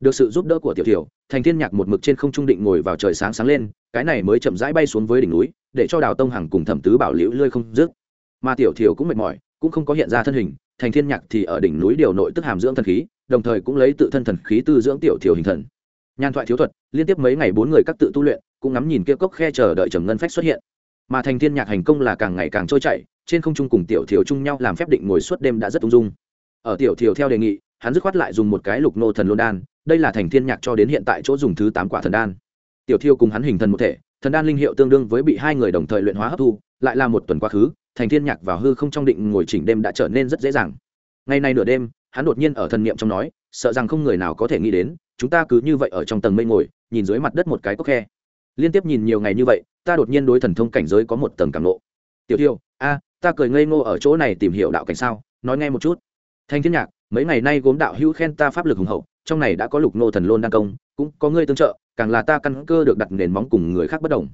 được sự giúp đỡ của tiểu tiểu, thành thiên nhạc một mực trên không trung định ngồi vào trời sáng sáng lên cái này mới chậm rãi bay xuống với đỉnh núi để cho đào tông hằng cùng thẩm tứ bảo liễu lơi không dứt. Mà tiểu tiểu cũng mệt mỏi cũng không có hiện ra thân hình thành thiên nhạc thì ở đỉnh núi điều nội tức hàm dưỡng thần khí đồng thời cũng lấy tự thân thần khí tư dưỡng tiểu tiểu hình thần. Nhan thoại thiếu thuật liên tiếp mấy ngày bốn người các tự tu luyện cũng ngắm nhìn kia cốc khe chờ đợi trầm ngân phách xuất hiện. Mà thành thiên nhạc hành công là càng ngày càng trôi chảy trên không trung cùng tiểu thiểu chung nhau làm phép định ngồi suốt đêm đã rất ung dung. Ở tiểu thiểu theo đề nghị hắn dứt khoát lại dùng một cái lục nô thần lôn đan đây là thành thiên nhạc cho đến hiện tại chỗ dùng thứ tám quả thần đan. Tiểu thiêu cùng hắn hình thần một thể, thần đan linh hiệu tương đương với bị hai người đồng thời luyện hóa hấp thu, lại là một tuần quá khứ, thành thiên nhạc vào hư không trong định ngồi chỉnh đêm đã trở nên rất dễ dàng. Ngày nay nửa đêm, hắn đột nhiên ở thần niệm trong nói, sợ rằng không người nào có thể nghĩ đến, chúng ta cứ như vậy ở trong tầng mây ngồi, nhìn dưới mặt đất một cái cốc khe. Liên tiếp nhìn nhiều ngày như vậy, ta đột nhiên đối thần thông cảnh giới có một tầng cảm lộ tiểu tiêu a, ta cười ngây ngô ở chỗ này tìm hiểu đạo cảnh sao? Nói nghe một chút. Thanh thiên nhạc, mấy ngày nay gốm đạo hữu khen ta pháp lực hùng hậu trong này đã có lục nô thần lôn đang công, cũng có ngươi tương trợ, càng là ta căn cơ được đặt nền móng cùng người khác bất đồng.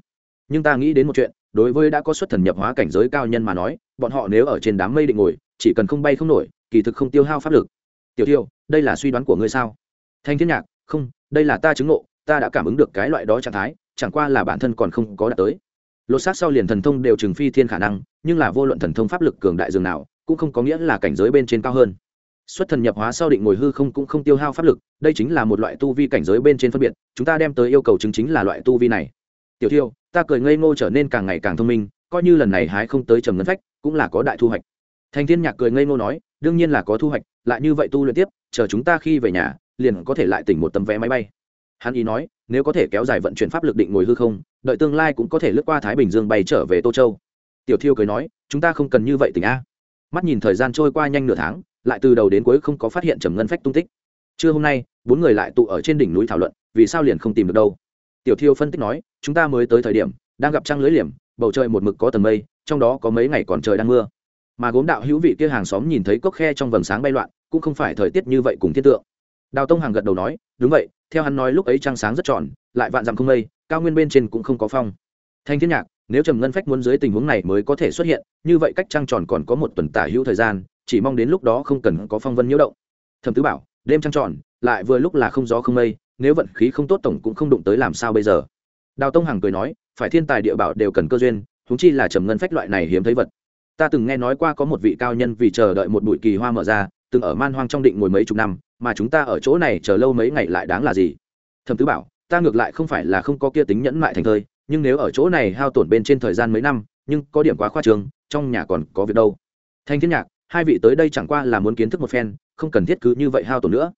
Nhưng ta nghĩ đến một chuyện, đối với đã có xuất thần nhập hóa cảnh giới cao nhân mà nói, bọn họ nếu ở trên đám mây định ngồi, chỉ cần không bay không nổi, kỳ thực không tiêu hao pháp lực. Tiểu tiêu, đây là suy đoán của ngươi sao? Thanh thiên nhạc, không, đây là ta chứng ngộ, ta đã cảm ứng được cái loại đó trạng thái, chẳng qua là bản thân còn không có đạt tới. Lột xác sau liền thần thông đều trừng phi thiên khả năng, nhưng là vô luận thần thông pháp lực cường đại dường nào, cũng không có nghĩa là cảnh giới bên trên cao hơn xuất thần nhập hóa sau định ngồi hư không cũng không tiêu hao pháp lực, đây chính là một loại tu vi cảnh giới bên trên phân biệt, chúng ta đem tới yêu cầu chứng chính là loại tu vi này. Tiểu thiêu, ta cười ngây ngô trở nên càng ngày càng thông minh, coi như lần này hái không tới trầm ngân phách, cũng là có đại thu hoạch. Thành thiên nhạc cười ngây ngô nói, đương nhiên là có thu hoạch, lại như vậy tu luyện tiếp, chờ chúng ta khi về nhà, liền có thể lại tỉnh một tấm vé máy bay. Hắn ý nói, nếu có thể kéo dài vận chuyển pháp lực định ngồi hư không, đợi tương lai cũng có thể lướt qua thái bình dương bay trở về tô châu. Tiểu thiêu cười nói, chúng ta không cần như vậy tỉnh a. Mắt nhìn thời gian trôi qua nhanh nửa tháng lại từ đầu đến cuối không có phát hiện trầm ngân phách tung tích. Trưa hôm nay, bốn người lại tụ ở trên đỉnh núi thảo luận, vì sao liền không tìm được đâu? Tiểu thiêu phân tích nói, chúng ta mới tới thời điểm, đang gặp trăng lưới liềm, bầu trời một mực có tầng mây, trong đó có mấy ngày còn trời đang mưa. Mà gốm đạo hữu vị kia hàng xóm nhìn thấy cốc khe trong vầng sáng bay loạn, cũng không phải thời tiết như vậy cùng thiết tượng. Đào tông hàng gật đầu nói, đúng vậy, theo hắn nói lúc ấy trăng sáng rất tròn, lại vạn dặm không mây, cao nguyên bên trên cũng không có phong. Thanh thiên nhạc, nếu trầm ngân phách muốn dưới tình huống này mới có thể xuất hiện, như vậy cách trăng tròn còn có một tuần tả hữu thời gian chỉ mong đến lúc đó không cần có phong vân nhiễu động. Thẩm tứ bảo đêm trăng tròn lại vừa lúc là không gió không mây nếu vận khí không tốt tổng cũng không đụng tới làm sao bây giờ? Đào tông hằng cười nói phải thiên tài địa bảo đều cần cơ duyên chúng chi là trầm ngân phách loại này hiếm thấy vật. Ta từng nghe nói qua có một vị cao nhân vì chờ đợi một bụi kỳ hoa mở ra từng ở man hoang trong định ngồi mấy chục năm mà chúng ta ở chỗ này chờ lâu mấy ngày lại đáng là gì? Thẩm tứ bảo ta ngược lại không phải là không có kia tính nhẫn mại thành thời, nhưng nếu ở chỗ này hao tổn bên trên thời gian mấy năm nhưng có điểm quá khoa trường trong nhà còn có việc đâu? Thanh thiên nhạc hai vị tới đây chẳng qua là muốn kiến thức một phen, không cần thiết cứ như vậy hao tổn nữa.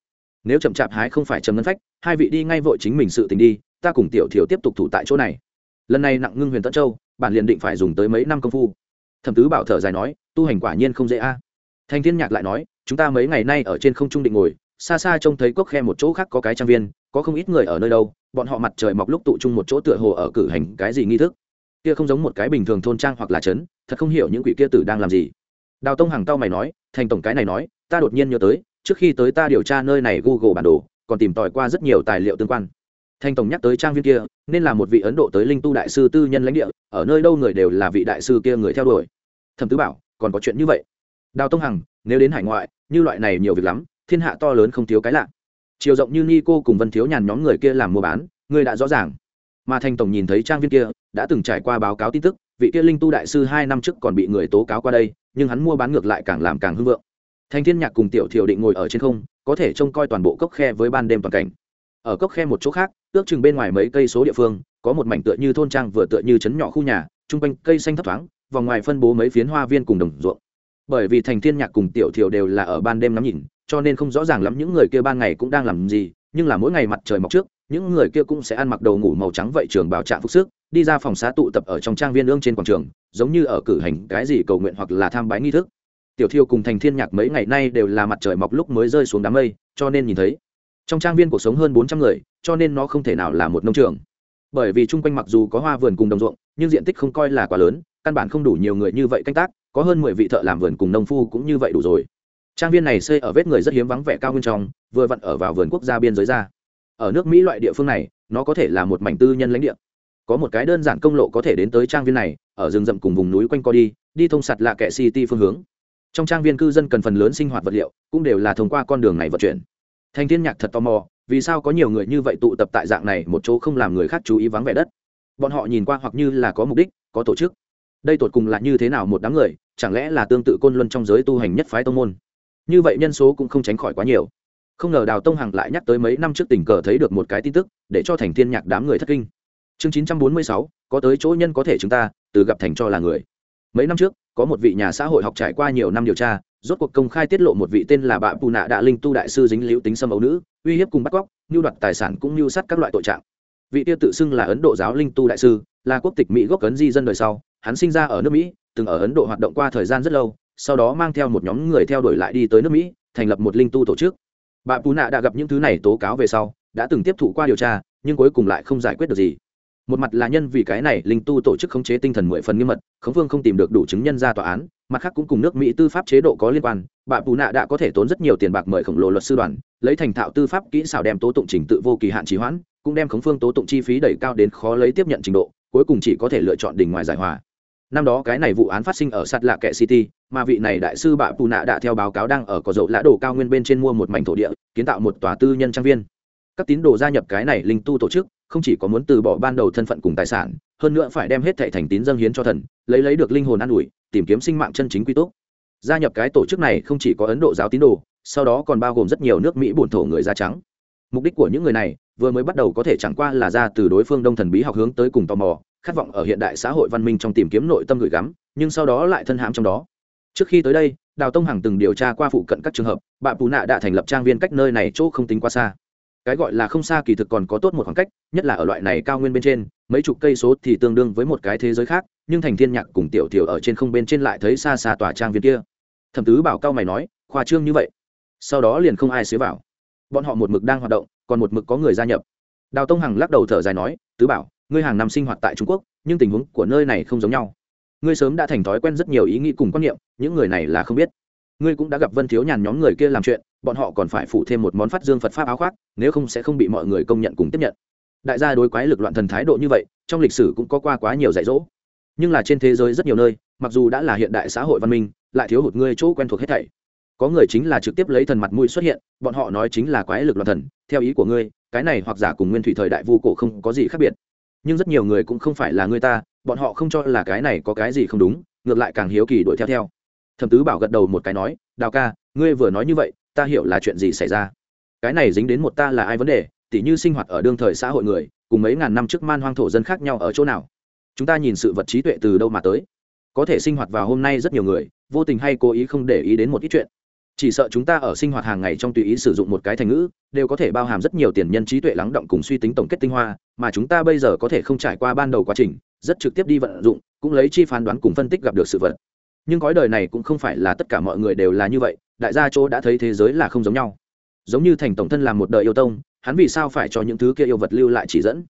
Nếu chậm chạp hái không phải chấm ngân phách, hai vị đi ngay vội chính mình sự tình đi, ta cùng tiểu thiểu tiếp tục thủ tại chỗ này. Lần này nặng ngưng huyền tân châu, bản liền định phải dùng tới mấy năm công phu. Thẩm tứ bảo thở dài nói, tu hành quả nhiên không dễ a. À. Thanh thiên nhạc lại nói, chúng ta mấy ngày nay ở trên không trung định ngồi, xa xa trông thấy cốc khe một chỗ khác có cái trang viên, có không ít người ở nơi đâu, bọn họ mặt trời mọc lúc tụ chung một chỗ tựa hồ ở cử hành cái gì nghi thức. Kia không giống một cái bình thường thôn trang hoặc là trấn, thật không hiểu những quỷ kia tử đang làm gì đào tông Hằng tao mày nói, thành tổng cái này nói, ta đột nhiên nhớ tới, trước khi tới ta điều tra nơi này google bản đồ, còn tìm tòi qua rất nhiều tài liệu tương quan. Thanh tổng nhắc tới trang viên kia, nên là một vị ấn độ tới linh tu đại sư tư nhân lãnh địa, ở nơi đâu người đều là vị đại sư kia người theo đuổi. Thẩm tứ bảo, còn có chuyện như vậy? Đào tông hằng, nếu đến hải ngoại, như loại này nhiều việc lắm, thiên hạ to lớn không thiếu cái lạ. Chiều rộng như ni cô cùng vân thiếu nhàn nhóm người kia làm mua bán người đã rõ ràng. Mà thanh tổng nhìn thấy trang viên kia, đã từng trải qua báo cáo tin tức vị kia linh tu đại sư hai năm trước còn bị người tố cáo qua đây, nhưng hắn mua bán ngược lại càng làm càng hưng vượng. Thanh thiên nhạc cùng tiểu thiều định ngồi ở trên không, có thể trông coi toàn bộ cốc khe với ban đêm toàn cảnh. Ở cốc khe một chỗ khác, ước chừng bên ngoài mấy cây số địa phương, có một mảnh tựa như thôn trang vừa tựa như trấn nhỏ khu nhà, chung quanh cây xanh thấp thoáng, vòng ngoài phân bố mấy phiến hoa viên cùng đồng ruộng. Bởi vì thành thiên nhạc cùng tiểu thiều đều là ở ban đêm ngắm nhìn, cho nên không rõ ràng lắm những người kia ban ngày cũng đang làm gì, nhưng là mỗi ngày mặt trời mọc trước, những người kia cũng sẽ ăn mặc đầu ngủ màu trắng vậy trường bảo trạng phục sức đi ra phòng xá tụ tập ở trong trang viên ương trên quảng trường, giống như ở cử hành cái gì cầu nguyện hoặc là tham bái nghi thức. Tiểu thiêu cùng thành thiên nhạc mấy ngày nay đều là mặt trời mọc lúc mới rơi xuống đám mây, cho nên nhìn thấy, trong trang viên cuộc sống hơn bốn trăm người, cho nên nó không thể nào là một nông trường. Bởi vì chung quanh mặc dù có hoa vườn cùng đồng ruộng, nhưng diện tích không coi là quá lớn, căn bản không đủ nhiều người như vậy canh tác, có hơn mười vị thợ làm vườn cùng nông phu cũng như vậy đủ rồi. Trang viên này xây ở vết người rất hiếm vắng vẻ cao nguyên trong, vừa vặn ở vào vườn quốc gia biên giới ra. Ở nước mỹ loại địa phương này, nó có thể là một mảnh tư nhân lãnh địa có một cái đơn giản công lộ có thể đến tới trang viên này, ở rừng rậm cùng vùng núi quanh co đi đi thông sạt lạ kệ city phương hướng. Trong trang viên cư dân cần phần lớn sinh hoạt vật liệu, cũng đều là thông qua con đường này vận chuyển. Thành thiên nhạc thật tò mò, vì sao có nhiều người như vậy tụ tập tại dạng này một chỗ không làm người khác chú ý vắng vẻ đất? Bọn họ nhìn qua hoặc như là có mục đích, có tổ chức. Đây tột cùng là như thế nào một đám người, chẳng lẽ là tương tự côn luân trong giới tu hành nhất phái tông môn? Như vậy nhân số cũng không tránh khỏi quá nhiều. Không ngờ đào tông hằng lại nhắc tới mấy năm trước tình cờ thấy được một cái tin tức, để cho thành thiên nhạc đám người thất kinh chương chín trăm bốn mươi sáu, có tới chỗ nhân có thể chúng ta, từ gặp thành cho là người. Mấy năm trước, có một vị nhà xã hội học trải qua nhiều năm điều tra, rốt cuộc công khai tiết lộ một vị tên là bạ Pu nạ đạ linh tu đại sư dính liễu tính xâm ấu nữ, uy hiếp cùng bắt cóc, mưu đoạt tài sản cũng mưu sát các loại tội trạng. Vị tiêu tự xưng là ấn độ giáo linh tu đại sư, là quốc tịch mỹ gốc cấn di dân đời sau, hắn sinh ra ở nước mỹ, từng ở ấn độ hoạt động qua thời gian rất lâu, sau đó mang theo một nhóm người theo đuổi lại đi tới nước mỹ, thành lập một linh tu tổ chức. Bà Pu nạ đã gặp những thứ này tố cáo về sau, đã từng tiếp thụ qua điều tra, nhưng cuối cùng lại không giải quyết được gì một mặt là nhân vì cái này linh tu tổ chức khống chế tinh thần mười phần nghiêm mật, khống phương không tìm được đủ chứng nhân ra tòa án, mặt khác cũng cùng nước mỹ tư pháp chế độ có liên quan. Bà bù nạ đã có thể tốn rất nhiều tiền bạc mời khổng lồ luật sư đoàn, lấy thành thạo tư pháp kỹ xảo đem tố tụng trình tự vô kỳ hạn trì hoãn, cũng đem khống phương tố tụng chi phí đẩy cao đến khó lấy tiếp nhận trình độ, cuối cùng chỉ có thể lựa chọn đình ngoài giải hòa. Năm đó cái này vụ án phát sinh ở sạt lạ kệ city, mà vị này đại sư bà bù nạ đã theo báo cáo đang ở có dậu lã đồ cao nguyên bên trên mua một mảnh thổ địa, kiến tạo một tòa tư nhân trang viên. Các tín đồ gia nhập cái này linh tu tổ chức không chỉ có muốn từ bỏ ban đầu thân phận cùng tài sản, hơn nữa phải đem hết thệ thành tín dâng hiến cho thần, lấy lấy được linh hồn an ủi, tìm kiếm sinh mạng chân chính quy tốt gia nhập cái tổ chức này không chỉ có ấn độ giáo tín đồ, sau đó còn bao gồm rất nhiều nước mỹ bổn thổ người da trắng. Mục đích của những người này, vừa mới bắt đầu có thể chẳng qua là ra từ đối phương đông thần bí học hướng tới cùng tò mò, khát vọng ở hiện đại xã hội văn minh trong tìm kiếm nội tâm gửi gắm, nhưng sau đó lại thân hãm trong đó. Trước khi tới đây, đào tông hằng từng điều tra qua phụ cận các trường hợp bạn bù nạ đã thành lập trang viên cách nơi này chỗ không tính quá xa cái gọi là không xa kỳ thực còn có tốt một khoảng cách, nhất là ở loại này cao nguyên bên trên, mấy chục cây số thì tương đương với một cái thế giới khác, nhưng thành thiên nhạc cùng tiểu tiểu ở trên không bên trên lại thấy xa xa tòa trang viên kia. Thẩm tứ bảo cao mày nói, khoa trương như vậy. Sau đó liền không ai xế vào. Bọn họ một mực đang hoạt động, còn một mực có người gia nhập. Đào tông hằng lắc đầu thở dài nói, tứ bảo, ngươi hàng năm sinh hoạt tại trung quốc, nhưng tình huống của nơi này không giống nhau. Ngươi sớm đã thành thói quen rất nhiều ý nghĩ cùng quan niệm, những người này là không biết. Ngươi cũng đã gặp vân thiếu nhàn nhóm người kia làm chuyện bọn họ còn phải phụ thêm một món phát dương phật pháp áo khoác, nếu không sẽ không bị mọi người công nhận cùng tiếp nhận. Đại gia đối quái lực loạn thần thái độ như vậy, trong lịch sử cũng có qua quá nhiều dạy dỗ. Nhưng là trên thế giới rất nhiều nơi, mặc dù đã là hiện đại xã hội văn minh, lại thiếu hụt người chỗ quen thuộc hết thảy. Có người chính là trực tiếp lấy thần mặt mũi xuất hiện, bọn họ nói chính là quái lực loạn thần, theo ý của ngươi, cái này hoặc giả cùng nguyên thủy thời đại vu cổ không có gì khác biệt. Nhưng rất nhiều người cũng không phải là người ta, bọn họ không cho là cái này có cái gì không đúng, ngược lại càng hiếu kỳ đuổi theo theo. Thẩm tứ bảo gật đầu một cái nói, đào ca, ngươi vừa nói như vậy ta hiểu là chuyện gì xảy ra. Cái này dính đến một ta là ai vấn đề, tỉ như sinh hoạt ở đương thời xã hội người, cùng mấy ngàn năm trước man hoang thổ dân khác nhau ở chỗ nào. Chúng ta nhìn sự vật trí tuệ từ đâu mà tới. Có thể sinh hoạt vào hôm nay rất nhiều người, vô tình hay cố ý không để ý đến một ít chuyện. Chỉ sợ chúng ta ở sinh hoạt hàng ngày trong tùy ý sử dụng một cái thành ngữ, đều có thể bao hàm rất nhiều tiền nhân trí tuệ lắng động cùng suy tính tổng kết tinh hoa, mà chúng ta bây giờ có thể không trải qua ban đầu quá trình, rất trực tiếp đi vận dụng, cũng lấy chi phán đoán cùng phân tích gặp được sự vật. Nhưng cõi đời này cũng không phải là tất cả mọi người đều là như vậy đại gia chỗ đã thấy thế giới là không giống nhau. Giống như thành tổng thân làm một đời yêu tông, hắn vì sao phải cho những thứ kia yêu vật lưu lại chỉ dẫn?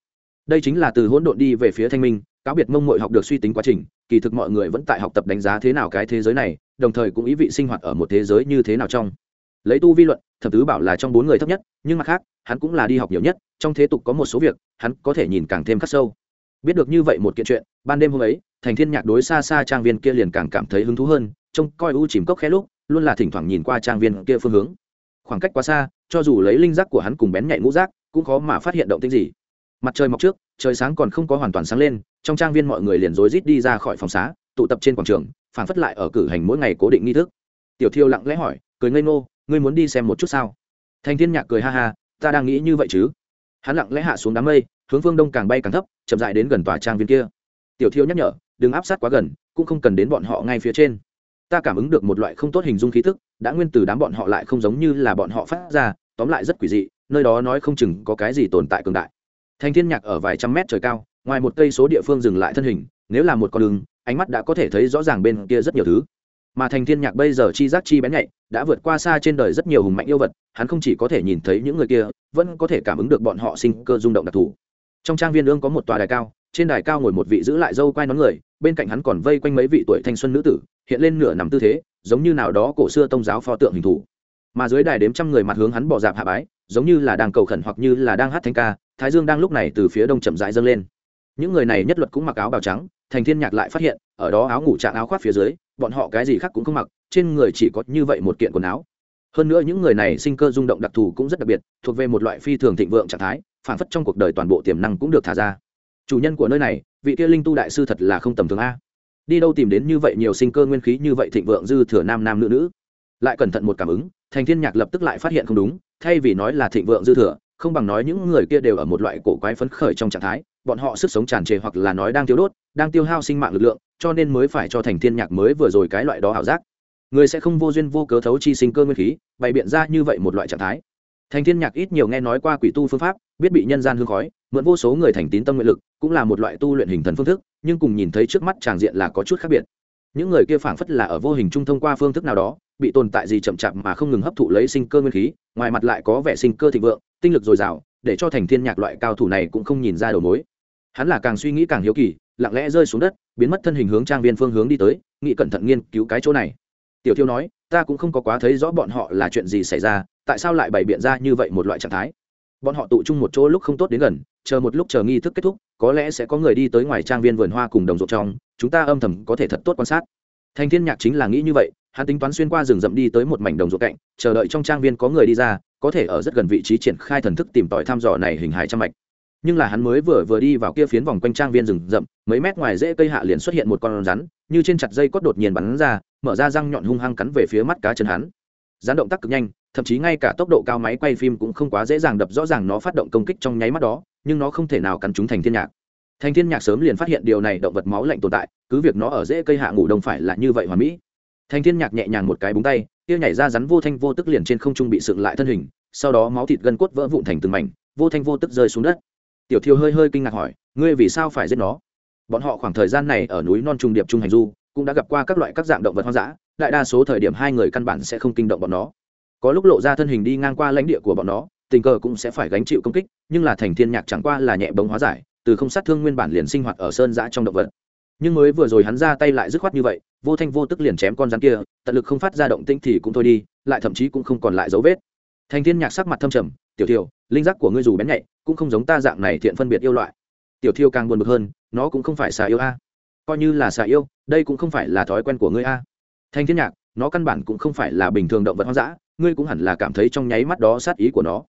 Đây chính là từ hỗn độn đi về phía thanh minh, cáo biệt mông mội học được suy tính quá trình, kỳ thực mọi người vẫn tại học tập đánh giá thế nào cái thế giới này, đồng thời cũng ý vị sinh hoạt ở một thế giới như thế nào trong. Lấy tu vi luận thập tứ bảo là trong bốn người thấp nhất, nhưng mặt khác, hắn cũng là đi học nhiều nhất, trong thế tục có một số việc, hắn có thể nhìn càng thêm khắc sâu. Biết được như vậy một kiện chuyện, ban đêm hôm ấy, thành thiên nhạc đối xa xa trang viên kia liền càng cảm thấy hứng thú hơn, trông coi u chìm cốc khe lúc luôn là thỉnh thoảng nhìn qua trang viên kia phương hướng. Khoảng cách quá xa, cho dù lấy linh giác của hắn cùng bén nhạy ngũ giác, cũng khó mà phát hiện động tĩnh gì. Mặt trời mọc trước, trời sáng còn không có hoàn toàn sáng lên, trong trang viên mọi người liền rối rít đi ra khỏi phòng xá, tụ tập trên quảng trường phản phất lại ở cử hành mỗi ngày cố định nghi thức. Tiểu thiêu lặng lẽ hỏi, cười ngây ngô, ngươi muốn đi xem một chút sao? Thành thiên nhạc cười ha ha, ta đang nghĩ như vậy chứ. Hắn lặng lẽ hạ xuống đám mây, hướng phương đông càng bay càng thấp, chậm dại đến gần tòa trang viên kia. Tiểu thiêu nhắc nhở, đừng áp sát quá gần, cũng không cần đến bọn họ ngay phía trên ta cảm ứng được một loại không tốt hình dung khí thức đã nguyên từ đám bọn họ lại không giống như là bọn họ phát ra, tóm lại rất quỷ dị, nơi đó nói không chừng có cái gì tồn tại cường đại. Thành thiên nhạc ở vài trăm mét trời cao, ngoài một cây số địa phương dừng lại thân hình, nếu là một con đường, ánh mắt đã có thể thấy rõ ràng bên kia rất nhiều thứ. Mà thành thiên nhạc bây giờ chi giác chi bén nhạy, đã vượt qua xa trên đời rất nhiều hùng mạnh yêu vật, hắn không chỉ có thể nhìn thấy những người kia, vẫn có thể cảm ứng được bọn họ sinh cơ rung động đặc thù. Trong trang viên ương có một tòa đài cao trên đài cao ngồi một vị giữ lại dâu quai nón người, bên cạnh hắn còn vây quanh mấy vị tuổi thanh xuân nữ tử, hiện lên nửa nằm tư thế, giống như nào đó cổ xưa tông giáo pho tượng hình thủ mà dưới đài đếm trăm người mặt hướng hắn bỏ dạp hạ bái, giống như là đang cầu khẩn hoặc như là đang hát thanh ca, thái dương đang lúc này từ phía đông chậm rãi dâng lên. Những người này nhất luật cũng mặc áo bào trắng, thành thiên nhạc lại phát hiện, ở đó áo ngủ trạng áo khoác phía dưới, bọn họ cái gì khác cũng không mặc, trên người chỉ có như vậy một kiện quần áo. Hơn nữa những người này sinh cơ rung động đặc thù cũng rất đặc biệt, thuộc về một loại phi thường thịnh vượng trạng thái phản phất trong cuộc đời toàn bộ tiềm năng cũng được thả ra chủ nhân của nơi này, vị kia linh tu đại sư thật là không tầm thường a. Đi đâu tìm đến như vậy nhiều sinh cơ nguyên khí như vậy thịnh vượng dư thừa nam nam nữ nữ? Lại cẩn thận một cảm ứng, thành thiên nhạc lập tức lại phát hiện không đúng, thay vì nói là thịnh vượng dư thừa, không bằng nói những người kia đều ở một loại cổ quái phấn khởi trong trạng thái, bọn họ sức sống tràn trề hoặc là nói đang tiêu đốt, đang tiêu hao sinh mạng lực lượng, cho nên mới phải cho thành thiên nhạc mới vừa rồi cái loại đó ảo giác. Người sẽ không vô duyên vô cớ thấu chi sinh cơ nguyên khí, bày biện ra như vậy một loại trạng thái thành thiên nhạc ít nhiều nghe nói qua quỷ tu phương pháp, biết bị nhân gian hương khói, mượn vô số người thành tín tâm nguyện lực, cũng là một loại tu luyện hình thần phương thức, nhưng cùng nhìn thấy trước mắt tràng diện là có chút khác biệt. Những người kia phảng phất là ở vô hình trung thông qua phương thức nào đó, bị tồn tại gì chậm chạp mà không ngừng hấp thụ lấy sinh cơ nguyên khí, ngoài mặt lại có vẻ sinh cơ thịnh vượng, tinh lực dồi dào, để cho thành thiên nhạc loại cao thủ này cũng không nhìn ra đầu mối. Hắn là càng suy nghĩ càng hiếu kỳ, lặng lẽ rơi xuống đất, biến mất thân hình hướng trang viên phương hướng đi tới, nghĩ cẩn thận nghiên cứu cái chỗ này. Tiểu thiêu nói ta cũng không có quá thấy rõ bọn họ là chuyện gì xảy ra, tại sao lại bày biện ra như vậy một loại trạng thái? Bọn họ tụ chung một chỗ lúc không tốt đến gần, chờ một lúc chờ nghi thức kết thúc, có lẽ sẽ có người đi tới ngoài trang viên vườn hoa cùng đồng ruộng trong, chúng ta âm thầm có thể thật tốt quan sát. Thành thiên nhạc chính là nghĩ như vậy, hắn tính toán xuyên qua rừng rậm đi tới một mảnh đồng ruộng cạnh, chờ đợi trong trang viên có người đi ra, có thể ở rất gần vị trí triển khai thần thức tìm tòi thăm dò này hình hài trăm mạch nhưng là hắn mới vừa vừa đi vào kia phiến vòng quanh trang viên rừng rậm, mấy mét ngoài rễ cây hạ liền xuất hiện một con rắn, như trên chặt dây cốt đột nhiên bắn ra, mở ra răng nhọn hung hăng cắn về phía mắt cá chân hắn. Rắn động tác cực nhanh, thậm chí ngay cả tốc độ cao máy quay phim cũng không quá dễ dàng đập rõ ràng nó phát động công kích trong nháy mắt đó, nhưng nó không thể nào cắn chúng thành thiên nhạc. Thành thiên nhạc sớm liền phát hiện điều này động vật máu lạnh tồn tại, cứ việc nó ở rễ cây hạ ngủ đông phải là như vậy hoàn mỹ. Thành thiên nhạc nhẹ nhàng một cái búng tay, kia nhảy ra rắn vô thanh vô tức liền trên không trung bị sượng lại thân hình, sau đó máu thịt gân cốt vỡ vụn thành từng mảnh, vô thanh vô tức rơi xuống đất tiểu thiêu hơi hơi kinh ngạc hỏi, ngươi vì sao phải giết nó? Bọn họ khoảng thời gian này ở núi non trung điệp trung hành du, cũng đã gặp qua các loại các dạng động vật hoang dã, đại đa số thời điểm hai người căn bản sẽ không kinh động bọn nó. Có lúc lộ ra thân hình đi ngang qua lãnh địa của bọn nó, tình cờ cũng sẽ phải gánh chịu công kích, nhưng là thành thiên nhạc chẳng qua là nhẹ bóng hóa giải, từ không sát thương nguyên bản liền sinh hoạt ở sơn dã trong động vật. Nhưng mới vừa rồi hắn ra tay lại dứt khoát như vậy, vô thanh vô tức liền chém con rắn kia, tận lực không phát ra động tĩnh thì cũng thôi đi, lại thậm chí cũng không còn lại dấu vết. Thành thiên nhạc sắc mặt thâm trầm, tiểu thiều linh giác của ngươi dù bén nhạy cũng không giống ta dạng này thiện phân biệt yêu loại. Tiểu thiêu càng buồn bực hơn, nó cũng không phải xà yêu a. Coi như là xà yêu, đây cũng không phải là thói quen của ngươi a. Thanh thiên nhạc, nó căn bản cũng không phải là bình thường động vật hoang dã, ngươi cũng hẳn là cảm thấy trong nháy mắt đó sát ý của nó.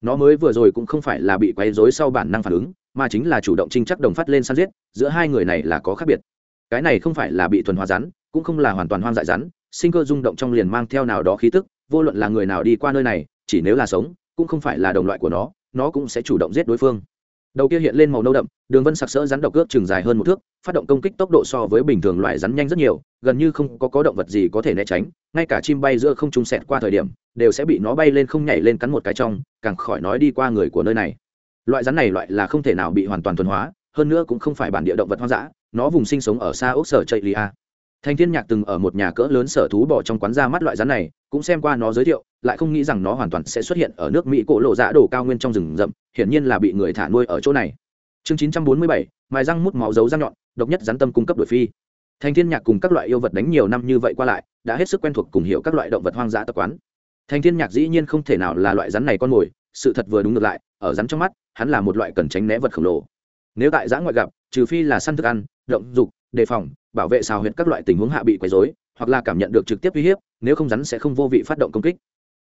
Nó mới vừa rồi cũng không phải là bị quấy rối sau bản năng phản ứng, mà chính là chủ động trinh chắc đồng phát lên săn giết, giữa hai người này là có khác biệt. Cái này không phải là bị thuần hóa rắn, cũng không là hoàn toàn hoang dại rắn, sinh cơ rung động trong liền mang theo nào đó khí tức, vô luận là người nào đi qua nơi này, chỉ nếu là sống, cũng không phải là đồng loại của nó nó cũng sẽ chủ động giết đối phương. Đầu kia hiện lên màu nâu đậm, đường vân sặc sỡ rắn độc cước chừng dài hơn một thước, phát động công kích tốc độ so với bình thường loại rắn nhanh rất nhiều, gần như không có có động vật gì có thể né tránh, ngay cả chim bay giữa không trung sẹt qua thời điểm, đều sẽ bị nó bay lên không nhảy lên cắn một cái trong, càng khỏi nói đi qua người của nơi này. Loại rắn này loại là không thể nào bị hoàn toàn thuần hóa, hơn nữa cũng không phải bản địa động vật hoang dã, nó vùng sinh sống ở xa ốc sở chạy lia Thanh thiên nhạc từng ở một nhà cỡ lớn sở thú bỏ trong quán ra mắt loại rắn này cũng xem qua nó giới thiệu lại không nghĩ rằng nó hoàn toàn sẽ xuất hiện ở nước mỹ cổ lộ dạ đổ cao nguyên trong rừng rậm hiển nhiên là bị người thả nuôi ở chỗ này. Chương 947, mài răng mút máu dấu răng nhọn độc nhất rắn tâm cung cấp đội phi. Thanh thiên nhạc cùng các loại yêu vật đánh nhiều năm như vậy qua lại đã hết sức quen thuộc cùng hiểu các loại động vật hoang dã tập quán. Thanh thiên nhạc dĩ nhiên không thể nào là loại rắn này con mồi sự thật vừa đúng ngược lại ở rắn trong mắt hắn là một loại cần tránh né vật khổng lồ. Nếu tại dã ngoại gặp trừ phi là săn thức ăn động dục đề phòng bảo vệ xào huyệt các loại tình huống hạ bị quấy rối, hoặc là cảm nhận được trực tiếp uy hiếp, nếu không rắn sẽ không vô vị phát động công kích.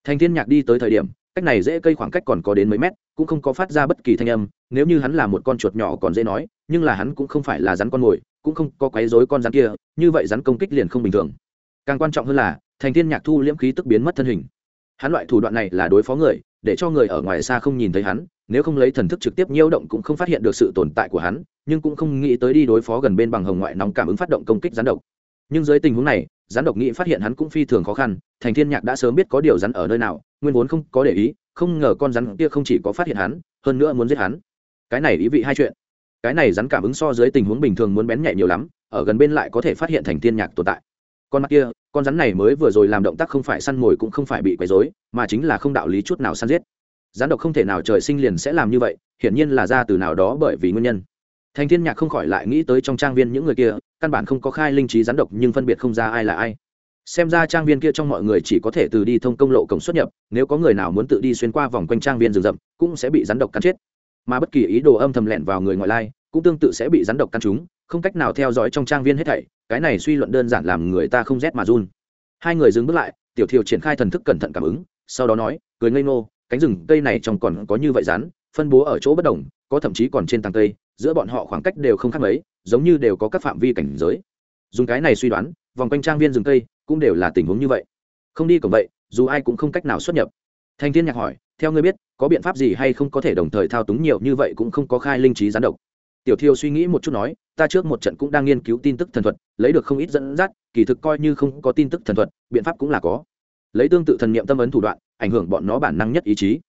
Thành thiên nhạc đi tới thời điểm, cách này dễ cây khoảng cách còn có đến mấy mét, cũng không có phát ra bất kỳ thanh âm, nếu như hắn là một con chuột nhỏ còn dễ nói, nhưng là hắn cũng không phải là rắn con mồi, cũng không có quấy rối con rắn kia, như vậy rắn công kích liền không bình thường. Càng quan trọng hơn là, thành thiên nhạc thu liễm khí tức biến mất thân hình. Hắn loại thủ đoạn này là đối phó người, để cho người ở ngoài xa không nhìn thấy hắn nếu không lấy thần thức trực tiếp nhiễu động cũng không phát hiện được sự tồn tại của hắn, nhưng cũng không nghĩ tới đi đối phó gần bên bằng hồng ngoại nóng cảm ứng phát động công kích rắn độc. Nhưng dưới tình huống này rắn độc nghĩ phát hiện hắn cũng phi thường khó khăn, thành thiên nhạc đã sớm biết có điều rắn ở nơi nào, nguyên vốn không có để ý, không ngờ con rắn kia không chỉ có phát hiện hắn, hơn nữa muốn giết hắn. Cái này ý vị hai chuyện. Cái này rắn cảm ứng so dưới tình huống bình thường muốn bén nhạy nhiều lắm, ở gần bên lại có thể phát hiện thành thiên nhạc tồn tại. Con mắt kia, con rắn này mới vừa rồi làm động tác không phải săn mồi cũng không phải bị quấy rối, mà chính là không đạo lý chút nào săn giết. Gián độc không thể nào trời sinh liền sẽ làm như vậy, hiển nhiên là ra từ nào đó bởi vì nguyên nhân. Thành thiên nhạc không khỏi lại nghĩ tới trong trang viên những người kia, căn bản không có khai linh trí gián độc nhưng phân biệt không ra ai là ai. Xem ra trang viên kia trong mọi người chỉ có thể từ đi thông công lộ cổng xuất nhập, nếu có người nào muốn tự đi xuyên qua vòng quanh trang viên rừng rậm, cũng sẽ bị rắn độc cắn chết. Mà bất kỳ ý đồ âm thầm lẻn vào người ngoại lai, cũng tương tự sẽ bị rắn độc cắn chúng không cách nào theo dõi trong trang viên hết thảy, cái này suy luận đơn giản làm người ta không rét mà run. Hai người dừng bước lại, tiểu thiều triển khai thần thức cẩn thận cảm ứng, sau đó nói, cười ngây ngô cánh rừng cây này trong còn có như vậy rắn, phân bố ở chỗ bất đồng, có thậm chí còn trên tàng cây, giữa bọn họ khoảng cách đều không khác mấy, giống như đều có các phạm vi cảnh giới. Dùng cái này suy đoán, vòng quanh trang viên rừng cây cũng đều là tình huống như vậy. Không đi cổng vậy, dù ai cũng không cách nào xuất nhập. Thành thiên nhạc hỏi, theo ngươi biết, có biện pháp gì hay không có thể đồng thời thao túng nhiều như vậy cũng không có khai linh trí gián độc. Tiểu thiêu suy nghĩ một chút nói, ta trước một trận cũng đang nghiên cứu tin tức thần thuật, lấy được không ít dẫn dắt, kỳ thực coi như không có tin tức thần thuật, biện pháp cũng là có. Lấy tương tự thần niệm tâm ấn thủ đoạn ảnh hưởng bọn nó bản năng nhất ý chí.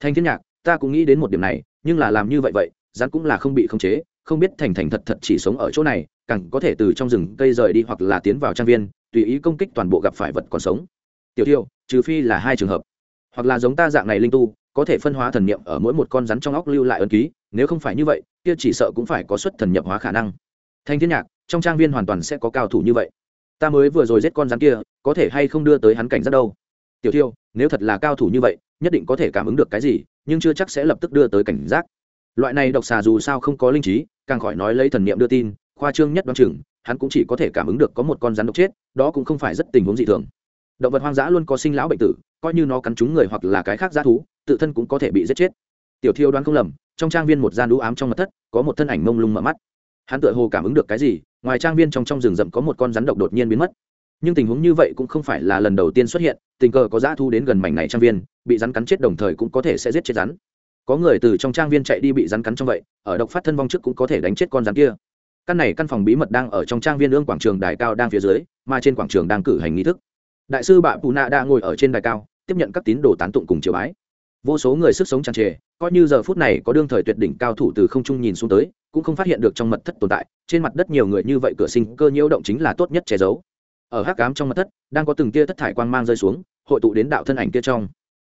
Thanh thiên nhạc, ta cũng nghĩ đến một điểm này, nhưng là làm như vậy vậy, rắn cũng là không bị khống chế, không biết thành thành thật thật chỉ sống ở chỗ này, càng có thể từ trong rừng cây rời đi hoặc là tiến vào trang viên, tùy ý công kích toàn bộ gặp phải vật còn sống. Tiểu tiêu trừ phi là hai trường hợp, hoặc là giống ta dạng này linh tu, có thể phân hóa thần niệm ở mỗi một con rắn trong óc lưu lại ấn ký, nếu không phải như vậy, kia chỉ sợ cũng phải có xuất thần nhập hóa khả năng. Thanh thiên nhạc, trong trang viên hoàn toàn sẽ có cao thủ như vậy. Ta mới vừa rồi giết con rắn kia, có thể hay không đưa tới hắn cảnh giác đâu? Tiểu thiêu, nếu thật là cao thủ như vậy, nhất định có thể cảm ứng được cái gì, nhưng chưa chắc sẽ lập tức đưa tới cảnh giác. Loại này độc xà dù sao không có linh trí, càng khỏi nói lấy thần niệm đưa tin, khoa trương nhất đoán chừng, hắn cũng chỉ có thể cảm ứng được có một con rắn độc chết, đó cũng không phải rất tình huống dị thường. Động vật hoang dã luôn có sinh lão bệnh tử, coi như nó cắn trúng người hoặc là cái khác g thú, tự thân cũng có thể bị giết chết. Tiểu thiêu đoán không lầm, trong trang viên một gian đũ ám trong mặt thất, có một thân ảnh mông lung mở mắt. Hắn tựa hồ cảm ứng được cái gì, ngoài trang viên trong trong rừng rậm có một con rắn độc đột nhiên biến mất nhưng tình huống như vậy cũng không phải là lần đầu tiên xuất hiện, tình cờ có dã thu đến gần mảnh này trang viên, bị rắn cắn chết đồng thời cũng có thể sẽ giết chết rắn. Có người từ trong trang viên chạy đi bị rắn cắn trong vậy, ở độc phát thân vong trước cũng có thể đánh chết con rắn kia. Căn này căn phòng bí mật đang ở trong trang viên ương quảng trường đài cao đang phía dưới, mà trên quảng trường đang cử hành nghi thức. Đại sư bạ pù nạ đã ngồi ở trên đài cao, tiếp nhận các tín đồ tán tụng cùng triều bái. Vô số người sức sống tràn trề, coi như giờ phút này có đương thời tuyệt đỉnh cao thủ từ không trung nhìn xuống tới, cũng không phát hiện được trong mật thất tồn tại. Trên mặt đất nhiều người như vậy, cửa sinh cơ nhiễu động chính là tốt nhất che giấu ở hắc cám trong mật thất, đang có từng tia thất thải quang mang rơi xuống, hội tụ đến đạo thân ảnh kia trong.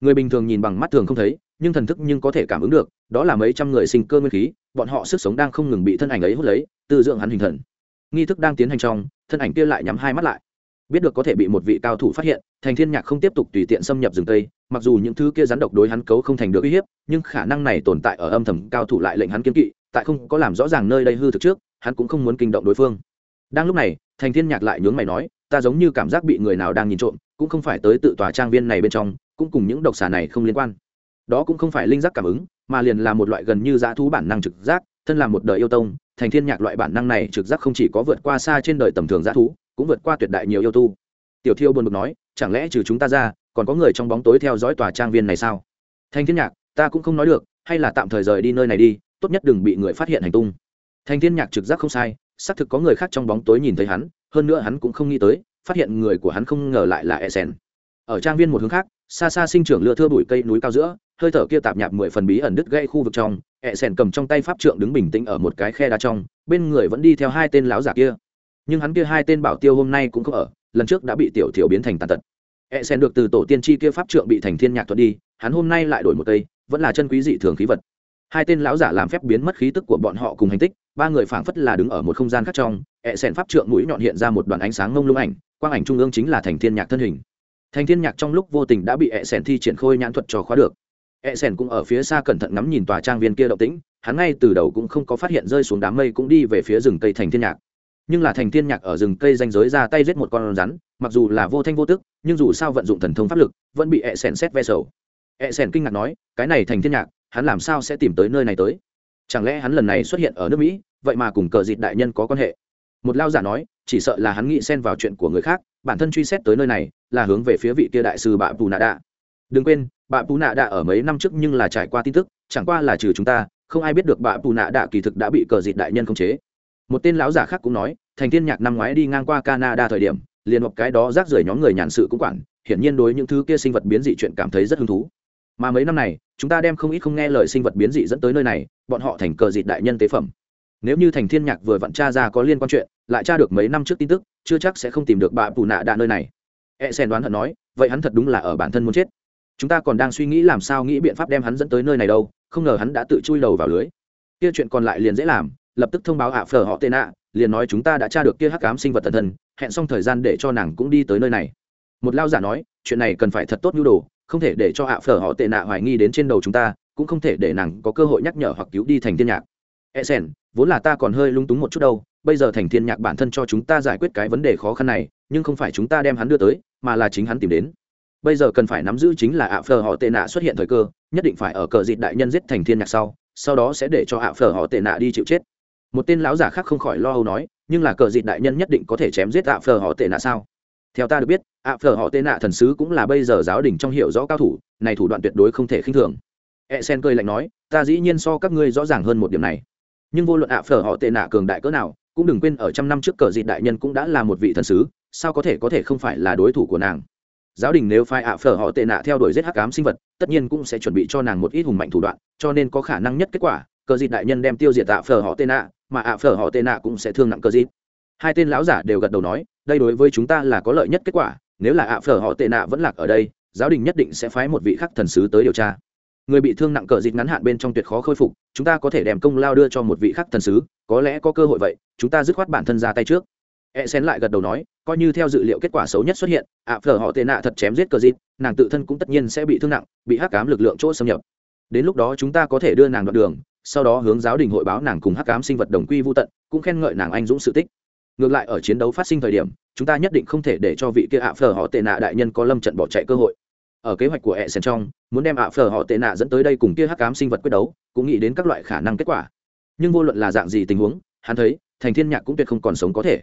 Người bình thường nhìn bằng mắt thường không thấy, nhưng thần thức nhưng có thể cảm ứng được, đó là mấy trăm người sinh cơ nguyên khí, bọn họ sức sống đang không ngừng bị thân ảnh ấy hút lấy, tư dưỡng hắn hình thần. Nghi thức đang tiến hành trong, thân ảnh kia lại nhắm hai mắt lại. Biết được có thể bị một vị cao thủ phát hiện, thành thiên nhạc không tiếp tục tùy tiện xâm nhập rừng tây mặc dù những thứ kia rắn độc đối hắn cấu không thành được uy hiếp, nhưng khả năng này tồn tại ở âm thầm cao thủ lại lệnh hắn kiên kỵ, tại không có làm rõ ràng nơi đây hư thực trước, hắn cũng không muốn kinh động đối phương. Đang lúc này, thành thiên nhạc lại nhướng mày nói ta giống như cảm giác bị người nào đang nhìn trộm, cũng không phải tới tự tòa trang viên này bên trong, cũng cùng những độc xà này không liên quan. Đó cũng không phải linh giác cảm ứng, mà liền là một loại gần như dã thú bản năng trực giác, thân là một đời yêu tông, thành thiên nhạc loại bản năng này trực giác không chỉ có vượt qua xa trên đời tầm thường dã thú, cũng vượt qua tuyệt đại nhiều yêu tu. Tiểu thiêu buồn bực nói, chẳng lẽ trừ chúng ta ra, còn có người trong bóng tối theo dõi tòa trang viên này sao? Thanh thiên nhạc, ta cũng không nói được, hay là tạm thời rời đi nơi này đi, tốt nhất đừng bị người phát hiện hành tung. Thanh thiên nhạc trực giác không sai, xác thực có người khác trong bóng tối nhìn thấy hắn hơn nữa hắn cũng không nghĩ tới, phát hiện người của hắn không ngờ lại là e sen ở trang viên một hướng khác, xa xa sinh trưởng lựa thưa bụi cây núi cao giữa, hơi thở kia tạp nhạp mười phần bí ẩn đứt gây khu vực trong e sen cầm trong tay pháp trượng đứng bình tĩnh ở một cái khe đá trong, bên người vẫn đi theo hai tên láo giả kia. Nhưng hắn kia hai tên bảo tiêu hôm nay cũng không ở, lần trước đã bị tiểu thiểu biến thành tàn tật. E sen được từ tổ tiên tri kia pháp trượng bị thành thiên nhạc thuật đi, hắn hôm nay lại đổi một cây, vẫn là chân quý dị thường khí vật. Hai tên lão giả làm phép biến mất khí tức của bọn họ cùng hành tích, ba người phảng phất là đứng ở một không gian khác trong E ẹ sẻn pháp trượng mũi nhọn hiện ra một đoàn ánh sáng ngông lung ảnh, quang ảnh trung ương chính là thành thiên nhạc thân hình. Thành thiên nhạc trong lúc vô tình đã bị e ẹ sẻn thi triển khôi nhãn thuật cho khóa được. E ẹ sẻn cũng ở phía xa cẩn thận ngắm nhìn tòa trang viên kia động tĩnh, hắn ngay từ đầu cũng không có phát hiện rơi xuống đám mây cũng đi về phía rừng cây thành thiên nhạc. Nhưng là thành thiên nhạc ở rừng cây danh giới ra tay giết một con rắn, mặc dù là vô thanh vô tức, nhưng dù sao vận dụng thần thông pháp lực, vẫn bị ẹ sẻn xét ve sầu. Ẹ sẻn kinh ngạc nói, cái này thành thiên nhạc, hắn làm sao sẽ tìm tới nơi này tới? Chẳng lẽ hắn lần này xuất hiện ở nước mỹ, vậy mà cùng cờ dịt đại nhân có quan hệ? Một lao giả nói, chỉ sợ là hắn nghĩ xen vào chuyện của người khác, bản thân truy xét tới nơi này, là hướng về phía vị kia đại sư bạ bù nạ đạ. Đừng quên, bạ bù nạ đạ ở mấy năm trước nhưng là trải qua tin tức, chẳng qua là trừ chúng ta, không ai biết được bạ bù nạ đạ kỳ thực đã bị cờ dịt đại nhân khống chế. Một tên lão giả khác cũng nói, thành thiên nhạc năm ngoái đi ngang qua canada thời điểm, liền hợp cái đó rác rưởi nhóm người nhàn sự cũng quản, hiển nhiên đối những thứ kia sinh vật biến dị chuyện cảm thấy rất hứng thú. Mà mấy năm này, chúng ta đem không ít không nghe lời sinh vật biến dị dẫn tới nơi này, bọn họ thành cờ dịt đại nhân tế phẩm. Nếu như thành thiên nhạc vừa vặn tra ra có liên quan chuyện lại tra được mấy năm trước tin tức, chưa chắc sẽ không tìm được bà bù nạ đạ nơi này. E sen đoán hận nói, vậy hắn thật đúng là ở bản thân muốn chết. Chúng ta còn đang suy nghĩ làm sao nghĩ biện pháp đem hắn dẫn tới nơi này đâu, không ngờ hắn đã tự chui đầu vào lưới. Kia chuyện còn lại liền dễ làm, lập tức thông báo ạ phở họ tên ạ, liền nói chúng ta đã tra được kia hắc ám sinh vật tần thân, hẹn xong thời gian để cho nàng cũng đi tới nơi này. Một lao giả nói, chuyện này cần phải thật tốt nhu đồ, không thể để cho ạ phở họ tệ nạ hoài nghi đến trên đầu chúng ta, cũng không thể để nàng có cơ hội nhắc nhở hoặc cứu đi thành thiên nhạc. E sen, vốn là ta còn hơi lung túng một chút đâu bây giờ thành thiên nhạc bản thân cho chúng ta giải quyết cái vấn đề khó khăn này, nhưng không phải chúng ta đem hắn đưa tới, mà là chính hắn tìm đến. Bây giờ cần phải nắm giữ chính là ạ phờ họ tệ nạ xuất hiện thời cơ, nhất định phải ở cờ dịt đại nhân giết thành thiên nhạc sau sau đó sẽ để cho ạ phờ họ tệ nạ đi chịu chết. Một tên lão giả khác không khỏi lo âu nói, nhưng là cờ dịt đại nhân nhất định có thể chém giết ạ phờ họ tệ nạ sao? Theo ta được biết, ạ phờ họ tệ nạ thần sứ cũng là bây giờ giáo đình trong hiểu rõ cao thủ, này thủ đoạn tuyệt đối không thể khinh thường. E sen cười lạnh nói, ta dĩ nhiên so các ngươi rõ ràng hơn một điểm này. Nhưng vô luận ạ phờ họ tệ nạ cường đại cỡ nào cũng đừng quên ở trăm năm trước cờ dịt đại nhân cũng đã là một vị thần sứ, sao có thể có thể không phải là đối thủ của nàng? Giáo đình nếu phải ạ phở họ tệ nạ theo đuổi giết hắc ám sinh vật, tất nhiên cũng sẽ chuẩn bị cho nàng một ít hùng mạnh thủ đoạn, cho nên có khả năng nhất kết quả, cờ dịt đại nhân đem tiêu diệt ạ phở họ tệ nạ, mà ạ phở họ tệ nạ cũng sẽ thương nặng cờ dịt. Hai tên lão giả đều gật đầu nói, đây đối với chúng ta là có lợi nhất kết quả, nếu là ạ phở họ tệ nạ vẫn lạc ở đây, giáo đình nhất định sẽ phái một vị khắc thần sứ tới điều tra người bị thương nặng cờ dịt ngắn hạn bên trong tuyệt khó khôi phục, chúng ta có thể đem công lao đưa cho một vị khắc thần sứ, có lẽ có cơ hội vậy, chúng ta dứt khoát bản thân ra tay trước. E xén lại gật đầu nói, coi như theo dự liệu kết quả xấu nhất xuất hiện, ạ phở họ tệ nạ thật chém giết cờ dịt, nàng tự thân cũng tất nhiên sẽ bị thương nặng, bị hắc cám lực lượng chỗ xâm nhập. Đến lúc đó chúng ta có thể đưa nàng đoạn đường, sau đó hướng giáo đình hội báo nàng cùng hắc cám sinh vật đồng quy vô tận, cũng khen ngợi nàng anh dũng sự tích. Ngược lại ở chiến đấu phát sinh thời điểm, chúng ta nhất định không thể để cho vị kia ạ phở họ tệ nạ đại nhân có lâm trận bỏ chạy cơ hội ở kế hoạch của e sen trong, muốn đem ạ phở họ tệ nạ dẫn tới đây cùng kia hắc cám sinh vật quyết đấu, cũng nghĩ đến các loại khả năng kết quả. Nhưng vô luận là dạng gì tình huống, hắn thấy, thành thiên nhạc cũng tuyệt không còn sống có thể.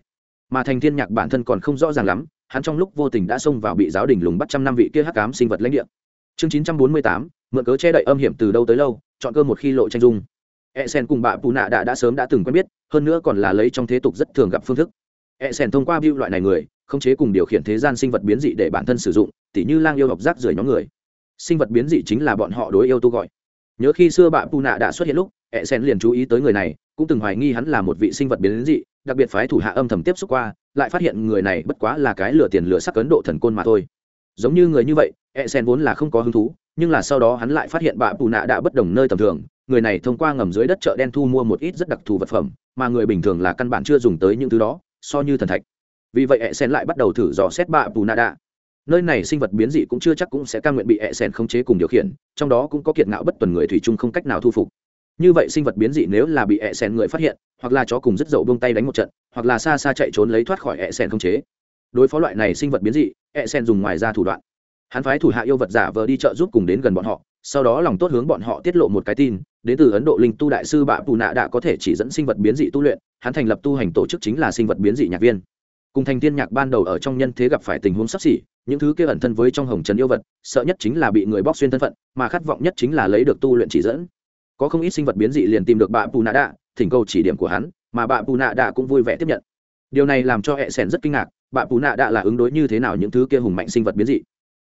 Mà thành thiên nhạc bản thân còn không rõ ràng lắm, hắn trong lúc vô tình đã xông vào bị giáo đình lùng bắt trăm năm vị kia hắc cám sinh vật lãnh địa. Chương chín trăm bốn mươi tám, mượn cớ che đậy âm hiểm từ đâu tới lâu, chọn cơ một khi lộ tranh dung. E sen cùng bà pù nạ đã đã sớm đã từng quen biết, hơn nữa còn là lấy trong thế tục rất thường gặp phương thức e sen thông qua view loại này người, khống chế cùng điều khiển thế gian sinh vật biến dị để bản thân sử dụng, tỉ như lang yêu học rác rưởi nhóm người. Sinh vật biến dị chính là bọn họ đối yêu tu gọi. Nhớ khi xưa bạ pù nạ đã xuất hiện lúc e sen liền chú ý tới người này, cũng từng hoài nghi hắn là một vị sinh vật biến dị, đặc biệt phái thủ hạ âm thầm tiếp xúc qua, lại phát hiện người này bất quá là cái lửa tiền lửa sắc ấn độ thần côn mà thôi. Giống như người như vậy e sen vốn là không có hứng thú, nhưng là sau đó hắn lại phát hiện bạ pù nạ đã bất đồng nơi tầm thường, người này thông qua ngầm dưới đất chợ đen thu mua một ít rất đặc thù vật phẩm, mà người bình thường là căn bản chưa dùng tới những thứ đó so như thần thạch. Vì vậy e sen lại bắt đầu thử dò xét bạ bù nạ đạ nơi này sinh vật biến dị cũng chưa chắc cũng sẽ cam nguyện bị e sen khống chế cùng điều khiển, trong đó cũng có kiệt ngạo bất tuần người thủy chung không cách nào thu phục. Như vậy sinh vật biến dị nếu là bị ẹ sen người phát hiện, hoặc là chó cùng rất dậu buông tay đánh một trận, hoặc là xa xa chạy trốn lấy thoát khỏi ẹ sen không chế. Đối phó loại này sinh vật biến dị ẹ sen dùng ngoài ra thủ đoạn. Hắn phái thủ hạ yêu vật giả vờ đi chợ giúp cùng đến gần bọn họ, sau đó lòng tốt hướng bọn họ tiết lộ một cái tin, đến từ ấn độ linh tu đại sư bạ bù nạ đã có thể chỉ dẫn sinh vật biến dị tu luyện hắn thành lập tu hành tổ chức chính là sinh vật biến dị nhạc viên. Cùng thành Thiên nhạc ban đầu ở trong nhân thế gặp phải tình huống sắp xỉ, những thứ kia ẩn thân với trong hồng trần yêu vật, sợ nhất chính là bị người bóc xuyên thân phận, mà khát vọng nhất chính là lấy được tu luyện chỉ dẫn. Có không ít sinh vật biến dị liền tìm được bà pù nạ đạ, thỉnh cầu chỉ điểm của hắn, mà bà pù nạ đạ cũng vui vẻ tiếp nhận. Điều này làm cho hệ sẻn rất kinh ngạc, bà pù nạ đạ là ứng đối như thế nào những thứ kia hùng mạnh sinh vật biến dị?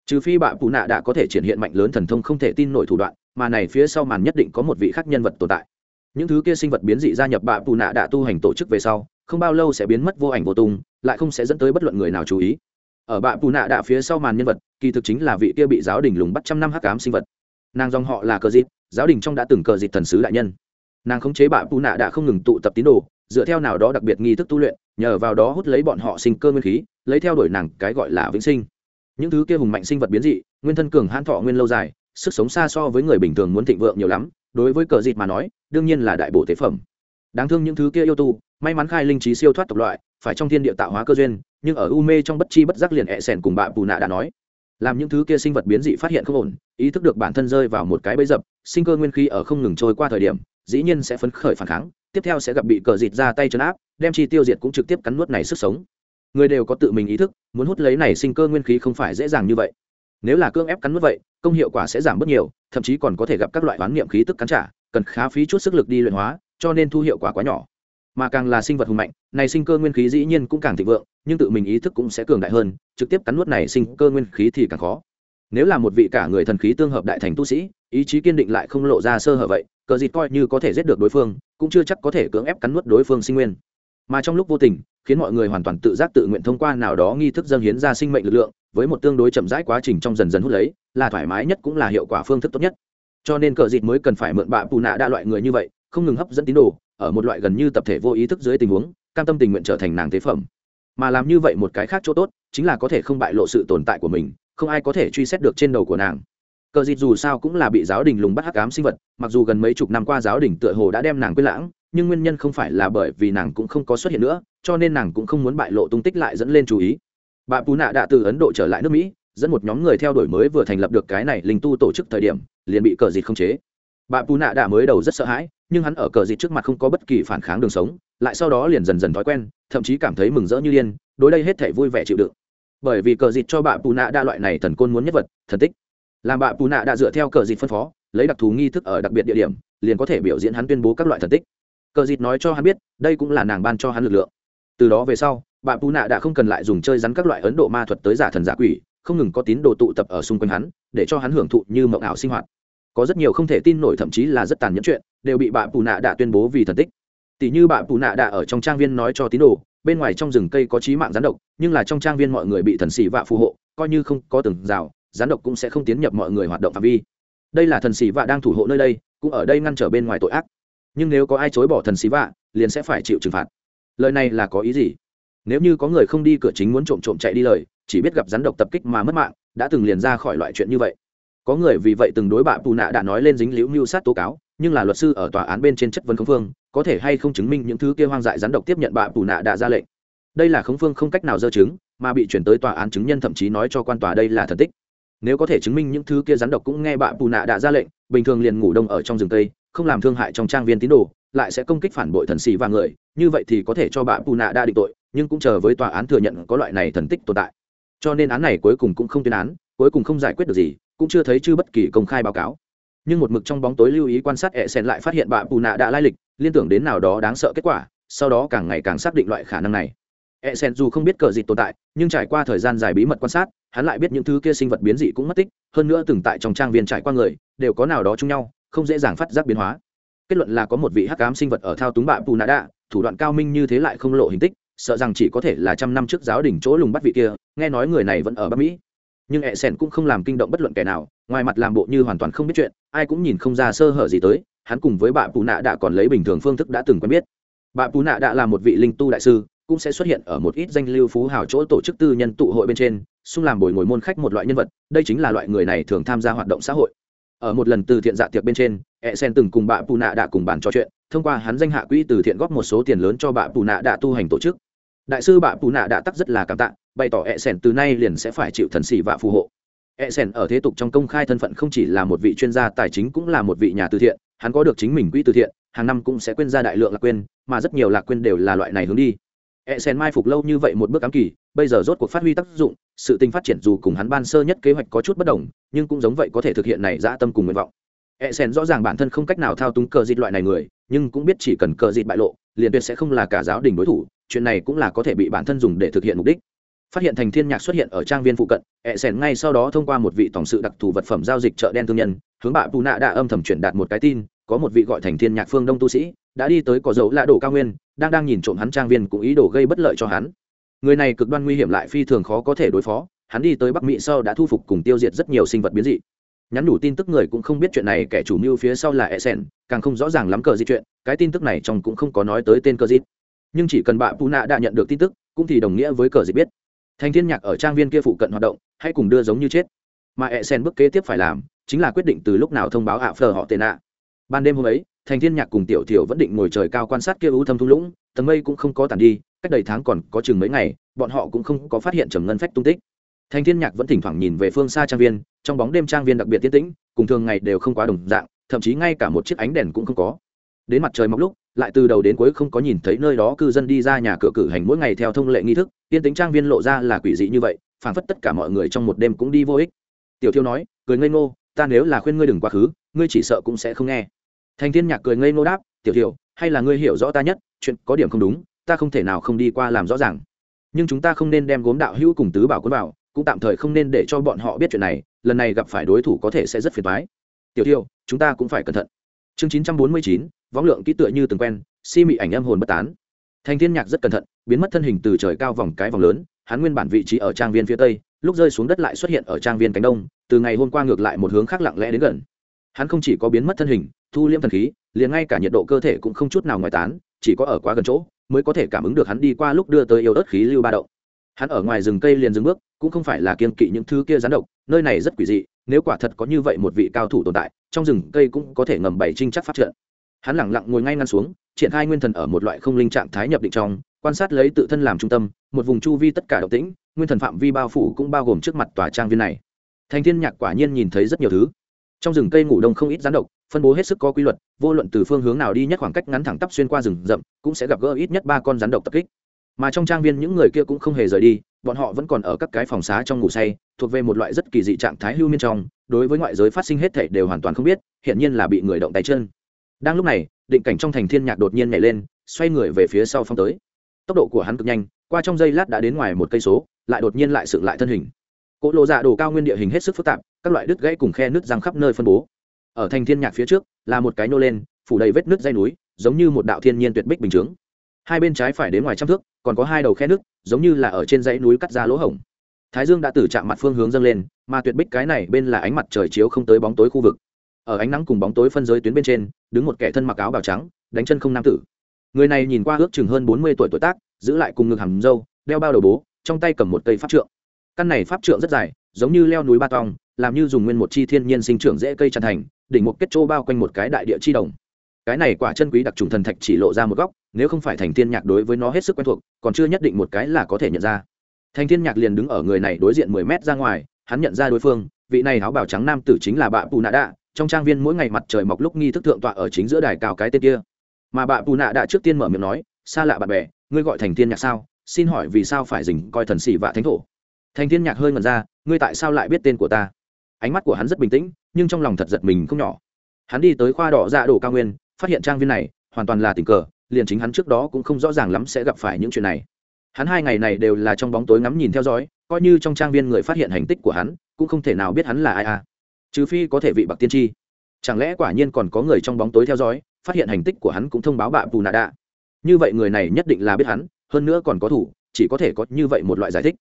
Trừ phi bà pù nạ đạ có thể triển hiện mạnh lớn thần thông không thể tin nổi thủ đoạn, mà này phía sau màn nhất định có một vị khác nhân vật tồn tại những thứ kia sinh vật biến dị gia nhập bạ tù nạ đã tu hành tổ chức về sau, không bao lâu sẽ biến mất vô ảnh vô tung, lại không sẽ dẫn tới bất luận người nào chú ý. Ở bạ tù nạ đã phía sau màn nhân vật, kỳ thực chính là vị kia bị giáo đình lùng bắt trăm năm hắc ám sinh vật. Nàng dòng họ là cờ dịp giáo đình trong đã từng cờ dịp thần sứ đại nhân. Nàng khống chế bạ tù nạ đã không ngừng tụ tập tín đồ, dựa theo nào đó đặc biệt nghi thức tu luyện, nhờ vào đó hút lấy bọn họ sinh cơ nguyên khí, lấy theo đuổi nàng cái gọi là vĩnh sinh. Những thứ kia hùng mạnh sinh vật biến dị, nguyên thân cường hãn thọ nguyên lâu dài, sức sống xa so với người bình thường muốn thịnh vượng nhiều lắm đối với cờ dịt mà nói, đương nhiên là đại bổ tế phẩm. Đáng thương những thứ kia yêu tu, may mắn khai linh trí siêu thoát tộc loại, phải trong thiên địa tạo hóa cơ duyên, nhưng ở u mê trong bất chi bất giác liền ẹ sẻn cùng bạ bù nạ đã nói. Làm những thứ kia sinh vật biến dị phát hiện không ổn, ý thức được bản thân rơi vào một cái bẫy dập, sinh cơ nguyên khí ở không ngừng trôi qua thời điểm, dĩ nhiên sẽ phấn khởi phản kháng, tiếp theo sẽ gặp bị cờ dịt ra tay chấn áp, đem chi tiêu diệt cũng trực tiếp cắn nuốt này sức sống. Người đều có tự mình ý thức, muốn hút lấy này sinh cơ nguyên khí không phải dễ dàng như vậy nếu là cương ép cắn nuốt vậy, công hiệu quả sẽ giảm bớt nhiều, thậm chí còn có thể gặp các loại oán niệm khí tức cắn trả, cần khá phí chút sức lực đi luyện hóa, cho nên thu hiệu quả quá nhỏ. Mà càng là sinh vật hùng mạnh, này sinh cơ nguyên khí dĩ nhiên cũng càng thịnh vượng, nhưng tự mình ý thức cũng sẽ cường đại hơn, trực tiếp cắn nuốt này sinh cơ nguyên khí thì càng khó. Nếu là một vị cả người thần khí tương hợp đại thành tu sĩ, ý chí kiên định lại không lộ ra sơ hở vậy, cờ dịt coi như có thể giết được đối phương, cũng chưa chắc có thể cưỡng ép cắn nuốt đối phương sinh nguyên. Mà trong lúc vô tình, khiến mọi người hoàn toàn tự giác tự nguyện thông qua nào đó nghi thức dâng hiến ra sinh mệnh lực lượng với một tương đối chậm rãi quá trình trong dần dần hút lấy, là thoải mái nhất cũng là hiệu quả phương thức tốt nhất. Cho nên cờ dịt mới cần phải mượn bạ bù nạ đa loại người như vậy, không ngừng hấp dẫn tín đồ, ở một loại gần như tập thể vô ý thức dưới tình huống, cam tâm tình nguyện trở thành nàng tế phẩm. Mà làm như vậy một cái khác chỗ tốt, chính là có thể không bại lộ sự tồn tại của mình, không ai có thể truy xét được trên đầu của nàng. Cờ dịt dù sao cũng là bị giáo đình lùng bắt hắc ám sinh vật, mặc dù gần mấy chục năm qua giáo đình tựa hồ đã đem nàng quên lãng, nhưng nguyên nhân không phải là bởi vì nàng cũng không có xuất hiện nữa, cho nên nàng cũng không muốn bại lộ tung tích lại dẫn lên chú ý bà pú nạ đã từ ấn độ trở lại nước mỹ, dẫn một nhóm người theo đuổi mới vừa thành lập được cái này linh tu tổ chức thời điểm, liền bị cờ dịt không chế. Bà pú nạ đã mới đầu rất sợ hãi, nhưng hắn ở cờ dịt trước mặt không có bất kỳ phản kháng đường sống, lại sau đó liền dần dần thói quen, thậm chí cảm thấy mừng rỡ như điên, đối đây hết thể vui vẻ chịu đựng. Bởi vì cờ dịt cho bà pú nạ đa loại này thần côn muốn nhất vật, thần tích. Làm bà pú nạ đã dựa theo cờ dịt phân phó, lấy đặc thù nghi thức ở đặc biệt địa điểm, liền có thể biểu diễn hắn tuyên bố các loại thần tích. Cờ dịt nói cho hắn biết, đây cũng là nàng ban cho hắn lực lượng. Từ đó về sau bà pù nạ đã không cần lại dùng chơi rắn các loại ấn độ ma thuật tới giả thần giả quỷ, không ngừng có tín đồ tụ tập ở xung quanh hắn, để cho hắn hưởng thụ như mộng ảo sinh hoạt. Có rất nhiều không thể tin nổi, thậm chí là rất tàn nhẫn chuyện, đều bị bà pù nạ đã tuyên bố vì thần tích. Tỷ như bà pù nạ đã ở trong trang viên nói cho tín đồ, bên ngoài trong rừng cây có trí mạng rắn độc, nhưng là trong trang viên mọi người bị thần xì vạ phù hộ, coi như không có từng rào, rắn độc cũng sẽ không tiến nhập mọi người hoạt động phạm vi. Đây là thần xì vạ đang thủ hộ nơi đây, cũng ở đây ngăn trở bên ngoài tội ác. Nhưng nếu có ai chối bỏ thần xì vạ, liền sẽ phải chịu trừng phạt. Lời này là có ý gì? Nếu như có người không đi cửa chính muốn trộm trộm chạy đi lời, chỉ biết gặp rắn độc tập kích mà mất mạng, đã từng liền ra khỏi loại chuyện như vậy. Có người vì vậy từng đối bạ pù nạ đã nói lên dính liễu mưu sát tố cáo, nhưng là luật sư ở tòa án bên trên chất vấn khống phương, có thể hay không chứng minh những thứ kia hoang dại rắn độc tiếp nhận bạ pù nạ đã ra lệnh. Đây là khống phương không cách nào dơ chứng, mà bị chuyển tới tòa án chứng nhân thậm chí nói cho quan tòa đây là thần tích. Nếu có thể chứng minh những thứ kia rắn độc cũng nghe bạ pù nạ đã ra lệnh, bình thường liền ngủ đông ở trong rừng tây không làm thương hại trong trang viên tín đồ, lại sẽ công kích phản bội thần sĩ và người, như vậy thì có thể cho bạ pù nạ đã định tội nhưng cũng chờ với tòa án thừa nhận có loại này thần tích tồn tại. Cho nên án này cuối cùng cũng không tuyên án, cuối cùng không giải quyết được gì, cũng chưa thấy chư bất kỳ công khai báo cáo. Nhưng một mực trong bóng tối lưu ý quan sát ẹ sen lại phát hiện bà bù nạ đã lai lịch, liên tưởng đến nào đó đáng sợ kết quả, sau đó càng ngày càng xác định loại khả năng này. Ẹ sen dù không biết cờ gì tồn tại, nhưng trải qua thời gian dài bí mật quan sát, hắn lại biết những thứ kia sinh vật biến dị cũng mất tích, hơn nữa từng tại trong trang viên trải qua người, đều có nào đó chung nhau, không dễ dàng phát giác biến hóa. Kết luận là có một vị hắc ám sinh vật ở thao túng bạ pù nạ đạ thủ đoạn cao minh như thế lại không lộ hình tích sợ rằng chỉ có thể là trăm năm trước giáo đình chỗ lùng bắt vị kia, nghe nói người này vẫn ở bắc mỹ. Nhưng hẹ sẻn cũng không làm kinh động bất luận kẻ nào, ngoài mặt làm bộ như hoàn toàn không biết chuyện, ai cũng nhìn không ra sơ hở gì tới, hắn cùng với bà pù nạ đã còn lấy bình thường phương thức đã từng quen biết. Bà pù nạ đã là một vị linh tu đại sư, cũng sẽ xuất hiện ở một ít danh lưu phú hào chỗ tổ chức tư nhân tụ hội bên trên, xung làm bồi ngồi môn khách một loại nhân vật, đây chính là loại người này thường tham gia hoạt động xã hội ở một lần từ thiện dạ tiệc bên trên e sen từng cùng bà pù nạ đã cùng bàn trò chuyện, thông qua hắn danh hạ quỹ từ thiện góp một số tiền lớn cho bà pù nạ đã tu hành tổ chức. Đại sư bà pù nạ đã tắc rất là cảm tạ, bày tỏ e sen từ nay liền sẽ phải chịu thần xỉ và phù hộ. E sen ở thế tục trong công khai thân phận không chỉ là một vị chuyên gia tài chính cũng là một vị nhà từ thiện, hắn có được chính mình quỹ từ thiện, hàng năm cũng sẽ quên ra đại lượng lạc quên, mà rất nhiều lạc quên đều là loại này hướng đi e sen mai phục lâu như vậy một bước ám kỳ, bây giờ rốt cuộc phát huy tác dụng, sự tình phát triển dù cùng hắn ban sơ nhất kế hoạch có chút bất đồng, nhưng cũng giống vậy có thể thực hiện này dã tâm cùng nguyện vọng. E sen rõ ràng bản thân không cách nào thao túng cờ dịt loại này người, nhưng cũng biết chỉ cần cờ dịt bại lộ, liền tuyệt sẽ không là cả giáo đình đối thủ, chuyện này cũng là có thể bị bản thân dùng để thực hiện mục đích. Phát hiện thành thiên nhạc xuất hiện ở trang viên phụ cận e ẹ sèn ngay sau đó thông qua một vị tổng sự đặc thù vật phẩm giao dịch chợ đen thương nhân, hướng bạ pù nạ đã âm thầm chuyển đạt một cái tin, có một vị gọi thành thiên nhạc phương đông tu sĩ, đã đi tới cỏ dấu lạ đổ cao nguyên đang đang nhìn trộm hắn trang viên cũng ý đồ gây bất lợi cho hắn. Người này cực đoan nguy hiểm lại phi thường khó có thể đối phó, hắn đi tới bắc mỹ sau đã thu phục cùng tiêu diệt rất nhiều sinh vật biến dị. Nhắn đủ tin tức người cũng không biết chuyện này, kẻ chủ mưu phía sau là e sen càng không rõ ràng lắm cờ di chuyện, cái tin tức này trong cũng không có nói tới tên cờ di nhưng chỉ cần bạ pù nạ đã nhận được tin tức, cũng thì đồng nghĩa với cờ di biết. Thành thiên nhạc ở trang viên kia phụ cận hoạt động hãy cùng đưa giống như chết. Mà e sen bước kế tiếp phải làm, chính là quyết định từ lúc nào thông báo ạ phờ họ tệ nạ ban đêm hôm ấy thành thiên nhạc cùng tiểu tiểu vẫn định ngồi trời cao quan sát kia u thâm thung lũng, tầng mây cũng không có tàn đi, cách đầy tháng còn có chừng mấy ngày, bọn họ cũng không có phát hiện trầm ngân phách tung tích. Thành thiên nhạc vẫn thỉnh thoảng nhìn về phương xa trang viên, trong bóng đêm trang viên đặc biệt tiến tĩnh, cùng thường ngày đều không quá đồng dạng, thậm chí ngay cả một chiếc ánh đèn cũng không có. Đến mặt trời mọc lúc, lại từ đầu đến cuối không có nhìn thấy nơi đó cư dân đi ra nhà cửa cử hành mỗi ngày theo thông lệ nghi thức tiên tính trang viên lộ ra là quỷ dị như vậy, phảng phất tất cả mọi người trong một đêm cũng đi vô ích. Tiểu thiêu nói, cười ngây ngô, ta nếu là khuyên ngươi đừng quá khứ, ngươi chỉ sợ cũng sẽ không nghe thành thiên nhạc cười ngây ngô đáp tiểu Hiểu, hay là ngươi hiểu rõ ta nhất chuyện có điểm không đúng ta không thể nào không đi qua làm rõ ràng. Nhưng chúng ta không nên đem gốm đạo hữu cùng tứ bảo cuốn vào cũng tạm thời không nên để cho bọn họ biết chuyện này lần này gặp phải đối thủ có thể sẽ rất phiền toái. Tiểu tiêu chúng ta cũng phải cẩn thận. Chương chín trăm bốn mươi chín võng lượng kỹ tựa như từng quen si mị ảnh âm hồn bất tán. Thanh thiên nhạc rất cẩn thận biến mất thân hình từ trời cao vòng cái vòng lớn hắn nguyên bản vị trí ở trang viên phía tây lúc rơi xuống đất lại xuất hiện ở trang viên cánh đông từ ngày hôm qua ngược lại một hướng khác lặng lẽ đến gần. Hắn không chỉ có biến mất thân hình thu liễm thần khí, liền ngay cả nhiệt độ cơ thể cũng không chút nào ngoài tán, chỉ có ở quá gần chỗ, mới có thể cảm ứng được hắn đi qua lúc đưa tới yêu ớt khí lưu ba động. Hắn ở ngoài rừng cây liền dừng bước, cũng không phải là kiên kỵ những thứ kia rắn độc, nơi này rất quỷ dị, nếu quả thật có như vậy một vị cao thủ tồn tại, trong rừng cây cũng có thể ngầm bày trinh chắc phát trận. Hắn lẳng lặng ngồi ngay ngăn xuống, triển khai nguyên thần ở một loại không linh trạng thái nhập định trong, quan sát lấy tự thân làm trung tâm, một vùng chu vi tất cả độc tĩnh, nguyên thần phạm vi bao phủ cũng bao gồm trước mặt tòa trang viên này. Thành thiên nhạc quả nhiên nhìn thấy rất nhiều thứ trong rừng cây ngủ đông không ít rắn độc, phân bố hết sức có quy luật, vô luận từ phương hướng nào đi nhất khoảng cách ngắn thẳng tắp xuyên qua rừng rậm, cũng sẽ gặp gỡ ít nhất ba con rắn độc tập kích. Mà trong trang viên những người kia cũng không hề rời đi, bọn họ vẫn còn ở các cái phòng xá trong ngủ say, thuộc về một loại rất kỳ dị trạng thái hưu miên trong, đối với ngoại giới phát sinh hết thảy đều hoàn toàn không biết hiện nhiên là bị người động tay chân. Đang lúc này, định cảnh trong thành thiên nhạc đột nhiên nhảy lên, xoay người về phía sau phong tới. Tốc độ của hắn cực nhanh, qua trong giây lát đã đến ngoài một cây số, lại đột nhiên lại sự lại thân hình. Cỗ lộ dạ đồ cao nguyên địa hình hết sức phức tạp các loại đứt gãy cùng khe nứt răng khắp nơi phân bố. Ở thành thiên nhạc phía trước, là một cái nô lên, phủ đầy vết nứt dây núi, giống như một đạo thiên nhiên tuyệt bích bình chướng. Hai bên trái phải đến ngoài trăm thước, còn có hai đầu khe nứt, giống như là ở trên dãy núi cắt ra lỗ hổng. Thái dương đã từ chạm mặt phương hướng dâng lên, mà tuyệt bích cái này bên là ánh mặt trời chiếu không tới bóng tối khu vực. Ở ánh nắng cùng bóng tối phân giới tuyến bên trên, đứng một kẻ thân mặc áo bào trắng, đánh chân không nam tử. Người này nhìn qua ước chừng hơn bốn mươi tuổi tuổi tác, giữ lại cùng ngực hầm râu, đeo bao đầu bố, trong tay cầm một cây pháp trượng. Căn này pháp trượng rất dài, giống như leo núi ba tong làm như dùng nguyên một chi thiên nhiên sinh trưởng dễ cây tràn thành, đỉnh một kết trô bao quanh một cái đại địa chi đồng. Cái này quả chân quý đặc trùng thần thạch chỉ lộ ra một góc, nếu không phải thành thiên nhạc đối với nó hết sức quen thuộc, còn chưa nhất định một cái là có thể nhận ra. Thành thiên nhạc liền đứng ở người này đối diện mười mét ra ngoài, hắn nhận ra đối phương, vị này áo bào trắng nam tử chính là bạ pù nạ đạ, trong trang viên mỗi ngày mặt trời mọc lúc nghi thức thượng tọa ở chính giữa đài cao cái tên kia. Mà bạ pù nạ đạ trước tiên mở miệng nói xa lạ bạn bè, ngươi gọi thành thiên nhạc sao? Xin hỏi vì sao phải dình coi thần sĩ vạ thánh thổ? Thành thiên nhạc hơi ngẩn ra, ngươi tại sao lại biết tên của ta? Ánh mắt của hắn rất bình tĩnh, nhưng trong lòng thật giật mình không nhỏ. Hắn đi tới khoa đỏ dạ đổ cao nguyên, phát hiện trang viên này hoàn toàn là tình cờ, liền chính hắn trước đó cũng không rõ ràng lắm sẽ gặp phải những chuyện này. Hắn hai ngày này đều là trong bóng tối ngắm nhìn theo dõi, coi như trong trang viên người phát hiện hành tích của hắn, cũng không thể nào biết hắn là ai à. Trừ phi có thể vị bậc tiên tri. Chẳng lẽ quả nhiên còn có người trong bóng tối theo dõi, phát hiện hành tích của hắn cũng thông báo bạ bù nạ đạ. Như vậy người này nhất định là biết hắn, hơn nữa còn có thủ, chỉ có thể có như vậy một loại giải thích.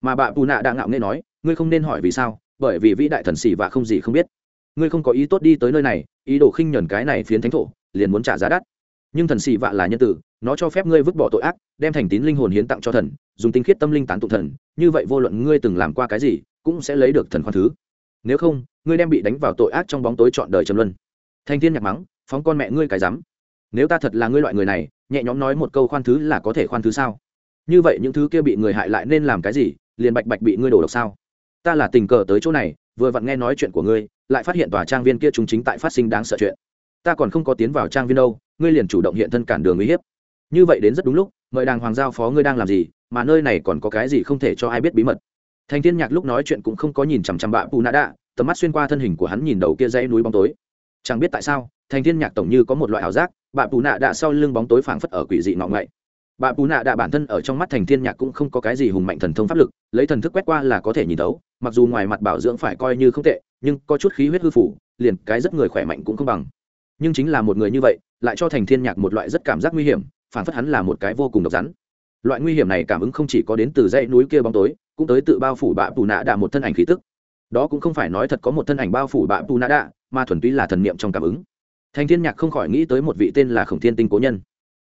Mà bạ bù nạ đã ngạo nghe nói, ngươi không nên hỏi vì sao bởi vì vĩ đại thần xỉ và không gì không biết. Ngươi không có ý tốt đi tới nơi này, ý đồ khinh nhuần cái này phiến thánh thổ, liền muốn trả giá đắt. Nhưng thần xỉ vạ là nhân tử, nó cho phép ngươi vứt bỏ tội ác, đem thành tín linh hồn hiến tặng cho thần, dùng tinh khiết tâm linh tán tụng thần, như vậy vô luận ngươi từng làm qua cái gì, cũng sẽ lấy được thần khoan thứ. Nếu không, ngươi đem bị đánh vào tội ác trong bóng tối trọn đời trầm luân. Thanh thiên nhạc mắng, phóng con mẹ ngươi cái rắm. Nếu ta thật là ngươi loại người này, nhẹ nhõm nói một câu khoan thứ là có thể khoan thứ sao? Như vậy những thứ kia bị người hại lại nên làm cái gì? Liền bạch bạch bị ngươi đổ độc sao? Ta là tình cờ tới chỗ này, vừa vặn nghe nói chuyện của ngươi, lại phát hiện tòa trang viên kia chúng chính tại phát sinh đáng sợ chuyện. Ta còn không có tiến vào trang viên đâu, ngươi liền chủ động hiện thân cản đường uy hiếp. Như vậy đến rất đúng lúc, mời đàng hoàng giao phó ngươi đang làm gì, mà nơi này còn có cái gì không thể cho ai biết bí mật. Thành thiên nhạc lúc nói chuyện cũng không có nhìn chằm chằm bạ pù nạ đạ, tầm mắt xuyên qua thân hình của hắn nhìn đầu kia dãy núi bóng tối. Chẳng biết tại sao, thành thiên nhạc tổng như có một loại ảo giác, bạ pù nạ đạ sau lưng bóng tối phảng phất ở quỷ dị ngọng ngậy. Bạ pù nạ đạ bản thân ở trong mắt thành thiên nhạc cũng không có cái gì hùng mạnh thần thông pháp lực, lấy thần thức quét qua là có thể nhìn đấu mặc dù ngoài mặt bảo dưỡng phải coi như không tệ, nhưng có chút khí huyết hư phủ, liền cái rất người khỏe mạnh cũng không bằng. Nhưng chính là một người như vậy, lại cho thành thiên nhạc một loại rất cảm giác nguy hiểm phản phất hắn là một cái vô cùng độc rắn. Loại nguy hiểm này cảm ứng không chỉ có đến từ dãy núi kia bóng tối, cũng tới tự bao phủ bạ bù nạ đạ một thân ảnh khí tức. Đó cũng không phải nói thật có một thân ảnh bao phủ bạ bù nạ đạ, mà thuần túy là thần niệm trong cảm ứng. Thành thiên nhạc không khỏi nghĩ tới một vị tên là khổng thiên tinh cố nhân.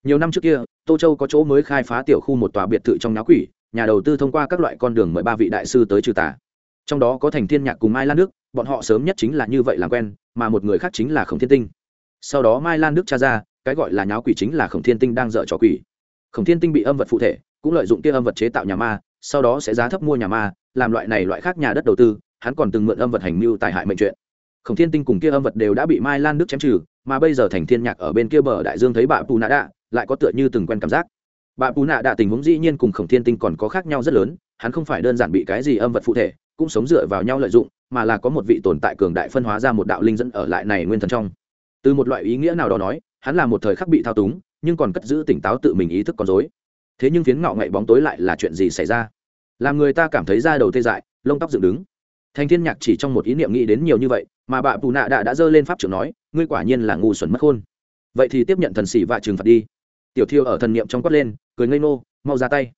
Nhiều năm trước kia, tô châu có chỗ mới khai phá tiểu khu một tòa biệt thự trong náo quỷ, nhà đầu tư thông qua các loại con đường mời ba vị đại sư tới trừ tà trong đó có thành thiên nhạc cùng mai lan đức, bọn họ sớm nhất chính là như vậy làm quen, mà một người khác chính là khổng thiên tinh. Sau đó mai lan đức tra ra, cái gọi là nháo quỷ chính là khổng thiên tinh đang dở trò quỷ. Khổng thiên tinh bị âm vật phụ thể, cũng lợi dụng kia âm vật chế tạo nhà ma, sau đó sẽ giá thấp mua nhà ma, làm loại này loại khác nhà đất đầu tư, hắn còn từng mượn âm vật hành mưu tài hại mệnh chuyện. Khổng thiên tinh cùng kia âm vật đều đã bị mai lan đức chém trừ, mà bây giờ thành thiên nhạc ở bên kia bờ đại dương thấy bà pù nạ đạ, lại có tựa như từng quen cảm giác. Bà pù nạ đạ tình huống dĩ nhiên cùng khổng thiên tinh còn có khác nhau rất lớn, hắn không phải đơn giản bị cái gì âm vật phụ thể cũng sống dựa vào nhau lợi dụng, mà là có một vị tồn tại cường đại phân hóa ra một đạo linh dẫn ở lại này nguyên thần trong. Từ một loại ý nghĩa nào đó nói, hắn là một thời khắc bị thao túng, nhưng còn cất giữ tỉnh táo tự mình ý thức còn dối thế nhưng phiến ngạo ngậy bóng tối lại là chuyện gì xảy ra? Làm người ta cảm thấy da đầu tê dại, lông tóc dựng đứng. Thành thiên nhạc chỉ trong một ý niệm nghĩ đến nhiều như vậy, mà bà bù nạ đã đã dơ lên pháp trưởng nói, ngươi quả nhiên là ngu xuẩn mất khôn. Vậy thì tiếp nhận thần sĩ và trừng phạt đi. Tiểu thiêu ở thần niệm trong quát lên, cười ngây nô mau ra tay.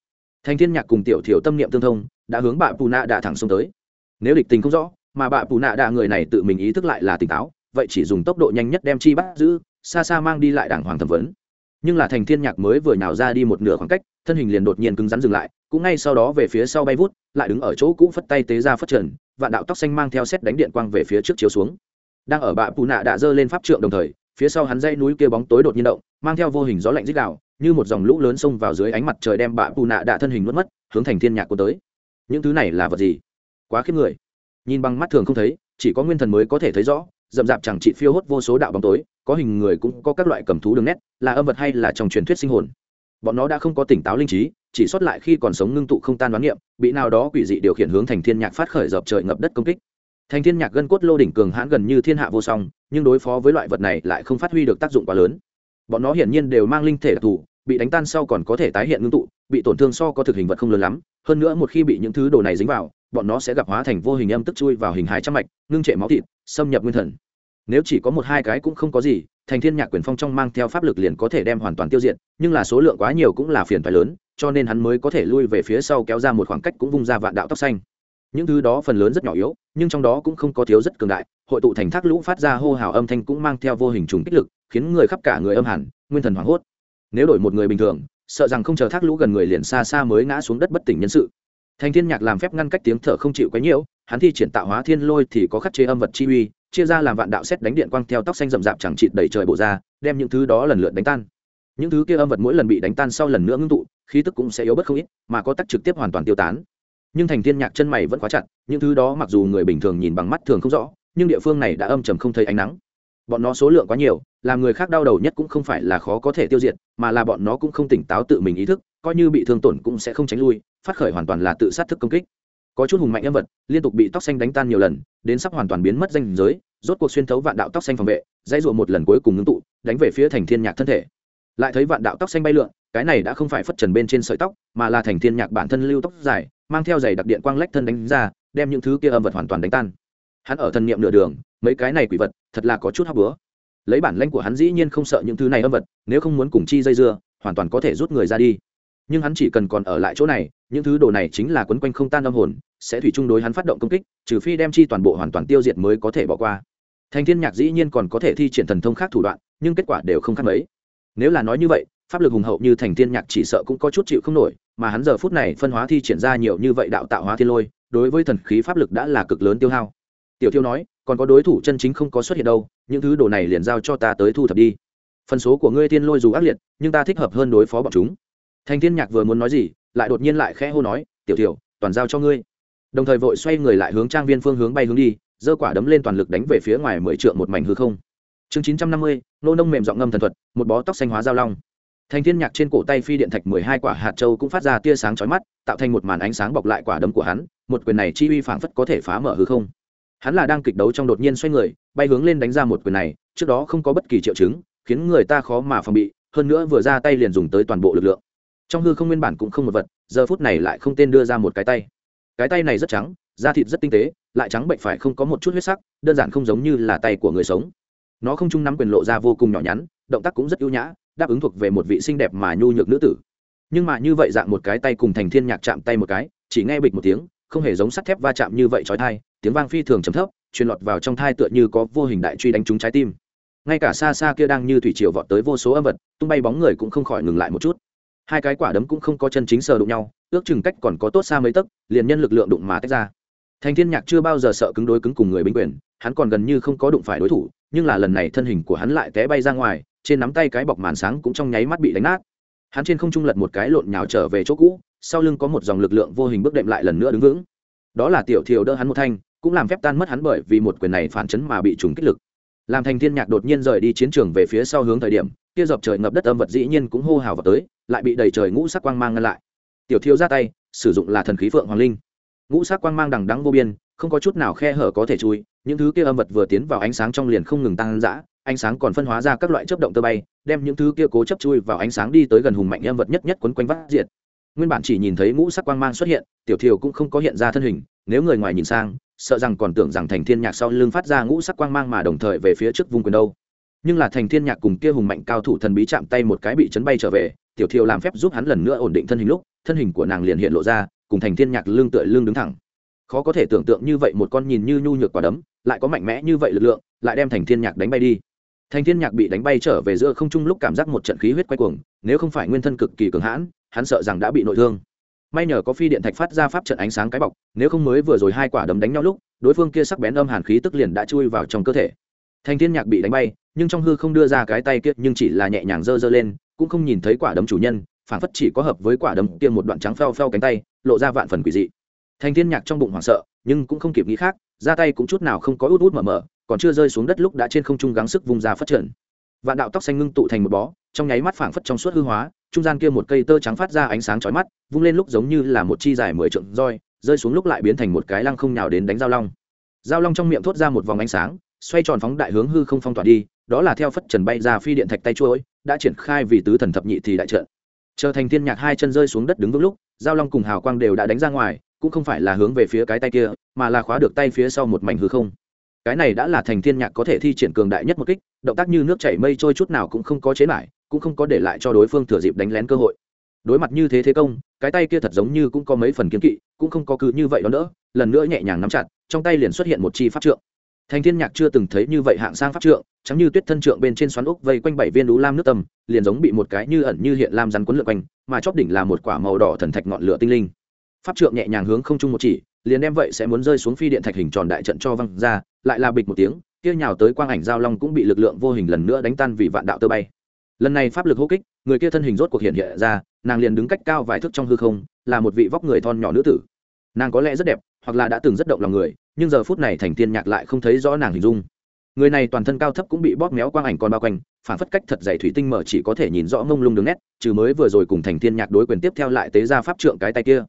Thành thiên nhạc cùng tiểu thiểu tâm niệm tương thông, đã hướng bà bù nạ đã thẳng xông tới nếu địch tình không rõ, mà bạ bù nạ đạ người này tự mình ý thức lại là tỉnh táo, vậy chỉ dùng tốc độ nhanh nhất đem chi bắt giữ, xa xa mang đi lại đảng hoàng thẩm vấn. Nhưng là thành thiên nhạc mới vừa nhào ra đi một nửa khoảng cách, thân hình liền đột nhiên cứng rắn dừng lại, cũng ngay sau đó về phía sau bay vút, lại đứng ở chỗ cũ phất tay tế ra phất trần, vạn đạo tóc xanh mang theo xét đánh điện quang về phía trước chiếu xuống. Đang ở bạ bù nạ đã giơ lên pháp trượng đồng thời, phía sau hắn dây núi kia bóng tối đột nhiên động, mang theo vô hình gió lạnh dích đạo như một dòng lũ lớn xông vào dưới ánh mặt trời đem bạ bù nạ đã thân hình mất mất, hướng thành thiên nhạc của tới. Những thứ này là vật gì? Quá khiếp người. Nhìn bằng mắt thường không thấy, chỉ có nguyên thần mới có thể thấy rõ, rậm rạp chẳng trị phiêu hốt vô số đạo bóng tối, có hình người cũng có các loại cầm thú đường nét, là âm vật hay là trong truyền thuyết sinh hồn. Bọn nó đã không có tỉnh táo linh trí, chỉ sót lại khi còn sống ngưng tụ không tan đoán niệm, bị nào đó quỷ dị điều khiển hướng thành thiên nhạc phát khởi dập trời ngập đất công kích. Thành thiên nhạc gân cốt lô đỉnh cường hãn gần như thiên hạ vô song, nhưng đối phó với loại vật này lại không phát huy được tác dụng quá lớn. Bọn nó hiển nhiên đều mang linh thể đặc thù, bị đánh tan sau còn có thể tái hiện ngưng tụ, bị tổn thương so có thực hình vật không lớn lắm, hơn nữa một khi bị những thứ đồ này dính vào bọn nó sẽ gặp hóa thành vô hình âm tức chui vào hình hài trăm mạch, ngưng trệ máu thịt, xâm nhập nguyên thần. Nếu chỉ có một hai cái cũng không có gì, thành thiên nhạc quyền phong trong mang theo pháp lực liền có thể đem hoàn toàn tiêu diệt, nhưng là số lượng quá nhiều cũng là phiền phải lớn, cho nên hắn mới có thể lui về phía sau kéo ra một khoảng cách cũng vung ra vạn đạo tóc xanh. Những thứ đó phần lớn rất nhỏ yếu, nhưng trong đó cũng không có thiếu rất cường đại, hội tụ thành thác lũ phát ra hô hào âm thanh cũng mang theo vô hình trùng kích lực, khiến người khắp cả người âm hẳn, nguyên thần hoảng hốt. Nếu đổi một người bình thường, sợ rằng không chờ thác lũ gần người liền xa xa mới ngã xuống đất bất tỉnh nhân sự thành thiên nhạc làm phép ngăn cách tiếng thở không chịu quấy nhiễu, hắn thi triển tạo hóa thiên lôi thì có khắc chế âm vật chi uy, chia ra làm vạn đạo xét đánh điện quang theo tóc xanh rậm rạp chẳng chịt đầy trời bộ ra, đem những thứ đó lần lượt đánh tan. Những thứ kia âm vật mỗi lần bị đánh tan sau lần nữa ngưng tụ, khí tức cũng sẽ yếu bất không ít, mà có tác trực tiếp hoàn toàn tiêu tán. Nhưng thành thiên nhạc chân mày vẫn khóa chặt, những thứ đó mặc dù người bình thường nhìn bằng mắt thường không rõ, nhưng địa phương này đã âm trầm không thấy ánh nắng bọn nó số lượng quá nhiều, làm người khác đau đầu nhất cũng không phải là khó có thể tiêu diệt, mà là bọn nó cũng không tỉnh táo tự mình ý thức, coi như bị thương tổn cũng sẽ không tránh lui, phát khởi hoàn toàn là tự sát thức công kích. Có chút hùng mạnh âm vật, liên tục bị tóc xanh đánh tan nhiều lần, đến sắp hoàn toàn biến mất danh giới, rốt cuộc xuyên thấu vạn đạo tóc xanh phòng vệ, dãy ruộng một lần cuối cùng ngưng tụ, đánh về phía thành thiên nhạc thân thể. Lại thấy vạn đạo tóc xanh bay lượn, cái này đã không phải phất trần bên trên sợi tóc, mà là thành thiên nhạc bản thân lưu tóc dài, mang theo giày đặc điện quang lách thân đánh ra, đem những thứ kia âm vật hoàn toàn đánh tan. Hắn ở thân niệm nửa đường mấy cái này quỷ vật, thật là có chút hấp búa. Lấy bản lãnh của hắn dĩ nhiên không sợ những thứ này âm vật, nếu không muốn cùng chi dây dưa, hoàn toàn có thể rút người ra đi. Nhưng hắn chỉ cần còn ở lại chỗ này, những thứ đồ này chính là quấn quanh không tan âm hồn, sẽ thủy chung đối hắn phát động công kích, trừ phi đem chi toàn bộ hoàn toàn tiêu diệt mới có thể bỏ qua. Thành thiên nhạc dĩ nhiên còn có thể thi triển thần thông khác thủ đoạn, nhưng kết quả đều không khác mấy. Nếu là nói như vậy, pháp lực hùng hậu như thành thiên nhạc chỉ sợ cũng có chút chịu không nổi, mà hắn giờ phút này phân hóa thi triển ra nhiều như vậy đạo tạo hóa thiên lôi, đối với thần khí pháp lực đã là cực lớn tiêu hao. Tiểu tiêu nói còn có đối thủ chân chính không có xuất hiện đâu, những thứ đồ này liền giao cho ta tới thu thập đi. Phần số của ngươi tiên lôi dù ác liệt, nhưng ta thích hợp hơn đối phó bọn chúng. Thành thiên nhạc vừa muốn nói gì, lại đột nhiên lại khẽ hô nói, tiểu tiểu, toàn giao cho ngươi. Đồng thời vội xoay người lại hướng trang viên phương hướng bay hướng đi, giơ quả đấm lên toàn lực đánh về phía ngoài mười trượng một mảnh hư không. Chương chín trăm năm mươi, nô nông mềm giọng ngâm thần thuật, một bó tóc xanh hóa giao long. Thành thiên nhạc trên cổ tay phi điện thạch mười hai quả hạt châu cũng phát ra tia sáng chói mắt, tạo thành một màn ánh sáng bọc lại quả đấm của hắn, một quyền này chi uy phảng phất có thể phá mở hư không hắn là đang kịch đấu trong đột nhiên xoay người, bay hướng lên đánh ra một quyền này, trước đó không có bất kỳ triệu chứng, khiến người ta khó mà phòng bị, hơn nữa vừa ra tay liền dùng tới toàn bộ lực lượng. Trong hư không nguyên bản cũng không một vật, giờ phút này lại không tên đưa ra một cái tay. Cái tay này rất trắng, da thịt rất tinh tế, lại trắng bệnh phải không có một chút huyết sắc, đơn giản không giống như là tay của người sống. Nó không chung nắm quyền lộ ra vô cùng nhỏ nhắn, động tác cũng rất ưu nhã, đáp ứng thuộc về một vị xinh đẹp mà nhu nhược nữ tử. Nhưng mà như vậy dạng một cái tay cùng thành thiên nhạc chạm tay một cái, chỉ nghe bịch một tiếng, không hề giống sắt thép va chạm như vậy trói thai tiếng vang phi thường trầm thấp, truyền lọt vào trong thai tựa như có vô hình đại truy đánh trúng trái tim. Ngay cả xa xa kia đang như thủy triều vọt tới vô số âm vật, tung bay bóng người cũng không khỏi ngừng lại một chút. Hai cái quả đấm cũng không có chân chính sờ đụng nhau, ước chừng cách còn có tốt xa mấy tấc, liền nhân lực lượng đụng mà tách ra. Thành thiên nhạc chưa bao giờ sợ cứng đối cứng cùng người binh quyền, hắn còn gần như không có đụng phải đối thủ, nhưng là lần này thân hình của hắn lại té bay ra ngoài, trên nắm tay cái bọc màn sáng cũng trong nháy mắt bị đánh nát. Hắn trên không trung lật một cái lộn nhào trở về chỗ cũ, sau lưng có một dòng lực lượng vô hình bước đệm lại lần nữa đứng vững. Đó là tiểu thiều đỡ hắn một thanh cũng làm phép tan mất hắn bởi vì một quyền này phản chấn mà bị trùng kích lực. Làm thành thiên nhạc đột nhiên rời đi chiến trường về phía sau hướng thời điểm, kia dọc trời ngập đất âm vật dĩ nhiên cũng hô hào vào tới, lại bị đầy trời ngũ sắc quang mang ngăn lại. Tiểu thiêu ra tay, sử dụng là thần khí phượng hoàng linh. Ngũ sắc quang mang đằng đắng vô biên, không có chút nào khe hở có thể chui, những thứ kia âm vật vừa tiến vào ánh sáng trong liền không ngừng tăng dã, ánh sáng còn phân hóa ra các loại chớp động tơ bay, đem những thứ kia cố chấp chui vào ánh sáng đi tới gần hùng mạnh âm vật nhất nhất quấn quanh vắt diệt. Nguyên bản chỉ nhìn thấy ngũ sắc quang mang xuất hiện, tiểu thiều cũng không có hiện ra thân hình, nếu người ngoài nhìn sang sợ rằng còn tưởng rằng thành thiên nhạc sau lưng phát ra ngũ sắc quang mang mà đồng thời về phía trước vùng quyền đâu. Nhưng là thành thiên nhạc cùng kia hùng mạnh cao thủ thần bí chạm tay một cái bị chấn bay trở về, tiểu thiều làm phép giúp hắn lần nữa ổn định thân hình lúc, thân hình của nàng liền hiện lộ ra, cùng thành thiên nhạc lưng tựa lưng đứng thẳng. Khó có thể tưởng tượng như vậy một con nhìn như nhu nhược quả đấm, lại có mạnh mẽ như vậy lực lượng, lại đem thành thiên nhạc đánh bay đi. Thành thiên nhạc bị đánh bay trở về giữa không trung lúc cảm giác một trận khí huyết quay cuồng, nếu không phải nguyên thân cực kỳ cường hãn, hắn sợ rằng đã bị nội thương may nhờ có phi điện thạch phát ra pháp trận ánh sáng cái bọc, nếu không mới vừa rồi hai quả đấm đánh nhau lúc, đối phương kia sắc bén âm hàn khí tức liền đã chui vào trong cơ thể. Thành thiên nhạc bị đánh bay, nhưng trong hư không đưa ra cái tay kia nhưng chỉ là nhẹ nhàng giơ giơ lên, cũng không nhìn thấy quả đấm chủ nhân phản phất chỉ có hợp với quả đấm kia một đoạn trắng phèo phèo cánh tay, lộ ra vạn phần quỷ dị. Thành thiên nhạc trong bụng hoảng sợ, nhưng cũng không kịp nghĩ khác, ra tay cũng chút nào không có út út mở mở, còn chưa rơi xuống đất lúc đã trên không trung gắng sức vùng ra phát triển vạn đạo tóc xanh ngưng tụ thành một bó, trong nháy mắt phảng phất trong suốt hư hóa trung gian kia một cây tơ trắng phát ra ánh sáng chói mắt, vung lên lúc giống như là một chi dài mười trượng roi, rơi xuống lúc lại biến thành một cái lăng không nhào đến đánh giao long. Giao long trong miệng thốt ra một vòng ánh sáng, xoay tròn phóng đại hướng hư không phong tỏa đi, đó là theo phất trần bay ra phi điện thạch tay chuỗi đã triển khai vì tứ thần thập nhị thì đại trận. Trở thành thiên nhạc hai chân rơi xuống đất đứng vững lúc, giao long cùng hào quang đều đã đánh ra ngoài, cũng không phải là hướng về phía cái tay kia, mà là khóa được tay phía sau một mảnh hư không. Cái này đã là thành thiên nhạc có thể thi triển cường đại nhất một kích, động tác như nước chảy mây trôi chút nào cũng không có chế lại cũng không có để lại cho đối phương thừa dịp đánh lén cơ hội. Đối mặt như thế thế công, cái tay kia thật giống như cũng có mấy phần kiến kỵ, cũng không có cứ như vậy đó nữa lần nữa nhẹ nhàng nắm chặt, trong tay liền xuất hiện một chi pháp trượng. Thành thiên nhạc chưa từng thấy như vậy hạng sang pháp trượng, chẳng như tuyết thân trượng bên trên xoắn úc vây quanh bảy viên đũ lam nước tầm, liền giống bị một cái như ẩn như hiện lam rắn quấn lượn quanh, mà chóp đỉnh là một quả màu đỏ thần thạch ngọn lửa tinh linh. Pháp trượng nhẹ nhàng hướng không trung một chỉ, liền đem vậy sẽ muốn rơi xuống phi điện thạch hình tròn đại trận cho văng ra, lại là bịch một tiếng, kia nhào tới quang ảnh giao long cũng bị lực lượng vô hình lần nữa đánh tan vì vạn đạo tơ bay lần này pháp lực hô kích, người kia thân hình rốt cuộc hiện hiện ra, nàng liền đứng cách cao vài thước trong hư không, là một vị vóc người thon nhỏ nữ tử. Nàng có lẽ rất đẹp, hoặc là đã từng rất động lòng người, nhưng giờ phút này thành tiên nhạc lại không thấy rõ nàng hình dung. Người này toàn thân cao thấp cũng bị bóp méo quang ảnh còn bao quanh, phản phất cách thật dày thủy tinh mở chỉ có thể nhìn rõ mông lung đường nét, trừ mới vừa rồi cùng thành tiên nhạc đối quyền tiếp theo lại tế ra pháp trượng cái tay kia.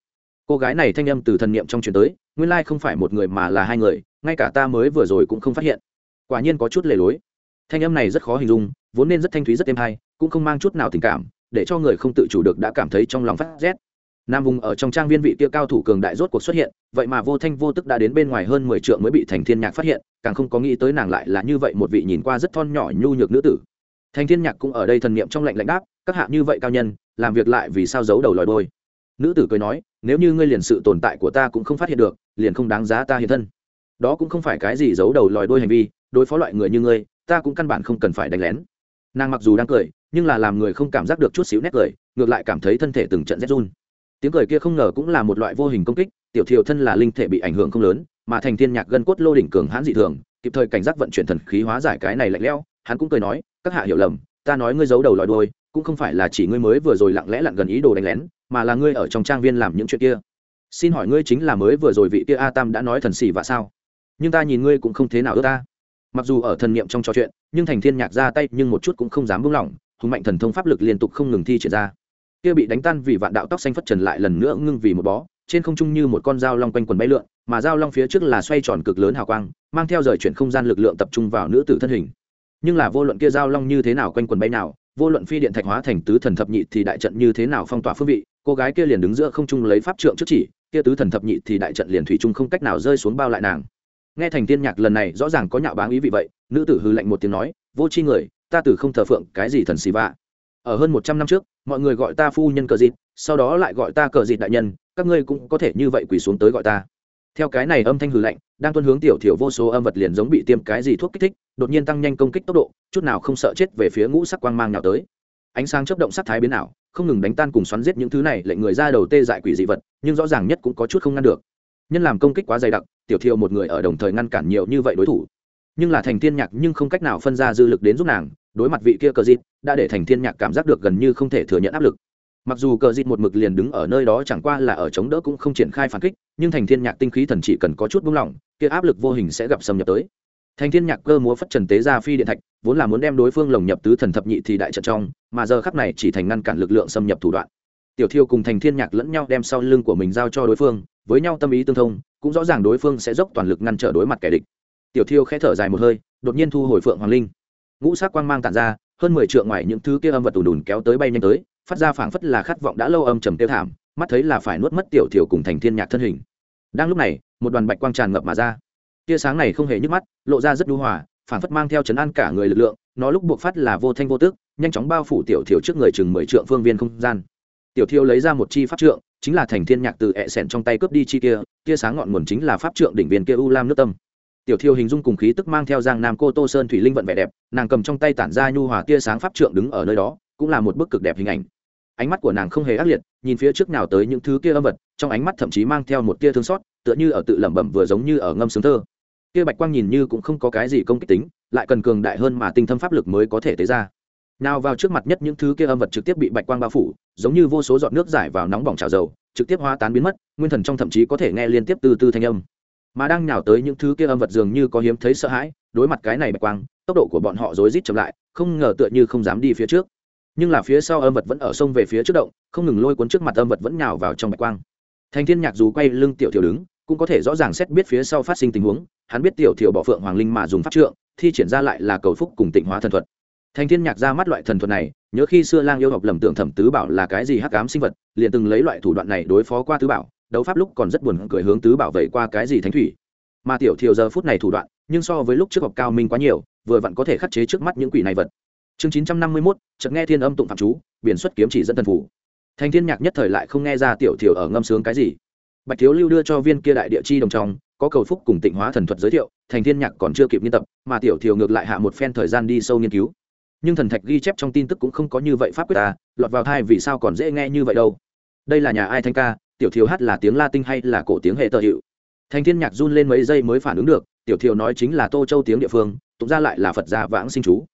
Cô gái này thanh âm từ thần niệm trong truyền tới, nguyên lai không phải một người mà là hai người, ngay cả ta mới vừa rồi cũng không phát hiện. Quả nhiên có chút lề lối. Thanh âm này rất khó hình dung vốn nên rất thanh thúy rất êm hay, cũng không mang chút nào tình cảm, để cho người không tự chủ được đã cảm thấy trong lòng phát rét. Nam vùng ở trong trang viên vị kia cao thủ cường đại rốt cuộc xuất hiện, vậy mà vô thanh vô tức đã đến bên ngoài hơn mười trượng mới bị thành thiên nhạc phát hiện, càng không có nghĩ tới nàng lại là như vậy một vị nhìn qua rất thon nhỏ nhu nhược nữ tử. Thành thiên nhạc cũng ở đây thần niệm trong lạnh lạnh đáp, các hạ như vậy cao nhân, làm việc lại vì sao giấu đầu lòi đôi nữ tử cười nói, nếu như ngươi liền sự tồn tại của ta cũng không phát hiện được, liền không đáng giá ta hiện thân. Đó cũng không phải cái gì giấu đầu lòi đôi hành vi, đối phó loại người như ngươi, ta cũng căn bản không cần phải đánh lén nàng mặc dù đang cười, nhưng là làm người không cảm giác được chút xíu nét cười, ngược lại cảm thấy thân thể từng trận rét run. Tiếng cười kia không ngờ cũng là một loại vô hình công kích, tiểu thiều thân là linh thể bị ảnh hưởng không lớn, mà thành thiên nhạc gân cốt lô đỉnh cường hãn dị thường, kịp thời cảnh giác vận chuyển thần khí hóa giải cái này lạnh lẽo, hắn cũng cười nói, các hạ hiểu lầm, ta nói ngươi giấu đầu lòi đuôi, cũng không phải là chỉ ngươi mới vừa rồi lặng lẽ lặn gần ý đồ đánh lén, mà là ngươi ở trong trang viên làm những chuyện kia. Xin hỏi ngươi chính là mới vừa rồi vị kia a tam đã nói thần xỉ và sao? Nhưng ta nhìn ngươi cũng không thế nào ưa ta mặc dù ở thần niệm trong trò chuyện, nhưng thành thiên nhạc ra tay nhưng một chút cũng không dám buông lỏng, hùng mạnh thần thông pháp lực liên tục không ngừng thi triển ra. Kia bị đánh tan vì vạn đạo tóc xanh phất trần lại lần nữa ngưng vì một bó, trên không trung như một con dao long quanh quần bay lượn, mà dao long phía trước là xoay tròn cực lớn hào quang, mang theo rời chuyển không gian lực lượng tập trung vào nữ tử thân hình. Nhưng là vô luận kia dao long như thế nào quanh quần bay nào, vô luận phi điện thạch hóa thành tứ thần thập nhị thì đại trận như thế nào phong tỏa phương vị, cô gái kia liền đứng giữa không trung lấy pháp trượng trước chỉ, kia tứ thần thập nhị thì đại trận liền thủy trung không cách nào rơi xuống bao lại nàng nghe thành tiên nhạc lần này rõ ràng có nhạo báng ý vị vậy, nữ tử hư lạnh một tiếng nói, vô c h i người, ta tử không thờ phượng cái gì thần xì vạ. Ở hơn một trăm năm trước, mọi người gọi ta phu nhân cờ dịt, sau đó lại gọi ta cờ dịt đại nhân, các ngươi cũng có thể như vậy quỳ xuống tới gọi ta. Theo cái này âm thanh hư lạnh, đang tuân hướng tiểu thiểu vô số âm vật liền giống bị tiêm cái gì thuốc kích thích, đột nhiên tăng nhanh công kích tốc độ, chút nào không sợ chết về phía ngũ sắc quang mang nào tới. Ánh sáng chấp động sắc thái biến ảo, không ngừng đánh tan cùng xoắn giết những thứ này, lệnh người ra đầu tê dại quỷ dị vật, nhưng rõ ràng nhất cũng có chút không ngăn được. Nhân làm công kích quá dày đặc tiểu thiệu một người ở đồng thời ngăn cản nhiều như vậy đối thủ. Nhưng là thành thiên nhạc nhưng không cách nào phân ra dư lực đến giúp nàng, đối mặt vị kia cờ dịt, đã để thành thiên nhạc cảm giác được gần như không thể thừa nhận áp lực. Mặc dù cờ dịt một mực liền đứng ở nơi đó chẳng qua là ở chống đỡ cũng không triển khai phản kích, nhưng thành thiên nhạc tinh khí thần chỉ cần có chút buông lỏng, kia áp lực vô hình sẽ gặp xâm nhập tới. Thành thiên nhạc cơ múa phất trần tế ra phi điện thạch, vốn là muốn đem đối phương lồng nhập tứ thần thập nhị thì đại trận trong, mà giờ khắc này chỉ thành ngăn cản lực lượng xâm nhập thủ đoạn. Tiểu thiêu cùng thành thiên nhạc lẫn nhau đem sau lưng của mình giao cho đối phương, với nhau tâm ý tương thông cũng rõ ràng đối phương sẽ dốc toàn lực ngăn trở đối mặt kẻ địch. Tiểu thiêu khẽ thở dài một hơi, đột nhiên thu hồi phượng hoàng linh. Ngũ sắc quang mang tản ra, hơn mười trượng ngoài những thứ kia âm vật ùn ùn kéo tới bay nhanh tới, phát ra phảng phất là khát vọng đã lâu âm trầm tiêu thảm, mắt thấy là phải nuốt mất tiểu thiểu cùng thành thiên nhạc thân hình. Đang lúc này, một đoàn bạch quang tràn ngập mà ra. Tia sáng này không hề nhức mắt, lộ ra rất đu hòa, phảng phất mang theo chấn an cả người lực lượng, nó lúc buộc phát là vô thanh vô tức, nhanh chóng bao phủ tiểu thiểu trước người chừng mười trượng phương viên không gian. Tiểu thiêu lấy ra một chi pháp trượng chính là thành thiên nhạc từ ẹ sẹn trong tay cướp đi chi kia tia sáng ngọn nguồn chính là pháp trượng đỉnh viên kia u lam nước tâm. Tiểu thiêu hình dung cùng khí tức mang theo giang nam cô tô sơn thủy linh vận vẻ đẹp, nàng cầm trong tay tản ra nhu hòa tia sáng pháp trượng đứng ở nơi đó, cũng là một bức cực đẹp hình ảnh. Ánh mắt của nàng không hề ác liệt, nhìn phía trước nào tới những thứ kia âm vật, trong ánh mắt thậm chí mang theo một tia thương xót, tựa như ở tự lẩm bẩm vừa giống như ở ngâm sướng thơ. Kia bạch quang nhìn như cũng không có cái gì công kích tính, lại cần cường đại hơn mà tinh thâm pháp lực mới có thể tế ra nào vào trước mặt nhất những thứ kia âm vật trực tiếp bị bạch quang bao phủ, giống như vô số giọt nước giải vào nóng bỏng trào dầu, trực tiếp hóa tán biến mất, nguyên thần trong thậm chí có thể nghe liên tiếp từ từ thanh âm. Mà đang nhào tới những thứ kia âm vật dường như có hiếm thấy sợ hãi, đối mặt cái này bạch quang, tốc độ của bọn họ rối rít chậm lại, không ngờ tựa như không dám đi phía trước. Nhưng là phía sau âm vật vẫn ở sông về phía trước động, không ngừng lôi cuốn trước mặt âm vật vẫn nhào vào trong bạch quang. Thành thiên nhạc dù quay lưng tiểu thiểu đứng, cũng có thể rõ ràng xét biết phía sau phát sinh tình huống, hắn biết tiểu thiểu bỏ phượng hoàng linh mà dùng pháp trượng, thi triển ra lại là cầu phúc cùng tịnh hóa thần thuật thành thiên nhạc ra mắt loại thần thuật này nhớ khi xưa lang yêu học lầm tưởng thẩm tứ bảo là cái gì hắc ám sinh vật liền từng lấy loại thủ đoạn này đối phó qua tứ bảo đấu pháp lúc còn rất buồn cười hướng tứ bảo vậy qua cái gì thánh thủy. Mà tiểu thiều giờ phút này thủ đoạn nhưng so với lúc trước học cao minh quá nhiều vừa vặn có thể khắc chế trước mắt những quỷ này vật. Chương chín trăm năm mươi 951, chợt nghe thiên âm tụng phạm chú biển xuất kiếm chỉ dẫn thần phủ. Thành thiên nhạc nhất thời lại không nghe ra tiểu thiều ở ngâm sướng cái gì. Bạch thiếu lưu đưa cho viên kia đại địa chi đồng trong có cầu phúc cùng tịnh hóa thần thuật giới thiệu thành thiên nhạc còn chưa kịp nghiên tập mà tiểu thiều ngược lại hạ một phen thời gian đi sâu nghiên cứu nhưng thần thạch ghi chép trong tin tức cũng không có như vậy pháp quyết ta, lọt vào thai vì sao còn dễ nghe như vậy đâu. Đây là nhà ai thanh ca, tiểu thiếu hát là tiếng latin hay là cổ tiếng hệ tờ hiệu? Thanh thiên nhạc run lên mấy giây mới phản ứng được, tiểu thiếu nói chính là tô châu tiếng địa phương tụng ra lại là phật gia vãng sinh chú.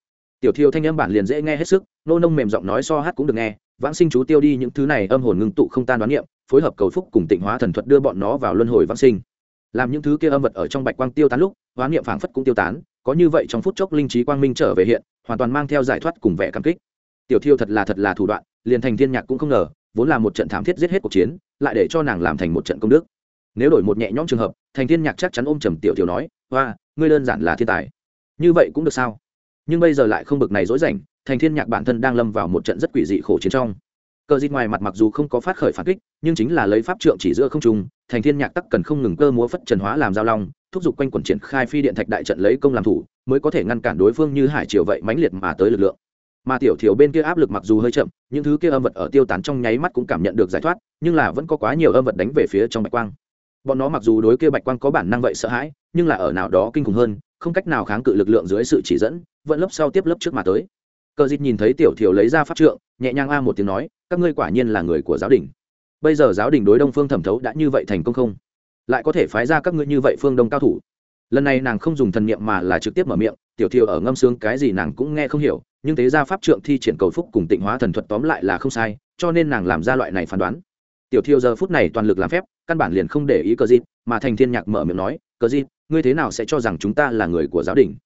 Tiểu thiếu thanh âm bản liền dễ nghe hết sức, nô nông mềm giọng nói so hát cũng được nghe, vãng sinh chú tiêu đi những thứ này âm hồn ngưng tụ không tan đoán niệm, phối hợp cầu phúc cùng tịnh hóa thần thuật đưa bọn nó vào luân hồi vãng sinh. Làm những thứ kia âm vật ở trong bạch quang tiêu tán lúc, hóa niệm phảng phất cũng tiêu tán, có như vậy trong phút chốc linh trí quang minh trở về hiện hoàn toàn mang theo giải thoát cùng vẻ cảm kích. Tiểu thiêu thật là thật là thủ đoạn, liền thành thiên nhạc cũng không ngờ, vốn là một trận thảm thiết giết hết cuộc chiến, lại để cho nàng làm thành một trận công đức. Nếu đổi một nhẹ nhõm trường hợp, thành thiên nhạc chắc chắn ôm trầm tiểu thiêu nói hoa ngươi đơn giản là thiên tài. Như vậy cũng được sao? Nhưng bây giờ lại không bực này dối rảnh, thành thiên nhạc bản thân đang lâm vào một trận rất quỷ dị khổ chiến trong. Cờ dịt ngoài mặt mặc dù không có phát khởi phản kích, nhưng chính là lấy pháp trượng chỉ giữa không trung, thành thiên nhạc tắc cần không ngừng cơ múa phất trần hóa làm giao long thúc giục quanh quần triển khai phi điện thạch đại trận lấy công làm thủ, mới có thể ngăn cản đối phương như hải triều vậy mãnh liệt mà tới lực lượng. Mà tiểu thiểu bên kia áp lực mặc dù hơi chậm, những thứ kia âm vật ở tiêu tán trong nháy mắt cũng cảm nhận được giải thoát, nhưng là vẫn có quá nhiều âm vật đánh về phía trong bạch quang. Bọn nó mặc dù đối kia bạch quang có bản năng vậy sợ hãi, nhưng là ở nào đó kinh khủng hơn, không cách nào kháng cự lực lượng dưới sự chỉ dẫn, vẫn lớp sau tiếp lớp trước mà tới. Cờ dịt nhìn thấy tiểu thiểu lấy ra pháp trượng, nhẹ nhàng a một tiếng nói, các ngươi quả nhiên là người của giáo đình. Bây giờ giáo đình đối đông phương thẩm thấu đã như vậy thành công không? Lại có thể phái ra các ngươi như vậy phương đông cao thủ. Lần này nàng không dùng thần niệm mà là trực tiếp mở miệng, tiểu thiều ở ngâm sướng cái gì nàng cũng nghe không hiểu, nhưng thế ra pháp trượng thi triển cầu phúc cùng tịnh hóa thần thuật tóm lại là không sai, cho nên nàng làm ra loại này phán đoán. Tiểu thiều giờ phút này toàn lực làm phép, căn bản liền không để ý cờ dịp mà thành thiên nhạc mở miệng nói cờ dịp ngươi thế nào sẽ cho rằng chúng ta là người của giáo đình?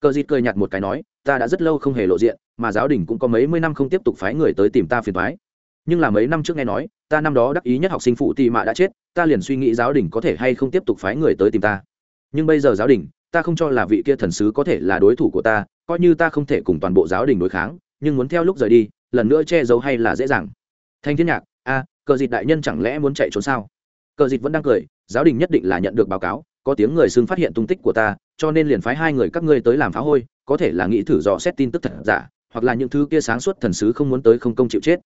Cờ dịp cười nhạt một cái nói, ta đã rất lâu không hề lộ diện, mà giáo đình cũng có mấy mươi năm không tiếp tục phái người tới tìm ta phiền thoái nhưng là mấy năm trước nghe nói, ta năm đó đắc ý nhất học sinh phụ tị mạ đã chết, ta liền suy nghĩ giáo đình có thể hay không tiếp tục phái người tới tìm ta. Nhưng bây giờ giáo đình, ta không cho là vị kia thần sứ có thể là đối thủ của ta, coi như ta không thể cùng toàn bộ giáo đình đối kháng, nhưng muốn theo lúc rời đi, lần nữa che giấu hay là dễ dàng. Thanh thiên nhạc, a, cờ dịt đại nhân chẳng lẽ muốn chạy trốn sao? Cờ dịt vẫn đang cười, giáo đình nhất định là nhận được báo cáo, có tiếng người xưng phát hiện tung tích của ta, cho nên liền phái hai người các ngươi tới làm phá hôi, có thể là nghĩ thử dò xét tin tức thật giả, hoặc là những thứ kia sáng suốt thần sứ không muốn tới không công chịu chết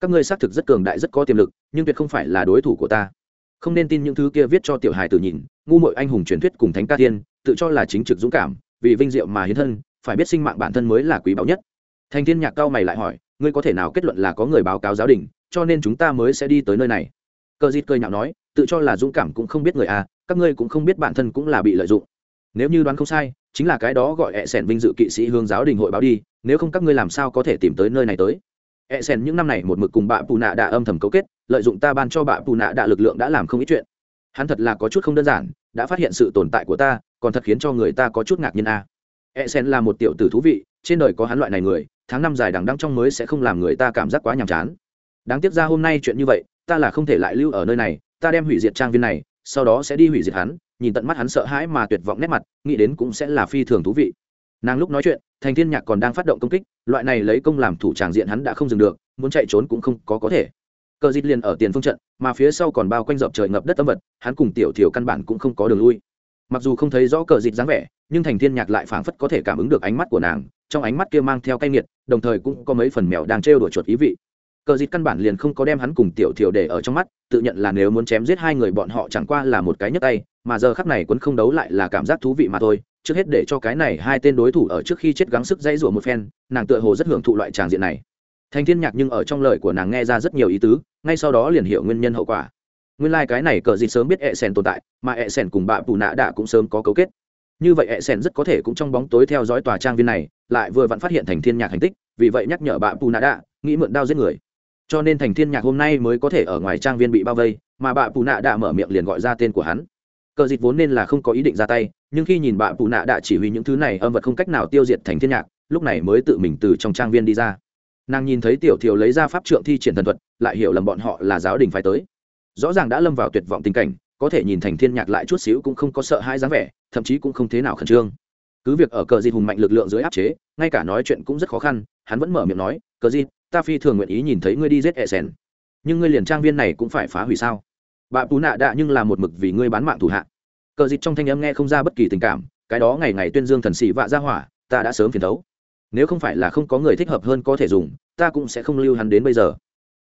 các ngươi xác thực rất cường đại, rất có tiềm lực, nhưng tuyệt không phải là đối thủ của ta. Không nên tin những thứ kia viết cho tiểu hài tử nhìn, ngu mội anh hùng truyền thuyết cùng thánh ca tiên, tự cho là chính trực dũng cảm, vì vinh diệu mà hiến thân, phải biết sinh mạng bản thân mới là quý báu nhất. Thành thiên nhạc cao mày lại hỏi, ngươi có thể nào kết luận là có người báo cáo giáo đình, cho nên chúng ta mới sẽ đi tới nơi này? Cờ dịt cười nhạo nói, tự cho là dũng cảm cũng không biết người à các ngươi cũng không biết bản thân cũng là bị lợi dụng. Nếu như đoán không sai, chính là cái đó gọi hẹ sẻn vinh dự kỵ sĩ hương giáo đình hội báo đi, nếu không các ngươi làm sao có thể tìm tới nơi này tới? E sen những năm này một mực cùng bạ pù nạ đã âm thầm cấu kết, lợi dụng ta ban cho bạ pù nạ đã lực lượng đã làm không ít chuyện. Hắn thật là có chút không đơn giản, đã phát hiện sự tồn tại của ta, còn thật khiến cho người ta có chút ngạc nhiên a. À. e sen là một tiểu tử thú vị, trên đời có hắn loại này người, tháng năm dài đằng đăng trong mới sẽ không làm người ta cảm giác quá nhàm chán. Đáng tiếc ra hôm nay chuyện như vậy, ta là không thể lại lưu ở nơi này, ta đem hủy diệt trang viên này, sau đó sẽ đi hủy diệt hắn, nhìn tận mắt hắn sợ hãi mà tuyệt vọng nét mặt, nghĩ đến cũng sẽ là phi thường thú vị. Nàng lúc nói chuyện thành thiên nhạc còn đang phát động công kích, loại này lấy công làm thủ tràng diện hắn đã không dừng được, muốn chạy trốn cũng không có có thể. Cờ dịt liền ở tiền phương trận, mà phía sau còn bao quanh dọc trời ngập đất tâm vật, hắn cùng tiểu thiểu căn bản cũng không có đường lui. Mặc dù không thấy rõ cờ dịt dáng vẻ, nhưng thành thiên nhạc lại phảng phất có thể cảm ứng được ánh mắt của nàng, trong ánh mắt kia mang theo cay nghiệt, đồng thời cũng có mấy phần mèo đang trêu đuổi chuột ý vị. Cờ dịt căn bản liền không có đem hắn cùng tiểu thiểu để ở trong mắt, tự nhận là nếu muốn chém giết hai người bọn họ chẳng qua là một cái nhấc tay, mà giờ khắc này quấn không đấu lại là cảm giác thú vị mà thôi trước hết để cho cái này hai tên đối thủ ở trước khi chết gắng sức dãy rủa một phen, nàng tựa hồ rất hưởng thụ loại tràng diện này. Thành thiên nhạc nhưng ở trong lời của nàng nghe ra rất nhiều ý tứ, ngay sau đó liền hiểu nguyên nhân hậu quả. Nguyên lai like cái này cờ gì sớm biết ẹ sen tồn tại, mà ẹ sen cùng bạ bù nạ đã cũng sớm có cấu kết. Như vậy ẹ sen rất có thể cũng trong bóng tối theo dõi tòa trang viên này, lại vừa vặn phát hiện thành thiên nhạc hành tích, vì vậy nhắc nhở bạ bù nạ đã nghĩ mượn đao giết người. Cho nên thành thiên nhạc hôm nay mới có thể ở ngoài trang viên bị bao vây, mà bà bù nạ đã mở miệng liền gọi ra tên của hắn. Cờ dịch vốn nên là không có ý định ra tay nhưng khi nhìn bà bù nạ đã chỉ huy những thứ này âm vật không cách nào tiêu diệt thành thiên nhạc lúc này mới tự mình từ trong trang viên đi ra. Nàng nhìn thấy tiểu thiều lấy ra pháp trượng thi triển thần thuật lại hiểu lầm bọn họ là giáo đình phải tới. Rõ ràng đã lâm vào tuyệt vọng tình cảnh có thể nhìn thành thiên nhạc lại chút xíu cũng không có sợ hãi dáng vẻ thậm chí cũng không thế nào khẩn trương. Cứ việc ở cờ di hùng mạnh lực lượng dưới áp chế ngay cả nói chuyện cũng rất khó khăn hắn vẫn mở miệng nói cờ di, ta phi thường nguyện ý nhìn thấy ngươi đi giết e sen nhưng ngươi liền trang viên này cũng phải phá hủy sao? Bà tú nạ đạ nhưng là một mực vì ngươi bán mạng thủ hạ cờ dịt trong thanh âm nghe không ra bất kỳ tình cảm, cái đó ngày ngày tuyên dương thần sĩ vạ ra hỏa, ta đã sớm phiền thấu. Nếu không phải là không có người thích hợp hơn có thể dùng, ta cũng sẽ không lưu hắn đến bây giờ.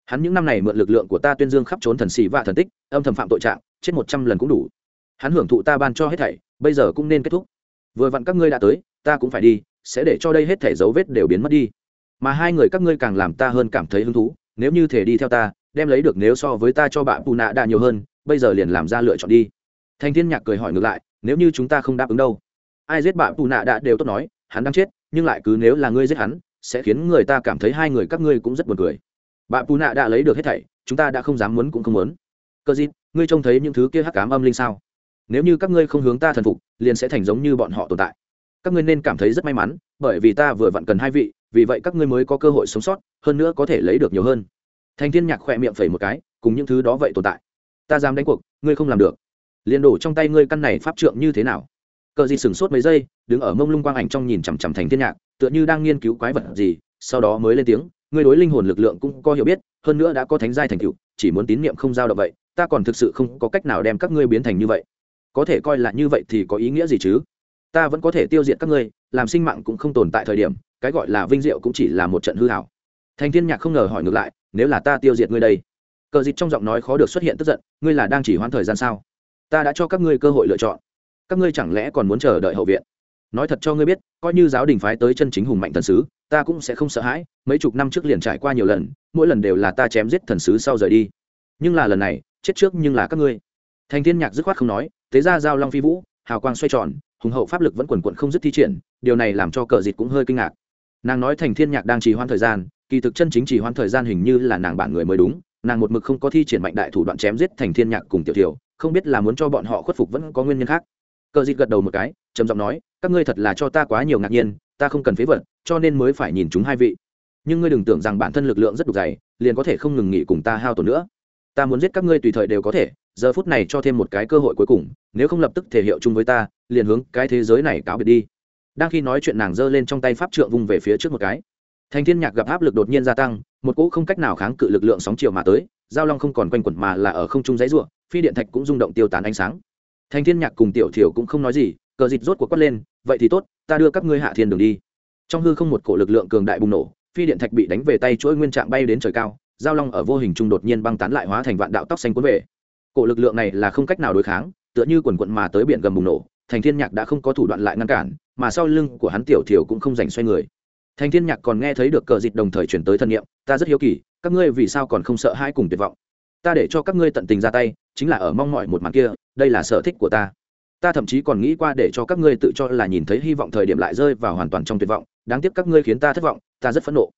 Hắn những năm này mượn lực lượng của ta tuyên dương khắp trốn thần sĩ vạ thần tích, âm thầm phạm tội trạng, chết một trăm lần cũng đủ. Hắn hưởng thụ ta ban cho hết thảy, bây giờ cũng nên kết thúc. Vừa vặn các ngươi đã tới, ta cũng phải đi, sẽ để cho đây hết thảy dấu vết đều biến mất đi. Mà hai người các ngươi càng làm ta hơn cảm thấy hứng thú, nếu như thể đi theo ta, đem lấy được nếu so với ta cho bạn bù nạ đã nhiều hơn, bây giờ liền làm ra lựa chọn đi thanh thiên nhạc cười hỏi ngược lại, nếu như chúng ta không đáp ứng đâu? Ai giết bạn tù nạ đã đều tốt nói, hắn đang chết, nhưng lại cứ nếu là ngươi giết hắn, sẽ khiến người ta cảm thấy hai người các ngươi cũng rất buồn cười. Bạn tù nạ đã lấy được hết thảy, chúng ta đã không dám muốn cũng không muốn. Cơ dịp ngươi trông thấy những thứ kia hắc cám âm linh sao? Nếu như các ngươi không hướng ta thần phục, liền sẽ thành giống như bọn họ tồn tại. Các ngươi nên cảm thấy rất may mắn, bởi vì ta vừa vặn cần hai vị, vì vậy các ngươi mới có cơ hội sống sót, hơn nữa có thể lấy được nhiều hơn. Thành thiên nhạc khỏe miệng phẩy một cái, cùng những thứ đó vậy tồn tại. Ta dám đánh cuộc, ngươi không làm được liền đổ trong tay ngươi căn này pháp trượng như thế nào? Cờ di sửng sốt mấy giây, đứng ở mông lung quang ảnh trong nhìn chằm chằm thành thiên nhạc, tựa như đang nghiên cứu quái vật gì, sau đó mới lên tiếng, ngươi đối linh hồn lực lượng cũng có hiểu biết, hơn nữa đã có thánh giai thành tựu, chỉ muốn tín niệm không giao động vậy, ta còn thực sự không có cách nào đem các ngươi biến thành như vậy. Có thể coi là như vậy thì có ý nghĩa gì chứ? Ta vẫn có thể tiêu diệt các ngươi, làm sinh mạng cũng không tồn tại thời điểm, cái gọi là vinh diệu cũng chỉ là một trận hư hảo thành thiên nhạc không ngờ hỏi ngược lại, nếu là ta tiêu diệt ngươi đây? Cờ dịch trong giọng nói khó được xuất hiện tức giận, ngươi là đang chỉ hoãn thời gian sao? Ta đã cho các ngươi cơ hội lựa chọn. Các ngươi chẳng lẽ còn muốn chờ đợi hậu viện? Nói thật cho ngươi biết, coi như giáo đình phái tới chân chính hùng mạnh thần sứ, ta cũng sẽ không sợ hãi, mấy chục năm trước liền trải qua nhiều lần, mỗi lần đều là ta chém giết thần sứ sau rời đi. Nhưng là lần này, chết trước nhưng là các ngươi. Thành thiên nhạc dứt khoát không nói, thế ra giao long phi vũ, hào quang xoay tròn, hùng hậu pháp lực vẫn quần quận không dứt thi triển, điều này làm cho cờ dịt cũng hơi kinh ngạc. Nàng nói thành thiên nhạc đang trì hoãn thời gian, kỳ thực chân chính trì hoãn thời gian hình như là nàng bản người mới đúng, nàng một mực không có thi triển mạnh đại thủ đoạn chém giết thành thiên nhạc cùng tiểu tiểu không biết là muốn cho bọn họ khuất phục vẫn có nguyên nhân khác. Cờ dịt gật đầu một cái, trầm giọng nói, các ngươi thật là cho ta quá nhiều ngạc nhiên, ta không cần phế vật, cho nên mới phải nhìn chúng hai vị. Nhưng ngươi đừng tưởng rằng bản thân lực lượng rất đục dày, liền có thể không ngừng nghỉ cùng ta hao tổn nữa. Ta muốn giết các ngươi tùy thời đều có thể, giờ phút này cho thêm một cái cơ hội cuối cùng, nếu không lập tức thể hiệu chung với ta, liền hướng cái thế giới này cáo biệt đi. Đang khi nói chuyện nàng giơ lên trong tay pháp trượng vung về phía trước một cái. Thành thiên nhạc gặp áp lực đột nhiên gia tăng, một cỗ không cách nào kháng cự lực lượng sóng chiều mà tới, giao long không còn quanh quẩn mà là ở không trung giấy ruộng phi điện thạch cũng rung động tiêu tán ánh sáng. Thành thiên nhạc cùng tiểu thiểu cũng không nói gì, cờ dịch rốt cuộc quát lên, vậy thì tốt, ta đưa các ngươi hạ thiên đường đi. Trong hư không một cổ lực lượng cường đại bùng nổ, phi điện thạch bị đánh về tay chuỗi nguyên trạng bay đến trời cao, giao long ở vô hình trung đột nhiên băng tán lại hóa thành vạn đạo tóc xanh cuốn về. Cổ lực lượng này là không cách nào đối kháng, tựa như quần quận mà tới biển gầm bùng nổ, thành thiên nhạc đã không có thủ đoạn lại ngăn cản, mà sau lưng của hắn tiểu thiểu cũng không giành xoay người. Thành thiên nhạc còn nghe thấy được cờ dịch đồng thời chuyển tới thân nhiệm, ta rất hiếu kỳ, các ngươi vì sao còn không sợ hai cùng tuyệt vọng? Ta để cho các ngươi tận tình ra tay chính là ở mong mỏi một màn kia, đây là sở thích của ta. Ta thậm chí còn nghĩ qua để cho các ngươi tự cho là nhìn thấy hy vọng thời điểm lại rơi vào hoàn toàn trong tuyệt vọng, đáng tiếc các ngươi khiến ta thất vọng, ta rất phẫn nộ.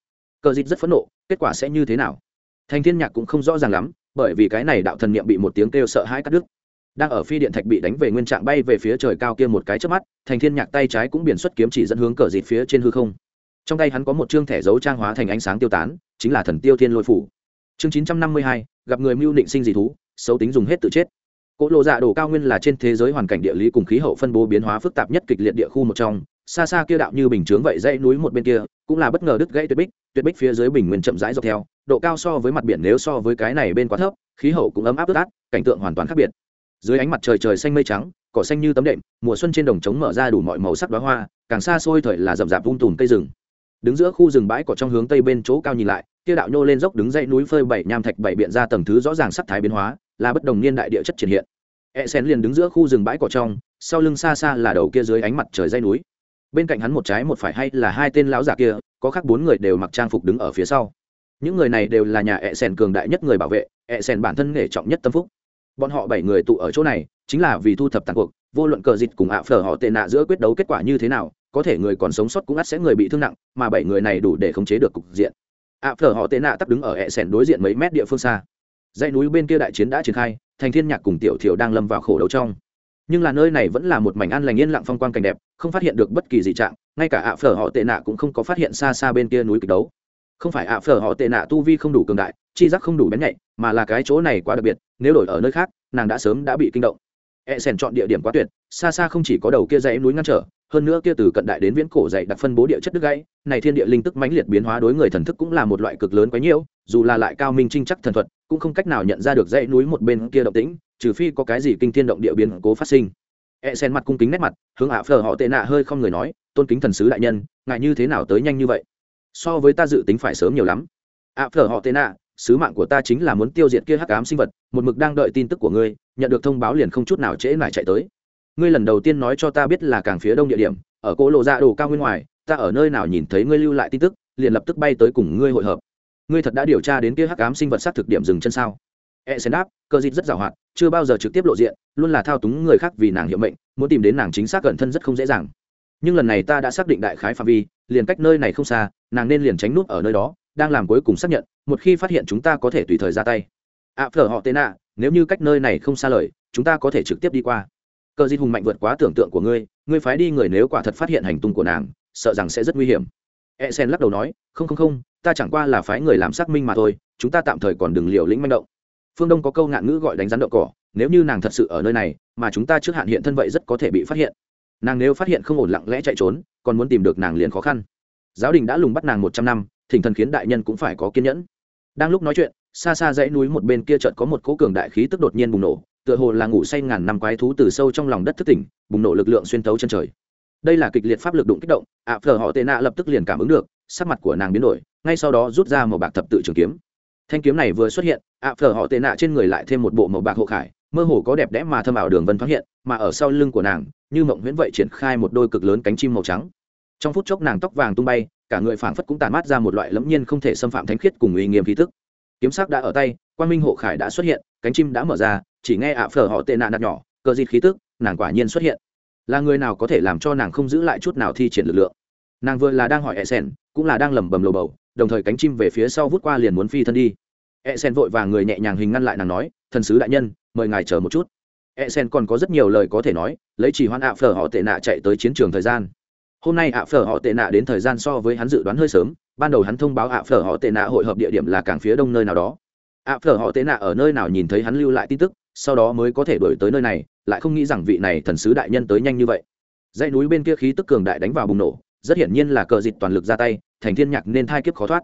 Cờ dịch rất phẫn nộ, kết quả sẽ như thế nào? Thành thiên nhạc cũng không rõ ràng lắm, bởi vì cái này đạo thần niệm bị một tiếng kêu sợ hãi cắt đứt. Đang ở phi điện thạch bị đánh về nguyên trạng bay về phía trời cao kia một cái trước mắt, thành thiên nhạc tay trái cũng biển xuất kiếm chỉ dẫn hướng cờ dịt phía trên hư không. Trong tay hắn có một chương thẻ dấu trang hóa thành ánh sáng tiêu tán, chính là thần tiêu thiên lôi phủ. Chương chín trăm năm mươi hai, gặp người mưu định sinh dị thú xấu tính dùng hết tự chết. Cỗ lộ dạ đồ cao nguyên là trên thế giới hoàn cảnh địa lý cùng khí hậu phân bố biến hóa phức tạp nhất kịch liệt địa khu một trong. Xa xa kia đạo như bình chướng vậy dãy núi một bên kia, cũng là bất ngờ đứt gãy tuyệt bích tuyệt bích phía dưới bình nguyên chậm rãi dọc theo, độ cao so với mặt biển nếu so với cái này bên quá thấp, khí hậu cũng ấm áp ướt át, cảnh tượng hoàn toàn khác biệt. Dưới ánh mặt trời trời xanh mây trắng, cỏ xanh như tấm đệm, mùa xuân trên đồng trống mở ra đủ mọi màu sắc đoá hoa, càng xa xôi thời là rậm rạp vung tùm cây rừng. Đứng giữa khu rừng bãi cỏ trong hướng tây bên chỗ cao nhìn lại kia đạo nhô lên dốc đứng dãy núi phơi bảy nham thạch bảy biện ra tầng thứ rõ ràng sắc thái biến hóa, là bất đồng niên đại địa chất triển hiện. E sen liền đứng giữa khu rừng bãi cỏ trong, sau lưng xa xa là đầu kia dưới ánh mặt trời dây núi. Bên cạnh hắn một trái một phải hay là hai tên lão giả kia, có khác bốn người đều mặc trang phục đứng ở phía sau. Những người này đều là nhà E sen cường đại nhất người bảo vệ E sen bản thân nghề trọng nhất tâm phúc. Bọn họ bảy người tụ ở chỗ này, chính là vì thu thập tàn cuộc, vô luận cờ dịch cùng ạ phở họ tệ nạ giữa quyết đấu kết quả như thế nào, có thể người còn sống sót cũng ắt sẽ người bị thương nặng, mà bảy người này đủ để khống chế được cục diện ạ, phở họ tệ nạ tắt đứng ở ẹ sẻn đối diện mấy mét địa phương xa. Dãy núi bên kia đại chiến đã triển khai, thành thiên nhạc cùng tiểu thiểu đang lâm vào khổ đấu trong. Nhưng là nơi này vẫn là một mảnh an lành yên lặng phong quang cảnh đẹp, không phát hiện được bất kỳ gì trạng, ngay cả ạ, phở họ tệ nạ cũng không có phát hiện xa xa bên kia núi kịch đấu. Không phải ạ, phở họ tệ nạ tu vi không đủ cường đại, chi giác không đủ bén nhạy, mà là cái chỗ này quá đặc biệt, nếu đổi ở nơi khác, nàng đã sớm đã bị kinh động. E sèn chọn địa điểm quá tuyệt, xa xa không chỉ có đầu kia dãy núi ngăn trở hơn nữa kia từ cận đại đến viễn cổ dạy đặc phân bố địa chất đứt gãy, này thiên địa linh tức mãnh liệt biến hóa đối người thần thức cũng là một loại cực lớn quái nhiễu, dù là lại cao minh trinh chắc thần thuật, cũng không cách nào nhận ra được dãy núi một bên kia động tĩnh, trừ phi có cái gì kinh thiên động địa biến cố phát sinh. E sen mặt cung kính nét mặt, hướng ạ phờ họ tệ nạ hơi không người nói, tôn kính thần sứ đại nhân ngại như thế nào tới nhanh như vậy? So với ta dự tính phải sớm nhiều lắm. Ạ phờ họ tệ nạ, sứ mạng của ta chính là muốn tiêu diệt kia hắc ám sinh vật, một mực đang đợi tin tức của ngươi, nhận được thông báo liền không chút nào trễ lại chạy tới ngươi lần đầu tiên nói cho ta biết là càng phía đông địa điểm ở cỗ lộ ra đồ cao nguyên ngoài ta ở nơi nào nhìn thấy ngươi lưu lại tin tức liền lập tức bay tới cùng ngươi hội hợp. Ngươi thật đã điều tra đến kia hắc ám sinh vật sát thực điểm dừng chân sao? E sen đáp cơ dịp rất giàu hoạt chưa bao giờ trực tiếp lộ diện luôn là thao túng người khác vì nàng hiệu mệnh muốn tìm đến nàng chính xác cẩn thân rất không dễ dàng. Nhưng lần này ta đã xác định đại khái phạm vi liền cách nơi này không xa nàng nên liền tránh nút ở nơi đó đang làm cuối cùng xác nhận một khi phát hiện chúng ta có thể tùy thời ra tay. Ạ à, phở họ tên ạ nếu như cách nơi này không xa lời chúng ta có thể trực tiếp đi qua cờ di hùng mạnh vượt quá tưởng tượng của ngươi ngươi phái đi người nếu quả thật phát hiện hành tung của nàng, sợ rằng sẽ rất nguy hiểm. E sen lắc đầu nói, không không không, ta chẳng qua là phái người làm xác minh mà thôi, chúng ta tạm thời còn đừng liều lĩnh manh động. Phương đông có câu ngạn ngữ gọi đánh rắn đậu cỏ, nếu như nàng thật sự ở nơi này, mà chúng ta trước hạn hiện thân vậy rất có thể bị phát hiện. Nàng nếu phát hiện không ổn lặng lẽ chạy trốn, còn muốn tìm được nàng liền khó khăn. Giáo đình đã lùng bắt nàng một trăm năm, thỉnh thần khiến đại nhân cũng phải có kiên nhẫn. Đang lúc nói chuyện, xa xa dãy núi một bên kia chợt có một cỗ cường đại khí tức đột nhiên bùng nổ tựa hồ là ngủ say ngàn năm quái thú từ sâu trong lòng đất thức tỉnh, bùng nổ lực lượng xuyên tấu chân trời. Đây là kịch liệt pháp lực đụng kích động, ạ phở họ tệ nạ lập tức liền cảm ứng được, sắc mặt của nàng biến đổi, ngay sau đó rút ra một bạc thập tự trường kiếm. Thanh kiếm này vừa xuất hiện, ạ phở họ tệ nạ trên người lại thêm một bộ màu bạc hộ khải, mơ hồ có đẹp đẽ mà thâm ảo đường vân thoáng hiện, mà ở sau lưng của nàng, như mộng huyễn vậy triển khai một đôi cực lớn cánh chim màu trắng. Trong phút chốc nàng tóc vàng tung bay, cả người phảng phất cũng tàn mát ra một loại lẫm nhiên không thể xâm phạm thánh khiết cùng uy nghiêm khí tức. Kiếm sắc đã ở tay quan minh hộ khải đã xuất hiện, cánh chim đã mở ra chỉ nghe ạ phở họ tệ nạn nạt nhỏ, cờ dịt khí tức, nàng quả nhiên xuất hiện. Là người nào có thể làm cho nàng không giữ lại chút nào thi triển lực lượng? Nàng vừa là đang hỏi e sen cũng là đang lẩm bẩm lầu bầu, đồng thời cánh chim về phía sau vút qua liền muốn phi thân đi. E sen vội và người nhẹ nhàng hình ngăn lại nàng nói, thần sứ đại nhân, mời ngài chờ một chút. E sen còn có rất nhiều lời có thể nói, lấy chỉ hoan ạ phở họ tệ nạ chạy tới chiến trường thời gian. Hôm nay ạ phở họ tệ nạ đến thời gian so với hắn dự đoán hơi sớm, ban đầu hắn thông báo ạ phở họ tệ nạ hội hợp địa điểm là cảng phía đông nơi nào đó. ạ phở họ tệ nạ ở nơi nào nhìn thấy hắn lưu lại tin tức sau đó mới có thể đổi tới nơi này, lại không nghĩ rằng vị này thần sứ đại nhân tới nhanh như vậy. Dãy núi bên kia khí tức cường đại đánh vào bùng nổ, rất hiển nhiên là cờ dịch toàn lực ra tay, thành thiên nhạc nên thai kiếp khó thoát.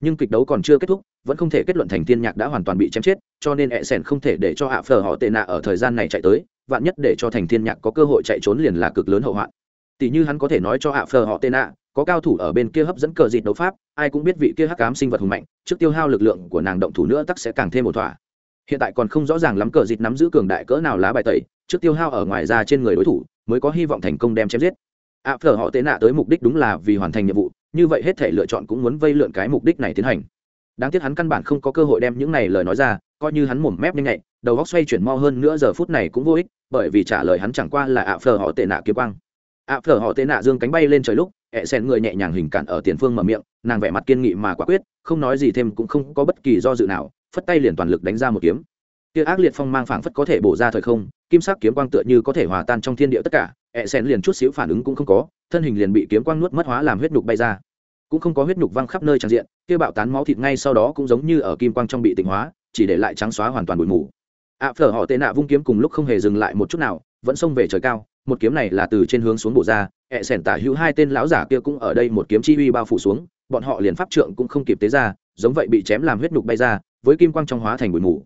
Nhưng kịch đấu còn chưa kết thúc, vẫn không thể kết luận thành thiên nhạc đã hoàn toàn bị chém chết, cho nên ẹ sẻn không thể để cho hạ phở họ tệ nạ ở thời gian này chạy tới, vạn nhất để cho thành thiên nhạc có cơ hội chạy trốn liền là cực lớn hậu hoạn. Tỷ như hắn có thể nói cho hạ phờ họ tệ nạ, có cao thủ ở bên kia hấp dẫn cờ dịt đấu pháp, ai cũng biết vị kia hắc cám sinh vật hùng mạnh, trước tiêu hao lực lượng của nàng động thủ nữa tắc sẽ càng thêm một thỏa hiện tại còn không rõ ràng lắm cờ dịt nắm giữ cường đại cỡ nào lá bài tẩy, trước tiêu hao ở ngoài ra trên người đối thủ, mới có hy vọng thành công đem chém giết. Ạ phở họ tệ nạ tới mục đích đúng là vì hoàn thành nhiệm vụ, như vậy hết thể lựa chọn cũng muốn vây lượn cái mục đích này tiến hành. Đáng tiếc hắn căn bản không có cơ hội đem những này lời nói ra, coi như hắn mồm mép nhanh nhạy, đầu góc xoay chuyển mo hơn nữa giờ phút này cũng vô ích, bởi vì trả lời hắn chẳng qua là ạ phở họ tệ nạ kiếm quang. Ạ phở họ tệ nạ dương cánh bay lên trời lúc, ẹ sen người nhẹ nhàng hình cản ở tiền phương mở miệng, nàng vẻ mặt kiên nghị mà quả quyết, không nói gì thêm cũng không có bất kỳ do dự nào phất tay liền toàn lực đánh ra một kiếm. Kia ác liệt phong mang phảng phất có thể bổ ra thời không, kim sắc kiếm quang tựa như có thể hòa tan trong thiên địa tất cả, ẹ sen liền chút xíu phản ứng cũng không có, thân hình liền bị kiếm quang nuốt mất hóa làm huyết nhục bay ra. Cũng không có huyết nhục văng khắp nơi tràn diện, kia bạo tán máu thịt ngay sau đó cũng giống như ở kim quang trong bị tịnh hóa, chỉ để lại trắng xóa hoàn toàn bụi mù. Ạ phở họ tệ nạ vung kiếm cùng lúc không hề dừng lại một chút nào, vẫn xông về trời cao, một kiếm này là từ trên hướng xuống bộ ra, ẹ sẻn tả hữu hai tên lão giả kia cũng ở đây một kiếm chi uy bao phủ xuống, bọn họ liền pháp trượng cũng không kịp tế ra, giống vậy bị chém làm huyết nhục bay ra với kim quang trong hóa thành bụi mù.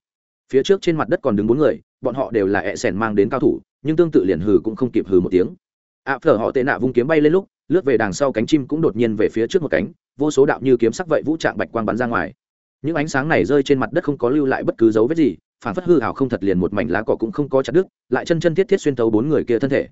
Phía trước trên mặt đất còn đứng bốn người, bọn họ đều là ẹ sẻn mang đến cao thủ, nhưng tương tự liền hừ cũng không kịp hừ một tiếng. Ạ phở họ tệ nạ vung kiếm bay lên lúc, lướt về đằng sau cánh chim cũng đột nhiên về phía trước một cánh, vô số đạo như kiếm sắc vậy vũ trạng bạch quang bắn ra ngoài. Những ánh sáng này rơi trên mặt đất không có lưu lại bất cứ dấu vết gì, phản phất hư hào không thật liền một mảnh lá cỏ cũng không có chặt đứt, lại chân chân thiết thiết xuyên tấu bốn người kia thân thể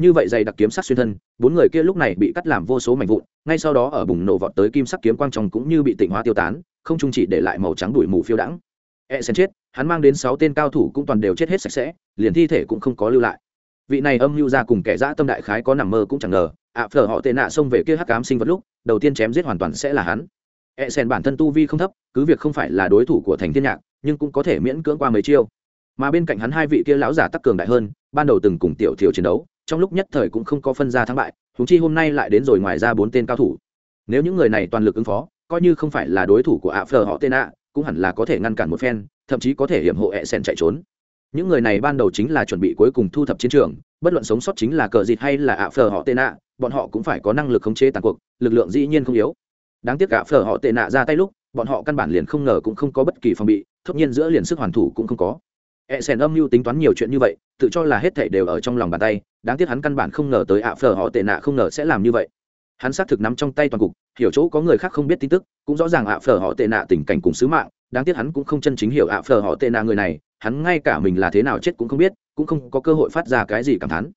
như vậy dày đặc kiếm sắc xuyên thân, bốn người kia lúc này bị cắt làm vô số mảnh vụn, ngay sau đó ở bùng nổ vọt tới kim sắc kiếm quang trọng cũng như bị tịnh hóa tiêu tán, không chung chỉ để lại màu trắng đuổi mù phiêu đãng. E sen chết, hắn mang đến sáu tên cao thủ cũng toàn đều chết hết sạch sẽ, liền thi thể cũng không có lưu lại. Vị này âm hưu ra cùng kẻ dã tâm đại khái có nằm mơ cũng chẳng ngờ, ạ phở họ tệ nạ xông về kia hắc cám sinh vật lúc, đầu tiên chém giết hoàn toàn sẽ là hắn. E sen bản thân tu vi không thấp, cứ việc không phải là đối thủ của thành thiên nhạc, nhưng cũng có thể miễn cưỡng qua mấy chiêu. Mà bên cạnh hắn hai vị kia lão giả tắc cường đại hơn, ban đầu từng cùng tiểu thiểu chiến đấu trong lúc nhất thời cũng không có phân ra thắng bại húng chi hôm nay lại đến rồi ngoài ra bốn tên cao thủ. Nếu những người này toàn lực ứng phó, coi như không phải là đối thủ của ạ phờ họ tên ạ, cũng hẳn là có thể ngăn cản một phen, thậm chí có thể hiểm hộ ẹ sen chạy trốn. Những người này ban đầu chính là chuẩn bị cuối cùng thu thập chiến trường, bất luận sống sót chính là cờ dịt hay là ạ phờ họ tên ạ, bọn họ cũng phải có năng lực khống chế tàn cuộc, lực lượng dĩ nhiên không yếu. Đáng tiếc ạ phờ họ tệ nạ ra tay lúc, bọn họ căn bản liền không ngờ cũng không có bất kỳ phòng bị, thốt nhiên giữa liền sức hoàn thủ cũng không có. E sen âm mưu tính toán nhiều chuyện như vậy tự cho là hết thảy đều ở trong lòng bàn tay, đáng tiếc hắn căn bản không ngờ tới ạ Phở họ tệ nạ không ngờ sẽ làm như vậy. Hắn xác thực nắm trong tay toàn cục, hiểu chỗ có người khác không biết tin tức, cũng rõ ràng ạ Phở họ tệ nạ tình cảnh cùng sứ mạng, đáng tiếc hắn cũng không chân chính hiểu ạ Phở họ tệ nạ người này, hắn ngay cả mình là thế nào chết cũng không biết, cũng không có cơ hội phát ra cái gì cảm thán.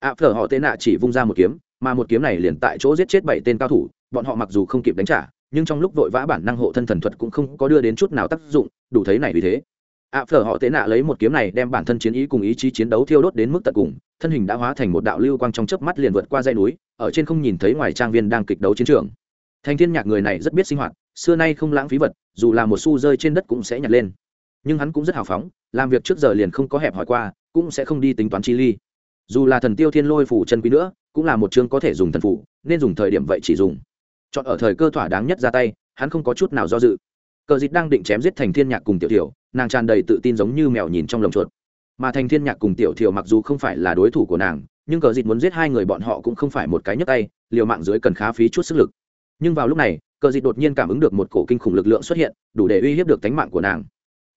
Ạ Phở họ tệ nạ chỉ vung ra một kiếm, mà một kiếm này liền tại chỗ giết chết bảy tên cao thủ, bọn họ mặc dù không kịp đánh trả, nhưng trong lúc vội vã bản năng hộ thân thần thuật cũng không có đưa đến chút nào tác dụng, đủ thấy này vì thế ạ phở họ tệ nạ lấy một kiếm này đem bản thân chiến ý cùng ý chí chiến đấu thiêu đốt đến mức tận cùng, thân hình đã hóa thành một đạo lưu quang trong chớp mắt liền vượt qua dãy núi, ở trên không nhìn thấy ngoài trang viên đang kịch đấu chiến trường. Thành thiên nhạc người này rất biết sinh hoạt, xưa nay không lãng phí vật, dù là một xu rơi trên đất cũng sẽ nhặt lên. Nhưng hắn cũng rất hào phóng, làm việc trước giờ liền không có hẹp hỏi qua, cũng sẽ không đi tính toán chi ly. Dù là thần tiêu thiên lôi phủ chân quý nữa, cũng là một chương có thể dùng thần phủ, nên dùng thời điểm vậy chỉ dùng. Chọn ở thời cơ thỏa đáng nhất ra tay, hắn không có chút nào do dự. Cờ dịch đang định chém giết thành thiên nhạc cùng tiểu tiểu nàng tràn đầy tự tin giống như mèo nhìn trong lồng chuột. Mà thành thiên nhạc cùng tiểu thiều mặc dù không phải là đối thủ của nàng, nhưng cờ dịt muốn giết hai người bọn họ cũng không phải một cái nhấc tay, liều mạng dưới cần khá phí chút sức lực. Nhưng vào lúc này, cờ dịt đột nhiên cảm ứng được một cổ kinh khủng lực lượng xuất hiện, đủ để uy hiếp được tánh mạng của nàng.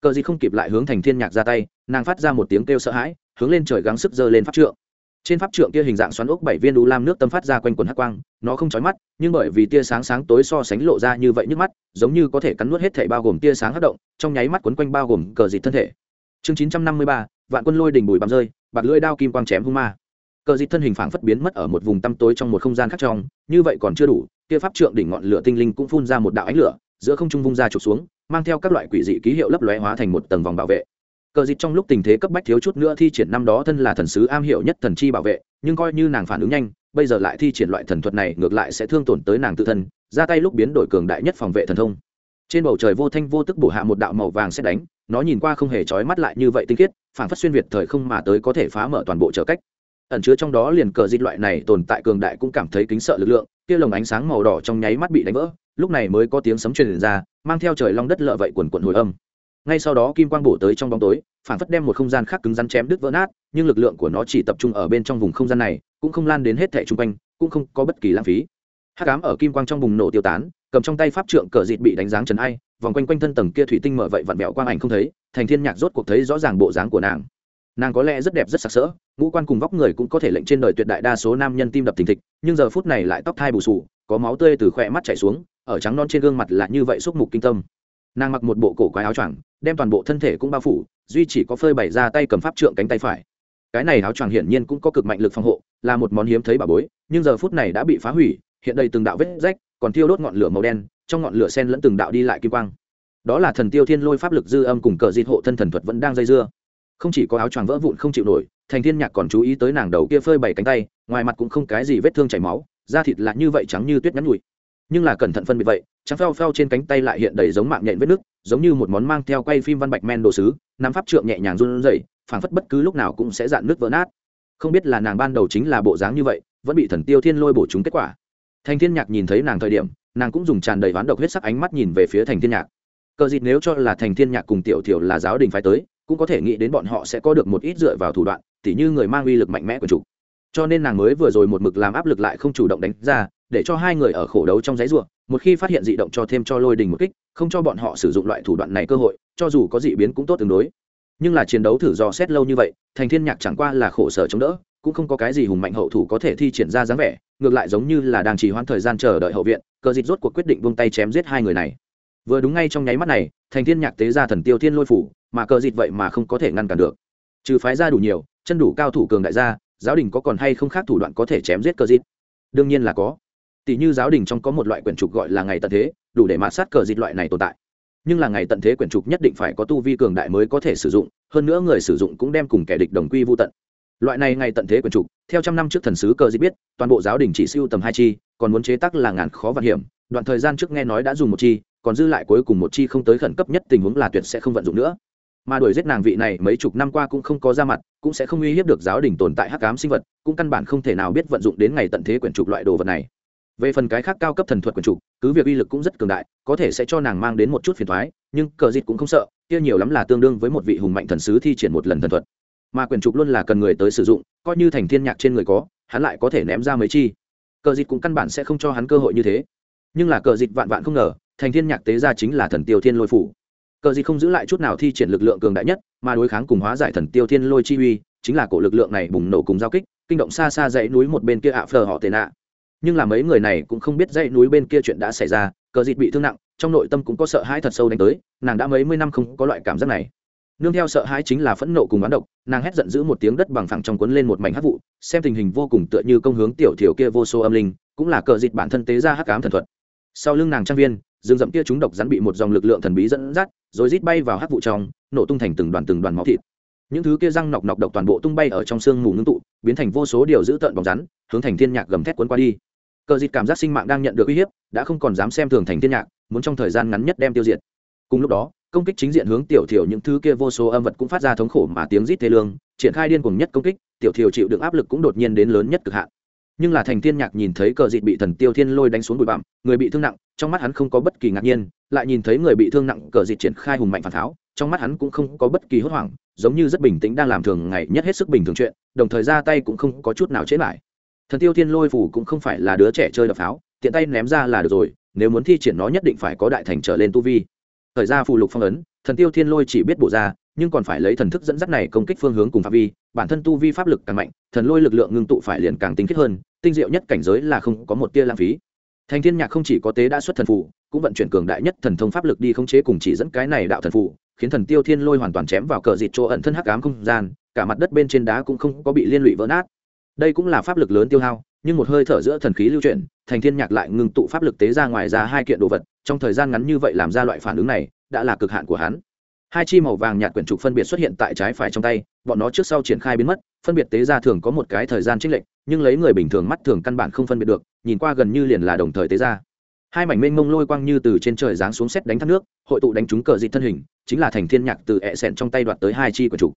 Cờ dịt không kịp lại hướng thành thiên nhạc ra tay, nàng phát ra một tiếng kêu sợ hãi, hướng lên trời gắng sức giơ lên phát trượng trên pháp trượng kia hình dạng xoắn ốc bảy viên đu lam nước tâm phát ra quanh quần hắc quang, nó không chói mắt, nhưng bởi vì tia sáng sáng tối so sánh lộ ra như vậy nước mắt, giống như có thể cắn nuốt hết thể bao gồm tia sáng hất động, trong nháy mắt quấn quanh bao gồm cờ dịt thân thể. Chương chín trăm năm mươi ba, vạn quân lôi đỉnh bùi bám rơi, bạc lưỡi đao kim quang chém hung ma. Cờ dịt thân hình phảng phất biến mất ở một vùng tăm tối trong một không gian khác trong, như vậy còn chưa đủ tia pháp trượng đỉnh ngọn lửa tinh linh cũng phun ra một đạo ánh lửa, giữa không trung vung ra trục xuống, mang theo các loại quỷ dị ký hiệu lấp lóe hóa thành một tầng vòng bảo vệ cờ dịch trong lúc tình thế cấp bách thiếu chút nữa thi triển năm đó thân là thần sứ am hiểu nhất thần chi bảo vệ, nhưng coi như nàng phản ứng nhanh, bây giờ lại thi triển loại thần thuật này ngược lại sẽ thương tổn tới nàng tự thân, ra tay lúc biến đổi cường đại nhất phòng vệ thần thông. Trên bầu trời vô thanh vô tức bổ hạ một đạo màu vàng sẽ đánh, nó nhìn qua không hề trói mắt lại như vậy tinh khiết, phản phát xuyên việt thời không mà tới có thể phá mở toàn bộ trở cách. Ẩn chứa trong đó liền cờ dịch loại này tồn tại cường đại cũng cảm thấy kính sợ lực lượng, kia lồng ánh sáng màu đỏ trong nháy mắt bị đánh vỡ, lúc này mới có tiếng sấm truyền ra, mang theo trời long đất lợ vậy quần quần hồi âm ngay sau đó kim quang bổ tới trong bóng tối, phản phất đem một không gian khác cứng rắn chém đứt vỡ nát, nhưng lực lượng của nó chỉ tập trung ở bên trong vùng không gian này, cũng không lan đến hết thẻ chung quanh, cũng không có bất kỳ lãng phí. Hắc ám ở kim quang trong bùng nổ tiêu tán, cầm trong tay pháp trượng cờ dịt bị đánh dáng trần ai, vòng quanh quanh thân tầng kia thủy tinh mở vậy vặn vẹo quang ảnh không thấy, thành thiên nhạc rốt cuộc thấy rõ ràng bộ dáng của nàng. Nàng có lẽ rất đẹp rất sặc sỡ, ngũ quan cùng vóc người cũng có thể lệnh trên đời tuyệt đại đa số nam nhân tim đập thình thịch, nhưng giờ phút này lại tóc thai bù sù, có máu tươi từ khỏe mắt chảy xuống, ở trắng non trên gương mặt là như vậy xúc mục kinh tâm. Nàng mặc một bộ cổ quái áo choàng đem toàn bộ thân thể cũng bao phủ, duy chỉ có phơi bày ra tay cầm pháp trượng cánh tay phải. Cái này áo choàng hiển nhiên cũng có cực mạnh lực phòng hộ, là một món hiếm thấy bà bối, nhưng giờ phút này đã bị phá hủy, hiện đây từng đạo vết rách, còn thiêu đốt ngọn lửa màu đen, trong ngọn lửa sen lẫn từng đạo đi lại kim quang. Đó là thần tiêu thiên lôi pháp lực dư âm cùng cờ diệt hộ thân thần thuật vẫn đang dây dưa. Không chỉ có áo choàng vỡ vụn không chịu nổi, thành thiên nhạc còn chú ý tới nàng đầu kia phơi bày cánh tay, ngoài mặt cũng không cái gì vết thương chảy máu, da thịt là như vậy trắng như tuyết nhắn nhụi nhưng là cẩn thận phân biệt vậy trắng pheo pheo trên cánh tay lại hiện đầy giống mạng nhện vết nước giống như một món mang theo quay phim văn bạch men đồ sứ, nắm pháp trượng nhẹ nhàng run rẩy, phảng phất bất cứ lúc nào cũng sẽ dạn nước vỡ nát. Không biết là nàng ban đầu chính là bộ dáng như vậy, vẫn bị thần tiêu thiên lôi bổ chúng kết quả. Thành thiên nhạc nhìn thấy nàng thời điểm, nàng cũng dùng tràn đầy ván độc huyết sắc ánh mắt nhìn về phía thành thiên nhạc. Cờ dịt nếu cho là thành thiên nhạc cùng tiểu tiểu là giáo đình phái tới, cũng có thể nghĩ đến bọn họ sẽ có được một ít dựa vào thủ đoạn, tỉ như người mang uy lực mạnh mẽ của chủ. Cho nên nàng mới vừa rồi một mực làm áp lực lại không chủ động đánh ra, để cho hai người ở khổ đấu trong giấy ruộng một khi phát hiện dị động cho thêm cho lôi đình một kích, không cho bọn họ sử dụng loại thủ đoạn này cơ hội, cho dù có dị biến cũng tốt tương đối. Nhưng là chiến đấu thử do xét lâu như vậy, thành thiên nhạc chẳng qua là khổ sở chống đỡ, cũng không có cái gì hùng mạnh hậu thủ có thể thi triển ra dáng vẻ, ngược lại giống như là đang chỉ hoãn thời gian chờ đợi hậu viện, cờ dịch rốt cuộc quyết định buông tay chém giết hai người này. Vừa đúng ngay trong nháy mắt này, thành thiên nhạc tế ra thần tiêu thiên lôi phủ, mà cờ dịch vậy mà không có thể ngăn cản được. Trừ phái ra đủ nhiều, chân đủ cao thủ cường đại gia giáo đình có còn hay không khác thủ đoạn có thể chém giết cờ dịch đương nhiên là có tỷ như giáo đình trong có một loại quyển trục gọi là ngày tận thế, đủ để mạt sát cờ dịch loại này tồn tại. Nhưng là ngày tận thế quyển trục nhất định phải có tu vi cường đại mới có thể sử dụng, hơn nữa người sử dụng cũng đem cùng kẻ địch đồng quy vô tận. Loại này ngày tận thế quyển trục, theo trăm năm trước thần sứ cờ dịch biết, toàn bộ giáo đình chỉ siêu tầm hai chi, còn muốn chế tác là ngàn khó vạn hiểm, đoạn thời gian trước nghe nói đã dùng một chi, còn dư lại cuối cùng một chi không tới khẩn cấp nhất tình huống là tuyệt sẽ không vận dụng nữa. Mà đuổi giết nàng vị này mấy chục năm qua cũng không có ra mặt, cũng sẽ không uy hiếp được giáo đình tồn tại hắc ám sinh vật, cũng căn bản không thể nào biết vận dụng đến ngày tận thế quyển trục loại đồ vật này về phần cái khác cao cấp thần thuật quyền trục cứ việc uy lực cũng rất cường đại, có thể sẽ cho nàng mang đến một chút phiền thoái nhưng cờ dịt cũng không sợ, kia nhiều lắm là tương đương với một vị hùng mạnh thần sứ thi triển một lần thần thuật. Mà quyển trục luôn là cần người tới sử dụng, coi như thành thiên nhạc trên người có, hắn lại có thể ném ra mấy chi. Cờ dịt cũng căn bản sẽ không cho hắn cơ hội như thế. Nhưng là cờ dịt vạn vạn không ngờ, thành thiên nhạc tế ra chính là thần tiêu thiên lôi phủ. Cờ dịt không giữ lại chút nào thi triển lực lượng cường đại nhất, mà đối kháng cùng hóa giải thần tiêu thiên lôi chi uy, chính là cổ lực lượng này bùng nổ cùng giao kích, kinh động xa xa dãy núi một bên kia ạ phờ họ tệ nạ nhưng là mấy người này cũng không biết dãy núi bên kia chuyện đã xảy ra, cờ dịt bị thương nặng, trong nội tâm cũng có sợ hãi thật sâu đánh tới, nàng đã mấy mươi năm không có loại cảm giác này. Nương theo sợ hãi chính là phẫn nộ cùng bán độc, nàng hét giận dữ một tiếng đất bằng phẳng trong cuốn lên một mảnh hát vụ, xem tình hình vô cùng tựa như công hướng tiểu thiểu kia vô số âm linh, cũng là cờ dịt bản thân tế ra hắc ám thần thuật. Sau lưng nàng trang viên, rừng rậm kia chúng độc rắn bị một dòng lực lượng thần bí dẫn dắt, rồi rít bay vào hắc vụ trong, nổ tung thành từng đoàn từng đoàn máu thịt. Những thứ kia răng nọc nọc độc toàn bộ tung bay ở trong sương mù ngưng tụ, biến thành vô số điều giữ tợn bóng rắn, hướng thành thiên nhạc gầm thét cuốn qua đi cờ dịt cảm giác sinh mạng đang nhận được uy hiếp, đã không còn dám xem thường thành thiên nhạc, muốn trong thời gian ngắn nhất đem tiêu diệt. Cùng lúc đó, công kích chính diện hướng tiểu thiểu những thứ kia vô số âm vật cũng phát ra thống khổ mà tiếng rít thê lương, triển khai điên cuồng nhất công kích, tiểu thiểu chịu được áp lực cũng đột nhiên đến lớn nhất cực hạn. Nhưng là thành thiên nhạc nhìn thấy cờ dịt bị thần tiêu thiên lôi đánh xuống bụi bặm, người bị thương nặng, trong mắt hắn không có bất kỳ ngạc nhiên, lại nhìn thấy người bị thương nặng cờ dịt triển khai hùng mạnh phản tháo trong mắt hắn cũng không có bất kỳ hốt hoảng, giống như rất bình tĩnh đang làm thường ngày nhất hết sức bình thường chuyện, đồng thời ra tay cũng không có chút nào chế lại thần tiêu thiên lôi phủ cũng không phải là đứa trẻ chơi đập pháo, tiện tay ném ra là được rồi, nếu muốn thi triển nó nhất định phải có đại thành trở lên tu vi. Thời ra phù lục phong ấn, thần tiêu thiên lôi chỉ biết bổ ra, nhưng còn phải lấy thần thức dẫn dắt này công kích phương hướng cùng phạm vi, bản thân tu vi pháp lực càng mạnh, thần lôi lực lượng ngưng tụ phải liền càng tinh khiết hơn, tinh diệu nhất cảnh giới là không có một tia lãng phí. Thành thiên nhạc không chỉ có tế đã xuất thần phù, cũng vận chuyển cường đại nhất thần thông pháp lực đi khống chế cùng chỉ dẫn cái này đạo thần phù, khiến thần tiêu thiên lôi hoàn toàn chém vào cờ dịt chỗ ẩn thân hắc ám không gian, cả mặt đất bên trên đá cũng không có bị liên lụy vỡ nát đây cũng là pháp lực lớn tiêu hao, nhưng một hơi thở giữa thần khí lưu chuyển, thành thiên nhạc lại ngưng tụ pháp lực tế ra ngoài ra hai kiện đồ vật, trong thời gian ngắn như vậy làm ra loại phản ứng này, đã là cực hạn của hắn. Hai chi màu vàng nhạt quyển trục phân biệt xuất hiện tại trái phải trong tay, bọn nó trước sau triển khai biến mất, phân biệt tế ra thường có một cái thời gian trích lệnh nhưng lấy người bình thường mắt thường căn bản không phân biệt được, nhìn qua gần như liền là đồng thời tế ra. Hai mảnh mênh mông lôi quang như từ trên trời giáng xuống xét đánh thác nước, hội tụ đánh trúng cờ dị thân hình, chính là thành thiên nhạc từ ẹ sẹn trong tay đoạt tới hai chi quyển trục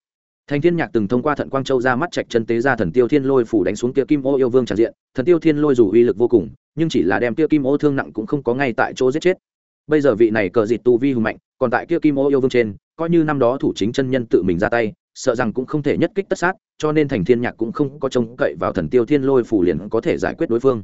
thành thiên nhạc từng thông qua thận quang châu ra mắt trạch chân tế ra thần tiêu thiên lôi phủ đánh xuống kia kim ô yêu vương tràn diện. Thần tiêu thiên lôi dù uy lực vô cùng, nhưng chỉ là đem kia kim ô thương nặng cũng không có ngay tại chỗ giết chết. Bây giờ vị này cờ dịt tu vi hùng mạnh, còn tại kia kim ô yêu vương trên, coi như năm đó thủ chính chân nhân tự mình ra tay, sợ rằng cũng không thể nhất kích tất sát, cho nên thành thiên nhạc cũng không có trông cậy vào thần tiêu thiên lôi phủ liền có thể giải quyết đối phương.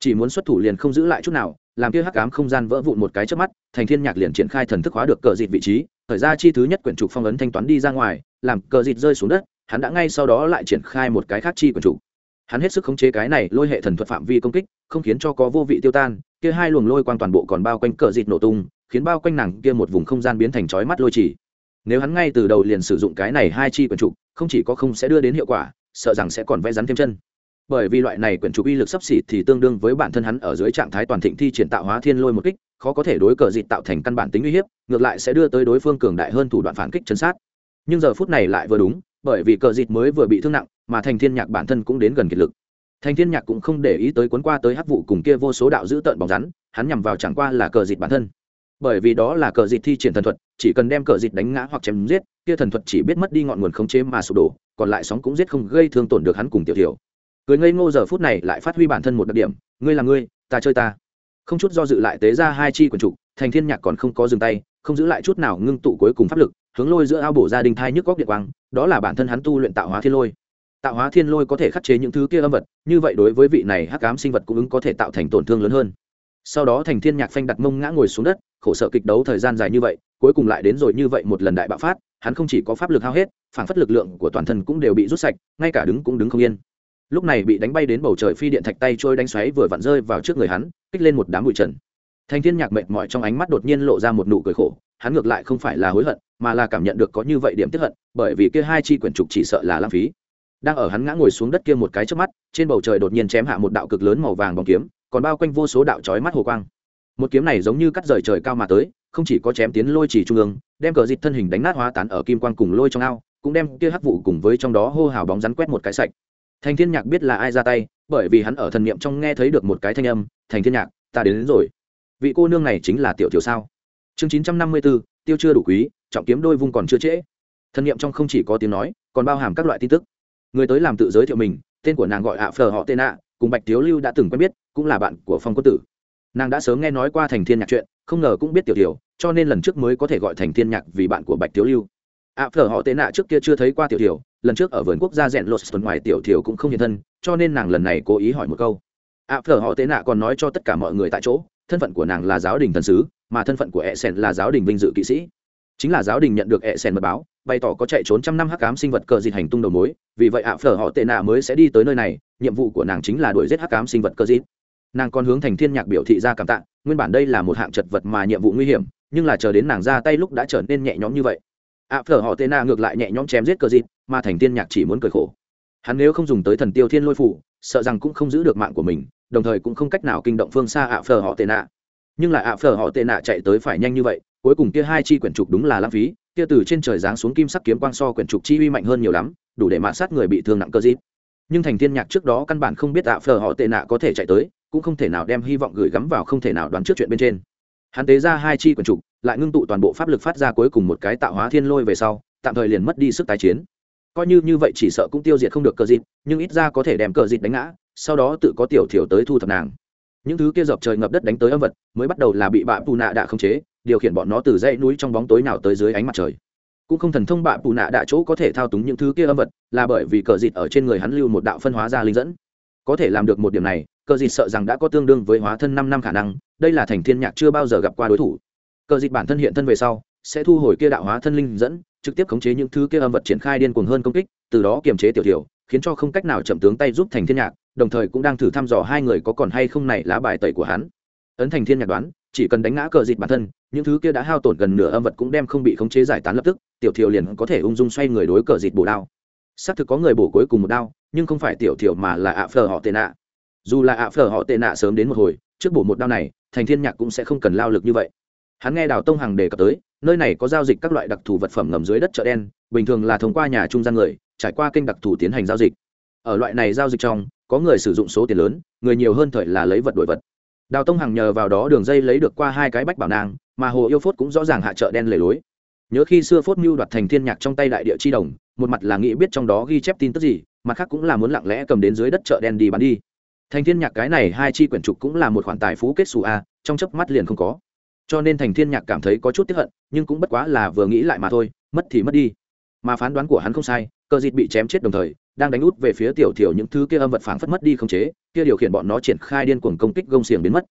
Chỉ muốn xuất thủ liền không giữ lại chút nào, làm kia hắc ám không gian vỡ vụn một cái trước mắt, thành thiên nhạc liền triển khai thần thức hóa được cờ dịt vị trí, thời ra chi thứ nhất quyển trục phong ấn thanh toán đi ra ngoài làm cờ dịt rơi xuống đất, hắn đã ngay sau đó lại triển khai một cái khác chi quần chủ. Hắn hết sức khống chế cái này lôi hệ thần thuật phạm vi công kích, không khiến cho có vô vị tiêu tan, kia hai luồng lôi quang toàn bộ còn bao quanh cờ dịt nổ tung, khiến bao quanh nàng kia một vùng không gian biến thành chói mắt lôi chỉ. Nếu hắn ngay từ đầu liền sử dụng cái này hai chi quyển trục không chỉ có không sẽ đưa đến hiệu quả, sợ rằng sẽ còn vẽ rắn thêm chân. Bởi vì loại này quyển trục uy lực sắp xỉ thì tương đương với bản thân hắn ở dưới trạng thái toàn thịnh thi triển tạo hóa thiên lôi một kích, khó có thể đối cờ dịt tạo thành căn bản tính uy hiếp, ngược lại sẽ đưa tới đối phương cường đại hơn thủ đoạn phản kích chân sát nhưng giờ phút này lại vừa đúng, bởi vì cờ dịt mới vừa bị thương nặng, mà thành thiên nhạc bản thân cũng đến gần kiệt lực. Thành thiên nhạc cũng không để ý tới cuốn qua tới hắc vụ cùng kia vô số đạo giữ tợn bóng rắn, hắn nhằm vào chẳng qua là cờ dịt bản thân. Bởi vì đó là cờ dịt thi triển thần thuật, chỉ cần đem cờ dịt đánh ngã hoặc chém giết, kia thần thuật chỉ biết mất đi ngọn nguồn khống chế mà sụp đổ, còn lại sóng cũng giết không gây thương tổn được hắn cùng tiểu tiểu cười ngây ngô giờ phút này lại phát huy bản thân một đặc điểm, ngươi là ngươi, ta chơi ta. Không chút do dự lại tế ra hai chi quần trụ, thành thiên nhạc còn không có dừng tay, không giữ lại chút nào ngưng tụ cuối cùng pháp lực hướng lôi giữa ao bổ gia đình thai nhức góc điện quang, đó là bản thân hắn tu luyện tạo hóa thiên lôi. Tạo hóa thiên lôi có thể khắc chế những thứ kia âm vật, như vậy đối với vị này hắc ám sinh vật cũng ứng có thể tạo thành tổn thương lớn hơn. Sau đó thành thiên nhạc phanh đặt mông ngã ngồi xuống đất, khổ sở kịch đấu thời gian dài như vậy, cuối cùng lại đến rồi như vậy một lần đại bạo phát, hắn không chỉ có pháp lực hao hết, phản phất lực lượng của toàn thân cũng đều bị rút sạch, ngay cả đứng cũng đứng không yên. Lúc này bị đánh bay đến bầu trời phi điện thạch tay trôi đánh xoáy vừa vặn rơi vào trước người hắn, kích lên một đám bụi trần. Thành thiên nhạc mệt mỏi trong ánh mắt đột nhiên lộ ra một nụ cười khổ hắn ngược lại không phải là hối hận mà là cảm nhận được có như vậy điểm tiếp hận bởi vì kia hai chi quyển trục chỉ sợ là lãng phí. Đang ở hắn ngã ngồi xuống đất kia một cái trước mắt trên bầu trời đột nhiên chém hạ một đạo cực lớn màu vàng bóng kiếm còn bao quanh vô số đạo chói mắt hồ quang. Một kiếm này giống như cắt rời trời cao mà tới không chỉ có chém tiến lôi chỉ trung ương đem cờ dịt thân hình đánh nát hóa tán ở kim quang cùng lôi trong ao cũng đem kia hắc vụ cùng với trong đó hô hào bóng rắn quét một cái sạch. Thành thiên nhạc biết là ai ra tay bởi vì hắn ở thần niệm trong nghe thấy được một cái thanh âm thành thiên nhạc ta đến, đến rồi. Vị cô nương này chính là tiểu tiểu sao? Chương chín trăm năm mươi bốn tiêu chưa đủ quý, trọng kiếm đôi vung còn chưa trễ. Thân nhiệm trong không chỉ có tiếng nói, còn bao hàm các loại tin tức. Người tới làm tự giới thiệu mình, tên của nàng gọi ạ phờ họ tên ạ, cùng bạch thiếu lưu đã từng quen biết, cũng là bạn của phong quân tử. Nàng đã sớm nghe nói qua thành thiên nhạc chuyện, không ngờ cũng biết tiểu tiểu, cho nên lần trước mới có thể gọi thành thiên nhạc vì bạn của bạch thiếu lưu. Ạ Phở họ tên ạ trước kia chưa thấy qua tiểu tiểu, lần trước ở vườn quốc gia rèn lột tuần ngoài tiểu tiểu cũng không hiện thân, cho nên nàng lần này cố ý hỏi một câu. Ạ phở họ tên ạ còn nói cho tất cả mọi người tại chỗ thân phận của nàng là giáo đình thần sứ, mà thân phận của hệ sèn là giáo đình vinh dự kỵ sĩ. Chính là giáo đình nhận được hệ sèn mật báo, bày tỏ có chạy trốn trăm năm hắc ám sinh vật cờ dịt hành tung đầu mối, vì vậy ạ phở họ tệ nạ mới sẽ đi tới nơi này, nhiệm vụ của nàng chính là đuổi giết hắc ám sinh vật cờ dịt. Nàng còn hướng thành thiên nhạc biểu thị ra cảm tạ, nguyên bản đây là một hạng chật vật mà nhiệm vụ nguy hiểm, nhưng là chờ đến nàng ra tay lúc đã trở nên nhẹ nhõm như vậy. Ạ phở họ tệ nạ ngược lại nhẹ nhõm chém giết cờ dịt, mà thành thiên nhạc chỉ muốn cười khổ. Hắn nếu không dùng tới thần tiêu thiên lôi phủ, sợ rằng cũng không giữ được mạng của mình đồng thời cũng không cách nào kinh động phương xa ạ phờ họ tệ nạ. Nhưng lại ạ phờ họ tệ nạ chạy tới phải nhanh như vậy, cuối cùng kia hai chi quyển trục đúng là lãng phí, kia từ trên trời giáng xuống kim sắc kiếm quang so quyển trục chi uy mạnh hơn nhiều lắm, đủ để mạ sát người bị thương nặng cơ dít nhưng thành thiên nhạc trước đó căn bản không biết ạ phờ họ tệ nạ có thể chạy tới, cũng không thể nào đem hy vọng gửi gắm vào không thể nào đoán trước chuyện bên trên. Hắn tế ra hai chi quyển trục, lại ngưng tụ toàn bộ pháp lực phát ra cuối cùng một cái tạo hóa thiên lôi về sau, tạm thời liền mất đi sức tái chiến. Coi như như vậy chỉ sợ cũng tiêu diệt không được cờ dịt nhưng ít ra có thể đem cờ dịt đánh ngã sau đó tự có tiểu thiểu tới thu thập nàng. Những thứ kia dọc trời ngập đất đánh tới âm vật, mới bắt đầu là bị bạ pù nạ đã khống chế, điều khiển bọn nó từ dãy núi trong bóng tối nào tới dưới ánh mặt trời. Cũng không thần thông bạ pù nạ đã chỗ có thể thao túng những thứ kia âm vật, là bởi vì cờ dịt ở trên người hắn lưu một đạo phân hóa ra linh dẫn. Có thể làm được một điểm này, cờ dịt sợ rằng đã có tương đương với hóa thân năm năm khả năng, đây là thành thiên nhạc chưa bao giờ gặp qua đối thủ. Cờ dịt bản thân hiện thân về sau, sẽ thu hồi kia đạo hóa thân linh dẫn, trực tiếp khống chế những thứ kia âm vật triển khai điên cuồng hơn công kích, từ đó kiềm chế tiểu tiểu khiến cho không cách nào chậm tướng tay giúp thành thiên nhạc, đồng thời cũng đang thử thăm dò hai người có còn hay không này lá bài tẩy của hắn. Ấn thành thiên nhạc đoán, chỉ cần đánh ngã cờ dịt bản thân, những thứ kia đã hao tổn gần nửa âm vật cũng đem không bị khống chế giải tán lập tức, tiểu thiều liền có thể ung dung xoay người đối cờ dịt bổ đao. Xác thực có người bổ cuối cùng một đao, nhưng không phải tiểu thiều mà là ạ phờ họ tệ nạ. Dù là ạ phờ họ tệ nạ sớm đến một hồi, trước bổ một đao này, thành thiên nhạc cũng sẽ không cần lao lực như vậy. Hắn nghe đào tông hằng đề cập tới, nơi này có giao dịch các loại đặc thù vật phẩm ngầm dưới đất chợ đen, bình thường là thông qua nhà trung gian người trải qua kênh đặc thù tiến hành giao dịch. Ở loại này giao dịch trong, có người sử dụng số tiền lớn, người nhiều hơn thời là lấy vật đổi vật. Đào tông hằng nhờ vào đó đường dây lấy được qua hai cái bách bảo nang, mà hồ yêu phốt cũng rõ ràng hạ chợ đen lề lối. Nhớ khi xưa phốt mưu đoạt thành thiên nhạc trong tay đại địa chi đồng, một mặt là nghĩ biết trong đó ghi chép tin tức gì, mặt khác cũng là muốn lặng lẽ cầm đến dưới đất chợ đen đi bán đi. Thành thiên nhạc cái này hai chi quyển trục cũng là một khoản tài phú kết xù a, trong chớp mắt liền không có. Cho nên thành thiên nhạc cảm thấy có chút tiếc hận, nhưng cũng bất quá là vừa nghĩ lại mà thôi, mất thì mất đi. Mà phán đoán của hắn không sai cờ dịt bị chém chết đồng thời đang đánh út về phía tiểu thiểu những thứ kia âm vật phảng phất mất đi không chế kia điều khiển bọn nó triển khai điên cuồng công kích gông xiềng biến mất.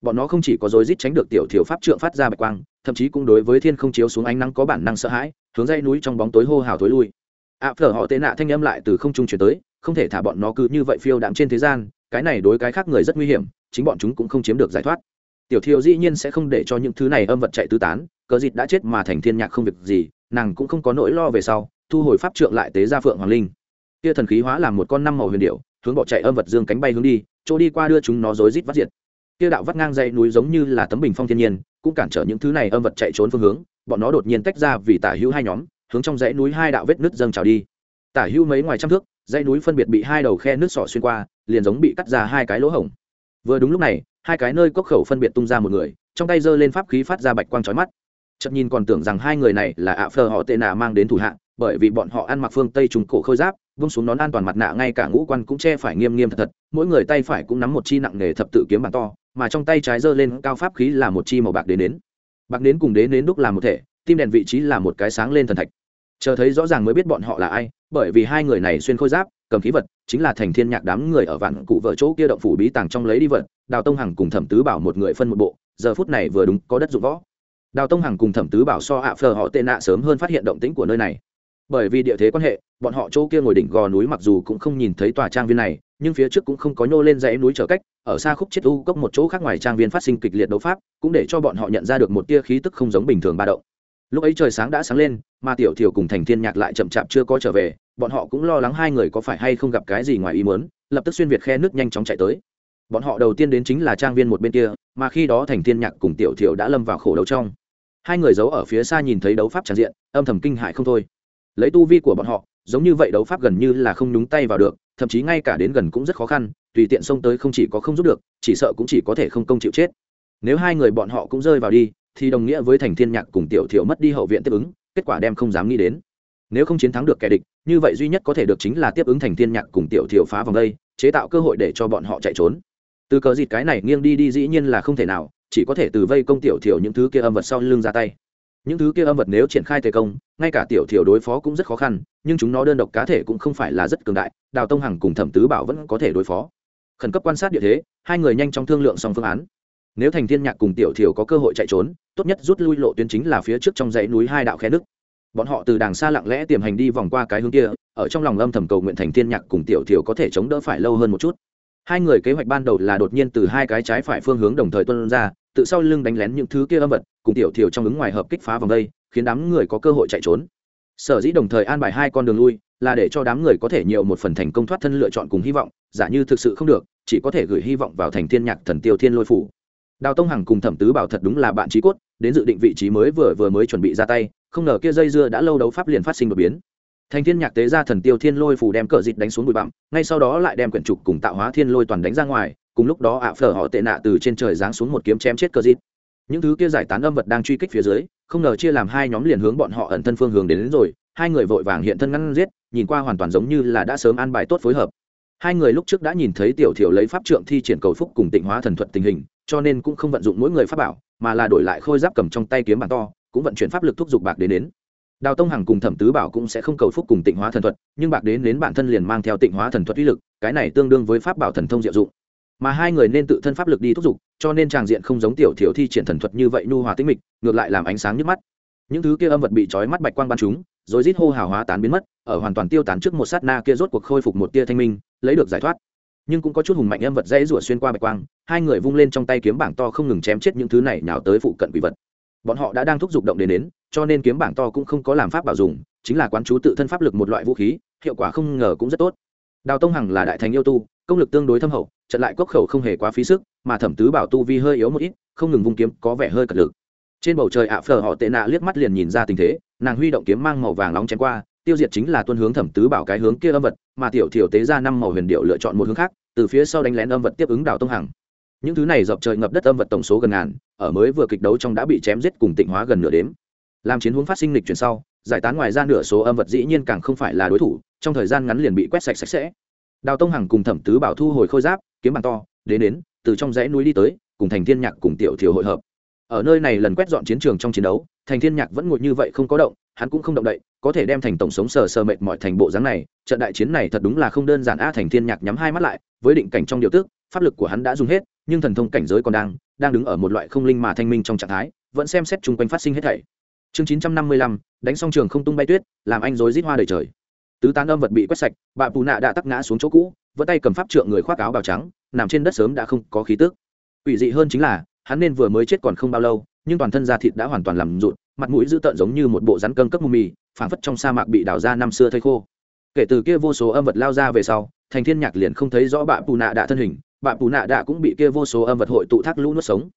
Bọn nó không chỉ có dối rít tránh được tiểu thiểu pháp trượng phát ra bạch quang thậm chí cũng đối với thiên không chiếu xuống ánh nắng có bản năng sợ hãi hướng dây núi trong bóng tối hô hào tối lui. Ạ à, phở họ tệ nạ thanh âm lại từ không trung chuyển tới không thể thả bọn nó cứ như vậy phiêu đạm trên thế gian cái này đối cái khác người rất nguy hiểm chính bọn chúng cũng không chiếm được giải thoát. Tiểu Thiều dĩ nhiên sẽ không để cho những thứ này âm vật chạy tứ tán cờ dịt đã chết mà thành thiên nhạc không việc gì nàng cũng không có nỗi lo về sau thu hồi pháp trượng lại tế ra phượng hoàng linh. Kia thần khí hóa làm một con năm màu huyền điệu hướng bỏ chạy âm vật dương cánh bay hướng đi, chỗ đi qua đưa chúng nó rối rít vắt diệt. Kia đạo vắt ngang dãy núi giống như là tấm bình phong thiên nhiên, cũng cản trở những thứ này âm vật chạy trốn phương hướng, bọn nó đột nhiên tách ra vì tả hữu hai nhóm, hướng trong dãy núi hai đạo vết nứt dâng trào đi. Tả hữu mấy ngoài trăm thước, dãy núi phân biệt bị hai đầu khe nứt sọ xuyên qua, liền giống bị cắt ra hai cái lỗ hổng. Vừa đúng lúc này, hai cái nơi cốc khẩu phân biệt tung ra một người, trong tay giơ lên pháp khí phát ra bạch quang chói mắt. Chậm nhìn còn tưởng rằng hai người này là ạ phờ họ tệ nạ mang đến thủ hạ bởi vì bọn họ ăn mặc phương tây trùng cổ khôi giáp, vung xuống nón an toàn mặt nạ ngay cả ngũ quan cũng che phải nghiêm nghiêm thật thật, mỗi người tay phải cũng nắm một chi nặng nghề thập tự kiếm bàn to, mà trong tay trái giơ lên cao pháp khí là một chi màu bạc đến đến bạc đến cùng đến đến đúc làm một thể, tim đèn vị trí là một cái sáng lên thần thạch. Chờ thấy rõ ràng mới biết bọn họ là ai, bởi vì hai người này xuyên khôi giáp, cầm khí vật, chính là thành thiên nhạc đám người ở vạn cụ vợ chỗ kia động phủ bí tàng trong lấy đi vật, đào tông hằng cùng thẩm tứ bảo một người phân một bộ, giờ phút này vừa đúng có đất dụng võ. Đào tông hằng cùng thẩm tứ bảo so ạ phờ họ tệ nạ sớm hơn phát hiện động tĩnh của nơi này bởi vì địa thế quan hệ, bọn họ chỗ kia ngồi đỉnh gò núi mặc dù cũng không nhìn thấy tòa trang viên này, nhưng phía trước cũng không có nhô lên dãy núi trở cách, ở xa khúc chết u cốc một chỗ khác ngoài trang viên phát sinh kịch liệt đấu pháp, cũng để cho bọn họ nhận ra được một tia khí tức không giống bình thường ba động. Lúc ấy trời sáng đã sáng lên, mà tiểu thiểu cùng thành thiên nhạc lại chậm chạp chưa có trở về, bọn họ cũng lo lắng hai người có phải hay không gặp cái gì ngoài ý muốn, lập tức xuyên việt khe nước nhanh chóng chạy tới. Bọn họ đầu tiên đến chính là trang viên một bên kia, mà khi đó thành thiên nhạc cùng tiểu thiểu đã lâm vào khổ đấu trong. Hai người giấu ở phía xa nhìn thấy đấu pháp tràn diện, âm thầm kinh hại không thôi lấy tu vi của bọn họ, giống như vậy đấu pháp gần như là không nhúng tay vào được, thậm chí ngay cả đến gần cũng rất khó khăn, tùy tiện xông tới không chỉ có không giúp được, chỉ sợ cũng chỉ có thể không công chịu chết. Nếu hai người bọn họ cũng rơi vào đi, thì đồng nghĩa với thành thiên nhạc cùng tiểu thiểu mất đi hậu viện tiếp ứng, kết quả đem không dám nghĩ đến. Nếu không chiến thắng được kẻ địch, như vậy duy nhất có thể được chính là tiếp ứng thành thiên nhạc cùng tiểu thiểu phá vòng đây, chế tạo cơ hội để cho bọn họ chạy trốn. Từ cờ dịt cái này nghiêng đi đi dĩ nhiên là không thể nào, chỉ có thể từ vây công tiểu thiểu những thứ kia âm vật sau lưng ra tay những thứ kia âm vật nếu triển khai thế công, ngay cả tiểu thiểu đối phó cũng rất khó khăn, nhưng chúng nó đơn độc cá thể cũng không phải là rất cường đại, đào tông hằng cùng thẩm tứ bảo vẫn có thể đối phó. Khẩn cấp quan sát địa thế, hai người nhanh chóng thương lượng xong phương án. Nếu thành thiên nhạc cùng tiểu thiểu có cơ hội chạy trốn, tốt nhất rút lui lộ tuyến chính là phía trước trong dãy núi hai đạo khe nước bọn họ từ đàng xa lặng lẽ tiềm hành đi vòng qua cái hướng kia, ở trong lòng âm thầm cầu nguyện thành thiên nhạc cùng tiểu thiểu có thể chống đỡ phải lâu hơn một chút. Hai người kế hoạch ban đầu là đột nhiên từ hai cái trái phải phương hướng đồng thời tuân ra tự sau lưng đánh lén những thứ kia âm vật, cùng tiểu thiểu trong ứng ngoài hợp kích phá vòng đây, khiến đám người có cơ hội chạy trốn. Sở dĩ đồng thời an bài hai con đường lui, là để cho đám người có thể nhiều một phần thành công thoát thân lựa chọn cùng hy vọng, giả như thực sự không được, chỉ có thể gửi hy vọng vào thành thiên nhạc thần tiêu thiên lôi phủ. Đào tông hằng cùng thẩm tứ bảo thật đúng là bạn trí cốt, đến dự định vị trí mới vừa vừa mới chuẩn bị ra tay, không ngờ kia dây dưa đã lâu đấu pháp liền phát sinh đột biến. Thành thiên nhạc tế ra thần tiêu thiên lôi phủ đem cờ dịt đánh xuống bụi bặm, ngay sau đó lại đem quyển trục cùng tạo hóa thiên lôi toàn đánh ra ngoài cùng lúc đó ạ phở họ tệ nạ từ trên trời giáng xuống một kiếm chém chết cờ dít. Những thứ kia giải tán âm vật đang truy kích phía dưới không ngờ chia làm hai nhóm liền hướng bọn họ ẩn thân phương hướng đến, đến rồi hai người vội vàng hiện thân ngăn giết nhìn qua hoàn toàn giống như là đã sớm an bài tốt phối hợp. Hai người lúc trước đã nhìn thấy tiểu thiểu lấy pháp trượng thi triển cầu phúc cùng tịnh hóa thần thuật tình hình cho nên cũng không vận dụng mỗi người pháp bảo mà là đổi lại khôi giáp cầm trong tay kiếm bàn to cũng vận chuyển pháp lực thúc giục bạc đến đến. Đào tông hằng cùng thẩm tứ bảo cũng sẽ không cầu phúc cùng tịnh hóa thần thuật nhưng bạc đến đến bản thân liền mang theo tịnh hóa thần thuật uy lực cái này tương đương với pháp bảo thần thông diệu dụng mà hai người nên tự thân pháp lực đi thúc giục, cho nên tràng diện không giống tiểu thiểu thi triển thần thuật như vậy nu hòa tinh mịch, ngược lại làm ánh sáng nhức mắt. Những thứ kia âm vật bị trói mắt bạch quang ban chúng, rồi rít hô hào hóa tán biến mất, ở hoàn toàn tiêu tán trước một sát na kia rốt cuộc khôi phục một tia thanh minh, lấy được giải thoát. Nhưng cũng có chút hùng mạnh âm vật dễ rủa xuyên qua bạch quang, hai người vung lên trong tay kiếm bảng to không ngừng chém chết những thứ này nào tới phụ cận quỷ vật. Bọn họ đã đang thúc giục động đến đến, cho nên kiếm bảng to cũng không có làm pháp bảo dùng, chính là quán chú tự thân pháp lực một loại vũ khí, hiệu quả không ngờ cũng rất tốt. Đào tông hằng là đại thành yêu tu công lực tương đối thâm hậu, trận lại cốc khẩu không hề quá phí sức, mà thẩm tứ bảo tu vi hơi yếu một ít, không ngừng vung kiếm, có vẻ hơi cật lực. Trên bầu trời ạ phở họ tệ nạ liếc mắt liền nhìn ra tình thế, nàng huy động kiếm mang màu vàng nóng chém qua, tiêu diệt chính là tuân hướng thẩm tứ bảo cái hướng kia âm vật, mà tiểu thiểu tế ra năm màu huyền điệu lựa chọn một hướng khác, từ phía sau đánh lén âm vật tiếp ứng đào tông hằng. Những thứ này dọc trời ngập đất âm vật tổng số gần ngàn, ở mới vừa kịch đấu trong đã bị chém giết cùng tịnh hóa gần nửa đếm. Làm chiến hướng phát sinh lịch chuyển sau, giải tán ngoài ra nửa số âm vật dĩ nhiên càng không phải là đối thủ, trong thời gian ngắn liền bị quét sạch sạch sẽ đào tông hằng cùng thẩm tứ bảo thu hồi khôi giáp, kiếm bàn to đến đến từ trong dãy núi đi tới, cùng thành thiên nhạc cùng tiểu thiểu hội hợp. Ở nơi này lần quét dọn chiến trường trong chiến đấu, thành thiên nhạc vẫn ngồi như vậy không có động, hắn cũng không động đậy, có thể đem thành tổng sống sờ sờ mệt mọi thành bộ dáng này, trận đại chiến này thật đúng là không đơn giản. A à, thành thiên nhạc nhắm hai mắt lại, với định cảnh trong điều tức, pháp lực của hắn đã dùng hết, nhưng thần thông cảnh giới còn đang đang đứng ở một loại không linh mà thanh minh trong trạng thái, vẫn xem xét chung quanh phát sinh hết thảy. Chương chín trăm năm mươi lăm, đánh xong trường không tung bay tuyết, làm anh rối rít hoa đầy trời tứ tán âm vật bị quét sạch, bà pù nạ đã tắc ngã xuống chỗ cũ vỡ tay cầm pháp trượng người khoác áo bào trắng, nằm trên đất sớm đã không có khí tức. Ủy dị hơn chính là, hắn nên vừa mới chết còn không bao lâu, nhưng toàn thân da thịt đã hoàn toàn làm rụt, mặt mũi dữ tợn giống như một bộ rắn cân cấp mù mì, phảng phất trong sa mạc bị đào ra năm xưa thây khô. Kể từ kia vô số âm vật lao ra về sau, thành thiên nhạc liền không thấy rõ bạ pù nạ đã thân hình bạ pù nạ đã cũng bị kia vô số âm vật hội tụ thác lũ nuốt sống.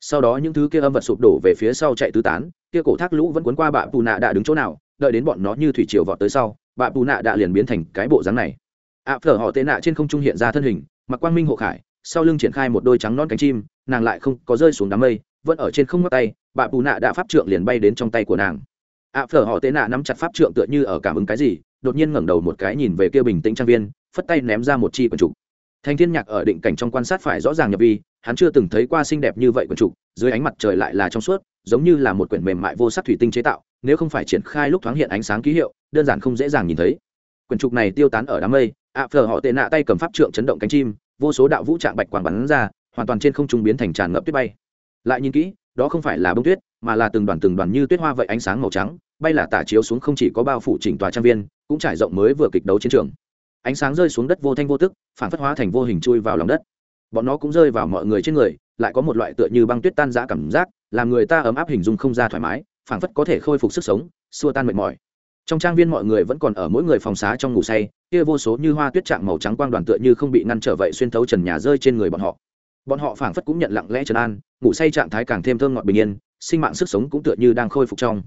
Sau đó những thứ kia âm vật sụp đổ về phía sau chạy tứ tán, kia cổ thác lũ vẫn cuốn qua bạ pù nạ đã đứng chỗ nào, đợi đến bọn nó như thủy triều vọt tới sau Bà bù nạ đã liền biến thành cái bộ dáng này. Ạ à, phở họ tệ nạ trên không trung hiện ra thân hình mặc quang minh hộ khải sau lưng triển khai một đôi trắng non cánh chim nàng lại không có rơi xuống đám mây vẫn ở trên không ngóc tay Bà bù nạ đã pháp trượng liền bay đến trong tay của nàng. Ạ à, phở họ tệ nạ nắm chặt pháp trượng tựa như ở cảm ứng cái gì đột nhiên ngẩng đầu một cái nhìn về kia bình tĩnh trang viên phất tay ném ra một chi quần trục. Thanh thiên nhạc ở định cảnh trong quan sát phải rõ ràng nhập vi hắn chưa từng thấy qua xinh đẹp như vậy quần trục dưới ánh mặt trời lại là trong suốt giống như là một quyển mềm mại vô sắc thủy tinh chế tạo nếu không phải triển khai lúc thoáng hiện ánh sáng ký hiệu đơn giản không dễ dàng nhìn thấy. Quyển trục này tiêu tán ở đám mây ạ à, phở họ tệ nạ tay cầm pháp trượng chấn động cánh chim vô số đạo vũ trạng bạch quang bắn ra hoàn toàn trên không trung biến thành tràn ngập tuyết bay. Lại nhìn kỹ đó không phải là bông tuyết mà là từng đoàn từng đoàn như tuyết hoa vậy ánh sáng màu trắng bay là tả chiếu xuống không chỉ có bao phủ chỉnh tòa trang viên cũng trải rộng mới vừa kịch đấu chiến trường. Ánh sáng rơi xuống đất vô thanh vô tức phản phất hóa thành vô hình chui vào lòng đất. Bọn nó cũng rơi vào mọi người trên người lại có một loại tựa như băng tuyết tan giã cảm giác làm người ta ấm áp hình dung không ra thoải mái phản phất có thể khôi phục sức sống xua tan mệt mỏi trong trang viên mọi người vẫn còn ở mỗi người phòng xá trong ngủ say kia vô số như hoa tuyết trạng màu trắng quang đoàn tựa như không bị ngăn trở vậy xuyên thấu trần nhà rơi trên người bọn họ. Bọn họ phảng phất cũng nhận lặng lẽ trần an ngủ say trạng thái càng thêm thơm ngọt bình yên sinh mạng sức sống cũng tựa như đang khôi phục trong.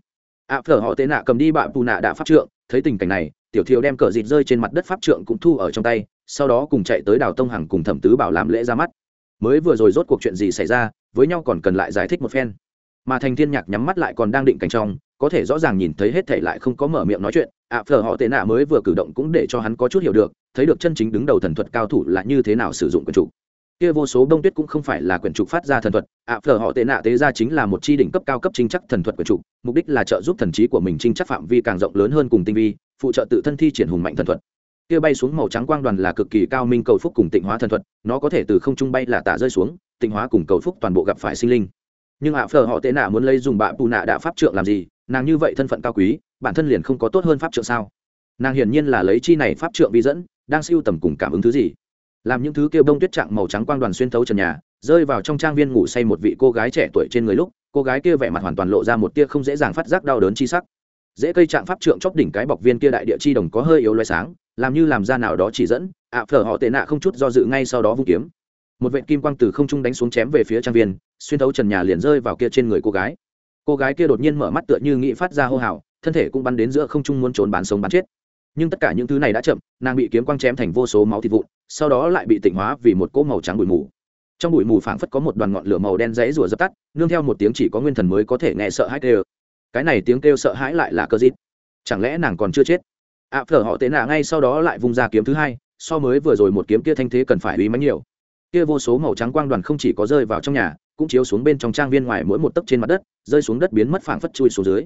Ạ à, phở họ tệ nạ cầm đi bạ pù nạ đã pháp trượng thấy tình cảnh này tiểu thiều đem cờ dịt rơi trên mặt đất pháp trượng cũng thu ở trong tay sau đó cùng chạy tới đào tông hằng cùng thẩm tứ bảo làm lễ ra mắt. Mới vừa rồi rốt cuộc chuyện gì xảy ra với nhau còn cần lại giải thích một phen mà thành thiên nhạc nhắm mắt lại còn đang định cảnh trong, có thể rõ ràng nhìn thấy hết thảy lại không có mở miệng nói chuyện, ạ phở họ tệ nạ mới vừa cử động cũng để cho hắn có chút hiểu được, thấy được chân chính đứng đầu thần thuật cao thủ là như thế nào sử dụng quyền trục kia vô số đông tuyết cũng không phải là quyền trục phát ra thần thuật, ạ phở họ tệ nạ tế ra chính là một chi đỉnh cấp cao cấp chính chắc thần thuật quyền trục mục đích là trợ giúp thần trí của mình chính chắc phạm vi càng rộng lớn hơn cùng tinh vi, phụ trợ tự thân thi triển hùng mạnh thần thuật. Kia bay xuống màu trắng quang đoàn là cực kỳ cao minh cầu phúc cùng tịnh hóa thần thuật, nó có thể từ không trung bay là tạ rơi xuống, tịnh hóa cùng cầu phúc toàn bộ gặp phải sinh linh nhưng ạ phở họ tệ nạ muốn lấy dùng bạ bù nạ đã pháp trượng làm gì? Nàng như vậy thân phận cao quý, bản thân liền không có tốt hơn pháp trượng sao? Nàng hiển nhiên là lấy chi này pháp trượng vi dẫn, đang siêu tầm cùng cảm ứng thứ gì? Làm những thứ kêu bông tuyết trạng màu trắng quang đoàn xuyên thấu trần nhà, rơi vào trong trang viên ngủ say một vị cô gái trẻ tuổi trên người lúc, cô gái kia vẻ mặt hoàn toàn lộ ra một tia không dễ dàng phát giác đau đớn chi sắc. Dễ cây trạng pháp trượng chóp đỉnh cái bọc viên kia đại địa chi đồng có hơi yếu loay sáng, làm như làm ra nào đó chỉ dẫn, ạ phở họ tệ nạ không chút do dự ngay sau đó vung kiếm một vệ kim quang từ không trung đánh xuống chém về phía trang viên xuyên thấu trần nhà liền rơi vào kia trên người cô gái. Cô gái kia đột nhiên mở mắt tựa như nghĩ phát ra hô hào thân thể cũng bắn đến giữa không trung muốn trốn bán sống bán chết. Nhưng tất cả những thứ này đã chậm nàng bị kiếm quang chém thành vô số máu thịt vụn sau đó lại bị tỉnh hóa vì một cỗ màu trắng bụi mù. Trong bụi mù phảng phất có một đoàn ngọn lửa màu đen rẫy rủa dập tắt nương theo một tiếng chỉ có nguyên thần mới có thể nghe sợ hãi kêu. Cái này tiếng kêu sợ hãi lại là cơ dít. Chẳng lẽ nàng còn chưa chết? Ạ à, phở họ tế nạ ngay sau đó lại vung ra kiếm thứ hai so mới vừa rồi một kiếm kia thanh thế cần phải uy mãnh nhiều kia vô số màu trắng quang đoàn không chỉ có rơi vào trong nhà cũng chiếu xuống bên trong trang viên ngoài mỗi một tấc trên mặt đất rơi xuống đất biến mất phảng phất chui xuống dưới.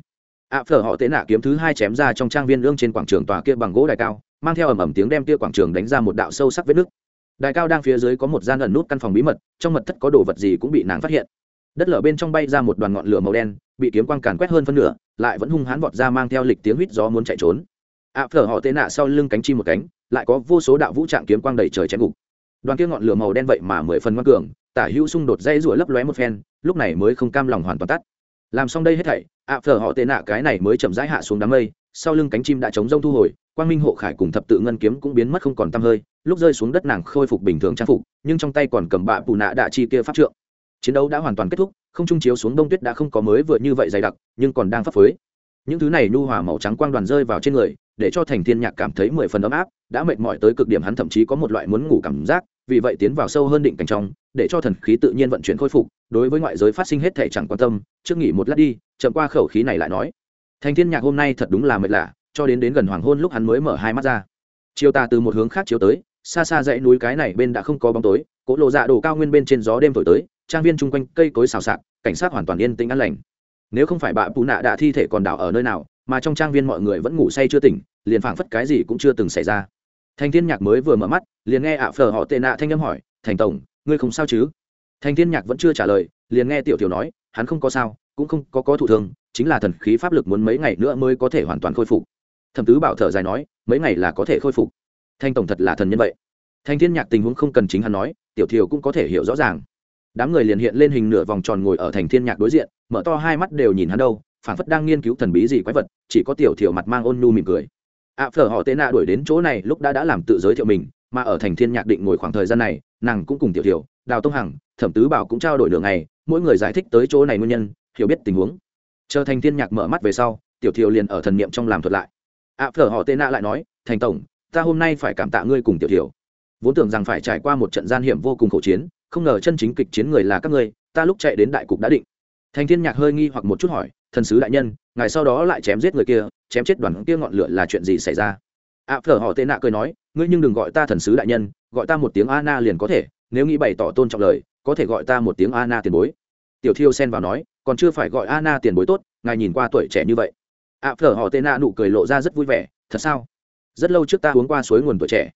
Ạ à, phở họ tệ nạ kiếm thứ hai chém ra trong trang viên lương trên quảng trường tòa kia bằng gỗ đài cao mang theo ầm ầm tiếng đem kia quảng trường đánh ra một đạo sâu sắc vết nứt. Đài cao đang phía dưới có một gian ẩn nút căn phòng bí mật trong mật thất có đồ vật gì cũng bị nàng phát hiện. Đất lở bên trong bay ra một đoàn ngọn lửa màu đen bị kiếm quang càn quét hơn phân nửa lại vẫn hung hãn vọt ra mang theo lịch tiếng huýt gió muốn chạy trốn. Ạ à, phở họ tệ nạ sau lưng cánh chim một cánh lại có vô số đạo vũ trạng kiếm quang đầy trời chém gục đoàn kia ngọn lửa màu đen vậy mà mười phần ngoan cường tả hữu xung đột dây rủa lấp lóe một phen lúc này mới không cam lòng hoàn toàn tắt. Làm xong đây hết thảy ạ à, phở họ tệ nạ cái này mới chậm rãi hạ xuống đám mây sau lưng cánh chim đã chống rông thu hồi quang minh hộ khải cùng thập tự ngân kiếm cũng biến mất không còn tăm hơi lúc rơi xuống đất nàng khôi phục bình thường trang phục nhưng trong tay còn cầm bạ bù nạ đạ chi kia pháp trượng. Chiến đấu đã hoàn toàn kết thúc không trung chiếu xuống đông tuyết đã không có mới vừa như vậy dày đặc nhưng còn đang phấp phới. Những thứ này nhu hòa màu trắng quang đoàn rơi vào trên người để cho thành thiên nhạc cảm thấy mười phần ấm áp đã mệt mỏi tới cực điểm hắn thậm chí có một loại muốn ngủ cảm giác vì vậy tiến vào sâu hơn định cảnh trong, để cho thần khí tự nhiên vận chuyển khôi phục, đối với ngoại giới phát sinh hết thể chẳng quan tâm, trước nghỉ một lát đi, chậm qua khẩu khí này lại nói. Thành thiên nhạc hôm nay thật đúng là mệt lạ, cho đến đến gần hoàng hôn lúc hắn mới mở hai mắt ra. Chiều tà từ một hướng khác chiếu tới, xa xa dãy núi cái này bên đã không có bóng tối cỗ lộ dạ đổ cao nguyên bên trên gió đêm thổi tới, trang viên chung quanh cây cối xào xạc, cảnh sát hoàn toàn yên tĩnh an lành. Nếu không phải bà bù nạ đã thi thể còn đảo ở nơi nào, mà trong trang viên mọi người vẫn ngủ say chưa tỉnh, liền phảng phất cái gì cũng chưa từng xảy ra. Thành thiên nhạc mới vừa mở mắt liền nghe ạ phờ họ tệ nạ thanh âm hỏi, thành tổng, ngươi không sao chứ? Thành thiên nhạc vẫn chưa trả lời, liền nghe tiểu tiểu nói, hắn không có sao, cũng không có có thụ thương, chính là thần khí pháp lực muốn mấy ngày nữa mới có thể hoàn toàn khôi phục. Thẩm tứ bảo thở dài nói, mấy ngày là có thể khôi phục. Thanh tổng thật là thần nhân vậy. Thanh thiên nhạc tình huống không cần chính hắn nói, tiểu thiều cũng có thể hiểu rõ ràng. Đám người liền hiện lên hình nửa vòng tròn ngồi ở thành thiên nhạc đối diện, mở to hai mắt đều nhìn hắn đâu phản phất đang nghiên cứu thần bí gì quái vật, chỉ có tiểu thiều mặt mang ôn nhu mỉm cười ạ phở họ tế nạ đuổi đến chỗ này lúc đã đã làm tự giới thiệu mình mà ở thành thiên nhạc định ngồi khoảng thời gian này nàng cũng cùng tiểu Tiểu, đào tông hằng thẩm tứ bảo cũng trao đổi đường này mỗi người giải thích tới chỗ này nguyên nhân hiểu biết tình huống. Chờ thành thiên nhạc mở mắt về sau tiểu thiều liền ở thần niệm trong làm thuật lại. ạ phở họ tế nạ lại nói thành tổng ta hôm nay phải cảm tạ ngươi cùng tiểu thiều vốn tưởng rằng phải trải qua một trận gian hiểm vô cùng khổ chiến không ngờ chân chính kịch chiến người là các ngươi ta lúc chạy đến đại cục đã định. Thành thiên nhạc hơi nghi hoặc một chút hỏi thần sứ đại nhân ngài sau đó lại chém giết người kia chém chết đoàn kia ngọn lửa là chuyện gì xảy ra? Ạ à, phở họ tệ nạ cười nói ngươi nhưng đừng gọi ta thần sứ đại nhân gọi ta một tiếng ana liền có thể nếu nghĩ bày tỏ tôn trọng lời có thể gọi ta một tiếng ana tiền bối. Tiểu thiêu xen vào nói còn chưa phải gọi ana tiền bối tốt ngài nhìn qua tuổi trẻ như vậy. Ạ à, phở họ tệ nạ nụ cười lộ ra rất vui vẻ thật sao? Rất lâu trước ta uống qua suối nguồn tuổi trẻ.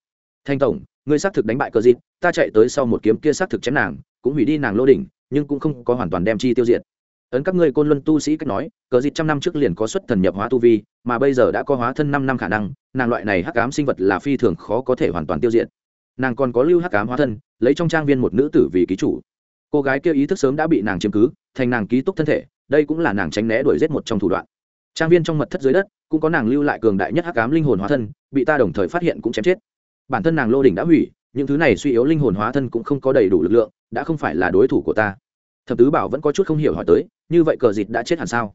Thanh tổng ngươi xác thực đánh bại cờ dịt ta chạy tới sau một kiếm kia xác thực chém nàng cũng hủy đi nàng lô đỉnh nhưng cũng không có hoàn toàn đem chi tiêu diệt ấn các ngươi côn luân tu sĩ cách nói, cờ dịt trăm năm trước liền có xuất thần nhập hóa tu vi, mà bây giờ đã có hóa thân năm năm khả năng, nàng loại này hắc ám sinh vật là phi thường khó có thể hoàn toàn tiêu diệt. Nàng còn có lưu hắc ám hóa thân, lấy trong trang viên một nữ tử vì ký chủ. Cô gái kia ý thức sớm đã bị nàng chiếm cứ, thành nàng ký túc thân thể, đây cũng là nàng tránh né đuổi giết một trong thủ đoạn. Trang viên trong mật thất dưới đất, cũng có nàng lưu lại cường đại nhất hắc ám linh hồn hóa thân, bị ta đồng thời phát hiện cũng chém chết. Bản thân nàng lô đỉnh đã hủy, những thứ này suy yếu linh hồn hóa thân cũng không có đầy đủ lực lượng, đã không phải là đối thủ của ta thập tứ bảo vẫn có chút không hiểu hỏi tới như vậy cờ dịt đã chết hẳn sao?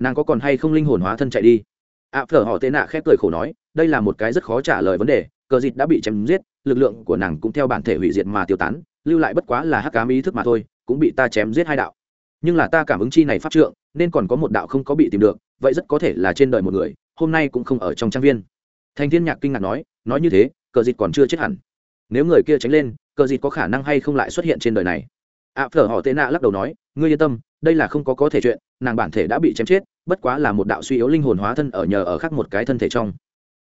Nàng có còn hay không linh hồn hóa thân chạy đi? Ạ à, phở họ tệ nạ khép cười khổ nói đây là một cái rất khó trả lời vấn đề cờ dịt đã bị chém giết lực lượng của nàng cũng theo bản thể hủy diệt mà tiêu tán lưu lại bất quá là hắc cám ý thức mà thôi cũng bị ta chém giết hai đạo. Nhưng là ta cảm ứng chi này pháp trượng nên còn có một đạo không có bị tìm được vậy rất có thể là trên đời một người hôm nay cũng không ở trong trang viên. Thành thiên nhạc kinh ngạc nói nói như thế cờ dịt còn chưa chết hẳn. Nếu người kia tránh lên cờ dịt có khả năng hay không lại xuất hiện trên đời này? Ạ à, phở họ tệ nạ lắc đầu nói ngươi yên tâm đây là không có có thể chuyện nàng bản thể đã bị chém chết bất quá là một đạo suy yếu linh hồn hóa thân ở nhờ ở khác một cái thân thể trong.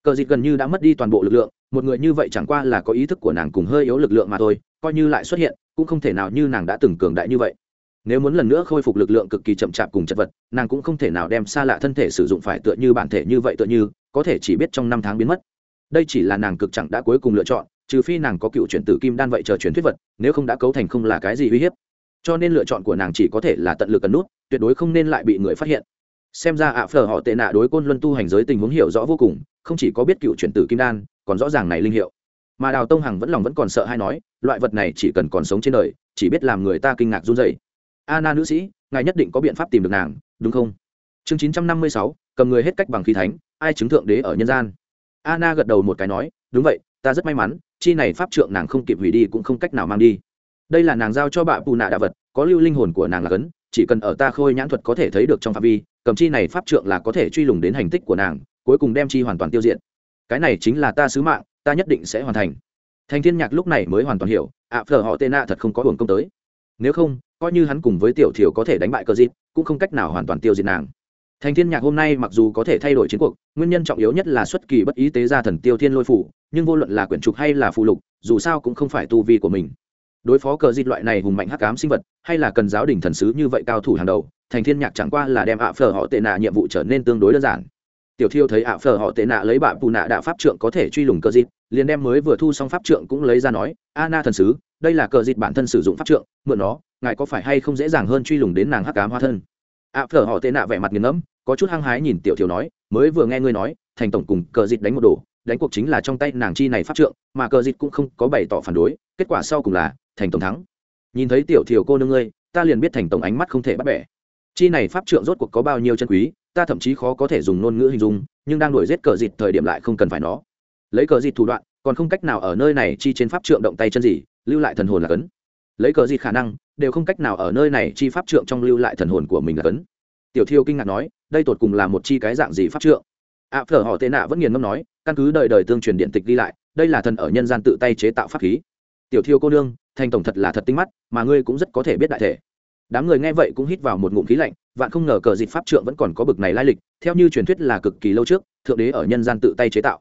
Cờ dịt gần như đã mất đi toàn bộ lực lượng một người như vậy chẳng qua là có ý thức của nàng cùng hơi yếu lực lượng mà thôi coi như lại xuất hiện cũng không thể nào như nàng đã từng cường đại như vậy. Nếu muốn lần nữa khôi phục lực lượng cực kỳ chậm chạp cùng chật vật nàng cũng không thể nào đem xa lạ thân thể sử dụng phải tựa như bản thể như vậy tựa như có thể chỉ biết trong năm tháng biến mất. Đây chỉ là nàng cực chẳng đã cuối cùng lựa chọn trừ phi nàng có cựu chuyển tử kim đan vậy chờ chuyển thuyết vật nếu không đã cấu thành không là cái gì uy hiếp cho nên lựa chọn của nàng chỉ có thể là tận lực cần nút, tuyệt đối không nên lại bị người phát hiện. Xem ra ạ phở họ tệ nạ đối côn luân tu hành giới tình huống hiểu rõ vô cùng, không chỉ có biết cựu chuyển tử kim đan, còn rõ ràng này linh hiệu. Mà đào tông hằng vẫn lòng vẫn còn sợ hay nói, loại vật này chỉ cần còn sống trên đời, chỉ biết làm người ta kinh ngạc run dày a nữ sĩ, ngài nhất định có biện pháp tìm được nàng, đúng không? Chương chín trăm năm mươi sáu, cầm người hết cách bằng khí thánh, ai chứng thượng đế ở nhân gian? Anna gật đầu một cái nói, đúng vậy, ta rất may mắn, chi này pháp trượng nàng không kịp hủy đi cũng không cách nào mang đi đây là nàng giao cho bạ bù nạ đạ vật, có lưu linh hồn của nàng là cấn, chỉ cần ở ta khôi nhãn thuật có thể thấy được trong phạm vi, cầm chi này pháp trượng là có thể truy lùng đến hành tích của nàng, cuối cùng đem chi hoàn toàn tiêu diệt. Cái này chính là ta sứ mạng, ta nhất định sẽ hoàn thành. Thành thiên nhạc lúc này mới hoàn toàn hiểu, ạ phở họ tên nạ thật không có hưởng công tới. Nếu không, coi như hắn cùng với tiểu thiểu có thể đánh bại cờ dịp, cũng không cách nào hoàn toàn tiêu diệt nàng. Thành thiên nhạc hôm nay mặc dù có thể thay đổi chiến cuộc, nguyên nhân trọng yếu nhất là xuất kỳ bất ý tế ra thần tiêu thiên lôi phủ, nhưng vô luận là quyển trục hay là phụ lục, dù sao cũng không phải tu vi của mình đối phó cờ dịt loại này hùng mạnh hắc ám sinh vật, hay là cần giáo đình thần sứ như vậy cao thủ hàng đầu, thành thiên nhạc chẳng qua là đem ạ phở họ tệ nạ nhiệm vụ trở nên tương đối đơn giản. Tiểu thiêu thấy ạ phở họ tệ nạ lấy bạ bù nạ đạ pháp trượng có thể truy lùng cờ dịt liền đem mới vừa thu xong pháp trượng cũng lấy ra nói, a na thần sứ, đây là cờ dịt bản thân sử dụng pháp trượng, mượn nó, ngài có phải hay không dễ dàng hơn truy lùng đến nàng hắc ám hoa thân? ạ phở họ tệ nạ vẻ mặt nghiền ngẫm, có chút hăng hái nhìn tiểu thiêu nói, mới vừa nghe ngươi nói, thành tổng cùng cờ dịt đánh một đồ đánh cuộc chính là trong tay nàng chi này pháp trượng, mà cờ dịch cũng không có bày tỏ phản đối, kết quả sau cùng là, thành tổng thắng. Nhìn thấy tiểu thiều cô nương ngươi, ta liền biết thành tổng ánh mắt không thể bắt bẻ. Chi này pháp trượng rốt cuộc có bao nhiêu chân quý, ta thậm chí khó có thể dùng ngôn ngữ hình dung, nhưng đang đuổi giết cờ dịch thời điểm lại không cần phải nó. Lấy cờ dịch thủ đoạn, còn không cách nào ở nơi này chi trên pháp trượng động tay chân gì, lưu lại thần hồn là cấn. Lấy cờ dịch khả năng, đều không cách nào ở nơi này chi pháp trượng trong lưu lại thần hồn của mình là cấn. Tiểu thiêu kinh ngạc nói, đây tột cùng là một chi cái dạng gì pháp trượng? Ạ à, phở họ tệ nạ vẫn nghiền ngâm nói căn cứ đời đời tương truyền điện tịch đi lại đây là thần ở nhân gian tự tay chế tạo pháp khí. Tiểu thiêu cô nương thành tổng thật là thật tinh mắt mà ngươi cũng rất có thể biết đại thể. Đám người nghe vậy cũng hít vào một ngụm khí lạnh vạn không ngờ cờ dịch pháp trượng vẫn còn có bực này lai lịch theo như truyền thuyết là cực kỳ lâu trước thượng đế ở nhân gian tự tay chế tạo.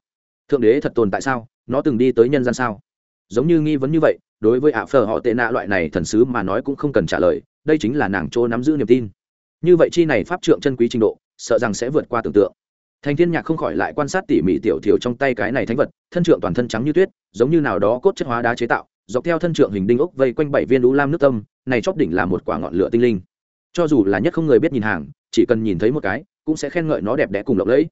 Thượng đế thật tồn tại sao? Nó từng đi tới nhân gian sao? Giống như nghi vấn như vậy đối với ạ phở họ tệ nạ loại này thần sứ mà nói cũng không cần trả lời đây chính là nàng chỗ nắm giữ niềm tin. Như vậy chi này pháp trượng chân quý trình độ sợ rằng sẽ vượt qua tưởng tượng thành thiên nhạc không khỏi lại quan sát tỉ mỉ tiểu thiểu trong tay cái này thánh vật, thân trượng toàn thân trắng như tuyết, giống như nào đó cốt chất hóa đá chế tạo, dọc theo thân trượng hình đinh ốc vây quanh bảy viên lũ lam nước tâm, này chóp đỉnh là một quả ngọn lửa tinh linh. Cho dù là nhất không người biết nhìn hàng, chỉ cần nhìn thấy một cái, cũng sẽ khen ngợi nó đẹp đẽ cùng lộng lẫy.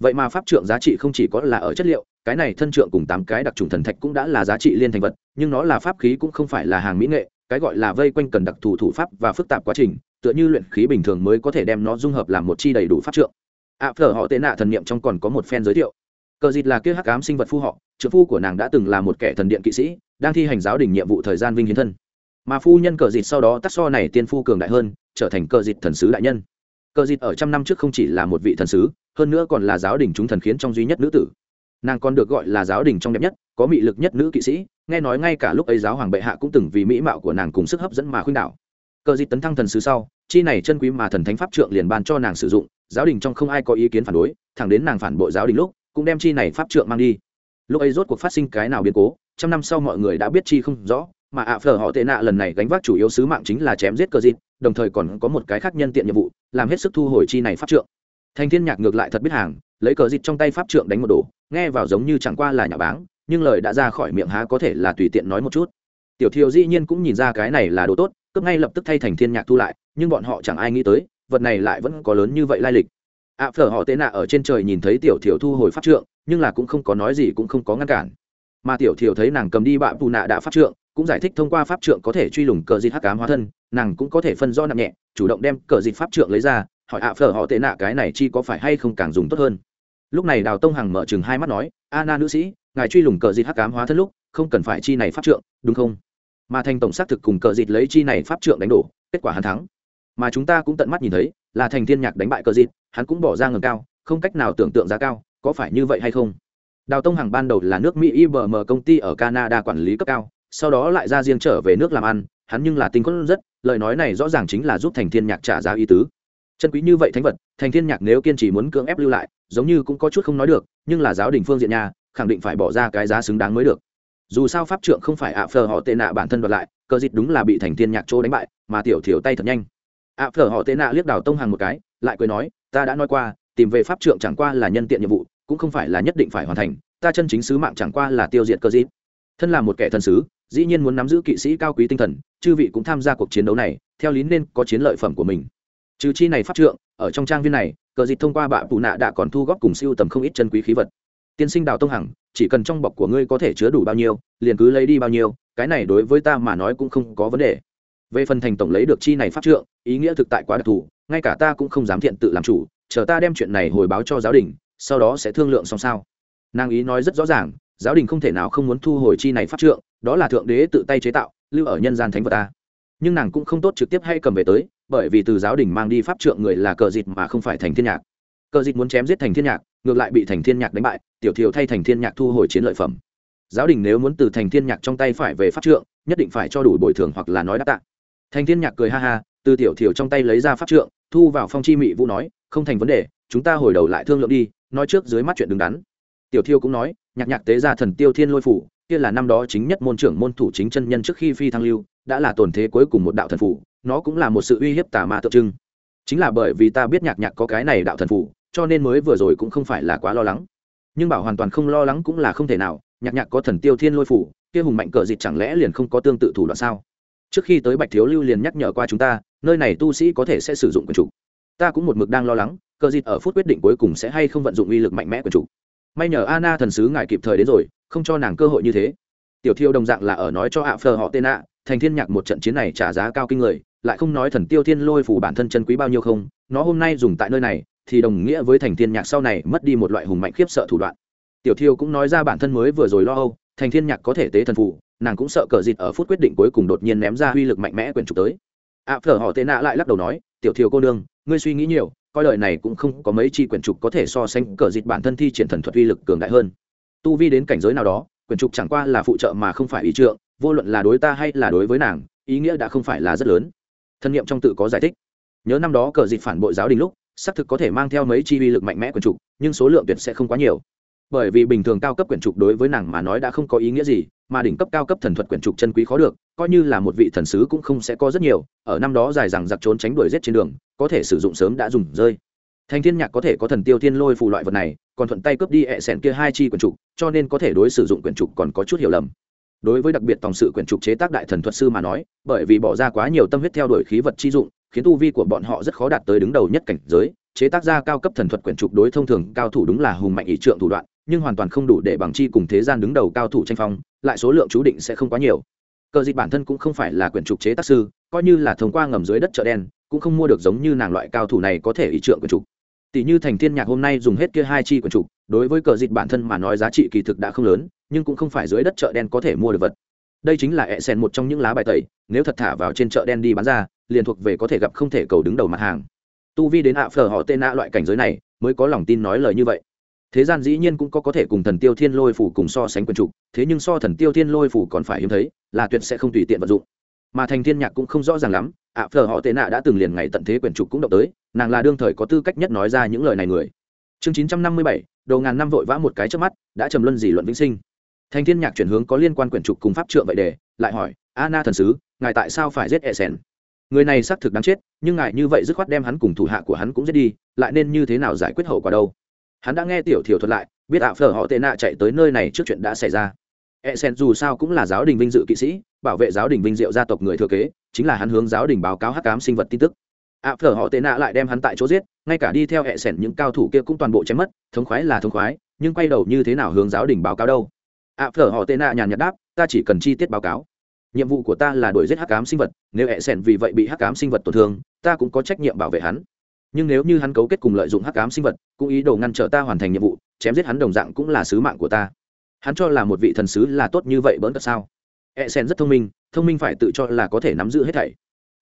Vậy mà pháp trượng giá trị không chỉ có là ở chất liệu, cái này thân trượng cùng tám cái đặc trùng thần thạch cũng đã là giá trị liên thành vật, nhưng nó là pháp khí cũng không phải là hàng mỹ nghệ, cái gọi là vây quanh cần đặc thù thủ pháp và phức tạp quá trình, tựa như luyện khí bình thường mới có thể đem nó dung hợp làm một chi đầy đủ pháp trượng ạ à, phở họ tệ nạ thần niệm trong còn có một phen giới thiệu. Cờ dịt là kia hắc ám sinh vật phu họ trợ phu của nàng đã từng là một kẻ thần điện kỵ sĩ đang thi hành giáo đình nhiệm vụ thời gian vinh hiến thân. Mà phu nhân cờ dịt sau đó tắt so này tiên phu cường đại hơn trở thành cờ dịt thần sứ đại nhân. Cờ dịt ở trăm năm trước không chỉ là một vị thần sứ hơn nữa còn là giáo đình chúng thần khiến trong duy nhất nữ tử. Nàng còn được gọi là giáo đình trong đẹp nhất có mị lực nhất nữ kỵ sĩ nghe nói ngay cả lúc ấy giáo hoàng bệ hạ cũng từng vì mỹ mạo của nàng cùng sức hấp dẫn mà khuyên đảo. Cờ dịt tấn thăng thần sứ sau chi này chân quý mà thần thánh pháp trượng liền ban cho nàng sử dụng giáo đình trong không ai có ý kiến phản đối, thẳng đến nàng phản bội giáo đình lúc, cũng đem chi này pháp trượng mang đi. Lúc ấy rốt cuộc phát sinh cái nào biến cố, trăm năm sau mọi người đã biết chi không rõ, mà ạ phở họ tệ nạ lần này gánh vác chủ yếu sứ mạng chính là chém giết cờ dịt, đồng thời còn có một cái khác nhân tiện nhiệm vụ, làm hết sức thu hồi chi này pháp trượng. Thành thiên nhạc ngược lại thật biết hàng, lấy cờ dịt trong tay pháp trượng đánh một đổ, nghe vào giống như chẳng qua là nhà báng, nhưng lời đã ra khỏi miệng há có thể là tùy tiện nói một chút. Tiểu thiều dĩ nhiên cũng nhìn ra cái này là đồ tốt, cướp ngay lập tức thay thành thiên nhạc thu lại, nhưng bọn họ chẳng ai nghĩ tới vật này lại vẫn có lớn như vậy lai lịch. Ạ phở họ tế nạ ở trên trời nhìn thấy tiểu thiểu thu hồi pháp trượng, nhưng là cũng không có nói gì cũng không có ngăn cản. Mà tiểu thiểu thấy nàng cầm đi bạ bù nạ đã pháp trượng, cũng giải thích thông qua pháp trượng có thể truy lùng cờ dịch hắc cám hóa thân, nàng cũng có thể phân do nặng nhẹ, chủ động đem cờ dịch pháp trượng lấy ra, hỏi ạ phở họ tệ nạ cái này chi có phải hay không càng dùng tốt hơn. Lúc này đào tông hằng mở chừng hai mắt nói, a na nữ sĩ, ngài truy lùng cờ dịch hắc cám hóa thân lúc, không cần phải chi này pháp trượng, đúng không? Mà thành tổng xác thực cùng cờ dịch lấy chi này pháp trượng đánh đổ, kết quả hắn thắng mà chúng ta cũng tận mắt nhìn thấy, là thành thiên nhạc đánh bại cờ dịt hắn cũng bỏ ra ngầm cao, không cách nào tưởng tượng giá cao, có phải như vậy hay không? Đào tông hàng ban đầu là nước mỹ ibm công ty ở canada quản lý cấp cao, sau đó lại ra riêng trở về nước làm ăn, hắn nhưng là tinh quân rất, lời nói này rõ ràng chính là giúp thành thiên nhạc trả giá y tứ. Chân quý như vậy thánh vật, thành thiên nhạc nếu kiên trì muốn cưỡng ép lưu lại, giống như cũng có chút không nói được, nhưng là giáo đình phương diện nhà, khẳng định phải bỏ ra cái giá xứng đáng mới được. Dù sao pháp trượng không phải ạ phờ họ tệ nạ bản thân đoạt lại, cờ dịch đúng là bị thành thiên nhạc chỗ đánh bại, mà tiểu thiểu tay thật nhanh ạ phở họ tệ nạ liếc đào tông hàng một cái lại cười nói ta đã nói qua tìm về pháp trượng chẳng qua là nhân tiện nhiệm vụ cũng không phải là nhất định phải hoàn thành ta chân chính sứ mạng chẳng qua là tiêu diệt cơ dĩ, thân là một kẻ thần sứ dĩ nhiên muốn nắm giữ kỵ sĩ cao quý tinh thần chư vị cũng tham gia cuộc chiến đấu này theo lý nên có chiến lợi phẩm của mình. Trừ chi này pháp trượng ở trong trang viên này cờ dịch thông qua bạ phụ nạ đã còn thu góp cùng siêu tầm không ít chân quý khí vật. Tiên sinh đào tông hằng chỉ cần trong bọc của ngươi có thể chứa đủ bao nhiêu liền cứ lấy đi bao nhiêu cái này đối với ta mà nói cũng không có vấn đề về phần thành tổng lấy được chi này pháp trượng, ý nghĩa thực tại quá đặc thù, ngay cả ta cũng không dám thiện tự làm chủ, chờ ta đem chuyện này hồi báo cho giáo đình, sau đó sẽ thương lượng xong sao. Nàng ý nói rất rõ ràng, giáo đình không thể nào không muốn thu hồi chi này pháp trượng, đó là thượng đế tự tay chế tạo, lưu ở nhân gian thánh vật ta. Nhưng nàng cũng không tốt trực tiếp hay cầm về tới, bởi vì từ giáo đình mang đi pháp trượng người là cờ dịt mà không phải thành thiên nhạc. Cờ dịt muốn chém giết thành thiên nhạc, ngược lại bị thành thiên nhạc đánh bại, tiểu thiều thay thành thiên nhạc thu hồi chiến lợi phẩm. Giáo đình nếu muốn từ thành thiên nhạc trong tay phải về pháp trượng, nhất định phải cho đủ bồi thường hoặc là nói đáp tạ thành thiên nhạc cười ha ha, từ tiểu thiểu trong tay lấy ra pháp trượng, thu vào phong chi mị vũ nói, không thành vấn đề, chúng ta hồi đầu lại thương lượng đi, nói trước dưới mắt chuyện đứng đắn. Tiểu thiêu cũng nói, nhạc nhạc tế ra thần tiêu thiên lôi phủ, kia là năm đó chính nhất môn trưởng môn thủ chính chân nhân trước khi phi thăng lưu, đã là tồn thế cuối cùng một đạo thần phủ, nó cũng là một sự uy hiếp tà ma tượng trưng. Chính là bởi vì ta biết nhạc nhạc có cái này đạo thần phủ, cho nên mới vừa rồi cũng không phải là quá lo lắng. Nhưng bảo hoàn toàn không lo lắng cũng là không thể nào, nhạc nhạc có thần tiêu thiên lôi phủ, kia hùng mạnh cờ dịch chẳng lẽ liền không có tương tự thủ đoạn sao? Trước khi tới bạch thiếu lưu liền nhắc nhở qua chúng ta, nơi này tu sĩ có thể sẽ sử dụng quyền chủ. Ta cũng một mực đang lo lắng, cờ dịt ở phút quyết định cuối cùng sẽ hay không vận dụng uy lực mạnh mẽ quyền chủ. May nhờ Anna thần sứ ngài kịp thời đến rồi, không cho nàng cơ hội như thế. Tiểu thiêu đồng dạng là ở nói cho ạ phờ họ tên ạ, thành thiên nhạc một trận chiến này trả giá cao kinh người, lại không nói thần tiêu thiên lôi phủ bản thân chân quý bao nhiêu không, nó hôm nay dùng tại nơi này, thì đồng nghĩa với thành thiên nhạc sau này mất đi một loại hùng mạnh khiếp sợ thủ đoạn. Tiểu thiêu cũng nói ra bản thân mới vừa rồi lo âu, thành thiên nhạc có thể tế thần phụ nàng cũng sợ cờ dịt ở phút quyết định cuối cùng đột nhiên ném ra uy lực mạnh mẽ quyền trục tới. Ạ phở họ tên nạ lại lắc đầu nói, tiểu thiều cô nương, ngươi suy nghĩ nhiều, coi lời này cũng không có mấy chi quyển trục có thể so sánh cờ dịt bản thân thi triển thần thuật uy lực cường đại hơn. Tu vi đến cảnh giới nào đó, quyển trục chẳng qua là phụ trợ mà không phải ý trượng, vô luận là đối ta hay là đối với nàng, ý nghĩa đã không phải là rất lớn. Thân nhiệm trong tự có giải thích. Nhớ năm đó cờ dịt phản bội giáo đình lúc, xác thực có thể mang theo mấy chi uy lực mạnh mẽ quyển trục, nhưng số lượng tuyệt sẽ không quá nhiều bởi vì bình thường cao cấp quyển trục đối với nàng mà nói đã không có ý nghĩa gì, mà đỉnh cấp cao cấp thần thuật quyển trục chân quý khó được, coi như là một vị thần sứ cũng không sẽ có rất nhiều, ở năm đó dài rằng giặc trốn tránh đuổi giết trên đường, có thể sử dụng sớm đã dùng rơi. Thành thiên nhạc có thể có thần tiêu thiên lôi phù loại vật này, còn thuận tay cướp đi hẹ sẹn kia hai chi quyển trục, cho nên có thể đối sử dụng quyển trục còn có chút hiểu lầm. Đối với đặc biệt tòng sự quyển trục chế tác đại thần thuật sư mà nói, bởi vì bỏ ra quá nhiều tâm huyết theo đuổi khí vật chi dụng, khiến tu vi của bọn họ rất khó đạt tới đứng đầu nhất cảnh giới chế tác ra cao cấp thần thuật quyển trục đối thông thường cao thủ đúng là hùng mạnh ý trượng thủ đoạn, nhưng hoàn toàn không đủ để bằng chi cùng thế gian đứng đầu cao thủ tranh phong, lại số lượng chú định sẽ không quá nhiều. Cờ dịch bản thân cũng không phải là quyển trục chế tác sư, coi như là thông qua ngầm dưới đất chợ đen, cũng không mua được giống như nàng loại cao thủ này có thể ý trượng quyển trục. Tỷ như thành thiên nhạc hôm nay dùng hết kia hai chi quyển trục, đối với cờ dịch bản thân mà nói giá trị kỳ thực đã không lớn, nhưng cũng không phải dưới đất chợ đen có thể mua được vật. Đây chính là ẹ sen một trong những lá bài tẩy, nếu thật thả vào trên chợ đen đi bán ra, liền thuộc về có thể gặp không thể cầu đứng đầu mặt hàng tu vi đến ạ phở họ tên nạ loại cảnh giới này, mới có lòng tin nói lời như vậy. Thế gian dĩ nhiên cũng có có thể cùng thần tiêu thiên lôi phủ cùng so sánh quyền trục, thế nhưng so thần tiêu thiên lôi phủ còn phải hiếm thấy, là tuyệt sẽ không tùy tiện vận dụng. Mà thành thiên nhạc cũng không rõ ràng lắm, ạ phờ họ tệ nạ đã từng liền ngày tận thế quyền trục cũng động tới, nàng là đương thời có tư cách nhất nói ra những lời này người. Chương chín trăm năm mươi bảy, đầu ngàn năm vội vã một cái trước mắt, đã trầm luân dỉ luận vĩnh sinh. Thành thiên nhạc chuyển hướng có liên quan quyển trục cùng pháp trượng vậy để, lại hỏi Anna thần sứ, ngài tại sao phải giết e sen người này xác thực đáng chết, nhưng ngài như vậy dứt khoát đem hắn cùng thủ hạ của hắn cũng giết đi, lại nên như thế nào giải quyết hậu quả đâu? Hắn đã nghe tiểu thiểu thuật lại, biết ạ phở họ tệ nạ chạy tới nơi này trước chuyện đã xảy ra. E sen dù sao cũng là giáo đình vinh dự kỵ sĩ, bảo vệ giáo đình vinh diệu gia tộc người thừa kế, chính là hắn hướng giáo đình báo cáo hắc cám sinh vật tin tức. ạ phở họ tệ nạ lại đem hắn tại chỗ giết, ngay cả đi theo e sen những cao thủ kia cũng toàn bộ chém mất, thống khoái là thống khoái, nhưng quay đầu như thế nào hướng giáo đình báo cáo đâu? ạ phở họ tệ nạ nhàn nhạt đáp, ta chỉ cần chi tiết báo cáo nhiệm vụ của ta là đuổi giết hắc ám sinh vật, nếu hệ sẻn vì vậy bị hắc ám sinh vật tổn thương, ta cũng có trách nhiệm bảo vệ hắn. Nhưng nếu như hắn cấu kết cùng lợi dụng hắc ám sinh vật, cũng ý đồ ngăn trở ta hoàn thành nhiệm vụ, chém giết hắn đồng dạng cũng là sứ mạng của ta. Hắn cho là một vị thần sứ là tốt như vậy bỡn tật sao? E sẻn rất thông minh thông minh phải tự cho là có thể nắm giữ hết thảy.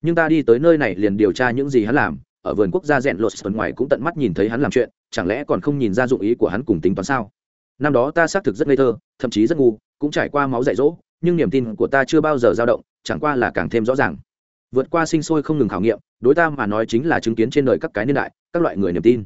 Nhưng ta đi tới nơi này liền điều tra những gì hắn làm, ở vườn quốc gia rèn lột sơn ngoài cũng tận mắt nhìn thấy hắn làm chuyện, chẳng lẽ còn không nhìn ra dụng ý của hắn cùng tính toán sao? Năm đó ta xác thực rất ngây thơ, thậm chí rất ngu, cũng trải qua máu dạy dỗ nhưng niềm tin của ta chưa bao giờ dao động chẳng qua là càng thêm rõ ràng vượt qua sinh sôi không ngừng khảo nghiệm đối ta mà nói chính là chứng kiến trên đời các cái niên đại các loại người niềm tin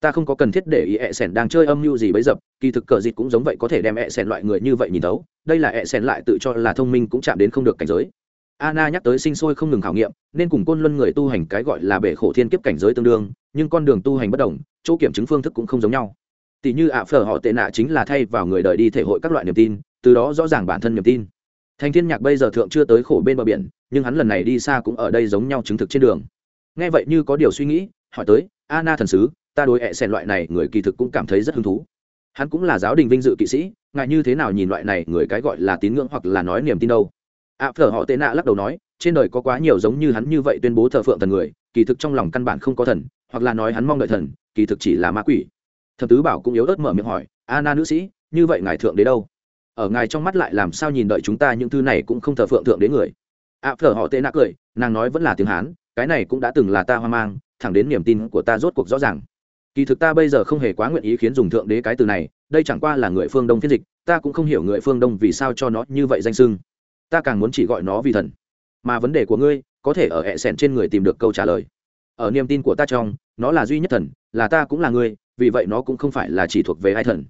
ta không có cần thiết để ý ẹ sẻn đang chơi âm mưu gì bấy dập kỳ thực cờ dịt cũng giống vậy có thể đem ẹ sẻn loại người như vậy nhìn tấu đây là ẹ sẻn lại tự cho là thông minh cũng chạm đến không được cảnh giới Anna nhắc tới sinh sôi không ngừng khảo nghiệm, nên cùng côn luân người tu hành cái gọi là bể khổ thiên kiếp cảnh giới tương đương, nhưng con đường tu hành bất đồng, chỗ kiểm chứng phương thức cũng không giống nhau. Tỷ như ạ phở họ tệ nạ chính là thay vào người đời đi thể hội các loại niềm tin, từ đó rõ ràng bản thân niềm tin. Thành Thiên Nhạc bây giờ thượng chưa tới khổ bên bờ biển, nhưng hắn lần này đi xa cũng ở đây giống nhau chứng thực trên đường. Nghe vậy như có điều suy nghĩ, hỏi tới, Anna thần sứ, ta đối hẹ xèn loại này người kỳ thực cũng cảm thấy rất hứng thú. Hắn cũng là giáo đình vinh dự kỵ sĩ, ngại như thế nào nhìn loại này người cái gọi là tín ngưỡng hoặc là nói niềm tin đâu ạ phở họ tệ nạ lắc đầu nói trên đời có quá nhiều giống như hắn như vậy tuyên bố thờ phượng thần người kỳ thực trong lòng căn bản không có thần hoặc là nói hắn mong đợi thần kỳ thực chỉ là ma quỷ thập tứ bảo cũng yếu ớt mở miệng hỏi a na nữ sĩ như vậy ngài thượng đế đâu ở ngài trong mắt lại làm sao nhìn đợi chúng ta những thứ này cũng không thờ phượng thượng đến người. Ạ phở họ tệ nạ cười, nàng nói vẫn là tiếng hán, cái này cũng đã từng là ta hoang mang, thẳng đến niềm tin của ta rốt cuộc rõ ràng. Kỳ thực ta bây giờ không hề quá nguyện ý khiến dùng thượng đế cái từ này, đây chẳng qua là người phương đông phiên dịch, ta cũng không hiểu người phương đông vì sao cho nó như vậy danh sưng. Ta càng muốn chỉ gọi nó vì thần. Mà vấn đề của ngươi, có thể ở hẹ sẻn trên người tìm được câu trả lời. Ở niềm tin của ta trong, nó là duy nhất thần, là ta cũng là ngươi, vì vậy nó cũng không phải là chỉ thuộc về hai thần.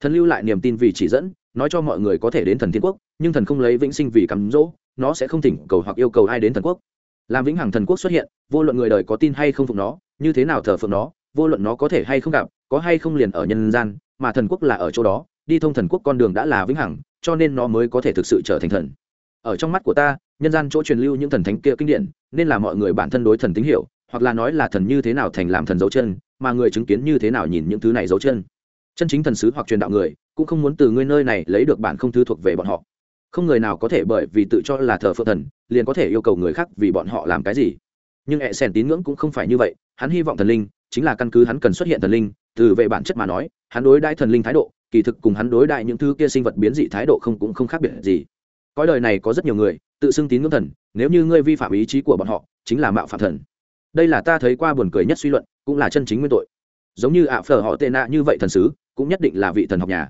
Thần lưu lại niềm tin vì chỉ dẫn nói cho mọi người có thể đến thần thiên quốc, nhưng thần không lấy vĩnh sinh vì cắm dỗ, nó sẽ không thỉnh cầu hoặc yêu cầu ai đến thần quốc. Làm vĩnh hằng thần quốc xuất hiện, vô luận người đời có tin hay không phục nó, như thế nào thờ phượng nó, vô luận nó có thể hay không gặp, có hay không liền ở nhân gian, mà thần quốc là ở chỗ đó, đi thông thần quốc con đường đã là vĩnh hằng, cho nên nó mới có thể thực sự trở thành thần. Ở trong mắt của ta, nhân gian chỗ truyền lưu những thần thánh kia kinh điển, nên là mọi người bản thân đối thần tín hiểu, hoặc là nói là thần như thế nào thành làm thần dấu chân, mà người chứng kiến như thế nào nhìn những thứ này dấu chân. Chân chính thần sứ hoặc truyền đạo người cũng không muốn từ ngươi nơi này lấy được bản không thứ thuộc về bọn họ. Không người nào có thể bởi vì tự cho là thờ phượng thần, liền có thể yêu cầu người khác vì bọn họ làm cái gì. Nhưng hệ sẻn tín ngưỡng cũng không phải như vậy, hắn hy vọng thần linh chính là căn cứ hắn cần xuất hiện thần linh, từ về bản chất mà nói, hắn đối đãi thần linh thái độ, kỳ thực cùng hắn đối đại những thứ kia sinh vật biến dị thái độ không cũng không khác biệt gì. Cõi đời này có rất nhiều người, tự xưng tín ngưỡng thần, nếu như ngươi vi phạm ý chí của bọn họ, chính là mạo phạm thần. Đây là ta thấy qua buồn cười nhất suy luận, cũng là chân chính nguyên tội. Giống như ạ phở họ tệ nạ như vậy thần sứ, cũng nhất định là vị thần học nhà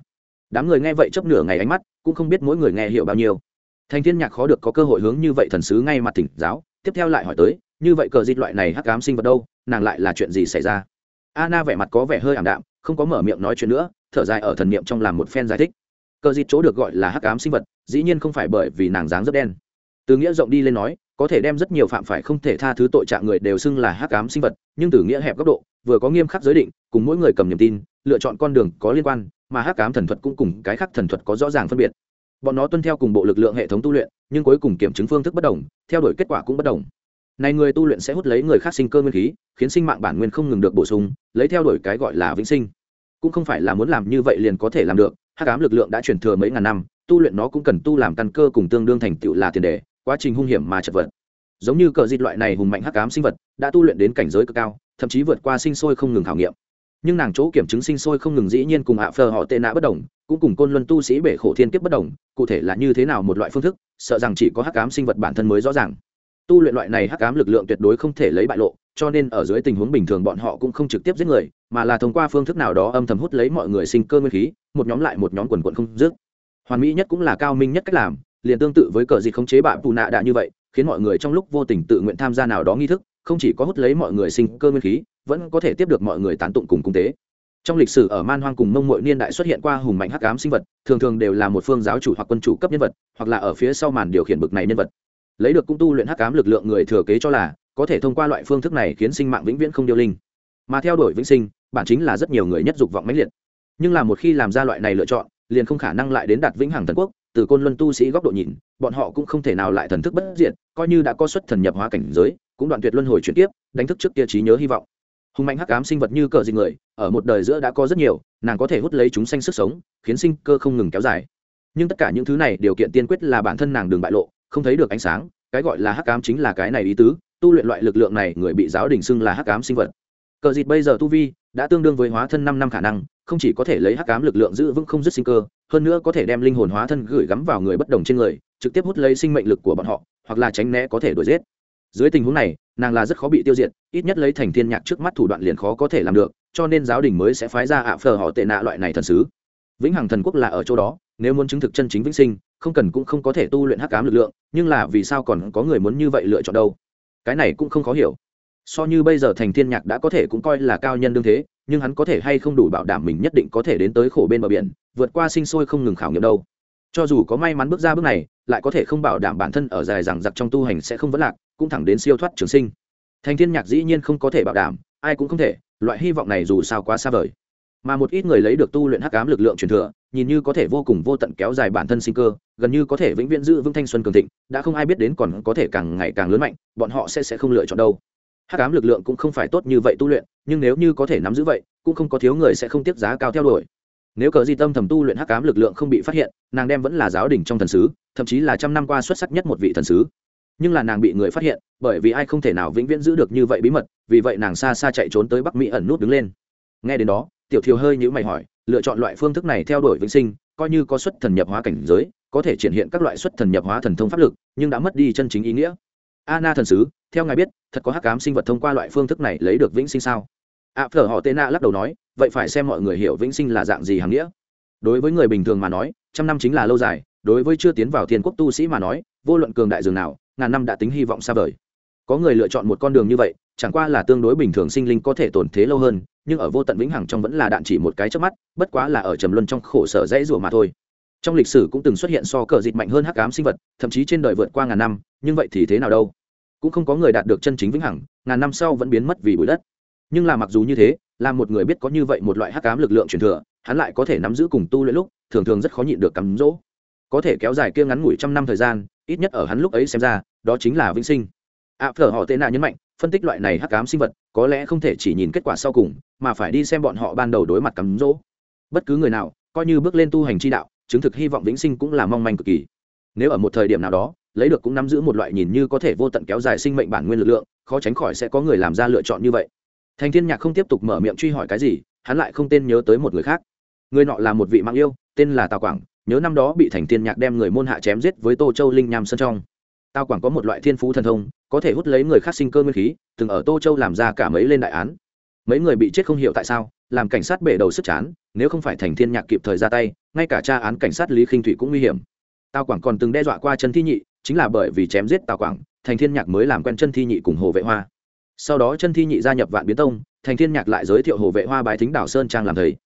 đám người nghe vậy chấp nửa ngày ánh mắt, cũng không biết mỗi người nghe hiểu bao nhiêu. Thành thiên nhạc khó được có cơ hội hướng như vậy thần sứ ngay mặt thỉnh giáo, tiếp theo lại hỏi tới, như vậy cờ dịch loại này hắc ám sinh vật đâu? Nàng lại là chuyện gì xảy ra? Anna vẻ mặt có vẻ hơi ảm đạm, không có mở miệng nói chuyện nữa, thở dài ở thần niệm trong làm một phen giải thích. Cờ dịch chỗ được gọi là hắc ám sinh vật, dĩ nhiên không phải bởi vì nàng dáng rất đen. Từ nghĩa rộng đi lên nói, có thể đem rất nhiều phạm phải không thể tha thứ tội trạng người đều xưng là hắc ám sinh vật, nhưng từ nghĩa hẹp góc độ, vừa có nghiêm khắc giới định, cùng mỗi người cầm niềm tin, lựa chọn con đường có liên quan mà hắc ám thần thuật cũng cùng cái khác thần thuật có rõ ràng phân biệt. Bọn nó tuân theo cùng bộ lực lượng hệ thống tu luyện, nhưng cuối cùng kiểm chứng phương thức bất đồng, theo đuổi kết quả cũng bất đồng. Này người tu luyện sẽ hút lấy người khác sinh cơ nguyên khí, khiến sinh mạng bản nguyên không ngừng được bổ sung, lấy theo đuổi cái gọi là vĩnh sinh. Cũng không phải là muốn làm như vậy liền có thể làm được, hắc ám lực lượng đã truyền thừa mấy ngàn năm, tu luyện nó cũng cần tu làm căn cơ cùng tương đương thành tựu là tiền đề, quá trình hung hiểm mà chật vật. Giống như cờ dịch loại này hùng mạnh hắc ám sinh vật, đã tu luyện đến cảnh giới cực cao, thậm chí vượt qua sinh sôi không ngừng khảo nghiệm nhưng nàng chỗ kiểm chứng sinh sôi không ngừng dĩ nhiên cùng hạ phờ họ tệ nã bất đồng, cũng cùng côn luân tu sĩ bể khổ thiên kiếp bất đồng, cụ thể là như thế nào một loại phương thức, sợ rằng chỉ có hắc ám sinh vật bản thân mới rõ ràng. Tu luyện loại này hắc ám lực lượng tuyệt đối không thể lấy bại lộ, cho nên ở dưới tình huống bình thường bọn họ cũng không trực tiếp giết người, mà là thông qua phương thức nào đó âm thầm hút lấy mọi người sinh cơ nguyên khí, một nhóm lại một nhóm quần quận không dứt. Hoàn mỹ nhất cũng là cao minh nhất cách làm, liền tương tự với cờ gì khống chế bạ bù nạ đã như vậy, khiến mọi người trong lúc vô tình tự nguyện tham gia nào đó nghi thức, không chỉ có hút lấy mọi người sinh cơ nguyên khí vẫn có thể tiếp được mọi người tán tụng cùng cung tế. Trong lịch sử ở man hoang cùng mông mội niên đại xuất hiện qua hùng mạnh hắc ám sinh vật, thường thường đều là một phương giáo chủ hoặc quân chủ cấp nhân vật, hoặc là ở phía sau màn điều khiển bực này nhân vật. Lấy được cung tu luyện hắc ám lực lượng người thừa kế cho là, có thể thông qua loại phương thức này khiến sinh mạng vĩnh viễn không điêu linh. Mà theo đuổi vĩnh sinh, bản chính là rất nhiều người nhất dục vọng mãnh liệt. Nhưng là một khi làm ra loại này lựa chọn, liền không khả năng lại đến đạt vĩnh hằng thần quốc, từ côn luân tu sĩ góc độ nhìn, bọn họ cũng không thể nào lại thần thức bất diệt, coi như đã có xuất thần nhập hóa cảnh giới, cũng đoạn tuyệt luân hồi chuyển tiếp đánh thức trước kia trí nhớ hy vọng hùng mạnh hắc ám sinh vật như cờ dị người, ở một đời giữa đã có rất nhiều, nàng có thể hút lấy chúng sanh sức sống, khiến sinh cơ không ngừng kéo dài. Nhưng tất cả những thứ này điều kiện tiên quyết là bản thân nàng đường bại lộ, không thấy được ánh sáng, cái gọi là hắc ám chính là cái này ý tứ, tu luyện loại lực lượng này, người bị giáo đình xưng là hắc ám sinh vật. Cờ dịt bây giờ tu vi đã tương đương với hóa thân năm năm khả năng, không chỉ có thể lấy hắc ám lực lượng giữ vững không dứt sinh cơ, hơn nữa có thể đem linh hồn hóa thân gửi gắm vào người bất đồng trên người, trực tiếp hút lấy sinh mệnh lực của bọn họ, hoặc là tránh né có thể đuổi giết dưới tình huống này, nàng là rất khó bị tiêu diệt, ít nhất lấy thành thiên nhạc trước mắt thủ đoạn liền khó có thể làm được, cho nên giáo đình mới sẽ phái ra ạ phờ họ tệ nạ loại này thần sứ. Vĩnh hằng thần quốc là ở chỗ đó, nếu muốn chứng thực chân chính vĩnh sinh, không cần cũng không có thể tu luyện hắc ám lực lượng, nhưng là vì sao còn có người muốn như vậy lựa chọn đâu? Cái này cũng không khó hiểu. So như bây giờ thành thiên nhạc đã có thể cũng coi là cao nhân đương thế, nhưng hắn có thể hay không đủ bảo đảm mình nhất định có thể đến tới khổ bên bờ biển, vượt qua sinh sôi không ngừng khảo nghiệm đâu. Cho dù có may mắn bước ra bước này, lại có thể không bảo đảm bản thân ở dài rằng giặc trong tu hành sẽ không vấn lạc cũng thẳng đến siêu thoát trường sinh. Thành thiên nhạc dĩ nhiên không có thể bảo đảm, ai cũng không thể, loại hy vọng này dù sao quá xa vời. Mà một ít người lấy được tu luyện hắc ám lực lượng truyền thừa, nhìn như có thể vô cùng vô tận kéo dài bản thân sinh cơ, gần như có thể vĩnh viễn giữ vững thanh xuân cường thịnh, đã không ai biết đến còn có thể càng ngày càng lớn mạnh, bọn họ sẽ sẽ không lựa chọn đâu. Hắc ám lực lượng cũng không phải tốt như vậy tu luyện, nhưng nếu như có thể nắm giữ vậy, cũng không có thiếu người sẽ không tiếp giá cao theo đuổi. Nếu cờ di tâm thầm tu luyện hắc ám lực lượng không bị phát hiện, nàng đem vẫn là giáo đình trong thần sứ, thậm chí là trăm năm qua xuất sắc nhất một vị thần sứ nhưng là nàng bị người phát hiện, bởi vì ai không thể nào vĩnh viễn giữ được như vậy bí mật, vì vậy nàng xa xa chạy trốn tới bắc mỹ ẩn nút đứng lên. Nghe đến đó, tiểu thiều hơi nhữ mày hỏi, lựa chọn loại phương thức này theo đuổi vĩnh sinh, coi như có xuất thần nhập hóa cảnh giới, có thể triển hiện các loại xuất thần nhập hóa thần thông pháp lực, nhưng đã mất đi chân chính ý nghĩa. Anna thần sứ, theo ngài biết, thật có hắc cám sinh vật thông qua loại phương thức này lấy được vĩnh sinh sao? Ạ phở họ tên nạ lắc đầu nói, vậy phải xem mọi người hiểu vĩnh sinh là dạng gì hàng nghĩa. Đối với người bình thường mà nói, trăm năm chính là lâu dài, đối với chưa tiến vào thiên quốc tu sĩ mà nói, vô luận cường đại dường nào ngàn năm đã tính hy vọng xa vời. Có người lựa chọn một con đường như vậy, chẳng qua là tương đối bình thường sinh linh có thể tồn thế lâu hơn, nhưng ở vô tận vĩnh hằng trong vẫn là đạn chỉ một cái trước mắt, bất quá là ở trầm luân trong khổ sở dãy rủa mà thôi. Trong lịch sử cũng từng xuất hiện so cờ dịch mạnh hơn hắc ám sinh vật, thậm chí trên đời vượt qua ngàn năm, nhưng vậy thì thế nào đâu? Cũng không có người đạt được chân chính vĩnh hằng, ngàn năm sau vẫn biến mất vì bụi đất. Nhưng là mặc dù như thế, là một người biết có như vậy một loại hắc ám lực lượng truyền thừa, hắn lại có thể nắm giữ cùng tu luyện lúc, thường thường rất khó nhịn được cắm dỗ có thể kéo dài kia ngắn ngủi trăm năm thời gian ít nhất ở hắn lúc ấy xem ra, đó chính là vĩnh sinh. Ạ phở họ tệ nạ nhấn mạnh, phân tích loại này hắc ám sinh vật, có lẽ không thể chỉ nhìn kết quả sau cùng, mà phải đi xem bọn họ ban đầu đối mặt cắm rỗ. bất cứ người nào, coi như bước lên tu hành chi đạo, chứng thực hy vọng vĩnh sinh cũng là mong manh cực kỳ. Nếu ở một thời điểm nào đó, lấy được cũng nắm giữ một loại nhìn như có thể vô tận kéo dài sinh mệnh bản nguyên lực lượng, khó tránh khỏi sẽ có người làm ra lựa chọn như vậy. Thành thiên nhạc không tiếp tục mở miệng truy hỏi cái gì, hắn lại không tên nhớ tới một người khác. Người nọ là một vị mạng yêu, tên là tào quảng nhớ năm đó bị thành thiên nhạc đem người môn hạ chém giết với tô châu linh nham sơn trong. Tào quảng có một loại thiên phú thần thông, có thể hút lấy người khác sinh cơ nguyên khí, từng ở tô châu làm ra cả mấy lên đại án. Mấy người bị chết không hiểu tại sao, làm cảnh sát bể đầu sức chán, nếu không phải thành thiên nhạc kịp thời ra tay, ngay cả tra án cảnh sát lý khinh thủy cũng nguy hiểm. Tào quảng còn từng đe dọa qua chân thi nhị, chính là bởi vì chém giết tào quảng, thành thiên nhạc mới làm quen chân thi nhị cùng hồ vệ hoa. Sau đó chân thi nhị gia nhập vạn biến tông, thành thiên nhạc lại giới thiệu hồ vệ hoa bái thính đảo sơn trang làm thầy.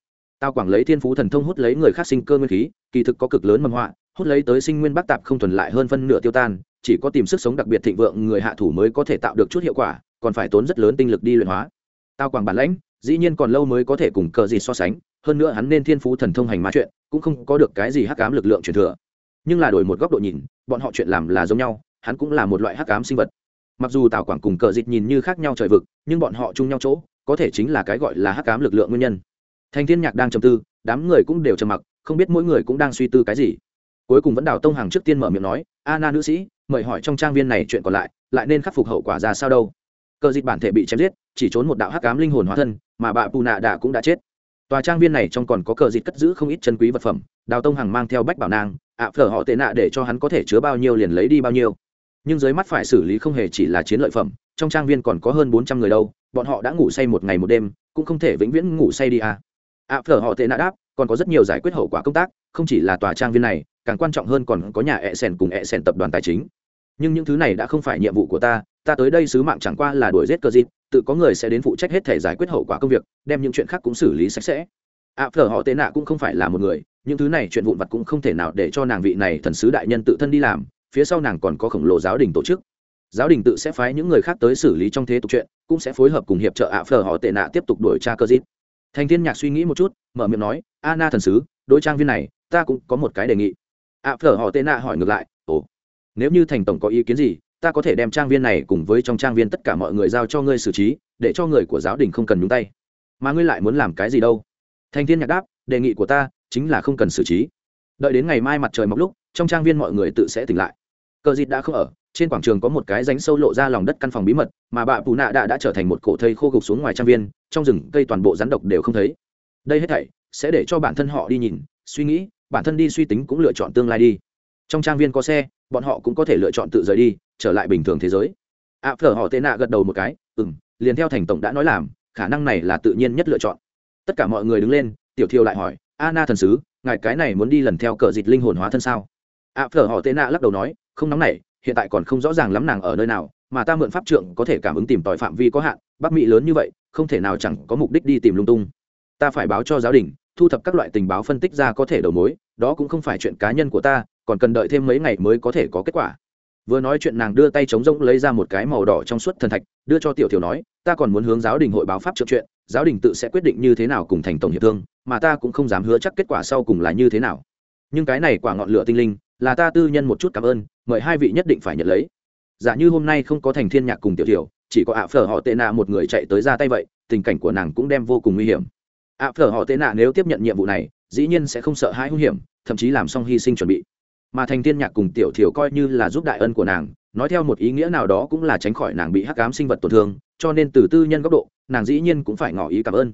Tao quảng lấy thiên phú thần thông hút lấy người khác sinh cơ nguyên khí, kỳ thực có cực lớn mầm họa, hút lấy tới sinh nguyên bắc tạp không thuần lại hơn phân nửa tiêu tan, chỉ có tìm sức sống đặc biệt thịnh vượng người hạ thủ mới có thể tạo được chút hiệu quả, còn phải tốn rất lớn tinh lực đi luyện hóa. Tào quảng bản lãnh, dĩ nhiên còn lâu mới có thể cùng cờ gì so sánh, hơn nữa hắn nên thiên phú thần thông hành ma chuyện, cũng không có được cái gì hắc ám lực lượng truyền thừa. Nhưng là đổi một góc độ nhìn, bọn họ chuyện làm là giống nhau, hắn cũng là một loại hắc ám sinh vật. Mặc dù tào quảng cùng cờ dịch nhìn như khác nhau trời vực, nhưng bọn họ chung nhau chỗ, có thể chính là cái gọi là hắc ám lực lượng nguyên nhân thành thiên nhạc đang trầm tư, đám người cũng đều trầm mặc, không biết mỗi người cũng đang suy tư cái gì. Cuối cùng vẫn đào tông hàng trước tiên mở miệng nói, a na nữ sĩ, mời hỏi trong trang viên này chuyện còn lại lại nên khắc phục hậu quả ra sao đâu? Cờ dịch bản thể bị chém giết, chỉ trốn một đạo hắc ám linh hồn hóa thân, mà bà pù nạ đạ cũng đã chết. Tòa trang viên này trong còn có cờ dịch cất giữ không ít chân quý vật phẩm, đào tông hằng mang theo bách bảo nàng, ạ phở họ tệ nạ để cho hắn có thể chứa bao nhiêu liền lấy đi bao nhiêu. Nhưng dưới mắt phải xử lý không hề chỉ là chiến lợi phẩm, trong trang viên còn có hơn bốn trăm người đâu, bọn họ đã ngủ say một ngày một đêm, cũng không thể vĩnh viễn ngủ say đi à ạ phở họ tệ nạ đáp, còn có rất nhiều giải quyết hậu quả công tác, không chỉ là tòa trang viên này, càng quan trọng hơn còn có nhà ẹ sèn cùng ẹ sèn tập đoàn tài chính. Nhưng những thứ này đã không phải nhiệm vụ của ta ta tới đây sứ mạng chẳng qua là đuổi giết cơ dịp tự có người sẽ đến phụ trách hết thể giải quyết hậu quả công việc, đem những chuyện khác cũng xử lý sạch sẽ. Ạ phở họ tệ nạ cũng không phải là một người, những thứ này chuyện vụn vặt cũng không thể nào để cho nàng vị này thần sứ đại nhân tự thân đi làm, phía sau nàng còn có khổng lồ giáo đình tổ chức. Giáo đình tự sẽ phái những người khác tới xử lý trong thế tục chuyện, cũng sẽ phối hợp cùng hiệp trợ ạ phở họ tệ nạ tiếp tục đuổi tra cơ dịp thành thiên nhạc suy nghĩ một chút, mở miệng nói anna thần sứ, đối trang viên này, ta cũng có một cái đề nghị. Ạ phở họ tên nạ hỏi ngược lại, ồ, nếu như thành tổng có ý kiến gì, ta có thể đem trang viên này cùng với trong trang viên tất cả mọi người giao cho ngươi xử trí, để cho người của giáo đình không cần nhúng tay. Mà ngươi lại muốn làm cái gì đâu? Thành thiên nhạc đáp, đề nghị của ta chính là không cần xử trí. Đợi đến ngày mai mặt trời mọc lúc, trong trang viên mọi người tự sẽ tỉnh lại. Cờ dịt đã không ở trên quảng trường có một cái ránh sâu lộ ra lòng đất căn phòng bí mật, mà bà bù nạ đã đã trở thành một cổ thây khô gục xuống ngoài trang viên, trong rừng cây toàn bộ rắn độc đều không thấy. Đây hết thảy sẽ để cho bản thân họ đi nhìn, suy nghĩ, bản thân đi suy tính cũng lựa chọn tương lai đi. Trong trang viên có xe, bọn họ cũng có thể lựa chọn tự rời đi, trở lại bình thường thế giới. Ạ phở họ tệ nạ gật đầu một cái ừ m liền theo thành tổng đã nói làm, khả năng này là tự nhiên nhất lựa chọn. Tất cả mọi người đứng lên, tiểu thiêu lại hỏi, a na thần sứ, ngài cái này muốn đi lần theo cờ dịch linh hồn hóa thân sao? Ạ phở họ tệ nạ lắc đầu nói, không nóng này hiện tại còn không rõ ràng lắm nàng ở nơi nào, mà ta mượn pháp trượng có thể cảm ứng tìm tòi phạm vi có hạn, bắc mỹ lớn như vậy, không thể nào chẳng có mục đích đi tìm lung tung. Ta phải báo cho giáo đình, thu thập các loại tình báo phân tích ra có thể đầu mối, đó cũng không phải chuyện cá nhân của ta, còn cần đợi thêm mấy ngày mới có thể có kết quả. Vừa nói chuyện nàng đưa tay chống rỗng lấy ra một cái màu đỏ trong suốt thần thạch, đưa cho tiểu thiểu nói, ta còn muốn hướng giáo đình hội báo pháp trượng chuyện, giáo đình tự sẽ quyết định như thế nào cùng thành tổng hiệp thương, mà ta cũng không dám hứa chắc kết quả sau cùng là như thế nào. Nhưng cái này quả ngọn lửa tinh linh là ta tư nhân một chút cảm ơn, mời hai vị nhất định phải nhận lấy. Giả như hôm nay không có thành thiên nhạc cùng tiểu tiểu, chỉ có ạ phở họ tệ nạ một người chạy tới ra tay vậy, tình cảnh của nàng cũng đem vô cùng nguy hiểm. Ạ phở họ tệ nạ nếu tiếp nhận nhiệm vụ này, dĩ nhiên sẽ không sợ hãi hung hiểm, thậm chí làm xong hy sinh chuẩn bị. Mà thành thiên nhạc cùng tiểu thiểu coi như là giúp đại ân của nàng, nói theo một ý nghĩa nào đó cũng là tránh khỏi nàng bị hắc ám sinh vật tổn thương, cho nên từ tư nhân góc độ, nàng dĩ nhiên cũng phải ngỏ ý cảm ơn.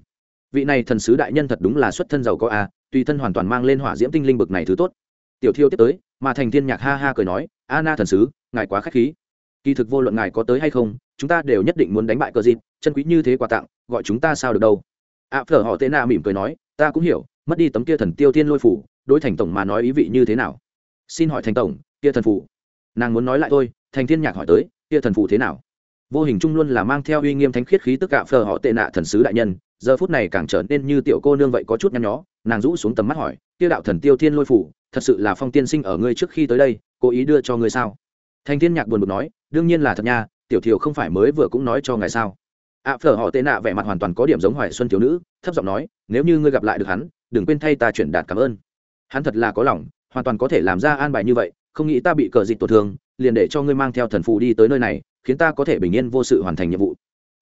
Vị này thần sứ đại nhân thật đúng là xuất thân giàu có a tùy thân hoàn toàn mang lên hỏa diễm tinh linh bực này thứ tốt. Tiểu thiêu tiếp tới mà thành thiên nhạc ha ha cười nói a na thần sứ, ngài quá khách khí. Kỳ thực vô luận ngài có tới hay không, chúng ta đều nhất định muốn đánh bại cờ dịp, chân quý như thế quà tặng, gọi chúng ta sao được đâu. Ạ phở họ tên na mỉm cười nói, ta cũng hiểu, mất đi tấm kia thần tiêu thiên lôi phủ, đối thành tổng mà nói ý vị như thế nào? Xin hỏi thành tổng, kia thần phủ? Nàng muốn nói lại thôi, thành thiên nhạc hỏi tới, kia thần phủ thế nào? Vô hình chung luôn là mang theo uy nghiêm thánh khiết khí tức cả phở họ tệ nạ thần sứ đại nhân, giờ phút này càng trở nên như tiểu cô nương vậy có chút nhăn nhó, nàng rũ xuống tầm mắt hỏi, kia đạo thần tiêu thiên lôi phủ thật sự là phong tiên sinh ở ngươi trước khi tới đây cố ý đưa cho ngươi sao? Thành thiên nhạc buồn bực nói đương nhiên là thật nha tiểu thiều không phải mới vừa cũng nói cho ngài sao? Ạ à, phở họ tệ nạ vẻ mặt hoàn toàn có điểm giống hoài xuân thiếu nữ thấp giọng nói nếu như ngươi gặp lại được hắn đừng quên thay ta chuyển đạt cảm ơn. Hắn thật là có lòng hoàn toàn có thể làm ra an bài như vậy không nghĩ ta bị cờ dịch tổn thương liền để cho ngươi mang theo thần phù đi tới nơi này khiến ta có thể bình yên vô sự hoàn thành nhiệm vụ.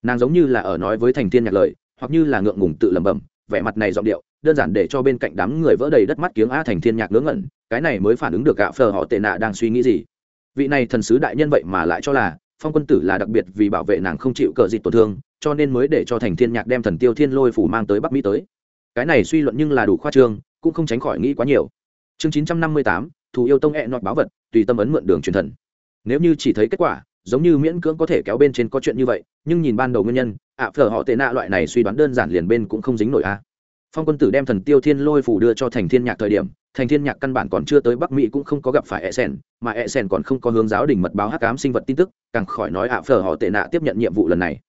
Nàng giống như là ở nói với thành thiên nhạc lời hoặc như là ngượng ngùng tự lẩm bẩm vẻ mặt này giọng điệu đơn giản để cho bên cạnh đám người vỡ đầy đất mắt kiếng a thành thiên nhạc ngớ ngẩn, cái này mới phản ứng được gạ phờ họ tệ nạ đang suy nghĩ gì. Vị này thần sứ đại nhân vậy mà lại cho là, phong quân tử là đặc biệt vì bảo vệ nàng không chịu cờ dịch tổn thương, cho nên mới để cho thành thiên nhạc đem thần tiêu thiên lôi phủ mang tới bắc mỹ tới. Cái này suy luận nhưng là đủ khoa trương, cũng không tránh khỏi nghĩ quá nhiều. Chương chín trăm năm mươi tám thủ yêu tông e nọt báo vật, tùy tâm ấn mượn đường truyền thần. Nếu như chỉ thấy kết quả, giống như miễn cưỡng có thể kéo bên trên có chuyện như vậy, nhưng nhìn ban đầu nguyên nhân, ạ phở họ tệ nạ loại này suy đoán đơn giản liền bên cũng không dính nổi a phong quân tử đem thần tiêu thiên lôi phủ đưa cho thành thiên nhạc thời điểm, thành thiên nhạc căn bản còn chưa tới bắc mỹ cũng không có gặp phải e sen mà e sen còn không có hướng giáo đình mật báo hắc ám sinh vật tin tức, càng khỏi nói ạ phở họ tệ nạ tiếp nhận nhiệm vụ lần này.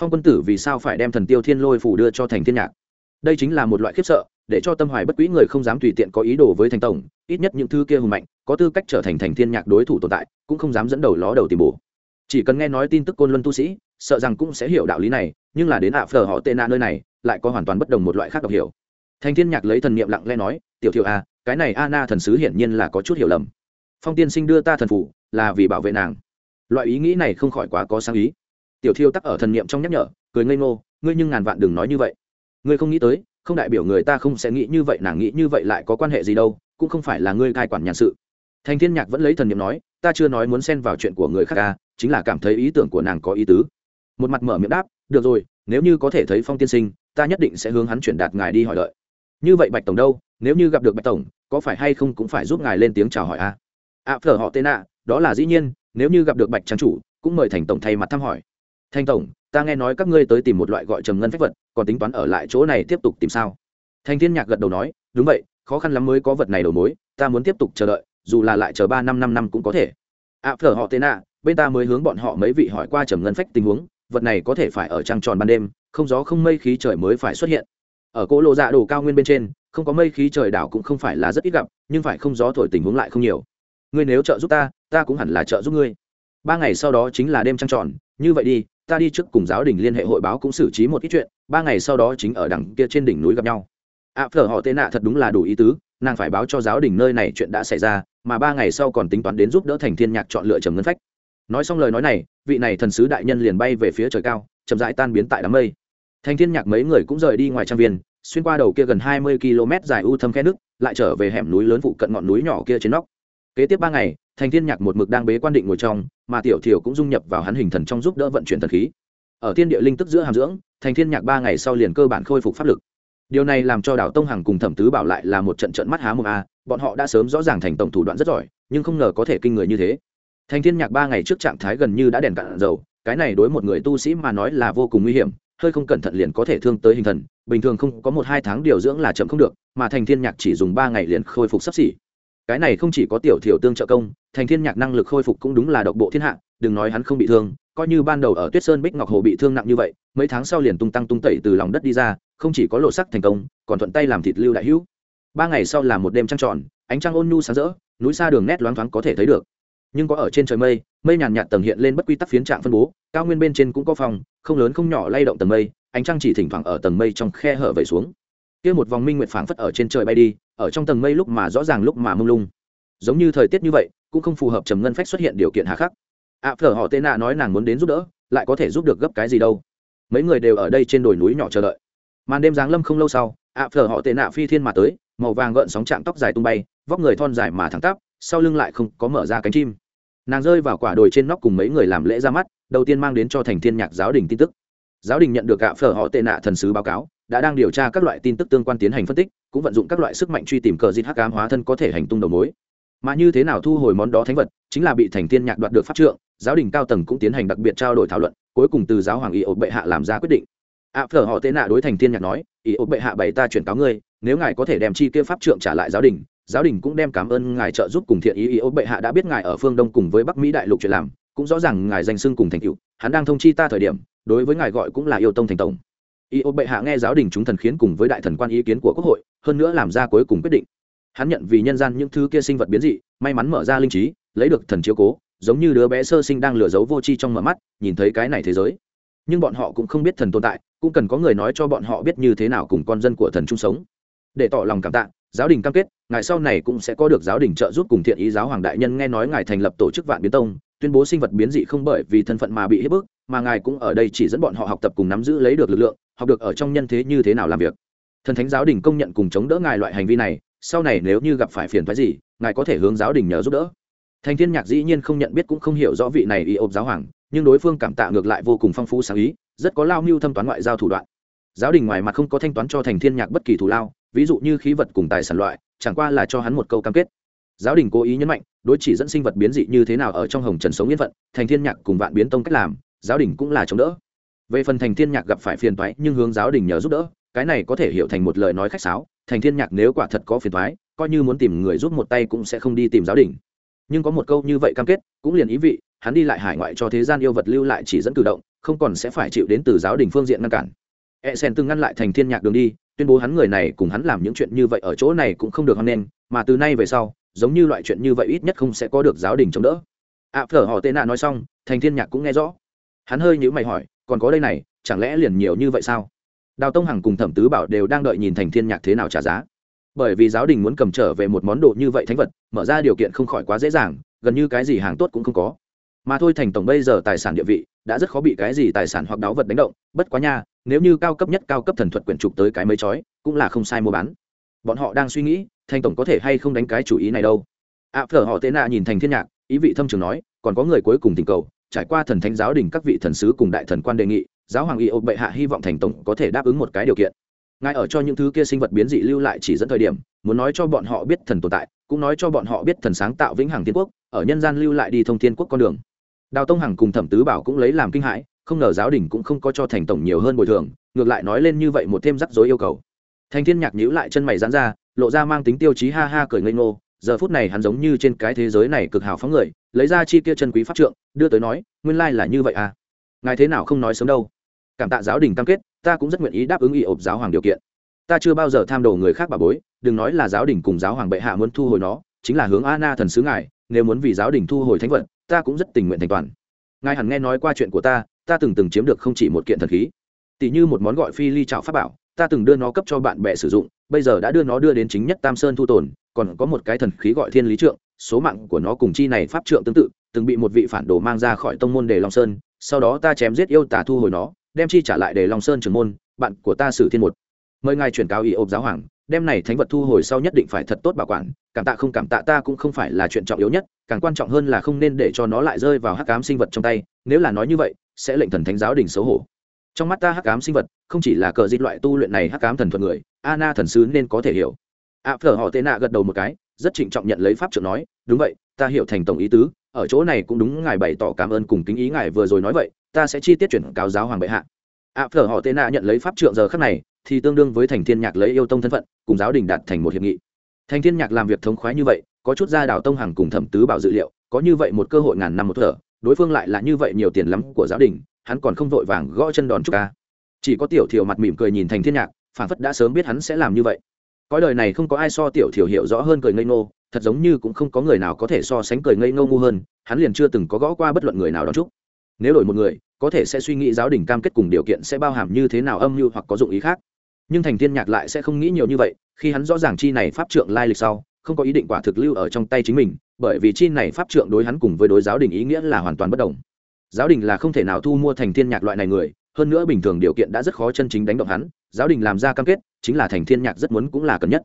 Phong quân tử vì sao phải đem thần tiêu thiên lôi phủ đưa cho thành thiên nhạc? Đây chính là một loại khiếp sợ, để cho tâm hoài bất quý người không dám tùy tiện có ý đồ với thành tổng, ít nhất những thứ kia hùng mạnh, có tư cách trở thành thành thiên nhạc đối thủ tồn tại, cũng không dám dẫn đầu ló đầu tìm bổ. Chỉ cần nghe nói tin tức côn luân tu sĩ, sợ rằng cũng sẽ hiểu đạo lý này, nhưng là đến ạ phở họ tệ nạ nơi này lại có hoàn toàn bất đồng một loại khác đọc hiểu. Thành thiên nhạc lấy thần niệm lặng lẽ nói tiểu thiệu a à, cái này Anna thần sứ hiển nhiên là có chút hiểu lầm. Phong tiên sinh đưa ta thần phủ là vì bảo vệ nàng. Loại ý nghĩ này không khỏi quá có sáng ý. Tiểu thiêu tắc ở thần niệm trong nhắc nhở cười ngây ngô ngươi nhưng ngàn vạn đừng nói như vậy. Ngươi không nghĩ tới không đại biểu người ta không sẽ nghĩ như vậy nàng nghĩ như vậy lại có quan hệ gì đâu cũng không phải là ngươi cai quản nhàn sự. Thành thiên nhạc vẫn lấy thần niệm nói ta chưa nói muốn xen vào chuyện của người khác ca à, chính là cảm thấy ý tưởng của nàng có ý tứ. Một mặt mở miệng đáp được rồi nếu như có thể thấy phong tiên sinh ta nhất định sẽ hướng hắn chuyển đạt ngài đi hỏi lợi. Như vậy bạch tổng đâu? Nếu như gặp được bạch tổng, có phải hay không cũng phải giúp ngài lên tiếng chào hỏi a ạ phở họ tên ạ, đó là dĩ nhiên, nếu như gặp được bạch trang chủ, cũng mời thành tổng thay mặt thăm hỏi. Thành tổng, ta nghe nói các ngươi tới tìm một loại gọi trầm ngân phách vật, còn tính toán ở lại chỗ này tiếp tục tìm sao? Thành thiên nhạc gật đầu nói, đúng vậy, khó khăn lắm mới có vật này đầu mối, ta muốn tiếp tục chờ đợi, dù là lại chờ ba năm năm năm cũng có thể. Ạ phở họ tên ạ, bên ta mới hướng bọn họ mấy vị hỏi qua trầm ngân phách tình huống vật này có thể phải ở trăng tròn ban đêm không gió không mây khí trời mới phải xuất hiện. Ở cỗ lộ dạ đồ cao nguyên bên trên không có mây khí trời đảo cũng không phải là rất ít gặp nhưng phải không gió thổi tình huống lại không nhiều. Ngươi nếu trợ giúp ta ta cũng hẳn là trợ giúp ngươi. Ba ngày sau đó chính là đêm trăng tròn như vậy đi ta đi trước cùng giáo đình liên hệ hội báo cũng xử trí một ít chuyện ba ngày sau đó chính ở đằng kia trên đỉnh núi gặp nhau. Ạ à, phở họ tên nạ thật đúng là đủ ý tứ nàng phải báo cho giáo đình nơi này chuyện đã xảy ra mà ba ngày sau còn tính toán đến giúp đỡ thành thiên nhạc chọn lựa trầm ngân phách nói xong lời nói này, vị này thần sứ đại nhân liền bay về phía trời cao, chậm rãi tan biến tại đám mây. Thanh thiên nhạc mấy người cũng rời đi ngoài trang viên, xuyên qua đầu kia gần hai mươi km dài u thâm khe nước, lại trở về hẻm núi lớn phụ cận ngọn núi nhỏ kia trên nóc. Kế tiếp ba ngày thanh thiên nhạc một mực đang bế quan định ngồi trong, mà tiểu thiểu cũng dung nhập vào hắn hình thần trong giúp đỡ vận chuyển thần khí. Ở thiên địa linh tức giữa hàm dưỡng, thành thiên nhạc ba ngày sau liền cơ bản khôi phục pháp lực. Điều này làm cho đào tông hằng cùng thẩm tứ bảo lại là một trận trận mắt há mồm a, bọn họ đã sớm rõ ràng thành tổng thủ đoạn rất giỏi, nhưng không ngờ có thể kinh người như thế thành thiên nhạc ba ngày trước trạng thái gần như đã đèn cạn dầu, cái này đối một người tu sĩ mà nói là vô cùng nguy hiểm, hơi không cẩn thận liền có thể thương tới hình thần, bình thường không có một hai tháng điều dưỡng là chậm không được, mà thành thiên nhạc chỉ dùng ba ngày liền khôi phục sắp xỉ. Cái này không chỉ có tiểu thiểu tương trợ công, thành thiên nhạc năng lực khôi phục cũng đúng là độc bộ thiên hạ, đừng nói hắn không bị thương, coi như ban đầu ở tuyết sơn bích ngọc hồ bị thương nặng như vậy, mấy tháng sau liền tung tăng tung tẩy từ lòng đất đi ra, không chỉ có lộ sắc thành công, còn thuận tay làm thịt lưu đại hữu. Ba ngày sau là một đêm trăng tròn, ánh trăng ôn nhu sáng rỡ, núi xa đường nét loáng thoáng có thể thấy được nhưng có ở trên trời mây mây nhàn nhạt tầng hiện lên bất quy tắc phiến trạng phân bố, cao nguyên bên trên cũng có phòng, không lớn không nhỏ lay động tầng mây, ánh trăng chỉ thỉnh thoảng ở tầng mây trong khe hở vẩy xuống. Kia một vòng minh nguyệt phảng phất ở trên trời bay đi, ở trong tầng mây lúc mà rõ ràng lúc mà mông lung. Giống như thời tiết như vậy, cũng không phù hợp trầm ngân phách xuất hiện điều kiện hà khắc. Ạ phở họ tên nạ nói nàng muốn đến giúp đỡ, lại có thể giúp được gấp cái gì đâu. Mấy người đều ở đây trên đồi núi nhỏ chờ đợi. Màn đêm giáng lâm không lâu sau, ạ phở họ tên nạ phi thiên mà tới, màu vàng gợn sóng chạm tóc dài tung bay, vóc người thon dài mà thẳng tắp sau lưng lại không có mở ra cánh chim. Nàng rơi vào quả đồi trên nóc cùng mấy người làm lễ ra mắt, đầu tiên mang đến cho thành thiên nhạc giáo đình tin tức. Giáo đình nhận được ạ phở họ tệ nạ thần sứ báo cáo, đã đang điều tra các loại tin tức tương quan tiến hành phân tích, cũng vận dụng các loại sức mạnh truy tìm cờ dịt hắc ám hóa thân có thể hành tung đầu mối. Mà như thế nào thu hồi món đó thánh vật, chính là bị thành thiên nhạc đoạt được pháp trượng, giáo đình cao tầng cũng tiến hành đặc biệt trao đổi thảo luận, cuối cùng từ giáo hoàng ý ột bệ hạ làm ra quyết định. Ạ phở họ tệ nạ đối thành thiên nhạc nói ý ột bệ hạ bày ta chuyển cáo ngươi, nếu ngài có thể đem chi kia pháp trượng trả lại giáo đình giáo đình cũng đem cảm ơn ngài trợ giúp cùng thiện ý ý ô bệ hạ đã biết ngài ở phương đông cùng với bắc mỹ đại lục chuyện làm, cũng rõ ràng ngài danh xưng cùng thành cựu hắn đang thông chi ta thời điểm, đối với ngài gọi cũng là yêu tông thành tổng. Ý ô bệ hạ nghe giáo đình chúng thần khiến cùng với đại thần quan ý kiến của quốc hội, hơn nữa làm ra cuối cùng quyết định. Hắn nhận vì nhân gian những thứ kia sinh vật biến dị, may mắn mở ra linh trí, lấy được thần chiếu cố, giống như đứa bé sơ sinh đang lừa giấu vô tri trong mở mắt, nhìn thấy cái này thế giới. Nhưng bọn họ cũng không biết thần tồn tại, cũng cần có người nói cho bọn họ biết như thế nào cùng con dân của thần chung sống. Để tỏ lòng cảm tạ giáo đình cam kết, ngài sau này cũng sẽ có được giáo đình trợ giúp cùng thiện ý giáo hoàng đại nhân nghe nói ngài thành lập tổ chức vạn biến tông, tuyên bố sinh vật biến dị không bởi vì thân phận mà bị hiếp bức, mà ngài cũng ở đây chỉ dẫn bọn họ học tập cùng nắm giữ lấy được lực lượng, học được ở trong nhân thế như thế nào làm việc. Thần thánh giáo đình công nhận cùng chống đỡ ngài loại hành vi này, sau này nếu như gặp phải phiền phái gì, ngài có thể hướng giáo đình nhờ giúp đỡ. Thành thiên nhạc dĩ nhiên không nhận biết cũng không hiểu rõ vị này y ộp giáo hoàng, nhưng đối phương cảm tạ ngược lại vô cùng phong phú sáng ý, rất có lao mưu thâm toán ngoại giao thủ đoạn. Giáo đình ngoài mặt không có thanh toán cho thành thiên nhạc bất kỳ thủ lao ví dụ như khí vật cùng tài sản loại, chẳng qua là cho hắn một câu cam kết. Giáo đình cố ý nhấn mạnh, đối chỉ dẫn sinh vật biến dị như thế nào ở trong hồng trần sống yên phận, thành thiên nhạc cùng vạn biến tông cách làm, giáo đình cũng là chống đỡ. Về phần thành thiên nhạc gặp phải phiền toái, nhưng hướng giáo đình nhờ giúp đỡ, cái này có thể hiểu thành một lời nói khách sáo, thành thiên nhạc nếu quả thật có phiền toái, coi như muốn tìm người giúp một tay cũng sẽ không đi tìm giáo đình. Nhưng có một câu như vậy cam kết, cũng liền ý vị, hắn đi lại hải ngoại cho thế gian yêu vật lưu lại chỉ dẫn cử động, không còn sẽ phải chịu đến từ giáo đình phương diện ngăn cản. E sen từng ngăn lại thành thiên nhạc đường đi tuyên bố hắn người này cùng hắn làm những chuyện như vậy ở chỗ này cũng không được hoan nghênh mà từ nay về sau giống như loại chuyện như vậy ít nhất không sẽ có được giáo đình chống đỡ. Ạ à, phở họ tệ nạ nói xong thành thiên nhạc cũng nghe rõ. Hắn hơi nhíu mày hỏi còn có đây này chẳng lẽ liền nhiều như vậy sao? Đào tông hằng cùng thẩm tứ bảo đều đang đợi nhìn thành thiên nhạc thế nào trả giá. Bởi vì giáo đình muốn cầm trở về một món đồ như vậy thánh vật mở ra điều kiện không khỏi quá dễ dàng gần như cái gì hàng tốt cũng không có. Mà thôi thành tổng bây giờ tài sản địa vị đã rất khó bị cái gì tài sản hoặc đáo vật đánh động bất quá nha nếu như cao cấp nhất cao cấp thần thuật quyển trục tới cái mấy chói cũng là không sai mua bán. Bọn họ đang suy nghĩ thành tổng có thể hay không đánh cái chủ ý này đâu. Ạ à, phở họ tệ nạ nhìn thành thiên nhạc ý vị thâm trường nói còn có người cuối cùng tình cầu trải qua thần thánh giáo đình các vị thần sứ cùng đại thần quan đề nghị giáo hoàng y ô bệ hạ hy vọng thành tổng có thể đáp ứng một cái điều kiện. Ngài ở cho những thứ kia sinh vật biến dị lưu lại chỉ dẫn thời điểm muốn nói cho bọn họ biết thần tồn tại cũng nói cho bọn họ biết thần sáng tạo vĩnh hằng thiên quốc ở nhân gian lưu lại đi thông thiên quốc con đường đào tông hằng cùng thẩm tứ bảo cũng lấy làm kinh hãi, không ngờ giáo đình cũng không có cho thành tổng nhiều hơn bồi thường, ngược lại nói lên như vậy một thêm rắc rối yêu cầu. Thành thiên nhạc nhíu lại chân mày dán ra, lộ ra mang tính tiêu chí ha ha cười ngây ngô, giờ phút này hắn giống như trên cái thế giới này cực hào phóng người, lấy ra chi kia chân quý pháp trượng, đưa tới nói, nguyên lai là như vậy à? Ngài thế nào không nói sớm đâu? Cảm tạ giáo đình cam kết, ta cũng rất nguyện ý đáp ứng ý ộp giáo hoàng điều kiện. Ta chưa bao giờ tham đồ người khác bà bối, đừng nói là giáo đình cùng giáo hoàng bệ hạ muốn thu hồi nó, chính là hướng Anna thần sứ ngài, nếu muốn vì giáo đình thu hồi thánh vật ta cũng rất tình nguyện thành toàn. Ngài hẳn nghe nói qua chuyện của ta ta từng từng chiếm được không chỉ một kiện thần khí. Tỷ như một món gọi phi ly trạo pháp bảo, ta từng đưa nó cấp cho bạn bè sử dụng, bây giờ đã đưa nó đưa đến chính nhất tam sơn thu tồn, còn có một cái thần khí gọi thiên lý trượng, số mạng của nó cùng chi này pháp trượng tương tự, từng bị một vị phản đồ mang ra khỏi tông môn đề long sơn, sau đó ta chém giết yêu tả thu hồi nó, đem chi trả lại để long sơn trưởng môn, bạn của ta sử thiên một. Mời ngài chuyển cáo ý ộp giáo hoàng đem này thánh vật thu hồi sau nhất định phải thật tốt bảo quản, cảm tạ không cảm tạ ta cũng không phải là chuyện trọng yếu nhất, càng quan trọng hơn là không nên để cho nó lại rơi vào hắc cám sinh vật trong tay, nếu là nói như vậy, sẽ lệnh thần thánh giáo đình xấu hổ. Trong mắt ta hắc ám sinh vật, không chỉ là cờ dịch loại tu luyện này hắc ám thần thuật người ana thần sứ nên có thể hiểu. Ạ phở họ tệ nạ gật đầu một cái, rất trịnh trọng nhận lấy pháp trưởng nói, đúng vậy, ta hiểu thành tổng ý tứ, ở chỗ này cũng đúng, ngài bày tỏ cảm ơn cùng kính ý ngài vừa rồi nói vậy, ta sẽ chi tiết chuyển cáo giáo hoàng bệ hạ. Ạ phở họ tệ nạ nhận lấy pháp trượng giờ khắc này thì tương đương với thành thiên nhạc lấy yêu tông thân phận, cùng giáo đình đạt thành một hiệp nghị. Thành thiên nhạc làm việc thống khoái như vậy, có chút gia đào tông hàng cùng thẩm tứ bảo dự liệu, có như vậy một cơ hội ngàn năm một thở, đối phương lại là như vậy nhiều tiền lắm của giáo đình, hắn còn không vội vàng gõ chân đón chút ca. Chỉ có tiểu thiểu mặt mỉm cười nhìn thành thiên nhạc phản phất đã sớm biết hắn sẽ làm như vậy. Cõi đời này không có ai so tiểu thiểu hiểu rõ hơn cười ngây ngô, thật giống như cũng không có người nào có thể so sánh cười ngây ngô ngu hơn, hắn liền chưa từng có gõ qua bất luận người nào đón chúc. Nếu đổi một người, có thể sẽ suy nghĩ giáo đình cam kết cùng điều kiện sẽ bao hàm như thế nào âm mưu hoặc có dụng ý khác nhưng thành thiên nhạc lại sẽ không nghĩ nhiều như vậy, khi hắn rõ ràng chi này pháp trượng lai lịch sau, không có ý định quả thực lưu ở trong tay chính mình, bởi vì chi này pháp trượng đối hắn cùng với đối giáo đình ý nghĩa là hoàn toàn bất đồng. Giáo đình là không thể nào thu mua thành thiên nhạc loại này người, hơn nữa bình thường điều kiện đã rất khó chân chính đánh động hắn, giáo đình làm ra cam kết, chính là thành thiên nhạc rất muốn cũng là cần nhất.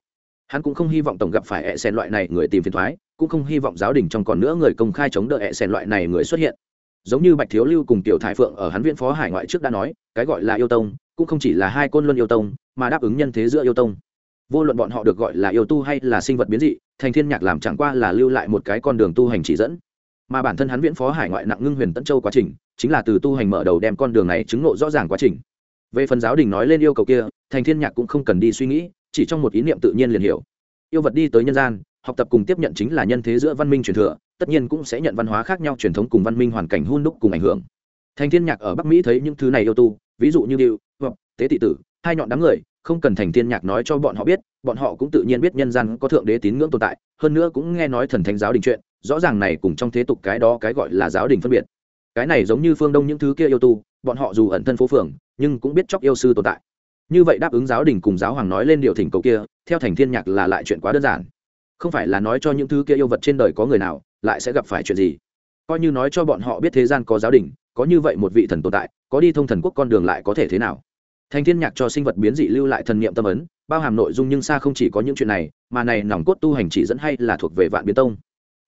Hắn cũng không hy vọng tổng gặp phải ẹ sen loại này người tìm phiền thoái, cũng không hy vọng giáo đình trong còn nữa người công khai chống đỡ ẹ sen loại này người xuất hiện. Giống như bạch thiếu lưu cùng tiểu thái phượng ở hắn viện phó hải ngoại trước đã nói, cái gọi là yêu tông cũng không chỉ là hai côn luân yêu tông, mà đáp ứng nhân thế giữa yêu tông. Vô luận bọn họ được gọi là yêu tu hay là sinh vật biến dị, thành thiên nhạc làm chẳng qua là lưu lại một cái con đường tu hành chỉ dẫn. Mà bản thân hắn viễn phó hải ngoại nặng ngưng huyền tấn châu quá trình, chính là từ tu hành mở đầu đem con đường này chứng ngộ rõ ràng quá trình. Về phần giáo đình nói lên yêu cầu kia, thành thiên nhạc cũng không cần đi suy nghĩ, chỉ trong một ý niệm tự nhiên liền hiểu. Yêu vật đi tới nhân gian, học tập cùng tiếp nhận chính là nhân thế giữa văn minh truyền thừa, tất nhiên cũng sẽ nhận văn hóa khác nhau truyền thống cùng văn minh hoàn cảnh hôn đúc cùng ảnh hưởng. Thành thiên nhạc ở bắc mỹ thấy những thứ này yêu tu, ví dụ như điệu hoặc tế thị tử, hai nhọn đám người, không cần thành thiên nhạc nói cho bọn họ biết, bọn họ cũng tự nhiên biết nhân gian có thượng đế tín ngưỡng tồn tại, hơn nữa cũng nghe nói thần thánh giáo đình chuyện, rõ ràng này cùng trong thế tục cái đó cái gọi là giáo đình phân biệt. Cái này giống như phương đông những thứ kia yêu tu, bọn họ dù ẩn thân phố phường, nhưng cũng biết chóc yêu sư tồn tại. Như vậy đáp ứng giáo đình cùng giáo hoàng nói lên điều thỉnh cầu kia, theo thành thiên nhạc là lại chuyện quá đơn giản. Không phải là nói cho những thứ kia yêu vật trên đời có người nào, lại sẽ gặp phải chuyện gì. Coi như nói cho bọn họ biết thế gian có giáo đình có như vậy một vị thần tồn tại, có đi thông thần quốc con đường lại có thể thế nào? Thành thiên nhạc cho sinh vật biến dị lưu lại thần niệm tâm ấn, bao hàm nội dung nhưng xa không chỉ có những chuyện này, mà này nòng cốt tu hành chỉ dẫn hay là thuộc về vạn biến tông.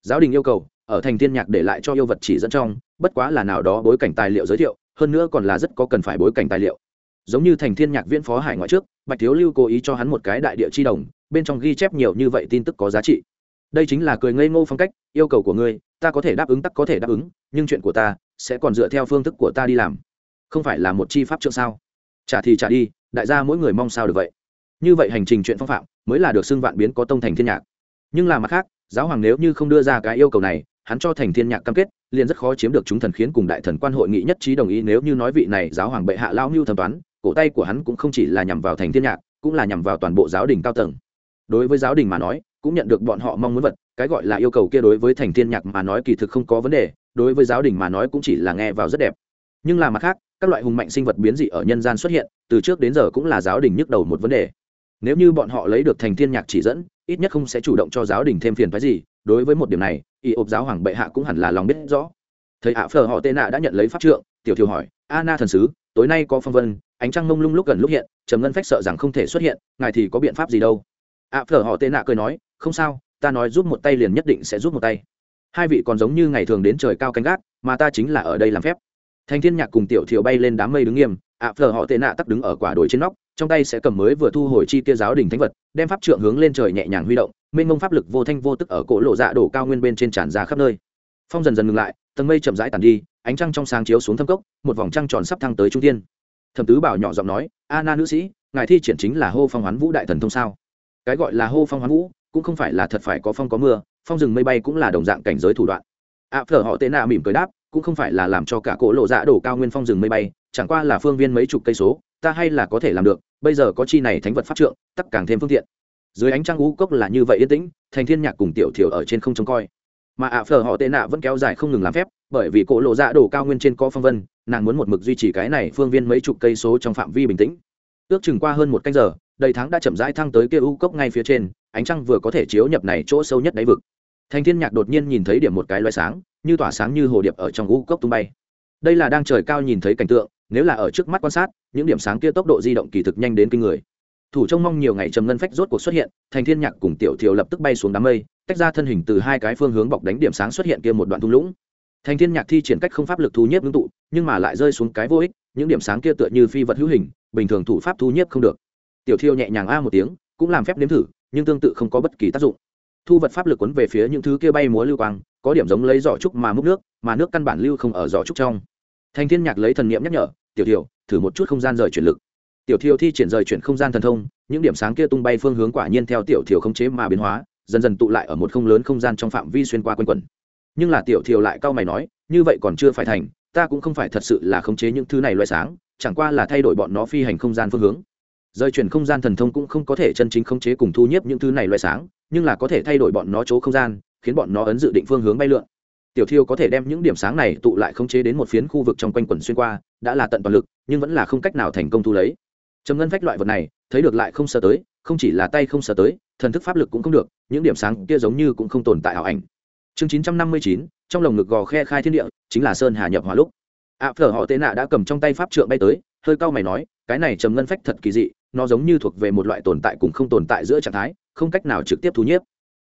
Giáo đình yêu cầu, ở thành thiên nhạc để lại cho yêu vật chỉ dẫn trong, bất quá là nào đó bối cảnh tài liệu giới thiệu, hơn nữa còn là rất có cần phải bối cảnh tài liệu. Giống như thành thiên nhạc viễn phó hải ngoại trước, bạch thiếu lưu cố ý cho hắn một cái đại địa chi đồng, bên trong ghi chép nhiều như vậy tin tức có giá trị. Đây chính là cười ngây ngô phong cách, yêu cầu của ngươi, ta có thể đáp ứng tắc có thể đáp ứng, nhưng chuyện của ta sẽ còn dựa theo phương thức của ta đi làm. Không phải là một chi pháp trượng sao? Trả thì trả đi, đại gia mỗi người mong sao được vậy. Như vậy hành trình chuyện phong phạm mới là được xưng vạn biến có tông thành thiên nhạc. Nhưng là mặt khác, giáo hoàng nếu như không đưa ra cái yêu cầu này, hắn cho thành thiên nhạc cam kết, liền rất khó chiếm được chúng thần khiến cùng đại thần quan hội nghị nhất trí đồng ý nếu như nói vị này giáo hoàng bệ hạ lao mưu thẩm toán, cổ tay của hắn cũng không chỉ là nhằm vào thành thiên nhạc, cũng là nhằm vào toàn bộ giáo đình cao tầng. Đối với giáo đình mà nói, cũng nhận được bọn họ mong muốn vật, cái gọi là yêu cầu kia đối với thành thiên nhạc mà nói kỳ thực không có vấn đề đối với giáo đình mà nói cũng chỉ là nghe vào rất đẹp. Nhưng là mặt khác, các loại hùng mạnh sinh vật biến dị ở nhân gian xuất hiện, từ trước đến giờ cũng là giáo đình nhức đầu một vấn đề. Nếu như bọn họ lấy được thành thiên nhạc chỉ dẫn, ít nhất không sẽ chủ động cho giáo đình thêm phiền phái gì. Đối với một điểm này, y ộp giáo hoàng bệ hạ cũng hẳn là lòng biết rõ. Thầy ạ phờ họ tên nạ đã nhận lấy pháp trượng, tiểu thiều hỏi Anna thần sứ, tối nay có phong vân, ánh trăng mông lung lúc gần lúc hiện, trầm ngân phách sợ rằng không thể xuất hiện, ngài thì có biện pháp gì đâu? ạ phờ họ tên nạ cười nói, không sao, ta nói giúp một tay liền nhất định sẽ giúp một tay hai vị còn giống như ngày thường đến trời cao canh gác, mà ta chính là ở đây làm phép. Thành thiên nhạc cùng tiểu thiều bay lên đám mây đứng nghiêm, ạ phờ họ tệ nạ tắc đứng ở quả đồi trên nóc, trong tay sẽ cầm mới vừa thu hồi chi tiêu giáo đình thánh vật, đem pháp trượng hướng lên trời nhẹ nhàng huy động, mênh mông pháp lực vô thanh vô tức ở cổ lộ dạ đổ cao nguyên bên trên tràn ra khắp nơi. Phong dần dần ngừng lại, tầng mây chậm rãi tàn đi, ánh trăng trong sáng chiếu xuống thâm cốc, một vòng trăng tròn sắp thăng tới trung tiên thẩm tứ bảo nhỏ giọng nói, a na nữ sĩ, ngài thi triển chính là hô phong hoán vũ đại thần thông sao? Cái gọi là hô phong hoán vũ, cũng không phải là thật phải có phong có mưa phong rừng mây bay cũng là đồng dạng cảnh giới thủ đoạn. Ạ phở họ tệ nạ mỉm cười đáp, cũng không phải là làm cho cả cỗ lộ dạ đổ cao nguyên phong rừng mây bay, chẳng qua là phương viên mấy chục cây số, ta hay là có thể làm được, bây giờ có chi này thánh vật pháp trượng, tắc càng thêm phương tiện. Dưới ánh trăng ngũ cốc là như vậy yên tĩnh, thành thiên nhạc cùng tiểu thiểu ở trên không trông coi. Mà ạ phở họ tệ nạ vẫn kéo dài không ngừng làm phép, bởi vì cỗ lộ dạ đổ cao nguyên trên có phong vân, nàng muốn một mực duy trì cái này phương viên mấy chục cây số trong phạm vi bình tĩnh. Ước chừng qua hơn một canh giờ, đầy tháng đã chậm rãi thăng tới kia u cốc ngay phía trên, ánh trăng vừa có thể chiếu nhập này chỗ sâu nhất đáy vực thành thiên nhạc đột nhiên nhìn thấy điểm một cái loài sáng, như tỏa sáng như hồ điệp ở trong u cốc tung bay. Đây là đang trời cao nhìn thấy cảnh tượng, nếu là ở trước mắt quan sát, những điểm sáng kia tốc độ di động kỳ thực nhanh đến kinh người. Thủ trông mong nhiều ngày trầm ngân phách rốt cuộc xuất hiện, thành thiên nhạc cùng tiểu thiều lập tức bay xuống đám mây, tách ra thân hình từ hai cái phương hướng bọc đánh điểm sáng xuất hiện kia một đoạn thung lũng. Thành thiên nhạc thi triển cách không pháp lực thu nhếp ngưng tụ, nhưng mà lại rơi xuống cái vô ích, những điểm sáng kia tựa như phi vật hữu hình, bình thường thủ pháp thu nhiếp không được. Tiểu thiêu nhẹ nhàng a một tiếng, cũng làm phép nếm thử, nhưng tương tự không có bất kỳ tác dụng thu vật pháp lực cuốn về phía những thứ kia bay múa lưu quang, có điểm giống lấy giỏ trúc mà múc nước, mà nước căn bản lưu không ở giỏ trúc trong. Thành thiên nhạc lấy thần niệm nhắc nhở, tiểu thiêu thử một chút không gian rời chuyển lực. Tiểu thiêu thi triển rời chuyển không gian thần thông, những điểm sáng kia tung bay phương hướng quả nhiên theo tiểu thiêu không chế mà biến hóa, dần dần tụ lại ở một không lớn không gian trong phạm vi xuyên qua quanh quẩn. Nhưng là tiểu thiêu lại cau mày nói, như vậy còn chưa phải thành, ta cũng không phải thật sự là khống chế những thứ này loại sáng, chẳng qua là thay đổi bọn nó phi hành không gian phương hướng. Rời chuyển không gian thần thông cũng không có thể chân chính khống chế cùng thu nhiếp những thứ này loại sáng nhưng là có thể thay đổi bọn nó chỗ không gian, khiến bọn nó ấn dự định phương hướng bay lượn. Tiểu thiêu có thể đem những điểm sáng này tụ lại khống chế đến một phiến khu vực trong quanh quần xuyên qua, đã là tận toàn lực, nhưng vẫn là không cách nào thành công thu lấy. Trầm ngân phách loại vật này, thấy được lại không sợ tới, không chỉ là tay không sợ tới, thần thức pháp lực cũng không được, những điểm sáng kia giống như cũng không tồn tại ảo ảnh. Chương chín trăm năm mươi chín, trong lồng ngực gò khe khai thiên địa, chính là sơn hà nhập hòa lúc. Ạ phở họ tệ nạ đã cầm trong tay pháp trượng bay tới, hơi cau mày nói, cái này trầm ngân phách thật kỳ dị nó giống như thuộc về một loại tồn tại cùng không tồn tại giữa trạng thái, không cách nào trực tiếp thu nhiếp.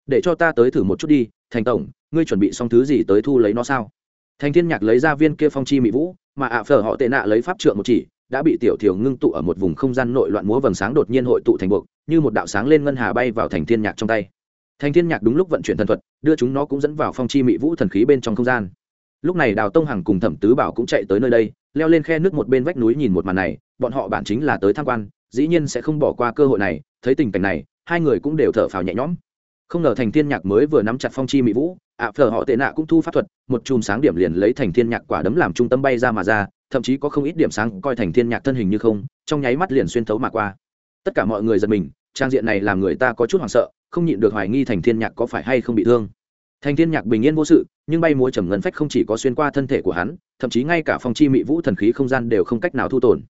Để cho ta tới thử một chút đi, thành tổng, ngươi chuẩn bị xong thứ gì tới thu lấy nó sao? Thành thiên nhạc lấy ra viên kia phong chi mỹ vũ, mà ạ phở họ tệ nạ lấy pháp trượng một chỉ, đã bị tiểu thiểu ngưng tụ ở một vùng không gian nội loạn múa vầng sáng đột nhiên hội tụ thành buộc, như một đạo sáng lên ngân hà bay vào thành thiên nhạc trong tay. Thành thiên nhạc đúng lúc vận chuyển thần thuật, đưa chúng nó cũng dẫn vào phong chi mỹ vũ thần khí bên trong không gian. Lúc này đào tông hằng cùng thẩm tứ bảo cũng chạy tới nơi đây, leo lên khe nước một bên vách núi nhìn một màn này, bọn họ bản chính là tới tham quan dĩ nhiên sẽ không bỏ qua cơ hội này thấy tình cảnh này hai người cũng đều thở phào nhẹ nhõm. Không ngờ thành thiên nhạc mới vừa nắm chặt phong chi mỹ vũ ạ à, phở họ tệ nạ cũng thu pháp thuật một chùm sáng điểm liền lấy thành thiên nhạc quả đấm làm trung tâm bay ra mà ra thậm chí có không ít điểm sáng coi thành thiên nhạc thân hình như không trong nháy mắt liền xuyên thấu mà qua. Tất cả mọi người giật mình trang diện này làm người ta có chút hoảng sợ không nhịn được hoài nghi thành thiên nhạc có phải hay không bị thương. Thành thiên nhạc bình yên vô sự nhưng bay múa trầm ngân phách không chỉ có xuyên qua thân thể của hắn thậm chí ngay cả phong chi mỹ vũ thần khí không gian đều không cách nào thu tồn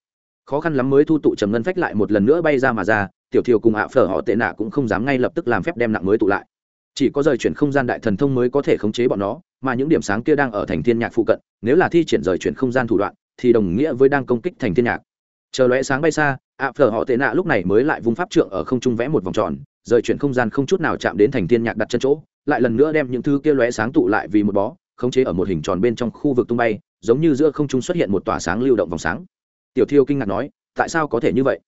khó khăn lắm mới thu tụ trầm ngân phách lại một lần nữa bay ra mà ra, tiểu thiều cùng ạ phở họ tệ nạ cũng không dám ngay lập tức làm phép đem nặng mới tụ lại. Chỉ có rời chuyển không gian đại thần thông mới có thể khống chế bọn nó, mà những điểm sáng kia đang ở thành thiên nhạc phụ cận, nếu là thi triển rời chuyển không gian thủ đoạn, thì đồng nghĩa với đang công kích thành thiên nhạc. Chờ lóe sáng bay xa, ạ phở họ tệ nạ lúc này mới lại vung pháp trượng ở không trung vẽ một vòng tròn, rời chuyển không gian không chút nào chạm đến thành thiên nhạc đặt chân chỗ, lại lần nữa đem những thứ kia lóe sáng tụ lại vì một bó, khống chế ở một hình tròn bên trong khu vực tung bay, giống như giữa không trung xuất hiện một tỏa sáng lưu động vòng sáng tiểu thiêu kinh ngạc nói, tại sao có thể như vậy?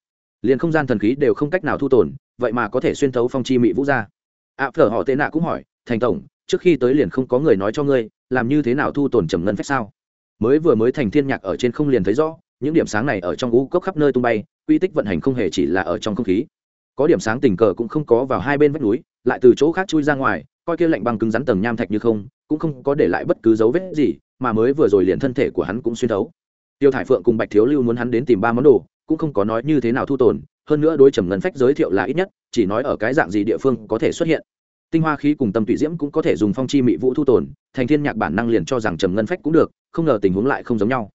Liền không gian thần khí đều không cách nào thu tồn, vậy mà có thể xuyên thấu phong chi mỹ vũ ra. Ạ phở họ tệ nạ cũng hỏi, thành tổng, trước khi tới liền không có người nói cho ngươi, làm như thế nào thu tồn trầm ngân phép sao? Mới vừa mới thành thiên nhạc ở trên không liền thấy rõ, những điểm sáng này ở trong ngũ cốc khắp nơi tung bay, quy tích vận hành không hề chỉ là ở trong không khí. Có điểm sáng tình cờ cũng không có vào hai bên vách núi, lại từ chỗ khác chui ra ngoài, coi kia lạnh băng cứng rắn tầng nham thạch như không, cũng không có để lại bất cứ dấu vết gì, mà mới vừa rồi liền thân thể của hắn cũng xuyên thấu tiêu thải phượng cùng bạch thiếu lưu muốn hắn đến tìm ba món đồ, cũng không có nói như thế nào thu tồn, hơn nữa đối trầm ngân phách giới thiệu là ít nhất, chỉ nói ở cái dạng gì địa phương có thể xuất hiện. Tinh hoa khí cùng tâm tụy diễm cũng có thể dùng phong chi mị vũ thu tồn, thành thiên nhạc bản năng liền cho rằng trầm ngân phách cũng được, không ngờ tình huống lại không giống nhau.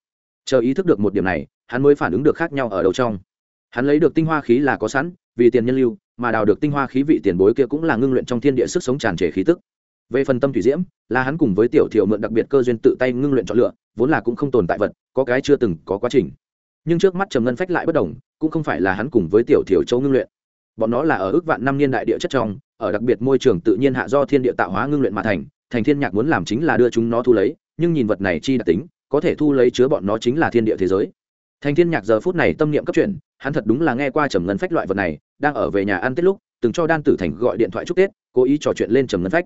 Chờ ý thức được một điểm này, hắn mới phản ứng được khác nhau ở đầu trong. Hắn lấy được tinh hoa khí là có sẵn, vì tiền nhân lưu, mà đào được tinh hoa khí vị tiền bối kia cũng là ngưng luyện trong thiên địa sức sống tràn trề khí tức về phần tâm thủy diễm, là hắn cùng với tiểu thiệu mượn đặc biệt cơ duyên tự tay ngưng luyện chọn lựa, vốn là cũng không tồn tại vật, có cái chưa từng có quá trình. Nhưng trước mắt trầm ngân phách lại bất đồng, cũng không phải là hắn cùng với tiểu thiểu châu ngưng luyện. Bọn nó là ở ước vạn năm niên đại địa chất trong, ở đặc biệt môi trường tự nhiên hạ do thiên địa tạo hóa ngưng luyện mà thành thành thiên nhạc muốn làm chính là đưa chúng nó thu lấy, nhưng nhìn vật này chi đặc tính, có thể thu lấy chứa bọn nó chính là thiên địa thế giới. Thành thiên nhạc giờ phút này tâm niệm cấp chuyển, hắn thật đúng là nghe qua trầm ngân phách loại vật này, đang ở về nhà ăn tết lúc, từng cho đan tử thành gọi điện thoại chúc tết, cố ý trò chuyện lên trầm ngân phách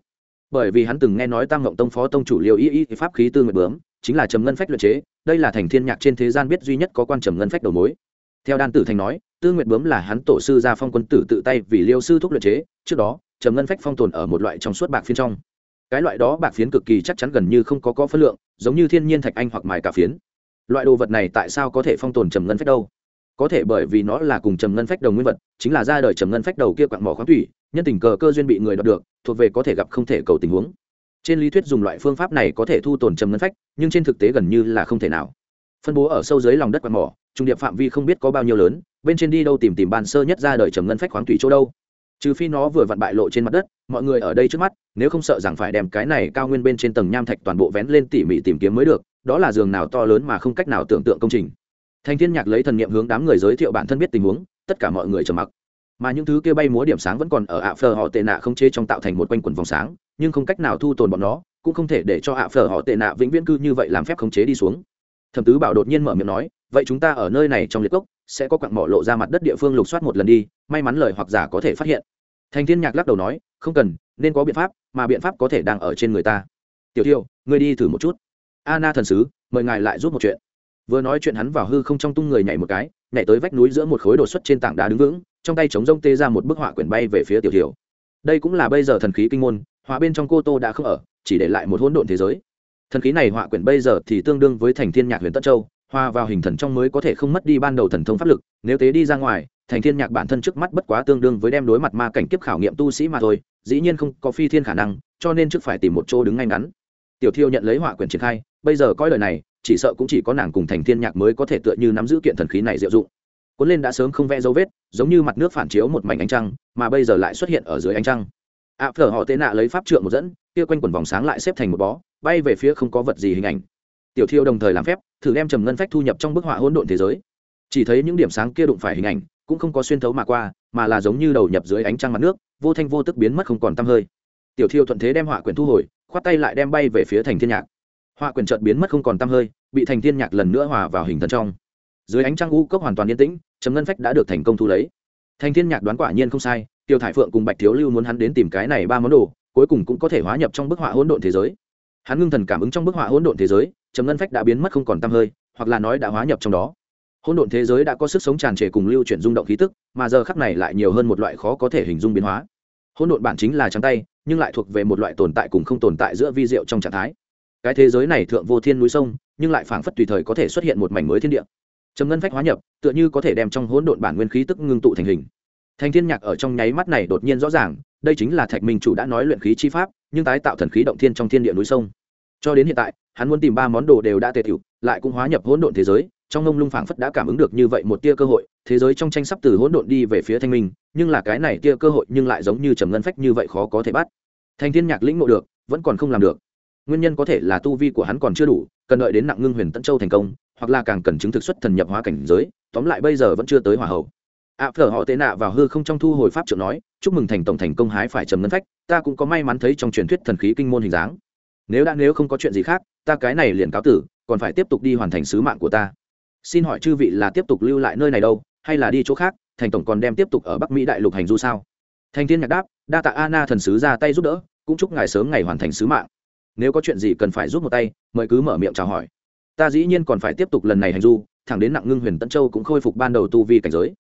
bởi vì hắn từng nghe nói tam ngộng tông phó tông chủ liêu y y pháp khí tư nguyệt bướm, chính là trầm ngân phách luyện chế, đây là thành thiên nhạc trên thế gian biết duy nhất có quan trầm ngân phách đầu mối. Theo đan tử thành nói, tư nguyệt bướm là hắn tổ sư gia phong quân tử tự tay vì liêu sư thúc luyện chế, trước đó, trầm ngân phách phong tồn ở một loại trong suốt bạc phiến trong. Cái loại đó bạc phiến cực kỳ chắc chắn gần như không có có phân lượng, giống như thiên nhiên thạch anh hoặc mài cả phiến. Loại đồ vật này tại sao có thể phong tồn trầm ngân phách đâu? Có thể bởi vì nó là cùng trầm ngân phách đầu nguyên vật, chính là ra đời trầm ngân phách đầu kia quặng mỏ khoáng thủy nhân tình cờ cơ duyên bị người đoạt được, thuộc về có thể gặp không thể cầu tình huống. Trên lý thuyết dùng loại phương pháp này có thể thu tồn trầm ngân phách, nhưng trên thực tế gần như là không thể nào. Phân bố ở sâu dưới lòng đất quạt mỏ, trung điệp phạm vi không biết có bao nhiêu lớn, bên trên đi đâu tìm tìm bàn sơ nhất ra đời trầm ngân phách khoáng thủy chỗ đâu. Trừ phi nó vừa vặn bại lộ trên mặt đất, mọi người ở đây trước mắt, nếu không sợ rằng phải đem cái này cao nguyên bên trên tầng nham thạch toàn bộ vén lên tỉ mỉ tìm kiếm mới được, đó là giường nào to lớn mà không cách nào tưởng tượng công trình. Thành thiên nhạc lấy thần niệm hướng đám người giới thiệu bản thân biết tình huống, tất cả mọi người trầm mặc mà những thứ kia bay múa điểm sáng vẫn còn ở ạ phờ họ tệ nạ không chế trong tạo thành một quanh quần vòng sáng, nhưng không cách nào thu tồn bọn nó, cũng không thể để cho ạ phờ họ tệ nạ vĩnh viễn cư như vậy làm phép khống chế đi xuống. Thẩm tứ bảo đột nhiên mở miệng nói, vậy chúng ta ở nơi này trong liệt cốc, sẽ có quặng mỏ lộ ra mặt đất địa phương lục soát một lần đi, may mắn lời hoặc giả có thể phát hiện. Thành thiên nhạc lắc đầu nói, không cần, nên có biện pháp, mà biện pháp có thể đang ở trên người ta. Tiểu tiêu ngươi đi thử một chút. Anna thần sứ, mời ngài lại giúp một chuyện. Vừa nói chuyện hắn vào hư không trong tung người nhảy một cái, nhảy tới vách núi giữa một khối đột xuất trên tảng đá đứng vững trong tay chống rông tê ra một bức họa quyển bay về phía tiểu thiểu. Đây cũng là bây giờ thần khí kinh môn, họa bên trong cô tô đã không ở, chỉ để lại một hỗn độn thế giới. Thần khí này họa quyển bây giờ thì tương đương với thành thiên nhạc huyền tất châu hoa vào hình thần trong mới có thể không mất đi ban đầu thần thông pháp lực, nếu tế đi ra ngoài, thành thiên nhạc bản thân trước mắt bất quá tương đương với đem đối mặt ma cảnh kiếp khảo nghiệm tu sĩ mà thôi, dĩ nhiên không có phi thiên khả năng, cho nên trước phải tìm một chỗ đứng ngay ngắn. Tiểu thiêu nhận lấy họa quyển triển khai, bây giờ coi lời này, chỉ sợ cũng chỉ có nàng cùng thành thiên nhạc mới có thể tựa như nắm giữ kiện thần khí này diệu dụng cuốn lên đã sớm không vẽ dấu vết, giống như mặt nước phản chiếu một mảnh ánh trăng, mà bây giờ lại xuất hiện ở dưới ánh trăng. Ạ phở họ tệ nạ lấy pháp trượng một dẫn, kia quanh quần vòng sáng lại xếp thành một bó, bay về phía không có vật gì hình ảnh. Tiểu thiêu đồng thời làm phép, thử đem trầm ngân phách thu nhập trong bức họa hỗn độn thế giới. Chỉ thấy những điểm sáng kia đụng phải hình ảnh, cũng không có xuyên thấu mà qua, mà là giống như đầu nhập dưới ánh trăng mặt nước, vô thanh vô tức biến mất không còn tăm hơi. Tiểu thiêu thuận thế đem họa quyển thu hồi, khoát tay lại đem bay về phía thành thiên nhạc. Họa quyển chợt biến mất không còn tăm hơi, bị thành thiên nhạc lần nữa hòa vào hình thần trong. Dưới ánh trăng u cốc hoàn toàn yên tĩnh trầm ngân phách đã được thành công thu lấy. Thành thiên nhạc đoán quả nhiên không sai, tiêu thải phượng cùng bạch thiếu lưu muốn hắn đến tìm cái này ba món đồ, cuối cùng cũng có thể hóa nhập trong bức họa hỗn độn thế giới. Hắn ngưng thần cảm ứng trong bức họa hỗn độn thế giới, trầm ngân phách đã biến mất không còn tăm hơi, hoặc là nói đã hóa nhập trong đó. Hỗn độn thế giới đã có sức sống tràn trề cùng lưu chuyển rung động khí tức, mà giờ khắc này lại nhiều hơn một loại khó có thể hình dung biến hóa. Hỗn độn bản chính là trắng tay, nhưng lại thuộc về một loại tồn tại cùng không tồn tại giữa vi diệu trong trạng thái. Cái thế giới này thượng vô thiên núi sông, nhưng lại phảng phất tùy thời có thể xuất hiện một mảnh mới thiên địa trầm ngân phách hóa nhập, tựa như có thể đem trong hỗn độn bản nguyên khí tức ngưng tụ thành hình. Thành thiên nhạc ở trong nháy mắt này đột nhiên rõ ràng, đây chính là thạch minh chủ đã nói luyện khí chi pháp, nhưng tái tạo thần khí động thiên trong thiên địa núi sông. Cho đến hiện tại, hắn muốn tìm ba món đồ đều đã tề thiệu lại cũng hóa nhập hỗn độn thế giới, trong ngông lung phảng phất đã cảm ứng được như vậy một tia cơ hội, thế giới trong tranh sắp từ hỗn độn đi về phía thanh minh, nhưng là cái này tia cơ hội nhưng lại giống như trầm ngân phách như vậy khó có thể bắt. Thành thiên nhạc lĩnh ngộ được, vẫn còn không làm được. Nguyên nhân có thể là tu vi của hắn còn chưa đủ, cần đợi đến nặng ngưng huyền tân châu thành công hoặc là càng cần chứng thực xuất thần nhập hóa cảnh giới tóm lại bây giờ vẫn chưa tới hỏa hậu. Ạ à, phở họ tệ nạ vào hư không trong thu hồi pháp trưởng nói chúc mừng thành tổng thành công hái phải trầm ngân phách ta cũng có may mắn thấy trong truyền thuyết thần khí kinh môn hình dáng. Nếu đã nếu không có chuyện gì khác ta cái này liền cáo tử còn phải tiếp tục đi hoàn thành sứ mạng của ta. Xin hỏi chư vị là tiếp tục lưu lại nơi này đâu hay là đi chỗ khác thành tổng còn đem tiếp tục ở bắc mỹ đại lục hành du sao? Thành thiên nhạc đáp đa tạ Anna thần sứ ra tay giúp đỡ cũng chúc ngài sớm ngày hoàn thành sứ mạng. Nếu có chuyện gì cần phải giúp một tay mời cứ mở miệng chào hỏi ta dĩ nhiên còn phải tiếp tục lần này hành du thẳng đến nặng ngưng huyền tân châu cũng khôi phục ban đầu tu vi cảnh giới.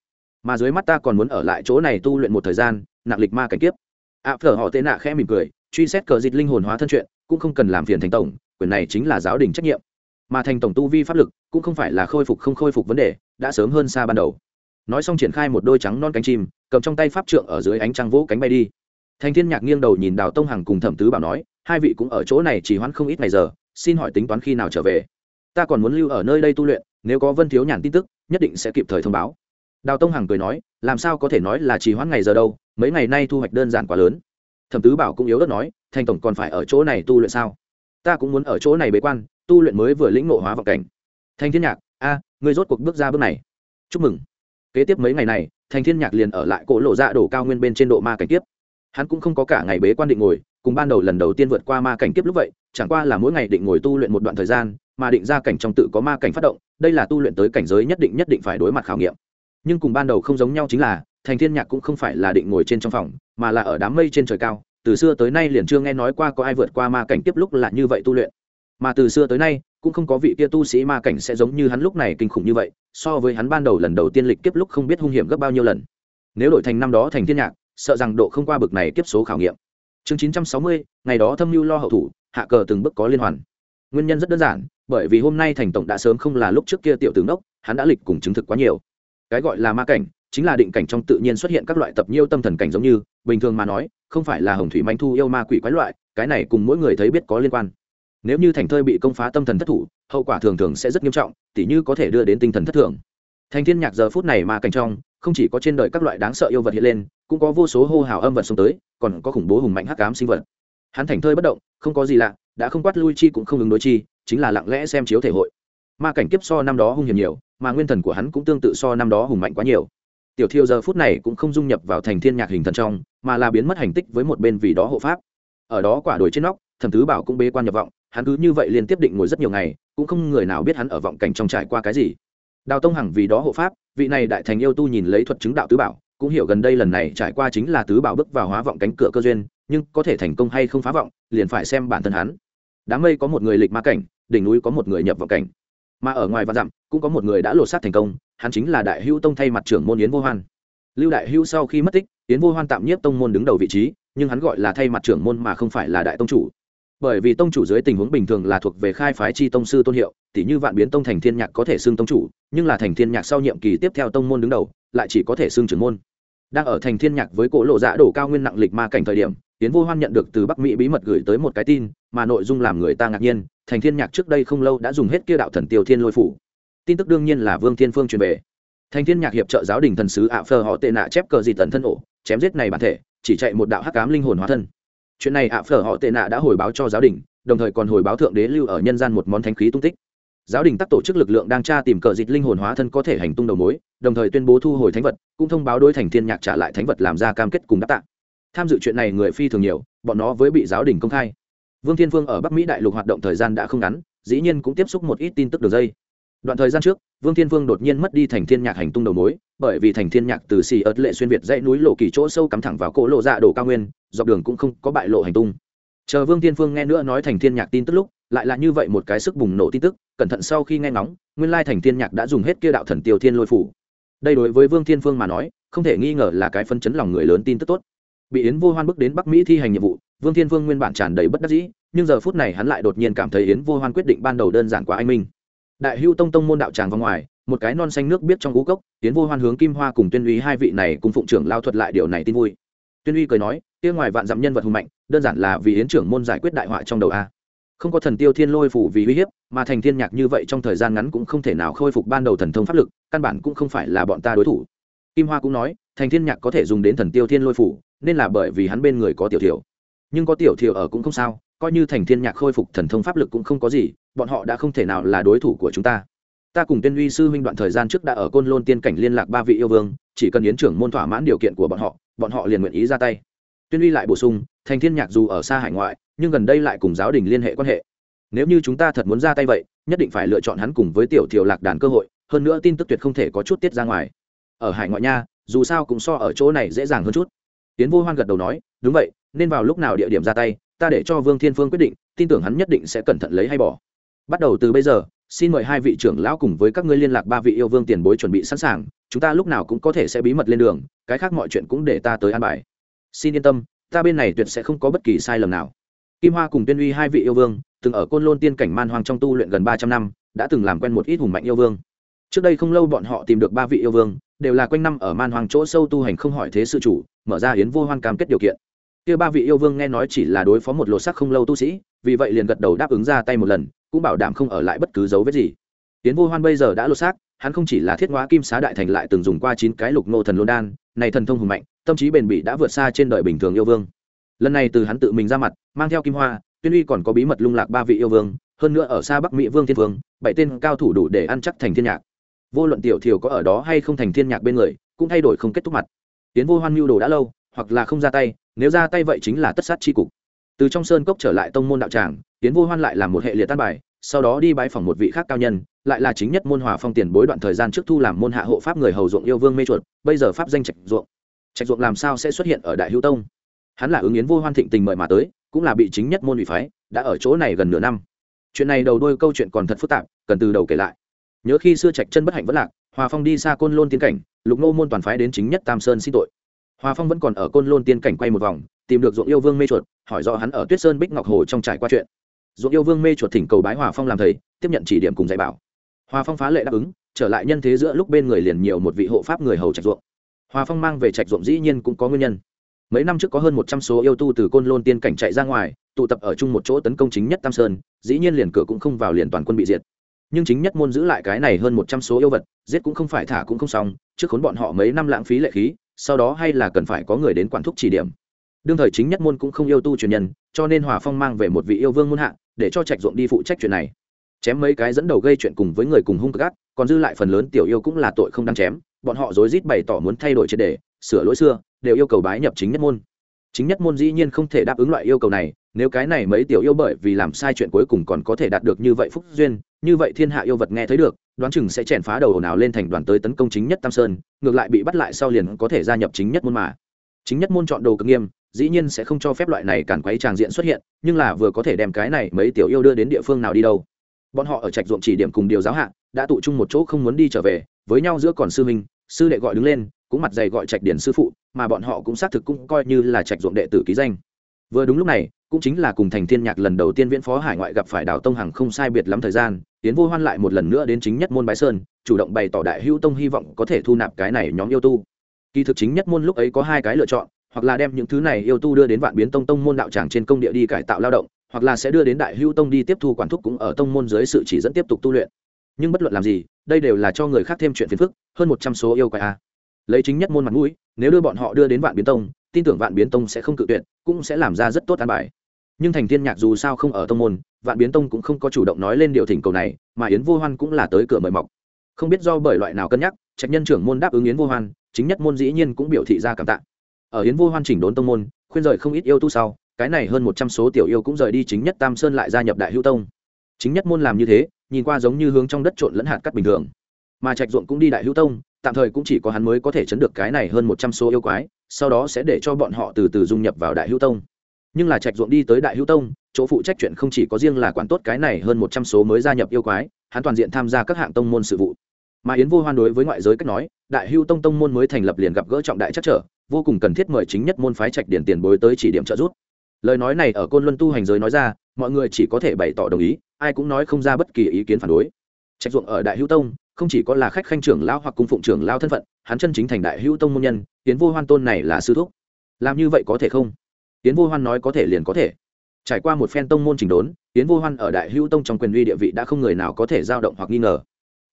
Mà dưới mắt ta còn muốn ở lại chỗ này tu luyện một thời gian nặng lịch ma cảnh kiếp. Ạ à, phở họ tệ nạ khẽ mỉm cười truy xét cờ dịch linh hồn hóa thân chuyện cũng không cần làm phiền thành tổng quyền này chính là giáo đình trách nhiệm. Mà thành tổng tu vi pháp lực cũng không phải là khôi phục không khôi phục vấn đề đã sớm hơn xa ban đầu. Nói xong triển khai một đôi trắng non cánh chim cầm trong tay pháp trượng ở dưới ánh trăng vỗ cánh bay đi. Thành thiên nhạc nghiêng đầu nhìn đào tông hằng cùng thẩm tứ bảo nói hai vị cũng ở chỗ này chỉ hoãn không ít ngày giờ xin hỏi tính toán khi nào trở về ta còn muốn lưu ở nơi đây tu luyện nếu có vân thiếu nhàn tin tức nhất định sẽ kịp thời thông báo. Đào tông hằng cười nói làm sao có thể nói là chỉ hoãn ngày giờ đâu mấy ngày nay thu hoạch đơn giản quá lớn. Thẩm tứ bảo cũng yếu đất nói thành tổng còn phải ở chỗ này tu luyện sao? Ta cũng muốn ở chỗ này bế quan tu luyện mới vừa lĩnh ngộ hóa vào cảnh. Thanh thiên nhạc a à, ngươi rốt cuộc bước ra bước này. Chúc mừng. Kế tiếp mấy ngày này thanh thiên nhạc liền ở lại cổ lộ dạ đổ cao nguyên bên trên độ ma cảnh tiếp hắn cũng không có cả ngày bế quan định ngồi cùng ban đầu lần đầu tiên vượt qua ma cảnh kiếp lúc vậy chẳng qua là mỗi ngày định ngồi tu luyện một đoạn thời gian mà định ra cảnh trong tự có ma cảnh phát động đây là tu luyện tới cảnh giới nhất định nhất định phải đối mặt khảo nghiệm. Nhưng cùng ban đầu không giống nhau chính là thành thiên nhạc cũng không phải là định ngồi trên trong phòng mà là ở đám mây trên trời cao từ xưa tới nay liền chưa nghe nói qua có ai vượt qua ma cảnh tiếp lúc là như vậy tu luyện. Mà từ xưa tới nay cũng không có vị kia tu sĩ ma cảnh sẽ giống như hắn lúc này kinh khủng như vậy so với hắn ban đầu lần đầu tiên lịch kiếp lúc không biết hung hiểm gấp bao nhiêu lần. Nếu đổi thành năm đó thành thiên nhạc sợ rằng độ không qua bực này kiếp số khảo nghiệm. Chương 960, ngày đó thâm mưu lo hậu thủ hạ cờ từng bước có liên hoàn. Nguyên nhân rất đơn giản bởi vì hôm nay thành tổng đã sớm không là lúc trước kia tiểu tướng đốc, hắn đã lịch cùng chứng thực quá nhiều. Cái gọi là ma cảnh, chính là định cảnh trong tự nhiên xuất hiện các loại tập nhiêu tâm thần cảnh giống như, bình thường mà nói, không phải là hồng thủy manh thu yêu ma quỷ quái loại, cái này cùng mỗi người thấy biết có liên quan. Nếu như thành thơi bị công phá tâm thần thất thủ, hậu quả thường thường sẽ rất nghiêm trọng, tỉ như có thể đưa đến tinh thần thất thường. Thành thiên nhạc giờ phút này ma cảnh trong, không chỉ có trên đời các loại đáng sợ yêu vật hiện lên, cũng có vô số hô hào âm vật xuống tới, còn có khủng bố hùng mạnh hắc ám sinh vật. Hắn thành thơi bất động, không có gì lạ, đã không quát lui chi cũng không ứng đối chi chính là lặng lẽ xem chiếu thể hội. Ma cảnh kiếp so năm đó hung hiểm nhiều, mà nguyên thần của hắn cũng tương tự so năm đó hùng mạnh quá nhiều. Tiểu thiêu giờ phút này cũng không dung nhập vào thành thiên nhạc hình thần trong, mà là biến mất hành tích với một bên vì đó hộ pháp. Ở đó quả đồi trên nóc, thẩm tứ bảo cũng bế quan nhập vọng, hắn cứ như vậy liên tiếp định ngồi rất nhiều ngày, cũng không người nào biết hắn ở vọng cảnh trong trải qua cái gì. Đào tông hằng vì đó hộ pháp, vị này đại thành yêu tu nhìn lấy thuật chứng đạo tứ bảo, cũng hiểu gần đây lần này trải qua chính là tứ bảo bước vào hóa vọng cánh cửa cơ duyên, nhưng có thể thành công hay không phá vọng, liền phải xem bản thân hắn. Đám mây có một người lịch ma cảnh đỉnh núi có một người nhập vào cảnh. Mà ở ngoài vạn dặm, cũng có một người đã lột xác thành công, hắn chính là đại hữu tông thay mặt trưởng môn yến vô hoan. Lưu đại hữu sau khi mất tích, yến vô hoan tạm nhiếp tông môn đứng đầu vị trí, nhưng hắn gọi là thay mặt trưởng môn mà không phải là đại tông chủ. Bởi vì tông chủ dưới tình huống bình thường là thuộc về khai phái chi tông sư tôn hiệu tỷ như vạn biến tông thành thiên nhạc có thể xưng tông chủ, nhưng là thành thiên nhạc sau nhiệm kỳ tiếp theo tông môn đứng đầu, lại chỉ có thể xưng trưởng môn. Đang ở thành thiên nhạc với cỗ lộ dạ đổ cao nguyên nặng lịch ma cảnh thời điểm tiến vô hoan nhận được từ bắc mỹ bí mật gửi tới một cái tin, mà nội dung làm người ta ngạc nhiên thành thiên nhạc trước đây không lâu đã dùng hết kia đạo thần tiêu thiên lôi phủ. Tin tức đương nhiên là vương thiên phương truyền về. Thành thiên nhạc hiệp trợ giáo đình thần sứ ạ phờ họ tệ nạ chép cờ gì tần thân ổ, chém giết này bản thể, chỉ chạy một đạo hắc ám linh hồn hóa thân. Chuyện này ạ phờ họ tệ nạ đã hồi báo cho giáo đình, đồng thời còn hồi báo thượng đế lưu ở nhân gian một món thánh khí tung tích. Giáo đình tắc tổ chức lực lượng đang tra tìm cờ dịch linh hồn hóa thân có thể hành tung đầu mối, đồng thời tuyên bố thu hồi thánh vật, cũng thông báo đối thành thiên nhạc trả lại thánh vật làm ra cam kết cùng đáp tạ. Tham dự chuyện này người phi thường nhiều, bọn nó với bị giáo đình công khai vương thiên phương ở bắc mỹ đại lục hoạt động thời gian đã không ngắn, dĩ nhiên cũng tiếp xúc một ít tin tức đường dây. Đoạn thời gian trước, vương thiên vương đột nhiên mất đi thành thiên nhạc hành tung đầu mối, bởi vì thành thiên nhạc từ xì ớt lệ xuyên việt dãy núi lộ kỳ chỗ sâu cắm thẳng vào cỗ lộ dạ đổ cao nguyên, dọc đường cũng không có bại lộ hành tung. Chờ vương thiên phương nghe nữa nói thành thiên nhạc tin tức lúc, lại là như vậy một cái sức bùng nổ tin tức, cẩn thận sau khi nghe ngóng, nguyên lai thành thiên nhạc đã dùng hết kia đạo thần tiêu thiên lôi phủ. Đây đối với vương thiên phương mà nói, không thể nghi ngờ là cái phân chấn lòng người lớn tin tức tốt. Bị yến vô hoan bước đến bắc mỹ thi hành nhiệm vụ vương thiên Vương nguyên bản tràn đầy bất đắc dĩ, nhưng giờ phút này hắn lại đột nhiên cảm thấy yến vô hoan quyết định ban đầu đơn giản quá anh minh. Đại hưu tông tông môn đạo tràng vào ngoài, một cái non xanh nước biết trong ngũ cốc, yến vô hoan hướng kim hoa cùng tuyên uy hai vị này cùng phụng trưởng lao thuật lại điều này tin vui. Tuyên uy cười nói, kia ngoài vạn dặm nhân vật hùng mạnh, đơn giản là vì yến trưởng môn giải quyết đại họa trong đầu a. Không có thần tiêu thiên lôi phủ vì uy hiếp, mà thành thiên nhạc như vậy trong thời gian ngắn cũng không thể nào khôi phục ban đầu thần thông pháp lực, căn bản cũng không phải là bọn ta đối thủ. Kim hoa cũng nói, thành thiên nhạc có thể dùng đến thần tiêu thiên lôi phủ, nên là bởi vì hắn bên người có tiểu thiểu nhưng có tiểu thiều ở cũng không sao, coi như thành thiên nhạc khôi phục thần thông pháp lực cũng không có gì, bọn họ đã không thể nào là đối thủ của chúng ta. Ta cùng tiên uy sư huynh đoạn thời gian trước đã ở côn lôn tiên cảnh liên lạc ba vị yêu vương, chỉ cần yến trưởng môn thỏa mãn điều kiện của bọn họ bọn họ liền nguyện ý ra tay. Tuyên uy lại bổ sung, thành thiên nhạc dù ở xa hải ngoại, nhưng gần đây lại cùng giáo đình liên hệ quan hệ. Nếu như chúng ta thật muốn ra tay vậy, nhất định phải lựa chọn hắn cùng với tiểu thiều lạc đàn cơ hội, hơn nữa tin tức tuyệt không thể có chút tiết ra ngoài. Ở hải ngoại nha, dù sao cũng so ở chỗ này dễ dàng hơn chút. Tiến vô hoan gật đầu nói, đúng vậy nên vào lúc nào địa điểm ra tay, ta để cho vương thiên phương quyết định, tin tưởng hắn nhất định sẽ cẩn thận lấy hay bỏ. Bắt đầu từ bây giờ, xin mời hai vị trưởng lão cùng với các ngươi liên lạc ba vị yêu vương tiền bối chuẩn bị sẵn sàng, chúng ta lúc nào cũng có thể sẽ bí mật lên đường, cái khác mọi chuyện cũng để ta tới an bài. Xin yên tâm, ta bên này tuyệt sẽ không có bất kỳ sai lầm nào. Kim hoa cùng tuyên uy hai vị yêu vương, từng ở côn lôn tiên cảnh man hoang trong tu luyện gần ba trăm năm, đã từng làm quen một ít hùng mạnh yêu vương. Trước đây không lâu bọn họ tìm được ba vị yêu vương, đều là quanh năm ở man hoang chỗ sâu tu hành không hỏi thế sự chủ, mở ra hiến vô hoan cam kết điều kiện kia ba vị yêu vương nghe nói chỉ là đối phó một lột sắc không lâu tu sĩ, vì vậy liền gật đầu đáp ứng ra tay một lần, cũng bảo đảm không ở lại bất cứ dấu vết gì. Tiến vô hoan bây giờ đã lột xác, hắn không chỉ là thiết hóa kim xá đại thành lại từng dùng qua chín cái lục nô thần lôn đan, này thần thông hùng mạnh, tâm trí bền bỉ đã vượt xa trên đời bình thường yêu vương. Lần này từ hắn tự mình ra mặt, mang theo kim hoa, tuyên uy còn có bí mật lung lạc ba vị yêu vương, hơn nữa ở xa bắc mỹ vương thiên vương, bảy tên cao thủ đủ để ăn chắc thành thiên nhạc. Vô luận tiểu thiều có ở đó hay không thành thiên nhạc bên người, cũng thay đổi không kết thúc mặt. Tiến vô hoan mưu đồ đã lâu, hoặc là không ra tay nếu ra tay vậy chính là tất sát chi cục. Từ trong sơn cốc trở lại tông môn đạo tràng tiến vô hoan lại làm một hệ liệt tan bài, sau đó đi bái phòng một vị khác cao nhân, lại là chính nhất môn hòa phong tiền bối đoạn thời gian trước thu làm môn hạ hộ pháp người hầu ruộng yêu vương mê chuột, bây giờ pháp danh trạch ruộng. Trạch ruộng làm sao sẽ xuất hiện ở đại hữu tông? Hắn là ứng yến vô hoan thịnh tình mời mà tới, cũng là bị chính nhất môn ủy phái, đã ở chỗ này gần nửa năm. Chuyện này đầu đôi câu chuyện còn thật phức tạp, cần từ đầu kể lại. Nhớ khi xưa trạch chân bất hạnh vẫn lạc, hòa phong đi xa côn lôn tiến cảnh, lục nô môn toàn phái đến chính nhất tam sơn xin tội hòa phong vẫn còn ở côn lôn tiên cảnh quay một vòng, tìm được ruộng yêu vương mê chuột, hỏi rõ hắn ở tuyết sơn bích ngọc hồ trong trải qua chuyện. Ruộng yêu vương mê chuột thỉnh cầu bái hòa phong làm thầy, tiếp nhận chỉ điểm cùng dạy bảo. Hòa phong phá lệ đáp ứng, trở lại nhân thế giữa lúc bên người liền nhiều một vị hộ pháp người hầu trạch ruộng. Hòa phong mang về trạch ruộng dĩ nhiên cũng có nguyên nhân. Mấy năm trước có hơn một trăm số yêu tu từ côn lôn tiên cảnh chạy ra ngoài, tụ tập ở chung một chỗ tấn công chính nhất tam sơn, dĩ nhiên liền cửa cũng không vào liền toàn quân bị diệt. Nhưng chính nhất môn giữ lại cái này hơn một trăm số yêu vật, giết cũng không phải thả cũng không xong, trước khốn bọn họ mấy năm lãng phí lệ khí sau đó hay là cần phải có người đến quản thúc chỉ điểm. Đương thời chính nhất môn cũng không yêu tu truyền nhân, cho nên hòa phong mang về một vị yêu vương muôn hạ, để cho trạch ruộng đi phụ trách chuyện này. Chém mấy cái dẫn đầu gây chuyện cùng với người cùng hung gắt còn dư lại phần lớn tiểu yêu cũng là tội không đáng chém, bọn họ rối rít bày tỏ muốn thay đổi triệt đề sửa lỗi xưa, đều yêu cầu bái nhập chính nhất môn. Chính nhất môn dĩ nhiên không thể đáp ứng loại yêu cầu này, nếu cái này mấy tiểu yêu bởi vì làm sai chuyện cuối cùng còn có thể đạt được như vậy phúc duyên, như vậy thiên hạ yêu vật nghe thấy được đoán chừng sẽ chèn phá đầu ồn ào lên thành đoàn tới tấn công chính nhất tam sơn, ngược lại bị bắt lại sau liền có thể gia nhập chính nhất môn mà. Chính nhất môn chọn đồ cực nghiêm, dĩ nhiên sẽ không cho phép loại này cản quấy tràng diện xuất hiện, nhưng là vừa có thể đem cái này mấy tiểu yêu đưa đến địa phương nào đi đâu. Bọn họ ở trạch ruộng chỉ điểm cùng điều giáo hạ, đã tụ chung một chỗ không muốn đi trở về, với nhau giữa còn sư minh sư đệ gọi đứng lên, cũng mặt dày gọi trạch điển sư phụ, mà bọn họ cũng xác thực cũng coi như là trạch ruộng đệ tử ký danh vừa đúng lúc này, cũng chính là cùng thành thiên nhạc lần đầu tiên viễn phó hải ngoại gặp phải đào tông hằng không sai biệt lắm thời gian tiến vô hoan lại một lần nữa đến chính nhất môn bái sơn, chủ động bày tỏ đại hữu tông hy vọng có thể thu nạp cái này nhóm yêu tu. Kỳ thực chính nhất môn lúc ấy có hai cái lựa chọn, hoặc là đem những thứ này yêu tu đưa đến vạn biến tông tông môn đạo tràng trên công địa đi cải tạo lao động, hoặc là sẽ đưa đến đại hữu tông đi tiếp thu quản thúc cũng ở tông môn dưới sự chỉ dẫn tiếp tục tu luyện. Nhưng bất luận làm gì, đây đều là cho người khác thêm chuyện phiền phức, hơn một trăm số yêu quái a. Lấy chính nhất môn mặt mũi, nếu đưa bọn họ đưa đến vạn biến tông tin tưởng vạn biến tông sẽ không cự tuyệt, cũng sẽ làm ra rất tốt an bài. Nhưng thành thiên nhạc dù sao không ở tông môn, vạn biến tông cũng không có chủ động nói lên điều thỉnh cầu này, mà yến vô hoan cũng là tới cửa mời mọc. Không biết do bởi loại nào cân nhắc, trạch nhân trưởng môn đáp ứng yến vô hoan, chính nhất môn dĩ nhiên cũng biểu thị ra cảm tạ. Ở yến vô hoan chỉnh đốn tông môn, khuyên rời không ít yêu tu sau, cái này hơn một trăm số tiểu yêu cũng rời đi chính nhất tam sơn lại gia nhập đại hữu tông. Chính nhất môn làm như thế, nhìn qua giống như hướng trong đất trộn lẫn hạt cắt bình thường. Mà trạch ruộng cũng đi đại hữu tông, tạm thời cũng chỉ có hắn mới có thể chấn được cái này hơn một trăm số yêu quái sau đó sẽ để cho bọn họ từ từ dung nhập vào đại hữu tông. Nhưng là trạch ruộng đi tới đại hữu tông, chỗ phụ trách chuyện không chỉ có riêng là quản tốt cái này hơn một trăm số mới gia nhập yêu quái, hắn toàn diện tham gia các hạng tông môn sự vụ. Mà yến vô hoan đối với ngoại giới cách nói, đại hữu tông tông môn mới thành lập liền gặp gỡ trọng đại chắc trở, vô cùng cần thiết mời chính nhất môn phái trạch điển tiền bối tới chỉ điểm trợ giúp. Lời nói này ở côn luân tu hành giới nói ra, mọi người chỉ có thể bày tỏ đồng ý, ai cũng nói không ra bất kỳ ý kiến phản đối. Trạch ruộng ở đại hữu tông không chỉ có là khách khanh trưởng lão hoặc cung phụng trưởng lão thân phận, hắn chân chính thành đại hữu tông môn nhân tiến vô hoan tôn này là sư thúc. Làm như vậy có thể không? Tiến vô hoan nói có thể liền có thể. Trải qua một phen tông môn trình đốn tiến vô hoan ở đại hữu tông trong quyền uy địa vị đã không người nào có thể giao động hoặc nghi ngờ.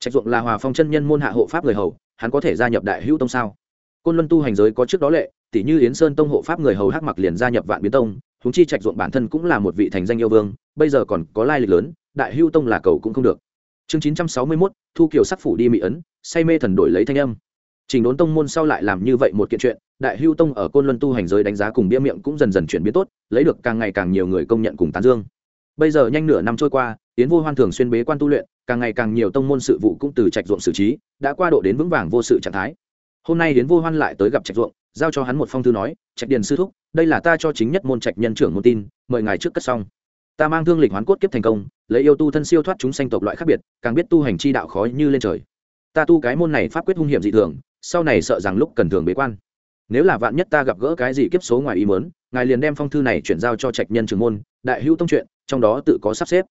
Trạch dụng là hòa phong chân nhân môn hạ hộ pháp người hầu, hắn có thể gia nhập đại hữu tông sao? Côn luân tu hành giới có trước đó lệ tỷ như yến sơn tông hộ pháp người hầu hắc mặc liền gia nhập vạn biến tông húng chi trạch ruộng bản thân cũng là một vị thành danh yêu vương, bây giờ còn có lai lịch lớn, đại hữu tông là cầu cũng không được chương chín trăm sáu mươi mốt, thu kiều sắc phủ đi mỹ ấn, say mê thần đổi lấy thanh âm. Trình đốn tông môn sau lại làm như vậy một kiện chuyện, đại hưu tông ở côn luân tu hành giới đánh giá cùng bia miệng cũng dần dần chuyển biến tốt, lấy được càng ngày càng nhiều người công nhận cùng tán dương. Bây giờ nhanh nửa năm trôi qua tiến vô hoan thường xuyên bế quan tu luyện, càng ngày càng nhiều tông môn sự vụ cũng từ trạch ruộng xử trí, đã qua độ đến vững vàng vô sự trạng thái. Hôm nay đến vô hoan lại tới gặp trạch ruộng, giao cho hắn một phong thư nói, trạch điền sư thúc, đây là ta cho chính nhất môn trạch nhân trưởng môn tin, mời ngài trước cất xong ta mang thương lịch hoán cốt kiếp thành công, lấy yêu tu thân siêu thoát chúng sanh tộc loại khác biệt, càng biết tu hành chi đạo khó như lên trời. Ta tu cái môn này pháp quyết hung hiểm dị thường, sau này sợ rằng lúc cần thường bế quan. Nếu là vạn nhất ta gặp gỡ cái gì kiếp số ngoài ý mớn ngài liền đem phong thư này chuyển giao cho trạch nhân trường môn, đại hữu tông chuyện, trong đó tự có sắp xếp.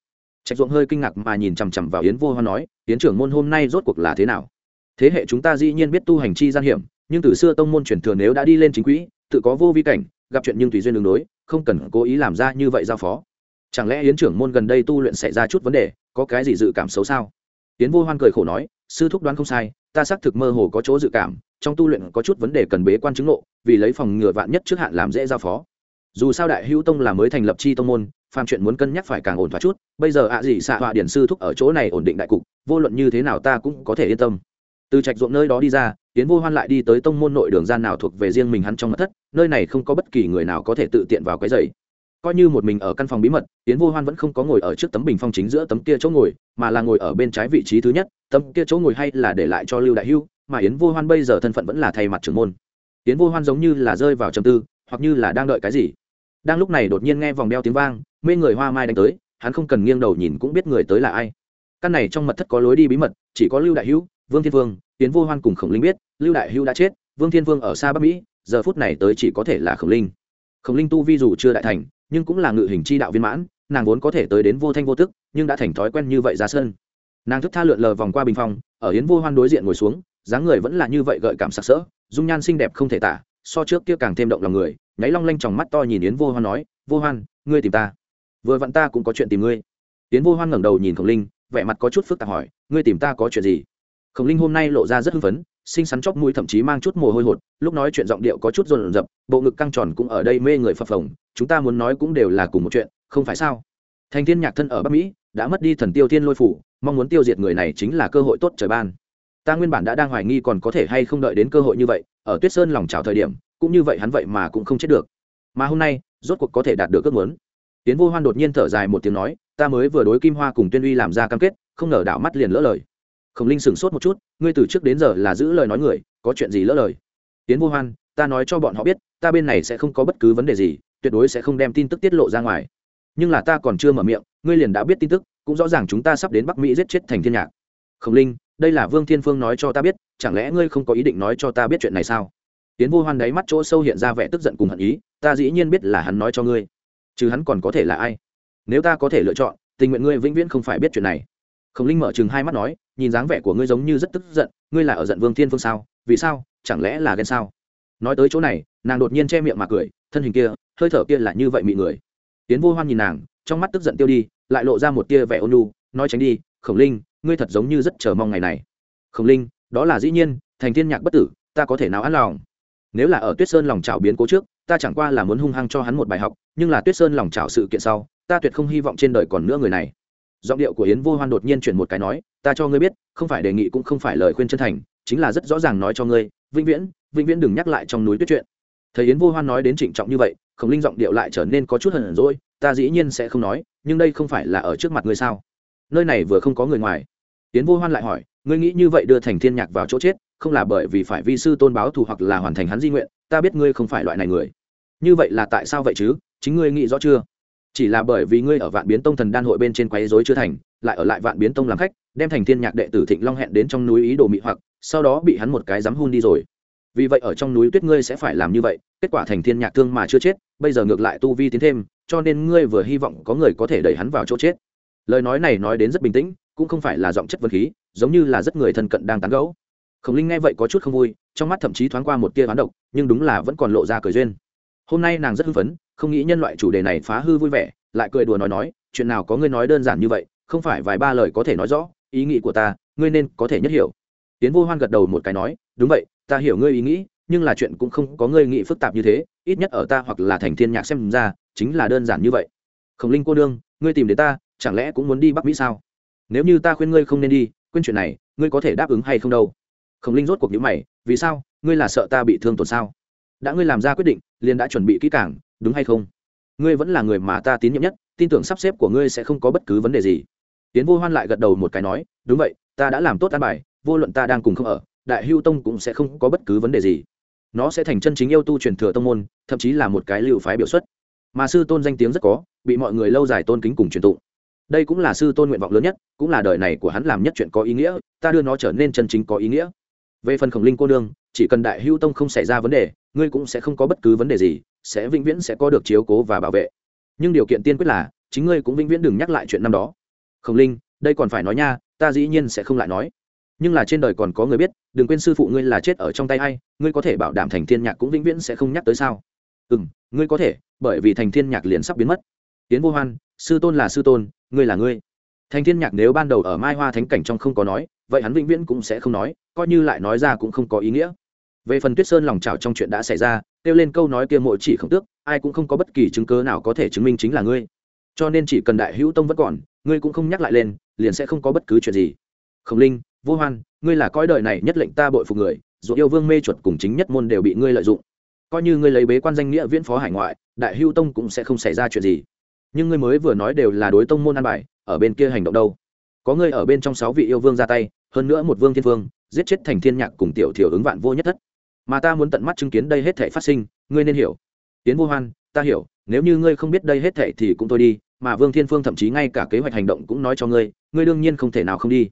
Trạch ruộng hơi kinh ngạc mà nhìn chằm chằm vào yến vô hoa nói, yến trưởng môn hôm nay rốt cuộc là thế nào? Thế hệ chúng ta dĩ nhiên biết tu hành chi gian hiểm, nhưng từ xưa tông môn truyền thừa nếu đã đi lên chính quỹ, tự có vô vi cảnh, gặp chuyện nhưng tùy duyên đường đối, không cần cố ý làm ra như vậy giao phó chẳng lẽ yến trưởng môn gần đây tu luyện xảy ra chút vấn đề, có cái gì dự cảm xấu sao? Yến vô hoan cười khổ nói, sư thúc đoán không sai, ta xác thực mơ hồ có chỗ dự cảm, trong tu luyện có chút vấn đề cần bế quan chứng ngộ, vì lấy phòng ngừa vạn nhất trước hạn làm dễ giao phó. Dù sao đại hữu tông là mới thành lập chi tông môn, phàm chuyện muốn cân nhắc phải càng ổn thoát chút, bây giờ ạ à gì xạ họa điển sư thúc ở chỗ này ổn định đại cục, vô luận như thế nào ta cũng có thể yên tâm. Từ trạch ruộng nơi đó đi ra tiến vô hoan lại đi tới tông môn nội đường gian nào thuộc về riêng mình hắn trong mặt thất, nơi này không có bất kỳ người nào có thể tự tiện vào cái giày coi như một mình ở căn phòng bí mật tiến vô hoan vẫn không có ngồi ở trước tấm bình phong chính giữa tấm kia chỗ ngồi, mà là ngồi ở bên trái vị trí thứ nhất, tấm kia chỗ ngồi hay là để lại cho lưu đại hưu, mà yến vô hoan bây giờ thân phận vẫn là thay mặt trưởng môn. Yến vô hoan giống như là rơi vào trầm tư, hoặc như là đang đợi cái gì. Đang lúc này đột nhiên nghe vòng đeo tiếng vang, mê người hoa mai đánh tới, hắn không cần nghiêng đầu nhìn cũng biết người tới là ai. Căn này trong mật thất có lối đi bí mật, chỉ có lưu đại hữu vương thiên vương, yến vô hoan cùng khổng linh biết, lưu đại hữu đã chết, vương thiên vương ở xa bắc mỹ, giờ phút này tới chỉ có thể là khổng linh. Khổng linh tu vi dù chưa đại thành nhưng cũng là ngự hình chi đạo viên mãn, nàng vốn có thể tới đến vô thanh vô tức, nhưng đã thành thói quen như vậy ra sân. Nàng thức tha lượn lờ vòng qua bình phong ở yến vô hoan đối diện ngồi xuống, dáng người vẫn là như vậy gợi cảm sặc sỡ, dung nhan xinh đẹp không thể tả, so trước kia càng thêm động lòng người, nháy long lanh tròng mắt to nhìn yến vô hoan nói, vô hoan, ngươi tìm ta. Vừa vặn ta cũng có chuyện tìm ngươi. Yến vô hoan ngẩng đầu nhìn khổng linh, vẻ mặt có chút phức tạp hỏi, ngươi tìm ta có chuyện gì? Khổng linh hôm nay lộ ra rất hưng phấn, xinh xắn chóp mũi thậm chí mang chút mồ hôi hột, lúc nói chuyện giọng điệu có chút rồn rập, bộ ngực căng tròn cũng ở đây mê người phập phồng chúng ta muốn nói cũng đều là cùng một chuyện, không phải sao? Thành thiên nhạc thân ở bắc mỹ, đã mất đi thần tiêu thiên lôi phủ, mong muốn tiêu diệt người này chính là cơ hội tốt trời ban. Ta nguyên bản đã đang hoài nghi còn có thể hay không đợi đến cơ hội như vậy, ở tuyết sơn lòng trào thời điểm, cũng như vậy hắn vậy mà cũng không chết được. Mà hôm nay, rốt cuộc có thể đạt được ước muốn. Tiến vô hoan đột nhiên thở dài một tiếng nói, ta mới vừa đối kim hoa cùng tuyên uy làm ra cam kết, không ngờ đảo mắt liền lỡ lời. Khổng linh sửng sốt một chút, ngươi từ trước đến giờ là giữ lời nói người, có chuyện gì lỡ lời? Tiến vô hoan, ta nói cho bọn họ biết, ta bên này sẽ không có bất cứ vấn đề gì tuyệt đối sẽ không đem tin tức tiết lộ ra ngoài. Nhưng là ta còn chưa mở miệng, ngươi liền đã biết tin tức, cũng rõ ràng chúng ta sắp đến bắc mỹ giết chết thành thiên nhạc. Khổng linh, đây là vương thiên phương nói cho ta biết, chẳng lẽ ngươi không có ý định nói cho ta biết chuyện này sao? Tiến vô hoan đáy mắt chỗ sâu hiện ra vẻ tức giận cùng hận ý, ta dĩ nhiên biết là hắn nói cho ngươi. Chứ hắn còn có thể là ai? Nếu ta có thể lựa chọn, tình nguyện ngươi vĩnh viễn không phải biết chuyện này. Khổng linh mở chừng hai mắt nói, nhìn dáng vẻ của ngươi giống như rất tức giận, ngươi là ở giận vương thiên phương sao? Vì sao? Chẳng lẽ là ghen sao? Nói tới chỗ này, nàng đột nhiên che miệng mà cười, thân hình kia hơi thở kia là như vậy mị người. Tiến vô hoan nhìn nàng, trong mắt tức giận tiêu đi, lại lộ ra một tia vẻ ôn lu nói tránh đi, khổng linh, ngươi thật giống như rất chờ mong ngày này. Khổng linh, đó là dĩ nhiên, thành thiên nhạc bất tử, ta có thể nào an lòng? Nếu là ở tuyết sơn lòng trào biến cố trước, ta chẳng qua là muốn hung hăng cho hắn một bài học, nhưng là tuyết sơn lòng trào sự kiện sau, ta tuyệt không hy vọng trên đời còn nữa người này. Giọng điệu của yến vô hoan đột nhiên chuyển một cái nói, ta cho ngươi biết, không phải đề nghị cũng không phải lời khuyên chân thành, chính là rất rõ ràng nói cho ngươi, vĩnh viễn vĩnh viễn đừng nhắc lại trong núi tuyết chuyện. Thầy yến vô hoan nói đến trịnh trọng như vậy khổng linh giọng điệu lại trở nên có chút hờn rồi ta dĩ nhiên sẽ không nói, nhưng đây không phải là ở trước mặt ngươi sao? Nơi này vừa không có người ngoài. Tiến vô hoan lại hỏi, ngươi nghĩ như vậy đưa thành thiên nhạc vào chỗ chết, không là bởi vì phải vi sư tôn báo thù hoặc là hoàn thành hắn di nguyện, ta biết ngươi không phải loại này người. Như vậy là tại sao vậy chứ? Chính ngươi nghĩ rõ chưa? Chỉ là bởi vì ngươi ở vạn biến tông thần đan hội bên trên quấy rối chưa thành, lại ở lại vạn biến tông làm khách, đem thành thiên nhạc đệ tử thịnh long hẹn đến trong núi ý đồ mị hoặc, sau đó bị hắn một cái dám hun đi rồi vì vậy ở trong núi tuyết ngươi sẽ phải làm như vậy, kết quả thành thiên nhạc thương mà chưa chết, bây giờ ngược lại tu vi tiến thêm, cho nên ngươi vừa hy vọng có người có thể đẩy hắn vào chỗ chết. Lời nói này nói đến rất bình tĩnh, cũng không phải là giọng chất vật khí, giống như là rất người thân cận đang tán gẫu. Khổng linh nghe vậy có chút không vui, trong mắt thậm chí thoáng qua một tia hoán độc, nhưng đúng là vẫn còn lộ ra cười duyên. Hôm nay nàng rất hưng phấn, không nghĩ nhân loại chủ đề này phá hư vui vẻ, lại cười đùa nói nói, chuyện nào có ngươi nói đơn giản như vậy, không phải vài ba lời có thể nói rõ, ý nghĩ của ta, ngươi nên có thể nhất hiểu. Tiến vô hoan gật đầu một cái nói, đúng vậy ta hiểu ngươi ý nghĩ, nhưng là chuyện cũng không có ngươi nghĩ phức tạp như thế, ít nhất ở ta hoặc là thành thiên nhạc xem ra, chính là đơn giản như vậy. Khổng linh cô đương ngươi tìm đến ta, chẳng lẽ cũng muốn đi bắc mỹ sao? Nếu như ta khuyên ngươi không nên đi, quên chuyện này, ngươi có thể đáp ứng hay không đâu? Khổng linh rốt cuộc nhữ mày, vì sao? Ngươi là sợ ta bị thương tổn sao? Đã ngươi làm ra quyết định, liền đã chuẩn bị kỹ càng, đúng hay không? Ngươi vẫn là người mà ta tín nhiệm nhất, tin tưởng sắp xếp của ngươi sẽ không có bất cứ vấn đề gì. Tiến vô hoan lại gật đầu một cái nói, đúng vậy, ta đã làm tốt an bài, vô luận ta đang cùng không ở đại hưu tông cũng sẽ không có bất cứ vấn đề gì. Nó sẽ thành chân chính yêu tu truyền thừa tông môn, thậm chí là một cái lưu phái biểu xuất. Mà sư tôn danh tiếng rất có, bị mọi người lâu dài tôn kính cùng truyền tụng. Đây cũng là sư tôn nguyện vọng lớn nhất, cũng là đời này của hắn làm nhất chuyện có ý nghĩa, ta đưa nó trở nên chân chính có ý nghĩa. Về phần khổng linh cô nương, chỉ cần đại hưu tông không xảy ra vấn đề, ngươi cũng sẽ không có bất cứ vấn đề gì, sẽ vĩnh viễn sẽ có được chiếu cố và bảo vệ. Nhưng điều kiện tiên quyết là, chính ngươi cũng vĩnh viễn đừng nhắc lại chuyện năm đó. Khổng linh, đây còn phải nói nha, ta dĩ nhiên sẽ không lại nói nhưng là trên đời còn có người biết, đừng quên sư phụ ngươi là chết ở trong tay ai, ngươi có thể bảo đảm thành thiên nhạc cũng vĩnh viễn sẽ không nhắc tới sao? Ừ m ngươi có thể, bởi vì thành thiên nhạc liền sắp biến mất. Tiến vô hoan, sư tôn là sư tôn, ngươi là ngươi. Thành thiên nhạc nếu ban đầu ở mai hoa thánh cảnh trong không có nói, vậy hắn vĩnh viễn cũng sẽ không nói, coi như lại nói ra cũng không có ý nghĩa. Về phần tuyết sơn lòng trào trong chuyện đã xảy ra, kêu lên câu nói kia mỗi chỉ không tước, ai cũng không có bất kỳ chứng cớ nào có thể chứng minh chính là ngươi. Cho nên chỉ cần đại hữu tông vẫn còn, ngươi cũng không nhắc lại lên, liền sẽ không có bất cứ chuyện gì. Khổng linh vô hoan, ngươi là coi đời này nhất lệnh ta bội phục người, dù yêu vương mê chuột cùng chính nhất môn đều bị ngươi lợi dụng. Coi như ngươi lấy bế quan danh nghĩa viễn phó hải ngoại, đại hưu tông cũng sẽ không xảy ra chuyện gì. Nhưng ngươi mới vừa nói đều là đối tông môn an bài, ở bên kia hành động đâu? Có ngươi ở bên trong sáu vị yêu vương ra tay, hơn nữa một vương thiên vương, giết chết thành thiên nhạc cùng tiểu thiểu ứng vạn vô nhất thất. Mà ta muốn tận mắt chứng kiến đây hết thể phát sinh, ngươi nên hiểu. Tiến vô hoan, ta hiểu, nếu như ngươi không biết đây hết thể thì cũng thôi đi, mà vương thiên phương thậm chí ngay cả kế hoạch hành động cũng nói cho ngươi ngươi đương nhiên không thể nào không đi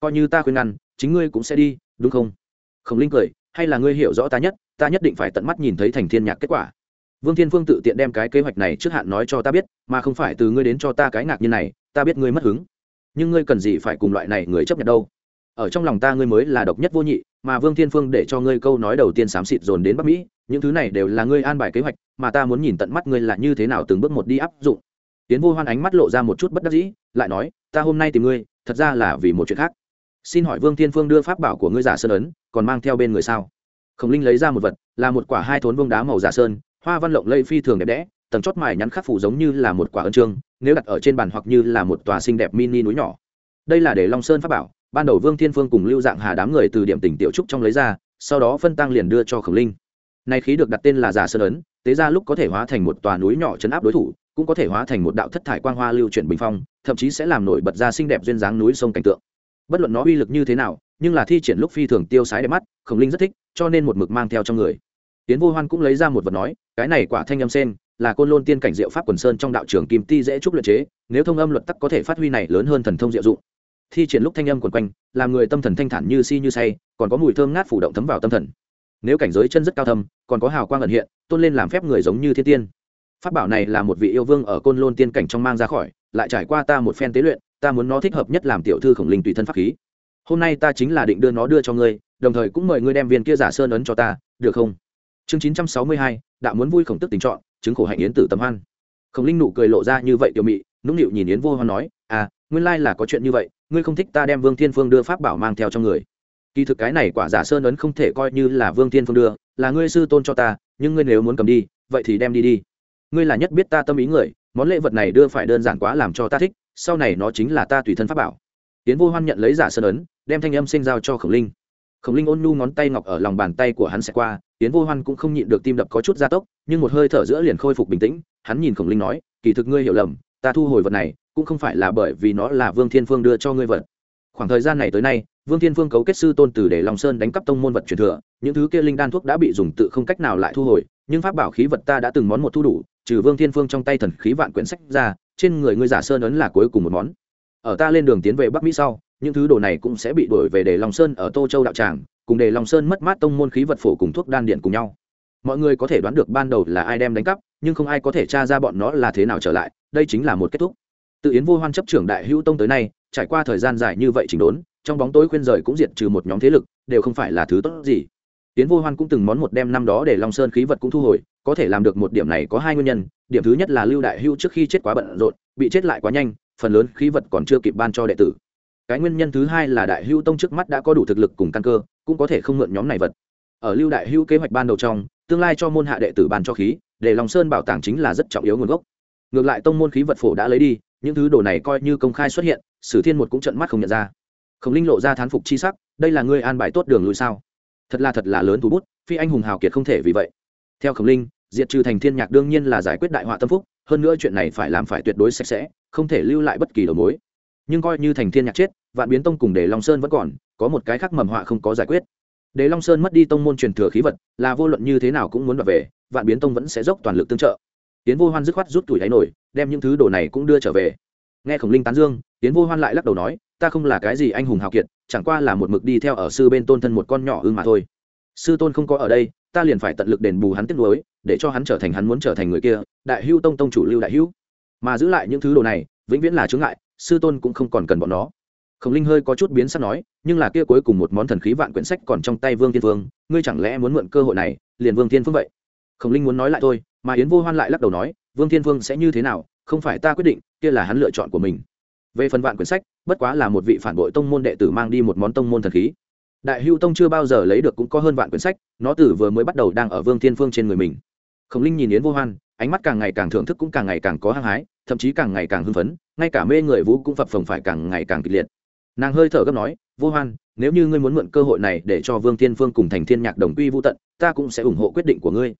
coi như ta khuyên ngăn, chính ngươi cũng sẽ đi, đúng không? Khổng linh cười, hay là ngươi hiểu rõ ta nhất ta nhất định phải tận mắt nhìn thấy thành thiên nhạc kết quả. Vương thiên phương tự tiện đem cái kế hoạch này trước hạn nói cho ta biết, mà không phải từ ngươi đến cho ta cái ngạc như này, ta biết ngươi mất hứng. Nhưng ngươi cần gì phải cùng loại này người chấp nhận đâu? Ở trong lòng ta ngươi mới là độc nhất vô nhị, mà vương thiên phương để cho ngươi câu nói đầu tiên xám xịt dồn đến bắc mỹ, những thứ này đều là ngươi an bài kế hoạch, mà ta muốn nhìn tận mắt ngươi là như thế nào từng bước một đi áp dụng. Tiến vô hoan ánh mắt lộ ra một chút bất đắc dĩ, lại nói, ta hôm nay tìm ngươi, thật ra là vì một chuyện khác xin hỏi vương thiên phương đưa pháp bảo của ngươi giả sơn ấn, còn mang theo bên người sao? Khổng linh lấy ra một vật, là một quả hai thốn vương đá màu giả sơn, hoa văn lộng lây phi thường đẹp đẽ, tầng chót mài nhắn khắc phủ giống như là một quả ân trương nếu đặt ở trên bàn hoặc như là một tòa xinh đẹp mini núi nhỏ. Đây là để long sơn pháp bảo, ban đầu vương thiên phương cùng lưu dạng hà đám người từ điểm tỉnh tiểu trúc trong lấy ra, sau đó phân tăng liền đưa cho khổng linh. Nay khí được đặt tên là giả sơn ấn, tế ra lúc có thể hóa thành một tòa núi nhỏ chấn áp đối thủ, cũng có thể hóa thành một đạo thất thải quang hoa lưu chuyển bình phong, thậm chí sẽ làm nổi bật ra xinh đẹp duyên dáng núi sông cảnh tượng bất luận nó uy lực như thế nào, nhưng là thi triển lúc phi thường tiêu sái đẹp mắt, khổng linh rất thích, cho nên một mực mang theo trong người. Tiến vô hoan cũng lấy ra một vật nói, cái này quả thanh âm sen, là côn lôn tiên cảnh diệu pháp quần sơn trong đạo trường kim ti dễ trúc luyện chế, nếu thông âm luật tắc có thể phát huy này lớn hơn thần thông diệu dụng. Thi triển lúc thanh âm quần quanh, làm người tâm thần thanh thản như si như say, còn có mùi thơm ngát phủ động thấm vào tâm thần. Nếu cảnh giới chân rất cao thâm, còn có hào quang ẩn hiện, tôn lên làm phép người giống như thiên tiên. Pháp bảo này là một vị yêu vương ở côn lôn tiên cảnh trong mang ra khỏi, lại trải qua ta một phen tế luyện ta muốn nó thích hợp nhất làm tiểu thư khổng linh tùy thân pháp khí. Hôm nay ta chính là định đưa nó đưa cho ngươi, đồng thời cũng mời ngươi đem viên kia giả sơn ấn cho ta, được không? Chương chín trăm sáu mươi hai, đạo muốn vui khổng tức tình chọn, chứng khổ hạnh yến tử tâm hoan. Khổng linh nụ cười lộ ra như vậy tiểu mị, nũng nịu nhìn yến vô hoan nói à nguyên lai là có chuyện như vậy, ngươi không thích ta đem vương thiên phương đưa pháp bảo mang theo cho người. Kỳ thực cái này quả giả sơn ấn không thể coi như là vương thiên phương đưa, là ngươi sư tôn cho ta, nhưng ngươi nếu muốn cầm đi, vậy thì đem đi đi. Ngươi là nhất biết ta tâm ý người món lễ vật này đưa phải đơn giản quá làm cho ta thích, sau này nó chính là ta tùy thân pháp bảo. Tiến vô hoan nhận lấy giả sơn ấn, đem thanh âm sinh giao cho khổng linh. Khổng linh ôn nhu ngón tay ngọc ở lòng bàn tay của hắn sẽ qua tiến vô hoan cũng không nhịn được tim đập có chút gia tốc, nhưng một hơi thở giữa liền khôi phục bình tĩnh, hắn nhìn khổng linh nói, kỳ thực ngươi hiểu lầm, ta thu hồi vật này, cũng không phải là bởi vì nó là vương thiên phương đưa cho ngươi vật. Khoảng thời gian này tới nay, vương thiên phương cấu kết sư tôn từ để lòng sơn đánh cắp tông môn vật truyền thừa, những thứ kia linh đan thuốc đã bị dùng tự không cách nào lại thu hồi, nhưng pháp bảo khí vật ta đã từng món một thu đủ trừ vương thiên phương trong tay thần khí vạn quyển sách ra, trên người ngươi giả sơn ấn là cuối cùng một món. Ở ta lên đường tiến về bắc mỹ sau, những thứ đồ này cũng sẽ bị đổi về để lòng sơn ở tô châu đạo tràng, cùng để lòng sơn mất mát tông môn khí vật phổ cùng thuốc đan điện cùng nhau. Mọi người có thể đoán được ban đầu là ai đem đánh cắp, nhưng không ai có thể tra ra bọn nó là thế nào trở lại, đây chính là một kết thúc. Tự yến vô hoan chấp trưởng đại hữu tông tới nay, trải qua thời gian dài như vậy chỉnh đốn, trong bóng tối khuyên rời cũng diệt trừ một nhóm thế lực, đều không phải là thứ tốt gì tiến vô hoan cũng từng món một đem năm đó để long sơn khí vật cũng thu hồi, có thể làm được một điểm này có hai nguyên nhân. Điểm thứ nhất là lưu đại hưu trước khi chết quá bận rộn, bị chết lại quá nhanh, phần lớn khí vật còn chưa kịp ban cho đệ tử. Cái nguyên nhân thứ hai là đại hưu tông trước mắt đã có đủ thực lực cùng căn cơ, cũng có thể không mượn nhóm này vật. Ở lưu đại hưu kế hoạch ban đầu trong, tương lai cho môn hạ đệ tử ban cho khí, để lòng sơn bảo tàng chính là rất trọng yếu nguồn gốc. Ngược lại tông môn khí vật phổ đã lấy đi, những thứ đồ này coi như công khai xuất hiện, sử thiên một cũng trận mắt không nhận ra. Khổng linh lộ ra thán phục chi sắc, đây là ngươi an bài tốt đường lùi sao? Thật là thật là lớn thú bút, phi anh hùng hào kiệt không thể vì vậy. Theo khổng linh, diệt trừ thành thiên nhạc đương nhiên là giải quyết đại họa tâm phúc, hơn nữa chuyện này phải làm phải tuyệt đối sạch sẽ, không thể lưu lại bất kỳ đầu mối. Nhưng coi như thành thiên nhạc chết, vạn biến tông cùng để long sơn vẫn còn, có một cái khác mầm họa không có giải quyết. Để long sơn mất đi tông môn truyền thừa khí vật, là vô luận như thế nào cũng muốn đoạt về, vạn biến tông vẫn sẽ dốc toàn lực tương trợ. Tiến vô hoan dứt khoát rút tuổi đáy nổi, đem những thứ đồ này cũng đưa trở về. Nghe khổng linh tán dương tiến vô hoan lại lắc đầu nói ta không là cái gì anh hùng hào kiệt, chẳng qua là một mực đi theo ở sư bên tôn thân một con nhỏ ưng mà thôi. Sư tôn không có ở đây, ta liền phải tận lực đền bù hắn tiếp nối để cho hắn trở thành hắn muốn trở thành người kia, đại hưu tông tông chủ lưu đại hưu mà giữ lại những thứ đồ này, vĩnh viễn là chướng ngại, sư tôn cũng không còn cần bọn nó. Khổng linh hơi có chút biến sắc nói, nhưng là kia cuối cùng một món thần khí vạn quyển sách còn trong tay vương thiên vương, ngươi chẳng lẽ muốn mượn cơ hội này, liền vương thiên phương vậy? Khổng linh muốn nói lại thôi, mà yến vô hoan lại lắc đầu nói, vương thiên vương sẽ như thế nào, không phải ta quyết định, kia là hắn lựa chọn của mình về phần vạn quyển sách, bất quá là một vị phản bội tông môn đệ tử mang đi một món tông môn thần khí. Đại hưu tông chưa bao giờ lấy được cũng có hơn vạn quyển sách, nó từ vừa mới bắt đầu đang ở vương thiên phương trên người mình. Khổng linh nhìn yến vô hoan, ánh mắt càng ngày càng thưởng thức cũng càng ngày càng có hăng hái, thậm chí càng ngày càng hưng phấn, ngay cả mê người vũ cũng phập phồng phải càng ngày càng kịch liệt. Nàng hơi thở gấp nói, vô hoan, nếu như ngươi muốn mượn cơ hội này để cho vương thiên phương cùng thành thiên nhạc đồng quy vô tận, ta cũng sẽ ủng hộ quyết định của ngươi.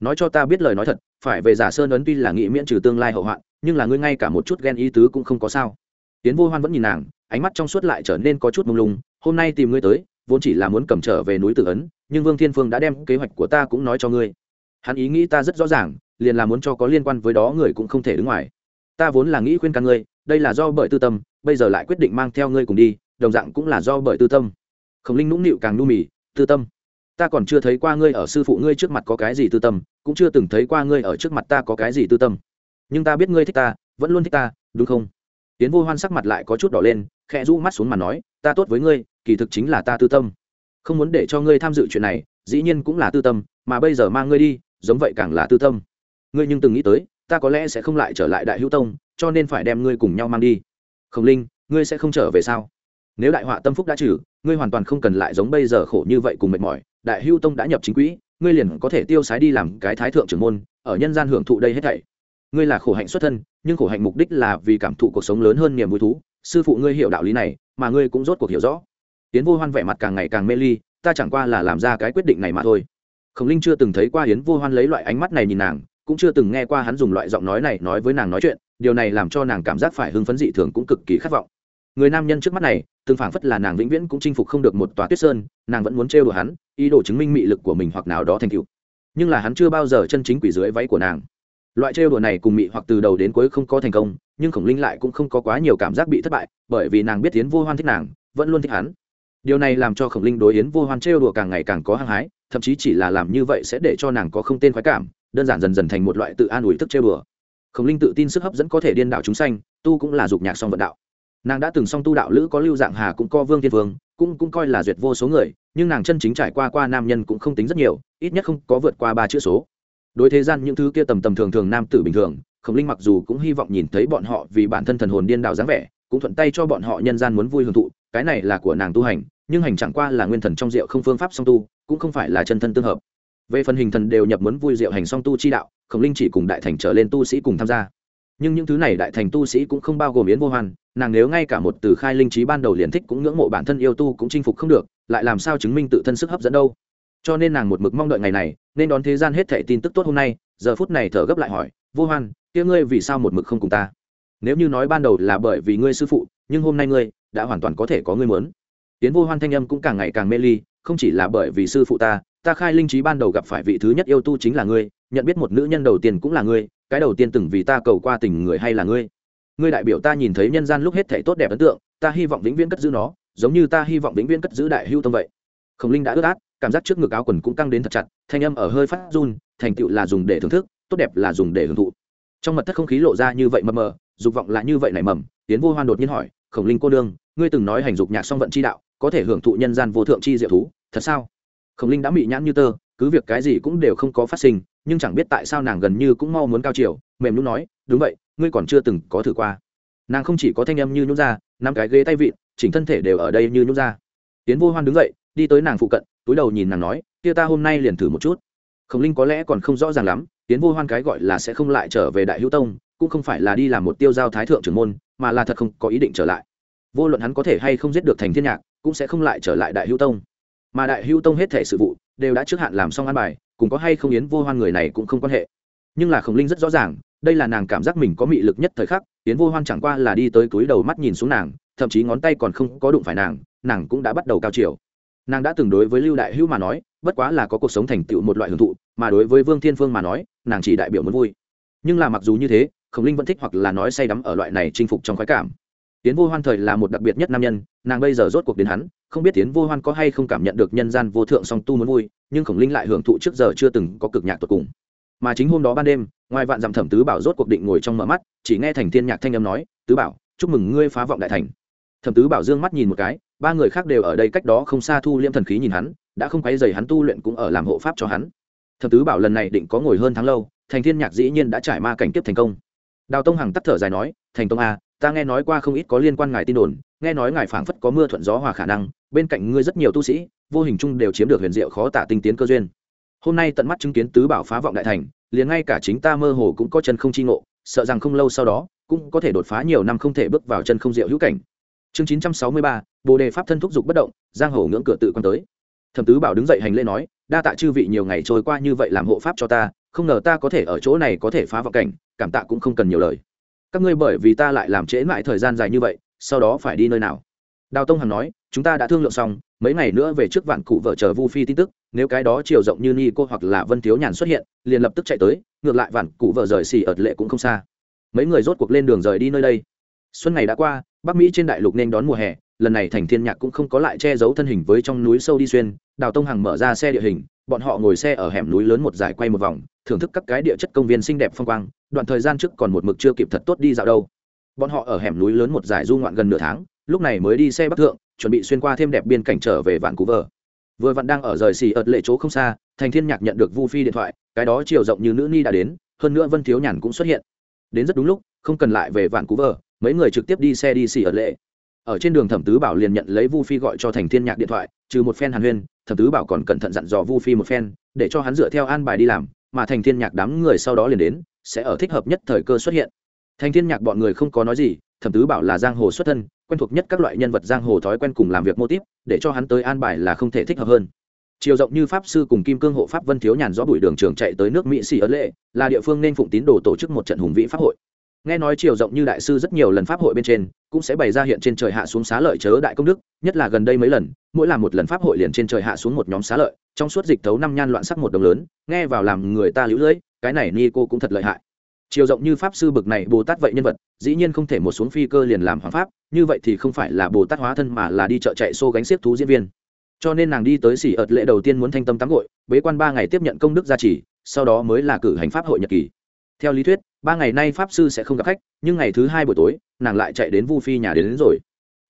Nói cho ta biết lời nói thật, phải về giả sơn ấn tuy là nghị miễn trừ tương lai hậu hoạn, nhưng là ngươi ngay cả một chút ghen ý tứ cũng không có sao tiến vô hoan vẫn nhìn nàng, ánh mắt trong suốt lại trở nên có chút mông lung, hôm nay tìm ngươi tới, vốn chỉ là muốn cầm trở về núi tử ấn, nhưng vương thiên phương đã đem kế hoạch của ta cũng nói cho ngươi. Hắn ý nghĩ ta rất rõ ràng, liền là muốn cho có liên quan với đó người cũng không thể đứng ngoài. Ta vốn là nghĩ khuyên can ngươi, đây là do bởi tư tâm, bây giờ lại quyết định mang theo ngươi cùng đi, đồng dạng cũng là do bởi tư tâm. Khổng linh nũng nịu càng nu mì, tư tâm, ta còn chưa thấy qua ngươi ở sư phụ ngươi trước mặt có cái gì tư tâm, cũng chưa từng thấy qua ngươi ở trước mặt ta có cái gì tư tâm. Nhưng ta biết ngươi thích ta, vẫn luôn thích ta, đúng không? Tiến vô hoan sắc mặt lại có chút đỏ lên, khẽ rũ mắt xuống mà nói, ta tốt với ngươi, kỳ thực chính là ta tư tâm. Không muốn để cho ngươi tham dự chuyện này, dĩ nhiên cũng là tư tâm, mà bây giờ mang ngươi đi, giống vậy càng là tư tâm. Ngươi nhưng từng nghĩ tới, ta có lẽ sẽ không lại trở lại đại hữu tông, cho nên phải đem ngươi cùng nhau mang đi. Khổng linh, ngươi sẽ không trở về sao? Nếu đại họa tâm phúc đã trừ, ngươi hoàn toàn không cần lại giống bây giờ khổ như vậy cùng mệt mỏi. Đại hưu tông đã nhập chính quỹ, ngươi liền có thể tiêu sái đi làm cái thái thượng trưởng môn, ở nhân gian hưởng thụ đây hết thảy ngươi là khổ hạnh xuất thân, nhưng khổ hạnh mục đích là vì cảm thụ cuộc sống lớn hơn niềm vui thú. Sư phụ ngươi hiểu đạo lý này, mà ngươi cũng rốt cuộc hiểu rõ. Tiến vô hoan vẻ mặt càng ngày càng mê ly, ta chẳng qua là làm ra cái quyết định này mà thôi. Khổng linh chưa từng thấy qua hiến vô hoan lấy loại ánh mắt này nhìn nàng, cũng chưa từng nghe qua hắn dùng loại giọng nói này nói với nàng nói chuyện, điều này làm cho nàng cảm giác phải hưng phấn dị thường cũng cực kỳ khát vọng. Người nam nhân trước mắt này, từng phảng phất là nàng vĩnh viễn cũng chinh phục không được một tòa tuyết sơn, nàng vẫn muốn trêu đùa hắn, ý đồ chứng minh mị lực của mình hoặc nào đó thành cựu nhưng là hắn chưa bao giờ chân chính quỷ dưới váy của nàng loại trêu đùa này cùng mị hoặc từ đầu đến cuối không có thành công, nhưng khổng linh lại cũng không có quá nhiều cảm giác bị thất bại, bởi vì nàng biết Yến vô hoan thích nàng, vẫn luôn thích hắn. Điều này làm cho khổng linh đối yến vô hoan trêu đùa càng ngày càng có hăng hái, thậm chí chỉ là làm như vậy sẽ để cho nàng có không tên khoái cảm, đơn giản dần dần thành một loại tự an ủi thức trêu đùa. Khổng linh tự tin sức hấp dẫn có thể điên đảo chúng sanh, tu cũng là dục nhạc song vận đạo. Nàng đã từng song tu đạo lữ có lưu dạng hà cũng co vương thiên vương, cũng cũng coi là duyệt vô số người, nhưng nàng chân chính trải qua qua nam nhân cũng không tính rất nhiều, ít nhất không có vượt qua ba chữ số đối thế gian những thứ kia tầm tầm thường thường nam tử bình thường, khổng linh mặc dù cũng hy vọng nhìn thấy bọn họ vì bản thân thần hồn điên đạo dáng vẻ, cũng thuận tay cho bọn họ nhân gian muốn vui hưởng thụ, cái này là của nàng tu hành, nhưng hành chẳng qua là nguyên thần trong rượu không phương pháp song tu, cũng không phải là chân thân tương hợp. Về phần hình thần đều nhập muốn vui rượu hành song tu chi đạo, khổng linh chỉ cùng đại thành trở lên tu sĩ cùng tham gia. Nhưng những thứ này đại thành tu sĩ cũng không bao gồm yến vô hoan, nàng nếu ngay cả một từ khai linh trí ban đầu liền thích cũng ngưỡng mộ bản thân yêu tu cũng chinh phục không được, lại làm sao chứng minh tự thân sức hấp dẫn đâu? Cho nên nàng một mực mong đợi ngày này, nên đón thế gian hết thảy tin tức tốt hôm nay, giờ phút này thở gấp lại hỏi, vô hoan, kia ngươi vì sao một mực không cùng ta? Nếu như nói ban đầu là bởi vì ngươi sư phụ, nhưng hôm nay ngươi đã hoàn toàn có thể có ngươi muốn. Tiến vô hoan thanh âm cũng càng ngày càng mê ly, không chỉ là bởi vì sư phụ ta ta khai linh trí ban đầu gặp phải vị thứ nhất yêu tu chính là ngươi, nhận biết một nữ nhân đầu tiên cũng là ngươi, cái đầu tiên từng vì ta cầu qua tình người hay là ngươi? Ngươi đại biểu ta nhìn thấy nhân gian lúc hết thể tốt đẹp ấn tượng, ta hy vọng vĩnh viễn cất giữ nó, giống như ta hy vọng vĩnh viễn cất giữ đại hưu tâm vậy. Khổng linh đã ướt át cảm giác trước ngực áo quần cũng căng đến thật chặt, thanh âm ở hơi phát run, thành tựu là dùng để thưởng thức, tốt đẹp là dùng để hưởng thụ. Trong mật thất không khí lộ ra như vậy mờ mờ, dục vọng là như vậy nảy mầm tiến vô hoan đột nhiên hỏi, khổng linh cô đương ngươi từng nói hành dục nhạc song vận chi đạo, có thể hưởng thụ nhân gian vô thượng chi diệu thú, thật sao? Khổng linh đã bị nhãn như tơ, cứ việc cái gì cũng đều không có phát sinh, nhưng chẳng biết tại sao nàng gần như cũng mau muốn cao chiều, mềm lúc nói, đúng vậy, ngươi còn chưa từng có thử qua. Nàng không chỉ có thanh âm như nhút ra, năm cái ghế tay vịn, chỉnh thân thể đều ở đây như nhút ra. Tiến vô hoan đứng dậy đi tới nàng phụ cận, túi đầu nhìn nàng nói, kia ta hôm nay liền thử một chút. Khổng linh có lẽ còn không rõ ràng lắm, tiến vô hoan cái gọi là sẽ không lại trở về đại hữu tông, cũng không phải là đi làm một tiêu giao thái thượng trưởng môn, mà là thật không có ý định trở lại. Vô luận hắn có thể hay không giết được thành thiên nhạc, cũng sẽ không lại trở lại đại hữu tông. Mà đại hữu tông hết thể sự vụ, đều đã trước hạn làm xong an bài, cùng có hay không yến vô hoan người này cũng không quan hệ. Nhưng là khổng linh rất rõ ràng, đây là nàng cảm giác mình có mị lực nhất thời khắc, yến vô hoan chẳng qua là đi tới túi đầu mắt nhìn xuống nàng, thậm chí ngón tay còn không có đụng phải nàng nàng cũng đã bắt đầu cao chiều nàng đã từng đối với lưu đại hữu mà nói, bất quá là có cuộc sống thành tựu một loại hưởng thụ, mà đối với vương thiên phương mà nói, nàng chỉ đại biểu muốn vui. Nhưng là mặc dù như thế, khổng linh vẫn thích hoặc là nói say đắm ở loại này chinh phục trong khoái cảm. Tiến vô hoan thời là một đặc biệt nhất nam nhân, nàng bây giờ rốt cuộc đến hắn, không biết tiến vô hoan có hay không cảm nhận được nhân gian vô thượng song tu muốn vui, nhưng khổng linh lại hưởng thụ trước giờ chưa từng có cực nhạc tột cùng. Mà chính hôm đó ban đêm, ngoài vạn dặm thẩm tứ bảo rốt cuộc định ngồi trong mở mắt, chỉ nghe thành thiên nhạc thanh âm nói, tứ bảo, chúc mừng ngươi phá vọng đại thành. Thẩm tứ bảo dương mắt nhìn một cái ba người khác đều ở đây cách đó không xa thu liêm thần khí nhìn hắn, đã không quay dày hắn tu luyện cũng ở làm hộ pháp cho hắn. Thập tứ bảo lần này định có ngồi hơn tháng lâu, thành thiên nhạc dĩ nhiên đã trải ma cảnh tiếp thành công. Đào tông hằng tắt thở dài nói, thành tông a ta nghe nói qua không ít có liên quan ngài tin đồn, nghe nói ngài phảng phất có mưa thuận gió hòa khả năng, bên cạnh ngươi rất nhiều tu sĩ, vô hình chung đều chiếm được huyền diệu khó tả tinh tiến cơ duyên. Hôm nay tận mắt chứng kiến tứ bảo phá vọng đại thành, liền ngay cả chính ta mơ hồ cũng có chân không chi ngộ, sợ rằng không lâu sau đó, cũng có thể đột phá nhiều năm không thể bước vào chân không diệu hữu cảnh chương chín trăm sáu mươi ba, bồ đề pháp thân thúc giục bất động, giang hồ ngưỡng cửa tự quan tới. Thẩm tứ bảo đứng dậy hành lễ nói, đa tạ chư vị nhiều ngày trôi qua như vậy làm hộ pháp cho ta, không ngờ ta có thể ở chỗ này có thể phá vào cảnh, cảm tạ cũng không cần nhiều lời. Các ngươi bởi vì ta lại làm trễ mãi thời gian dài như vậy, sau đó phải đi nơi nào? Đào tông hằng nói, chúng ta đã thương lượng xong, mấy ngày nữa về trước vạn cụ vợ chờ vu phi tin tức, nếu cái đó chiều rộng như ni cô hoặc là vân thiếu nhàn xuất hiện, liền lập tức chạy tới, ngược lại vạn cụ vợ rời xì ợt lệ cũng không xa. Mấy người rốt cuộc lên đường rời đi nơi đây. Xuân ngày đã qua bắc mỹ trên đại lục nên đón mùa hè, lần này thành thiên nhạc cũng không có lại che giấu thân hình với trong núi sâu đi xuyên, đào tông hằng mở ra xe địa hình, bọn họ ngồi xe ở hẻm núi lớn một giải quay một vòng, thưởng thức các cái địa chất công viên xinh đẹp phong quang, đoạn thời gian trước còn một mực chưa kịp thật tốt đi dạo đâu. Bọn họ ở hẻm núi lớn một giải du ngoạn gần nửa tháng, lúc này mới đi xe bắc thượng, chuẩn bị xuyên qua thêm đẹp biên cảnh trở về vạn cú vợ vừa vặn đang ở rời xì ợt lệ chỗ không xa, thành thiên nhạc nhận được vu phi điện thoại, cái đó chiều rộng như nữ ni đã đến, hơn nữa vân thiếu nhàn cũng xuất hiện. Đến rất đúng lúc, không cần lại về vạn cú vợ mấy người trực tiếp đi xe đi xỉ ở lệ. Ở trên đường thẩm tứ bảo liền nhận lấy vu phi gọi cho thành thiên nhạc điện thoại, trừ một phen hàn huyên, thẩm tứ bảo còn cẩn thận dặn dò vu phi một phen, để cho hắn dựa theo an bài đi làm, mà thành thiên nhạc đám người sau đó liền đến, sẽ ở thích hợp nhất thời cơ xuất hiện. Thành thiên nhạc bọn người không có nói gì, thẩm tứ bảo là giang hồ xuất thân, quen thuộc nhất các loại nhân vật giang hồ thói quen cùng làm việc mô típ, để cho hắn tới an bài là không thể thích hợp hơn. Chiều rộng như pháp sư cùng kim cương hộ pháp vân thiếu nhàn rõ bụi đường trường chạy tới nước mỹ xì ấn lệ, là địa phương nên phụng tín đồ tổ chức một trận hùng vĩ pháp hội nghe nói chiều rộng như đại sư rất nhiều lần pháp hội bên trên, cũng sẽ bày ra hiện trên trời hạ xuống xá lợi chớ đại công đức, nhất là gần đây mấy lần, mỗi làm một lần pháp hội liền trên trời hạ xuống một nhóm xá lợi, trong suốt dịch thấu năm nhan loạn sắc một đồng lớn, nghe vào làm người ta lũ lưỡi cái này ni cô cũng thật lợi hại. Chiều rộng như pháp sư bực này bồ tát vậy nhân vật, dĩ nhiên không thể một xuống phi cơ liền làm hoàng pháp, như vậy thì không phải là bồ tát hóa thân mà là đi chợ chạy xô gánh xiếc thú diễn viên. Cho nên nàng đi tới xỉ ợt lễ đầu tiên muốn thanh tâm tắm gội, bế quan ba ngày tiếp nhận công đức gia trì, sau đó mới là cử hành pháp hội nhật kỳ theo lý thuyết ba ngày nay pháp sư sẽ không gặp khách nhưng ngày thứ hai buổi tối nàng lại chạy đến vu phi nhà đến, đến rồi.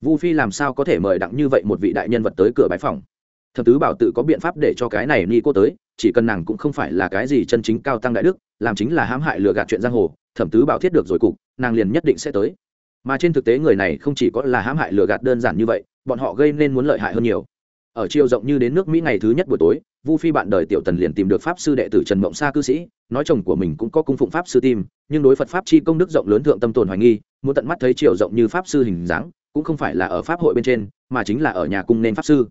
Vu phi làm sao có thể mời đặng như vậy một vị đại nhân vật tới cửa bãi phòng? Thập tứ bảo tự có biện pháp để cho cái này ni cô tới chỉ cần nàng cũng không phải là cái gì chân chính cao tăng đại đức làm chính là hãm hại lừa gạt chuyện giang hồ thẩm tứ bảo thiết được rồi cục nàng liền nhất định sẽ tới. Mà trên thực tế người này không chỉ có là hãm hại lừa gạt đơn giản như vậy bọn họ gây nên muốn lợi hại hơn nhiều. Ở chiều rộng như đến nước mỹ ngày thứ nhất buổi tối vu phi bạn đời tiểu tần liền tìm được pháp sư đệ tử trần mộng sa cư sĩ, nói chồng của mình cũng có cung phụng pháp sư tim, nhưng đối phật pháp chi công đức rộng lớn thượng tâm tồn hoài nghi, muốn tận mắt thấy chiều rộng như pháp sư hình dáng, cũng không phải là ở pháp hội bên trên, mà chính là ở nhà cung nên pháp sư.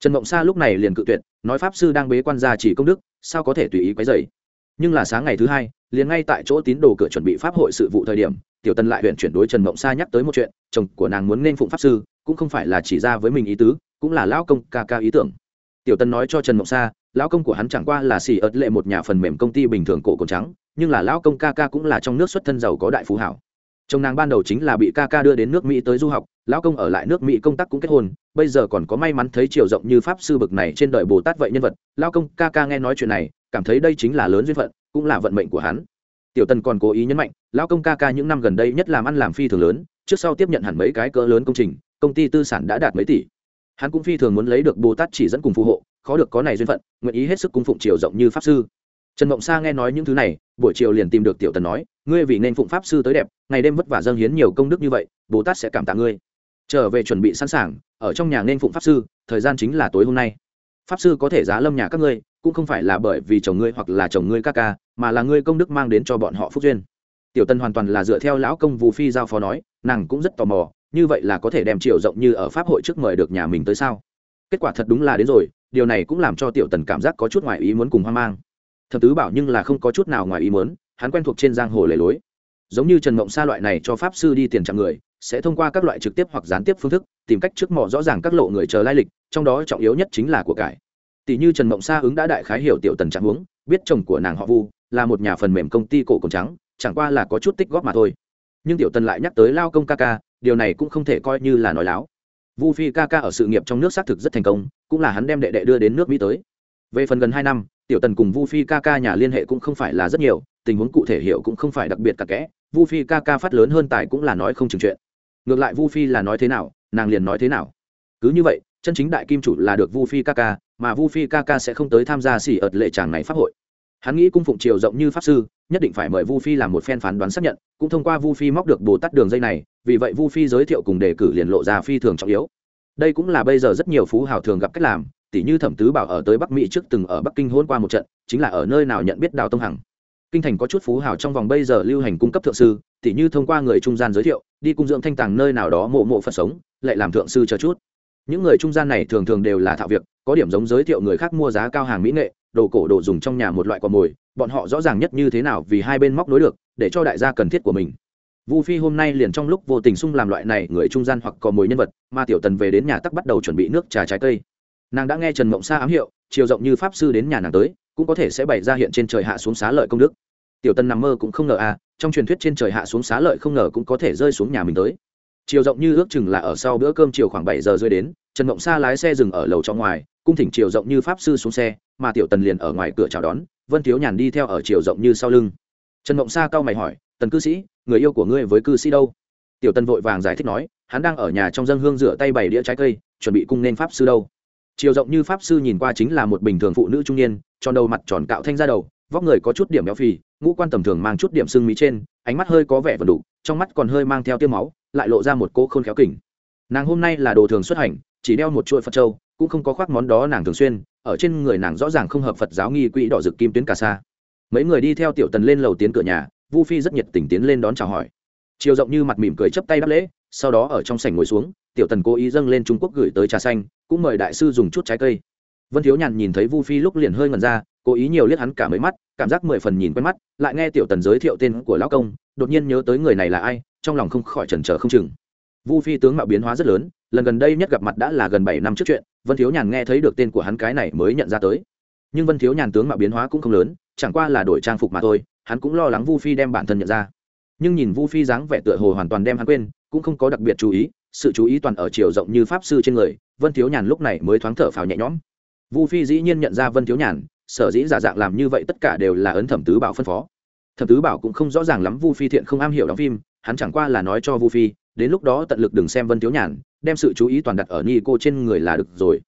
Trần mộng sa lúc này liền cự tuyệt, nói pháp sư đang bế quan gia chỉ công đức, sao có thể tùy ý quấy dày nhưng là sáng ngày thứ hai, liền ngay tại chỗ tín đồ cửa chuẩn bị pháp hội sự vụ thời điểm, tiểu tân lại huyện chuyển đối trần mộng sa nhắc tới một chuyện, chồng của nàng muốn nên phụng pháp sư, cũng không phải là chỉ ra với mình ý tứ, cũng là lão công ca ca ý tưởng. Tiểu tân nói cho trần mộng sa lão công của hắn chẳng qua là xì ớt lệ một nhà phần mềm công ty bình thường cổ cổ trắng, nhưng là lão công ca ca cũng là trong nước xuất thân giàu có đại phú hảo. Chồng nàng ban đầu chính là bị ca ca đưa đến nước mỹ tới du học, lão công ở lại nước mỹ công tác cũng kết hôn, bây giờ còn có may mắn thấy chiều rộng như pháp sư bực này trên đời bồ tát vậy nhân vật, lão công ca ca nghe nói chuyện này, cảm thấy đây chính là lớn duyên phận, cũng là vận mệnh của hắn. Tiểu tần còn cố ý nhấn mạnh, lão công ca ca những năm gần đây nhất làm ăn làm phi thường lớn, trước sau tiếp nhận hẳn mấy cái cỡ lớn công trình, công ty tư sản đã đạt mấy tỷ. Hắn cũng phi thường muốn lấy được bồ tát chỉ dẫn cùng phù hộ khó được có này duyên phận, nguyện ý hết sức cung phụng triều rộng như pháp sư. Trần mộng sa nghe nói những thứ này, buổi chiều liền tìm được tiểu tần nói, ngươi vì nên phụng pháp sư tới đẹp, ngày đêm vất vả dâng hiến nhiều công đức như vậy, bồ tát sẽ cảm tạ ngươi. Trở về chuẩn bị sẵn sàng, ở trong nhà nên phụng pháp sư, thời gian chính là tối hôm nay. Pháp sư có thể giá lâm nhà các ngươi, cũng không phải là bởi vì chồng ngươi hoặc là chồng ngươi ca ca, mà là ngươi công đức mang đến cho bọn họ phúc duyên. Tiểu tân hoàn toàn là dựa theo lão công vũ phi giao phó nói, nàng cũng rất tò mò, như vậy là có thể đem chiều rộng như ở pháp hội trước mời được nhà mình tới sao? Kết quả thật đúng là đến rồi điều này cũng làm cho tiểu tần cảm giác có chút ngoài ý muốn cùng hoang mang. Thập tứ bảo nhưng là không có chút nào ngoài ý muốn, hắn quen thuộc trên giang hồ lề lối. Giống như trần mộng sa loại này cho pháp sư đi tiền chặn người, sẽ thông qua các loại trực tiếp hoặc gián tiếp phương thức, tìm cách trước mò rõ ràng các lộ người chờ lai lịch, trong đó trọng yếu nhất chính là của cải. Tỷ như trần mộng sa ứng đã đại khái hiểu tiểu tần trạng huống, biết chồng của nàng họ vu, là một nhà phần mềm công ty cổ cồn trắng, chẳng qua là có chút tích góp mà thôi. Nhưng tiểu tần lại nhắc tới lao công ca ca, điều này cũng không thể coi như là nói láo vu phi ca ca ở sự nghiệp trong nước xác thực rất thành công, cũng là hắn đem đệ đệ đưa đến nước mỹ tới. Về phần gần hai năm, tiểu tần cùng vu phi ca ca nhà liên hệ cũng không phải là rất nhiều, tình huống cụ thể hiểu cũng không phải đặc biệt cả kẽ, vu phi ca ca phát lớn hơn tài cũng là nói không chừng chuyện. Ngược lại vu phi là nói thế nào, nàng liền nói thế nào. Cứ như vậy, chân chính đại kim chủ là được vu phi ca ca, mà vu phi ca ca sẽ không tới tham gia xỉ ợt lệ tràng này pháp hội. Hắn nghĩ cung phụng triều rộng như pháp sư, nhất định phải mời vu phi làm một phen phán đoán xác nhận, cũng thông qua vu phi móc được bồ tát đường dây này vì vậy vu phi giới thiệu cùng đề cử liền lộ ra phi thường trọng yếu. Đây cũng là bây giờ rất nhiều phú hào thường gặp cách làm tỷ như thẩm tứ bảo ở tới bắc mỹ trước từng ở bắc kinh hôn qua một trận, chính là ở nơi nào nhận biết đào tông hằng. Kinh thành có chút phú hào trong vòng bây giờ lưu hành cung cấp thượng sư tỷ như thông qua người trung gian giới thiệu, đi cung dưỡng thanh tàng nơi nào đó mộ mộ phật sống, lại làm thượng sư cho chút. Những người trung gian này thường thường đều là thạo việc, có điểm giống giới thiệu người khác mua giá cao hàng mỹ nghệ, đồ cổ đồ dùng trong nhà một loại cò mồi, bọn họ rõ ràng nhất như thế nào vì hai bên móc nối được, để cho đại gia cần thiết của mình vu phi hôm nay liền trong lúc vô tình xung làm loại này, người trung gian hoặc cò mồi nhân vật, mà tiểu tần về đến nhà tắc bắt đầu chuẩn bị nước trà trái cây. Nàng đã nghe trần mộng sa ám hiệu, chiều rộng như pháp sư đến nhà nàng tới, cũng có thể sẽ bày ra hiện trên trời hạ xuống xá lợi công đức. Tiểu tần nằm mơ cũng không ngờ à trong truyền thuyết trên trời hạ xuống xá lợi không ngờ cũng có thể rơi xuống nhà mình tới. Chiều rộng như ước chừng là ở sau bữa cơm chiều khoảng bảy giờ rơi đến, trần mộng sa lái xe dừng ở lầu trong ngoài, cung thỉnh chiều rộng như pháp sư xuống xe, mà tiểu tần liền ở ngoài cửa chào đón, vân thiếu nhàn đi theo ở chiều rộng như sau lưng. Trần mộng sa cau mày hỏi, tần cư sĩ người yêu của ngươi với cư sĩ đâu? Tiểu tần vội vàng giải thích nói, hắn đang ở nhà trong dân hương rửa tay bảy đĩa trái cây, chuẩn bị cung nên pháp sư đâu. Chiều rộng như pháp sư nhìn qua chính là một bình thường phụ nữ trung niên, tròn đầu mặt tròn cạo thanh ra đầu, vóc người có chút điểm béo phì, ngũ quan tầm thường mang chút điểm sưng mí trên, ánh mắt hơi có vẻ vần đủ trong mắt còn hơi mang theo tiêu máu, lại lộ ra một cô khôn khéo kỉnh. Nàng hôm nay là đồ thường xuất hành, chỉ đeo một chuỗi phật trâu cũng không có khoác món đó nàng thường xuyên, ở trên người nàng rõ ràng không hợp phật giáo nghi quỹ đỏ rực kim tuyến cà sa. Mấy người đi theo tiểu tần lên lầu tiến cửa nhà vu phi rất nhiệt tình tiến lên đón chào hỏi. Chiều rộng như mặt mỉm cười chấp tay đáp lễ, sau đó ở trong sảnh ngồi xuống, tiểu tần cố ý dâng lên trung quốc gửi tới trà xanh, cũng mời đại sư dùng chút trái cây. Vân thiếu nhàn nhìn thấy vu phi lúc liền hơi ngần ra, cố ý nhiều liếc hắn cả mấy mắt, cảm giác mười phần nhìn quen mắt, lại nghe tiểu tần giới thiệu tên của lão công, đột nhiên nhớ tới người này là ai, trong lòng không khỏi chần chờ không chừng. Vu phi tướng mạo biến hóa rất lớn, lần gần đây nhất gặp mặt đã là gần bảy năm trước chuyện, vân thiếu nhàn nghe thấy được tên của hắn cái này mới nhận ra tới. Nhưng vân thiếu nhàn tướng mạo biến hóa cũng không lớn, chẳng qua là đổi trang phục mà thôi hắn cũng lo lắng vu phi đem bản thân nhận ra. Nhưng nhìn vu phi dáng vẻ tựa hồ hoàn toàn đem hắn quên, cũng không có đặc biệt chú ý, sự chú ý toàn ở chiều rộng như pháp sư trên người, vân thiếu nhàn lúc này mới thoáng thở phào nhẹ nhõm. Vu phi dĩ nhiên nhận ra vân thiếu nhàn, sở dĩ giả dạng làm như vậy tất cả đều là ấn thẩm tứ bảo phân phó. Thẩm tứ bảo cũng không rõ ràng lắm vu phi thiện không am hiểu đóng phim, hắn chẳng qua là nói cho vu phi, đến lúc đó tận lực đừng xem vân thiếu nhàn, đem sự chú ý toàn đặt ở ni cô trên người là được rồi.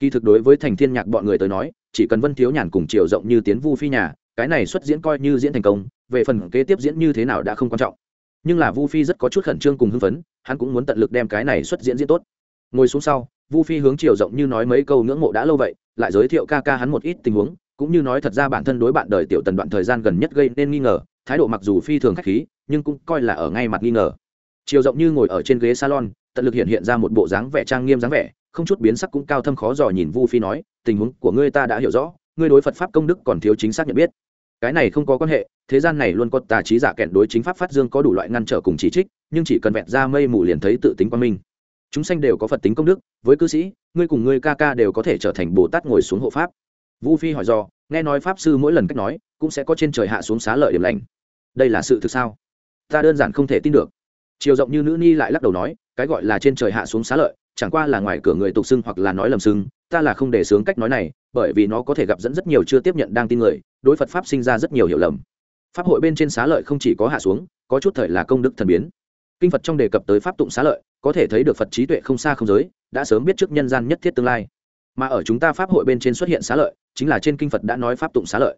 Kỳ thực đối với thành thiên nhạc bọn người tới nói, chỉ cần vân thiếu nhàn cùng chiều rộng như tiến vu phi nhà cái này xuất diễn coi như diễn thành công, về phần kế tiếp diễn như thế nào đã không quan trọng. Nhưng là vu phi rất có chút khẩn trương cùng hưng phấn, hắn cũng muốn tận lực đem cái này xuất diễn diễn tốt. Ngồi xuống sau, vu phi hướng chiều rộng như nói mấy câu ngưỡng mộ đã lâu vậy, lại giới thiệu ca ca hắn một ít tình huống, cũng như nói thật ra bản thân đối bạn đời tiểu tần đoạn thời gian gần nhất gây nên nghi ngờ, thái độ mặc dù phi thường khách khí, nhưng cũng coi là ở ngay mặt nghi ngờ. Chiều rộng như ngồi ở trên ghế salon, tận lực hiện hiện ra một bộ dáng vẻ trang nghiêm dáng vẻ, không chút biến sắc cũng cao thâm khó dò nhìn vu phi nói, tình huống của ngươi ta đã hiểu rõ, ngươi đối phật pháp công đức còn thiếu chính xác nhận biết cái này không có quan hệ, thế gian này luôn có tà trí giả kẹn đối chính pháp phát dương có đủ loại ngăn trở cùng chỉ trích, nhưng chỉ cần vẹn ra mây mù liền thấy tự tính quan minh. Chúng sanh đều có phật tính công đức, với cư sĩ, ngươi cùng ngươi ca ca đều có thể trở thành bồ tát ngồi xuống hộ pháp. Vu phi hỏi do nghe nói pháp sư mỗi lần cách nói, cũng sẽ có trên trời hạ xuống xá lợi điểm lành. Đây là sự thực sao? Ta đơn giản không thể tin được. Chiều rộng như nữ ni lại lắc đầu nói cái gọi là trên trời hạ xuống xá lợi, chẳng qua là ngoài cửa người tục xưng hoặc là nói lầm xưng, ta là không để sướng cách nói này, bởi vì nó có thể gặp dẫn rất nhiều chưa tiếp nhận đang tin người, đối phật pháp sinh ra rất nhiều hiểu lầm. Pháp hội bên trên xá lợi không chỉ có hạ xuống, có chút thời là công đức thần biến. Kinh phật trong đề cập tới pháp tụng xá lợi, có thể thấy được phật trí tuệ không xa không giới, đã sớm biết trước nhân gian nhất thiết tương lai. Mà ở chúng ta pháp hội bên trên xuất hiện xá lợi, chính là trên kinh phật đã nói pháp tụng xá lợi.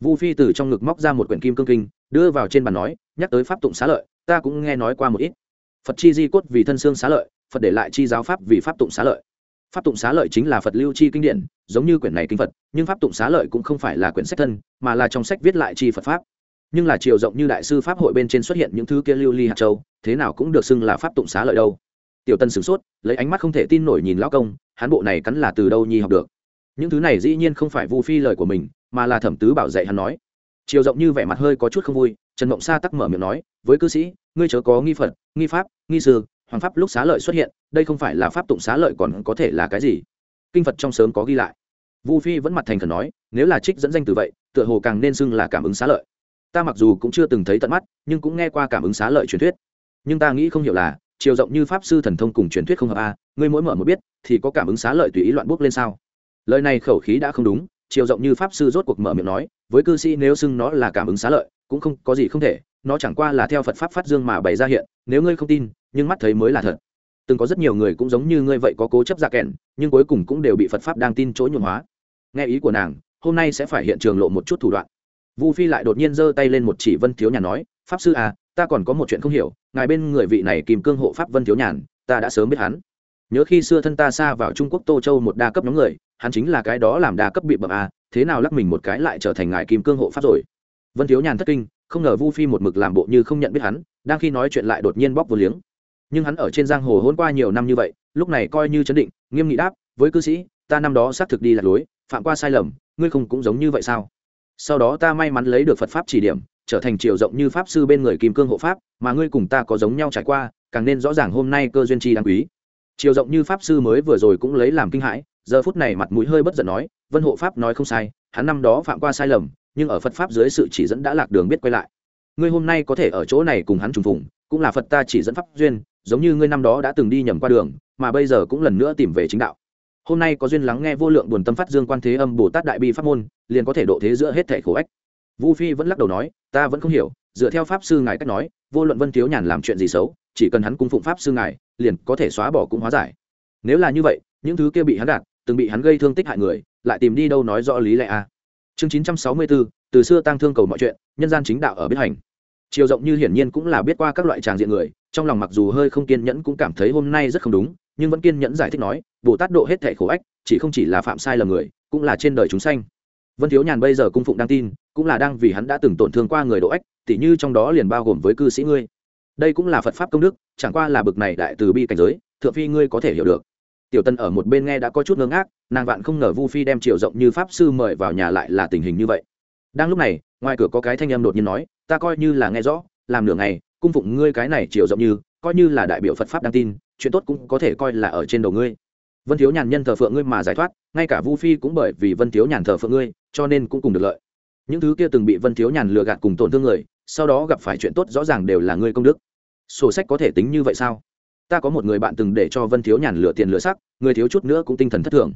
Vu phi từ trong ngực móc ra một quyển kim cương kinh, đưa vào trên bàn nói, nhắc tới pháp tụng xá lợi, ta cũng nghe nói qua một ít phật chi di cốt vì thân xương xá lợi, phật để lại chi giáo pháp vì pháp tụng xá lợi. Pháp tụng xá lợi chính là phật lưu chi kinh điển, giống như quyển này kinh phật, nhưng pháp tụng xá lợi cũng không phải là quyển sách thân, mà là trong sách viết lại chi phật pháp. Nhưng là chiều rộng như đại sư pháp hội bên trên xuất hiện những thứ kia lưu ly hạt châu, thế nào cũng được xưng là pháp tụng xá lợi đâu. Tiểu tân sửng sốt, lấy ánh mắt không thể tin nổi nhìn lão công, hắn bộ này cắn là từ đâu nhi học được? Những thứ này dĩ nhiên không phải vu phi lời của mình, mà là thẩm tứ bảo dạy hắn nói chiều rộng như vẻ mặt hơi có chút không vui, trần mộng sa tắc mở miệng nói, với cư sĩ, ngươi chớ có nghi phật, nghi pháp, nghi sư, hoàng pháp lúc xá lợi xuất hiện, đây không phải là pháp tụng xá lợi còn có thể là cái gì? Kinh phật trong sớm có ghi lại. Vu phi vẫn mặt thành khẩn nói, nếu là trích dẫn danh từ vậy, tựa hồ càng nên xưng là cảm ứng xá lợi. Ta mặc dù cũng chưa từng thấy tận mắt, nhưng cũng nghe qua cảm ứng xá lợi truyền thuyết. Nhưng ta nghĩ không hiểu là, chiều rộng như pháp sư thần thông cùng truyền thuyết không hợp a, ngươi mỗi mở một biết, thì có cảm ứng xá lợi tùy ý loạn bốc lên sao? Lời này khẩu khí đã không đúng chiều rộng như pháp sư rốt cuộc mở miệng nói, với cư sĩ nếu xưng nó là cảm ứng xá lợi, cũng không có gì không thể, nó chẳng qua là theo phật pháp phát dương mà bày ra hiện, nếu ngươi không tin, nhưng mắt thấy mới là thật. Từng có rất nhiều người cũng giống như ngươi vậy có cố chấp ra kẹn nhưng cuối cùng cũng đều bị phật pháp đang tin chỗ nhuộm hóa. Nghe ý của nàng, hôm nay sẽ phải hiện trường lộ một chút thủ đoạn. Vu phi lại đột nhiên giơ tay lên một chỉ vân thiếu nhàn nói, pháp sư à ta còn có một chuyện không hiểu, ngài bên người vị này kìm cương hộ pháp vân thiếu nhàn, ta đã sớm biết hắn. Nhớ khi xưa thân ta xa vào trung quốc tô châu một đa cấp nhóm người hắn chính là cái đó làm đa cấp bị bậc à thế nào lắc mình một cái lại trở thành ngài kim cương hộ pháp rồi. Vân thiếu nhàn thất kinh, không ngờ vu phi một mực làm bộ như không nhận biết hắn, đang khi nói chuyện lại đột nhiên bóc vô liếng. Nhưng hắn ở trên giang hồ hôn qua nhiều năm như vậy, lúc này coi như chấn định, nghiêm nghị đáp, với cư sĩ, ta năm đó xác thực đi lạc lối, phạm qua sai lầm, ngươi không cũng giống như vậy sao? Sau đó ta may mắn lấy được phật pháp chỉ điểm, trở thành triều rộng như pháp sư bên người kim cương hộ pháp, mà ngươi cùng ta có giống nhau trải qua, càng nên rõ ràng hôm nay cơ duyên chi đáng quý. Triều rộng như pháp sư mới vừa rồi cũng lấy làm kinh hãi giờ phút này mặt mũi hơi bất giận nói, vân hộ pháp nói không sai, hắn năm đó phạm qua sai lầm, nhưng ở phật pháp dưới sự chỉ dẫn đã lạc đường biết quay lại. Ngươi hôm nay có thể ở chỗ này cùng hắn trùng phùng, cũng là phật ta chỉ dẫn pháp duyên, giống như ngươi năm đó đã từng đi nhầm qua đường, mà bây giờ cũng lần nữa tìm về chính đạo. Hôm nay có duyên lắng nghe vô lượng buồn tâm phát dương quan thế âm bồ tát đại bi pháp môn, liền có thể độ thế giữa hết thể khổ ách. Vu phi vẫn lắc đầu nói, ta vẫn không hiểu, dựa theo pháp sư ngài cách nói, vô luận vân thiếu nhàn làm chuyện gì xấu, chỉ cần hắn cung phụng pháp sư ngài, liền có thể xóa bỏ cũng hóa giải. Nếu là như vậy, những thứ kia bị hắn đạt từng bị hắn gây thương tích hại người, lại tìm đi đâu nói rõ lý lẽ a. À. chương chín trăm sáu mươi bốn từ xưa tăng thương cầu mọi chuyện, nhân gian chính đạo ở biết hành. Chiều rộng như hiển nhiên cũng là biết qua các loại tràng diện người, trong lòng mặc dù hơi không kiên nhẫn cũng cảm thấy hôm nay rất không đúng, nhưng vẫn kiên nhẫn giải thích nói, bồ tát độ hết thảy khổ ách, chỉ không chỉ là phạm sai lầm người, cũng là trên đời chúng sanh. Vân thiếu nhàn bây giờ cung phụng đang tin, cũng là đang vì hắn đã từng tổn thương qua người độ ách, tỉ như trong đó liền bao gồm với cư sĩ ngươi. Đây cũng là phật pháp công đức, chẳng qua là bực này đại từ bi cảnh giới, thượng phi ngươi có thể hiểu được tiểu tân ở một bên nghe đã có chút ngơ ngác, nàng vạn không ngờ vu phi đem triệu rộng như pháp sư mời vào nhà lại là tình hình như vậy. Đang lúc này, ngoài cửa có cái thanh âm đột nhiên nói, ta coi như là nghe rõ, làm nửa ngày, cung phụng ngươi cái này chiều rộng như, coi như là đại biểu phật pháp đang tin, chuyện tốt cũng có thể coi là ở trên đầu ngươi. Vân thiếu nhàn nhân thờ phượng ngươi mà giải thoát, ngay cả vu phi cũng bởi vì vân thiếu nhàn thờ phượng ngươi, cho nên cũng cùng được lợi. Những thứ kia từng bị vân thiếu nhàn lừa gạt cùng tổn thương người, sau đó gặp phải chuyện tốt rõ ràng đều là ngươi công đức. Sổ sách có thể tính như vậy sao? Ta có một người bạn từng để cho vân thiếu nhàn lửa tiền lửa sắc, người thiếu chút nữa cũng tinh thần thất thường.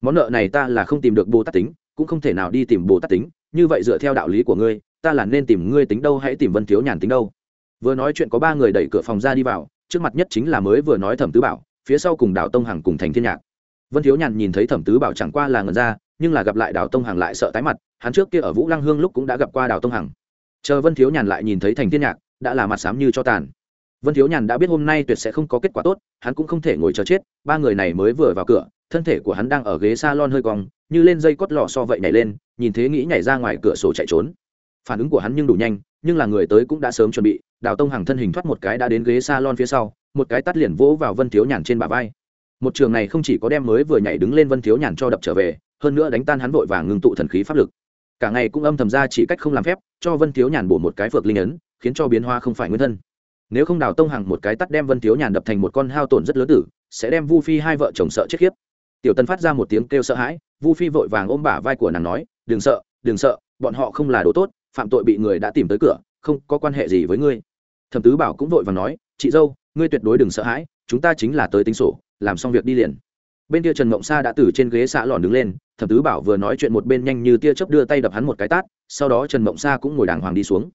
Món nợ này ta là không tìm được bồ tát tính, cũng không thể nào đi tìm bồ tát tính, như vậy dựa theo đạo lý của ngươi, ta là nên tìm ngươi tính đâu hãy tìm vân thiếu nhàn tính đâu. Vừa nói chuyện có ba người đẩy cửa phòng ra đi vào, trước mặt nhất chính là mới vừa nói thẩm tứ bảo, phía sau cùng đào tông hằng cùng thành thiên nhạc. Vân thiếu nhàn nhìn thấy thẩm tứ bảo chẳng qua là ngần ra, nhưng là gặp lại đào tông hằng lại sợ tái mặt, hắn trước kia ở vũ lăng hương lúc cũng đã gặp qua đào tông hằng. Chờ vân thiếu nhàn lại nhìn thấy thành thiên nhạc, đã là mặt sám như cho tàn vân thiếu nhàn đã biết hôm nay tuyệt sẽ không có kết quả tốt, hắn cũng không thể ngồi chờ chết, ba người này mới vừa vào cửa, thân thể của hắn đang ở ghế s a lon hơi cong, như lên dây cót lò so vậy nhảy lên, nhìn thế nghĩ nhảy ra ngoài cửa sổ chạy trốn. Phản ứng của hắn nhưng đủ nhanh, nhưng là người tới cũng đã sớm chuẩn bị, đào tông hàng thân hình thoát một cái đã đến ghế s a lon phía sau, một cái tắt liền vỗ vào vân thiếu nhàn trên bả vai. Một trường này không chỉ có đem mới vừa nhảy đứng lên vân thiếu nhàn cho đập trở về, hơn nữa đánh tan hắn vội và ngưng tụ thần khí pháp lực. Cả ngày cũng âm thầm ra chỉ cách không làm phép, cho vân thiếu nhàn bổ một cái phược linh ấn, khiến cho biến hoa không phải nguyên thân nếu không đào tông hàng một cái tắt đem vân thiếu nhàn đập thành một con hao tổn rất lớn tử, sẽ đem vu phi hai vợ chồng sợ chết khiếp. Tiểu tân phát ra một tiếng kêu sợ hãi, vu phi vội vàng ôm bả vai của nàng nói, đừng sợ đừng sợ, bọn họ không là đồ tốt, phạm tội bị người đã tìm tới cửa, không có quan hệ gì với ngươi. Thẩm tứ bảo cũng vội vàng nói, chị dâu, ngươi tuyệt đối đừng sợ hãi, chúng ta chính là tới tính sổ, làm xong việc đi liền. Bên kia trần mộng sa đã từ trên ghế xạ lòn đứng lên, thẩm tứ bảo vừa nói chuyện một bên nhanh như tia chớp đưa tay đập hắn một cái tát, sau đó trần mộng sa cũng ngồi đàng hoàng đi xuống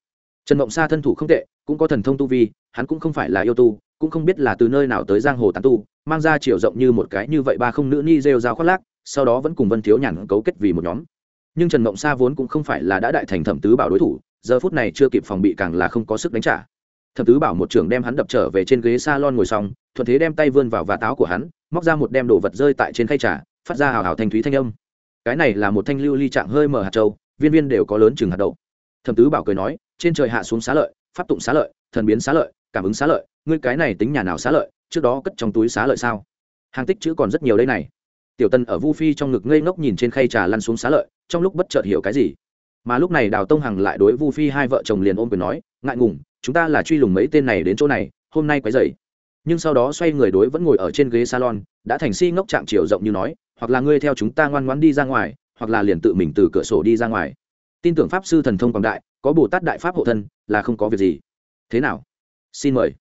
trần mộng sa thân thủ không tệ, cũng có thần thông tu vi, hắn cũng không phải là yêu tu, cũng không biết là từ nơi nào tới giang hồ tán tu, mang ra chiều rộng như một cái như vậy ba không nữ ni rêu rao khoác lác, sau đó vẫn cùng vân thiếu nhàn cấu kết vì một nhóm. Nhưng trần mộng sa vốn cũng không phải là đã đại thành thẩm tứ bảo đối thủ, giờ phút này chưa kịp phòng bị càng là không có sức đánh trả. Thẩm tứ bảo một trưởng đem hắn đập trở về trên ghế s a lon ngồi xong, thuận thế đem tay vươn vào và táo của hắn, móc ra một đem đồ vật rơi tại trên khay trà, phát ra hào hào thanh thúy thanh âm. Cái này là một thanh lưu ly trạng hơi mở hạt trâu viên viên đều có lớn chừng hạt đậu thẩm tứ bảo cười nói, trên trời hạ xuống xá lợi, pháp tụng xá lợi, thần biến xá lợi, cảm ứng xá lợi, ngươi cái này tính nhà nào xá lợi, trước đó cất trong túi xá lợi sao? Hàng tích chữ còn rất nhiều đây này. Tiểu tân ở vu phi trong ngực ngây ngốc nhìn trên khay trà lăn xuống xá lợi, trong lúc bất chợt hiểu cái gì. Mà lúc này đào tông hằng lại đối vu phi hai vợ chồng liền ôm quyền nói, ngại ngùng, chúng ta là truy lùng mấy tên này đến chỗ này, hôm nay quấy dậy nhưng sau đó xoay người đối vẫn ngồi ở trên ghế salon, đã thành si ngốc trạng chiều rộng như nói, hoặc là ngươi theo chúng ta ngoan ngoãn đi ra ngoài, hoặc là liền tự mình từ cửa sổ đi ra ngoài tin tưởng pháp sư thần thông quảng đại, có bồ tát đại pháp hộ thân, là không có việc gì. Thế nào? Xin mời.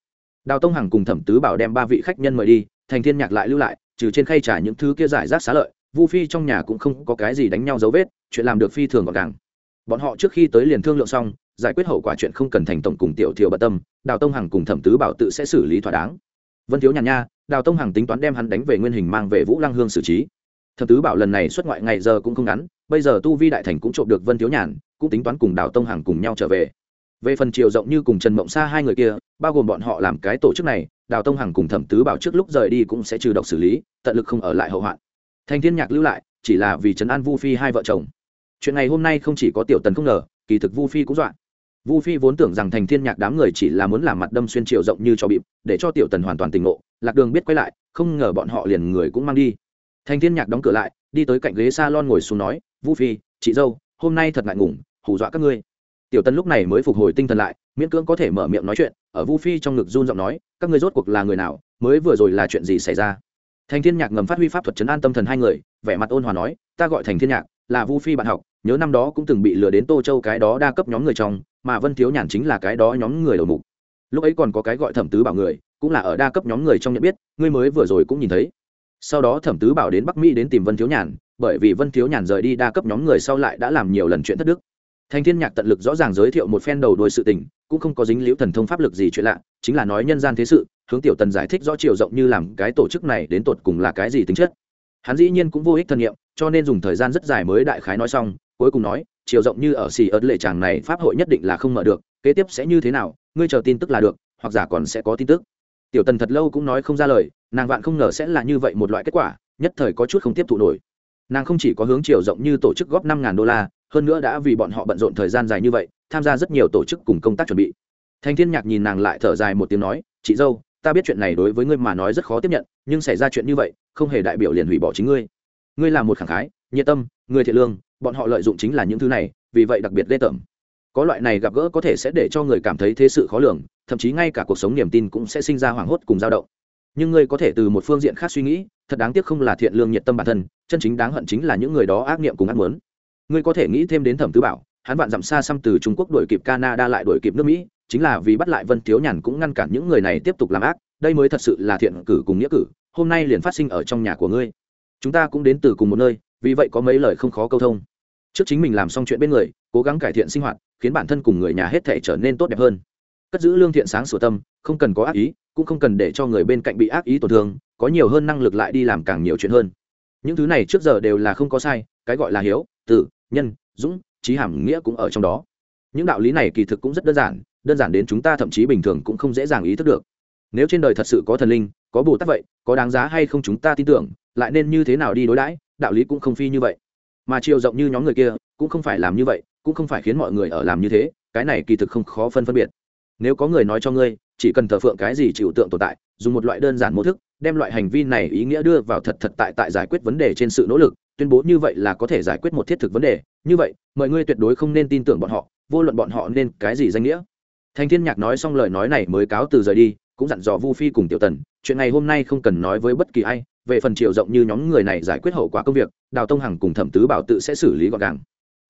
Đào tông hằng cùng thẩm tứ bảo đem ba vị khách nhân mời đi, thành thiên nhạc lại lưu lại, trừ trên khay trả những thứ kia giải rác xá lợi, vu phi trong nhà cũng không có cái gì đánh nhau dấu vết, chuyện làm được phi thường gọn gàng. Bọn họ trước khi tới liền thương lượng xong, giải quyết hậu quả chuyện không cần thành tổng cùng tiểu thiều bận tâm, đào tông hằng cùng thẩm tứ bảo tự sẽ xử lý thỏa đáng. Vân thiếu nhàn nha, đào tông hằng tính toán đem hắn đánh về nguyên hình mang về vũ lăng hương xử trí thẩm tứ bảo lần này xuất ngoại ngày giờ cũng không ngắn, bây giờ tu vi đại thành cũng trộm được vân thiếu nhàn, cũng tính toán cùng đào tông hằng cùng nhau trở về. Về phần chiều rộng như cùng trần mộng xa hai người kia, bao gồm bọn họ làm cái tổ chức này, đào tông hằng cùng thẩm tứ bảo trước lúc rời đi cũng sẽ trừ độc xử lý, tận lực không ở lại hậu hoạn. Thanh thiên nhạc lưu lại, chỉ là vì trấn an vu phi hai vợ chồng. Chuyện này hôm nay không chỉ có tiểu tần không ngờ, kỳ thực vu phi cũng dọa. Vu phi vốn tưởng rằng thành thiên nhạc đám người chỉ là muốn làm mặt đâm xuyên chiều rộng như cho bịp, để cho tiểu tần hoàn toàn tỉnh ngộ, lạc đường biết quay lại, không ngờ bọn họ liền người cũng mang đi thành thiên nhạc đóng cửa lại, đi tới cạnh ghế salon ngồi xuống nói vu phi, chị dâu, hôm nay thật ngại ngùng, hù dọa các ngươi. Tiểu tân lúc này mới phục hồi tinh thần lại, miễn cưỡng có thể mở miệng nói chuyện, ở vu phi trong ngực run giọng nói, các ngươi rốt cuộc là người nào, mới vừa rồi là chuyện gì xảy ra? Thành thiên nhạc ngầm phát huy pháp thuật chấn an tâm thần hai người, vẻ mặt ôn hòa nói, ta gọi thành thiên nhạc, là vu phi bạn học, nhớ năm đó cũng từng bị lừa đến tô châu cái đó đa cấp nhóm người trong, mà vân thiếu nhàn chính là cái đó nhóm người đầu mục. Lúc ấy còn có cái gọi thẩm tứ bảo người, cũng là ở đa cấp nhóm người trong nhận biết, ngươi mới vừa rồi cũng nhìn thấy sau đó thẩm tứ bảo đến bắc mỹ đến tìm vân thiếu nhàn, bởi vì vân thiếu nhàn rời đi đa cấp nhóm người sau lại đã làm nhiều lần chuyện thất đức. Thành thiên nhạc tận lực rõ ràng giới thiệu một phen đầu đuôi sự tình, cũng không có dính liễu thần thông pháp lực gì chuyện lạ, chính là nói nhân gian thế sự, hướng tiểu tần giải thích rõ chiều rộng như làm cái tổ chức này đến tột cùng là cái gì tính chất. Hắn dĩ nhiên cũng vô ích thân nghiệm cho nên dùng thời gian rất dài mới đại khái nói xong, cuối cùng nói, chiều rộng như ở xì ớt lệ tràng này pháp hội nhất định là không mở được, kế tiếp sẽ như thế nào, ngươi chờ tin tức là được, hoặc giả còn sẽ có tin tức. Tiểu tần thật lâu cũng nói không ra lời nàng vạn không ngờ sẽ là như vậy một loại kết quả, nhất thời có chút không tiếp thụ nổi. Nàng không chỉ có hướng chiều rộng như tổ chức góp năm ngàn đô la, hơn nữa đã vì bọn họ bận rộn thời gian dài như vậy, tham gia rất nhiều tổ chức cùng công tác chuẩn bị. Thành thiên nhạc nhìn nàng lại thở dài một tiếng nói, chị dâu, ta biết chuyện này đối với ngươi mà nói rất khó tiếp nhận, nhưng xảy ra chuyện như vậy, không hề đại biểu liền hủy bỏ chính ngươi. Ngươi là một khẳng khái, nhiệt tâm, người thiện lương, bọn họ lợi dụng chính là những thứ này, vì vậy đặc biệt lê tởm. Có loại này gặp gỡ có thể sẽ để cho người cảm thấy thế sự khó lường, thậm chí ngay cả cuộc sống niềm tin cũng sẽ sinh ra hoảng hốt cùng dao động nhưng ngươi có thể từ một phương diện khác suy nghĩ, thật đáng tiếc không là thiện lương nhiệt tâm bản thân, chân chính đáng hận chính là những người đó ác niệm cùng ác muốn. Ngươi có thể nghĩ thêm đến thẩm tứ bảo, hắn vạn dặm xa xăm từ trung quốc đuổi kịp canada lại đuổi kịp nước mỹ, chính là vì bắt lại vân thiếu nhàn cũng ngăn cản những người này tiếp tục làm ác, đây mới thật sự là thiện cử cùng nghĩa cử, hôm nay liền phát sinh ở trong nhà của ngươi. Chúng ta cũng đến từ cùng một nơi, vì vậy có mấy lời không khó câu thông. Trước chính mình làm xong chuyện bên người, cố gắng cải thiện sinh hoạt, khiến bản thân cùng người nhà hết thể trở nên tốt đẹp hơn. Cất giữ lương thiện sáng sủa tâm, không cần có ác ý cũng không cần để cho người bên cạnh bị ác ý tổn thương, có nhiều hơn năng lực lại đi làm càng nhiều chuyện hơn. Những thứ này trước giờ đều là không có sai, cái gọi là hiếu tử nhân, dũng, trí hàm, nghĩa cũng ở trong đó. Những đạo lý này kỳ thực cũng rất đơn giản đơn giản đến chúng ta thậm chí bình thường cũng không dễ dàng ý thức được. Nếu trên đời thật sự có thần linh, có bồ tát vậy, có đáng giá hay không chúng ta tin tưởng, lại nên như thế nào đi đối đãi, đạo lý cũng không phi như vậy. Mà chiều rộng như nhóm người kia, cũng không phải làm như vậy, cũng không phải khiến mọi người ở làm như thế, cái này kỳ thực không khó phân phân biệt. Nếu có người nói cho ngươi chỉ cần thờ phượng cái gì chịu tượng tồn tại, dùng một loại đơn giản mô thức, đem loại hành vi này ý nghĩa đưa vào thật thật tại tại giải quyết vấn đề trên sự nỗ lực, tuyên bố như vậy là có thể giải quyết một thiết thực vấn đề. Như vậy, mọi người tuyệt đối không nên tin tưởng bọn họ, vô luận bọn họ nên cái gì danh nghĩa. Thành thiên nhạc nói xong lời nói này mới cáo từ rời đi, cũng dặn dò vu phi cùng tiểu tần, chuyện này hôm nay không cần nói với bất kỳ ai, về phần chiều rộng như nhóm người này giải quyết hậu quả công việc, đào tông hằng cùng thẩm tứ bảo tự sẽ xử lý gọn gàng.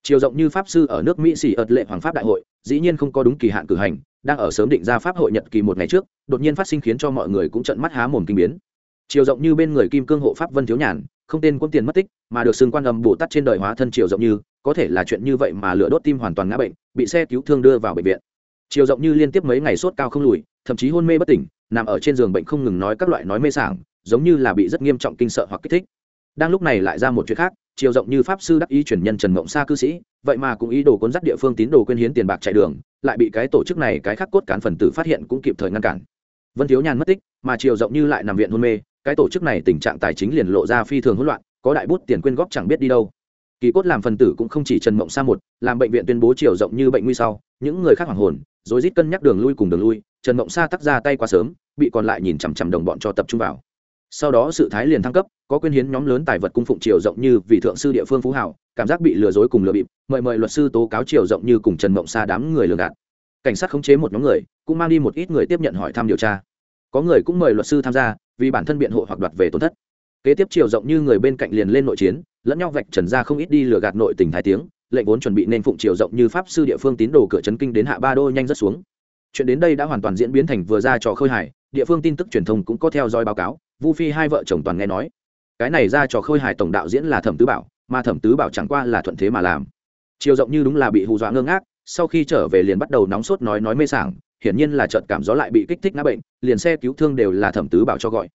Chiều rộng như pháp sư ở nước mỹ xỉ ợt lệ hoàng pháp đại hội, dĩ nhiên không có đúng kỳ hạn cử hành đang ở sớm định ra pháp hội nhật kỳ một ngày trước, đột nhiên phát sinh khiến cho mọi người cũng trận mắt há mồm kinh biến. Chiều rộng như bên người kim cương hộ pháp vân thiếu nhàn, không tên quân tiền mất tích, mà được xưng quan âm bồ tát trên đời hóa thân chiều rộng như, có thể là chuyện như vậy mà lửa đốt tim hoàn toàn ngã bệnh, bị xe cứu thương đưa vào bệnh viện. Chiều rộng như liên tiếp mấy ngày sốt cao không lùi, thậm chí hôn mê bất tỉnh, nằm ở trên giường bệnh không ngừng nói các loại nói mê sảng, giống như là bị rất nghiêm trọng kinh sợ hoặc kích thích đang lúc này lại ra một chuyện khác, chiều rộng như pháp sư đắc ý chuyển nhân trần mộng xa cư sĩ, vậy mà cũng ý đồ cuốn dắt địa phương tín đồ quyên hiến tiền bạc chạy đường, lại bị cái tổ chức này cái khắc cốt cán phần tử phát hiện cũng kịp thời ngăn cản. Vân thiếu nhàn mất tích, mà chiều rộng như lại nằm viện hôn mê, cái tổ chức này tình trạng tài chính liền lộ ra phi thường hỗn loạn, có đại bút tiền quyên góp chẳng biết đi đâu. Kỳ cốt làm phần tử cũng không chỉ trần mộng sa một, làm bệnh viện tuyên bố chiều rộng như bệnh nguy sau, những người khác hoàng hồn rồi rít cân nhắc đường lui cùng đường lui, trần mộng sa tắt ra tay quá sớm, bị còn lại nhìn chằm chằm đồng bọn cho tập trung vào sau đó sự thái liền thăng cấp, có quyên hiến nhóm lớn tài vật cung phụng triều rộng như vị thượng sư địa phương phú hảo cảm giác bị lừa dối cùng lừa bịp, mời mời luật sư tố cáo triều rộng như cùng trần mộng xa đám người lừa gạt. Cảnh sát khống chế một nhóm người, cũng mang đi một ít người tiếp nhận hỏi thăm điều tra. Có người cũng mời luật sư tham gia, vì bản thân biện hộ hoặc đoạt về tổn thất. Kế tiếp triều rộng như người bên cạnh liền lên nội chiến, lẫn nhau vạch trần ra không ít đi lừa gạt nội tình thái tiếng, lệnh vốn chuẩn bị nên phụng triều rộng như pháp sư địa phương tín đồ cửa trấn kinh đến hạ ba đô nhanh rất xuống. Chuyện đến đây đã hoàn toàn diễn biến thành vừa ra trò khơi hải địa phương tin tức truyền thông cũng có theo dõi báo cáo vu phi hai vợ chồng toàn nghe nói. Cái này ra trò khôi hài tổng đạo diễn là thẩm tứ bảo, mà thẩm tứ bảo chẳng qua là thuận thế mà làm. Chiều rộng như đúng là bị hù dọa ngơ ngác, sau khi trở về liền bắt đầu nóng sốt nói nói mê sảng, hiển nhiên là trợt cảm gió lại bị kích thích ngã bệnh, liền xe cứu thương đều là thẩm tứ bảo cho gọi.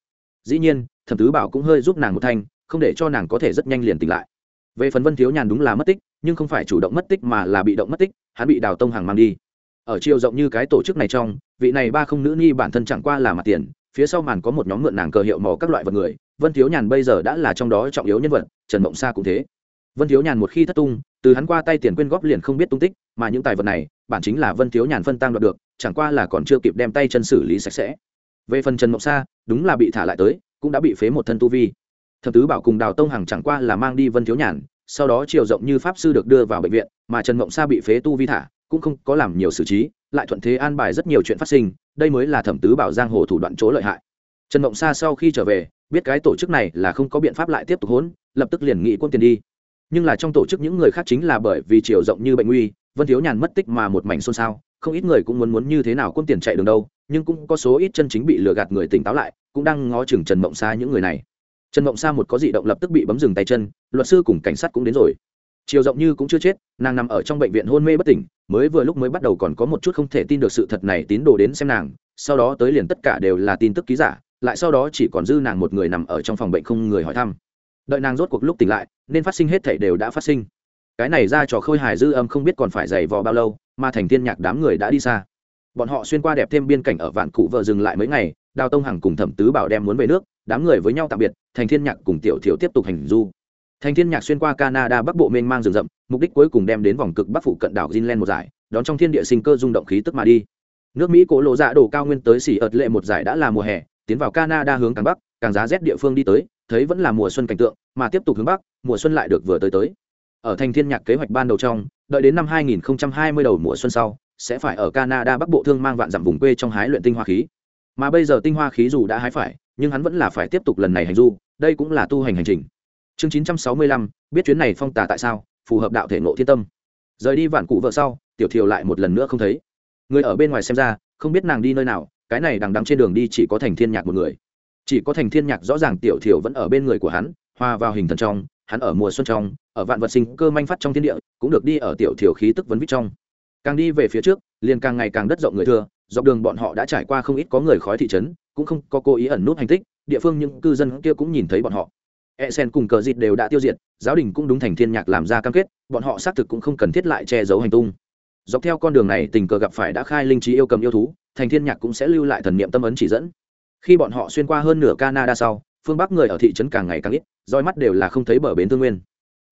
Dĩ nhiên, thẩm tứ bảo cũng hơi giúp nàng một thanh, không để cho nàng có thể rất nhanh liền tỉnh lại. Về phần vân thiếu nhàn đúng là mất tích, nhưng không phải chủ động mất tích mà là bị động mất tích, hắn bị đào tông hàng mang đi. Ở chiều rộng như cái tổ chức này trong, vị này ba không nữ nhi bản thân chẳng qua là mặt tiền phía sau màn có một nhóm mượn nàng cờ hiệu mò các loại vật người, vân thiếu nhàn bây giờ đã là trong đó trọng yếu nhân vật, trần mộng sa cũng thế. Vân thiếu nhàn một khi thất tung, từ hắn qua tay tiền quyên góp liền không biết tung tích, mà những tài vật này, bản chính là vân thiếu nhàn phân tăng đoạt được, chẳng qua là còn chưa kịp đem tay chân xử lý sạch sẽ. Về phần trần mộng sa, đúng là bị thả lại tới, cũng đã bị phế một thân tu vi. Thập tứ bảo cùng đào tông hằng chẳng qua là mang đi vân thiếu nhàn, sau đó chiều rộng như pháp sư được đưa vào bệnh viện, mà trần mộng sa bị phế tu vi thả, cũng không có làm nhiều xử trí lại thuận thế an bài rất nhiều chuyện phát sinh, đây mới là thẩm tứ bảo giang hồ thủ đoạn chỗ lợi hại. Trần mộng sa sau khi trở về, biết cái tổ chức này là không có biện pháp lại tiếp tục hỗn, lập tức liền nghị quân tiền đi. Nhưng là trong tổ chức những người khác chính là bởi vì chiều rộng như bệnh nguy, vân thiếu nhàn mất tích mà một mảnh xôn xao, không ít người cũng muốn muốn như thế nào quân tiền chạy đường đâu, nhưng cũng có số ít chân chính bị lừa gạt người tỉnh táo lại, cũng đang ngó chừng trần mộng sa những người này. Trần mộng sa một có dị động lập tức bị bấm dừng tay chân, luật sư cùng cảnh sát cũng đến rồi chiều rộng như cũng chưa chết, nàng nằm ở trong bệnh viện hôn mê bất tỉnh, mới vừa lúc mới bắt đầu còn có một chút không thể tin được sự thật này tín đồ đến xem nàng, sau đó tới liền tất cả đều là tin tức ký giả, lại sau đó chỉ còn dư nàng một người nằm ở trong phòng bệnh không người hỏi thăm. Đợi nàng rốt cuộc lúc tỉnh lại, nên phát sinh hết thể đều đã phát sinh. Cái này ra trò khôi hài dư âm không biết còn phải dày vò bao lâu, mà thành thiên nhạc đám người đã đi xa. Bọn họ xuyên qua đẹp thêm biên cảnh ở vạn cụ vợ dừng lại mấy ngày, đào tông hằng cùng thẩm tứ bảo đem muốn về nước, đám người với nhau tạm biệt, thành thiên nhạc cùng tiểu thiếu tiếp tục hành du thành thiên nhạc xuyên qua canada bắc bộ mênh mang rừng rậm, mục đích cuối cùng đem đến vòng cực bắc phụ cận đảo greenland một giải, đón trong thiên địa sinh cơ rung động khí tức mà đi. Nước mỹ cố lộ dạ đổ cao nguyên tới xỉ ợt lệ một giải đã là mùa hè, tiến vào canada hướng càng bắc, càng giá rét địa phương đi tới, thấy vẫn là mùa xuân cảnh tượng, mà tiếp tục hướng bắc, mùa xuân lại được vừa tới tới. Ở thành thiên nhạc kế hoạch ban đầu trong, đợi đến năm 2020 đầu mùa xuân sau, sẽ phải ở canada bắc bộ thương mang vạn dặm vùng quê trong hái luyện tinh hoa khí. Mà bây giờ tinh hoa khí dù đã hái phải, nhưng hắn vẫn là phải tiếp tục lần này hành du, đây cũng là tu hành hành trình chương 965, biết chuyến này phong tà tại sao phù hợp đạo thể ngộ thiên tâm. Rời đi vạn cụ vợ sau tiểu thiều lại một lần nữa không thấy. Người ở bên ngoài xem ra không biết nàng đi nơi nào cái này đằng đằng trên đường đi chỉ có thành thiên nhạc một người. Chỉ có thành thiên nhạc rõ ràng tiểu thiều vẫn ở bên người của hắn hòa vào hình thần trong hắn ở mùa xuân trong ở vạn vật sinh cơ manh phát trong thiên địa cũng được đi ở tiểu thiều khí tức vấn vít trong. Càng đi về phía trước liền càng ngày càng đất rộng người thừa dọc đường bọn họ đã trải qua không ít có người khói thị trấn cũng không có cố ý ẩn nút hành tích địa phương những cư dân kia cũng nhìn thấy bọn họ e sen cùng cờ dịt đều đã tiêu diệt, giáo đình cũng đúng thành thiên nhạc làm ra cam kết, bọn họ xác thực cũng không cần thiết lại che giấu hành tung. Dọc theo con đường này, tình cờ gặp phải đã khai linh trí yêu cầm yêu thú, thành thiên nhạc cũng sẽ lưu lại thần niệm tâm ấn chỉ dẫn. Khi bọn họ xuyên qua hơn nửa canada sau, phương bắc người ở thị trấn càng ngày càng ít, roi mắt đều là không thấy bờ bến thương nguyên.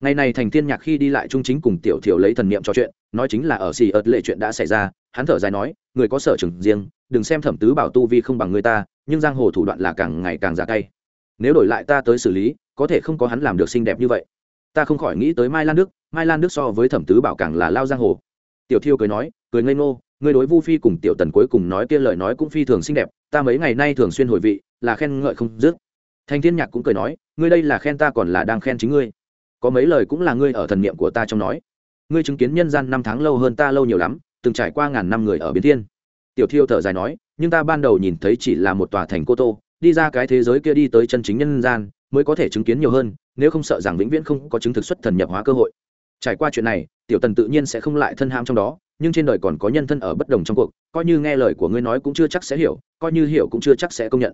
Ngày này thành thiên nhạc khi đi lại trung chính cùng tiểu thiểu lấy thần niệm trò chuyện, nói chính là ở xì ợt lệ chuyện đã xảy ra, hắn thở dài nói, người có sở trường riêng, đừng xem thẩm tứ bảo tu vi không bằng người ta, nhưng giang hồ thủ đoạn là càng ngày càng già cay nếu đổi lại ta tới xử lý, có thể không có hắn làm được xinh đẹp như vậy. Ta không khỏi nghĩ tới mai lan đức, mai lan đức so với thẩm tứ bảo càng là lao giang hồ. Tiểu thiêu cười nói, cười ngây ngô người đối vu phi cùng tiểu tần cuối cùng nói kia lời nói cũng phi thường xinh đẹp, ta mấy ngày nay thường xuyên hồi vị, là khen ngợi không dứt. Thanh thiên nhạc cũng cười nói, ngươi đây là khen ta còn là đang khen chính ngươi. Có mấy lời cũng là ngươi ở thần niệm của ta trong nói. Ngươi chứng kiến nhân gian năm tháng lâu hơn ta lâu nhiều lắm, từng trải qua ngàn năm người ở biến thiên. Tiểu thiêu thở dài nói, nhưng ta ban đầu nhìn thấy chỉ là một tòa thành cô tô đi ra cái thế giới kia đi tới chân chính nhân gian, mới có thể chứng kiến nhiều hơn, nếu không sợ rằng vĩnh viễn không có chứng thực xuất thần nhập hóa cơ hội. Trải qua chuyện này, tiểu tần tự nhiên sẽ không lại thân ham trong đó, nhưng trên đời còn có nhân thân ở bất đồng trong cuộc, coi như nghe lời của ngươi nói cũng chưa chắc sẽ hiểu, coi như hiểu cũng chưa chắc sẽ công nhận.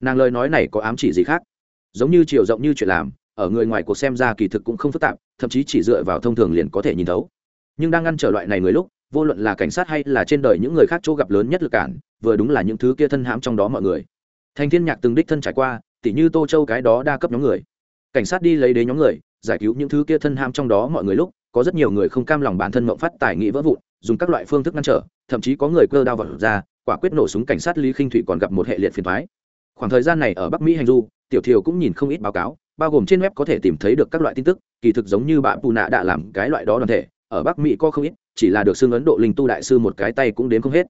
Nàng lời nói này có ám chỉ gì khác? Giống như chiều rộng như chuyện làm, ở người ngoài cuộc xem ra kỳ thực cũng không phức tạp, thậm chí chỉ dựa vào thông thường liền có thể nhìn thấu. Nhưng đang ngăn trở loại này người lúc, vô luận là cảnh sát hay là trên đời những người khác chỗ gặp lớn nhất lực cản, vừa đúng là những thứ kia thân hãm trong đó mọi người thành thiên nhạc từng đích thân trải qua, tỉ như tô châu cái đó đa cấp nhóm người. Cảnh sát đi lấy đế nhóm người, giải cứu những thứ kia thân ham trong đó mọi người lúc, có rất nhiều người không cam lòng bản thân mộng phát tài nghị vỡ vụn, dùng các loại phương thức ngăn trở, thậm chí có người cơ đao vật ra, quả quyết nổ súng cảnh sát lý khinh thủy còn gặp một hệ liệt phiền thoái khoảng thời gian này ở bắc mỹ hành du, tiểu thiều cũng nhìn không ít báo cáo, bao gồm trên web có thể tìm thấy được các loại tin tức, kỳ thực giống như bạn pù nạ đã làm cái loại đó đoàn thể, ở bắc mỹ có không ít, chỉ là được xưng ấn độ linh tu đại sư một cái tay cũng đến không hết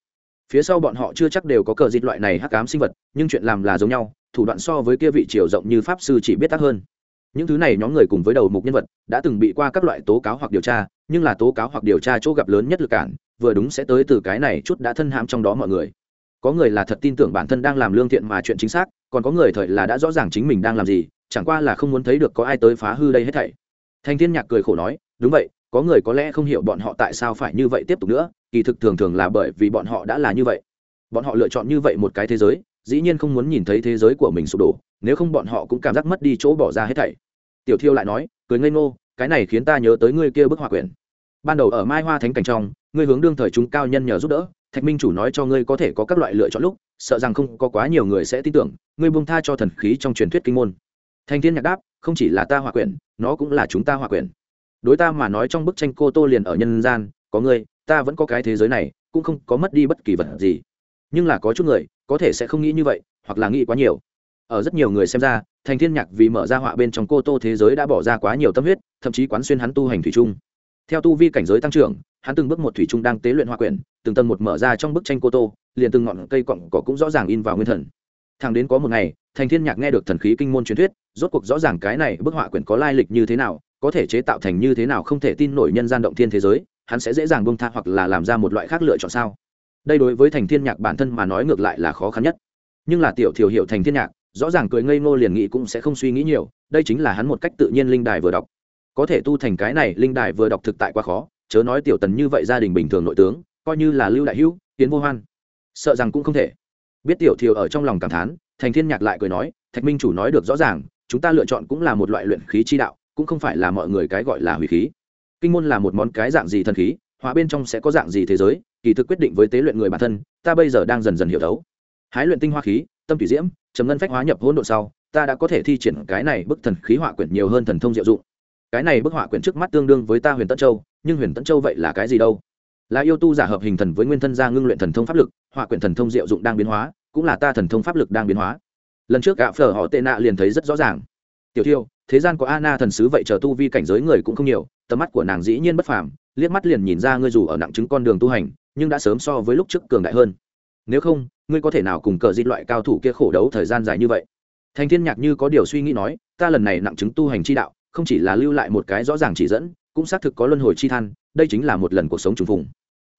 phía sau bọn họ chưa chắc đều có cờ dịt loại này hắc ám sinh vật, nhưng chuyện làm là giống nhau, thủ đoạn so với kia vị triều rộng như pháp sư chỉ biết tác hơn. Những thứ này nhóm người cùng với đầu mục nhân vật đã từng bị qua các loại tố cáo hoặc điều tra, nhưng là tố cáo hoặc điều tra chỗ gặp lớn nhất lực cản, vừa đúng sẽ tới từ cái này chút đã thân hãm trong đó mọi người. Có người là thật tin tưởng bản thân đang làm lương thiện mà chuyện chính xác, còn có người thời là đã rõ ràng chính mình đang làm gì, chẳng qua là không muốn thấy được có ai tới phá hư đây hết thảy. Thanh thiên nhạc cười khổ nói, đúng vậy, có người có lẽ không hiểu bọn họ tại sao phải như vậy tiếp tục nữa kỳ thực thường thường là bởi vì bọn họ đã là như vậy. Bọn họ lựa chọn như vậy một cái thế giới, dĩ nhiên không muốn nhìn thấy thế giới của mình sụp đổ, nếu không bọn họ cũng cảm giác mất đi chỗ bỏ ra hết thảy. Tiểu thiêu lại nói, cười ngây ngô, cái này khiến ta nhớ tới ngươi kia bức họa quyển. Ban đầu ở mai hoa thánh cảnh trong, ngươi hướng đương thời chúng cao nhân nhờ giúp đỡ, thạch minh chủ nói cho ngươi có thể có các loại lựa chọn lúc, sợ rằng không có quá nhiều người sẽ tin tưởng, ngươi buông tha cho thần khí trong truyền thuyết kinh môn. Thanh thiên nhạc đáp, không chỉ là ta họa quyển, nó cũng là chúng ta họa quyển. Đối ta mà nói trong bức tranh cô tô liền ở nhân gian, có ngươi ta vẫn có cái thế giới này, cũng không có mất đi bất kỳ vật gì. Nhưng là có chút người, có thể sẽ không nghĩ như vậy, hoặc là nghĩ quá nhiều. Ở rất nhiều người xem ra, thành thiên nhạc vì mở ra họa bên trong cô tô thế giới đã bỏ ra quá nhiều tâm huyết, thậm chí quán xuyên hắn tu hành thủy chung. Theo tu vi cảnh giới tăng trưởng, hắn từng bước một thủy chung đang tế luyện hoa quyển, từng tầng một mở ra trong bức tranh cô tô, liền từng ngọn cây cọng cỏ cũng rõ ràng in vào nguyên thần. Thằng đến có một ngày, thành thiên nhạc nghe được thần khí kinh môn truyền thuyết, rốt cuộc rõ ràng cái này bức họa quyển có lai lịch như thế nào, có thể chế tạo thành như thế nào không thể tin nổi nhân gian động thiên thế giới hắn sẽ dễ dàng bông tha hoặc là làm ra một loại khác lựa chọn sao? Đây đối với thành thiên nhạc bản thân mà nói ngược lại là khó khăn nhất. Nhưng là tiểu thiểu hiểu thành thiên nhạc, rõ ràng cười ngây ngô liền nghĩ cũng sẽ không suy nghĩ nhiều, đây chính là hắn một cách tự nhiên linh đài vừa đọc. Có thể tu thành cái này linh đài vừa đọc thực tại quá khó, chớ nói tiểu tần như vậy gia đình bình thường nội tướng, coi như là lưu đại hữu, tiến vô hoan. Sợ rằng cũng không thể. Biết tiểu thiều ở trong lòng cảm thán, thành thiên nhạc lại cười nói, thạch minh chủ nói được rõ ràng, chúng ta lựa chọn cũng là một loại luyện khí chi đạo, cũng không phải là mọi người cái gọi là hủy khí kinh môn là một món cái dạng gì thần khí hóa bên trong sẽ có dạng gì thế giới, kỳ thực quyết định với tế luyện người bản thân, ta bây giờ đang dần dần hiểu thấu. Hái luyện tinh hoa khí, tâm thủy diễm chấm ngân phách hóa nhập hỗn độn sau, ta đã có thể thi triển cái này bức thần khí họa quyển nhiều hơn thần thông diệu dụng. Cái này bức họa quyển trước mắt tương đương với ta huyền tân châu, nhưng huyền tân châu vậy là cái gì đâu? Là yêu tu giả hợp hình thần với nguyên thân gia ngưng luyện thần thông pháp lực họa quyển thần thông diệu dụng đang biến hóa, cũng là ta thần thông pháp lực đang biến hóa. Lần trước gạ phở họ tệ nạ liền thấy rất rõ ràng tiểu thiêu, thế gian có Anna thần sứ vậy chờ tu vi cảnh giới người cũng không nhiều, tầm mắt của nàng dĩ nhiên bất phàm, liếc mắt liền nhìn ra ngươi dù ở nặng chứng con đường tu hành, nhưng đã sớm so với lúc trước cường đại hơn. Nếu không, ngươi có thể nào cùng cờ di loại cao thủ kia khổ đấu thời gian dài như vậy? Thành thiên nhạc như có điều suy nghĩ nói, ta lần này nặng chứng tu hành chi đạo, không chỉ là lưu lại một cái rõ ràng chỉ dẫn, cũng xác thực có luân hồi chi than, đây chính là một lần cuộc sống trùng phùng.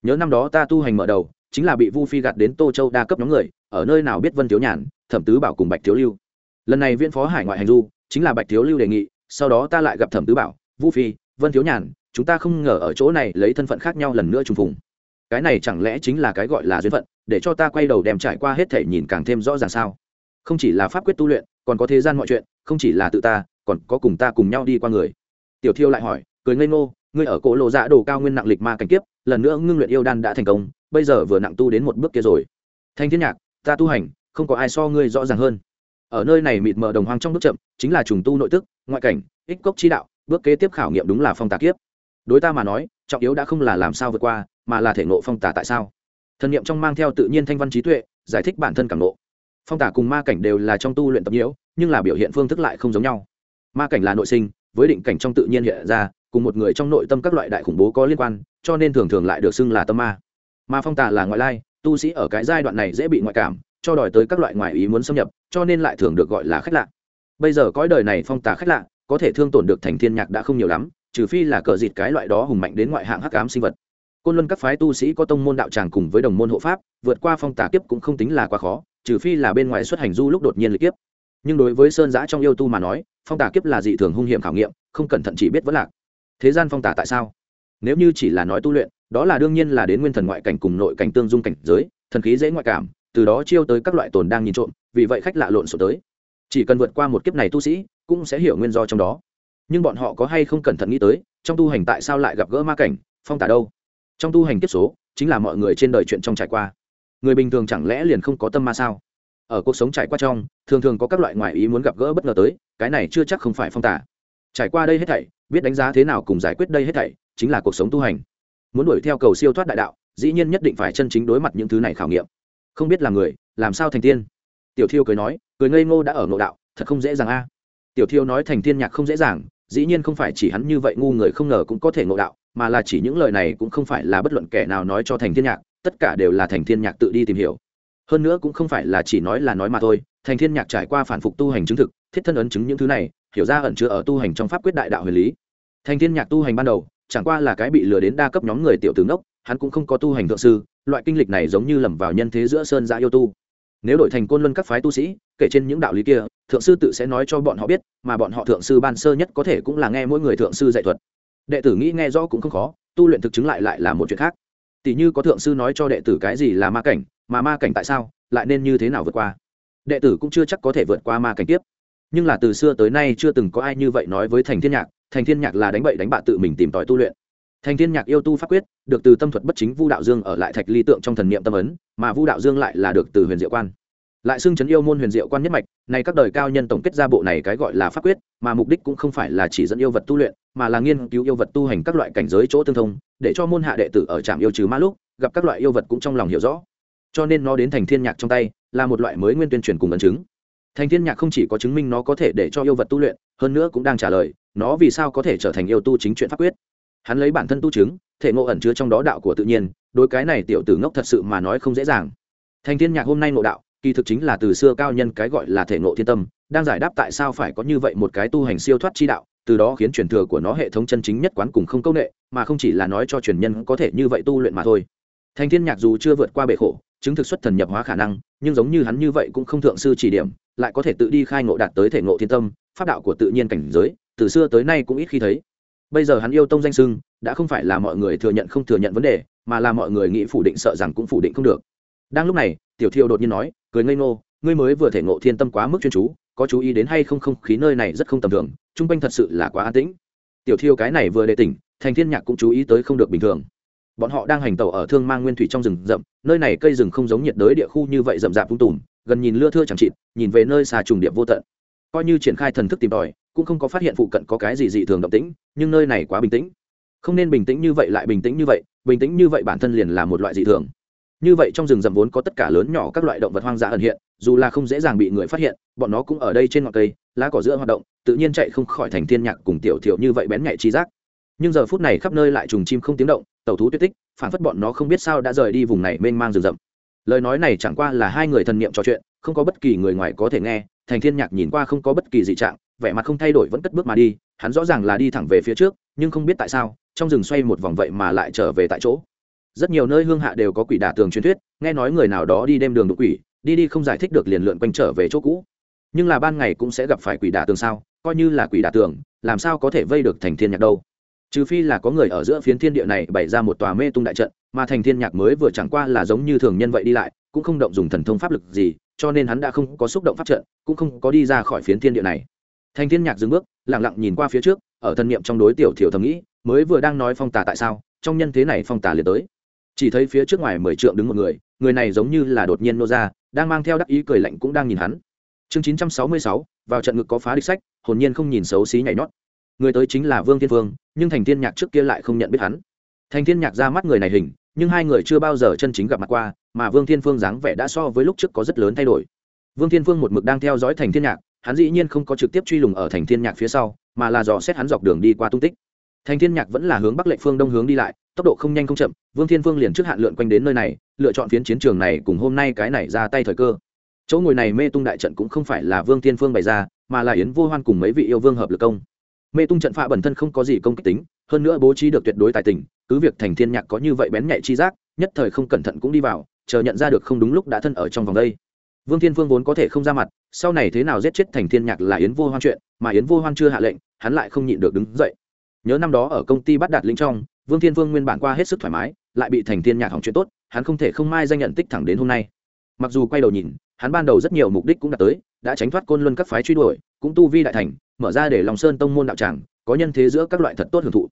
Nhớ năm đó ta tu hành mở đầu, chính là bị vu phi gạt đến tô châu đa cấp nhóm người, ở nơi nào biết vân thiếu nhàn, thẩm tứ bảo cùng bạch thiếu lưu. Lần này viên phó hải ngoại hành du chính là bạch thiếu lưu đề nghị, sau đó ta lại gặp thẩm tứ bảo vũ phi, vân thiếu nhàn, chúng ta không ngờ ở chỗ này lấy thân phận khác nhau lần nữa trùng phùng. Cái này chẳng lẽ chính là cái gọi là duyên phận, để cho ta quay đầu đem trải qua hết thể nhìn càng thêm rõ ràng sao? Không chỉ là pháp quyết tu luyện, còn có thế gian mọi chuyện, không chỉ là tự ta, còn có cùng ta cùng nhau đi qua người. Tiểu thiêu lại hỏi, cười ngây ngô, ngươi ở cổ lộ dạ đồ cao nguyên nặng lịch ma cảnh kiếp, lần nữa ngưng luyện yêu đan đã thành công, bây giờ vừa nặng tu đến một bước kia rồi. Thanh thiên nhạc, ta tu hành, không có ai so ngươi rõ ràng hơn ở nơi này mịt mờ đồng hoang trong bước chậm, chính là trùng tu nội tức, ngoại cảnh, ích cốc chi đạo, bước kế tiếp khảo nghiệm đúng là phong tà kiếp. Đối ta mà nói, trọng yếu đã không là làm sao vượt qua, mà là thể nộ phong tà tại sao. Thần niệm trong mang theo tự nhiên thanh văn trí tuệ, giải thích bản thân cảm nộ phong tả cùng ma cảnh đều là trong tu luyện tập nhiễu nhưng là biểu hiện phương thức lại không giống nhau. Ma cảnh là nội sinh, với định cảnh trong tự nhiên hiện ra, cùng một người trong nội tâm các loại đại khủng bố có liên quan, cho nên thường thường lại được xưng là tâm ma. Ma phong tả là ngoại lai, tu sĩ ở cái giai đoạn này dễ bị ngoại cảm cho đòi tới các loại ngoại ý muốn xâm nhập, cho nên lại thường được gọi là khách lạ. Bây giờ cõi đời này phong tà khách lạ, có thể thương tổn được thành thiên nhạc đã không nhiều lắm, trừ phi là cờ dịt cái loại đó hùng mạnh đến ngoại hạng hắc ám sinh vật. Côn luân các phái tu sĩ có tông môn đạo tràng cùng với đồng môn hộ pháp, vượt qua phong tà kiếp cũng không tính là quá khó, trừ phi là bên ngoài xuất hành du lúc đột nhiên lịch kiếp. Nhưng đối với sơn giã trong yêu tu mà nói, phong tà kiếp là dị thường hung hiểm khảo nghiệm, không cẩn thận chỉ biết vẫn lạc. Thế gian phong tà tại sao? Nếu như chỉ là nói tu luyện, đó là đương nhiên là đến nguyên thần ngoại cảnh cùng nội cảnh tương dung cảnh giới, thần khí dễ ngoại cảm từ đó chiêu tới các loại tồn đang nhìn trộm, vì vậy khách lạ lộn xộn tới. Chỉ cần vượt qua một kiếp này tu sĩ, cũng sẽ hiểu nguyên do trong đó. Nhưng bọn họ có hay không cẩn thận nghĩ tới, trong tu hành tại sao lại gặp gỡ ma cảnh, phong tả đâu? Trong tu hành kiếp số, chính là mọi người trên đời chuyện trong trải qua. Người bình thường chẳng lẽ liền không có tâm ma sao? Ở cuộc sống trải qua trong, thường thường có các loại ngoại ý muốn gặp gỡ bất ngờ tới, cái này chưa chắc không phải phong tả. Trải qua đây hết thảy, biết đánh giá thế nào cùng giải quyết đây hết thảy, chính là cuộc sống tu hành. Muốn đuổi theo cầu siêu thoát đại đạo, dĩ nhiên nhất định phải chân chính đối mặt những thứ này khảo nghiệm không biết là người, làm sao thành tiên? Tiểu thiêu cười nói, cười ngây ngô đã ở ngộ đạo, thật không dễ dàng a. Tiểu thiêu nói thành tiên nhạc không dễ dàng, dĩ nhiên không phải chỉ hắn như vậy ngu người không ngờ cũng có thể ngộ đạo, mà là chỉ những lời này cũng không phải là bất luận kẻ nào nói cho thành thiên nhạc, tất cả đều là thành thiên nhạc tự đi tìm hiểu. Hơn nữa cũng không phải là chỉ nói là nói mà thôi, thành thiên nhạc trải qua phản phục tu hành chứng thực, thiết thân ấn chứng những thứ này, hiểu ra ẩn chứa ở tu hành trong pháp quyết đại đạo huyền lý. Thành thiên nhạc tu hành ban đầu, chẳng qua là cái bị lừa đến đa cấp nhóm người tiểu tướng đốc, hắn cũng không có tu hành thượng sư loại kinh lịch này giống như lầm vào nhân thế giữa sơn giã yêu tu. Nếu đổi thành côn luân các phái tu sĩ, kể trên những đạo lý kia, thượng sư tự sẽ nói cho bọn họ biết, mà bọn họ thượng sư ban sơ nhất có thể cũng là nghe mỗi người thượng sư dạy thuật. Đệ tử nghĩ nghe rõ cũng không khó, tu luyện thực chứng lại lại là một chuyện khác. Tỷ như có thượng sư nói cho đệ tử cái gì là ma cảnh, mà ma cảnh tại sao, lại nên như thế nào vượt qua? Đệ tử cũng chưa chắc có thể vượt qua ma cảnh tiếp. Nhưng là từ xưa tới nay chưa từng có ai như vậy nói với thành thiên nhạc, thành thiên nhạc là đánh bậy đánh bạ tự mình tìm tòi tu luyện thành thiên nhạc yêu tu pháp quyết, được từ tâm thuật bất chính vu đạo dương ở lại thạch ly tượng trong thần niệm tâm ấn, mà vu đạo dương lại là được từ huyền diệu quan. Lại xưng chấn yêu môn huyền diệu quan nhất mạch, này các đời cao nhân tổng kết ra bộ này cái gọi là pháp quyết, mà mục đích cũng không phải là chỉ dẫn yêu vật tu luyện, mà là nghiên cứu yêu vật tu hành các loại cảnh giới chỗ tương thông, để cho môn hạ đệ tử ở trạm yêu trừ ma lúc, gặp các loại yêu vật cũng trong lòng hiểu rõ. Cho nên nó đến thành thiên nhạc trong tay, là một loại mới nguyên tuyên truyền cùng ấn chứng. Thành thiên nhạc không chỉ có chứng minh nó có thể để cho yêu vật tu luyện, hơn nữa cũng đang trả lời, nó vì sao có thể trở thành yêu tu chính chuyện pháp quyết? Hắn lấy bản thân tu chứng, thể ngộ ẩn chứa trong đó đạo của tự nhiên, đối cái này tiểu tử ngốc thật sự mà nói không dễ dàng. Thành thiên nhạc hôm nay ngộ đạo, kỳ thực chính là từ xưa cao nhân cái gọi là thể ngộ thiên tâm, đang giải đáp tại sao phải có như vậy một cái tu hành siêu thoát chi đạo, từ đó khiến truyền thừa của nó hệ thống chân chính nhất quán cùng không công nghệ, mà không chỉ là nói cho truyền nhân có thể như vậy tu luyện mà thôi. Thành thiên nhạc dù chưa vượt qua bể khổ, chứng thực xuất thần nhập hóa khả năng, nhưng giống như hắn như vậy cũng không thượng sư chỉ điểm, lại có thể tự đi khai ngộ đạt tới thể ngộ thiên tâm, pháp đạo của tự nhiên cảnh giới, từ xưa tới nay cũng ít khi thấy bây giờ hắn yêu tông danh sưng, đã không phải là mọi người thừa nhận không thừa nhận vấn đề, mà là mọi người nghĩ phủ định sợ rằng cũng phủ định không được. Đang lúc này, tiểu thiêu đột nhiên nói, cười ngây ngô, ngươi mới vừa thể ngộ thiên tâm quá mức chuyên chú, có chú ý đến hay không không, khí nơi này rất không tầm thường, chung quanh thật sự là quá an tĩnh. Tiểu thiêu cái này vừa đề tỉnh, thành thiên nhạc cũng chú ý tới không được bình thường. Bọn họ đang hành tàu ở thương mang nguyên thủy trong rừng rậm, nơi này cây rừng không giống nhiệt đới địa khu như vậy rậm rạp tung tùm, gần nhìn lưa thưa chẳng chịt, nhìn về nơi xà trùng điệp vô tận. Coi như triển khai thần thức tìm tòi cũng không có phát hiện phụ cận có cái gì dị thường động tĩnh, nhưng nơi này quá bình tĩnh. Không nên bình tĩnh như vậy lại bình tĩnh như vậy, bình tĩnh như vậy bản thân liền là một loại dị thường. Như vậy trong rừng rậm vốn có tất cả lớn nhỏ các loại động vật hoang dã ẩn hiện, dù là không dễ dàng bị người phát hiện, bọn nó cũng ở đây trên ngọn cây, lá cỏ giữa hoạt động, tự nhiên chạy không khỏi thành thiên nhạc cùng tiểu thiểu như vậy bén nhạy chi giác. Nhưng giờ phút này khắp nơi lại trùng chim không tiếng động tàu thú tuyết tích phản phất bọn nó không biết sao đã rời đi vùng này mênh mang rừng rậm. Lời nói này chẳng qua là hai người thần niệm trò chuyện không có bất kỳ người ngoài có thể nghe, thành thiên nhạc nhìn qua không có bất kỳ dị trạng, vẻ mặt không thay đổi vẫn cất bước mà đi, hắn rõ ràng là đi thẳng về phía trước, nhưng không biết tại sao, trong rừng xoay một vòng vậy mà lại trở về tại chỗ. Rất nhiều nơi hương hạ đều có quỷ đả tường truyền thuyết, nghe nói người nào đó đi đêm đường đục quỷ, đi đi không giải thích được liền lượn quanh trở về chỗ cũ. Nhưng là ban ngày cũng sẽ gặp phải quỷ đả tường sao, coi như là quỷ đả tường, làm sao có thể vây được thành thiên nhạc đâu? Trừ phi là có người ở giữa phiến thiên địa này bày ra một tòa mê tung đại trận, mà thành thiên nhạc mới vừa chẳng qua là giống như thường nhân vậy đi lại, cũng không động dùng thần thông pháp lực gì cho nên hắn đã không có xúc động pháp trận, cũng không có đi ra khỏi phiến thiên địa này. Thanh thiên nhạc dừng bước, lặng lặng nhìn qua phía trước, ở thân niệm trong đối tiểu thiểu thầm nghĩ, mới vừa đang nói phong tà tại sao, trong nhân thế này phong tà liền tới. Chỉ thấy phía trước ngoài mười trượng đứng một người người này giống như là đột nhiên nô ra, đang mang theo đắc ý cười lạnh cũng đang nhìn hắn. Chương chín trăm sáu mươi sáu, vào trận ngực có phá địch sách, hồn nhiên không nhìn xấu xí nhảy nhót. Người tới chính là vương thiên vương, nhưng thành thiên nhạc trước kia lại không nhận biết hắn. Thành thiên nhạc ra mắt người này hình nhưng hai người chưa bao giờ chân chính gặp mặt qua, mà vương thiên phương dáng vẻ đã so với lúc trước có rất lớn thay đổi. Vương thiên phương một mực đang theo dõi thành thiên nhạc, hắn dĩ nhiên không có trực tiếp truy lùng ở thành thiên nhạc phía sau, mà là dò xét hắn dọc đường đi qua tung tích. Thành thiên nhạc vẫn là hướng bắc lệ phương đông hướng đi lại, tốc độ không nhanh không chậm, vương thiên phương liền trước hạn lượn quanh đến nơi này, lựa chọn phiến chiến trường này cùng hôm nay cái này ra tay thời cơ. Chỗ ngồi này mê tung đại trận cũng không phải là vương thiên phương bày ra, mà là yến vô hoan cùng mấy vị yêu vương hợp lực công mê tung trận phạ bản thân không có gì công kích tính, hơn nữa bố trí được tuyệt đối tài tình, cứ việc thành thiên nhạc có như vậy bén nhạy chi giác, nhất thời không cẩn thận cũng đi vào, chờ nhận ra được không đúng lúc đã thân ở trong vòng đây. Vương thiên Vương vốn có thể không ra mặt, sau này thế nào giết chết thành thiên nhạc là yến vô hoan chuyện, mà yến vô hoan chưa hạ lệnh, hắn lại không nhịn được đứng dậy. Nhớ năm đó ở công ty bắt đạt linh trong, vương thiên Vương nguyên bản qua hết sức thoải mái, lại bị thành thiên nhạc hỏng chuyện tốt, hắn không thể không mai danh nhận tích thẳng đến hôm nay. Mặc dù quay đầu nhìn, hắn ban đầu rất nhiều mục đích cũng đã tới, đã tránh thoát côn luân các phái truy đuổi, cũng tu vi đại thành mở ra để lòng sơn tông môn đạo tràng, có nhân thế giữa các loại thật tốt hưởng thụ.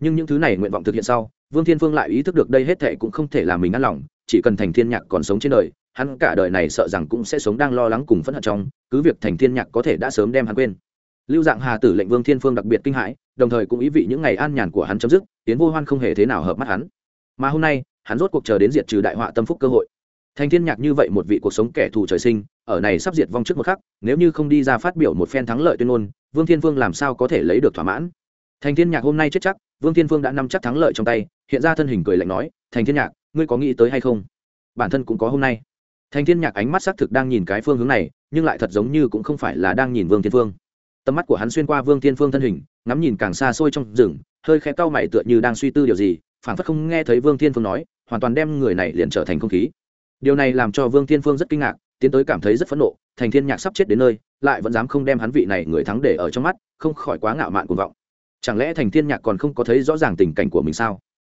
Nhưng những thứ này nguyện vọng thực hiện sau, vương thiên phương lại ý thức được đây hết thệ cũng không thể làm mình ăn lòng, chỉ cần thành thiên nhạc còn sống trên đời, hắn cả đời này sợ rằng cũng sẽ sống đang lo lắng cùng phẫn hận trong, cứ việc thành thiên nhạc có thể đã sớm đem hắn quên. Lưu dạng hà tử lệnh vương thiên phương đặc biệt kinh hãi, đồng thời cũng ý vị những ngày an nhàn của hắn chấm dứt tiến vô hoan không hề thế nào hợp mắt hắn. Mà hôm nay, hắn rốt cuộc chờ đến diệt trừ đại họa tâm phúc cơ hội thành thiên nhạc như vậy một vị cuộc sống kẻ thù trời sinh, ở này sắp diệt vong trước một khắc, nếu như không đi ra phát biểu một phen thắng lợi tuyên ngôn, vương thiên Vương làm sao có thể lấy được thỏa mãn? Thành thiên nhạc hôm nay chết chắc, vương thiên Vương đã nắm chắc thắng lợi trong tay, hiện ra thân hình cười lạnh nói, thành thiên nhạc, ngươi có nghĩ tới hay không? Bản thân cũng có hôm nay. Thành thiên nhạc ánh mắt xác thực đang nhìn cái phương hướng này, nhưng lại thật giống như cũng không phải là đang nhìn vương thiên Vương. tầm mắt của hắn xuyên qua vương thiên phương thân hình, ngắm nhìn càng xa xôi trong rừng, hơi khẽ cau mày tựa như đang suy tư điều gì phản phất không nghe thấy vương thiên phương nói, hoàn toàn đem người này liền trở thành không khí điều này làm cho vương thiên phương rất kinh ngạc, tiến tới cảm thấy rất phẫn nộ, thành thiên nhạc sắp chết đến nơi, lại vẫn dám không đem hắn vị này người thắng để ở trong mắt, không khỏi quá ngạo mạn cuồng vọng. Chẳng lẽ thành thiên nhạc còn không có thấy rõ ràng tình cảnh của mình sao?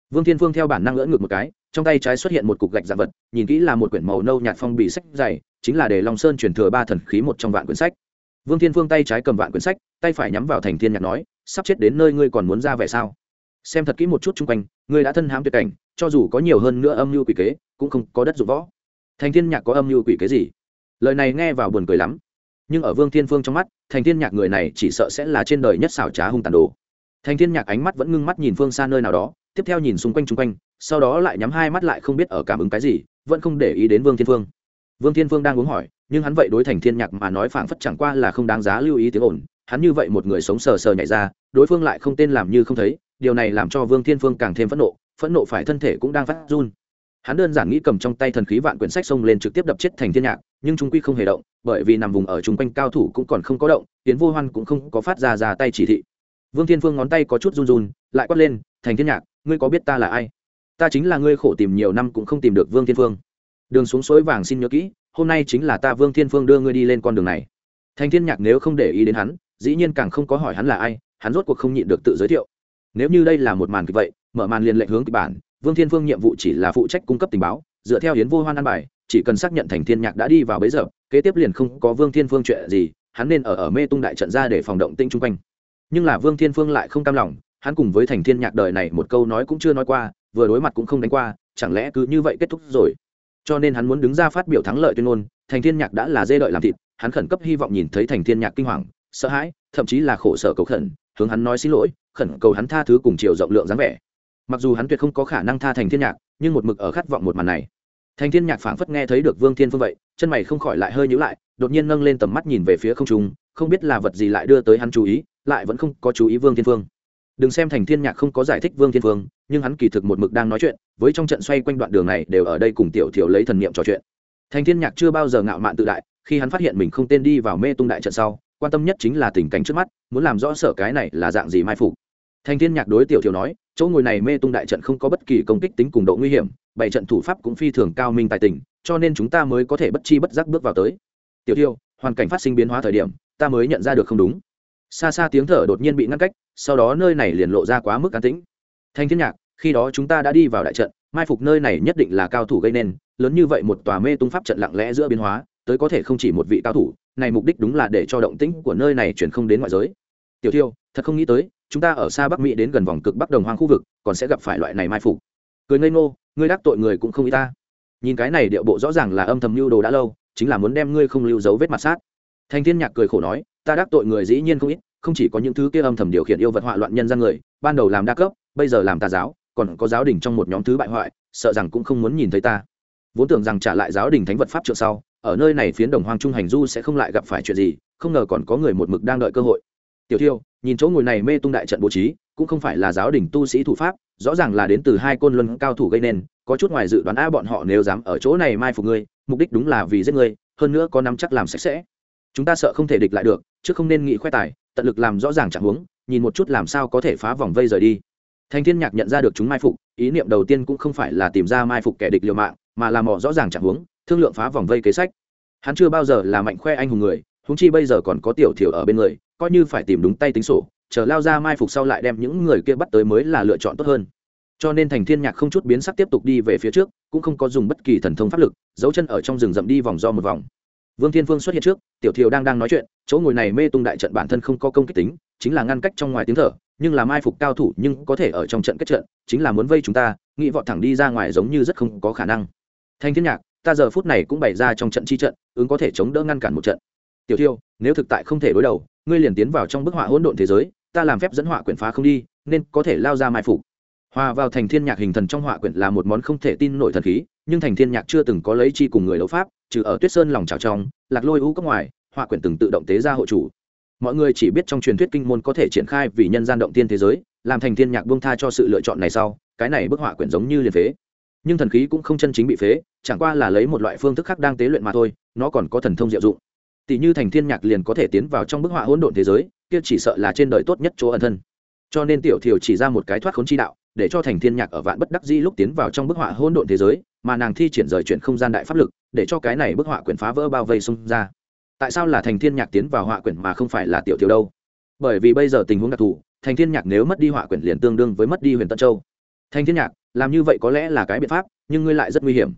Vương thiên phương theo bản năng lỡ ngược một cái, trong tay trái xuất hiện một cục gạch dạng vật, nhìn kỹ là một quyển màu nâu nhạt phong bì sách dày, chính là để long sơn truyền thừa ba thần khí một trong vạn quyển sách. Vương thiên phương tay trái cầm vạn quyển sách, tay phải nhắm vào thành thiên nhạc nói, sắp chết đến nơi ngươi còn muốn ra vẻ sao? Xem thật kỹ một chút chung quanh, ngươi đã thân hãm tuyệt cảnh, cho dù có nhiều hơn nữa âm mưu quỷ kế cũng không có đất dụng võ. Thành thiên nhạc có âm mưu quỷ cái gì? Lời này nghe vào buồn cười lắm. Nhưng ở vương thiên phương trong mắt, thành thiên nhạc người này chỉ sợ sẽ là trên đời nhất xảo trá hung tàn đồ. Thành thiên nhạc ánh mắt vẫn ngưng mắt nhìn phương xa nơi nào đó, tiếp theo nhìn xung quanh chung quanh, sau đó lại nhắm hai mắt lại không biết ở cảm ứng cái gì, vẫn không để ý đến vương thiên phương. Vương thiên phương đang uống hỏi, nhưng hắn vậy đối thành thiên nhạc mà nói phảng phất chẳng qua là không đáng giá lưu ý tiếng ồn. Hắn như vậy một người sống sờ sờ nhảy ra, đối phương lại không tên làm như không thấy, điều này làm cho vương thiên phương càng thêm phẫn nộ phẫn nộ phải thân thể cũng đang phát run hắn đơn giản nghĩ cầm trong tay thần khí vạn quyển sách xông lên trực tiếp đập chết thành thiên nhạc, nhưng trung quy không hề động, bởi vì nằm vùng ở chung quanh cao thủ cũng còn không có động tiến vô hoan cũng không có phát ra ra tay chỉ thị. Vương thiên phương ngón tay có chút run run, lại quát lên, thành thiên nhạc, ngươi có biết ta là ai? Ta chính là ngươi khổ tìm nhiều năm cũng không tìm được vương thiên phương đường xuống suối vàng xin nhớ kỹ, hôm nay chính là ta vương thiên phương đưa ngươi đi lên con đường này. Thành thiên nhạc nếu không để ý đến hắn, dĩ nhiên càng không có hỏi hắn là ai, hắn rốt cuộc không nhịn được tự giới thiệu. Nếu như đây là một màn kịch vậy, mở màn liền lệnh hướng kịch bản vương thiên phương nhiệm vụ chỉ là phụ trách cung cấp tình báo, dựa theo hiến vô hoan an bài, chỉ cần xác nhận thành thiên nhạc đã đi vào bấy giờ, kế tiếp liền không có vương thiên phương chuyện gì, hắn nên ở ở mê tung đại trận ra để phòng động tinh chung quanh. Nhưng là vương thiên phương lại không cam lòng, hắn cùng với thành thiên nhạc đời này một câu nói cũng chưa nói qua, vừa đối mặt cũng không đánh qua, chẳng lẽ cứ như vậy kết thúc rồi? Cho nên hắn muốn đứng ra phát biểu thắng lợi tuyên ngôn, thành thiên nhạc đã là dê đợi làm thịt, hắn khẩn cấp hy vọng nhìn thấy thành thiên nhạc kinh hoàng, sợ hãi, thậm chí là khổ sở cầu khẩn, hướng hắn nói xin lỗi, khẩn cầu hắn tha thứ cùng chiều rộng lượng dáng vẻ mặc dù hắn tuyệt không có khả năng tha thành thiên nhạc, nhưng một mực ở khát vọng một màn này. Thành thiên nhạc phảng phất nghe thấy được vương thiên phương vậy, chân mày không khỏi lại hơi nhíu lại, đột nhiên nâng lên tầm mắt nhìn về phía không trung, không biết là vật gì lại đưa tới hắn chú ý, lại vẫn không có chú ý vương thiên phương. Đừng xem thành thiên nhạc không có giải thích vương thiên phương, nhưng hắn kỳ thực một mực đang nói chuyện, với trong trận xoay quanh đoạn đường này đều ở đây cùng tiểu thiểu lấy thần niệm trò chuyện. Thành thiên nhạc chưa bao giờ ngạo mạn tự đại, khi hắn phát hiện mình không tên đi vào mê tung đại trận sau, quan tâm nhất chính là tình cảnh trước mắt, muốn làm rõ sở cái này là dạng gì mai phục. Thành thiên nhạc đối tiểu thiểu nói chỗ ngồi này mê tung đại trận không có bất kỳ công kích tính cùng độ nguy hiểm, bảy trận thủ pháp cũng phi thường cao minh tài tình, cho nên chúng ta mới có thể bất chi bất giác bước vào tới. Tiểu tiêu, hoàn cảnh phát sinh biến hóa thời điểm, ta mới nhận ra được không đúng. Xa xa tiếng thở đột nhiên bị ngăn cách, sau đó nơi này liền lộ ra quá mức an tĩnh. Thanh thiên nhạc, khi đó chúng ta đã đi vào đại trận, mai phục nơi này nhất định là cao thủ gây nên, lớn như vậy một tòa mê tung pháp trận lặng lẽ giữa biến hóa, tới có thể không chỉ một vị cao thủ, này mục đích đúng là để cho động tĩnh của nơi này chuyển không đến ngoại giới. Tiểu thiêu thật không nghĩ tới chúng ta ở xa bắc mỹ đến gần vòng cực bắc đồng hoang khu vực còn sẽ gặp phải loại này mai phục cười ngây ngô ngươi đắc tội người cũng không ý ta nhìn cái này điệu bộ rõ ràng là âm thầm lưu đồ đã lâu chính là muốn đem ngươi không lưu dấu vết mặt sát thanh thiên nhạc cười khổ nói ta đắc tội người dĩ nhiên không ít không chỉ có những thứ kia âm thầm điều khiển yêu vật họa loạn nhân ra người ban đầu làm đa cấp bây giờ làm tà giáo còn có giáo đình trong một nhóm thứ bại hoại sợ rằng cũng không muốn nhìn thấy ta vốn tưởng rằng trả lại giáo đình thánh vật pháp trượng sau ở nơi này phiến đồng hoang trung hành du sẽ không lại gặp phải chuyện gì không ngờ còn có người một mực đang đợi cơ hội tiểu thiêu nhìn chỗ ngồi này mê tung đại trận bố trí, cũng không phải là giáo đình tu sĩ thủ pháp, rõ ràng là đến từ hai côn luân cao thủ gây nên, có chút ngoài dự đoán a bọn họ nếu dám ở chỗ này mai phục ngươi, mục đích đúng là vì giết ngươi, hơn nữa có nắm chắc làm sạch sẽ. Chúng ta sợ không thể địch lại được, chứ không nên nghĩ khoe tài, tận lực làm rõ ràng trạng huống, nhìn một chút làm sao có thể phá vòng vây rời đi. Thanh thiên nhạc nhận ra được chúng mai phục, ý niệm đầu tiên cũng không phải là tìm ra mai phục kẻ địch liều mạng, mà là mò rõ ràng trạng huống, thương lượng phá vòng vây kế sách. Hắn chưa bao giờ là mạnh khoe anh hùng người húng chi bây giờ còn có tiểu thiểu ở bên người coi như phải tìm đúng tay tính sổ, chờ lao ra mai phục sau lại đem những người kia bắt tới mới là lựa chọn tốt hơn. Cho nên thành thiên nhạc không chút biến sắc tiếp tục đi về phía trước, cũng không có dùng bất kỳ thần thông pháp lực, giấu chân ở trong rừng rậm đi vòng do một vòng. Vương thiên phương xuất hiện trước, tiểu thiều đang đang nói chuyện, chỗ ngồi này mê tung đại trận bản thân không có công kích tính, chính là ngăn cách trong ngoài tiếng thở, nhưng là mai phục cao thủ nhưng có thể ở trong trận kết trận, chính là muốn vây chúng ta, nghĩ vọt thẳng đi ra ngoài giống như rất không có khả năng. Thanh thiên nhạc, ta giờ phút này cũng bày ra trong trận chi trận, ứng có thể chống đỡ ngăn cản một trận. Tiểu thiêu nếu thực tại không thể đối đầu ngươi liền tiến vào trong bức họa hỗn độn thế giới, ta làm phép dẫn họa quyển phá không đi, nên có thể lao ra mai phục. Hòa vào thành thiên nhạc hình thần trong họa quyển là một món không thể tin nổi thần khí, nhưng thành thiên nhạc chưa từng có lấy chi cùng người đấu pháp, trừ ở tuyết sơn lòng trào trong, lạc lôi u cấp ngoài, họa quyển từng tự động tế ra hộ chủ. Mọi người chỉ biết trong truyền thuyết kinh môn có thể triển khai vì nhân gian động tiên thế giới, làm thành thiên nhạc buông tha cho sự lựa chọn này sau, cái này bức họa quyển giống như liền phế. Nhưng thần khí cũng không chân chính bị phế, chẳng qua là lấy một loại phương thức khác đang tế luyện mà thôi, nó còn có thần thông diệu dụng tỷ như thành thiên nhạc liền có thể tiến vào trong bức họa hỗn độn thế giới, kia chỉ sợ là trên đời tốt nhất chỗ ẩn thân. Cho nên tiểu thiều chỉ ra một cái thoát khốn chi đạo, để cho thành thiên nhạc ở vạn bất đắc dĩ lúc tiến vào trong bức họa hỗn độn thế giới, mà nàng thi triển rời chuyển không gian đại pháp lực, để cho cái này bức họa quyển phá vỡ bao vây xung ra. Tại sao là thành thiên nhạc tiến vào họa quyển mà không phải là tiểu thiều đâu? Bởi vì bây giờ tình huống đặc thù, thành thiên nhạc nếu mất đi họa quyển liền tương đương với mất đi huyền tân châu. Thành thiên nhạc, làm như vậy có lẽ là cái biện pháp, nhưng ngươi lại rất nguy hiểm.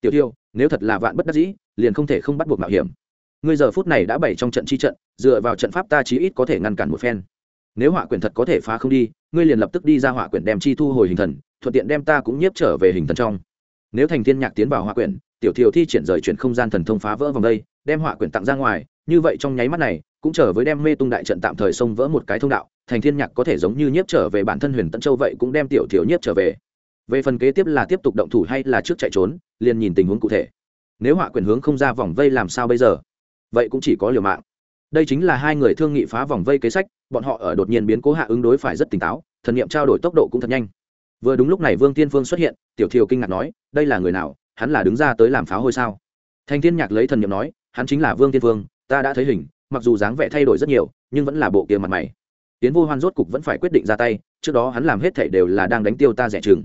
Tiểu tiêu nếu thật là vạn bất đắc dĩ, liền không thể không bắt buộc mạo hiểm ngươi giờ phút này đã bảy trong trận chi trận, dựa vào trận pháp ta chí ít có thể ngăn cản một phen. Nếu họa quyển thật có thể phá không đi, ngươi liền lập tức đi ra họa quyển đem chi thu hồi hình thần, thuận tiện đem ta cũng nhiếp trở về hình thần trong. Nếu thành thiên nhạc tiến vào họa quyển, tiểu thiều thi triển rời chuyển không gian thần thông phá vỡ vòng đây, đem họa quyển tặng ra ngoài, như vậy trong nháy mắt này, cũng trở với đem mê tung đại trận tạm thời xông vỡ một cái thông đạo, thành thiên nhạc có thể giống như nhiếp trở về bản thân huyền tân châu vậy cũng đem tiểu thiều nhiếp trở về. Về phần kế tiếp là tiếp tục động thủ hay là trước chạy trốn, liền nhìn tình huống cụ thể. Nếu họa quyền hướng không ra vòng vây làm sao bây giờ? Vậy cũng chỉ có liều mạng. Đây chính là hai người thương nghị phá vòng vây kế sách, bọn họ ở đột nhiên biến cố hạ ứng đối phải rất tỉnh táo, thần nghiệm trao đổi tốc độ cũng thật nhanh. Vừa đúng lúc này vương tiên phương xuất hiện, tiểu thiều kinh ngạc nói, đây là người nào? Hắn là đứng ra tới làm pháo hôi sao? Thanh thiên nhạc lấy thần nghiệm nói, hắn chính là vương tiên phương, ta đã thấy hình, mặc dù dáng vẻ thay đổi rất nhiều, nhưng vẫn là bộ kia mặt mày. Tiến vô hoan rốt cục vẫn phải quyết định ra tay, trước đó hắn làm hết thảy đều là đang đánh tiêu ta rẻ chừng.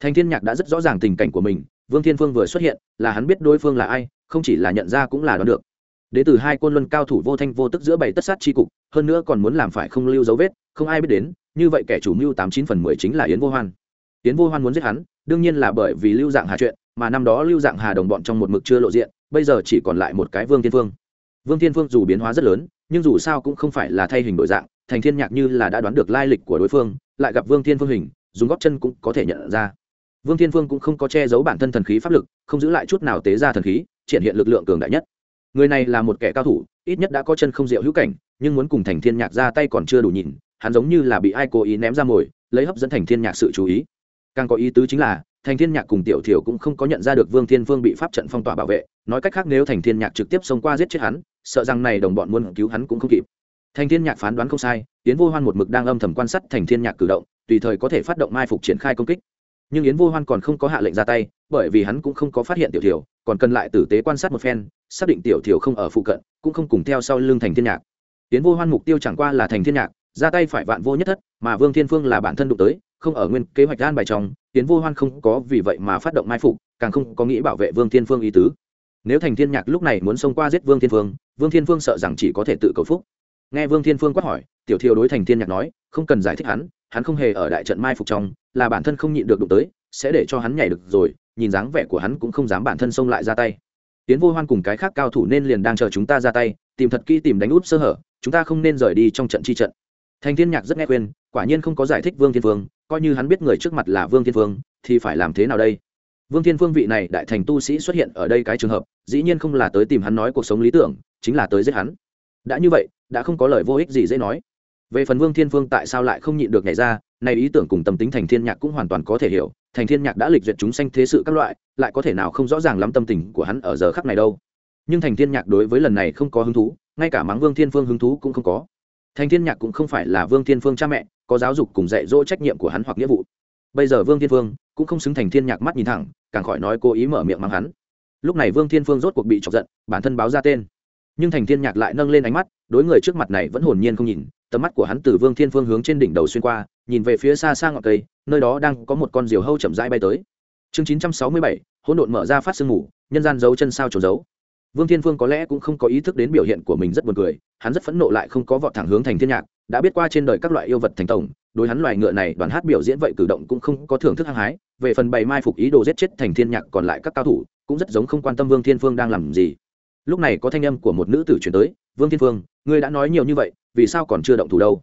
Thanh thiên nhạc đã rất rõ ràng tình cảnh của mình, vương thiên phương vừa xuất hiện, là hắn biết đối phương là ai, không chỉ là nhận ra cũng là đoán được đ từ hai côn luân cao thủ vô thanh vô tức giữa bảy tất sát tri cục, hơn nữa còn muốn làm phải không lưu dấu vết, không ai biết đến, như vậy kẻ chủ mưu tám chín phần mười chính là yến vô hoan. Yến vô hoan muốn giết hắn, đương nhiên là bởi vì lưu dạng hà chuyện, mà năm đó lưu dạng hà đồng bọn trong một mực chưa lộ diện, bây giờ chỉ còn lại một cái vương thiên phương vương thiên phương dù biến hóa rất lớn, nhưng dù sao cũng không phải là thay hình đổi dạng, thành thiên nhạc như là đã đoán được lai lịch của đối phương, lại gặp vương thiên phương hình, dùng góp chân cũng có thể nhận ra. Vương thiên phương cũng không có che giấu bản thân thần khí pháp lực, không giữ lại chút nào tế ra thần khí, triển hiện lực lượng cường đại nhất người này là một kẻ cao thủ, ít nhất đã có chân không diệu hữu cảnh, nhưng muốn cùng thành thiên nhạc ra tay còn chưa đủ nhìn, hắn giống như là bị ai cố ý ném ra mồi lấy hấp dẫn thành thiên nhạc sự chú ý. Càng có ý tứ chính là, thành thiên nhạc cùng tiểu thiểu cũng không có nhận ra được vương thiên Vương bị pháp trận phong tỏa bảo vệ, nói cách khác nếu thành thiên nhạc trực tiếp xông qua giết chết hắn, sợ rằng này đồng bọn muốn cứu hắn cũng không kịp. Thành thiên nhạc phán đoán không sai, yến vô hoan một mực đang âm thầm quan sát thành thiên nhạc cử động, tùy thời có thể phát động mai phục triển khai công kích. Nhưng yến vô hoan còn không có hạ lệnh ra tay, bởi vì hắn cũng không có phát hiện tiểu thiểu, còn cần lại tử tế quan sát một phen xác định tiểu thiểu không ở phụ cận, cũng không cùng theo sau lưng thành thiên nhạc. Tiến vô hoan mục tiêu chẳng qua là thành thiên nhạc, ra tay phải vạn vô nhất thất, mà vương thiên phương là bản thân đụng tới, không ở nguyên kế hoạch an bài trong, tiến vô hoan không có vì vậy mà phát động mai phục, càng không có nghĩ bảo vệ vương thiên phương ý tứ. Nếu thành thiên nhạc lúc này muốn xông qua giết vương thiên phương, vương thiên phương sợ rằng chỉ có thể tự cầu phúc. Nghe vương thiên phương quát hỏi, tiểu thiều đối thành thiên nhạc nói, không cần giải thích hắn hắn không hề ở đại trận mai phục trong, là bản thân không nhịn được đụng tới, sẽ để cho hắn nhảy được rồi, nhìn dáng vẻ của hắn cũng không dám bản thân xông lại ra tay tiến vô hoan cùng cái khác cao thủ nên liền đang chờ chúng ta ra tay, tìm thật kỹ tìm đánh út sơ hở, chúng ta không nên rời đi trong trận chi trận. Thành thiên nhạc rất nghe khuyên, quả nhiên không có giải thích vương thiên vương, coi như hắn biết người trước mặt là vương thiên vương, thì phải làm thế nào đây? Vương thiên vương vị này đại thành tu sĩ xuất hiện ở đây cái trường hợp, dĩ nhiên không là tới tìm hắn nói cuộc sống lý tưởng, chính là tới giết hắn. Đã như vậy, đã không có lời vô ích gì dễ nói. Về phần vương thiên vương tại sao lại không nhịn được nhảy ra, này ý tưởng cùng tâm tính thành thiên nhạc cũng hoàn toàn có thể hiểu thành thiên nhạc đã lịch duyệt chúng sanh thế sự các loại, lại có thể nào không rõ ràng lắm tâm tình của hắn ở giờ khắc này đâu. Nhưng thành thiên nhạc đối với lần này không có hứng thú, ngay cả mắng vương thiên phương hứng thú cũng không có. Thành thiên nhạc cũng không phải là vương thiên phương cha mẹ, có giáo dục cùng dạy dỗ trách nhiệm của hắn hoặc nghĩa vụ. Bây giờ vương thiên phương cũng không xứng thành thiên nhạc mắt nhìn thẳng, càng khỏi nói cố ý mở miệng mắng hắn. Lúc này vương thiên phương rốt cuộc bị chọc giận, bản thân báo ra tên. Nhưng thành thiên nhạc lại nâng lên ánh mắt, đối người trước mặt này vẫn hồn nhiên không nhìn tầm mắt của hắn từ vương thiên phương hướng trên đỉnh đầu xuyên qua, nhìn về phía xa xa ngọn cây, nơi đó đang có một con diều hâu chậm rãi bay tới. Chương chín trăm sáu mươi bảy, hỗn độn mở ra phát sương mù, nhân gian giấu chân sao trốn giấu. Vương thiên phương có lẽ cũng không có ý thức đến biểu hiện của mình rất buồn cười, hắn rất phẫn nộ lại không có vọt thẳng hướng thành thiên nhạc, đã biết qua trên đời các loại yêu vật thành tổng, đối hắn loài ngựa này, đoàn hát biểu diễn vậy cử động cũng không có thưởng thức hăng hái, về phần bày mai phục ý đồ giết chết thành thiên nhạc còn lại các cao thủ, cũng rất giống không quan tâm vương thiên phương đang làm gì lúc này có thanh âm của một nữ tử chuyển tới, vương thiên phương ngươi đã nói nhiều như vậy, vì sao còn chưa động thủ đâu?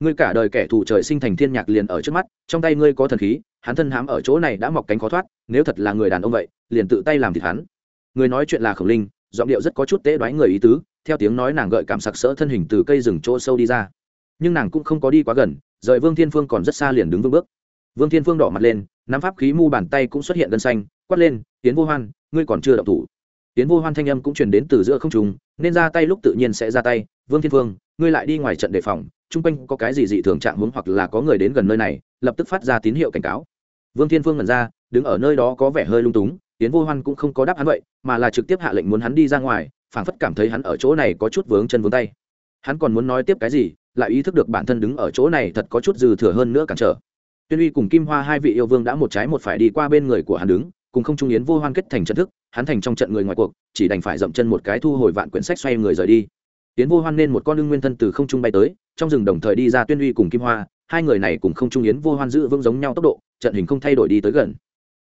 Ngươi cả đời kẻ thù trời sinh thành thiên nhạc liền ở trước mắt, trong tay ngươi có thần khí, hắn thân hám ở chỗ này đã mọc cánh khó thoát, nếu thật là người đàn ông vậy, liền tự tay làm thịt hắn. Người nói chuyện là khổng linh, giọng điệu rất có chút tế đoái người ý tứ, theo tiếng nói nàng gợi cảm sặc sỡ thân hình từ cây rừng chỗ sâu đi ra. Nhưng nàng cũng không có đi quá gần, rời vương thiên phương còn rất xa liền đứng vững bước. Vương thiên phương đỏ mặt lên, nắm pháp khí mu bàn tay cũng xuất hiện gân xanh, quát lên, tiến vô hoan, ngươi còn chưa động thủ tiến vô hoan thanh âm cũng truyền đến từ giữa không trùng nên ra tay lúc tự nhiên sẽ ra tay. Vương thiên phương ngươi lại đi ngoài trận đề phòng, chung quanh có cái gì dị thường trạng hướng hoặc là có người đến gần nơi này, lập tức phát ra tín hiệu cảnh cáo. Vương thiên phương ngẩn ra, đứng ở nơi đó có vẻ hơi lung túng tiến vô hoan cũng không có đáp hắn vậy, mà là trực tiếp hạ lệnh muốn hắn đi ra ngoài, phảng phất cảm thấy hắn ở chỗ này có chút vướng chân vướng tay. Hắn còn muốn nói tiếp cái gì, lại ý thức được bản thân đứng ở chỗ này thật có chút dư thừa hơn nữa cản trở. Tuyên uy cùng kim hoa hai vị yêu vương đã một trái một phải đi qua bên người của hắn đứng, cùng không trung yến vô hoan kết thành trận thức hắn thành trong trận người ngoài cuộc, chỉ đành phải dậm chân một cái thu hồi vạn quyển sách xoay người rời đi. Yến vô hoan nên một con lưng nguyên thân từ không trung bay tới, trong rừng đồng thời đi ra tuyên uy cùng kim hoa, hai người này cùng không trung yến vô hoan giữ vững giống nhau tốc độ, trận hình không thay đổi đi tới gần.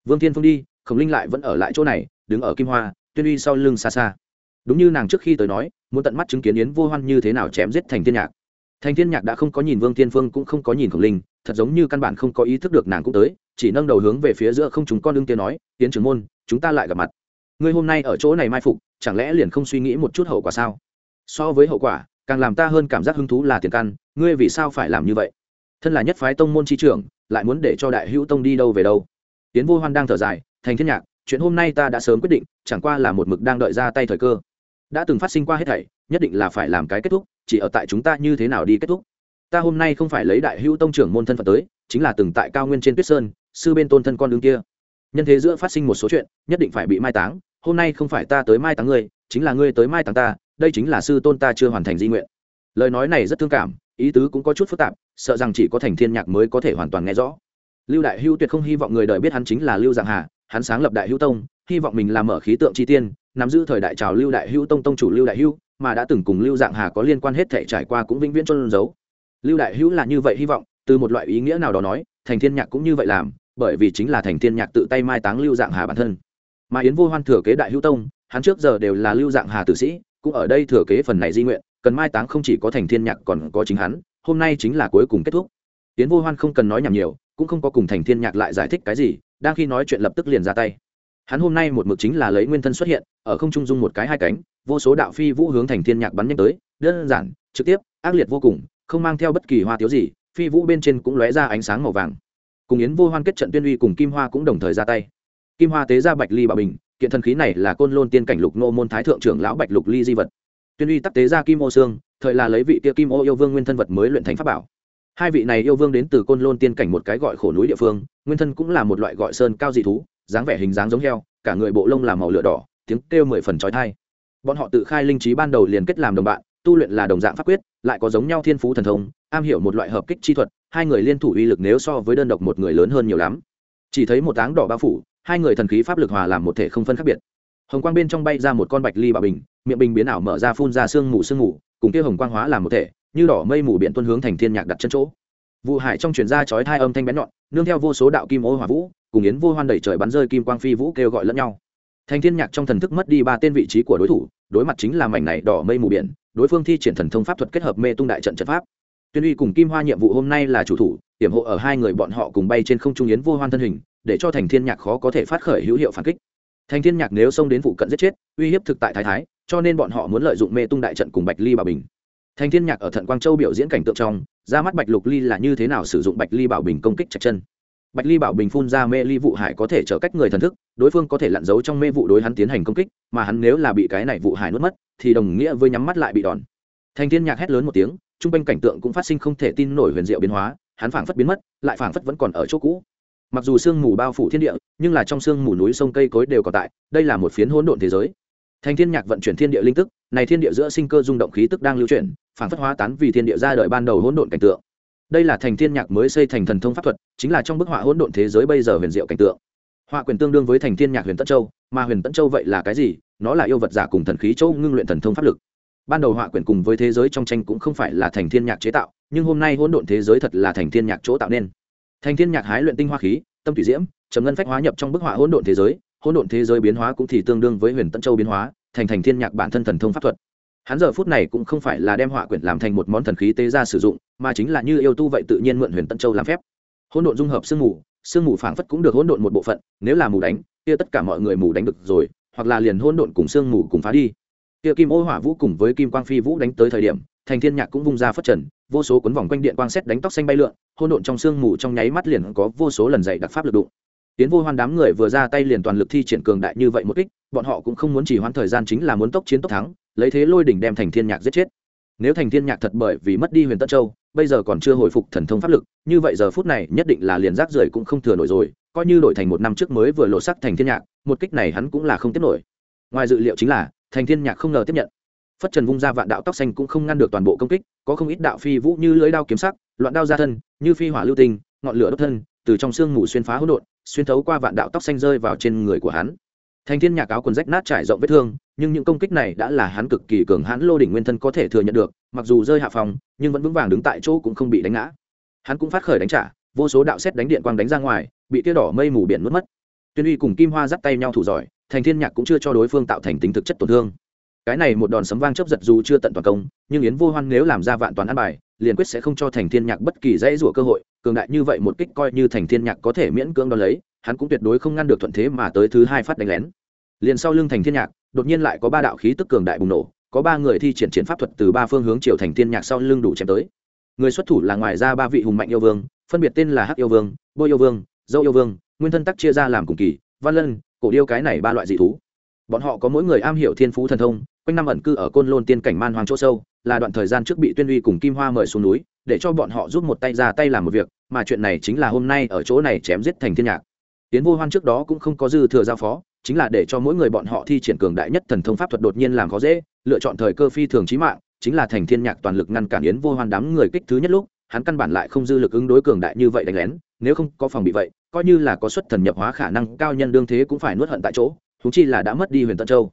Vương thiên phương đi, khổng linh lại vẫn ở lại chỗ này, đứng ở kim hoa, tuyên uy sau lưng xa xa. Đúng như nàng trước khi tới nói, muốn tận mắt chứng kiến yến vô hoan như thế nào chém giết thành thiên nhạc. Thành thiên nhạc đã không có nhìn vương thiên phương cũng không có nhìn khổng linh, thật giống như căn bản không có ý thức được nàng cũng tới, chỉ nâng đầu hướng về phía giữa không chúng con đương tiên nói, yến trưởng môn, chúng ta lại gặp mặt ngươi hôm nay ở chỗ này mai phục, chẳng lẽ liền không suy nghĩ một chút hậu quả sao? So với hậu quả, càng làm ta hơn cảm giác hứng thú là tiền căn, ngươi vì sao phải làm như vậy? Thân là nhất phái tông môn chi trưởng, lại muốn để cho đại hữu tông đi đâu về đâu? Tiến vô hoan đang thở dài, thành thiên nhạc, chuyện hôm nay ta đã sớm quyết định, chẳng qua là một mực đang đợi ra tay thời cơ. Đã từng phát sinh qua hết thảy, nhất định là phải làm cái kết thúc, chỉ ở tại chúng ta như thế nào đi kết thúc. Ta hôm nay không phải lấy đại hữu tông trưởng môn thân phận tới, chính là từng tại cao nguyên trên tuyết sơn, sư bên tôn thân con đường kia. Nhân thế giữa phát sinh một số chuyện, nhất định phải bị mai táng hôm nay không phải ta tới mai táng ngươi chính là ngươi tới mai táng ta đây chính là sư tôn ta chưa hoàn thành di nguyện. Lời nói này rất thương cảm ý tứ cũng có chút phức tạp sợ rằng chỉ có thành thiên nhạc mới có thể hoàn toàn nghe rõ. Lưu đại Hưu tuyệt không hy vọng người đời biết hắn chính là lưu dạng hà hắn sáng lập đại Hưu tông hy vọng mình làm mở khí tượng chi tiên nắm giữ thời đại trào lưu đại Hưu tông tông chủ lưu đại Hưu, mà đã từng cùng lưu dạng hà có liên quan hết thể trải qua cũng vĩnh viễn trôn giấu. Lưu đại hữu là như vậy hy vọng từ một loại ý nghĩa nào đó nói thành thiên nhạc cũng như vậy làm bởi vì chính là thành thiên nhạc tự tay mai táng lưu dạng hà bản thân mà yến vô hoan thừa kế đại hữu tông, hắn trước giờ đều là lưu dạng hà tử sĩ, cũng ở đây thừa kế phần này di nguyện, cần mai táng không chỉ có thành thiên nhạc còn có chính hắn, hôm nay chính là cuối cùng kết thúc. Yến vô hoan không cần nói nhảm nhiều, cũng không có cùng thành thiên nhạc lại giải thích cái gì, đang khi nói chuyện lập tức liền ra tay. Hắn hôm nay một mực chính là lấy nguyên thân xuất hiện, ở không trung dung một cái hai cánh, vô số đạo phi vũ hướng thành thiên nhạc bắn nhanh tới, đơn giản, trực tiếp, ác liệt vô cùng, không mang theo bất kỳ hoa tiếu gì, phi vũ bên trên cũng lóe ra ánh sáng màu vàng. Cùng yến vô hoan kết trận tuyên uy cùng kim hoa cũng đồng thời ra tay kim hoa tế ra bạch ly bảo bình, kiện thần khí này là côn lôn tiên cảnh lục nô môn thái thượng trưởng lão bạch lục ly di vật. Tuyên uy tắc tế ra kim ô xương thời là lấy vị kia kim ô yêu vương nguyên thân vật mới luyện thành pháp bảo. Hai vị này yêu vương đến từ côn lôn tiên cảnh một cái gọi khổ núi địa phương, nguyên thân cũng là một loại gọi sơn cao dị thú, dáng vẻ hình dáng giống heo, cả người bộ lông làm màu lửa đỏ, tiếng kêu mười phần trói thai bọn họ tự khai linh trí ban đầu liền kết làm đồng bạn, tu luyện là đồng dạng pháp quyết, lại có giống nhau thiên phú thần thông, am hiểu một loại hợp kích chi thuật, hai người liên thủ uy lực nếu so với đơn độc một người lớn hơn nhiều lắm. Chỉ thấy một áng đỏ bao phủ hai người thần khí pháp lực hòa làm một thể không phân khác biệt. Hồng quang bên trong bay ra một con bạch ly bà bình, miệng bình biến ảo mở ra phun ra sương mù sương mù, cùng kia hồng quang hóa làm một thể, như đỏ mây mù biển tuân hướng thành thiên nhạc đặt chân chỗ. Vụ hải trong truyền ra chói hai âm thanh bén nhọn, nương theo vô số đạo kim ô hỏa vũ, cùng yến vô hoan đẩy trời bắn rơi kim quang phi vũ kêu gọi lẫn nhau. Thành thiên nhạc trong thần thức mất đi ba tên vị trí của đối thủ, đối mặt chính là mảnh này đỏ mây mù biển, đối phương thi triển thần thông pháp thuật kết hợp mê tung đại trận trận pháp tuyên uy cùng kim hoa nhiệm vụ hôm nay là chủ thủ, hiểm hộ ở hai người bọn họ cùng bay trên không trung yến vô hoan thân hình, để cho thành thiên nhạc khó có thể phát khởi hữu hiệu phản kích. Thành thiên nhạc nếu xông đến phụ cận giết chết, uy hiếp thực tại thái thái, cho nên bọn họ muốn lợi dụng mê tung đại trận cùng bạch ly bảo bình. Thành thiên nhạc ở thận quang châu biểu diễn cảnh tượng trong, ra mắt bạch lục ly là như thế nào sử dụng bạch ly bảo bình công kích chặt chân. Bạch ly bảo bình phun ra mê ly vụ hải có thể trở cách người thần thức, đối phương có thể lặn giấu trong mê vụ đối hắn tiến hành công kích, mà hắn nếu là bị cái này vụ hải nuốt mất, thì đồng nghĩa với nhắm mắt lại bị đòn. Thành thiên nhạc hét lớn một tiếng trung quanh cảnh tượng cũng phát sinh không thể tin nổi huyền diệu biến hóa, hắn phảng phất biến mất, lại phảng phất vẫn còn ở chỗ cũ. Mặc dù sương mù bao phủ thiên địa, nhưng là trong sương mù núi sông cây cối đều còn tại, đây là một phiến hỗn độn thế giới. Thành thiên nhạc vận chuyển thiên địa linh tức, này thiên địa giữa sinh cơ rung động khí tức đang lưu chuyển, phảng phất hóa tán vì thiên địa ra đời ban đầu hỗn độn cảnh tượng. Đây là thành thiên nhạc mới xây thành thần thông pháp thuật, chính là trong bức họa hỗn độn thế giới bây giờ huyền diệu cảnh tượng. Họa quyền tương đương với thành thiên nhạc huyền tân châu, mà huyền tân châu vậy là cái gì? Nó là yêu vật giả cùng thần khí châu ngưng luyện thần thông pháp lực ban đầu họa quyển cùng với thế giới trong tranh cũng không phải là thành thiên nhạc chế tạo, nhưng hôm nay hỗn độn thế giới thật là thành thiên nhạc chỗ tạo nên. Thành thiên nhạc hái luyện tinh hoa khí, tâm thủy diễm, trầm ngân phách hóa nhập trong bức họa hỗn độn thế giới, hỗn độn thế giới biến hóa cũng thì tương đương với huyền tân châu biến hóa, thành thành thiên nhạc bản thân thần thông pháp thuật. Hắn giờ phút này cũng không phải là đem họa quyển làm thành một món thần khí tế ra sử dụng, mà chính là như yêu tu vậy tự nhiên mượn huyền tân châu làm phép. Hỗn độn dung hợp sương mù sương mù phảng phất cũng được hỗn độn một bộ phận, nếu là mù đánh, kia tất cả mọi người mù đánh được rồi, hoặc là liền hỗn độn cùng sương mù cùng phá đi kia kim ô hỏa vũ cùng với kim quang phi vũ đánh tới thời điểm, thành thiên nhạc cũng vung ra phất trần, vô số cuốn vòng quanh điện quang xét đánh tóc xanh bay lượn hôn độn trong sương mù trong nháy mắt liền có vô số lần dày đặc pháp lực đụng. Tiến vô hoan đám người vừa ra tay liền toàn lực thi triển cường đại như vậy một kích, bọn họ cũng không muốn chỉ hoãn thời gian chính là muốn tốc chiến tốc thắng, lấy thế lôi đỉnh đem thành thiên nhạc giết chết. Nếu thành thiên nhạc thật bởi vì mất đi huyền tân châu, bây giờ còn chưa hồi phục thần thông pháp lực, như vậy giờ phút này nhất định là liền rác rưởi cũng không thừa nổi rồi, coi như đổi thành một năm trước mới vừa lộ sắc thành thiên nhạc, một kích này hắn cũng là không tiếp nổi. Ngoài dự liệu chính là thành thiên nhạc không ngờ tiếp nhận. Phất trần vung ra vạn đạo tóc xanh cũng không ngăn được toàn bộ công kích, có không ít đạo phi vũ như lưỡi đao kiếm sắc, loạn đao ra thân, như phi hỏa lưu tinh, ngọn lửa đốt thân, từ trong xương mù xuyên phá hỗn độn, xuyên thấu qua vạn đạo tóc xanh rơi vào trên người của hắn. Thành thiên nhạc áo quần rách nát trải rộng vết thương, nhưng những công kích này đã là hắn cực kỳ cường hãn lô đỉnh nguyên thân có thể thừa nhận được, mặc dù rơi hạ phòng, nhưng vẫn vững vàng đứng tại chỗ cũng không bị đánh ngã. Hắn cũng phát khởi đánh trả, vô số đạo xét đánh điện quang đánh ra ngoài, bị tia đỏ mây mù biển mất mất. Tuyên uy cùng kim hoa dắt tay nhau thủ giỏi thành thiên nhạc cũng chưa cho đối phương tạo thành tính thực chất tổn thương. Cái này một đòn sấm vang chớp giật dù chưa tận toàn công, nhưng yến vô hoan nếu làm ra vạn toàn ăn bài, liền quyết sẽ không cho thành thiên nhạc bất kỳ dãy rủa cơ hội, cường đại như vậy một kích coi như thành thiên nhạc có thể miễn cưỡng đo lấy, hắn cũng tuyệt đối không ngăn được thuận thế mà tới thứ hai phát đánh lén. Liền sau lưng thành thiên nhạc, đột nhiên lại có ba đạo khí tức cường đại bùng nổ, có ba người thi triển chiến pháp thuật từ ba phương hướng chiều thành thiên nhạc sau lưng đủ chém tới. Người xuất thủ là ngoài ra ba vị hùng mạnh yêu vương, phân biệt tên là hắc yêu vương, bôi yêu vương, dâu yêu vương, nguyên thân tắc chia ra làm cùng kỳ, văn lân cổ điêu cái này ba loại dị thú. Bọn họ có mỗi người am hiểu thiên phú thần thông, quanh năm ẩn cư ở côn lôn tiên cảnh man hoàng chỗ sâu, là đoạn thời gian trước bị tuyên uy cùng kim hoa mời xuống núi, để cho bọn họ giúp một tay ra tay làm một việc, mà chuyện này chính là hôm nay ở chỗ này chém giết thành thiên nhạc. Tiến vô hoan trước đó cũng không có dư thừa giao phó, chính là để cho mỗi người bọn họ thi triển cường đại nhất thần thông pháp thuật đột nhiên làm khó dễ, lựa chọn thời cơ phi thường trí mạng, chính là thành thiên nhạc toàn lực ngăn cản yến vô hoan đám người kích thứ nhất lúc hắn căn bản lại không dư lực ứng đối cường đại như vậy đánh lén, nếu không có phòng bị vậy, coi như là có xuất thần nhập hóa khả năng, cao nhân đương thế cũng phải nuốt hận tại chỗ thúng chi là đã mất đi huyền tân châu.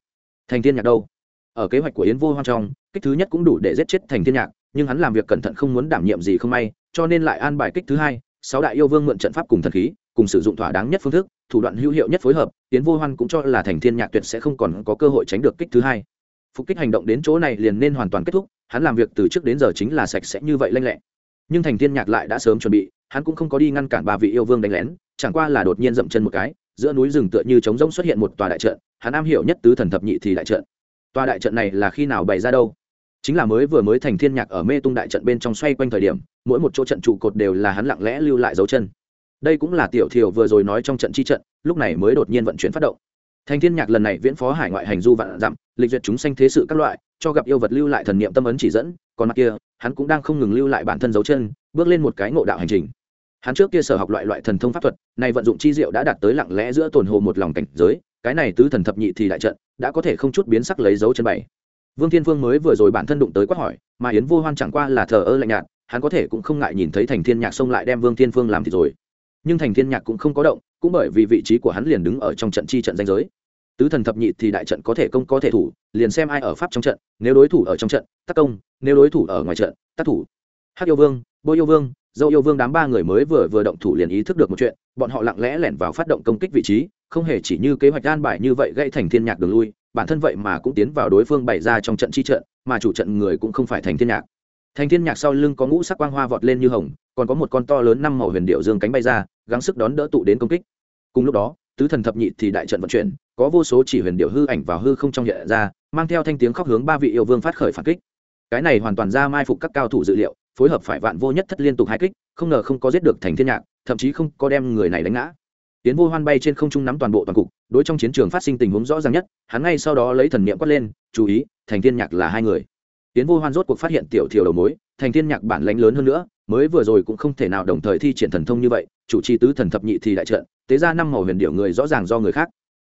Thành thiên nhạc đâu? Ở kế hoạch của yến vô hoan trong, kích thứ nhất cũng đủ để giết chết thành thiên nhạc, nhưng hắn làm việc cẩn thận không muốn đảm nhiệm gì không may, cho nên lại an bài kích thứ hai, sáu đại yêu vương mượn trận pháp cùng thần khí, cùng sử dụng thỏa đáng nhất phương thức, thủ đoạn hữu hiệu nhất phối hợp tiến vô hoan cũng cho là thành thiên nhạc tuyệt sẽ không còn có cơ hội tránh được kích thứ hai. Phục kích hành động đến chỗ này liền nên hoàn toàn kết thúc, hắn làm việc từ trước đến giờ chính là sạch sẽ như vậy lanh lẹ nhưng thành thiên nhạc lại đã sớm chuẩn bị, hắn cũng không có đi ngăn cản ba vị yêu vương đánh lén, chẳng qua là đột nhiên dậm chân một cái, giữa núi rừng tựa như trống rỗng xuất hiện một tòa đại trận, hắn am hiểu nhất tứ thần thập nhị thì đại trận. Tòa đại trận này là khi nào bày ra đâu? Chính là mới vừa mới thành thiên nhạc ở mê tung đại trận bên trong xoay quanh thời điểm, mỗi một chỗ trận trụ cột đều là hắn lặng lẽ lưu lại dấu chân. Đây cũng là tiểu thiều vừa rồi nói trong trận chi trận, lúc này mới đột nhiên vận chuyển phát động. Thành thiên nhạc lần này viễn phó hải ngoại hành du vạn dặm, lịch duyệt chúng sanh thế sự các loại cho gặp yêu vật lưu lại thần niệm tâm ấn chỉ dẫn, còn mặt kia, hắn cũng đang không ngừng lưu lại bản thân dấu chân, bước lên một cái ngộ đạo hành trình. Hắn trước kia sở học loại loại thần thông pháp thuật này vận dụng chi diệu đã đạt tới lặng lẽ giữa tồn hồ một lòng cảnh giới, cái này tứ thần thập nhị thì đại trận, đã có thể không chút biến sắc lấy dấu chân bảy. Vương thiên vương mới vừa rồi bản thân đụng tới quát hỏi, mà yến vô hoan chẳng qua là thờ ơ lạnh nhạt, hắn có thể cũng không ngại nhìn thấy thành thiên nhạc xông lại đem vương thiên vương làm thì rồi. Nhưng thành thiên nhạc cũng không có động, cũng bởi vì vị trí của hắn liền đứng ở trong trận chi trận danh giới tứ thần thập nhị thì đại trận có thể công có thể thủ, liền xem ai ở pháp trong trận, nếu đối thủ ở trong trận tác công, nếu đối thủ ở ngoài trận tác thủ. Hắc yêu vương, bôi yêu vương, dâu yêu vương đám ba người mới vừa vừa động thủ liền ý thức được một chuyện, bọn họ lặng lẽ lẻn vào phát động công kích vị trí, không hề chỉ như kế hoạch an bài như vậy gây thành thiên nhạc đường lui, bản thân vậy mà cũng tiến vào đối phương bày ra trong trận chi trận, mà chủ trận người cũng không phải thành thiên nhạc. Thành thiên nhạc sau lưng có ngũ sắc quang hoa vọt lên như hồng, còn có một con to lớn năm màu huyền điệu dương cánh bay ra, gắng sức đón đỡ tụ đến công kích. Cùng lúc đó tứ thần thập nhị thì đại trận vận chuyển, có vô số chỉ huyền điệu hư ảnh vào hư không trong hiện ra, mang theo thanh tiếng khóc hướng ba vị yêu vương phát khởi phản kích. Cái này hoàn toàn ra mai phục các cao thủ dự liệu, phối hợp phải vạn vô nhất thất liên tục hai kích, không ngờ không có giết được thành thiên nhạc, thậm chí không có đem người này đánh ngã. Tiến vô hoan bay trên không trung nắm toàn bộ toàn cục, đối trong chiến trường phát sinh tình huống rõ ràng nhất, hắn ngay sau đó lấy thần niệm quát lên, chú ý, thành thiên nhạc là hai người tiến vô hoan rốt cuộc phát hiện tiểu thiểu đầu mối, thành thiên nhạc bản lãnh lớn hơn nữa, mới vừa rồi cũng không thể nào đồng thời thi triển thần thông như vậy, chủ trì tứ thần thập nhị thì đại trận, tế ra năm màu huyền điệu người rõ ràng do người khác.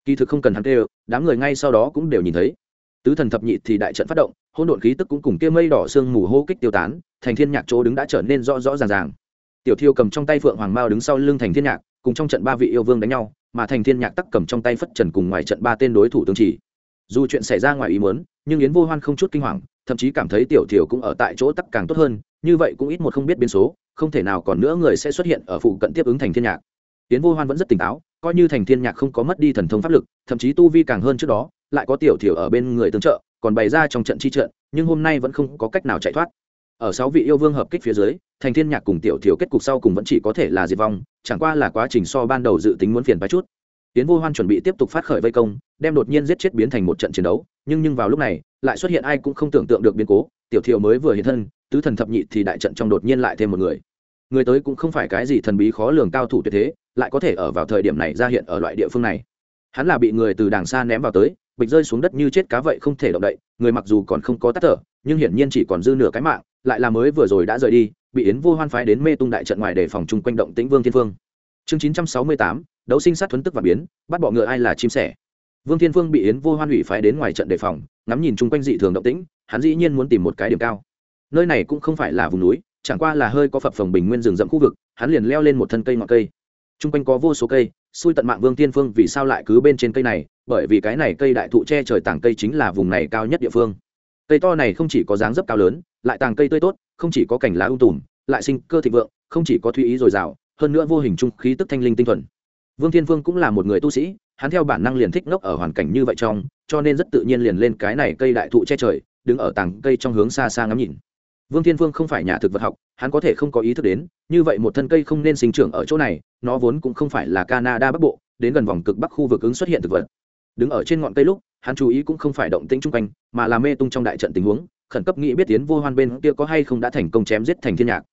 Kỳ thực không cần hắn kêu, đám người ngay sau đó cũng đều nhìn thấy. Tứ thần thập nhị thì đại trận phát động, hỗn độn khí tức cũng cùng kia mây đỏ sương mù hô kích tiêu tán, thành thiên nhạc chỗ đứng đã trở nên rõ rõ ràng ràng. Tiểu thiêu cầm trong tay phượng hoàng mao đứng sau lưng thành thiên nhạc, cùng trong trận ba vị yêu vương đánh nhau, mà thành thiên nhạc tắc cầm trong tay phất trần cùng ngoài trận ba tên đối thủ tương chỉ dù chuyện xảy ra ngoài ý muốn, nhưng yến vô hoan không chút kinh hoàng thậm chí cảm thấy tiểu thiểu cũng ở tại chỗ tắc càng tốt hơn, như vậy cũng ít một không biết biến số, không thể nào còn nữa người sẽ xuất hiện ở phụ cận tiếp ứng thành thiên nhạc. Tiến vô hoan vẫn rất tỉnh táo, coi như thành thiên nhạc không có mất đi thần thông pháp lực, thậm chí tu vi càng hơn trước đó, lại có tiểu thiểu ở bên người tương trợ, còn bày ra trong trận chi trận, nhưng hôm nay vẫn không có cách nào chạy thoát. Ở sáu vị yêu vương hợp kích phía dưới, thành thiên nhạc cùng tiểu thiểu kết cục sau cùng vẫn chỉ có thể là diệt vong, chẳng qua là quá trình so ban đầu dự tính muốn phiền vài chút. Tiến vô hoan chuẩn bị tiếp tục phát khởi vây công, đem đột nhiên giết chết biến thành một trận chiến đấu nhưng nhưng vào lúc này, lại xuất hiện ai cũng không tưởng tượng được biến cố, tiểu thiểu mới vừa hiện thân, tứ thần thập nhị thì đại trận trong đột nhiên lại thêm một người. Người tới cũng không phải cái gì thần bí khó lường cao thủ tuyệt thế, lại có thể ở vào thời điểm này ra hiện ở loại địa phương này. Hắn là bị người từ đàng xa ném vào tới, bịch rơi xuống đất như chết cá vậy không thể động đậy, người mặc dù còn không có tắt thở, nhưng hiển nhiên chỉ còn dư nửa cái mạng, lại là mới vừa rồi đã rời đi, bị yến vô hoan phái đến mê tung đại trận ngoài để phòng chung quanh động tĩnh vương thiên phương chương chín trăm sáu mươi tám, đấu sinh sát thuấn tức và biến, bắt bọ ngựa ai là chim sẻ? Vương thiên phương bị yến vô hoan ủy phái đến ngoài trận đề phòng, ngắm nhìn chung quanh dị thường động tĩnh, hắn dĩ nhiên muốn tìm một cái điểm cao. Nơi này cũng không phải là vùng núi, chẳng qua là hơi có phập phồng bình nguyên rừng rậm khu vực, hắn liền leo lên một thân cây ngọn cây. Chung quanh có vô số cây, xui tận mạng vương tiên phương vì sao lại cứ bên trên cây này, bởi vì cái này cây đại thụ che trời tảng cây chính là vùng này cao nhất địa phương. Cây to này không chỉ có dáng dấp cao lớn, lại tàng cây tươi tốt, không chỉ có cành lá ung tùm, lại sinh cơ thịnh vượng, không chỉ có thụy ý dồi dào, hơn nữa vô hình trung khí tức thanh linh tinh thuần. Vương thiên phương cũng là một người tu sĩ hắn theo bản năng liền thích ngốc ở hoàn cảnh như vậy trong, cho nên rất tự nhiên liền lên cái này cây đại thụ che trời, đứng ở tàng cây trong hướng xa xa ngắm nhìn. Vương thiên Vương không phải nhà thực vật học, hắn có thể không có ý thức đến, như vậy một thân cây không nên sinh trưởng ở chỗ này, nó vốn cũng không phải là canada bắc bộ, đến gần vòng cực bắc khu vực ứng xuất hiện thực vật. Đứng ở trên ngọn cây lúc, hắn chú ý cũng không phải động tĩnh chung quanh, mà là mê tung trong đại trận tình huống, khẩn cấp nghĩ biết tiến vô hoan bên kia có hay không đã thành công chém giết thành thiên nhạc.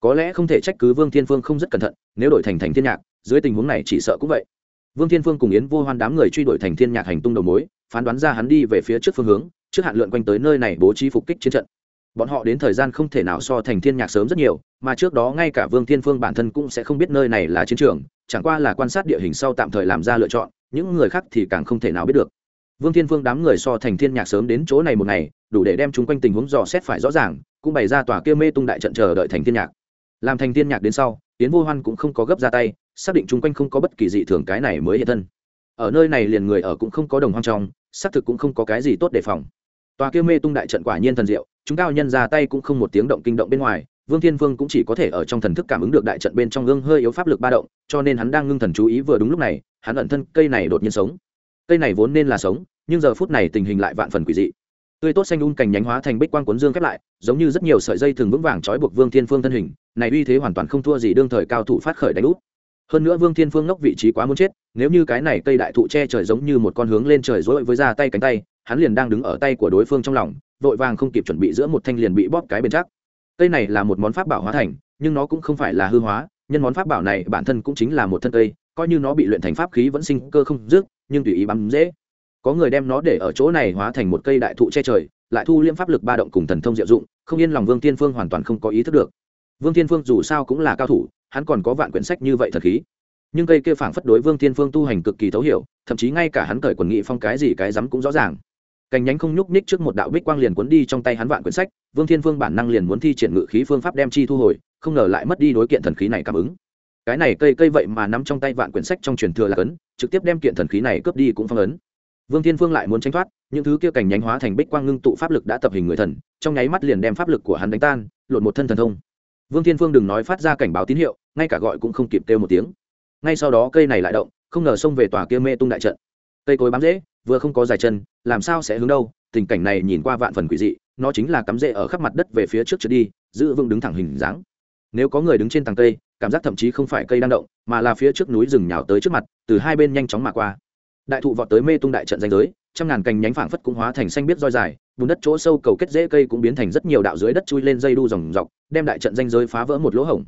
Có lẽ không thể trách cứ vương thiên phương không rất cẩn thận, nếu đổi thành thành thiên nhạc, dưới tình huống này chỉ sợ cũng vậy vương thiên phương cùng yến vô hoan đám người truy đuổi thành thiên nhạc hành tung đầu mối, phán đoán ra hắn đi về phía trước phương hướng, trước hạn lượn quanh tới nơi này bố trí phục kích chiến trận. Bọn họ đến thời gian không thể nào so thành thiên nhạc sớm rất nhiều, mà trước đó ngay cả vương thiên phương bản thân cũng sẽ không biết nơi này là chiến trường, chẳng qua là quan sát địa hình sau tạm thời làm ra lựa chọn, những người khác thì càng không thể nào biết được. Vương thiên phương đám người so thành thiên nhạc sớm đến chỗ này một ngày, đủ để đem chúng quanh tình huống dò xét phải rõ ràng, cũng bày ra tòa kia mê tung đại trận chờ đợi thành thiên nhạc. Làm thành thiên nhạc đến sau tiến vô hoan cũng không có gấp ra tay xác định chung quanh không có bất kỳ dị thường cái này mới hiện thân. Ở nơi này liền người ở cũng không có đồng hoang trong, xác thực cũng không có cái gì tốt đề phòng. Tòa kia mê tung đại trận quả nhiên thần diệu, chúng cao nhân ra tay cũng không một tiếng động kinh động bên ngoài, vương thiên vương cũng chỉ có thể ở trong thần thức cảm ứng được đại trận bên trong gương hơi yếu pháp lực ba động, cho nên hắn đang ngưng thần chú ý vừa đúng lúc này, hắn ẩn thân, cây này đột nhiên sống. Cây này vốn nên là sống, nhưng giờ phút này tình hình lại vạn phần quỷ dị. Tươi tốt xanh un cành nhánh hóa thành bích quang cuốn dương khép lại, giống như rất nhiều sợi dây thường vững vàng trói buộc vương thiên phương thân hình, này uy thế hoàn toàn không thua gì đương thời cao thủ phát khởi đánh úp hơn nữa vương thiên phương ngốc vị trí quá muốn chết, nếu như cái này cây đại thụ che trời giống như một con hướng lên trời rối với ra tay cánh tay, hắn liền đang đứng ở tay của đối phương trong lòng, vội vàng không kịp chuẩn bị giữa một thanh liền bị bóp cái bên chắc. Cây này là một món pháp bảo hóa thành, nhưng nó cũng không phải là hư hóa, nhân món pháp bảo này bản thân cũng chính là một thân cây, coi như nó bị luyện thành pháp khí vẫn sinh cơ không dứt, nhưng tùy ý bắm dễ. Có người đem nó để ở chỗ này hóa thành một cây đại thụ che trời, lại thu liễm pháp lực ba động cùng thần thông diệu dụng, không yên lòng vương tiên phương hoàn toàn không có ý thức được. Vương tiên phương dù sao cũng là cao thủ hắn còn có vạn quyển sách như vậy thật khí. Nhưng cây kia phảng phất đối vương thiên phương tu hành cực kỳ thấu hiểu, thậm chí ngay cả hắn cởi quần nghị phong cái gì cái rắm cũng rõ ràng. Cành nhánh không nhúc ních trước một đạo bích quang liền cuốn đi trong tay hắn vạn quyển sách, vương thiên phương bản năng liền muốn thi triển ngự khí phương pháp đem chi thu hồi, không ngờ lại mất đi đối kiện thần khí này cảm ứng. Cái này cây cây vậy mà nắm trong tay vạn quyển sách trong truyền thừa là cấn trực tiếp đem kiện thần khí này cướp đi cũng phong ấn. Vương thiên phương lại muốn tránh thoát, những thứ kia cành nhánh hóa thành bích quang ngưng tụ pháp lực đã tập hình người thần, trong nháy mắt liền đem pháp lực của hắn đánh tan, lột một thân thần thông vương thiên phương đừng nói phát ra cảnh báo tín hiệu, ngay cả gọi cũng không kịp kêu một tiếng. Ngay sau đó cây này lại động, không ngờ xông về tòa kia mê tung đại trận. Cây cối bám dễ vừa không có dài chân, làm sao sẽ hướng đâu? Tình cảnh này nhìn qua vạn phần quỷ dị, nó chính là cắm rễ ở khắp mặt đất về phía trước trượt đi, giữ vững đứng thẳng hình dáng. Nếu có người đứng trên tầng cây, cảm giác thậm chí không phải cây đang động, mà là phía trước núi rừng nhào tới trước mặt, từ hai bên nhanh chóng mà qua. Đại thụ vọt tới mê tung đại trận danh giới trăm ngàn cành nhánh phảng phất cũng hóa thành xanh biết roi dài, bùn đất chỗ sâu cầu kết rễ cây cũng biến thành rất nhiều đạo dưới đất chui lên dây đu dòng dọc, đem đại trận danh giới phá vỡ một lỗ hổng.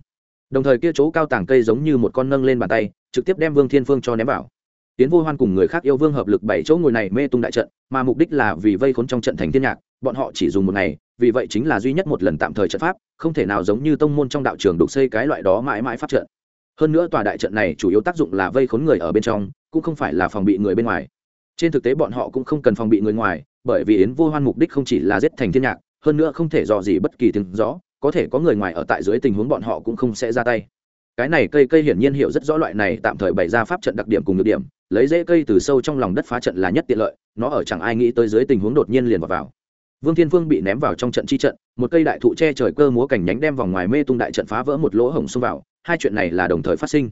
Đồng thời kia chỗ cao tảng cây giống như một con nâng lên bàn tay, trực tiếp đem vương thiên phương cho ném vào. Tiến vô hoan cùng người khác yêu vương hợp lực bảy chỗ ngồi này mê tung đại trận, mà mục đích là vì vây khốn trong trận thành thiên nhạc, bọn họ chỉ dùng một ngày, vì vậy chính là duy nhất một lần tạm thời trận pháp, không thể nào giống như tông môn trong đạo trường đục xây cái loại đó mãi mãi phát trận. Hơn nữa tòa đại trận này chủ yếu tác dụng là vây khốn người ở bên trong, cũng không phải là phòng bị người bên ngoài trên thực tế bọn họ cũng không cần phòng bị người ngoài bởi vì yến vô hoan mục đích không chỉ là giết thành thiên nhạc hơn nữa không thể dò gì bất kỳ tiếng rõ có thể có người ngoài ở tại dưới tình huống bọn họ cũng không sẽ ra tay cái này cây cây hiển nhiên hiểu rất rõ loại này tạm thời bày ra pháp trận đặc điểm cùng nhược điểm lấy dễ cây từ sâu trong lòng đất phá trận là nhất tiện lợi nó ở chẳng ai nghĩ tới dưới tình huống đột nhiên liền vào, vào. vương thiên phương bị ném vào trong trận chi trận một cây đại thụ che trời cơ múa cảnh nhánh đem vòng ngoài mê tung đại trận phá vỡ một lỗ hổng xông vào hai chuyện này là đồng thời phát sinh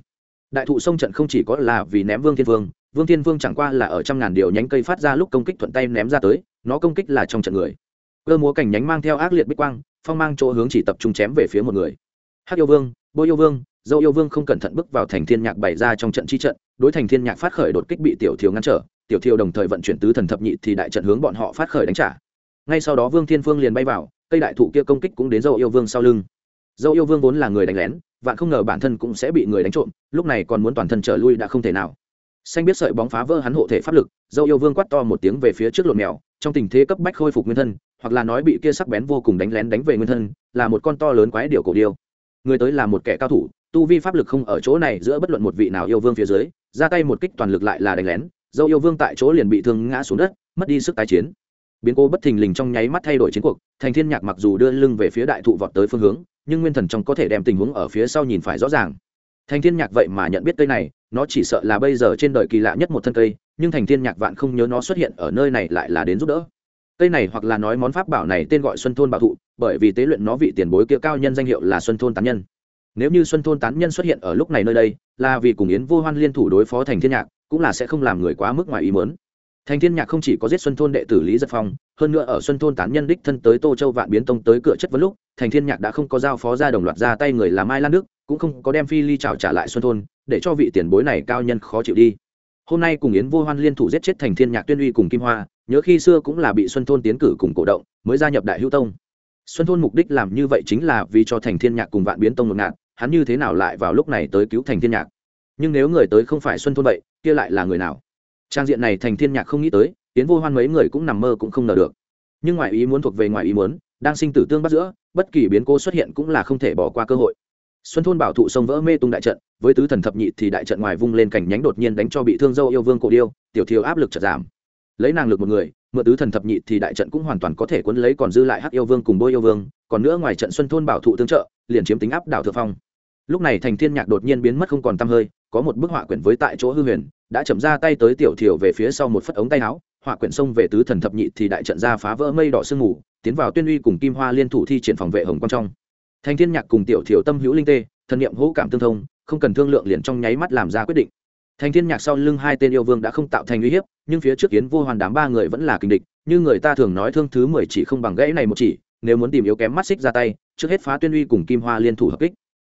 đại thụ sông trận không chỉ có là vì ném vương thiên vương vương thiên vương chẳng qua là ở trăm ngàn điều nhánh cây phát ra lúc công kích thuận tay ném ra tới, nó công kích là trong trận người. Cơ múa cảnh nhánh mang theo ác liệt bích quang, phong mang chỗ hướng chỉ tập trung chém về phía một người. Hát yêu vương, bôi yêu vương, dâu yêu vương không cẩn thận bước vào thành thiên nhạc bày ra trong trận chi trận, đối thành thiên nhạc phát khởi đột kích bị tiểu thiếu ngăn trở, tiểu thiếu đồng thời vận chuyển tứ thần thập nhị thì đại trận hướng bọn họ phát khởi đánh trả. Ngay sau đó vương thiên phương liền bay vào, cây đại thụ kia công kích cũng đến dâu yêu vương sau lưng. Dâu yêu vương vốn là người đánh lén, vạn không ngờ bản thân cũng sẽ bị người đánh trộm, lúc này còn muốn toàn thân trở lui đã không thể nào xanh biết sợi bóng phá vỡ hắn hộ thể pháp lực, dâu yêu vương quát to một tiếng về phía trước lộn mèo, trong tình thế cấp bách khôi phục nguyên thân, hoặc là nói bị kia sắc bén vô cùng đánh lén đánh về nguyên thân, là một con to lớn quái điều cổ điêu. Người tới là một kẻ cao thủ, tu vi pháp lực không ở chỗ này giữa bất luận một vị nào yêu vương phía dưới, ra tay một kích toàn lực lại là đánh lén, dâu yêu vương tại chỗ liền bị thương ngã xuống đất, mất đi sức tái chiến. Biến cố bất thình lình trong nháy mắt thay đổi chiến cuộc, thành thiên nhạc mặc dù đưa lưng về phía đại thụ vọt tới phương hướng, nhưng nguyên thần trong có thể đem tình huống ở phía sau nhìn phải rõ ràng thành thiên nhạc vậy mà nhận biết cây này, nó chỉ sợ là bây giờ trên đời kỳ lạ nhất một thân cây, nhưng thành thiên nhạc vạn không nhớ nó xuất hiện ở nơi này lại là đến giúp đỡ. Cây này hoặc là nói món pháp bảo này tên gọi xuân thôn bảo thụ, bởi vì tế luyện nó vị tiền bối kia cao nhân danh hiệu là xuân thôn tán nhân. Nếu như xuân thôn tán nhân xuất hiện ở lúc này nơi đây, là vì cùng yến vô hoan liên thủ đối phó thành thiên nhạc, cũng là sẽ không làm người quá mức ngoài ý muốn thành thiên nhạc không chỉ có giết xuân thôn đệ tử lý giật phong, hơn nữa ở xuân thôn tán nhân đích thân tới tô châu vạn biến tông tới cửa chất vấn lúc, thành thiên nhạc đã không có giao phó ra đồng loạt ra tay người làm mai lan đức, cũng không có đem phi ly trào trả lại xuân thôn, để cho vị tiền bối này cao nhân khó chịu đi. Hôm nay cùng yến vô hoan liên thủ giết chết thành thiên nhạc tuyên uy cùng kim hoa, nhớ khi xưa cũng là bị xuân thôn tiến cử cùng cổ động, mới gia nhập đại hữu tông. Xuân thôn mục đích làm như vậy chính là vì cho thành thiên nhạc cùng vạn biến tông ngột ngạt, hắn như thế nào lại vào lúc này tới cứu thành thiên nhạc? Nhưng nếu người tới không phải xuân thôn vậy, kia lại là người nào? Trang diện này thành thiên nhạc không nghĩ tới tiến vô hoan mấy người cũng nằm mơ cũng không ngờ được. Nhưng ngoại ý muốn thuộc về ngoại ý muốn, đang sinh tử tương bắt giữa, bất kỳ biến cố xuất hiện cũng là không thể bỏ qua cơ hội. Xuân thôn bảo thụ sông vỡ mê tung đại trận, với tứ thần thập nhị thì đại trận ngoài vung lên cảnh nhánh đột nhiên đánh cho bị thương dâu yêu vương cổ điêu, tiểu thiếu áp lực chợt giảm. Lấy nàng lực một người, mượn tứ thần thập nhị thì đại trận cũng hoàn toàn có thể cuốn lấy còn dư lại hắc yêu vương cùng bôi yêu vương, còn nữa ngoài trận xuân thôn bảo thụ tương trợ, liền chiếm tính áp đảo thượng phong. Lúc này thành thiên nhạc đột nhiên biến mất không còn tăm hơi có một bức họa quyển với tại chỗ hư huyền, đã chậm ra tay tới tiểu thiểu về phía sau một phất ống tay áo, họa quyển xông về tứ thần thập nhị thì đại trận ra phá vỡ mây đỏ sương mù, tiến vào tuyên uy cùng kim hoa liên thủ thi triển phòng vệ hồng quan trong. Thanh thiên nhạc cùng tiểu thiểu tâm hữu linh tê, thần niệm hữu cảm tương thông, không cần thương lượng liền trong nháy mắt làm ra quyết định. Thanh thiên nhạc sau lưng hai tên yêu vương đã không tạo thành uy hiếp, nhưng phía trước kiến vô hoàn đám ba người vẫn là kinh địch, như người ta thường nói thương thứ mười chỉ không bằng gãy này một chỉ, nếu muốn tìm yếu kém mắt xích ra tay, trước hết phá tuyên uy cùng kim hoa liên thủ hợp kích.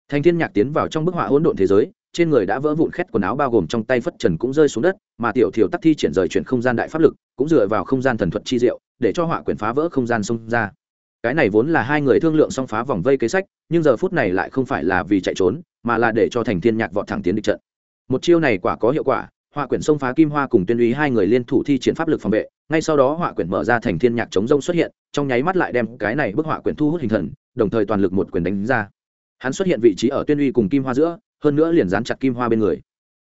Thanh thiên nhạc tiến vào trong bức họa hỗn độn thế giới trên người đã vỡ vụn khét quần áo bao gồm trong tay phất trần cũng rơi xuống đất, mà tiểu thiểu tắc thi triển rời chuyển không gian đại pháp lực, cũng dựa vào không gian thần thuật chi diệu, để cho họa quyển phá vỡ không gian xông ra. Cái này vốn là hai người thương lượng xong phá vòng vây kế sách, nhưng giờ phút này lại không phải là vì chạy trốn, mà là để cho thành thiên nhạc vọt thẳng tiến địch trận. Một chiêu này quả có hiệu quả họa quyển xông phá kim hoa cùng tuyên uy hai người liên thủ thi triển pháp lực phòng vệ, ngay sau đó họa quyển mở ra thành thiên nhạc chống rông xuất hiện, trong nháy mắt lại đem cái này bức họa quyển thu hút hình thần, đồng thời toàn lực một quyền đánh ra. Hắn xuất hiện vị trí ở tuyên uy cùng kim hoa giữa hơn nữa liền dán chặt kim hoa bên người.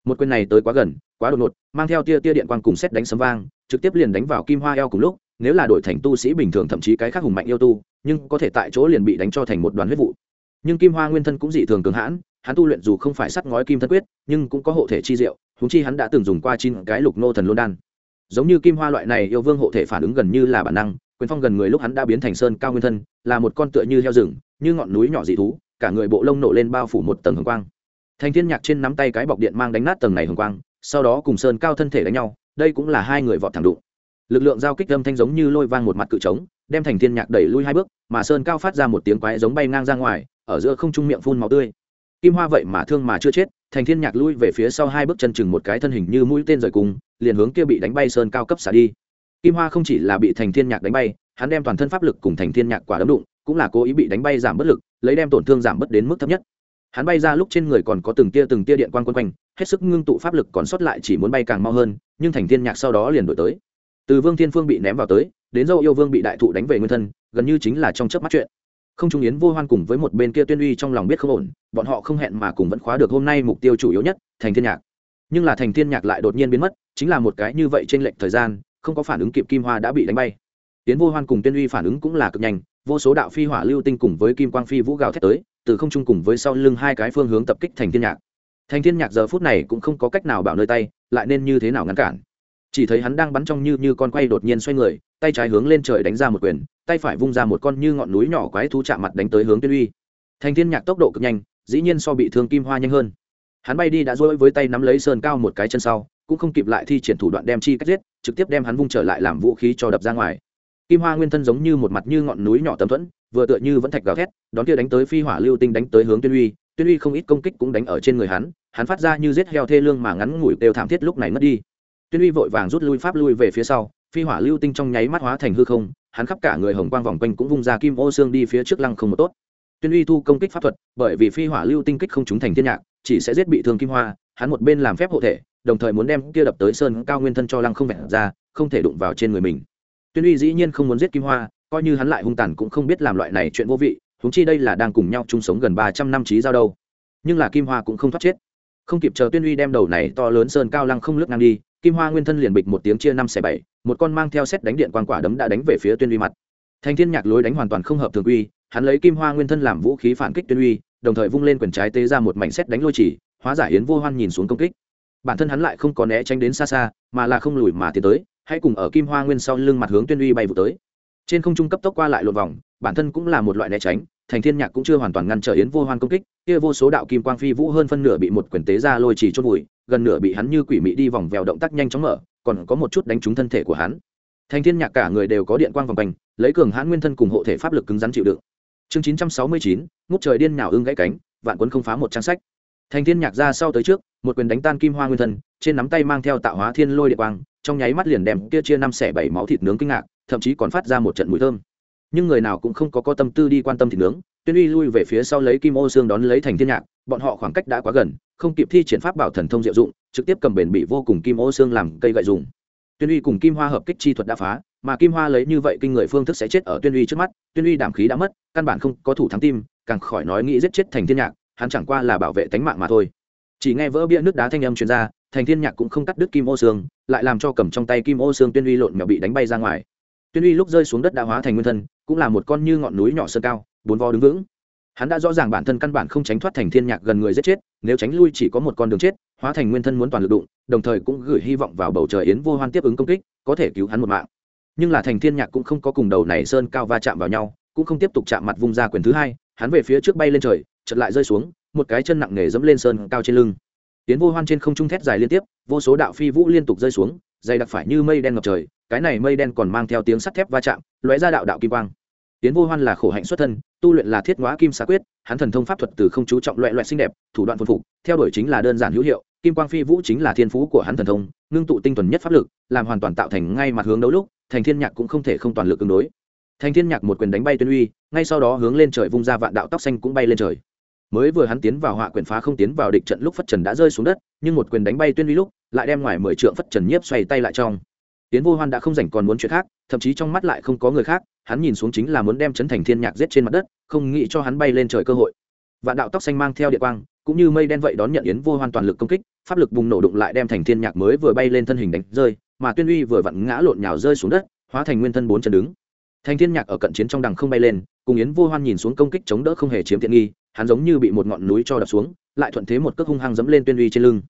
Một quyền này tới quá gần, quá đột ngột, mang theo tia tia điện quang cùng xét đánh sấm vang, trực tiếp liền đánh vào kim hoa eo cùng lúc, nếu là đổi thành tu sĩ bình thường thậm chí cái khác hùng mạnh yêu tu, nhưng có thể tại chỗ liền bị đánh cho thành một đoàn huyết vụ. Nhưng kim hoa nguyên thân cũng dị thường cường hãn, hắn tu luyện dù không phải sắt ngói kim thân quyết, nhưng cũng có hộ thể chi diệu húng chi hắn đã từng dùng qua chín cái lục nô thần lôn đan. Giống như kim hoa loại này yêu vương hộ thể phản ứng gần như là bản năng, quyền phong gần người lúc hắn đã biến thành sơn cao nguyên thân, là một con tựa như heo rừng, như ngọn núi nhỏ dị thú, cả người bộ lông nổ lên bao phủ một tầng hồng quang thành thiên nhạc trên nắm tay cái bọc điện mang đánh nát tầng này hồng quang, sau đó cùng sơn cao thân thể đánh nhau, đây cũng là hai người vọt thẳng đụng. Lực lượng giao kích âm thanh giống như lôi vang một mặt cự trống, đem thành thiên nhạc đẩy lui hai bước, mà sơn cao phát ra một tiếng quái giống bay ngang ra ngoài, ở giữa không trung miệng phun máu tươi. Kim hoa vậy mà thương mà chưa chết, thành thiên nhạc lui về phía sau hai bước chân chừng một cái thân hình như mũi tên rời cùng, liền hướng kia bị đánh bay sơn cao cấp xả đi. Kim hoa không chỉ là bị thành thiên nhạc đánh bay, hắn đem toàn thân pháp lực cùng thành thiên nhạc quả đấm đụng, cũng là cố ý bị đánh bay giảm bất lực, lấy đem tổn thương giảm bớt đến mức thấp nhất hắn bay ra lúc trên người còn có từng tia từng tia điện quang quân quanh, hết sức ngưng tụ pháp lực còn sót lại chỉ muốn bay càng mau hơn, nhưng thành thiên nhạc sau đó liền đổi tới. Từ vương thiên phương bị ném vào tới, đến dâu yêu vương bị đại thụ đánh về nguyên thân, gần như chính là trong chớp mắt chuyện. Không trung yến vô hoan cùng với một bên kia tuyên uy trong lòng biết không ổn, bọn họ không hẹn mà cùng vẫn khóa được hôm nay mục tiêu chủ yếu nhất, thành thiên nhạc. Nhưng là thành thiên nhạc lại đột nhiên biến mất, chính là một cái như vậy trên lệnh thời gian, không có phản ứng kịp kim hoa đã bị đánh bay. Yến vô hoan cùng tuyên uy phản ứng cũng là cực nhanh, vô số đạo phi hỏa lưu tinh cùng với kim quang phi vũ gào thét tới từ không trung cùng với sau lưng hai cái phương hướng tập kích thành thiên nhạc. Thành thiên nhạc giờ phút này cũng không có cách nào bảo nơi tay, lại nên như thế nào ngăn cản? Chỉ thấy hắn đang bắn trong như như con quay đột nhiên xoay người, tay trái hướng lên trời đánh ra một quyền, tay phải vung ra một con như ngọn núi nhỏ quái thú chạm mặt đánh tới hướng tuyên uy. Thành thiên nhạc tốc độ cực nhanh, dĩ nhiên so bị thương kim hoa nhanh hơn. Hắn bay đi đã dối với tay nắm lấy sơn cao một cái chân sau, cũng không kịp lại thi triển thủ đoạn đem chi cách giết, trực tiếp đem hắn vung trở lại làm vũ khí cho đập ra ngoài. Kim hoa nguyên thân giống như một mặt như ngọn núi nhỏ tầm thuẫn vừa tựa như vẫn thạch gào thét, đón kia đánh tới phi hỏa lưu tinh đánh tới hướng tuyên uy tuyên uy không ít công kích cũng đánh ở trên người hắn hắn phát ra như giết heo thê lương mà ngắn ngủi đều thảm thiết lúc này mất đi. Tuyên uy vội vàng rút lui pháp lui về phía sau, phi hỏa lưu tinh trong nháy mắt hóa thành hư không, hắn khắp cả người hồng quang vòng quanh cũng vung ra kim ô xương đi phía trước lăng không một tốt. Tuyên uy thu công kích pháp thuật, bởi vì phi hỏa lưu tinh kích không trúng thành thiên nhạc, chỉ sẽ giết bị thương kim hoa, hắn một bên làm phép hộ thể, đồng thời muốn đem kia đập tới sơn cao nguyên thân cho lăng không vẹn ra, không thể đụng vào trên người mình. Tuyên uy dĩ nhiên không muốn giết kim hoa coi như hắn lại hung tàn cũng không biết làm loại này chuyện vô vị húng chi đây là đang cùng nhau chung sống gần ba trăm năm trí giao đâu. Nhưng là kim hoa cũng không thoát chết. Không kịp chờ tuyên uy đem đầu này to lớn sơn cao lăng không lướt ngang đi, kim hoa nguyên thân liền bịch một tiếng chia năm xẻ bảy, một con mang theo xét đánh điện quan quả đấm đã đánh về phía tuyên uy mặt. Thành thiên nhạc lối đánh hoàn toàn không hợp thường uy hắn lấy kim hoa nguyên thân làm vũ khí phản kích tuyên uy, đồng thời vung lên quyền trái tế ra một mảnh xét đánh lôi chỉ, hóa giải yến vô hoan nhìn xuống công kích. Bản thân hắn lại không có né tránh đến xa xa, mà là không lùi mà tiến tới, hãy cùng ở kim hoa nguyên sau lưng mặt hướng tuyên uy bay vụ tới trên không trung cấp tốc qua lại lộn vòng bản thân cũng là một loại né tránh thành thiên nhạc cũng chưa hoàn toàn ngăn trở yến vô hoan công kích kia vô số đạo kim quang phi vũ hơn phân nửa bị một quyền tế ra lôi chỉ chốt bụi gần nửa bị hắn như quỷ mị đi vòng vèo động tác nhanh chóng mở còn có một chút đánh trúng thân thể của hắn. Thành thiên nhạc cả người đều có điện quang vòng quanh lấy cường hãn nguyên thân cùng hộ thể pháp lực cứng rắn chịu đựng. Chương 969, ngút trời điên nhào ưng gãy cánh vạn quân không phá một trang sách. Thành thiên nhạc ra sau tới trước một quyền đánh tan kim hoa nguyên thân trên nắm tay mang theo tạo hóa thiên lôi điện quang trong nháy mắt liền đem kia chia năm xẻ bảy máu thịt nướng kinh ngạc thậm chí còn phát ra một trận mùi thơm. Nhưng người nào cũng không có có tâm tư đi quan tâm thịt nướng, tuyên uy lui về phía sau lấy kim ô xương đón lấy thành thiên nhạc, bọn họ khoảng cách đã quá gần, không kịp thi triển pháp bảo thần thông diệu dụng, trực tiếp cầm bền bị vô cùng kim ô xương làm cây gậy dùng. Tuyên uy cùng kim hoa hợp kích chi thuật đã phá, mà kim hoa lấy như vậy kinh người phương thức sẽ chết ở tuyên uy trước mắt, tuyên uy đảm khí đã mất, căn bản không có thủ thắng tim, càng khỏi nói nghĩ giết chết thành thiên nhạc, hắn chẳng qua là bảo vệ tánh mạng mà thôi. Chỉ nghe vỡ bia nước đá thanh âm truyền ra, thành thiên nhạc cũng không cắt đứt kim ô xương, lại làm cho cầm trong tay kim ô xương tuyên uy lộn mèo bị đánh bay ra ngoài tuyên uy lúc rơi xuống đất đã hóa thành nguyên thân, cũng là một con như ngọn núi nhỏ sơn cao, bốn vo đứng vững. Hắn đã rõ ràng bản thân căn bản không tránh thoát thành thiên nhạc gần người giết chết, nếu tránh lui chỉ có một con đường chết, hóa thành nguyên thân muốn toàn lực đụng, đồng thời cũng gửi hy vọng vào bầu trời yến vô hoan tiếp ứng công kích, có thể cứu hắn một mạng. Nhưng là thành thiên nhạc cũng không có cùng đầu này sơn cao va chạm vào nhau, cũng không tiếp tục chạm mặt vung ra quyền thứ hai, hắn về phía trước bay lên trời, chợt lại rơi xuống, một cái chân nặng nề dẫm lên sơn cao trên lưng. Tiến vô hoan trên không trung thét dài liên tiếp, vô số đạo phi vũ liên tục rơi xuống, dày đặc phải như mây đen ngập trời cái này mây đen còn mang theo tiếng sắt thép va chạm, lóe ra đạo đạo kim quang. Tiến vô hoan là khổ hạnh xuất thân, tu luyện là thiết ngóa kim xá quyết, hắn thần thông pháp thuật từ không chú trọng loại loại xinh đẹp, thủ đoạn phồn phục, theo đuổi chính là đơn giản hữu hiệu, kim quang phi vũ chính là thiên phú của hắn thần thông, ngưng tụ tinh thuần nhất pháp lực, làm hoàn toàn tạo thành ngay mặt hướng đấu lúc, thành thiên nhạc cũng không thể không toàn lực ứng đối. Thành thiên nhạc một quyền đánh bay tuyên uy, ngay sau đó hướng lên trời vung ra vạn đạo tóc xanh cũng bay lên trời. Mới vừa hắn tiến vào họa quyền phá không tiến vào địch trận lúc phất trần đã rơi xuống đất, nhưng một quyền đánh bay tuyên uy lúc, lại đem ngoài mười trượng phất trần nhiếp xoay tay lại trong tiến vô hoan đã không rảnh còn muốn chuyện khác, thậm chí trong mắt lại không có người khác, hắn nhìn xuống chính là muốn đem chấn thành thiên nhạc giết trên mặt đất, không nghĩ cho hắn bay lên trời cơ hội. Vạn đạo tóc xanh mang theo địa quang, cũng như mây đen vậy đón nhận yến vô hoan toàn lực công kích, pháp lực bùng nổ đụng lại đem thành thiên nhạc mới vừa bay lên thân hình đánh rơi, mà tuyên uy vừa vặn ngã lộn nhào rơi xuống đất, hóa thành nguyên thân bốn chân đứng. Thành thiên nhạc ở cận chiến trong đằng không bay lên, cùng yến vô hoan nhìn xuống công kích chống đỡ không hề chiếm tiện nghi, hắn giống như bị một ngọn núi cho đập xuống, lại thuận thế một cước hung hăng dẫm lên tuyên uy trên lưng.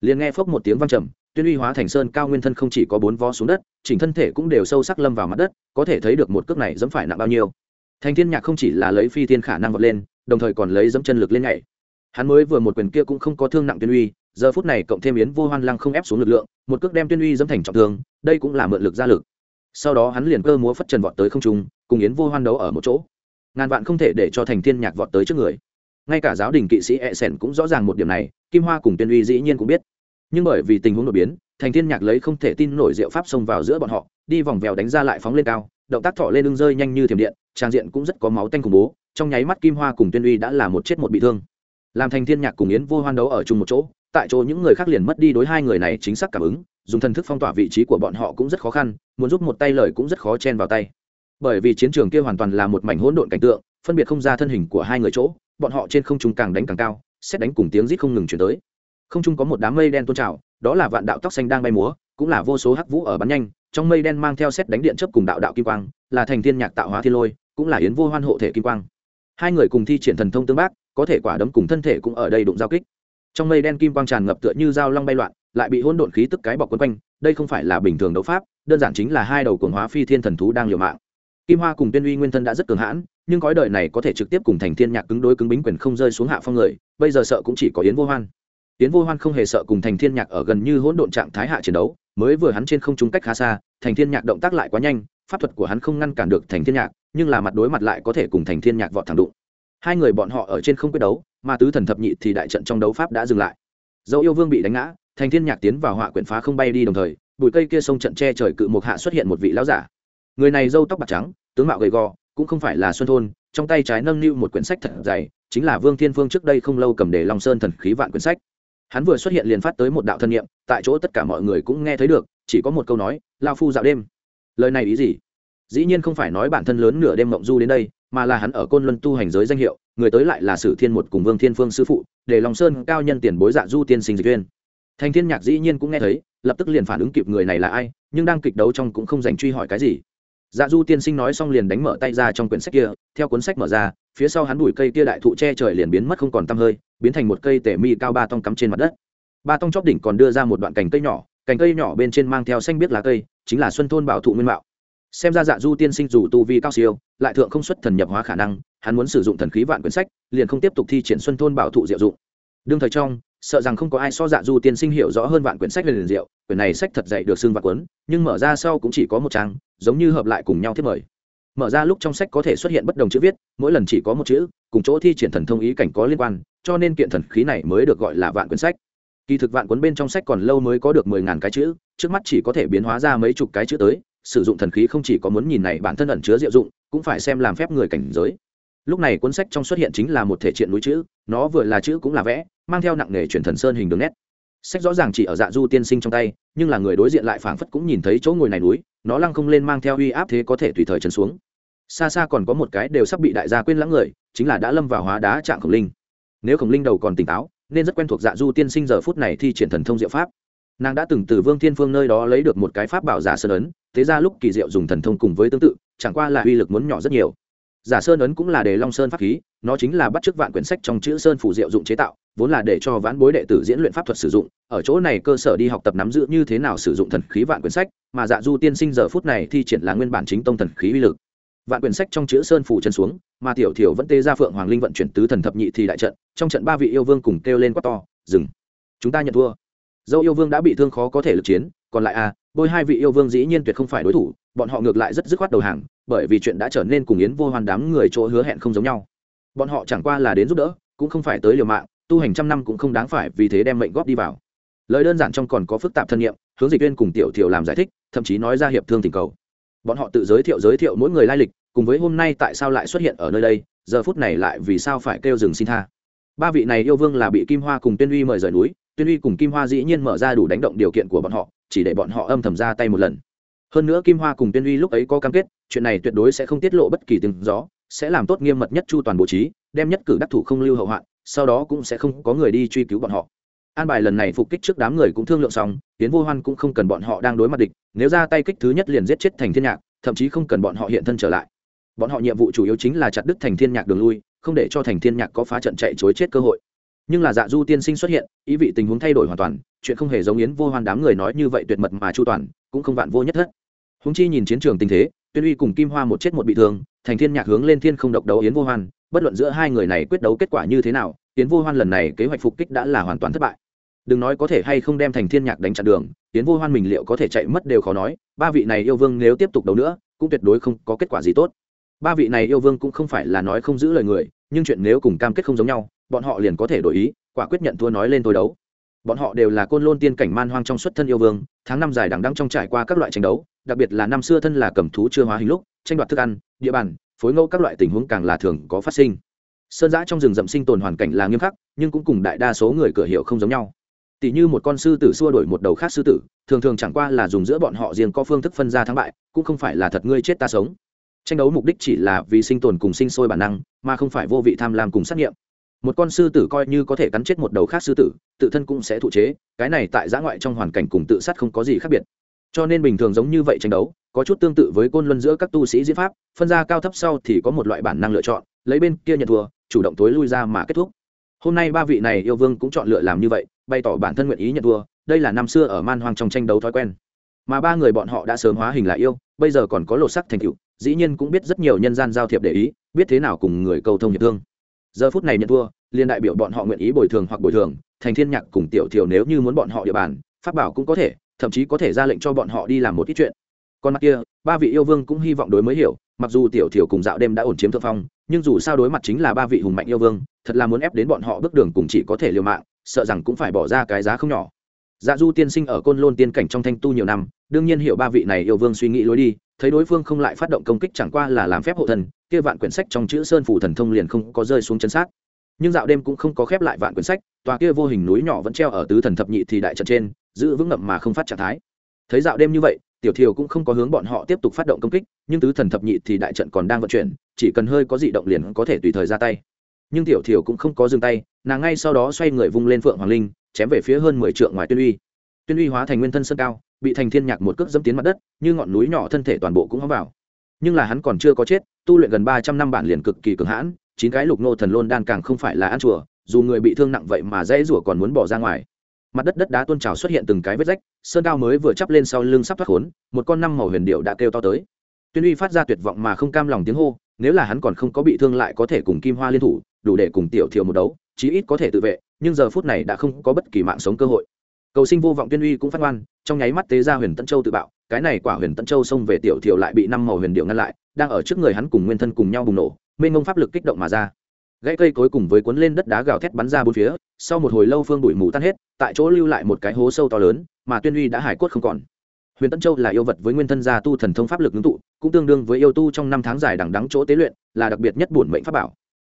Liền nghe phốc một tiếng vang trầm tuyên uy hóa thành sơn cao nguyên thân không chỉ có bốn vó xuống đất, chỉnh thân thể cũng đều sâu sắc lâm vào mặt đất, có thể thấy được một cước này dẫm phải nặng bao nhiêu. Thành thiên nhạc không chỉ là lấy phi thiên khả năng vọt lên, đồng thời còn lấy dẫm chân lực lên nhảy. Hắn mới vừa một quyền kia cũng không có thương nặng tuyên uy, giờ phút này cộng thêm yến vô hoan lăng không ép xuống lực lượng, một cước đem tuyên uy dẫm thành trọng thương, đây cũng là mượn lực ra lực. Sau đó hắn liền cơ múa phất trần vọt tới không trung, cùng yến vô hoan đấu ở một chỗ. Ngàn vạn không thể để cho thành thiên nhạc vọt tới trước người. Ngay cả giáo đình kỵ sĩ e sẻn cũng rõ ràng một điểm này, kim hoa cùng tuyên uy dĩ nhiên cũng biết nhưng bởi vì tình huống đột biến, thành thiên nhạc lấy không thể tin nổi diệu pháp xông vào giữa bọn họ, đi vòng vèo đánh ra lại phóng lên cao, động tác thọ lên lưng rơi nhanh như thiểm điện, trang diện cũng rất có máu tanh khủng bố, trong nháy mắt kim hoa cùng tuyên uy đã là một chết một bị thương. Làm thành thiên nhạc cùng yến vô hoan đấu ở chung một chỗ, tại chỗ những người khác liền mất đi đối hai người này chính xác cảm ứng, dùng thần thức phong tỏa vị trí của bọn họ cũng rất khó khăn, muốn giúp một tay lời cũng rất khó chen vào tay. Bởi vì chiến trường kia hoàn toàn là một mảnh hỗn độn cảnh tượng, phân biệt không ra thân hình của hai người chỗ, bọn họ trên không trung càng đánh càng cao, xét đánh cùng tiếng rít không ngừng chuyển tới không trung có một đám mây đen tôn trào, đó là vạn đạo tóc xanh đang bay múa, cũng là vô số hắc vũ ở bắn nhanh, trong mây đen mang theo xét đánh điện chấp cùng đạo đạo kim quang, là thành thiên nhạc tạo hóa thiên lôi, cũng là yến vô hoan hộ thể kim quang. Hai người cùng thi triển thần thông tương bác, có thể quả đấm cùng thân thể cũng ở đây đụng giao kích. Trong mây đen kim quang tràn ngập tựa như dao long bay loạn, lại bị hỗn độn khí tức cái bọc quấn quanh, đây không phải là bình thường đấu pháp, đơn giản chính là hai đầu cuồng hóa phi thiên thần thú đang liều mạng. Kim hoa cùng tiên uy nguyên thân đã rất cường hãn, nhưng cõi đời này có thể trực tiếp cùng thành thiên nhạc cứng đối cứng bính quyền không rơi xuống hạ phong người, bây giờ sợ cũng chỉ có yến vô hoan tiến vô hoan không hề sợ cùng thành thiên nhạc ở gần như hỗn độn trạng thái hạ chiến đấu, mới vừa hắn trên không trung cách khá xa, thành thiên nhạc động tác lại quá nhanh, pháp thuật của hắn không ngăn cản được thành thiên nhạc, nhưng là mặt đối mặt lại có thể cùng thành thiên nhạc vọt thẳng đụng. Hai người bọn họ ở trên không quyết đấu mà tứ thần thập nhị thì đại trận trong đấu pháp đã dừng lại. Dẫu yêu vương bị đánh ngã, thành thiên nhạc tiến vào họa quyển phá không bay đi đồng thời, bụi cây kia sông trận che trời cự một hạ xuất hiện một vị lão giả. Người này râu tóc bạc trắng, tướng mạo gầy gò, cũng không phải là xuân thôn, trong tay trái nâng niu một quyển sách thật dày, chính là vương thiên phương trước đây không lâu cầm để long sơn thần khí vạn quyển sách hắn vừa xuất hiện liền phát tới một đạo thân nhiệm, tại chỗ tất cả mọi người cũng nghe thấy được, chỉ có một câu nói, lao phu dạo đêm. Lời này ý gì? Dĩ nhiên không phải nói bản thân lớn nửa đêm mộng du đến đây, mà là hắn ở côn luân tu hành giới danh hiệu, người tới lại là sử thiên một cùng vương thiên phương sư phụ, để lòng sơn cao nhân tiền bối dạ du tiên sinh dịch viên thành thiên nhạc dĩ nhiên cũng nghe thấy, lập tức liền phản ứng kịp người này là ai, nhưng đang kịch đấu trong cũng không dành truy hỏi cái gì dạ du tiên sinh nói xong liền đánh mở tay ra trong quyển sách kia, theo cuốn sách mở ra, phía sau hắn đùi cây kia đại thụ che trời liền biến mất không còn tăm hơi, biến thành một cây tể mi cao ba tông cắm trên mặt đất. Ba tông chóp đỉnh còn đưa ra một đoạn cành cây nhỏ, cành cây nhỏ bên trên mang theo xanh biết lá cây, chính là xuân thôn bảo thụ nguyên mạo. Xem ra dạ du tiên sinh dù tu vi cao siêu, lại thượng không xuất thần nhập hóa khả năng, hắn muốn sử dụng thần khí vạn quyển sách, liền không tiếp tục thi triển xuân thôn bảo thụ diệu dụng. Đương thời trong sợ rằng không có ai so dạ du tiên sinh hiểu rõ hơn vạn quyển sách liền diệu quyển này sách thật dạy được xương vạn cuốn, nhưng mở ra sau cũng chỉ có một trang giống như hợp lại cùng nhau thiết mời. Mở ra lúc trong sách có thể xuất hiện bất đồng chữ viết mỗi lần chỉ có một chữ cùng chỗ thi triển thần thông ý cảnh có liên quan cho nên kiện thần khí này mới được gọi là vạn quyển sách. Kỳ thực vạn cuốn bên trong sách còn lâu mới có được mười ngàn cái chữ trước mắt chỉ có thể biến hóa ra mấy chục cái chữ tới sử dụng thần khí không chỉ có muốn nhìn này bản thân ẩn chứa diệu dụng cũng phải xem làm phép người cảnh giới lúc này cuốn sách trong xuất hiện chính là một thể triện núi chữ, nó vừa là chữ cũng là vẽ, mang theo nặng nghề truyền thần sơn hình đường nét. Sách rõ ràng chỉ ở dạ du tiên sinh trong tay, nhưng là người đối diện lại phảng phất cũng nhìn thấy chỗ ngồi này núi, nó lăng không lên mang theo uy áp thế có thể tùy thời trần xuống. Xa xa còn có một cái đều sắp bị đại gia quên lãng người, chính là đã lâm vào hóa đá trạng khổng linh. Nếu khổng linh đầu còn tỉnh táo, nên rất quen thuộc dạ du tiên sinh giờ phút này thi triển thần thông diệu pháp. Nàng đã từng từ vương thiên phương nơi đó lấy được một cái pháp bảo giả sơn ấn, thế ra lúc kỳ diệu dùng thần thông cùng với tương tự, chẳng qua là uy lực muốn nhỏ rất nhiều giả sơn ấn cũng là để long sơn pháp khí nó chính là bắt chước vạn quyển sách trong chữ sơn phủ diệu dụng chế tạo vốn là để cho vãn bối đệ tử diễn luyện pháp thuật sử dụng ở chỗ này cơ sở đi học tập nắm giữ như thế nào sử dụng thần khí vạn quyển sách mà dạ du tiên sinh giờ phút này thi triển là nguyên bản chính tông thần khí uy lực. Vạn quyển sách trong chữ sơn phủ chân xuống mà tiểu thiểu vẫn tê ra phượng hoàng linh vận chuyển tứ thần thập nhị thì đại trận trong trận ba vị yêu vương cùng kêu lên quát to dừng chúng ta nhận thua. Dâu yêu vương đã bị thương khó có thể lực chiến còn lại a à, bôi hai vị yêu vương dĩ nhiên tuyệt không phải đối thủ bọn họ ngược lại rất dứt khoát đầu hàng bởi vì chuyện đã trở nên cùng yến vô hoàn đám người chỗ hứa hẹn không giống nhau. Bọn họ chẳng qua là đến giúp đỡ, cũng không phải tới liều mạng, tu hành trăm năm cũng không đáng phải vì thế đem mệnh góp đi vào. Lời đơn giản trong còn có phức tạp thân nhiệm, hướng dịch viên cùng tiểu thiểu làm giải thích, thậm chí nói ra hiệp thương tình cầu. Bọn họ tự giới thiệu giới thiệu mỗi người lai lịch, cùng với hôm nay tại sao lại xuất hiện ở nơi đây, giờ phút này lại vì sao phải kêu dừng xin tha. Ba vị này yêu vương là bị kim hoa cùng tuyên uy mời rời núi, tuyên uy cùng kim hoa dĩ nhiên mở ra đủ đánh động điều kiện của bọn họ, chỉ để bọn họ âm thầm ra tay một lần hơn nữa kim hoa cùng tuyên uy lúc ấy có cam kết, chuyện này tuyệt đối sẽ không tiết lộ bất kỳ tiếng gió, sẽ làm tốt nghiêm mật nhất chu toàn bố trí, đem nhất cử đắc thủ không lưu hậu hoạn, sau đó cũng sẽ không có người đi truy cứu bọn họ. An bài lần này phục kích trước đám người cũng thương lượng xong, tiến vô hoan cũng không cần bọn họ đang đối mặt địch, nếu ra tay kích thứ nhất liền giết chết thành thiên nhạc, thậm chí không cần bọn họ hiện thân trở lại. Bọn họ nhiệm vụ chủ yếu chính là chặt đứt thành thiên nhạc đường lui, không để cho thành thiên nhạc có phá trận chạy chối chết cơ hội. Nhưng là dạ du tiên sinh xuất hiện, ý vị tình huống thay đổi hoàn toàn, chuyện không hề giống yến vô hoan đám người nói như vậy tuyệt mật mà chu toàn, cũng không vạn vô nhất thất húng chi nhìn chiến trường tình thế, tuyên uy cùng kim hoa một chết một bị thương, thành thiên nhạc hướng lên thiên không độc đấu yến vô hoan, bất luận giữa hai người này quyết đấu kết quả như thế nào, yến vô hoan lần này kế hoạch phục kích đã là hoàn toàn thất bại. Đừng nói có thể hay không đem thành thiên nhạc đánh chặn đường, yến vô hoan mình liệu có thể chạy mất đều khó nói, ba vị này yêu vương nếu tiếp tục đấu nữa, cũng tuyệt đối không có kết quả gì tốt. Ba vị này yêu vương cũng không phải là nói không giữ lời người, nhưng chuyện nếu cùng cam kết không giống nhau, bọn họ liền có thể đổi ý, quả quyết nhận thua nói lên tôi đấu bọn họ đều là côn lôn tiên cảnh man hoang trong xuất thân yêu vương, tháng năm dài đằng đăng trong trải qua các loại tranh đấu, đặc biệt là năm xưa thân là cầm thú chưa hóa hình lúc, tranh đoạt thức ăn, địa bàn, phối ngẫu các loại tình huống càng là thường có phát sinh. Sơn giã trong rừng rậm sinh tồn hoàn cảnh là nghiêm khắc, nhưng cũng cùng đại đa số người cửa hiệu không giống nhau. Tỷ như một con sư tử xua đổi một đầu khác sư tử, thường thường chẳng qua là dùng giữa bọn họ riêng có phương thức phân ra thắng bại, cũng không phải là thật ngươi chết ta sống. Tranh đấu mục đích chỉ là vì sinh tồn cùng sinh sôi bản năng, mà không phải vô vị tham lam cùng xác nghiệm một con sư tử coi như có thể cắn chết một đầu khác sư tử, tự thân cũng sẽ thụ chế, cái này tại giã ngoại trong hoàn cảnh cùng tự sát không có gì khác biệt. Cho nên bình thường giống như vậy tranh đấu, có chút tương tự với côn luân giữa các tu sĩ diễn pháp, phân ra cao thấp sau thì có một loại bản năng lựa chọn, lấy bên kia nhận thua, chủ động tối lui ra mà kết thúc. Hôm nay ba vị này yêu vương cũng chọn lựa làm như vậy, bày tỏ bản thân nguyện ý nhận thua, đây là năm xưa ở man hoang trong tranh đấu thói quen. Mà ba người bọn họ đã sớm hóa hình lại yêu, bây giờ còn có lột sắc thành cựu dĩ nhiên cũng biết rất nhiều nhân gian giao thiệp để ý, biết thế nào cùng người cầu thông hiệp thương giờ phút này nhận thua liên đại biểu bọn họ nguyện ý bồi thường hoặc bồi thường, thành thiên nhạc cùng tiểu thiểu nếu như muốn bọn họ địa bàn, pháp bảo cũng có thể, thậm chí có thể ra lệnh cho bọn họ đi làm một ít chuyện. Còn mặt kia, ba vị yêu vương cũng hy vọng đối mới hiểu, mặc dù tiểu thiểu cùng dạo đêm đã ổn chiếm thượng phong, nhưng dù sao đối mặt chính là ba vị hùng mạnh yêu vương, thật là muốn ép đến bọn họ bước đường cùng chỉ có thể liều mạng, sợ rằng cũng phải bỏ ra cái giá không nhỏ dạ du tiên sinh ở côn lôn tiên cảnh trong thanh tu nhiều năm, đương nhiên hiểu ba vị này yêu vương suy nghĩ lối đi, thấy đối phương không lại phát động công kích chẳng qua là làm phép hộ thần, kia vạn quyển sách trong chữ sơn phủ thần thông liền không có rơi xuống chân sát nhưng dạo đêm cũng không có khép lại vạn quyển sách, tòa kia vô hình núi nhỏ vẫn treo ở tứ thần thập nhị thì đại trận trên, giữ vững ngậm mà không phát trạng thái. Thấy dạo đêm như vậy, tiểu thiều cũng không có hướng bọn họ tiếp tục phát động công kích, nhưng tứ thần thập nhị thì đại trận còn đang vận chuyển, chỉ cần hơi có dị động liền có thể tùy thời ra tay. Nhưng tiểu thiều cũng không có dừng tay, nàng ngay sau đó xoay người vung lên phượng hoàng linh chém về phía hơn mười trượng ngoài tuyên uy. Tuyên uy hóa thành nguyên thân sơn cao, bị thành thiên nhạc một cước dẫm tiến mặt đất, như ngọn núi nhỏ thân thể toàn bộ cũng hóa vào. Nhưng là hắn còn chưa có chết, tu luyện gần ba trăm năm bản liền cực kỳ cường hãn, chín cái lục nô thần lôn đan càng không phải là ăn chùa, dù người bị thương nặng vậy mà dễ rủa còn muốn bỏ ra ngoài. Mặt đất đất đá tôn trào xuất hiện từng cái vết rách, sơn cao mới vừa chắp lên sau lưng sắp thoát khốn, một con năm màu huyền điệu đã kêu to tới. Tuyên uy phát ra tuyệt vọng mà không cam lòng tiếng hô, nếu là hắn còn không có bị thương lại có thể cùng kim hoa liên thủ, đủ để cùng tiểu thiểu một đấu, chí ít có thể tự vệ nhưng giờ phút này đã không có bất kỳ mạng sống cơ hội. Cầu sinh vô vọng tuyên uy cũng phát ngoan, trong nháy mắt tế ra huyền tân châu tự bạo, cái này quả huyền tân châu xông về tiểu thiểu lại bị năm màu huyền điệu ngăn lại, đang ở trước người hắn cùng nguyên thân cùng nhau bùng nổ, mênh ngông pháp lực kích động mà ra. Gãy cây cối cùng với cuốn lên đất đá gào thét bắn ra bốn phía, sau một hồi lâu phương bụi mù tan hết, tại chỗ lưu lại một cái hố sâu to lớn, mà tuyên uy đã hải cốt không còn. Huyền tân châu là yêu vật với nguyên thân gia tu thần thông pháp lực ngưng tụ, cũng tương đương với yêu tu trong năm tháng dài đằng đắng chỗ tế luyện, là đặc biệt nhất bổn mệnh pháp bảo.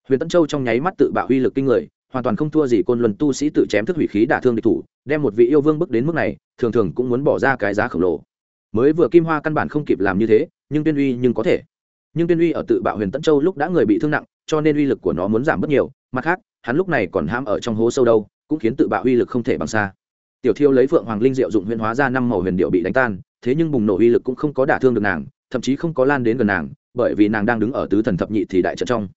Huyền tân châu trong nháy mắt tự bạo uy lực kinh người hoàn toàn không thua gì côn luân tu sĩ tự chém thức hủy khí đả thương địch thủ, đem một vị yêu vương bước đến mức này, thường thường cũng muốn bỏ ra cái giá khổng lồ. Mới vừa kim hoa căn bản không kịp làm như thế, nhưng tuyên uy nhưng có thể. Nhưng tuyên uy ở tự bạo huyền tân châu lúc đã người bị thương nặng, cho nên uy lực của nó muốn giảm bớt nhiều, mặt khác, hắn lúc này còn ham ở trong hố sâu đâu, cũng khiến tự bạo uy lực không thể bằng xa. Tiểu thiêu lấy phượng hoàng linh diệu dụng huyền hóa ra năm màu huyền điệu bị đánh tan, thế nhưng bùng nổ uy lực cũng không có đả thương được nàng, thậm chí không có lan đến gần nàng, bởi vì nàng đang đứng ở tứ thần thập nhị thì đại trận trong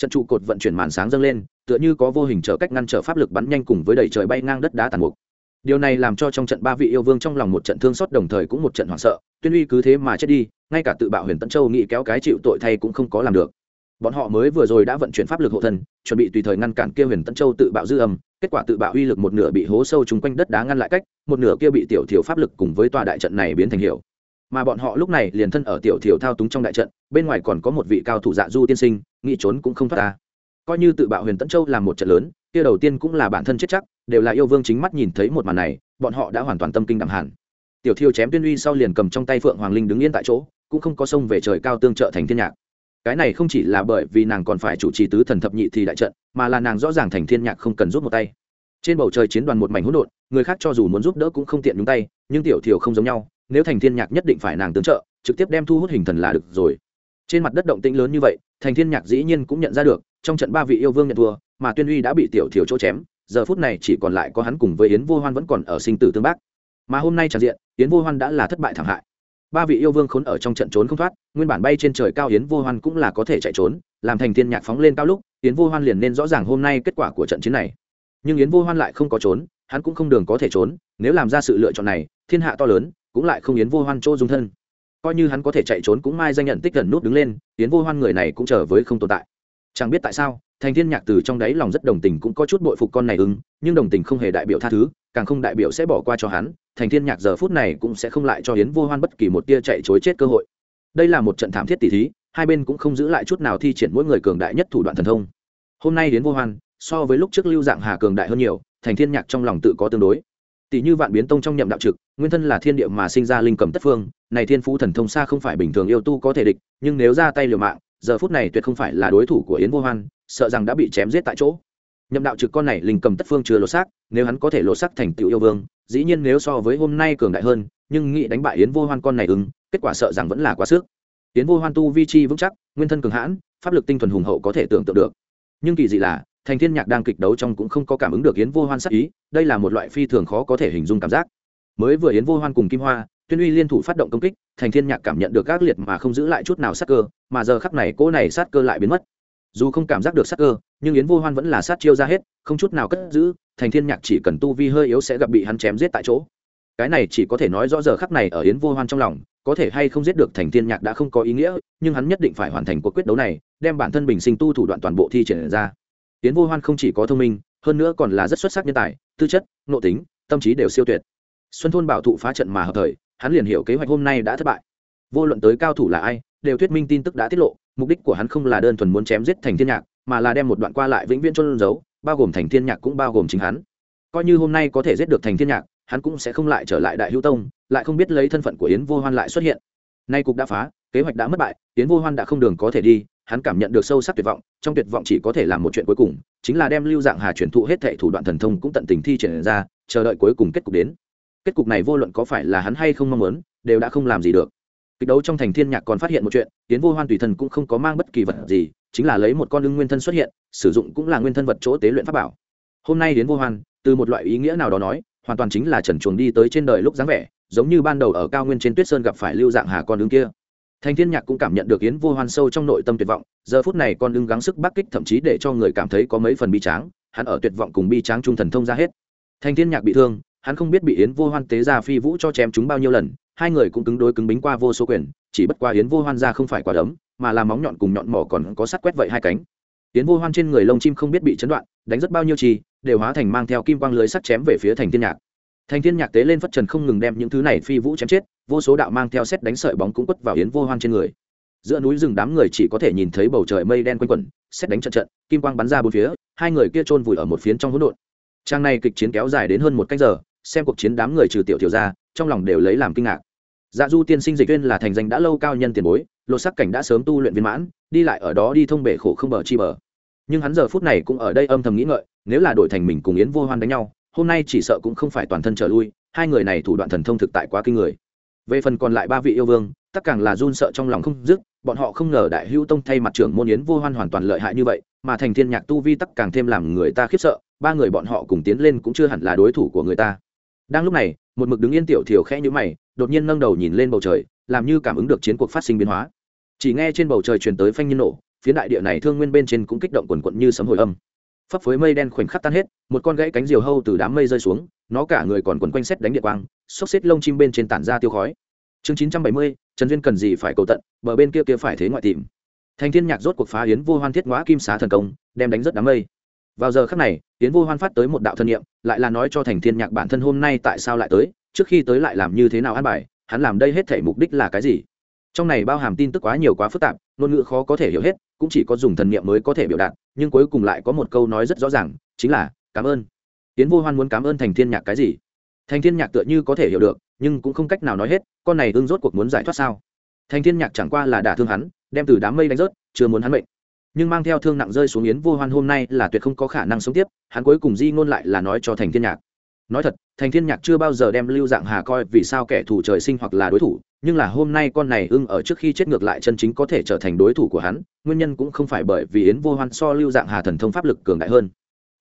trận trụ cột vận chuyển màn sáng dâng lên, tựa như có vô hình trở cách ngăn trở pháp lực bắn nhanh cùng với đầy trời bay ngang đất đá tàn mục điều này làm cho trong trận ba vị yêu vương trong lòng một trận thương xót đồng thời cũng một trận hoảng sợ, tuyên uy cứ thế mà chết đi, ngay cả tự bạo huyền tân châu nghĩ kéo cái chịu tội thay cũng không có làm được bọn họ mới vừa rồi đã vận chuyển pháp lực hộ thân, chuẩn bị tùy thời ngăn cản kia huyền tân châu tự bạo dư âm, kết quả tự bạo uy lực một nửa bị hố sâu chung quanh đất đá ngăn lại cách, một nửa kia bị tiểu thiểu pháp lực cùng với tòa đại trận này biến thành hiệu mà bọn họ lúc này liền thân ở tiểu thiểu thao túng trong đại trận, bên ngoài còn có một vị cao thủ dạ du tiên sinh, nghĩ trốn cũng không thoát ta. Coi như tự bạo huyền tẫn châu làm một trận lớn, kia đầu tiên cũng là bản thân chết chắc, đều là yêu vương chính mắt nhìn thấy một màn này, bọn họ đã hoàn toàn tâm kinh đẳng hẳn. Tiểu thiêu chém tuyên uy sau liền cầm trong tay phượng hoàng linh đứng yên tại chỗ, cũng không có sông về trời cao tương trợ thành thiên nhạc. Cái này không chỉ là bởi vì nàng còn phải chủ trì tứ thần thập nhị thì đại trận, mà là nàng rõ ràng thành thiên nhạc không cần giúp một tay. Trên bầu trời chiến đoàn một mảnh hỗn độn, người khác cho dù muốn giúp đỡ cũng không tiện nhúng tay, nhưng tiểu thiều không giống nhau nếu thành thiên nhạc nhất định phải nàng tương trợ, trực tiếp đem thu hút hình thần là được rồi. Trên mặt đất động tĩnh lớn như vậy, thành thiên nhạc dĩ nhiên cũng nhận ra được, trong trận ba vị yêu vương nhận thua, mà tuyên uy đã bị tiểu thiểu chỗ chém, giờ phút này chỉ còn lại có hắn cùng với yến vô hoan vẫn còn ở sinh tử tương bác. Mà hôm nay tràn diện, yến vô hoan đã là thất bại thảm hại. Ba vị yêu vương khốn ở trong trận trốn không thoát, nguyên bản bay trên trời cao yến vô hoan cũng là có thể chạy trốn, làm thành thiên nhạc phóng lên cao lúc, yến vô hoan liền nên rõ ràng hôm nay kết quả của trận chiến này. Nhưng yến vô hoan lại không có trốn, hắn cũng không đường có thể trốn, nếu làm ra sự lựa chọn này, thiên hạ to lớn cũng lại không yến vô hoan chỗ dung thân. Coi như hắn có thể chạy trốn cũng mai danh nhận tích gần nút đứng lên yến vô hoan người này cũng trở với không tồn tại. Chẳng biết tại sao thành thiên nhạc từ trong đáy lòng rất đồng tình cũng có chút bội phục con này ứng, nhưng đồng tình không hề đại biểu tha thứ càng không đại biểu sẽ bỏ qua cho hắn. Thành thiên nhạc giờ phút này cũng sẽ không lại cho hiến vô hoan bất kỳ một tia chạy chối chết cơ hội. Đây là một trận thảm thiết tỷ thí hai bên cũng không giữ lại chút nào thi triển mỗi người cường đại nhất thủ đoạn thần thông. Hôm nay hiến vô hoan so với lúc trước lưu dạng hà cường đại hơn nhiều thành thiên nhạc trong lòng tự có tương đối tỷ như vạn biến tông trong nhậm đạo trực, nguyên thân là thiên địa mà sinh ra linh cầm tất phương, này thiên phú thần thông xa không phải bình thường yêu tu có thể địch, nhưng nếu ra tay liều mạng, giờ phút này tuyệt không phải là đối thủ của yến vô hoan, sợ rằng đã bị chém giết tại chỗ. Nhậm đạo trực con này linh cầm tất phương chưa lột xác, nếu hắn có thể lột xác thành tựu yêu vương, dĩ nhiên nếu so với hôm nay cường đại hơn, nhưng nghị đánh bại yến vô hoan con này ứng, kết quả sợ rằng vẫn là quá sức. Yến vô hoan tu vi chi vững chắc, nguyên thân cường hãn, pháp lực tinh thuần hùng hậu có thể tưởng tượng được. Nhưng kỳ dị là thành thiên nhạc đang kịch đấu trong cũng không có cảm ứng được yến vô hoan sắc ý, đây là một loại phi thường khó có thể hình dung cảm giác. Mới vừa yến vô hoan cùng kim hoa, tuyên uy liên thủ phát động công kích, thành thiên nhạc cảm nhận được các liệt mà không giữ lại chút nào sát cơ, mà giờ khắc này cỗ này sát cơ lại biến mất. Dù không cảm giác được sát cơ, nhưng yến vô hoan vẫn là sát chiêu ra hết, không chút nào cất giữ, thành thiên nhạc chỉ cần tu vi hơi yếu sẽ gặp bị hắn chém giết tại chỗ. Cái này chỉ có thể nói rõ giờ khắc này ở yến vô hoan trong lòng, có thể hay không giết được thành thiên nhạc đã không có ý nghĩa, nhưng hắn nhất định phải hoàn thành cuộc quyết đấu này, đem bản thân bình sinh tu thủ đoạn toàn bộ thi triển ra yến vô hoan không chỉ có thông minh, hơn nữa còn là rất xuất sắc nhân tài, tư chất, nội tính, tâm trí đều siêu tuyệt. Xuân thôn bảo thụ phá trận mà hợp thời, hắn liền hiểu kế hoạch hôm nay đã thất bại. Vô luận tới cao thủ là ai, đều thuyết minh tin tức đã tiết lộ, mục đích của hắn không là đơn thuần muốn chém giết thành thiên nhạc, mà là đem một đoạn qua lại vĩnh viễn trôn giấu, bao gồm thành thiên nhạc cũng bao gồm chính hắn. Coi như hôm nay có thể giết được thành thiên nhạc, hắn cũng sẽ không lại trở lại đại hữu tông, lại không biết lấy thân phận của yến vô hoan lại xuất hiện. Nay cục đã phá, kế hoạch đã mất bại, yến vô hoan đã không đường có thể đi hắn cảm nhận được sâu sắc tuyệt vọng, trong tuyệt vọng chỉ có thể làm một chuyện cuối cùng, chính là đem lưu dạng hà chuyển thụ hết thệ thủ đoạn thần thông cũng tận tình thi triển ra, chờ đợi cuối cùng kết cục đến. Kết cục này vô luận có phải là hắn hay không mong muốn, đều đã không làm gì được. Kịch đấu trong thành thiên nhạc còn phát hiện một chuyện, tiến vô hoan tùy thần cũng không có mang bất kỳ vật gì, chính là lấy một con lưng nguyên thân xuất hiện, sử dụng cũng là nguyên thân vật chỗ tế luyện pháp bảo. Hôm nay đến vô hoan, từ một loại ý nghĩa nào đó nói, hoàn toàn chính là trần chuồng đi tới trên đời lúc dáng vẻ, giống như ban đầu ở cao nguyên trên tuyết sơn gặp phải lưu dạng hà con đứng kia thành thiên nhạc cũng cảm nhận được yến vô hoan sâu trong nội tâm tuyệt vọng, giờ phút này con đương gắng sức bắc kích thậm chí để cho người cảm thấy có mấy phần bi tráng, hắn ở tuyệt vọng cùng bi tráng trung thần thông ra hết. Thành thiên nhạc bị thương, hắn không biết bị yến vô hoan tế ra phi vũ cho chém chúng bao nhiêu lần, hai người cũng cứng đối cứng bính qua vô số quyền, chỉ bất qua yến vô hoan ra không phải quả đấm, mà là móng nhọn cùng nhọn mỏ còn có sắt quét vậy hai cánh. Yến vô hoan trên người lông chim không biết bị chấn đoạn, đánh rất bao nhiêu chi, đều hóa thành mang theo kim quang lưới sắt chém về phía thành thiên nhạc thành thiên nhạc tế lên phất trần không ngừng đem những thứ này phi vũ chém chết, vô số đạo mang theo xét đánh sợi bóng cũng quất vào yến vô hoan trên người. Giữa núi rừng đám người chỉ có thể nhìn thấy bầu trời mây đen quanh quẩn xét đánh trận trận, kim quang bắn ra bốn phía, hai người kia chôn vùi ở một phiến trong hỗn độn. Trang này kịch chiến kéo dài đến hơn một cách giờ, xem cuộc chiến đám người trừ tiểu tiểu ra, trong lòng đều lấy làm kinh ngạc. Dạ du tiên sinh dịch viên là thành danh đã lâu cao nhân tiền bối, lột sắc cảnh đã sớm tu luyện viên mãn, đi lại ở đó đi thông bể khổ không bờ chi bờ. Nhưng hắn giờ phút này cũng ở đây âm thầm nghĩ ngợi, nếu là đổi thành mình cùng yến vô hoan đánh nhau hôm nay chỉ sợ cũng không phải toàn thân trở lui, hai người này thủ đoạn thần thông thực tại quá kinh người. Về phần còn lại ba vị yêu vương, tất càng là run sợ trong lòng không dứt, bọn họ không ngờ đại hữu tông thay mặt trưởng môn yến vô hoan hoàn toàn lợi hại như vậy, mà thành thiên nhạc tu vi tắc càng thêm làm người ta khiếp sợ, ba người bọn họ cùng tiến lên cũng chưa hẳn là đối thủ của người ta. Đang lúc này, một mực đứng yên tiểu thiểu khẽ như mày, đột nhiên nâng đầu nhìn lên bầu trời, làm như cảm ứng được chiến cuộc phát sinh biến hóa. Chỉ nghe trên bầu trời truyền tới phanh nhiên nổ phía đại địa này thương nguyên bên trên cũng kích động quần quận như sấm hồi âm phấp phới mây đen khoảnh khắc tan hết, một con gãy cánh diều hâu từ đám mây rơi xuống, nó cả người còn quần quanh xét đánh địa quang, xốc xếp lông chim bên trên tản ra tiêu khói. Chương chín trăm bảy mươi, trần duyên cần gì phải cầu tận, bờ bên kia kia phải thế ngoại tìm. Thành thiên nhạc rốt cuộc phá yến vô hoan thiết ngõa kim xá thần công, đem đánh rất đám mây. Vào giờ khắc này tiến vô hoan phát tới một đạo thân nhiệm lại là nói cho thành thiên nhạc bản thân hôm nay tại sao lại tới, trước khi tới lại làm như thế nào an bài, hắn làm đây hết thể mục đích là cái gì? Trong này bao hàm tin tức quá nhiều quá phức tạp, ngôn ngữ khó có thể hiểu hết, cũng chỉ có dùng thần niệm mới có thể biểu đạt, nhưng cuối cùng lại có một câu nói rất rõ ràng, chính là, cảm ơn. Tiến vô hoan muốn cảm ơn thành thiên nhạc cái gì? Thành thiên nhạc tựa như có thể hiểu được, nhưng cũng không cách nào nói hết, con này ưng rốt cuộc muốn giải thoát sao? Thành thiên nhạc chẳng qua là đả thương hắn, đem từ đám mây đánh rớt, chưa muốn hắn mệnh. Nhưng mang theo thương nặng rơi xuống yến vô hoan hôm nay là tuyệt không có khả năng sống tiếp, hắn cuối cùng di ngôn lại là nói cho thành thiên nhạc nói thật, thành thiên nhạc chưa bao giờ đem lưu dạng hà coi vì sao kẻ thù trời sinh hoặc là đối thủ, nhưng là hôm nay con này ưng ở trước khi chết ngược lại chân chính có thể trở thành đối thủ của hắn, nguyên nhân cũng không phải bởi vì yến vô hoan so lưu dạng hà thần thông pháp lực cường đại hơn.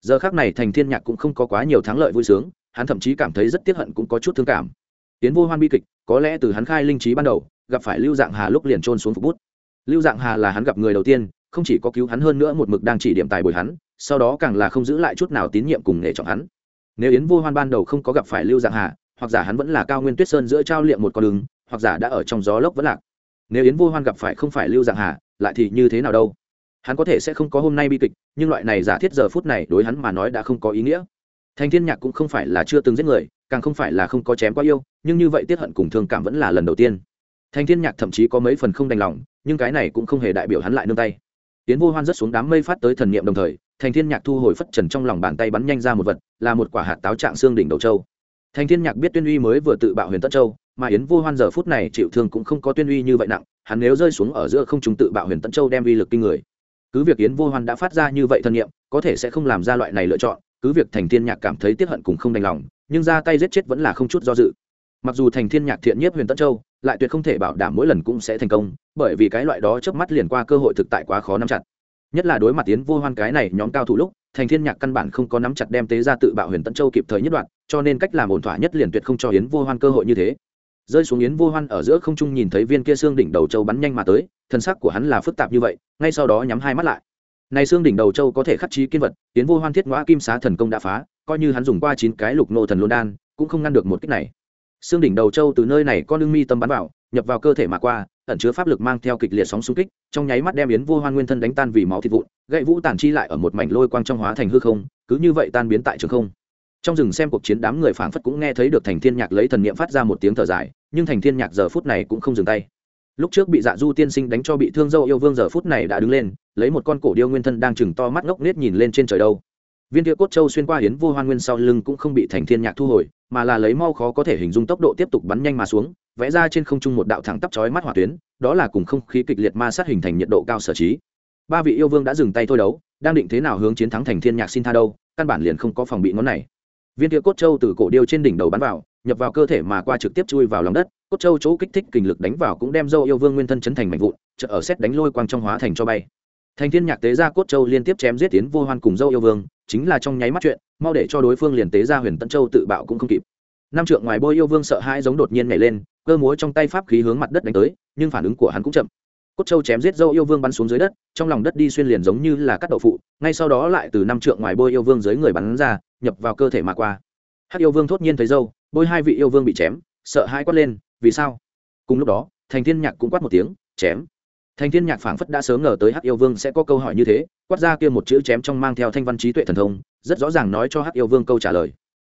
Giờ khác này thành thiên nhạc cũng không có quá nhiều thắng lợi vui sướng, hắn thậm chí cảm thấy rất tiếc hận cũng có chút thương cảm. Yến vô hoan bi kịch, có lẽ từ hắn khai linh trí ban đầu, gặp phải lưu dạng hà lúc liền trôn xuống phục bút. Lưu dạng hà là hắn gặp người đầu tiên, không chỉ có cứu hắn hơn nữa một mực đang chỉ điểm tài bồi hắn, sau đó càng là không giữ lại chút nào tín nhiệm cùng nghề trọng hắn nếu yến vô hoan ban đầu không có gặp phải lưu dạng hà, hoặc giả hắn vẫn là cao nguyên tuyết sơn giữa trao liệm một con đường, hoặc giả đã ở trong gió lốc vẫn lạc. Nếu yến vô hoan gặp phải không phải lưu dạng hà, lại thì như thế nào đâu? Hắn có thể sẽ không có hôm nay bi kịch, nhưng loại này giả thiết giờ phút này đối hắn mà nói đã không có ý nghĩa. Thành thiên nhạc cũng không phải là chưa từng giết người, càng không phải là không có chém quá yêu, nhưng như vậy tiết hận cùng thương cảm vẫn là lần đầu tiên. Thành thiên nhạc thậm chí có mấy phần không đành lòng, nhưng cái này cũng không hề đại biểu hắn lại nương tay. Tiến vô hoan rất xuống đám mây phát tới thần niệm đồng thời, thành thiên nhạc thu hồi phất trần trong lòng bàn tay bắn nhanh ra một vật là một quả hạt táo trạng xương đỉnh đầu châu. Thành thiên nhạc biết tuyên uy mới vừa tự bạo huyền tất châu, mà yến vô hoan giờ phút này chịu thương cũng không có tuyên uy như vậy nặng, hắn nếu rơi xuống ở giữa không trung tự bạo huyền tận châu đem uy lực kinh người. Cứ việc yến vô hoan đã phát ra như vậy thân nhiệm, có thể sẽ không làm ra loại này lựa chọn, cứ việc thành thiên nhạc cảm thấy tiếc hận cùng không đành lòng, nhưng ra tay giết chết vẫn là không chút do dự. Mặc dù thành thiên nhạc thiện nhất huyền tận châu, lại tuyệt không thể bảo đảm mỗi lần cũng sẽ thành công, bởi vì cái loại đó chớp mắt liền qua cơ hội thực tại quá khó nắm chặt. Nhất là đối mặt Yến vô hoan cái này nhóm cao thủ lúc thành thiên nhạc căn bản không có nắm chặt đem tế ra tự bạo huyền tận châu kịp thời nhất đoạn, cho nên cách làm ổn thỏa nhất liền tuyệt không cho yến vô hoan cơ hội như thế. Rơi xuống yến vô hoan ở giữa không trung nhìn thấy viên kia xương đỉnh đầu châu bắn nhanh mà tới, thân sắc của hắn là phức tạp như vậy, ngay sau đó nhắm hai mắt lại. Này xương đỉnh đầu châu có thể khắc chí kiên vật, yến vô hoan thiết ngõa kim xá thần công đã phá, coi như hắn dùng qua chín cái lục nô thần lôn đan, cũng không ngăn được một kích này. Xương đỉnh đầu châu từ nơi này con lưng mi tâm bắn vào, nhập vào cơ thể mà qua ẩn chứa pháp lực mang theo kịch liệt sóng xung kích, trong nháy mắt đem yến vô hoan nguyên thân đánh tan vì máu thịt vụn, gậy vũ tàn chi lại ở một mảnh lôi quang trong hóa thành hư không, cứ như vậy tan biến tại trường không. Trong rừng xem cuộc chiến đám người phảng phất cũng nghe thấy được thành thiên nhạc lấy thần niệm phát ra một tiếng thở dài, nhưng thành thiên nhạc giờ phút này cũng không dừng tay. Lúc trước bị dạ du tiên sinh đánh cho bị thương dâu yêu vương giờ phút này đã đứng lên, lấy một con cổ điêu nguyên thân đang chừng to mắt ngốc nết nhìn lên trên trời đâu viên kia cốt châu xuyên qua hiến vô hoan nguyên sau lưng cũng không bị thành thiên nhạc thu hồi, mà là lấy mau khó có thể hình dung tốc độ tiếp tục bắn nhanh mà xuống, vẽ ra trên không trung một đạo thẳng tắp chói mắt hỏa tuyến, đó là cùng không khí kịch liệt ma sát hình thành nhiệt độ cao sở trí. Ba vị yêu vương đã dừng tay thôi đấu, đang định thế nào hướng chiến thắng thành thiên nhạc xin tha đâu, căn bản liền không có phòng bị ngón này. Viên kia cốt châu từ cổ điêu trên đỉnh đầu bắn vào, nhập vào cơ thể mà qua trực tiếp chui vào lòng đất, cốt châu chỗ kích thích kình lực đánh vào cũng đem dâu yêu vương nguyên thân chấn thành mạnh vụn chợ ở xét đánh lôi quang trong hóa thành cho bay thành thiên nhạc tế ra cốt châu liên tiếp chém giết tiến vô hoan cùng dâu yêu vương, chính là trong nháy mắt chuyện, mau để cho đối phương liền tế ra huyền tân châu tự bạo cũng không kịp. Năm trượng ngoài bôi yêu vương sợ hãi giống đột nhiên nhảy lên, cơ múa trong tay pháp khí hướng mặt đất đánh tới, nhưng phản ứng của hắn cũng chậm. Cốt châu chém giết dâu yêu vương bắn xuống dưới đất, trong lòng đất đi xuyên liền giống như là cắt đậu phụ, ngay sau đó lại từ năm trượng ngoài bôi yêu vương dưới người bắn ra, nhập vào cơ thể mà qua. Hắc yêu vương thốt nhiên thấy dâu, bôi hai vị yêu vương bị chém, sợ hãi quát lên, vì sao? Cùng lúc đó, thành thiên nhạc cũng quát một tiếng, chém thành thiên nhạc phảng phất đã sớm ngờ tới hắc yêu vương sẽ có câu hỏi như thế, quát ra kia một chữ chém trong mang theo thanh văn trí tuệ thần thông, rất rõ ràng nói cho hắc yêu vương câu trả lời.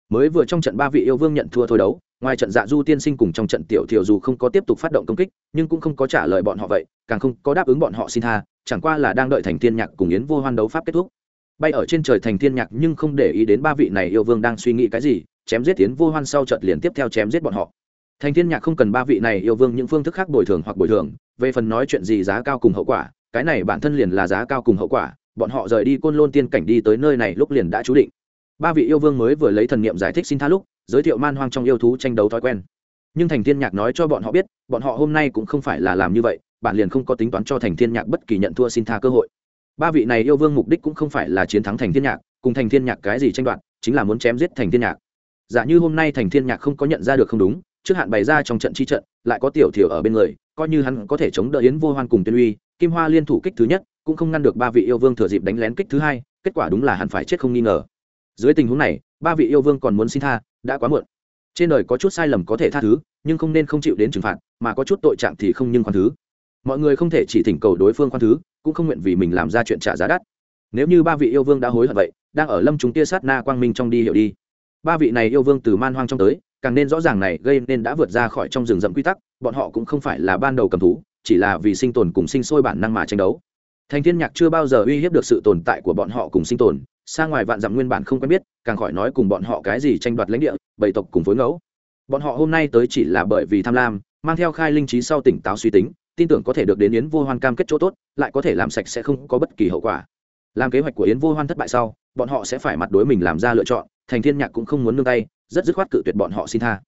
Mới vừa trong trận ba vị yêu vương nhận thua thôi đấu, ngoài trận dạ du tiên sinh cùng trong trận tiểu thiểu dù không có tiếp tục phát động công kích, nhưng cũng không có trả lời bọn họ vậy, càng không có đáp ứng bọn họ xin tha, chẳng qua là đang đợi thành thiên nhạc cùng yến vô hoan đấu pháp kết thúc. Bay ở trên trời thành thiên nhạc nhưng không để ý đến ba vị này yêu vương đang suy nghĩ cái gì, chém giết tiến vô hoan sau trận liền tiếp theo chém giết bọn họ thành thiên nhạc không cần ba vị này yêu vương những phương thức khác bồi thường hoặc bồi thường, về phần nói chuyện gì giá cao cùng hậu quả, cái này bản thân liền là giá cao cùng hậu quả, bọn họ rời đi côn lôn tiên cảnh đi tới nơi này lúc liền đã chú định. Ba vị yêu vương mới vừa lấy thần niệm giải thích xin tha lúc, giới thiệu man hoang trong yêu thú tranh đấu thói quen. Nhưng thành thiên nhạc nói cho bọn họ biết, bọn họ hôm nay cũng không phải là làm như vậy, bản liền không có tính toán cho thành thiên nhạc bất kỳ nhận thua xin tha cơ hội. Ba vị này yêu vương mục đích cũng không phải là chiến thắng thành thiên nhạc, cùng thành thiên nhạc cái gì tranh đoạt, chính là muốn chém giết thành thiên nhạc. Giả như hôm nay thành thiên nhạc không có nhận ra được không đúng trước hạn bày ra trong trận chi trận, lại có tiểu thiểu ở bên người, coi như hắn có thể chống đỡ yến vô hoan cùng tiên uy, kim hoa liên thủ kích thứ nhất, cũng không ngăn được ba vị yêu vương thừa dịp đánh lén kích thứ hai, kết quả đúng là hắn phải chết không nghi ngờ. Dưới tình huống này, ba vị yêu vương còn muốn xin tha, đã quá muộn. Trên đời có chút sai lầm có thể tha thứ, nhưng không nên không chịu đến trừng phạt, mà có chút tội trạng thì không nhưng khoan thứ. Mọi người không thể chỉ thỉnh cầu đối phương khoan thứ, cũng không nguyện vì mình làm ra chuyện trả giá đắt. Nếu như ba vị yêu vương đã hối hận vậy, đang ở lâm chúng tia sát na quang minh trong đi hiểu đi. Ba vị này yêu vương từ man hoang trong tới càng nên rõ ràng này gây nên đã vượt ra khỏi trong rừng rậm quy tắc, bọn họ cũng không phải là ban đầu cầm thú, chỉ là vì sinh tồn cùng sinh sôi bản năng mà tranh đấu. Thành thiên nhạc chưa bao giờ uy hiếp được sự tồn tại của bọn họ cùng sinh tồn, xa ngoài vạn dặm nguyên bản không quen biết, càng khỏi nói cùng bọn họ cái gì tranh đoạt lãnh địa, bầy tộc cùng phối ngẫu. Bọn họ hôm nay tới chỉ là bởi vì tham lam, mang theo khai linh trí sau tỉnh táo suy tính, tin tưởng có thể được đến yến vô hoan cam kết chỗ tốt, lại có thể làm sạch sẽ không có bất kỳ hậu quả. Làm kế hoạch của yến vô hoan thất bại sau, bọn họ sẽ phải mặt đối mình làm ra lựa chọn, thành thiên nhạc cũng không muốn nương tay rất dứt khoát cự tuyệt bọn họ xin tha.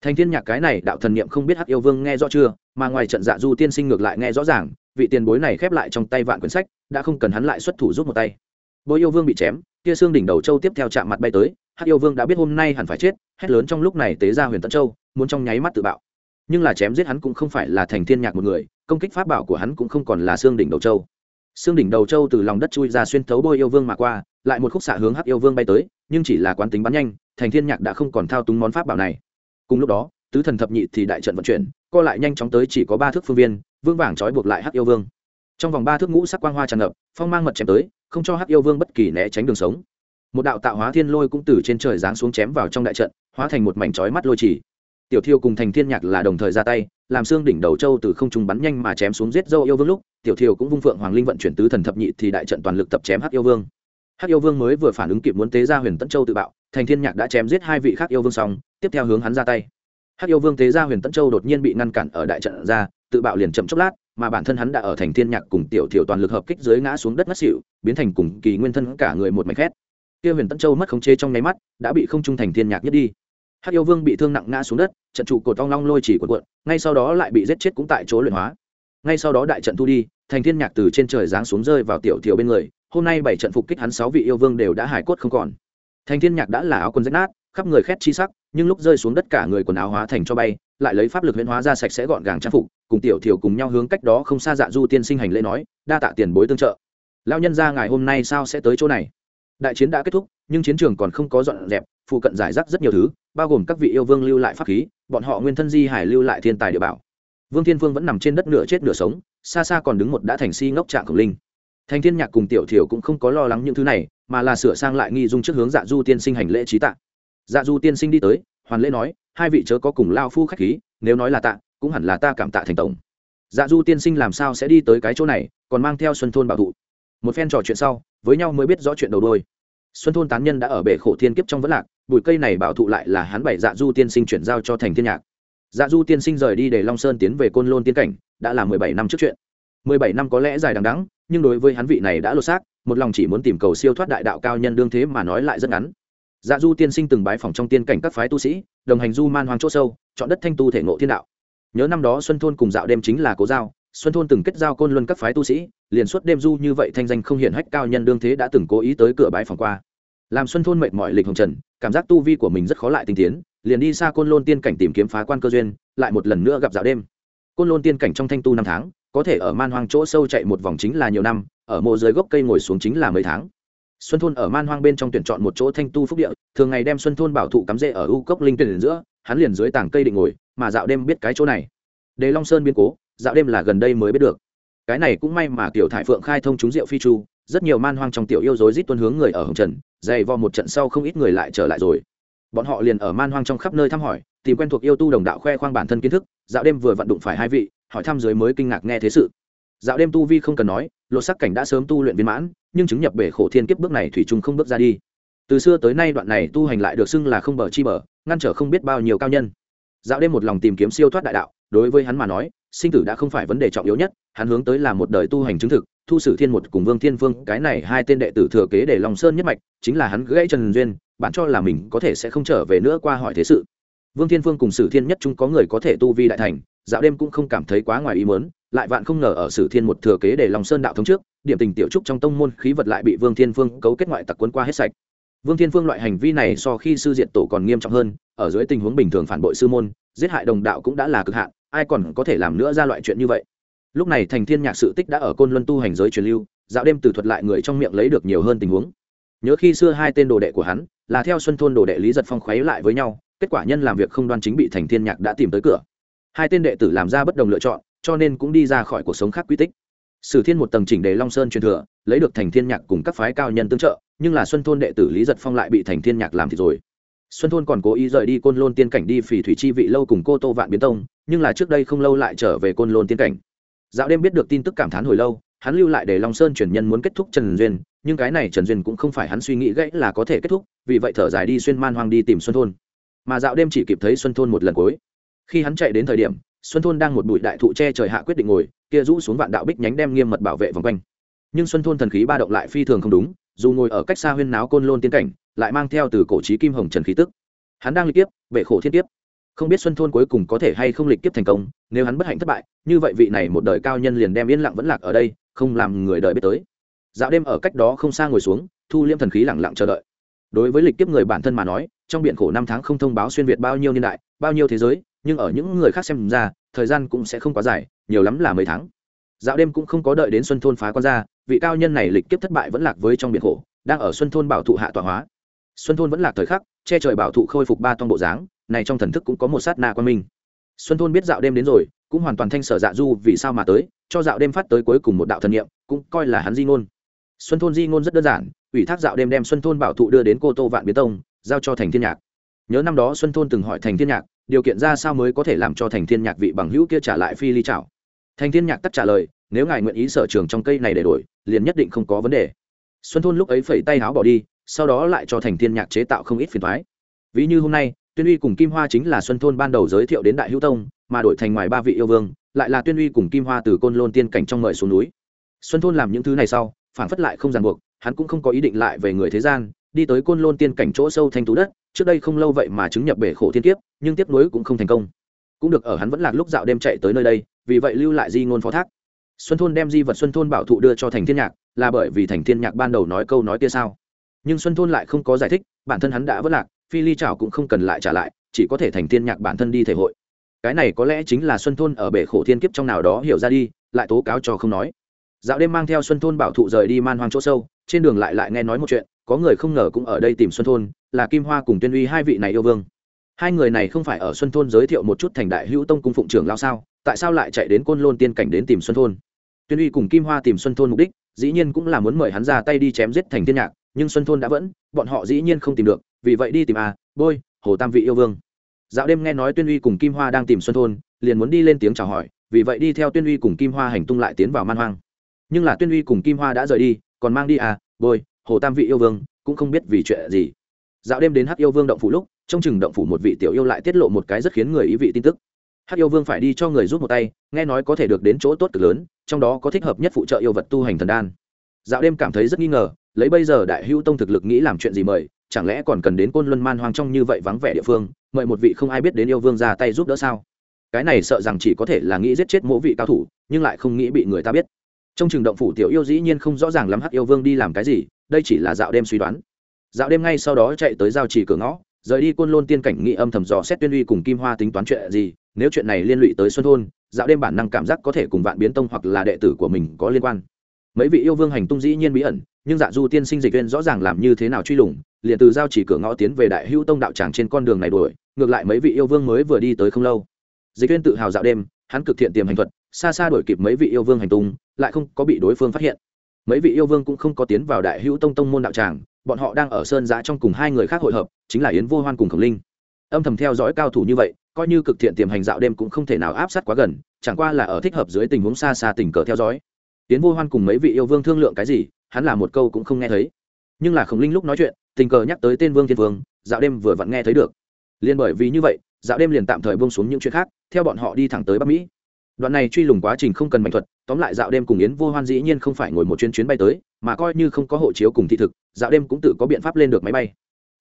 Thành thiên nhạc cái này đạo thần niệm không biết hắc yêu vương nghe rõ chưa, mà ngoài trận dạ du tiên sinh ngược lại nghe rõ ràng, vị tiền bối này khép lại trong tay vạn quyển sách, đã không cần hắn lại xuất thủ giúp một tay. Bối yêu vương bị chém, kia xương đỉnh đầu châu tiếp theo chạm mặt bay tới, hắc yêu vương đã biết hôm nay hẳn phải chết, hét lớn trong lúc này tế ra huyền tận châu, muốn trong nháy mắt tự bạo. Nhưng là chém giết hắn cũng không phải là thành thiên nhạc một người, công kích pháp bảo của hắn cũng không còn là xương đỉnh đầu châu. Xương đỉnh đầu châu từ lòng đất chui ra xuyên thấu bôi yêu vương mà qua, lại một khúc xạ hướng hắc yêu vương bay tới nhưng chỉ là quán tính bắn nhanh, thành thiên nhạc đã không còn thao túng món pháp bảo này. Cùng lúc đó, tứ thần thập nhị thì đại trận vận chuyển, co lại nhanh chóng tới chỉ có ba thước phương viên vương vàng trói buộc lại hắc yêu vương. Trong vòng ba thước ngũ sắc quang hoa tràn ngập, phong mang mật chém tới, không cho hắc yêu vương bất kỳ né tránh đường sống. Một đạo tạo hóa thiên lôi cũng từ trên trời giáng xuống chém vào trong đại trận, hóa thành một mảnh chói mắt lôi chỉ tiểu thiêu cùng thành thiên nhạc là đồng thời ra tay, làm xương đỉnh đầu châu từ không trung bắn nhanh mà chém xuống giết dâu yêu vương lúc, tiểu thiêu cũng vung phượng hoàng linh vận chuyển tứ thần thập nhị thì đại trận toàn lực tập chém hắc yêu vương hắc yêu vương mới vừa phản ứng kịp muốn tế ra huyền Tẫn châu tự bạo, thành thiên nhạc đã chém giết hai vị khác yêu vương xong, tiếp theo hướng hắn ra tay. Hắc yêu vương tế ra huyền Tẫn châu đột nhiên bị ngăn cản ở đại trận ra, tự bạo liền chậm chốc lát, mà bản thân hắn đã ở thành thiên nhạc cùng tiểu tiểu toàn lực hợp kích dưới ngã xuống đất ngất xỉu, biến thành cùng kỳ nguyên thân cả người một mảnh khét. Kia huyền Tẫn châu mất khống chế trong nháy mắt, đã bị không trung thành thiên nhạc nhất đi. Hắc yêu vương bị thương nặng ngã xuống đất, trận trụ cột ong long lôi chỉ cuộn cuộn, ngay sau đó lại bị giết chết cũng tại chỗ luyện hóa. Ngay sau đó đại trận thu đi, thành thiên nhạc từ trên trời giáng xuống rơi vào tiểu tiểu bên người hôm nay bảy trận phục kích hắn sáu vị yêu vương đều đã hài cốt không còn. Thành thiên nhạc đã là áo quần rách nát, khắp người khét chi sắc, nhưng lúc rơi xuống đất cả người quần áo hóa thành cho bay, lại lấy pháp lực huyễn hóa ra sạch sẽ gọn gàng trang phục, cùng tiểu thiểu cùng nhau hướng cách đó không xa dạ du tiên sinh hành lễ nói, đa tạ tiền bối tương trợ. Lao nhân ra ngài hôm nay sao sẽ tới chỗ này? Đại chiến đã kết thúc, nhưng chiến trường còn không có dọn dẹp, phụ cận giải rác rất nhiều thứ, bao gồm các vị yêu vương lưu lại pháp khí, bọn họ nguyên thân di hải lưu lại thiên tài địa bảo. Vương thiên vương vẫn nằm trên đất nửa chết nửa sống, xa xa còn đứng một đã thành si ngốc trạng khổng linh thành thiên nhạc cùng tiểu thiểu cũng không có lo lắng những thứ này, mà là sửa sang lại nghi dung trước hướng dạ du tiên sinh hành lễ trí tạ. Dạ du tiên sinh đi tới, hoàn lễ nói, hai vị chớ có cùng lao phu khách khí, nếu nói là tạ, cũng hẳn là ta cảm tạ thành tổng. Dạ du tiên sinh làm sao sẽ đi tới cái chỗ này, còn mang theo xuân thôn bảo thụ. Một phen trò chuyện sau, với nhau mới biết rõ chuyện đầu đôi xuân thôn tán nhân đã ở bể khổ thiên kiếp trong vẫn lạc, bụi cây này bảo thụ lại là hắn bảy dạ du tiên sinh chuyển giao cho thành thiên nhạc. Dạ du tiên sinh rời đi để long sơn tiến về côn lôn tiên cảnh, đã là mười bảy năm trước chuyện mười bảy năm có lẽ dài đằng đẵng, nhưng đối với hắn vị này đã lột xác một lòng chỉ muốn tìm cầu siêu thoát đại đạo cao nhân đương thế mà nói lại rất ngắn. Dạ du tiên sinh từng bái phòng trong tiên cảnh các phái tu sĩ đồng hành du man hoang chỗ sâu chọn đất thanh tu thể ngộ thiên đạo. Nhớ năm đó xuân thôn cùng dạo đêm chính là cố giao xuân thôn từng kết giao côn luân các phái tu sĩ liền suốt đêm du như vậy thanh danh không hiển hách cao nhân đương thế đã từng cố ý tới cửa bái phòng qua. Làm xuân thôn mệt mỏi lịch hồng trần cảm giác tu vi của mình rất khó lại tinh tiến liền đi xa côn lôn tiên cảnh tìm kiếm phá quan cơ duyên lại một lần nữa gặp dạo đêm. Côn lôn tiên cảnh trong thanh tu năm tháng có thể ở man hoang chỗ sâu chạy một vòng chính là nhiều năm, ở mộ dưới gốc cây ngồi xuống chính là mấy tháng. Xuân thôn ở man hoang bên trong tuyển chọn một chỗ thanh tu phúc địa, thường ngày đem xuân thôn bảo thụ cắm rễ ở u cốc linh tuyển giữa, hắn liền dưới tảng cây định ngồi, mà dạo đêm biết cái chỗ này. Đề long sơn biến cố, dạo đêm là gần đây mới biết được. Cái này cũng may mà tiểu thải phượng khai thông chúng rượu phi chu, rất nhiều man hoang trong tiểu yêu dối rít tuân hướng người ở hồng trần, dày vò một trận sau không ít người lại trở lại rồi. Bọn họ liền ở man hoang trong khắp nơi thăm hỏi, tìm quen thuộc yêu tu đồng đạo khoe khoang bản thân kiến thức, dạo đêm vừa vận đụng phải hai vị hỏi thăm dưới mới kinh ngạc nghe thế sự. Dạo đêm tu vi không cần nói, lột sắc cảnh đã sớm tu luyện viên mãn, nhưng chứng nhập bể khổ thiên kiếp bước này thủy trung không bước ra đi. Từ xưa tới nay đoạn này tu hành lại được xưng là không bờ chi bờ, ngăn trở không biết bao nhiêu cao nhân. Dạo đêm một lòng tìm kiếm siêu thoát đại đạo, đối với hắn mà nói, sinh tử đã không phải vấn đề trọng yếu nhất, hắn hướng tới là một đời tu hành chứng thực, thu sử thiên một cùng vương thiên vương, cái này hai tên đệ tử thừa kế để lòng sơn nhất mạch, chính là hắn gãy trần duyên bạn cho là mình có thể sẽ không trở về nữa qua hỏi thế sự. Vương thiên vương cùng sử thiên nhất chúng có người có thể tu vi đại thành dạo đêm cũng không cảm thấy quá ngoài ý mớn lại vạn không ngờ ở sử thiên một thừa kế để lòng sơn đạo thống trước, điểm tình tiểu trúc trong tông môn khí vật lại bị vương thiên vương cấu kết ngoại tặc quấn qua hết sạch. Vương thiên vương loại hành vi này so khi sư diện tổ còn nghiêm trọng hơn, ở dưới tình huống bình thường phản bội sư môn, giết hại đồng đạo cũng đã là cực hạn, ai còn có thể làm nữa ra loại chuyện như vậy? Lúc này thành thiên nhạc sự tích đã ở côn luân tu hành giới truyền lưu, dạo đêm từ thuật lại người trong miệng lấy được nhiều hơn tình huống. Nhớ khi xưa hai tên đồ đệ của hắn, là theo xuân thôn đồ đệ lý giật phong khuấy lại với nhau, kết quả nhân làm việc không đoan chính bị thành thiên nhạc đã tìm tới cửa hai tên đệ tử làm ra bất đồng lựa chọn, cho nên cũng đi ra khỏi cuộc sống khác quy tích. Sử thiên một tầng chỉnh đề long sơn truyền thừa, lấy được thành thiên nhạc cùng các phái cao nhân tương trợ, nhưng là xuân thôn đệ tử lý giật phong lại bị thành thiên nhạc làm thì rồi. Xuân thôn còn cố ý rời đi côn lôn tiên cảnh đi phỉ thủy chi vị lâu cùng cô tô vạn biến tông, nhưng là trước đây không lâu lại trở về côn lôn tiên cảnh. Dạo đêm biết được tin tức cảm thán hồi lâu, hắn lưu lại để long sơn chuyển nhân muốn kết thúc trần duyên, nhưng cái này trần duyên cũng không phải hắn suy nghĩ gãy là có thể kết thúc, vì vậy thở dài đi xuyên man hoang đi tìm xuân thôn. Mà dạo đêm chỉ kịp thấy xuân thôn một lần cuối khi hắn chạy đến thời điểm xuân thôn đang một bụi đại thụ che trời hạ quyết định ngồi kia rũ xuống vạn đạo bích nhánh đem nghiêm mật bảo vệ vòng quanh. Nhưng xuân thôn thần khí ba động lại phi thường không đúng dù ngồi ở cách xa huyên náo côn lôn tiến cảnh lại mang theo từ cổ trí kim hồng trần khí tức. Hắn đang lịch tiếp, bệ khổ thiên tiếp. không biết xuân thôn cuối cùng có thể hay không lịch tiếp thành công nếu hắn bất hạnh thất bại như vậy vị này một đời cao nhân liền đem yên lặng vẫn lạc ở đây không làm người đời biết tới. Dạo đêm ở cách đó không xa ngồi xuống thu liêm thần khí lẳng lặng chờ đợi. Đối với lịch tiếp người bản thân mà nói trong biển khổ năm tháng không thông báo xuyên việt bao nhiêu niên đại bao nhiêu thế giới nhưng ở những người khác xem ra, thời gian cũng sẽ không quá dài, nhiều lắm là mấy tháng. Dạo đêm cũng không có đợi đến xuân thôn phá quan ra, vị cao nhân này lịch kiếp thất bại vẫn lạc với trong biển khổ, đang ở xuân thôn bảo thụ hạ tọa hóa. Xuân thôn vẫn lạc thời khắc, che trời bảo thụ khôi phục ba toàn bộ dáng, này trong thần thức cũng có một sát na quan minh. Xuân thôn biết dạo đêm đến rồi, cũng hoàn toàn thanh sở dạ du vì sao mà tới, cho dạo đêm phát tới cuối cùng một đạo thần niệm, cũng coi là hắn di ngôn. Xuân thôn di ngôn rất đơn giản, ủy thác dạo đêm đem xuân thôn bảo thụ đưa đến cô tô vạn biến tông, giao cho thành thiên nhạc. Nhớ năm đó xuân thôn từng hỏi thành thiên nhạc điều kiện ra sao mới có thể làm cho thành thiên nhạc vị bằng hữu kia trả lại phi ly Chảo? thành thiên nhạc tắt trả lời, nếu ngài nguyện ý sở trường trong cây này để đổi, liền nhất định không có vấn đề. Xuân thôn lúc ấy phẩy tay háo bỏ đi, sau đó lại cho thành thiên nhạc chế tạo không ít phiền thoái ví như hôm nay, tuyên uy cùng kim hoa chính là xuân thôn ban đầu giới thiệu đến đại hữu tông, mà đổi thành ngoài ba vị yêu vương, lại là tuyên uy cùng kim hoa từ côn lôn tiên cảnh trong mời xuống núi. Xuân thôn làm những thứ này sau phản phất lại không ràng buộc, hắn cũng không có ý định lại về người thế gian, đi tới côn lôn tiên cảnh chỗ sâu thanh tú đất, trước đây không lâu vậy mà chứng nhập bể khổ thiên kiếp nhưng tiếp nối cũng không thành công. Cũng được, ở hắn vẫn lạc lúc dạo đêm chạy tới nơi đây, vì vậy lưu lại di ngôn phó thác. Xuân thôn đem di vật xuân thôn bảo thụ đưa cho thành thiên nhạc, là bởi vì thành thiên nhạc ban đầu nói câu nói kia sao? Nhưng xuân thôn lại không có giải thích, bản thân hắn đã vất lạc, phi ly chảo cũng không cần lại trả lại, chỉ có thể thành thiên nhạc bản thân đi thể hội. Cái này có lẽ chính là xuân thôn ở bể khổ thiên kiếp trong nào đó hiểu ra đi, lại tố cáo cho không nói. Dạo đêm mang theo xuân thôn bảo thụ rời đi man hoang chỗ sâu, trên đường lại lại nghe nói một chuyện, có người không ngờ cũng ở đây tìm xuân thôn, là kim hoa cùng tuyên uy hai vị này yêu vương hai người này không phải ở xuân thôn giới thiệu một chút thành đại hữu tông cung phụng trưởng lao sao, tại sao lại chạy đến côn lôn tiên cảnh đến tìm xuân thôn? Tuyên uy cùng kim hoa tìm xuân thôn mục đích, dĩ nhiên cũng là muốn mời hắn ra tay đi chém giết thành thiên nhạc, nhưng xuân thôn đã vẫn, bọn họ dĩ nhiên không tìm được, vì vậy đi tìm à bôi, hồ tam vị yêu vương. Dạo đêm nghe nói tuyên uy cùng kim hoa đang tìm xuân thôn, liền muốn đi lên tiếng chào hỏi, vì vậy đi theo tuyên uy cùng kim hoa hành tung lại tiến vào man hoang. Nhưng là tuyên uy cùng kim hoa đã rời đi, còn mang đi à bôi, hồ tam vị yêu vương, cũng không biết vì chuyện gì. Dạo đêm đến hắc yêu vương động phủ lúc trong chừng động phủ một vị tiểu yêu lại tiết lộ một cái rất khiến người ý vị tin tức. Hắc yêu vương phải đi cho người giúp một tay, nghe nói có thể được đến chỗ tốt cực lớn, trong đó có thích hợp nhất phụ trợ yêu vật tu hành thần đan. Dạo đêm cảm thấy rất nghi ngờ, lấy bây giờ đại hữu tông thực lực nghĩ làm chuyện gì mời, chẳng lẽ còn cần đến côn luân man hoang trong như vậy vắng vẻ địa phương, mời một vị không ai biết đến yêu vương ra tay giúp đỡ sao? Cái này sợ rằng chỉ có thể là nghĩ giết chết mỗi vị cao thủ, nhưng lại không nghĩ bị người ta biết. Trong trường động phủ tiểu yêu dĩ nhiên không rõ ràng lắm hắc yêu vương đi làm cái gì, đây chỉ là dạo đêm suy đoán. Dạo đêm ngay sau đó chạy tới giao trì cửa ngõ rời đi côn lôn tiên cảnh nghị âm thầm dò xét tuyên uy cùng kim hoa tính toán chuyện gì, nếu chuyện này liên lụy tới xuân thôn dạo đêm bản năng cảm giác có thể cùng vạn biến tông hoặc là đệ tử của mình có liên quan. Mấy vị yêu vương hành tung dĩ nhiên bí ẩn, nhưng dạ du tiên sinh dịch viên rõ ràng làm như thế nào truy lùng, liền từ giao chỉ cửa ngõ tiến về đại hữu tông đạo tràng trên con đường này đuổi, ngược lại mấy vị yêu vương mới vừa đi tới không lâu. Dịch viên tự hào dạo đêm, hắn cực thiện tiềm hành thuật, xa xa đuổi kịp mấy vị yêu vương hành tung, lại không có bị đối phương phát hiện. Mấy vị yêu vương cũng không có tiến vào đại hữu tông tông môn đạo tràng bọn họ đang ở sơn giã trong cùng hai người khác hội hợp, chính là yến vô hoan cùng khổng linh. Âm thầm theo dõi cao thủ như vậy, coi như cực thiện tiềm hành dạo đêm cũng không thể nào áp sát quá gần, chẳng qua là ở thích hợp dưới tình huống xa xa tình cờ theo dõi. Yến vô hoan cùng mấy vị yêu vương thương lượng cái gì, hắn là một câu cũng không nghe thấy. Nhưng là khổng linh lúc nói chuyện, tình cờ nhắc tới tên vương thiên vương, dạo đêm vừa vặn nghe thấy được. Liền bởi vì như vậy, dạo đêm liền tạm thời bông xuống những chuyện khác, theo bọn họ đi thẳng tới bắc mỹ đoạn này truy lùng quá trình không cần mạnh thuật, tóm lại dạo đêm cùng yến vô hoan dĩ nhiên không phải ngồi một chuyến chuyến bay tới, mà coi như không có hộ chiếu cùng thị thực, dạo đêm cũng tự có biện pháp lên được máy bay.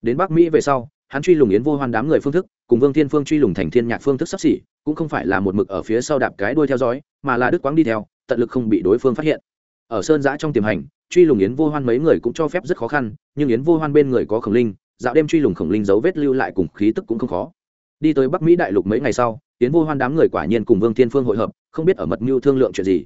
Đến bắc mỹ về sau, hắn truy lùng yến vô hoan đám người phương thức, cùng vương thiên phương truy lùng thành thiên nhạc phương thức sắp xỉ, cũng không phải là một mực ở phía sau đạp cái đuôi theo dõi, mà là đức quáng đi theo, tận lực không bị đối phương phát hiện. Ở sơn giã trong tiềm hành, truy lùng yến vô hoan mấy người cũng cho phép rất khó khăn, nhưng yến vô hoan bên người có khổng linh, dạo đêm truy lùng khổng linh dấu vết lưu lại cùng khí tức cũng không khó. Đi tới bắc mỹ đại lục mấy ngày sau tiến vô hoan đám người quả nhiên cùng vương thiên phương hội hợp, không biết ở mật mưu thương lượng chuyện gì.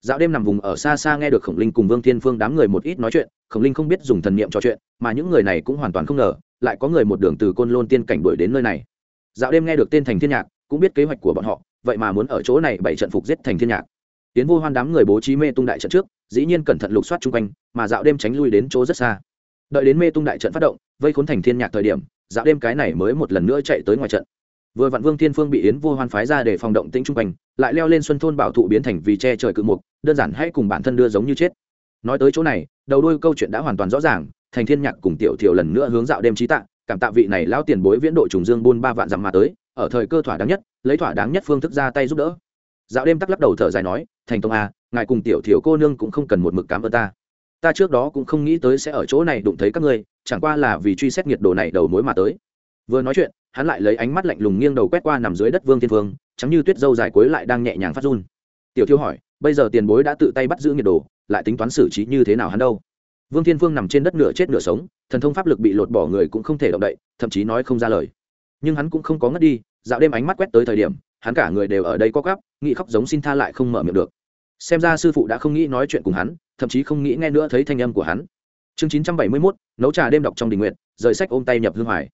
Dạo đêm nằm vùng ở xa xa nghe được khổng linh cùng vương thiên phương đám người một ít nói chuyện, khổng linh không biết dùng thần niệm trò chuyện, mà những người này cũng hoàn toàn không ngờ, lại có người một đường từ côn lôn tiên cảnh đuổi đến nơi này. Dạo đêm nghe được tên thành thiên nhạc, cũng biết kế hoạch của bọn họ, vậy mà muốn ở chỗ này bảy trận phục giết thành thiên nhạc. Tiến vô hoan đám người bố trí mê tung đại trận trước, dĩ nhiên cẩn thận lục soát chung quanh, mà dạo đêm tránh lui đến chỗ rất xa. Đợi đến mê tung đại trận phát động, vây khốn thành thiên nhạc thời điểm, dạo đêm cái này mới một lần nữa chạy tới ngoài trận vừa vạn vương thiên phương bị yến vô hoan phái ra để phòng động tĩnh trung quanh, lại leo lên xuân thôn bảo thụ biến thành vì che trời cự mục, đơn giản hãy cùng bản thân đưa giống như chết. Nói tới chỗ này, đầu đôi câu chuyện đã hoàn toàn rõ ràng, thành thiên nhạc cùng tiểu thiểu lần nữa hướng dạo đêm trí tạ, cảm tạ vị này lão tiền bối viễn độ trùng dương buôn ba vạn dặm mà tới, ở thời cơ thỏa đáng nhất, lấy thỏa đáng nhất phương thức ra tay giúp đỡ. Dạo đêm tắc lắc đầu thở dài nói, thành tông à ngài cùng tiểu thiểu cô nương cũng không cần một mực cảm ơn ta. Ta trước đó cũng không nghĩ tới sẽ ở chỗ này đụng thấy các ngươi, chẳng qua là vì truy xét nhiệt độ này đầu mối mà tới vừa nói chuyện, hắn lại lấy ánh mắt lạnh lùng nghiêng đầu quét qua nằm dưới đất vương thiên phương chắm như tuyết dâu dài cuối lại đang nhẹ nhàng phát run. Tiểu thiếu hỏi, bây giờ tiền bối đã tự tay bắt giữ nhiệt đồ, lại tính toán xử trí như thế nào hắn đâu? Vương thiên phương nằm trên đất nửa chết nửa sống, thần thông pháp lực bị lột bỏ người cũng không thể động đậy, thậm chí nói không ra lời. Nhưng hắn cũng không có ngất đi, dạo đêm ánh mắt quét tới thời điểm, hắn cả người đều ở đây co gắp nghĩ khóc giống xin tha lại không mở miệng được. Xem ra sư phụ đã không nghĩ nói chuyện cùng hắn, thậm chí không nghĩ nghe nữa thấy thanh âm của hắn. Chương chín trăm bảy mươi mốt, nấu trà đêm đọc trong đình nguyện, rời sách ôm tay nhập hương hoài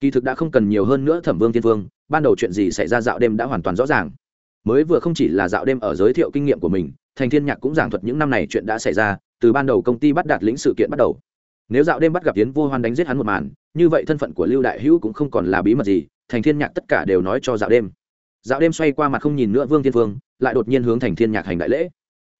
kỳ thực đã không cần nhiều hơn nữa thẩm vương thiên vương, ban đầu chuyện gì xảy ra dạo đêm đã hoàn toàn rõ ràng. Mới vừa không chỉ là dạo đêm ở giới thiệu kinh nghiệm của mình, thành thiên nhạc cũng giảng thuật những năm này chuyện đã xảy ra, từ ban đầu công ty bắt đạt lĩnh sự kiện bắt đầu. Nếu dạo đêm bắt gặp tiến vô hoan đánh giết hắn một màn, như vậy thân phận của lưu đại hữu cũng không còn là bí mật gì, thành thiên nhạc tất cả đều nói cho dạo đêm. Dạo đêm xoay qua mặt không nhìn nữa vương thiên vương, lại đột nhiên hướng thành thiên nhạc hành đại lễ.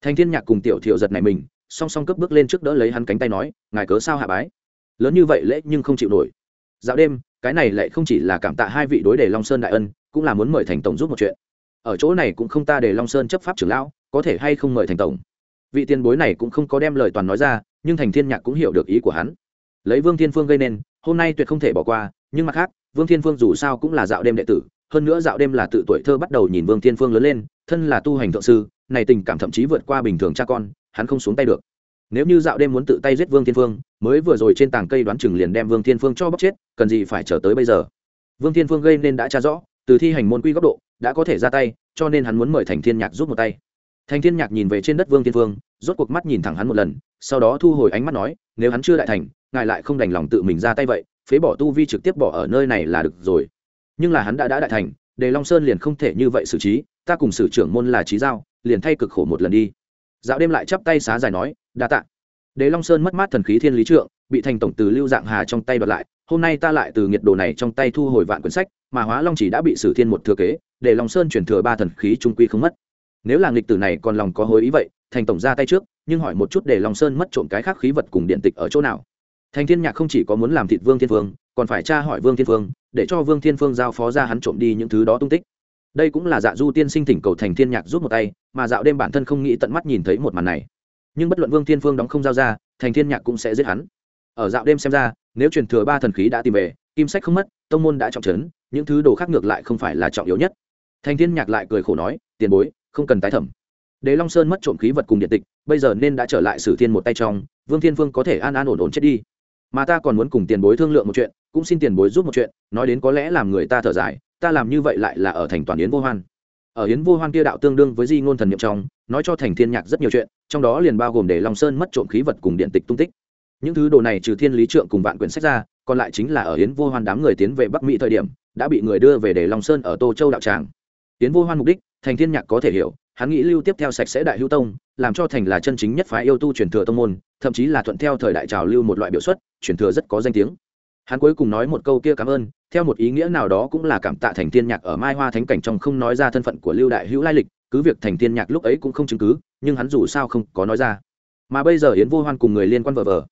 Thành thiên nhạc cùng tiểu thiệu giật này mình, song song cướp bước lên trước đỡ lấy hắn cánh tay nói, ngài cớ sao hạ bái? Lớn như vậy lễ nhưng không chịu nổi. Dạo đêm cái này lại không chỉ là cảm tạ hai vị đối đề long sơn đại ân, cũng là muốn mời thành tổng giúp một chuyện. Ở chỗ này cũng không ta để long sơn chấp pháp trưởng lão, có thể hay không mời thành tổng? Vị tiền bối này cũng không có đem lời toàn nói ra, nhưng thành thiên nhạc cũng hiểu được ý của hắn. Lấy vương thiên phương gây nên, hôm nay tuyệt không thể bỏ qua, nhưng mặt khác, vương thiên phương dù sao cũng là dạo đêm đệ tử, hơn nữa dạo đêm là tự tuổi thơ bắt đầu nhìn vương thiên phương lớn lên, thân là tu hành thượng sư, này tình cảm thậm chí vượt qua bình thường cha con, hắn không xuống tay được nếu như dạo đêm muốn tự tay giết vương thiên phương, mới vừa rồi trên tảng cây đoán chừng liền đem vương thiên phương cho bóc chết, cần gì phải chờ tới bây giờ? Vương thiên phương gây nên đã tra rõ, từ thi hành môn quy góc độ, đã có thể ra tay, cho nên hắn muốn mời thành thiên nhạc giúp một tay. Thành thiên nhạc nhìn về trên đất vương thiên phương, rốt cuộc mắt nhìn thẳng hắn một lần, sau đó thu hồi ánh mắt nói, nếu hắn chưa đại thành, ngài lại không đành lòng tự mình ra tay vậy, phế bỏ tu vi trực tiếp bỏ ở nơi này là được rồi. Nhưng là hắn đã đã đại thành, đề long sơn liền không thể như vậy xử trí, ta cùng sử trưởng môn là trí giao, liền thay cực khổ một lần đi dạo đêm lại chắp tay xá dài nói, đa tạ. Đế long sơn mất mát thần khí thiên lý trượng, bị thành tổng từ lưu dạng hà trong tay đoạt lại, hôm nay ta lại từ nhiệt độ này trong tay thu hồi vạn quyển sách, mà hóa long chỉ đã bị sử thiên một thừa kế để long sơn chuyển thừa ba thần khí trung quy không mất. Nếu là nghịch tử này còn lòng có hối ý vậy, thành tổng ra tay trước, nhưng hỏi một chút để long sơn mất trộm cái khác khí vật cùng điện tịch ở chỗ nào? Thành thiên nhạc không chỉ có muốn làm thịt vương thiên phương còn phải tra hỏi vương thiên phương để cho vương thiên phương giao phó ra hắn trộm đi những thứ đó tung tích đây cũng là dạ du tiên sinh thỉnh cầu thành thiên nhạc rút một tay, mà dạo đêm bản thân không nghĩ tận mắt nhìn thấy một màn này. Nhưng bất luận vương thiên phương đóng không giao ra, thành thiên nhạc cũng sẽ giết hắn. Ở dạo đêm xem ra, nếu truyền thừa ba thần khí đã tìm về, kim sách không mất, tông môn đã trọng trấn, những thứ đồ khác ngược lại không phải là trọng yếu nhất. Thành thiên nhạc lại cười khổ nói, tiền bối, không cần tái thẩm. Đế long sơn mất trộm khí vật cùng điện tịch, bây giờ nên đã trở lại sử thiên một tay trong, vương thiên phương có thể an an ổn ổn chết đi. Mà ta còn muốn cùng tiền bối thương lượng một chuyện, cũng xin tiền bối giúp một chuyện, nói đến có lẽ làm người ta thở dài ta làm như vậy lại là ở thành toàn yến vô hoan. Ở yến vô hoan kia đạo tương đương với di ngôn thần niệm trong, nói cho thành thiên nhạc rất nhiều chuyện, trong đó liền bao gồm để long sơn mất trộm khí vật cùng điện tịch tung tích. Những thứ đồ này trừ thiên lý trượng cùng vạn quyển sách ra, còn lại chính là ở yến vô hoan đám người tiến về bắc mỹ thời điểm, đã bị người đưa về để long sơn ở tô châu đạo tràng. Yến vô hoan mục đích, thành thiên nhạc có thể hiểu, hắn nghĩ lưu tiếp theo sạch sẽ đại hữu tông, làm cho thành là chân chính nhất phái yêu tu truyền thừa tông môn, thậm chí là thuận theo thời đại trào lưu một loại biểu xuất, truyền thừa rất có danh tiếng hắn cuối cùng nói một câu kia cảm ơn, theo một ý nghĩa nào đó cũng là cảm tạ thành thiên nhạc ở mai hoa thánh cảnh trong không nói ra thân phận của lưu đại hữu lai lịch, cứ việc thành thiên nhạc lúc ấy cũng không chứng cứ, nhưng hắn dù sao không có nói ra. Mà bây giờ yến vô hoan cùng người liên quan vờ vờ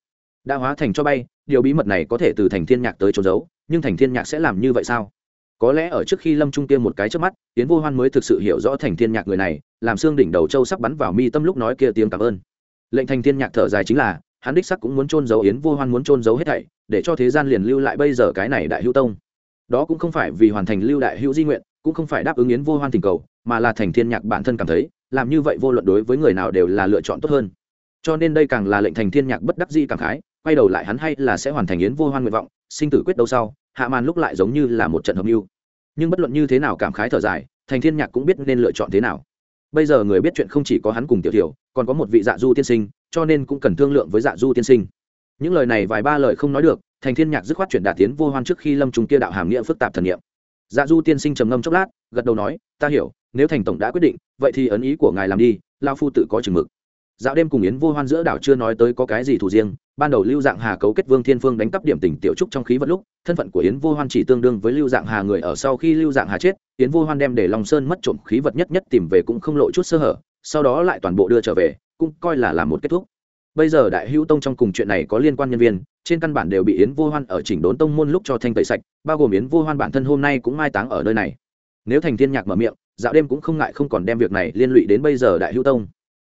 đã hóa thành cho bay, điều bí mật này có thể từ thành thiên nhạc tới trốn giấu, nhưng thành thiên nhạc sẽ làm như vậy sao? Có lẽ ở trước khi lâm trung tiên một cái trước mắt, yến vô hoan mới thực sự hiểu rõ thành thiên nhạc người này, làm xương đỉnh đầu châu sắp bắn vào mi tâm lúc nói kia tiếng cảm ơn. Lệnh thành thiên nhạc thở dài chính là, hắn đích sắc cũng muốn trôn giấu yến vô hoan muốn trôn giấu hết thảy để cho thế gian liền lưu lại bây giờ cái này đại hữu tông. Đó cũng không phải vì hoàn thành lưu đại hữu di nguyện, cũng không phải đáp ứng yến vô hoan tình cầu, mà là thành thiên nhạc bản thân cảm thấy, làm như vậy vô luận đối với người nào đều là lựa chọn tốt hơn. Cho nên đây càng là lệnh thành thiên nhạc bất đắc dĩ cảm khái, quay đầu lại hắn hay là sẽ hoàn thành yến vô hoan nguyện vọng, sinh tử quyết đâu sau, hạ màn lúc lại giống như là một trận hợp mưu. Nhưng bất luận như thế nào cảm khái thở dài, thành thiên nhạc cũng biết nên lựa chọn thế nào. Bây giờ người biết chuyện không chỉ có hắn cùng tiểu tiểu, còn có một vị dạ du tiên sinh, cho nên cũng cần thương lượng với dạ du tiên sinh những lời này vài ba lời không nói được, thành thiên nhạc dứt khoát chuyển đạt tiến vô hoan trước khi lâm trùng kia đạo hàm nghĩa phức tạp thần nghiệm. dạ du tiên sinh trầm ngâm chốc lát, gật đầu nói, ta hiểu, nếu thành tổng đã quyết định, vậy thì ấn ý của ngài làm đi lao phu tự có chừng mực dạo đêm cùng yến vô hoan giữa đảo chưa nói tới có cái gì thủ riêng, ban đầu lưu dạng hà cấu kết vương thiên phương đánh cắp điểm tỉnh tiểu trúc trong khí vật lúc, thân phận của yến vô hoan chỉ tương đương với lưu dạng hà người ở sau khi lưu dạng hà chết, yến vô hoan đem để lòng sơn mất trộm khí vật nhất nhất tìm về cũng không lộ chút sơ hở, sau đó lại toàn bộ đưa trở về, cũng coi là làm một kết thúc bây giờ đại hữu tông trong cùng chuyện này có liên quan nhân viên, trên căn bản đều bị yến vô hoan ở chỉnh đốn tông môn lúc cho thanh tẩy sạch, bao gồm yến vô hoan bản thân hôm nay cũng mai táng ở nơi này. Nếu thành thiên nhạc mở miệng, dạo đêm cũng không ngại không còn đem việc này liên lụy đến bây giờ đại hữu tông.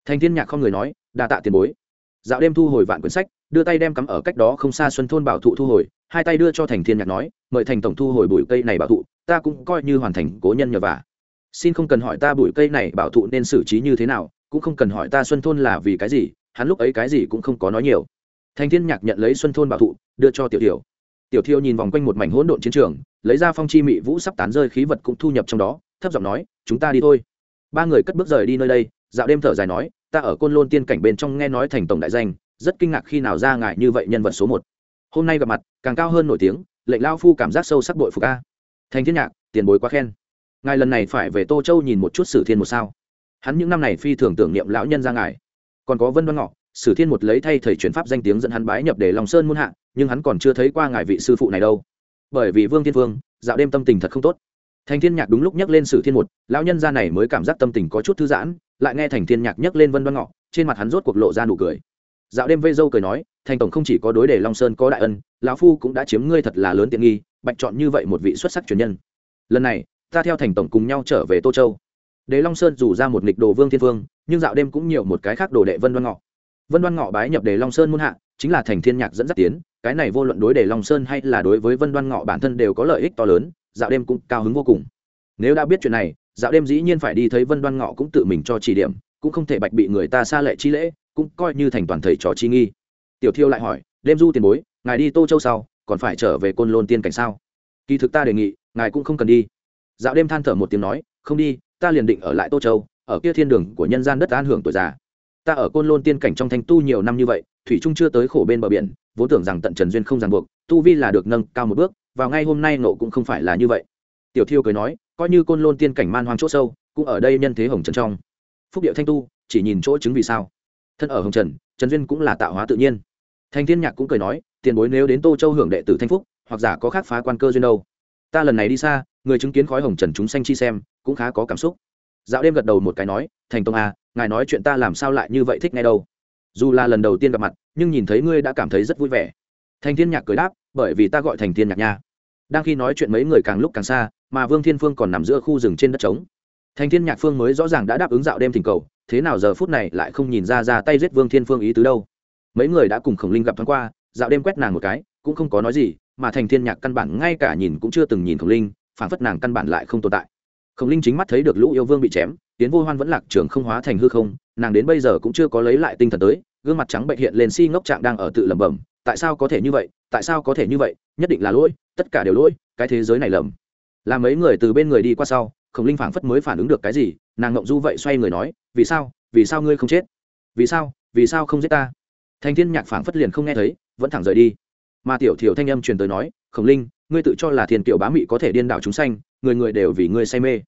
Thành thiên nhạc không người nói, đa tạ tiền bối. Dạo đêm thu hồi vạn quyển sách, đưa tay đem cắm ở cách đó không xa xuân thôn bảo thụ thu hồi, hai tay đưa cho thành thiên nhạc nói, mời thành tổng thu hồi bụi cây này bảo thụ, ta cũng coi như hoàn thành cố nhân nhờ vả. Xin không cần hỏi ta bụi cây này bảo thụ nên xử trí như thế nào, cũng không cần hỏi ta xuân thôn là vì cái gì hắn lúc ấy cái gì cũng không có nói nhiều. Thành thiên nhạc nhận lấy xuân thôn bảo thụ, đưa cho tiểu tiểu tiểu thiêu nhìn vòng quanh một mảnh hỗn độn chiến trường, lấy ra phong chi mị vũ sắp tán rơi khí vật cũng thu nhập trong đó, thấp giọng nói, chúng ta đi thôi. Ba người cất bước rời đi nơi đây, dạo đêm thở dài nói, ta ở côn lôn tiên cảnh bên trong nghe nói thành tổng đại danh, rất kinh ngạc khi nào ra ngại như vậy nhân vật số một. Hôm nay gặp mặt, càng cao hơn nổi tiếng, lệnh lao phu cảm giác sâu sắc bội phục a. Thành thiên nhạc, tiền bối quá khen. Ngài lần này phải về tô châu nhìn một chút sử thiên một sao. Hắn những năm này phi thường tưởng niệm lão nhân ra ngài còn có vân văn ngọ, sử thiên một lấy thay thầy chuyển pháp danh tiếng dẫn hắn bái nhập để lòng sơn muôn hạ, nhưng hắn còn chưa thấy qua ngài vị sư phụ này đâu. Bởi vì vương thiên vương, dạo đêm tâm tình thật không tốt. Thành thiên nhạc đúng lúc nhắc lên sử thiên một, lão nhân gia này mới cảm giác tâm tình có chút thư giãn, lại nghe thành thiên nhạc nhắc lên vân văn ngọ, trên mặt hắn rốt cuộc lộ ra nụ cười. Dạo đêm vây dâu cười nói, thành tổng không chỉ có đối để long sơn có đại ân, lão phu cũng đã chiếm ngươi thật là lớn tiện nghi, bạch chọn như vậy một vị xuất sắc truyền nhân. Lần này, ta theo thành tổng cùng nhau trở về tô châu đế long sơn rủ ra một nghịch đồ vương thiên vương, nhưng dạo đêm cũng nhiều một cái khác đồ đệ vân đoan ngọ. Vân đoan ngọ bái nhập đề long sơn muôn hạ, chính là thành thiên nhạc dẫn dắt tiến, cái này vô luận đối đề long sơn hay là đối với vân đoan ngọ bản thân đều có lợi ích to lớn, dạo đêm cũng cao hứng vô cùng. Nếu đã biết chuyện này, dạo đêm dĩ nhiên phải đi thấy vân đoan ngọ cũng tự mình cho chỉ điểm, cũng không thể bạch bị người ta xa lệ chi lễ, cũng coi như thành toàn thầy trò chi nghi. Tiểu thiêu lại hỏi, đêm du tiền bối, ngài đi tô châu sau, còn phải trở về côn lôn tiên cảnh sao? Kỳ thực ta đề nghị, ngài cũng không cần đi. Dạo đêm than thở một tiếng nói, không đi ta liền định ở lại tô châu, ở kia thiên đường của nhân gian đất an hưởng tuổi già. Ta ở côn lôn tiên cảnh trong thanh tu nhiều năm như vậy, thủy trung chưa tới khổ bên bờ biển, vốn tưởng rằng tận trần duyên không ràng buộc, tu vi là được nâng cao một bước, vào ngay hôm nay nộ cũng không phải là như vậy. Tiểu thiêu cười nói, coi như côn lôn tiên cảnh man hoang chỗ sâu, cũng ở đây nhân thế hồng trần trong. Phúc điệu thanh tu, chỉ nhìn chỗ chứng vì sao. Thân ở hồng trần trần duyên cũng là tạo hóa tự nhiên. Thanh thiên nhạc cũng cười nói, tiền bối nếu đến tô châu hưởng đệ tử thanh phúc, hoặc giả có khác phá quan cơ duyên đâu. Ta lần này đi xa, người chứng kiến khói hồng trần chúng sanh chi xem cũng khá có cảm xúc. Dạo đêm gật đầu một cái nói, thành tông à ngài nói chuyện ta làm sao lại như vậy thích ngay đâu? Dù là lần đầu tiên gặp mặt, nhưng nhìn thấy ngươi đã cảm thấy rất vui vẻ. Thành thiên nhạc cười đáp, bởi vì ta gọi thành thiên nhạc nha. Đang khi nói chuyện mấy người càng lúc càng xa, mà vương thiên phương còn nằm giữa khu rừng trên đất trống. Thành thiên nhạc phương mới rõ ràng đã đáp ứng dạo đêm thỉnh cầu, thế nào giờ phút này lại không nhìn ra ra tay giết vương thiên phương ý tứ đâu. Mấy người đã cùng khổng linh gặp thoáng qua, dạo đêm quét nàng một cái, cũng không có nói gì, mà thành thiên nhạc căn bản ngay cả nhìn cũng chưa từng nhìn khổng linh phản phất nàng căn bản lại không tồn tại khổng linh chính mắt thấy được lũ yêu vương bị chém tiến vô hoan vẫn lạc trường không hóa thành hư không, nàng đến bây giờ cũng chưa có lấy lại tinh thần tới, gương mặt trắng bệnh hiện lên si ngốc trạng đang ở tự lẩm bẩm, tại sao có thể như vậy? Tại sao có thể như vậy? Nhất định là lỗi, tất cả đều lỗi, cái thế giới này lầm. Là mấy người từ bên người đi qua sau, khổng linh phảng phất mới phản ứng được cái gì, nàng ngộng du vậy xoay người nói, vì sao? Vì sao ngươi không chết? Vì sao? Vì sao không giết ta? Thành thiên nhạc phảng phất liền không nghe thấy, vẫn thẳng rời đi. Mà tiểu thiểu thanh âm truyền tới nói, khổng linh, ngươi tự cho là thiên tiểu bá mị có thể điên đảo chúng sanh người người đều vì ngươi say mê.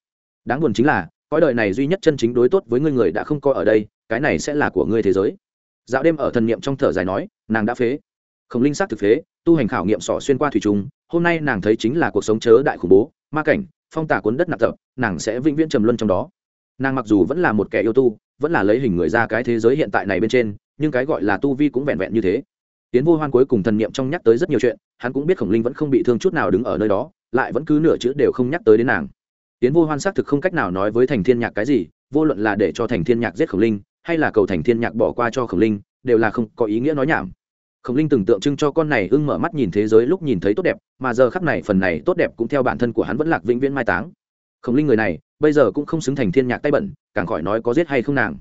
Đáng buồn chính là, cõi đời này duy nhất chân chính đối tốt với ngươi người đã không coi ở đây, cái này sẽ là của ngươi thế giới. Dạo đêm ở thần niệm trong thở dài nói, nàng đã phế. Khổng linh sát thực phế, tu hành khảo nghiệm sỏ xuyên qua thủy trùng. hôm nay nàng thấy chính là cuộc sống chớ đại khủng bố, ma cảnh, phong tả cuốn đất nạp tập, nàng sẽ vĩnh viễn trầm luân trong đó. Nàng mặc dù vẫn là một kẻ yêu tu, vẫn là lấy hình người ra cái thế giới hiện tại này bên trên, nhưng cái gọi là tu vi cũng vẹn vẹn như thế. Tiến vô hoan cuối cùng thần niệm trong nhắc tới rất nhiều chuyện, hắn cũng biết khổng linh vẫn không bị thương chút nào đứng ở nơi đó lại vẫn cứ nửa chữ đều không nhắc tới đến nàng. Tiến vô hoan xác thực không cách nào nói với thành thiên nhạc cái gì, vô luận là để cho thành thiên nhạc giết khổng linh, hay là cầu thành thiên nhạc bỏ qua cho khổng linh, đều là không có ý nghĩa nói nhảm. Khổng linh từng tượng trưng cho con này ưng mở mắt nhìn thế giới lúc nhìn thấy tốt đẹp, mà giờ khắc này phần này tốt đẹp cũng theo bản thân của hắn vẫn lạc vĩnh viễn mai táng. Khổng linh người này, bây giờ cũng không xứng thành thiên nhạc tay bẩn, càng khỏi nói có giết hay không nàng.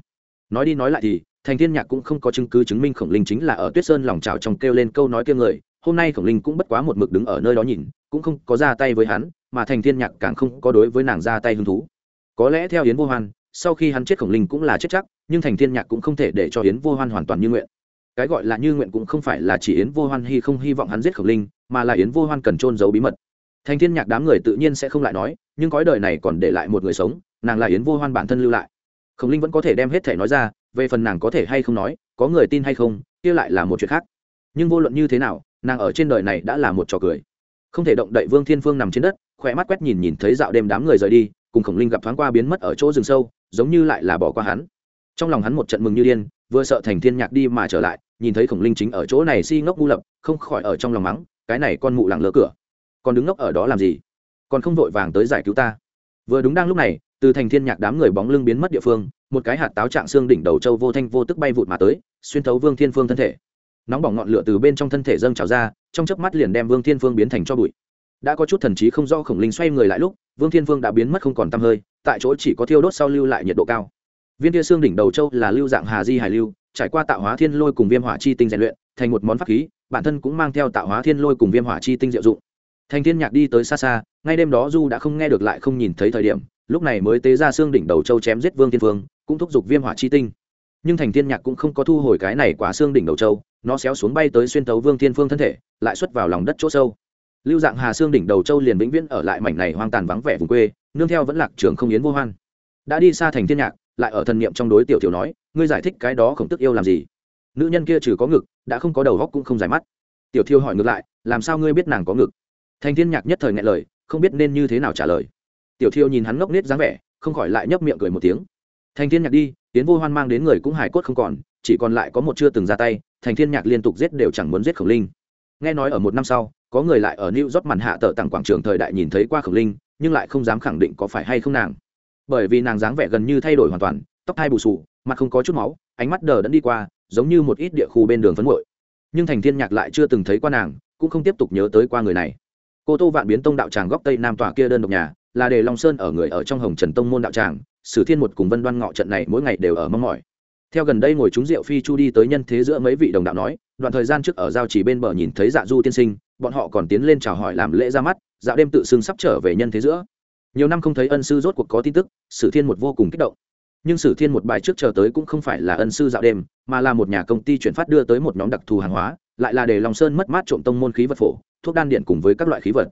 Nói đi nói lại thì, thành thiên nhạc cũng không có chứng cứ chứng minh khổng linh chính là ở tuyết sơn lòng trào trong kêu lên câu nói kia người, hôm nay khổng linh cũng bất quá một mực đứng ở nơi đó nhìn cũng không có ra tay với hắn, mà thành thiên nhạc càng không có đối với nàng ra tay hứng thú. Có lẽ theo yến vô hoan, sau khi hắn chết khổng linh cũng là chết chắc, nhưng thành thiên nhạc cũng không thể để cho yến vô hoan hoàn toàn như nguyện. Cái gọi là như nguyện cũng không phải là chỉ yến vô hoan hy không hy vọng hắn giết khổng linh, mà là yến vô hoan cần trôn giấu bí mật. Thành thiên nhạc đám người tự nhiên sẽ không lại nói, nhưng cõi đời này còn để lại một người sống, nàng là yến vô hoan bản thân lưu lại. Khổng linh vẫn có thể đem hết thể nói ra, về phần nàng có thể hay không nói, có người tin hay không, kia lại là một chuyện khác. Nhưng vô luận như thế nào, nàng ở trên đời này đã là một trò cười không thể động đậy vương thiên phương nằm trên đất khỏe mắt quét nhìn nhìn thấy dạo đêm đám người rời đi, cùng khổng linh gặp thoáng qua biến mất ở chỗ rừng sâu, giống như lại là bỏ qua hắn. Trong lòng hắn một trận mừng như điên, vừa sợ thành thiên nhạc đi mà trở lại, nhìn thấy khổng linh chính ở chỗ này si ngốc ngu lập, không khỏi ở trong lòng mắng, cái này con mụ lẳng lỡ cửa, còn đứng ngốc ở đó làm gì? Còn không vội vàng tới giải cứu ta. Vừa đúng đang lúc này, từ thành thiên nhạc đám người bóng lưng biến mất địa phương, một cái hạt táo trạng xương đỉnh đầu châu vô thanh vô tức bay vụt mà tới, xuyên thấu vương thiên phương thân thể nóng bỏng ngọn lửa từ bên trong thân thể dâng trào ra, trong chớp mắt liền đem vương thiên phương biến thành cho bụi. Đã có chút thần trí không do khổng linh xoay người lại lúc, vương thiên phương đã biến mất không còn tăm hơi, tại chỗ chỉ có thiêu đốt sau lưu lại nhiệt độ cao. Viên tia xương đỉnh đầu châu là lưu dạng hà di hải lưu, trải qua tạo hóa thiên lôi cùng viêm hỏa chi tinh rèn luyện, thành một món pháp khí, bản thân cũng mang theo tạo hóa thiên lôi cùng viêm hỏa chi tinh diệu dụng. Thành thiên nhạc đi tới xa xa, ngay đêm đó du đã không nghe được lại không nhìn thấy thời điểm, lúc này mới tế ra xương đỉnh đầu châu chém giết vương thiên phương cũng thúc giục viêm hỏa chi tinh. Nhưng thành thiên nhạc cũng không có thu hồi cái này quả xương đỉnh đầu châu nó xéo xuống bay tới xuyên tấu vương thiên phương thân thể, lại xuất vào lòng đất chỗ sâu. Lưu dạng hà xương đỉnh đầu châu liền vĩnh viễn ở lại mảnh này hoang tàn vắng vẻ vùng quê, nương theo vẫn lạc trường không yến vô hoan. Đã đi xa thành thiên nhạc, lại ở thần niệm trong đối tiểu tiểu nói, ngươi giải thích cái đó khổng tức yêu làm gì? Nữ nhân kia trừ có ngực, đã không có đầu góc cũng không giải mắt. Tiểu thiêu hỏi ngược lại, làm sao ngươi biết nàng có ngực? Thành thiên nhạc nhất thời ngại lời, không biết nên như thế nào trả lời. Tiểu thiêu nhìn hắn ngốc nết dáng vẻ, không khỏi lại nhấp miệng cười một tiếng. Thành thiên nhạc đi tiến vô hoan mang đến người cũng hài cốt không còn chỉ còn lại có một chưa từng ra tay, thành thiên nhạc liên tục giết đều chẳng muốn giết khổng linh. Nghe nói ở một năm sau, có người lại ở new york màn hạ tờ tặng quảng trường thời đại nhìn thấy qua khổng linh, nhưng lại không dám khẳng định có phải hay không nàng. Bởi vì nàng dáng vẻ gần như thay đổi hoàn toàn, tóc hai bù sù mặt không có chút máu, ánh mắt đờ đẫn đi qua, giống như một ít địa khu bên đường phấn nguội. Nhưng thành thiên nhạc lại chưa từng thấy qua nàng, cũng không tiếp tục nhớ tới qua người này. Cô tô vạn biến tông đạo tràng góc tây nam tòa kia đơn độc nhà, là đề long sơn ở người ở trong hồng trần tông môn đạo tràng, sử thiên một cùng vân đoan ngọ trận này mỗi ngày đều ở mong mỏi theo gần đây ngồi chúng rượu phi chu đi tới nhân thế giữa mấy vị đồng đạo nói, đoạn thời gian trước ở giao chỉ bên bờ nhìn thấy dạ du tiên sinh, bọn họ còn tiến lên chào hỏi làm lễ ra mắt dạo đêm tự xưng sắp trở về nhân thế giữa. Nhiều năm không thấy ân sư rốt cuộc có tin tức, sử thiên một vô cùng kích động. Nhưng sử thiên một bài trước chờ tới cũng không phải là ân sư dạo đêm, mà là một nhà công ty chuyển phát đưa tới một nhóm đặc thù hàng hóa, lại là để lòng sơn mất mát trộm tông môn khí vật phổ, thuốc đan điện cùng với các loại khí vật.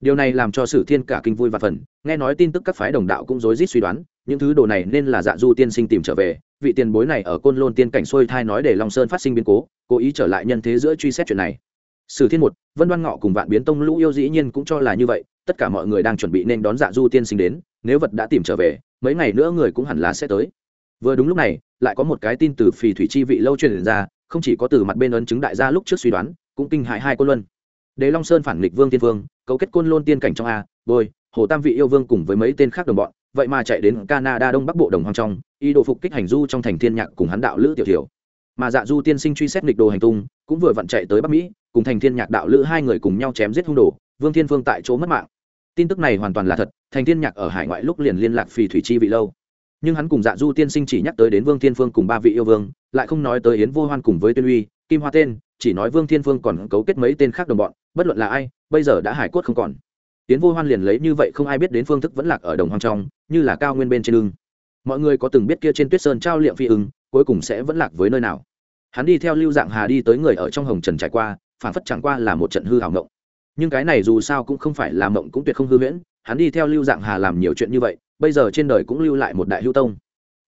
Điều này làm cho sử thiên cả kinh vui và phần nghe nói tin tức các phái đồng đạo cũng rối rít suy đoán, những thứ đồ này nên là dạ du tiên sinh tìm trở về vị tiền bối này ở côn lôn tiên cảnh xuôi thai nói để long sơn phát sinh biến cố cố ý trở lại nhân thế giữa truy xét chuyện này. Sử thiên một, vân đoan ngọ cùng vạn biến tông lũ yêu dĩ nhiên cũng cho là như vậy, tất cả mọi người đang chuẩn bị nên đón dạ du tiên sinh đến, nếu vật đã tìm trở về, mấy ngày nữa người cũng hẳn là sẽ tới. Vừa đúng lúc này, lại có một cái tin từ phì thủy chi vị lâu truyền ra, không chỉ có từ mặt bên ấn chứng đại gia lúc trước suy đoán, cũng kinh hại hai côn luân. Đế long sơn phản nghịch vương tiên vương, cấu kết côn lôn tiên cảnh trong a, bôi, hồ tam vị yêu vương cùng với mấy tên khác đồng bọn vậy mà chạy đến canada đông bắc bộ đồng hoang trong y đồ phục kích hành du trong thành thiên nhạc cùng hắn đạo lữ tiểu thiểu. Mà dạ du tiên sinh truy xét nghịch đồ hành tung, cũng vừa vặn chạy tới bắc mỹ, cùng thành thiên nhạc đạo lữ hai người cùng nhau chém giết hung đồ, vương thiên vương tại chỗ mất mạng. Tin tức này hoàn toàn là thật, thành thiên nhạc ở hải ngoại lúc liền liên lạc phì thủy chi vị lâu. Nhưng hắn cùng dạ du tiên sinh chỉ nhắc tới đến vương thiên phương cùng ba vị yêu vương, lại không nói tới yến vô hoan cùng với tuyên uy, kim hoa tên, chỉ nói vương thiên phương còn cấu kết mấy tên khác đồng bọn, bất luận là ai, bây giờ đã hải cốt không còn tiến vô hoan liền lấy như vậy không ai biết đến phương thức vẫn lạc ở đồng hoang trong, như là cao nguyên bên trên lưng mọi người có từng biết kia trên tuyết sơn trao liệm phi ưng, cuối cùng sẽ vẫn lạc với nơi nào? Hắn đi theo lưu dạng hà đi tới người ở trong hồng trần trải qua phản phất chẳng qua là một trận hư hảo mộng. Nhưng cái này dù sao cũng không phải là mộng cũng tuyệt không hư huyễn, hắn đi theo lưu dạng hà làm nhiều chuyện như vậy, bây giờ trên đời cũng lưu lại một đại hữu tông.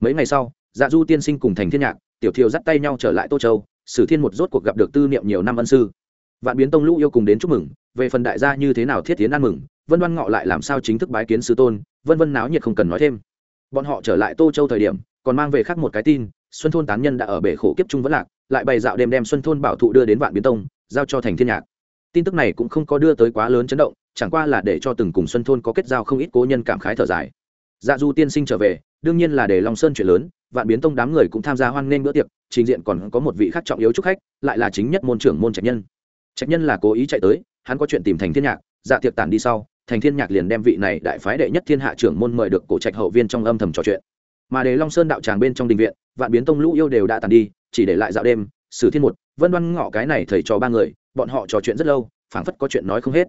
Mấy ngày sau dạ du tiên sinh cùng thành thiên nhạc, tiểu thiều dắt tay nhau trở lại tô châu, sử thiên một rốt cuộc gặp được tư niệm nhiều năm ân sư vạn biến tông lũ yêu cùng đến chúc mừng, về phần đại gia như thế nào thiết tiến ăn mừng, vân văn ngọ lại làm sao chính thức bái kiến sư tôn, vân vân náo nhiệt không cần nói thêm. Bọn họ trở lại tô châu thời điểm, còn mang về khác một cái tin, xuân thôn tán nhân đã ở bể khổ kiếp trung vẫn lạc, lại bày dạo đêm đem xuân thôn bảo thụ đưa đến vạn biến tông, giao cho thành thiên nhạc. Tin tức này cũng không có đưa tới quá lớn chấn động, chẳng qua là để cho từng cùng xuân thôn có kết giao không ít cố nhân cảm khái thở dài. Dạ du tiên sinh trở về, đương nhiên là để long sơn chuyện lớn, vạn biến tông đám người cũng tham gia hoan nghênh bữa tiệc, trình diện còn có một vị khác trọng yếu chúc khách, lại là chính nhất môn trưởng môn trạch nhân trạch nhân là cố ý chạy tới, hắn có chuyện tìm thành thiên nhạc dạ tiệc tản đi sau, thành thiên nhạc liền đem vị này đại phái đệ nhất thiên hạ trưởng môn mời được cổ trạch hậu viên trong âm thầm trò chuyện. Mà để long sơn đạo tràng bên trong đình viện, vạn biến tông lũ yêu đều đã tàn đi, chỉ để lại dạo đêm, sử thiên một, vân đoan ngọ cái này thầy trò ba người, bọn họ trò chuyện rất lâu, phảng phất có chuyện nói không hết.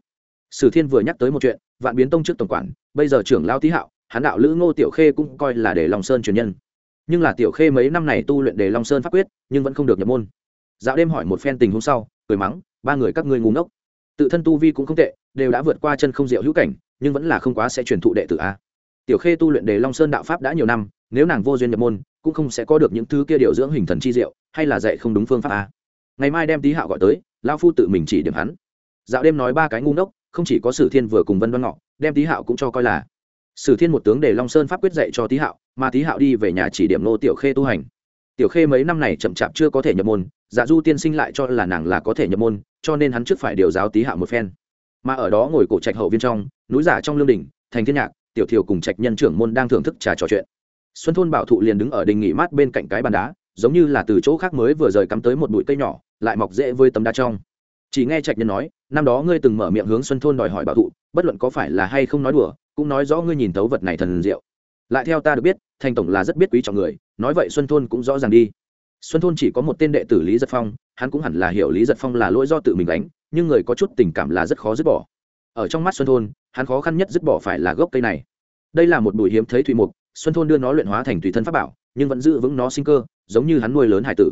Sử thiên vừa nhắc tới một chuyện, vạn biến tông trước tổng quản, bây giờ trưởng lao tý hạo hán đạo lữ ngô tiểu khê cũng coi là để long sơn truyền nhân. Nhưng là tiểu khê mấy năm này tu luyện để long sơn pháp quyết, nhưng vẫn không được nhập môn. Dạo đêm hỏi một phen tình hôm sau, cười mắng ba người các ngươi ngu ngốc. Tự thân tu vi cũng không tệ, đều đã vượt qua chân không diệu hữu cảnh, nhưng vẫn là không quá sẽ truyền thụ đệ tử a. Tiểu khê tu luyện đề long sơn đạo pháp đã nhiều năm, nếu nàng vô duyên nhập môn, cũng không sẽ có được những thứ kia điều dưỡng hình thần chi diệu, hay là dạy không đúng phương pháp a. Ngày mai đem tý hạo gọi tới lao phu tự mình chỉ điểm hắn. Dạo đêm nói ba cái ngu ngốc, không chỉ có sử thiên vừa cùng vân văn ngọ, đem tý hạo cũng cho coi là sử thiên một tướng để long sơn pháp quyết dạy cho tý hạo, mà tý hạo đi về nhà chỉ điểm nô tiểu khê tu hành tiểu khê mấy năm này chậm chạp chưa có thể nhập môn dạ du tiên sinh lại cho là nàng là có thể nhập môn, cho nên hắn trước phải điều giáo tí hạ một phen. Mà ở đó ngồi cổ trạch hậu viên trong, núi giả trong lương đình thành thiên nhạc, tiểu thiều cùng trạch nhân trưởng môn đang thưởng thức trà trò chuyện. Xuân thôn bảo thụ liền đứng ở đình nghỉ mát bên cạnh cái bàn đá, giống như là từ chỗ khác mới vừa rời cắm tới một bụi cây nhỏ, lại mọc dễ với tấm đá trong. Chỉ nghe trạch nhân nói, năm đó ngươi từng mở miệng hướng xuân thôn đòi hỏi bảo thụ, bất luận có phải là hay không nói đùa, cũng nói rõ ngươi nhìn tấu vật này thần diệu. Lại theo ta được biết thành tổng là rất biết quý trọng người, nói vậy xuân thôn cũng rõ ràng đi. Xuân thôn chỉ có một tên đệ tử lý giật phong, hắn cũng hẳn là hiểu lý giật phong là lỗi do tự mình đánh nhưng người có chút tình cảm là rất khó dứt bỏ. Ở trong mắt xuân thôn, hắn khó khăn nhất dứt bỏ phải là gốc cây này. Đây là một bụi hiếm thấy thủy mục, xuân thôn đưa nó luyện hóa thành tùy thân pháp bảo, nhưng vẫn giữ vững nó sinh cơ, giống như hắn nuôi lớn hải tử.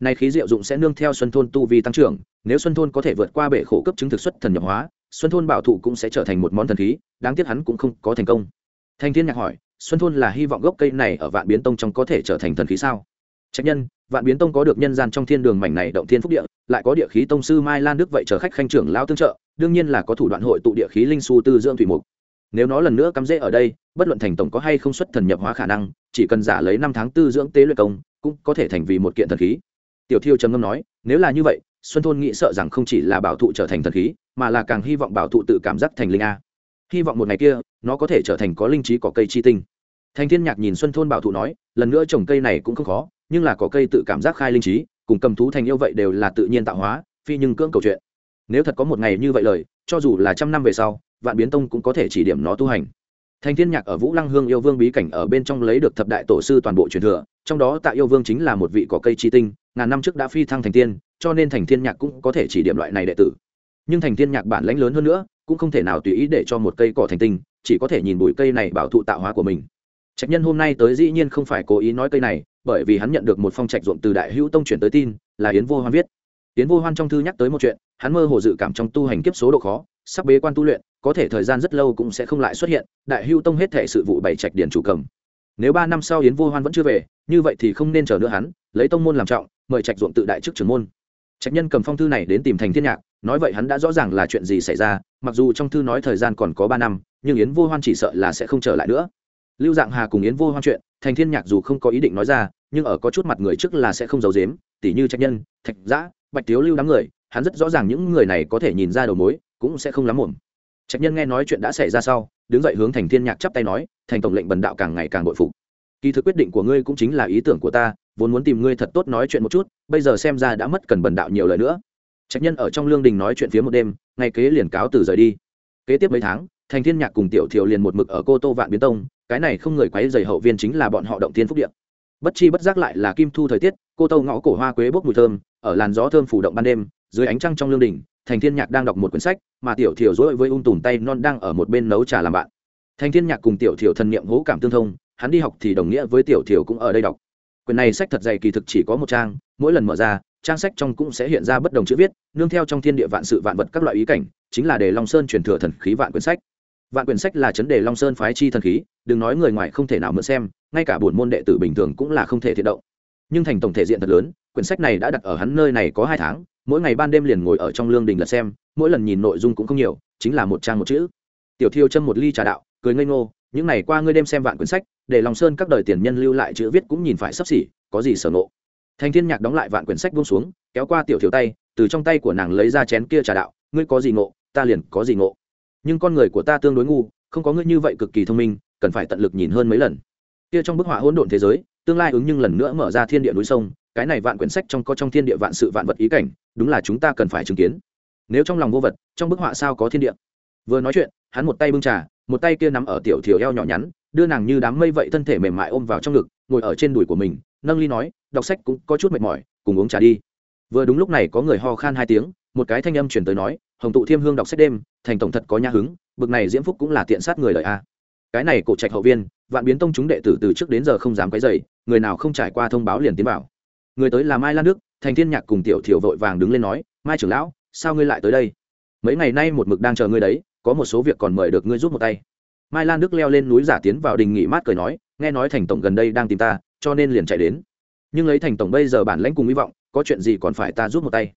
Nay khí diệu dụng sẽ nương theo xuân thôn tu vi tăng trưởng, nếu xuân thôn có thể vượt qua bể khổ cấp chứng thực xuất thần nhập hóa, xuân thôn bảo thụ cũng sẽ trở thành một món thần khí, đáng tiếc hắn cũng không có thành công. Thanh thiên nhạc hỏi xuân thôn là hy vọng gốc cây này ở vạn biến tông trong có thể trở thành thần khí sao? Trách nhân, vạn biến tông có được nhân gian trong thiên đường mảnh này động thiên phúc địa, lại có địa khí tông sư mai lan đức vậy chờ khách khanh trưởng lao tương trợ, đương nhiên là có thủ đoạn hội tụ địa khí linh su tư dưỡng thủy mục. Nếu nó lần nữa cắm rễ ở đây, bất luận thành tổng có hay không xuất thần nhập hóa khả năng, chỉ cần giả lấy năm tháng tư dưỡng tế luyện công, cũng có thể thành vì một kiện thần khí. Tiểu thiêu trầm ngâm nói, nếu là như vậy, xuân thôn nghĩ sợ rằng không chỉ là bảo thụ trở thành thần khí, mà là càng hy vọng bảo thụ tự cảm giác thành linh a hy vọng một ngày kia, nó có thể trở thành có linh trí có cây chi tinh. Thành thiên nhạc nhìn xuân thôn bảo thụ nói, lần nữa trồng cây này cũng không khó, nhưng là có cây tự cảm giác khai linh trí, cùng cầm thú thành yêu vậy đều là tự nhiên tạo hóa, phi nhưng cưỡng cầu chuyện. Nếu thật có một ngày như vậy lời, cho dù là trăm năm về sau, vạn biến tông cũng có thể chỉ điểm nó tu hành. Thành thiên nhạc ở vũ lăng hương yêu vương bí cảnh ở bên trong lấy được thập đại tổ sư toàn bộ truyền thừa, trong đó tạ yêu vương chính là một vị có cây chi tinh, ngàn năm trước đã phi thăng thành tiên, cho nên thành thiên nhạc cũng có thể chỉ điểm loại này đệ tử. Nhưng thành thiên nhạc bản lãnh lớn hơn nữa cũng không thể nào tùy ý để cho một cây cỏ thành tinh, chỉ có thể nhìn bụi cây này bảo thụ tạo hóa của mình. Trạch nhân hôm nay tới dĩ nhiên không phải cố ý nói cây này, bởi vì hắn nhận được một phong trạch ruộng từ đại hữu tông chuyển tới tin, là yến vô hoan viết. Yến vô hoan trong thư nhắc tới một chuyện, hắn mơ hồ dự cảm trong tu hành kiếp số độ khó, sắp bế quan tu luyện, có thể thời gian rất lâu cũng sẽ không lại xuất hiện, đại hữu tông hết thể sự vụ bảy trạch điển chủ cầm. Nếu ba năm sau yến vô hoan vẫn chưa về, như vậy thì không nên chờ nữa hắn, lấy tông môn làm trọng, mời trạch ruộng tự đại chức trưởng môn. Trạch nhân cầm phong thư này đến tìm thành thiên nhạc nói vậy hắn đã rõ ràng là chuyện gì xảy ra, mặc dù trong thư nói thời gian còn có ba năm, nhưng yến vô hoan chỉ sợ là sẽ không trở lại nữa. Lưu dạng hà cùng yến vô hoan chuyện, thành thiên nhạc dù không có ý định nói ra, nhưng ở có chút mặt người trước là sẽ không giấu giếm, tỉ như trạch nhân, thạch giã bạch tiếu lưu đám người, hắn rất rõ ràng những người này có thể nhìn ra đầu mối, cũng sẽ không lắm muộn. Trạch nhân nghe nói chuyện đã xảy ra sau, đứng dậy hướng thành thiên nhạc chắp tay nói, thành tổng lệnh bần đạo càng ngày càng bội phục. Kỳ thực quyết định của ngươi cũng chính là ý tưởng của ta, vốn muốn tìm ngươi thật tốt nói chuyện một chút, bây giờ xem ra đã mất cần bần đạo nhiều lời nữa trạch nhân ở trong lương đình nói chuyện phía một đêm ngày kế liền cáo từ rời đi. Kế tiếp mấy tháng, thành thiên nhạc cùng tiểu thiều liền một mực ở cô tô vạn biến tông, cái này không người quấy dày hậu viên chính là bọn họ động thiên phúc điện bất chi bất giác lại là kim thu thời tiết, cô tô ngõ cổ hoa quế bốc mùi thơm, ở làn gió thơm phủ động ban đêm, dưới ánh trăng trong lương đình, thành thiên nhạc đang đọc một quyển sách, mà tiểu thiều dối với ung tùm tay non đang ở một bên nấu trà làm bạn. Thành thiên nhạc cùng tiểu thiều thần niệm hố cảm tương thông, hắn đi học thì đồng nghĩa với tiểu thiều cũng ở đây đọc. Quyển này sách thật dày kỳ thực chỉ có một trang, mỗi lần mở ra trang sách trong cũng sẽ hiện ra bất đồng chữ viết, nương theo trong thiên địa vạn sự vạn vật các loại ý cảnh, chính là để long sơn truyền thừa thần khí vạn quyển sách. Vạn quyển sách là chấn đề long sơn phái chi thần khí, đừng nói người ngoài không thể nào mượn xem, ngay cả buồn môn đệ tử bình thường cũng là không thể thiện động. Nhưng thành tổng thể diện thật lớn, quyển sách này đã đặt ở hắn nơi này có hai tháng, mỗi ngày ban đêm liền ngồi ở trong lương đình lật xem, mỗi lần nhìn nội dung cũng không nhiều, chính là một trang một chữ. Tiểu thiêu châm một ly trà đạo, cười ngây ngô, những ngày qua ngươi đêm xem vạn quyển sách, để lòng sơn các đời tiền nhân lưu lại chữ viết cũng nhìn phải sắp xỉ, có gì sở ngộ? Thành thiên nhạc đóng lại vạn quyển sách buông xuống, kéo qua tiểu thiếu tay, từ trong tay của nàng lấy ra chén kia trà đạo, ngươi có gì ngộ, ta liền có gì ngộ. Nhưng con người của ta tương đối ngu, không có ngươi như vậy cực kỳ thông minh, cần phải tận lực nhìn hơn mấy lần. Kia trong bức họa hỗn độn thế giới, tương lai ứng nhưng lần nữa mở ra thiên địa núi sông, cái này vạn quyển sách trong có trong thiên địa vạn sự vạn vật ý cảnh, đúng là chúng ta cần phải chứng kiến. Nếu trong lòng vô vật, trong bức họa sao có thiên địa? Vừa nói chuyện, hắn một tay bưng trà, một tay kia nắm ở tiểu thiểu eo nhỏ nhắn, đưa nàng như đám mây vậy thân thể mềm mại ôm vào trong ngực, ngồi ở trên đùi của mình, nâng ly nói đọc sách cũng có chút mệt mỏi, cùng uống trà đi. Vừa đúng lúc này có người ho khan hai tiếng, một cái thanh âm chuyển tới nói, hồng tụ thiêm hương đọc sách đêm, thành tổng thật có nha hứng, bực này diễm phúc cũng là tiện sát người lợi a. Cái này cổ trạch hậu viên, vạn biến tông chúng đệ tử từ trước đến giờ không dám cái dày người nào không trải qua thông báo liền tiến bảo người tới là mai lan đức, thành thiên nhạc cùng tiểu thiểu vội vàng đứng lên nói, mai trưởng lão, sao ngươi lại tới đây? Mấy ngày nay một mực đang chờ ngươi đấy, có một số việc còn mời được ngươi giúp một tay. Mai lan đức leo lên núi giả tiến vào đình nghỉ mát cười nói, nghe nói thành tổng gần đây đang tìm ta, cho nên liền chạy đến nhưng lấy thành tổng bây giờ bản lãnh cùng hy vọng, có chuyện gì còn phải ta giúp một tay.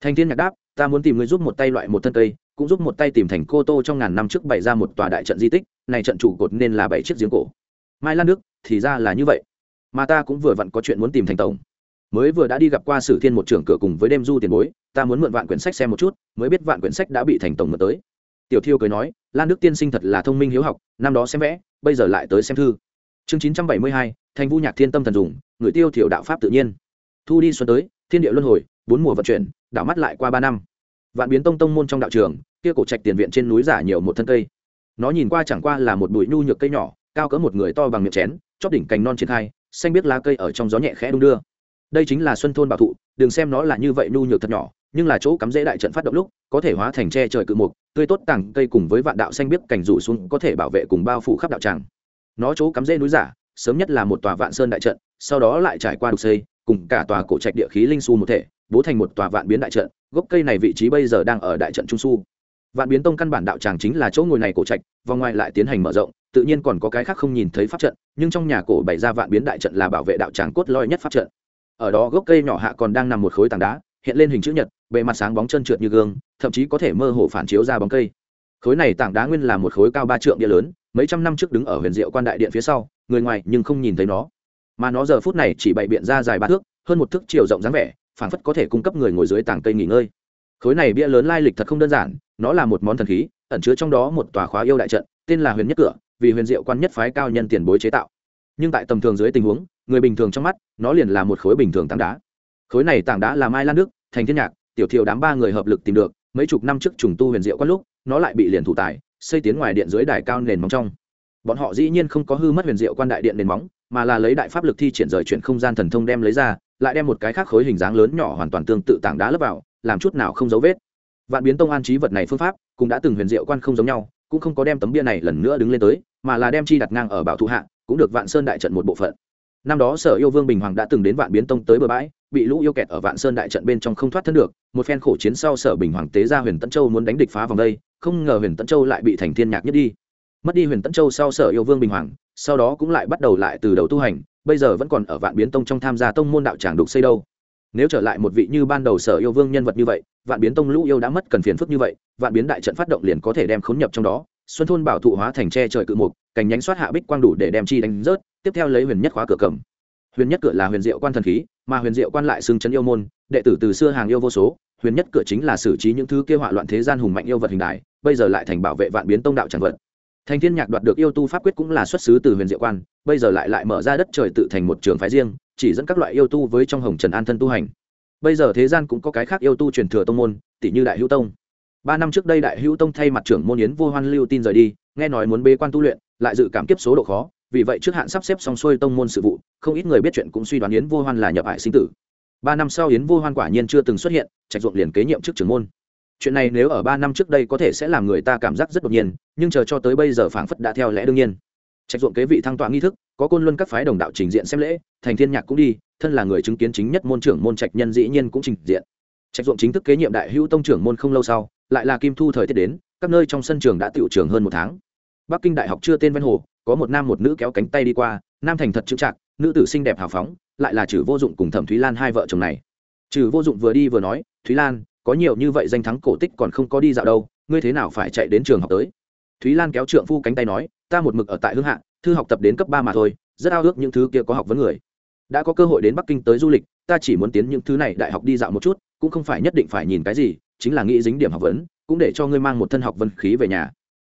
Thành thiên nhạc đáp, ta muốn tìm người giúp một tay loại một thân cây, cũng giúp một tay tìm thành cô tô trong ngàn năm trước bày ra một tòa đại trận di tích, này trận trụ cột nên là bảy chiếc giếng cổ. Mai lan đức, thì ra là như vậy. Mà ta cũng vừa vặn có chuyện muốn tìm thành tổng. Mới vừa đã đi gặp qua sử thiên một trưởng cửa cùng với đêm du tiền bối, ta muốn mượn vạn quyển sách xem một chút, mới biết vạn quyển sách đã bị thành tổng mượn tới. Tiểu thiêu cười nói, lan đức tiên sinh thật là thông minh hiếu học, năm đó xem vẽ, bây giờ lại tới xem thư. Chương chín trăm bảy mươi hai thành vu nhạc thiên tâm thần dùng người tiêu thiểu đạo pháp tự nhiên. Thu đi xuân tới, thiên địa luân hồi, bốn mùa vận chuyển, đảo mắt lại qua ba năm. Vạn biến tông tông môn trong đạo trường, kia cổ trạch tiền viện trên núi giả nhiều một thân cây. Nó nhìn qua chẳng qua là một bụi nhu nhược cây nhỏ, cao cỡ một người to bằng miệng chén, chóp đỉnh cành non triển khai, xanh biết lá cây ở trong gió nhẹ khẽ đung đưa. Đây chính là xuân thôn bảo thụ, đừng xem nó là như vậy nhu nhược thật nhỏ, nhưng là chỗ cắm dễ đại trận phát động lúc, có thể hóa thành tre trời cự mục, tươi tốt tảng cây cùng với vạn đạo xanh biết cảnh rủ xuống có thể bảo vệ cùng bao phủ khắp đạo tràng. Nó chỗ cắm dễ núi giả sớm nhất là một tòa vạn sơn đại trận, sau đó lại trải qua đục xây, cùng cả tòa cổ trạch địa khí linh su một thể, bố thành một tòa vạn biến đại trận, gốc cây này vị trí bây giờ đang ở đại trận trung su vạn biến tông căn bản đạo tràng chính là chỗ ngồi này cổ trạch và ngoài lại tiến hành mở rộng, tự nhiên còn có cái khác không nhìn thấy pháp trận, nhưng trong nhà cổ bày ra vạn biến đại trận là bảo vệ đạo tràng cốt lõi nhất pháp trận. Ở đó gốc cây nhỏ hạ còn đang nằm một khối tảng đá, hiện lên hình chữ nhật, bề mặt sáng bóng chân trượt như gương, thậm chí có thể mơ hồ phản chiếu ra bóng cây. Khối này tảng đá nguyên là một khối cao ba trượng địa lớn mấy trăm năm trước đứng ở huyền diệu quan đại điện phía sau, người ngoài nhưng không nhìn thấy nó. Mà nó giờ phút này chỉ bày biện ra dài ba thước, hơn một thước chiều rộng dáng vẻ, phảng phất có thể cung cấp người ngồi dưới tảng cây nghỉ ngơi. Khối này bia lớn lai lịch thật không đơn giản, nó là một món thần khí, ẩn chứa trong đó một tòa khóa yêu đại trận, tên là huyền nhất cửa, vì huyền diệu quan nhất phái cao nhân tiền bối chế tạo. Nhưng tại tầm thường dưới tình huống, người bình thường trong mắt, nó liền là một khối bình thường tảng đá. Khối này tảng đá là mai lan nước thành thiên nhạc, tiểu thiều đám ba người hợp lực tìm được, mấy chục năm trước trùng tu huyền diệu quan lúc, nó lại bị liền thủ tài xây tiến ngoài điện dưới đài cao nền móng trong. Bọn họ dĩ nhiên không có hư mất huyền diệu quan đại điện nền móng, mà là lấy đại pháp lực thi triển rời chuyển không gian thần thông đem lấy ra, lại đem một cái khác khối hình dáng lớn nhỏ hoàn toàn tương tự tảng đá lấp vào, làm chút nào không dấu vết. Vạn biến tông an trí vật này phương pháp, cũng đã từng huyền diệu quan không giống nhau, cũng không có đem tấm bia này lần nữa đứng lên tới, mà là đem chi đặt ngang ở bảo thụ hạ, cũng được vạn sơn đại trận một bộ phận. Năm đó sở yêu vương bình hoàng đã từng đến vạn biến tông tới bờ bãi bị lũ yêu kẹt ở vạn sơn đại trận bên trong không thoát thân được, một phen khổ chiến sau sở bình hoàng tế ra huyền tân châu muốn đánh địch phá vòng đây, không ngờ huyền tân châu lại bị thành thiên nhạc nhất đi. Mất đi huyền tân châu sau sở yêu vương bình hoàng, sau đó cũng lại bắt đầu lại từ đầu tu hành, bây giờ vẫn còn ở vạn biến tông trong tham gia tông môn đạo tràng đục xây đâu. Nếu trở lại một vị như ban đầu sở yêu vương nhân vật như vậy, vạn biến tông lũ yêu đã mất cần phiền phức như vậy, vạn biến đại trận phát động liền có thể đem khốn nhập trong đó, xuân thôn bảo thụ hóa thành tre trời cự mục, cành nhánh xoát hạ bích quang đủ để đem chi đánh rớt, tiếp theo lấy huyền nhất khóa cửa cầm. Huyền nhất cửa là huyền diệu quan thần khí mà huyền diệu quan lại xưng chấn yêu môn, đệ tử từ xưa hàng yêu vô số, huyền nhất cửa chính là xử trí những thứ kêu họa loạn thế gian hùng mạnh yêu vật hình đại bây giờ lại thành bảo vệ vạn biến tông đạo tràng vật. Thành thiên nhạc đoạt được yêu tu pháp quyết cũng là xuất xứ từ huyền diệu quan, bây giờ lại lại mở ra đất trời tự thành một trường phái riêng, chỉ dẫn các loại yêu tu với trong hồng trần an thân tu hành. Bây giờ thế gian cũng có cái khác yêu tu truyền thừa tông môn, tỷ như đại hữu tông. Ba năm trước đây đại hữu tông thay mặt trưởng môn yến vô hoan lưu tin rời đi, nghe nói muốn bế quan tu luyện, lại dự cảm kiếp số độ khó vì vậy trước hạn sắp xếp xong xuôi tông môn sự vụ, không ít người biết chuyện cũng suy đoán yến vô hoan là nhập hại sinh tử. Ba năm sau yến vô hoan quả nhiên chưa từng xuất hiện, trạch ruộng liền kế nhiệm chức trưởng môn. Chuyện này nếu ở ba năm trước đây có thể sẽ làm người ta cảm giác rất đột nhiên, nhưng chờ cho tới bây giờ phảng phất đã theo lẽ đương nhiên. Trạch ruộng kế vị thăng tọa nghi thức, có côn luân các phái đồng đạo trình diện xem lễ, thành thiên nhạc cũng đi, thân là người chứng kiến chính nhất môn trưởng môn trạch nhân dĩ nhiên cũng trình diện. Trạch ruộng chính thức kế nhiệm đại hữu tông trưởng môn không lâu sau, lại là kim thu thời tiết đến, các nơi trong sân trường đã tiệu trường hơn một tháng bắc kinh đại học chưa tên ven hồ, có một nam một nữ kéo cánh tay đi qua, nam thành thật chữ trạc nữ tử xinh đẹp hào phóng, lại là chử vô dụng cùng thẩm thúy lan hai vợ chồng này. Chử vô dụng vừa đi vừa nói, thúy lan, có nhiều như vậy danh thắng cổ tích còn không có đi dạo đâu, ngươi thế nào phải chạy đến trường học tới? Thúy lan kéo trượng phu cánh tay nói, ta một mực ở tại hương hạ, thư học tập đến cấp ba mà thôi, rất ao ước những thứ kia có học vấn người. Đã có cơ hội đến bắc kinh tới du lịch, ta chỉ muốn tiến những thứ này đại học đi dạo một chút, cũng không phải nhất định phải nhìn cái gì, chính là nghĩ dính điểm học vấn, cũng để cho ngươi mang một thân học vân khí về nhà.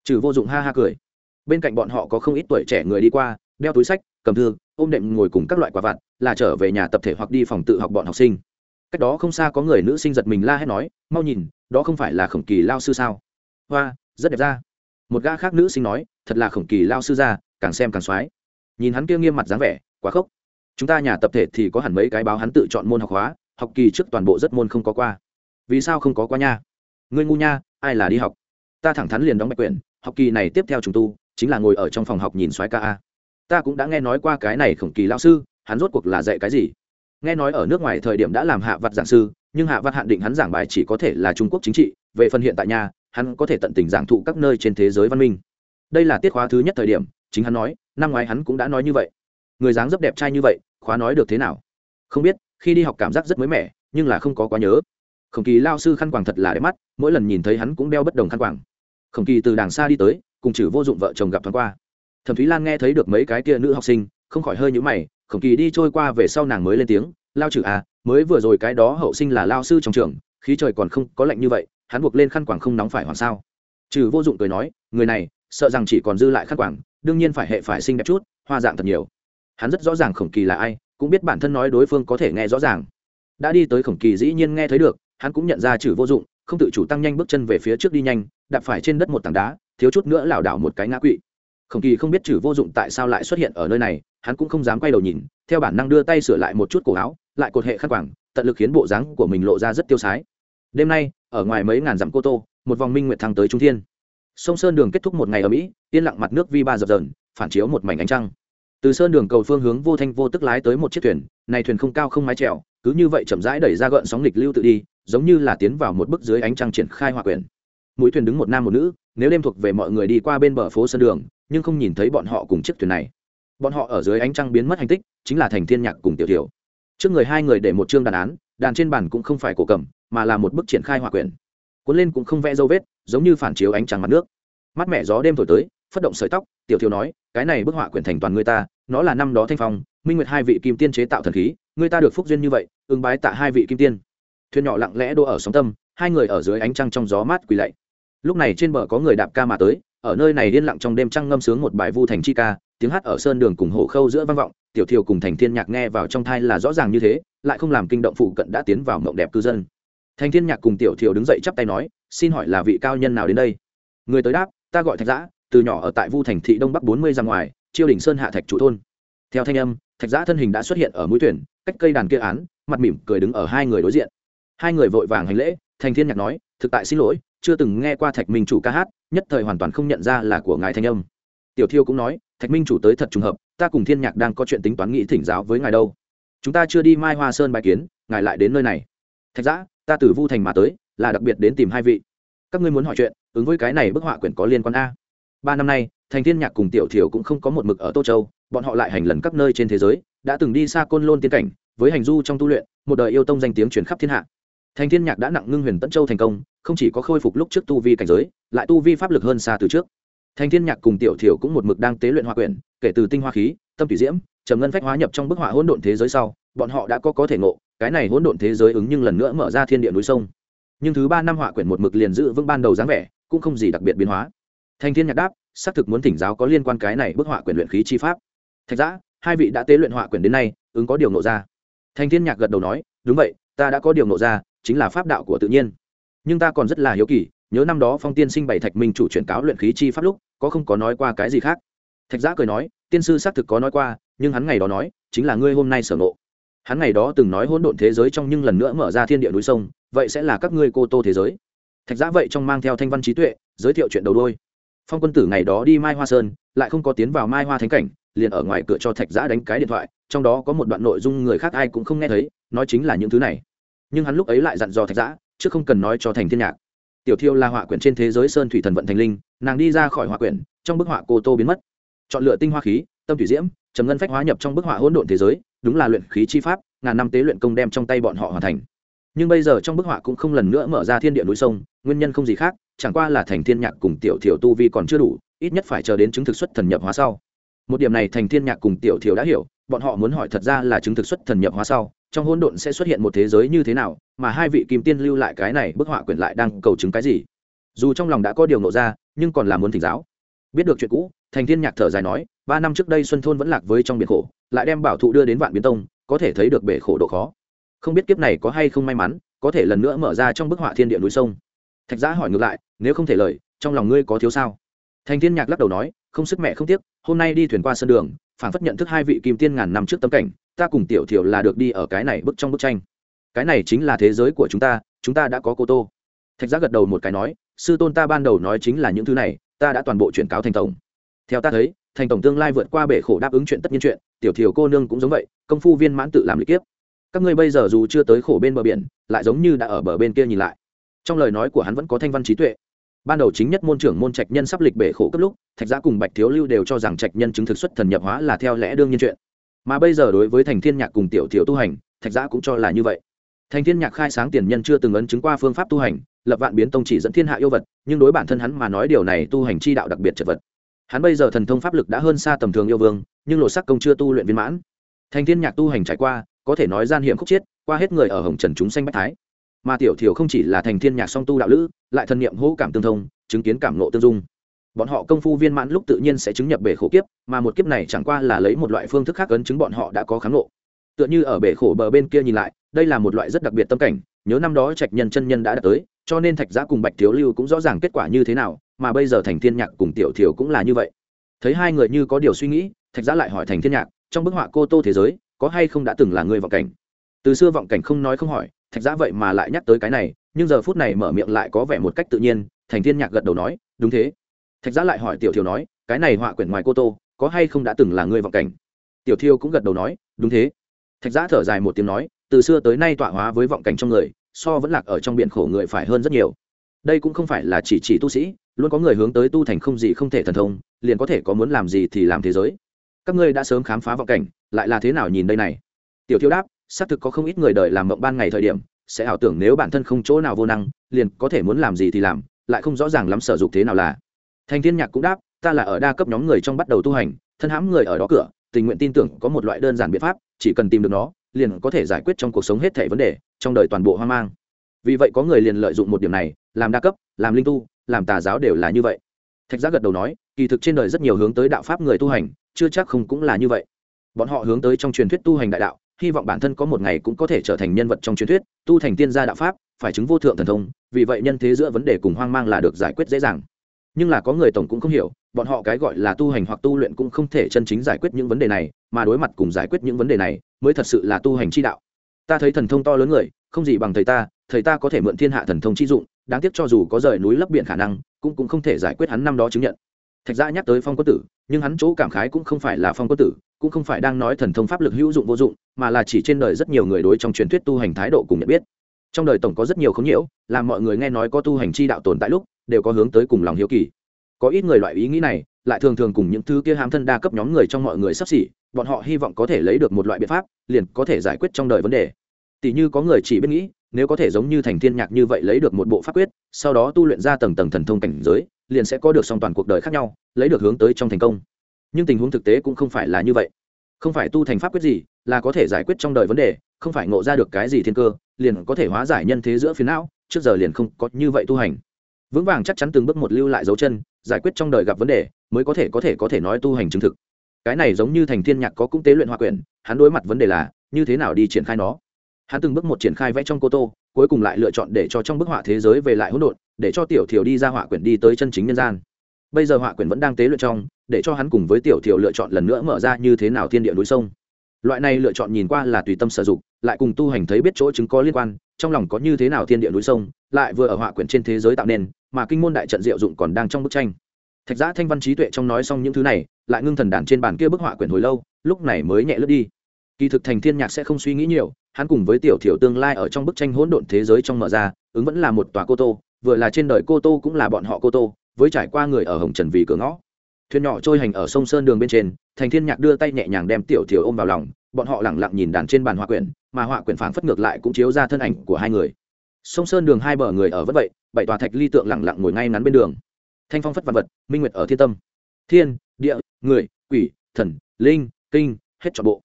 Trừ vô dụng ha ha cười bên cạnh bọn họ có không ít tuổi trẻ người đi qua, đeo túi sách, cầm thư, ôm đệm ngồi cùng các loại quả vặt, là trở về nhà tập thể hoặc đi phòng tự học bọn học sinh. Cách đó không xa có người nữ sinh giật mình la hét nói, mau nhìn, đó không phải là khổng kỳ lao sư sao? Hoa, rất đẹp ra một gã khác nữ sinh nói, thật là khổng kỳ lao sư ra càng xem càng soái nhìn hắn kia nghiêm mặt dáng vẻ, quá khốc. Chúng ta nhà tập thể thì có hẳn mấy cái báo hắn tự chọn môn học hóa, học kỳ trước toàn bộ rất môn không có qua. Vì sao không có qua nha? Ngươi ngu nha, ai là đi học? Ta thẳng thắn liền đóng bạch quyển, học kỳ này tiếp theo trùng tu chính là ngồi ở trong phòng học nhìn soái ca a. Ta cũng đã nghe nói qua cái này khổng kỳ lao sư, hắn rốt cuộc là dạy cái gì? Nghe nói ở nước ngoài thời điểm đã làm hạ vặt giảng sư, nhưng hạ vặt hạn định hắn giảng bài chỉ có thể là trung quốc chính trị, về phần hiện tại nhà hắn có thể tận tình giảng thụ các nơi trên thế giới văn minh. Đây là tiết khóa thứ nhất thời điểm, chính hắn nói, năm ngoái hắn cũng đã nói như vậy. Người dáng dấp đẹp trai như vậy, khóa nói được thế nào? Không biết, khi đi học cảm giác rất mới mẻ, nhưng là không có quá nhớ. Khổng kỳ lao sư khăn quàng thật là đẹp mắt, mỗi lần nhìn thấy hắn cũng đeo bất đồng khăn quàng. Khổng kỳ từ đàng xa đi tới cùng chử vô dụng vợ chồng gặp thoáng qua. Thẩm thúy lan nghe thấy được mấy cái kia nữ học sinh, không khỏi hơi nhũ mày, khổng kỳ đi trôi qua về sau nàng mới lên tiếng, lao chử à mới vừa rồi cái đó hậu sinh là lao sư trong trường, khí trời còn không có lạnh như vậy, hắn buộc lên khăn quảng không nóng phải hoàng sao? Trừ vô dụng cười nói, người này, sợ rằng chỉ còn dư lại khăn quảng đương nhiên phải hệ phải xinh đẹp chút, hoa dạng thật nhiều. Hắn rất rõ ràng khổng kỳ là ai, cũng biết bản thân nói đối phương có thể nghe rõ ràng. Đã đi tới khổng kỳ dĩ nhiên nghe thấy được, hắn cũng nhận ra trừ vô dụng, không tự chủ tăng nhanh bước chân về phía trước đi nhanh, đạp phải trên đất một tảng đá thiếu chút nữa lảo đảo một cái ngã quỵ. Khổng kỳ không biết trừ vô dụng tại sao lại xuất hiện ở nơi này, hắn cũng không dám quay đầu nhìn, theo bản năng đưa tay sửa lại một chút cổ áo, lại cột hệ khăn quảng tận lực khiến bộ dáng của mình lộ ra rất tiêu sái. Đêm nay, ở ngoài mấy ngàn dặm cô tô, một vòng minh nguyệt thăng tới trung thiên. Sông sơn đường kết thúc một ngày ở mỹ, yên lặng mặt nước vi ba dập dờn, phản chiếu một mảnh ánh trăng. Từ sơn đường cầu phương hướng vô thanh vô tức lái tới một chiếc thuyền, này thuyền không cao không mái trèo cứ như vậy chậm rãi đẩy ra gợn sóng lịch lưu tự đi, giống như là tiến vào một bức dưới ánh trăng triển khai hòa quyển mũi thuyền đứng một nam một nữ nếu đêm thuộc về mọi người đi qua bên bờ phố sân đường, nhưng không nhìn thấy bọn họ cùng chiếc thuyền này. Bọn họ ở dưới ánh trăng biến mất hành tích, chính là thành thiên nhạc cùng tiểu tiểu trước người hai người để một chương đàn án, đàn trên bàn cũng không phải cổ cầm, mà là một bức triển khai hòa quyển. Cuốn lên cũng không vẽ dấu vết, giống như phản chiếu ánh trăng mặt nước. Mắt mẹ gió đêm thổi tới, phất động sợi tóc, tiểu thiếu nói, cái này bức họa quyển thành toàn người ta, nó là năm đó thanh phong, minh nguyệt hai vị kim tiên chế tạo thần khí, người ta được phúc duyên như vậy, ứng bái tạ hai vị kim tiên. Thuyền nhỏ lặng lẽ đỗ ở sóng tâm, hai người ở dưới ánh trăng trong gió mát quỳ lạy lúc này trên bờ có người đạp ca mà tới, ở nơi này yên lặng trong đêm trăng ngâm sướng một bài vu thành chi ca, tiếng hát ở sơn đường cùng hổ khâu giữa vang vọng, tiểu thiều cùng thành thiên nhạc nghe vào trong thai là rõ ràng như thế, lại không làm kinh động phụ cận đã tiến vào mộng đẹp cư dân. Thành thiên nhạc cùng tiểu thiều đứng dậy chắp tay nói, xin hỏi là vị cao nhân nào đến đây? Người tới đáp, ta gọi thạch giã, từ nhỏ ở tại vu thành thị đông bắc bốn mươi ra ngoài chiêu đỉnh sơn hạ thạch chủ thôn. Theo thanh âm, thạch giã thân hình đã xuất hiện ở mũi thuyền cách cây đàn kia án, mặt mỉm cười đứng ở hai người đối diện. Hai người vội vàng hành lễ, thành thiên nhạc nói, thực tại xin lỗi chưa từng nghe qua thạch minh chủ ca hát, nhất thời hoàn toàn không nhận ra là của ngài thanh âm. Tiểu thiêu cũng nói, thạch minh chủ tới thật trùng hợp, ta cùng thiên nhạc đang có chuyện tính toán nghị thỉnh giáo với ngài đâu. Chúng ta chưa đi mai hoa sơn bài kiến, ngài lại đến nơi này. Thạch giã, ta từ vu thành mà tới, là đặc biệt đến tìm hai vị. Các ngươi muốn hỏi chuyện, ứng với cái này bức họa quyển có liên quan a. Ba năm nay, thành thiên nhạc cùng tiểu thiểu cũng không có một mực ở tô châu, bọn họ lại hành lần các nơi trên thế giới, đã từng đi xa côn lôn tiên cảnh, với hành du trong tu luyện, một đời yêu tông danh tiếng truyền khắp thiên hạ. Thành thiên nhạc đã nặng ngưng huyền tấn châu thành công không chỉ có khôi phục lúc trước tu vi cảnh giới, lại tu vi pháp lực hơn xa từ trước. Thành thiên nhạc cùng tiểu thiểu cũng một mực đang tế luyện hoa quyển, kể từ tinh hoa khí, tâm thủy diễm, trầm ngân phách hóa nhập trong bức họa hỗn độn thế giới sau, bọn họ đã có có thể ngộ, cái này hỗn độn thế giới ứng nhưng lần nữa mở ra thiên địa núi sông. Nhưng thứ ba năm họa quyển một mực liền giữ vững ban đầu dáng vẻ, cũng không gì đặc biệt biến hóa. Thành thiên nhạc đáp, xác thực muốn thỉnh giáo có liên quan cái này bức họa quyển luyện khí chi pháp. Thạch giã hai vị đã tế luyện họa quyển đến nay, ứng có điều nộ ra. Thành thiên nhạc gật đầu nói, đúng vậy, ta đã có điều nộ ra, chính là pháp đạo của tự nhiên nhưng ta còn rất là hiếu kỳ, nhớ năm đó phong tiên sinh bảy thạch minh chủ chuyển cáo luyện khí chi pháp lúc, có không có nói qua cái gì khác. Thạch giã cười nói, tiên sư xác thực có nói qua, nhưng hắn ngày đó nói, chính là ngươi hôm nay sở ngộ. Hắn ngày đó từng nói hỗn độn thế giới trong nhưng lần nữa mở ra thiên địa núi sông, vậy sẽ là các ngươi cô tô thế giới. Thạch giã vậy trong mang theo thanh văn trí tuệ, giới thiệu chuyện đầu đôi phong quân tử ngày đó đi mai hoa sơn, lại không có tiến vào mai hoa thánh cảnh, liền ở ngoài cửa cho thạch giã đánh cái điện thoại, trong đó có một đoạn nội dung người khác ai cũng không nghe thấy, nói chính là những thứ này. Nhưng hắn lúc ấy lại dặn dò thạch giã chứ không cần nói cho thành thiên nhạc. Tiểu thiêu là họa quyển trên thế giới sơn thủy thần vận thành linh, nàng đi ra khỏi họa quyển, trong bức họa cô tô biến mất. Chọn lựa tinh hoa khí, tâm thủy diễm, trầm ngân phách hóa nhập trong bức họa hỗn độn thế giới, đúng là luyện khí chi pháp, ngàn năm tế luyện công đem trong tay bọn họ hoàn thành. Nhưng bây giờ trong bức họa cũng không lần nữa mở ra thiên địa núi sông, nguyên nhân không gì khác, chẳng qua là thành thiên nhạc cùng tiểu thiểu tu vi còn chưa đủ, ít nhất phải chờ đến chứng thực xuất thần nhập hóa sau. Một điểm này thành thiên nhạc cùng tiểu thiểu đã hiểu, bọn họ muốn hỏi thật ra là chứng thực xuất thần nhập hóa sau trong hỗn độn sẽ xuất hiện một thế giới như thế nào, mà hai vị kim tiên lưu lại cái này bức họa quyển lại đang cầu chứng cái gì? Dù trong lòng đã có điều nộ ra, nhưng còn là muốn thỉnh giáo. Biết được chuyện cũ, thành thiên nhạc thở dài nói, ba năm trước đây xuân thôn vẫn lạc với trong biển khổ, lại đem bảo thụ đưa đến vạn biến tông, có thể thấy được bể khổ độ khó. Không biết kiếp này có hay không may mắn, có thể lần nữa mở ra trong bức họa thiên địa núi sông. Thạch giã hỏi ngược lại, nếu không thể lời, trong lòng ngươi có thiếu sao? Thành thiên nhạc lắc đầu nói, không sức mẹ không tiếc, hôm nay đi thuyền qua sân đường phản phất nhận thức hai vị kim tiên ngàn năm trước tâm cảnh ta cùng tiểu thiểu là được đi ở cái này bức trong bức tranh. Cái này chính là thế giới của chúng ta chúng ta đã có cô tô. Thạch giác gật đầu một cái nói, sư tôn ta ban đầu nói chính là những thứ này, ta đã toàn bộ chuyển cáo thành tổng. Theo ta thấy, thành tổng tương lai vượt qua bể khổ đáp ứng chuyện tất nhiên chuyện, tiểu thiểu cô nương cũng giống vậy, công phu viên mãn tự làm lịch kiếp. Các ngươi bây giờ dù chưa tới khổ bên bờ biển, lại giống như đã ở bờ bên kia nhìn lại. Trong lời nói của hắn vẫn có thanh văn trí tuệ. Ban đầu chính nhất môn trưởng môn trạch nhân sắp lịch bể khổ cấp lúc, thạch giã cùng bạch thiếu lưu đều cho rằng trạch nhân chứng thực xuất thần nhập hóa là theo lẽ đương nhiên chuyện mà bây giờ đối với thành thiên nhạc cùng tiểu thiểu tu hành, thạch giã cũng cho là như vậy. Thành thiên nhạc khai sáng tiền nhân chưa từng ấn chứng qua phương pháp tu hành, lập vạn biến tông chỉ dẫn thiên hạ yêu vật, nhưng đối bản thân hắn mà nói điều này tu hành chi đạo đặc biệt chật vật. Hắn bây giờ thần thông pháp lực đã hơn xa tầm thường yêu vương, nhưng lộ sắc công chưa tu luyện viên mãn. Thành thiên nhạc tu hành trải qua, có thể nói gian hiểm khúc chiết qua hết người ở hồng trần chúng sanh bách thái. Mà tiểu thiểu không chỉ là thành thiên nhạc song tu đạo lữ, lại thần niệm hữu cảm tương thông, chứng kiến cảm nộ tương dung bọn họ công phu viên mãn lúc tự nhiên sẽ chứng nhập bể khổ kiếp, mà một kiếp này chẳng qua là lấy một loại phương thức khác ấn chứng bọn họ đã có kháng nộ tựa như ở bể khổ bờ bên kia nhìn lại, đây là một loại rất đặc biệt tâm cảnh, nhớ năm đó trạch nhân chân nhân đã đạt tới, cho nên thạch giã cùng bạch thiếu lưu cũng rõ ràng kết quả như thế nào, mà bây giờ thành thiên nhạc cùng tiểu thiểu cũng là như vậy. Thấy hai người như có điều suy nghĩ, thạch giã lại hỏi thành thiên nhạc, trong bức họa cô tô thế giới, có hay không đã từng là người vọng cảnh? Từ xưa vọng cảnh không nói không hỏi, thạch giã vậy mà lại nhắc tới cái này, nhưng giờ phút này mở miệng lại có vẻ một cách tự nhiên, thành thiên nhạc gật đầu nói, đúng thế thạch giã lại hỏi tiểu thiều nói, cái này họa quyển ngoài cô tô, có hay không đã từng là ngươi vọng cảnh? Tiểu thiêu cũng gật đầu nói, đúng thế. Thạch giã thở dài một tiếng nói, từ xưa tới nay tọa hóa với vọng cảnh trong người, so vẫn lạc ở trong biển khổ người phải hơn rất nhiều. Đây cũng không phải là chỉ chỉ tu sĩ, luôn có người hướng tới tu thành không gì không thể thần thông, liền có thể có muốn làm gì thì làm thế giới. Các ngươi đã sớm khám phá vọng cảnh, lại là thế nào nhìn đây này? Tiểu thiêu đáp, xác thực có không ít người đời làm mộng ban ngày thời điểm, sẽ ảo tưởng nếu bản thân không chỗ nào vô năng, liền có thể muốn làm gì thì làm, lại không rõ ràng lắm sở dục thế nào là thành thiên nhạc cũng đáp, ta là ở đa cấp nhóm người trong bắt đầu tu hành, thân hãm người ở đó cửa, tình nguyện tin tưởng có một loại đơn giản biện pháp, chỉ cần tìm được nó, liền có thể giải quyết trong cuộc sống hết thảy vấn đề, trong đời toàn bộ hoang mang. Vì vậy có người liền lợi dụng một điểm này, làm đa cấp, làm linh tu, làm tà giáo đều là như vậy. Thạch giác gật đầu nói, kỳ thực trên đời rất nhiều hướng tới đạo pháp người tu hành, chưa chắc không cũng là như vậy. Bọn họ hướng tới trong truyền thuyết tu hành đại đạo, hy vọng bản thân có một ngày cũng có thể trở thành nhân vật trong truyền thuyết, tu thành tiên gia đạo pháp, phải chứng vô thượng thần thông, vì vậy nhân thế giữa vấn đề cùng hoang mang là được giải quyết dễ dàng nhưng là có người tổng cũng không hiểu, bọn họ cái gọi là tu hành hoặc tu luyện cũng không thể chân chính giải quyết những vấn đề này, mà đối mặt cùng giải quyết những vấn đề này, mới thật sự là tu hành chi đạo. Ta thấy thần thông to lớn người, không gì bằng thầy ta thầy ta có thể mượn thiên hạ thần thông chi dụng, đáng tiếc cho dù có rời núi lấp biển khả năng, cũng cũng không thể giải quyết hắn năm đó chứng nhận. Thạch gia nhắc tới phong quân tử, nhưng hắn chỗ cảm khái cũng không phải là phong quân tử, cũng không phải đang nói thần thông pháp lực hữu dụng vô dụng, mà là chỉ trên đời rất nhiều người đối trong truyền thuyết tu hành thái độ cùng nhận biết. Trong đời tổng có rất nhiều khống nhiễu, làm mọi người nghe nói có tu hành chi đạo tồn tại lúc đều có hướng tới cùng lòng hiếu kỳ. Có ít người loại ý nghĩ này, lại thường thường cùng những thứ kia ham thân đa cấp nhóm người trong mọi người sắp xỉ, bọn họ hy vọng có thể lấy được một loại biện pháp, liền có thể giải quyết trong đời vấn đề. Tỷ như có người chỉ biết nghĩ, nếu có thể giống như thành thiên nhạc như vậy lấy được một bộ pháp quyết, sau đó tu luyện ra tầng tầng thần thông cảnh giới, liền sẽ có được song toàn cuộc đời khác nhau, lấy được hướng tới trong thành công. Nhưng tình huống thực tế cũng không phải là như vậy. Không phải tu thành pháp quyết gì, là có thể giải quyết trong đời vấn đề, không phải ngộ ra được cái gì thiên cơ, liền có thể hóa giải nhân thế giữa phiến não, trước giờ liền không có như vậy tu hành vững vàng chắc chắn từng bước một lưu lại dấu chân, giải quyết trong đời gặp vấn đề, mới có thể có thể có thể nói tu hành chứng thực. Cái này giống như thành thiên nhạc có cũng tế luyện hòa quyển, hắn đối mặt vấn đề là, như thế nào đi triển khai nó? Hắn từng bước một triển khai vẽ trong cô tô, cuối cùng lại lựa chọn để cho trong bức họa thế giới về lại hỗn độn, để cho tiểu thiểu đi ra họa quyển đi tới chân chính nhân gian. Bây giờ họa quyển vẫn đang tế luyện trong, để cho hắn cùng với tiểu thiểu lựa chọn lần nữa mở ra như thế nào thiên địa núi sông. Loại này lựa chọn nhìn qua là tùy tâm sử dụng, lại cùng tu hành thấy biết chỗ chứng có liên quan, trong lòng có như thế nào thiên địa núi sông lại vừa ở họa quyển trên thế giới tạo nên, mà kinh môn đại trận diệu dụng còn đang trong bức tranh. Thạch giã thanh văn trí tuệ trong nói xong những thứ này, lại ngưng thần đàn trên bàn kia bức họa quyển hồi lâu, lúc này mới nhẹ lướt đi. Kỳ thực thành thiên nhạc sẽ không suy nghĩ nhiều, hắn cùng với tiểu thiểu tương lai ở trong bức tranh hỗn độn thế giới trong mở ra, ứng vẫn là một tòa cô tô, vừa là trên đời cô tô cũng là bọn họ cô tô, với trải qua người ở hồng trần vì cửa ngõ. Thuyền nhỏ trôi hành ở sông sơn đường bên trên, thành thiên nhạc đưa tay nhẹ nhàng đem tiểu thiểu ôm vào lòng, bọn họ lẳng lặng nhìn đàn trên bàn họa quyển, mà họa quyển phảng phất ngược lại cũng chiếu ra thân ảnh của hai người sông sơn đường hai bờ người ở vất vậy, bảy tòa thạch ly tượng lẳng lặng ngồi ngay ngắn bên đường. Thanh phong phất vật vật, minh nguyệt ở thiên tâm. Thiên, địa, người, quỷ, thần, linh, kinh, hết trọn bộ.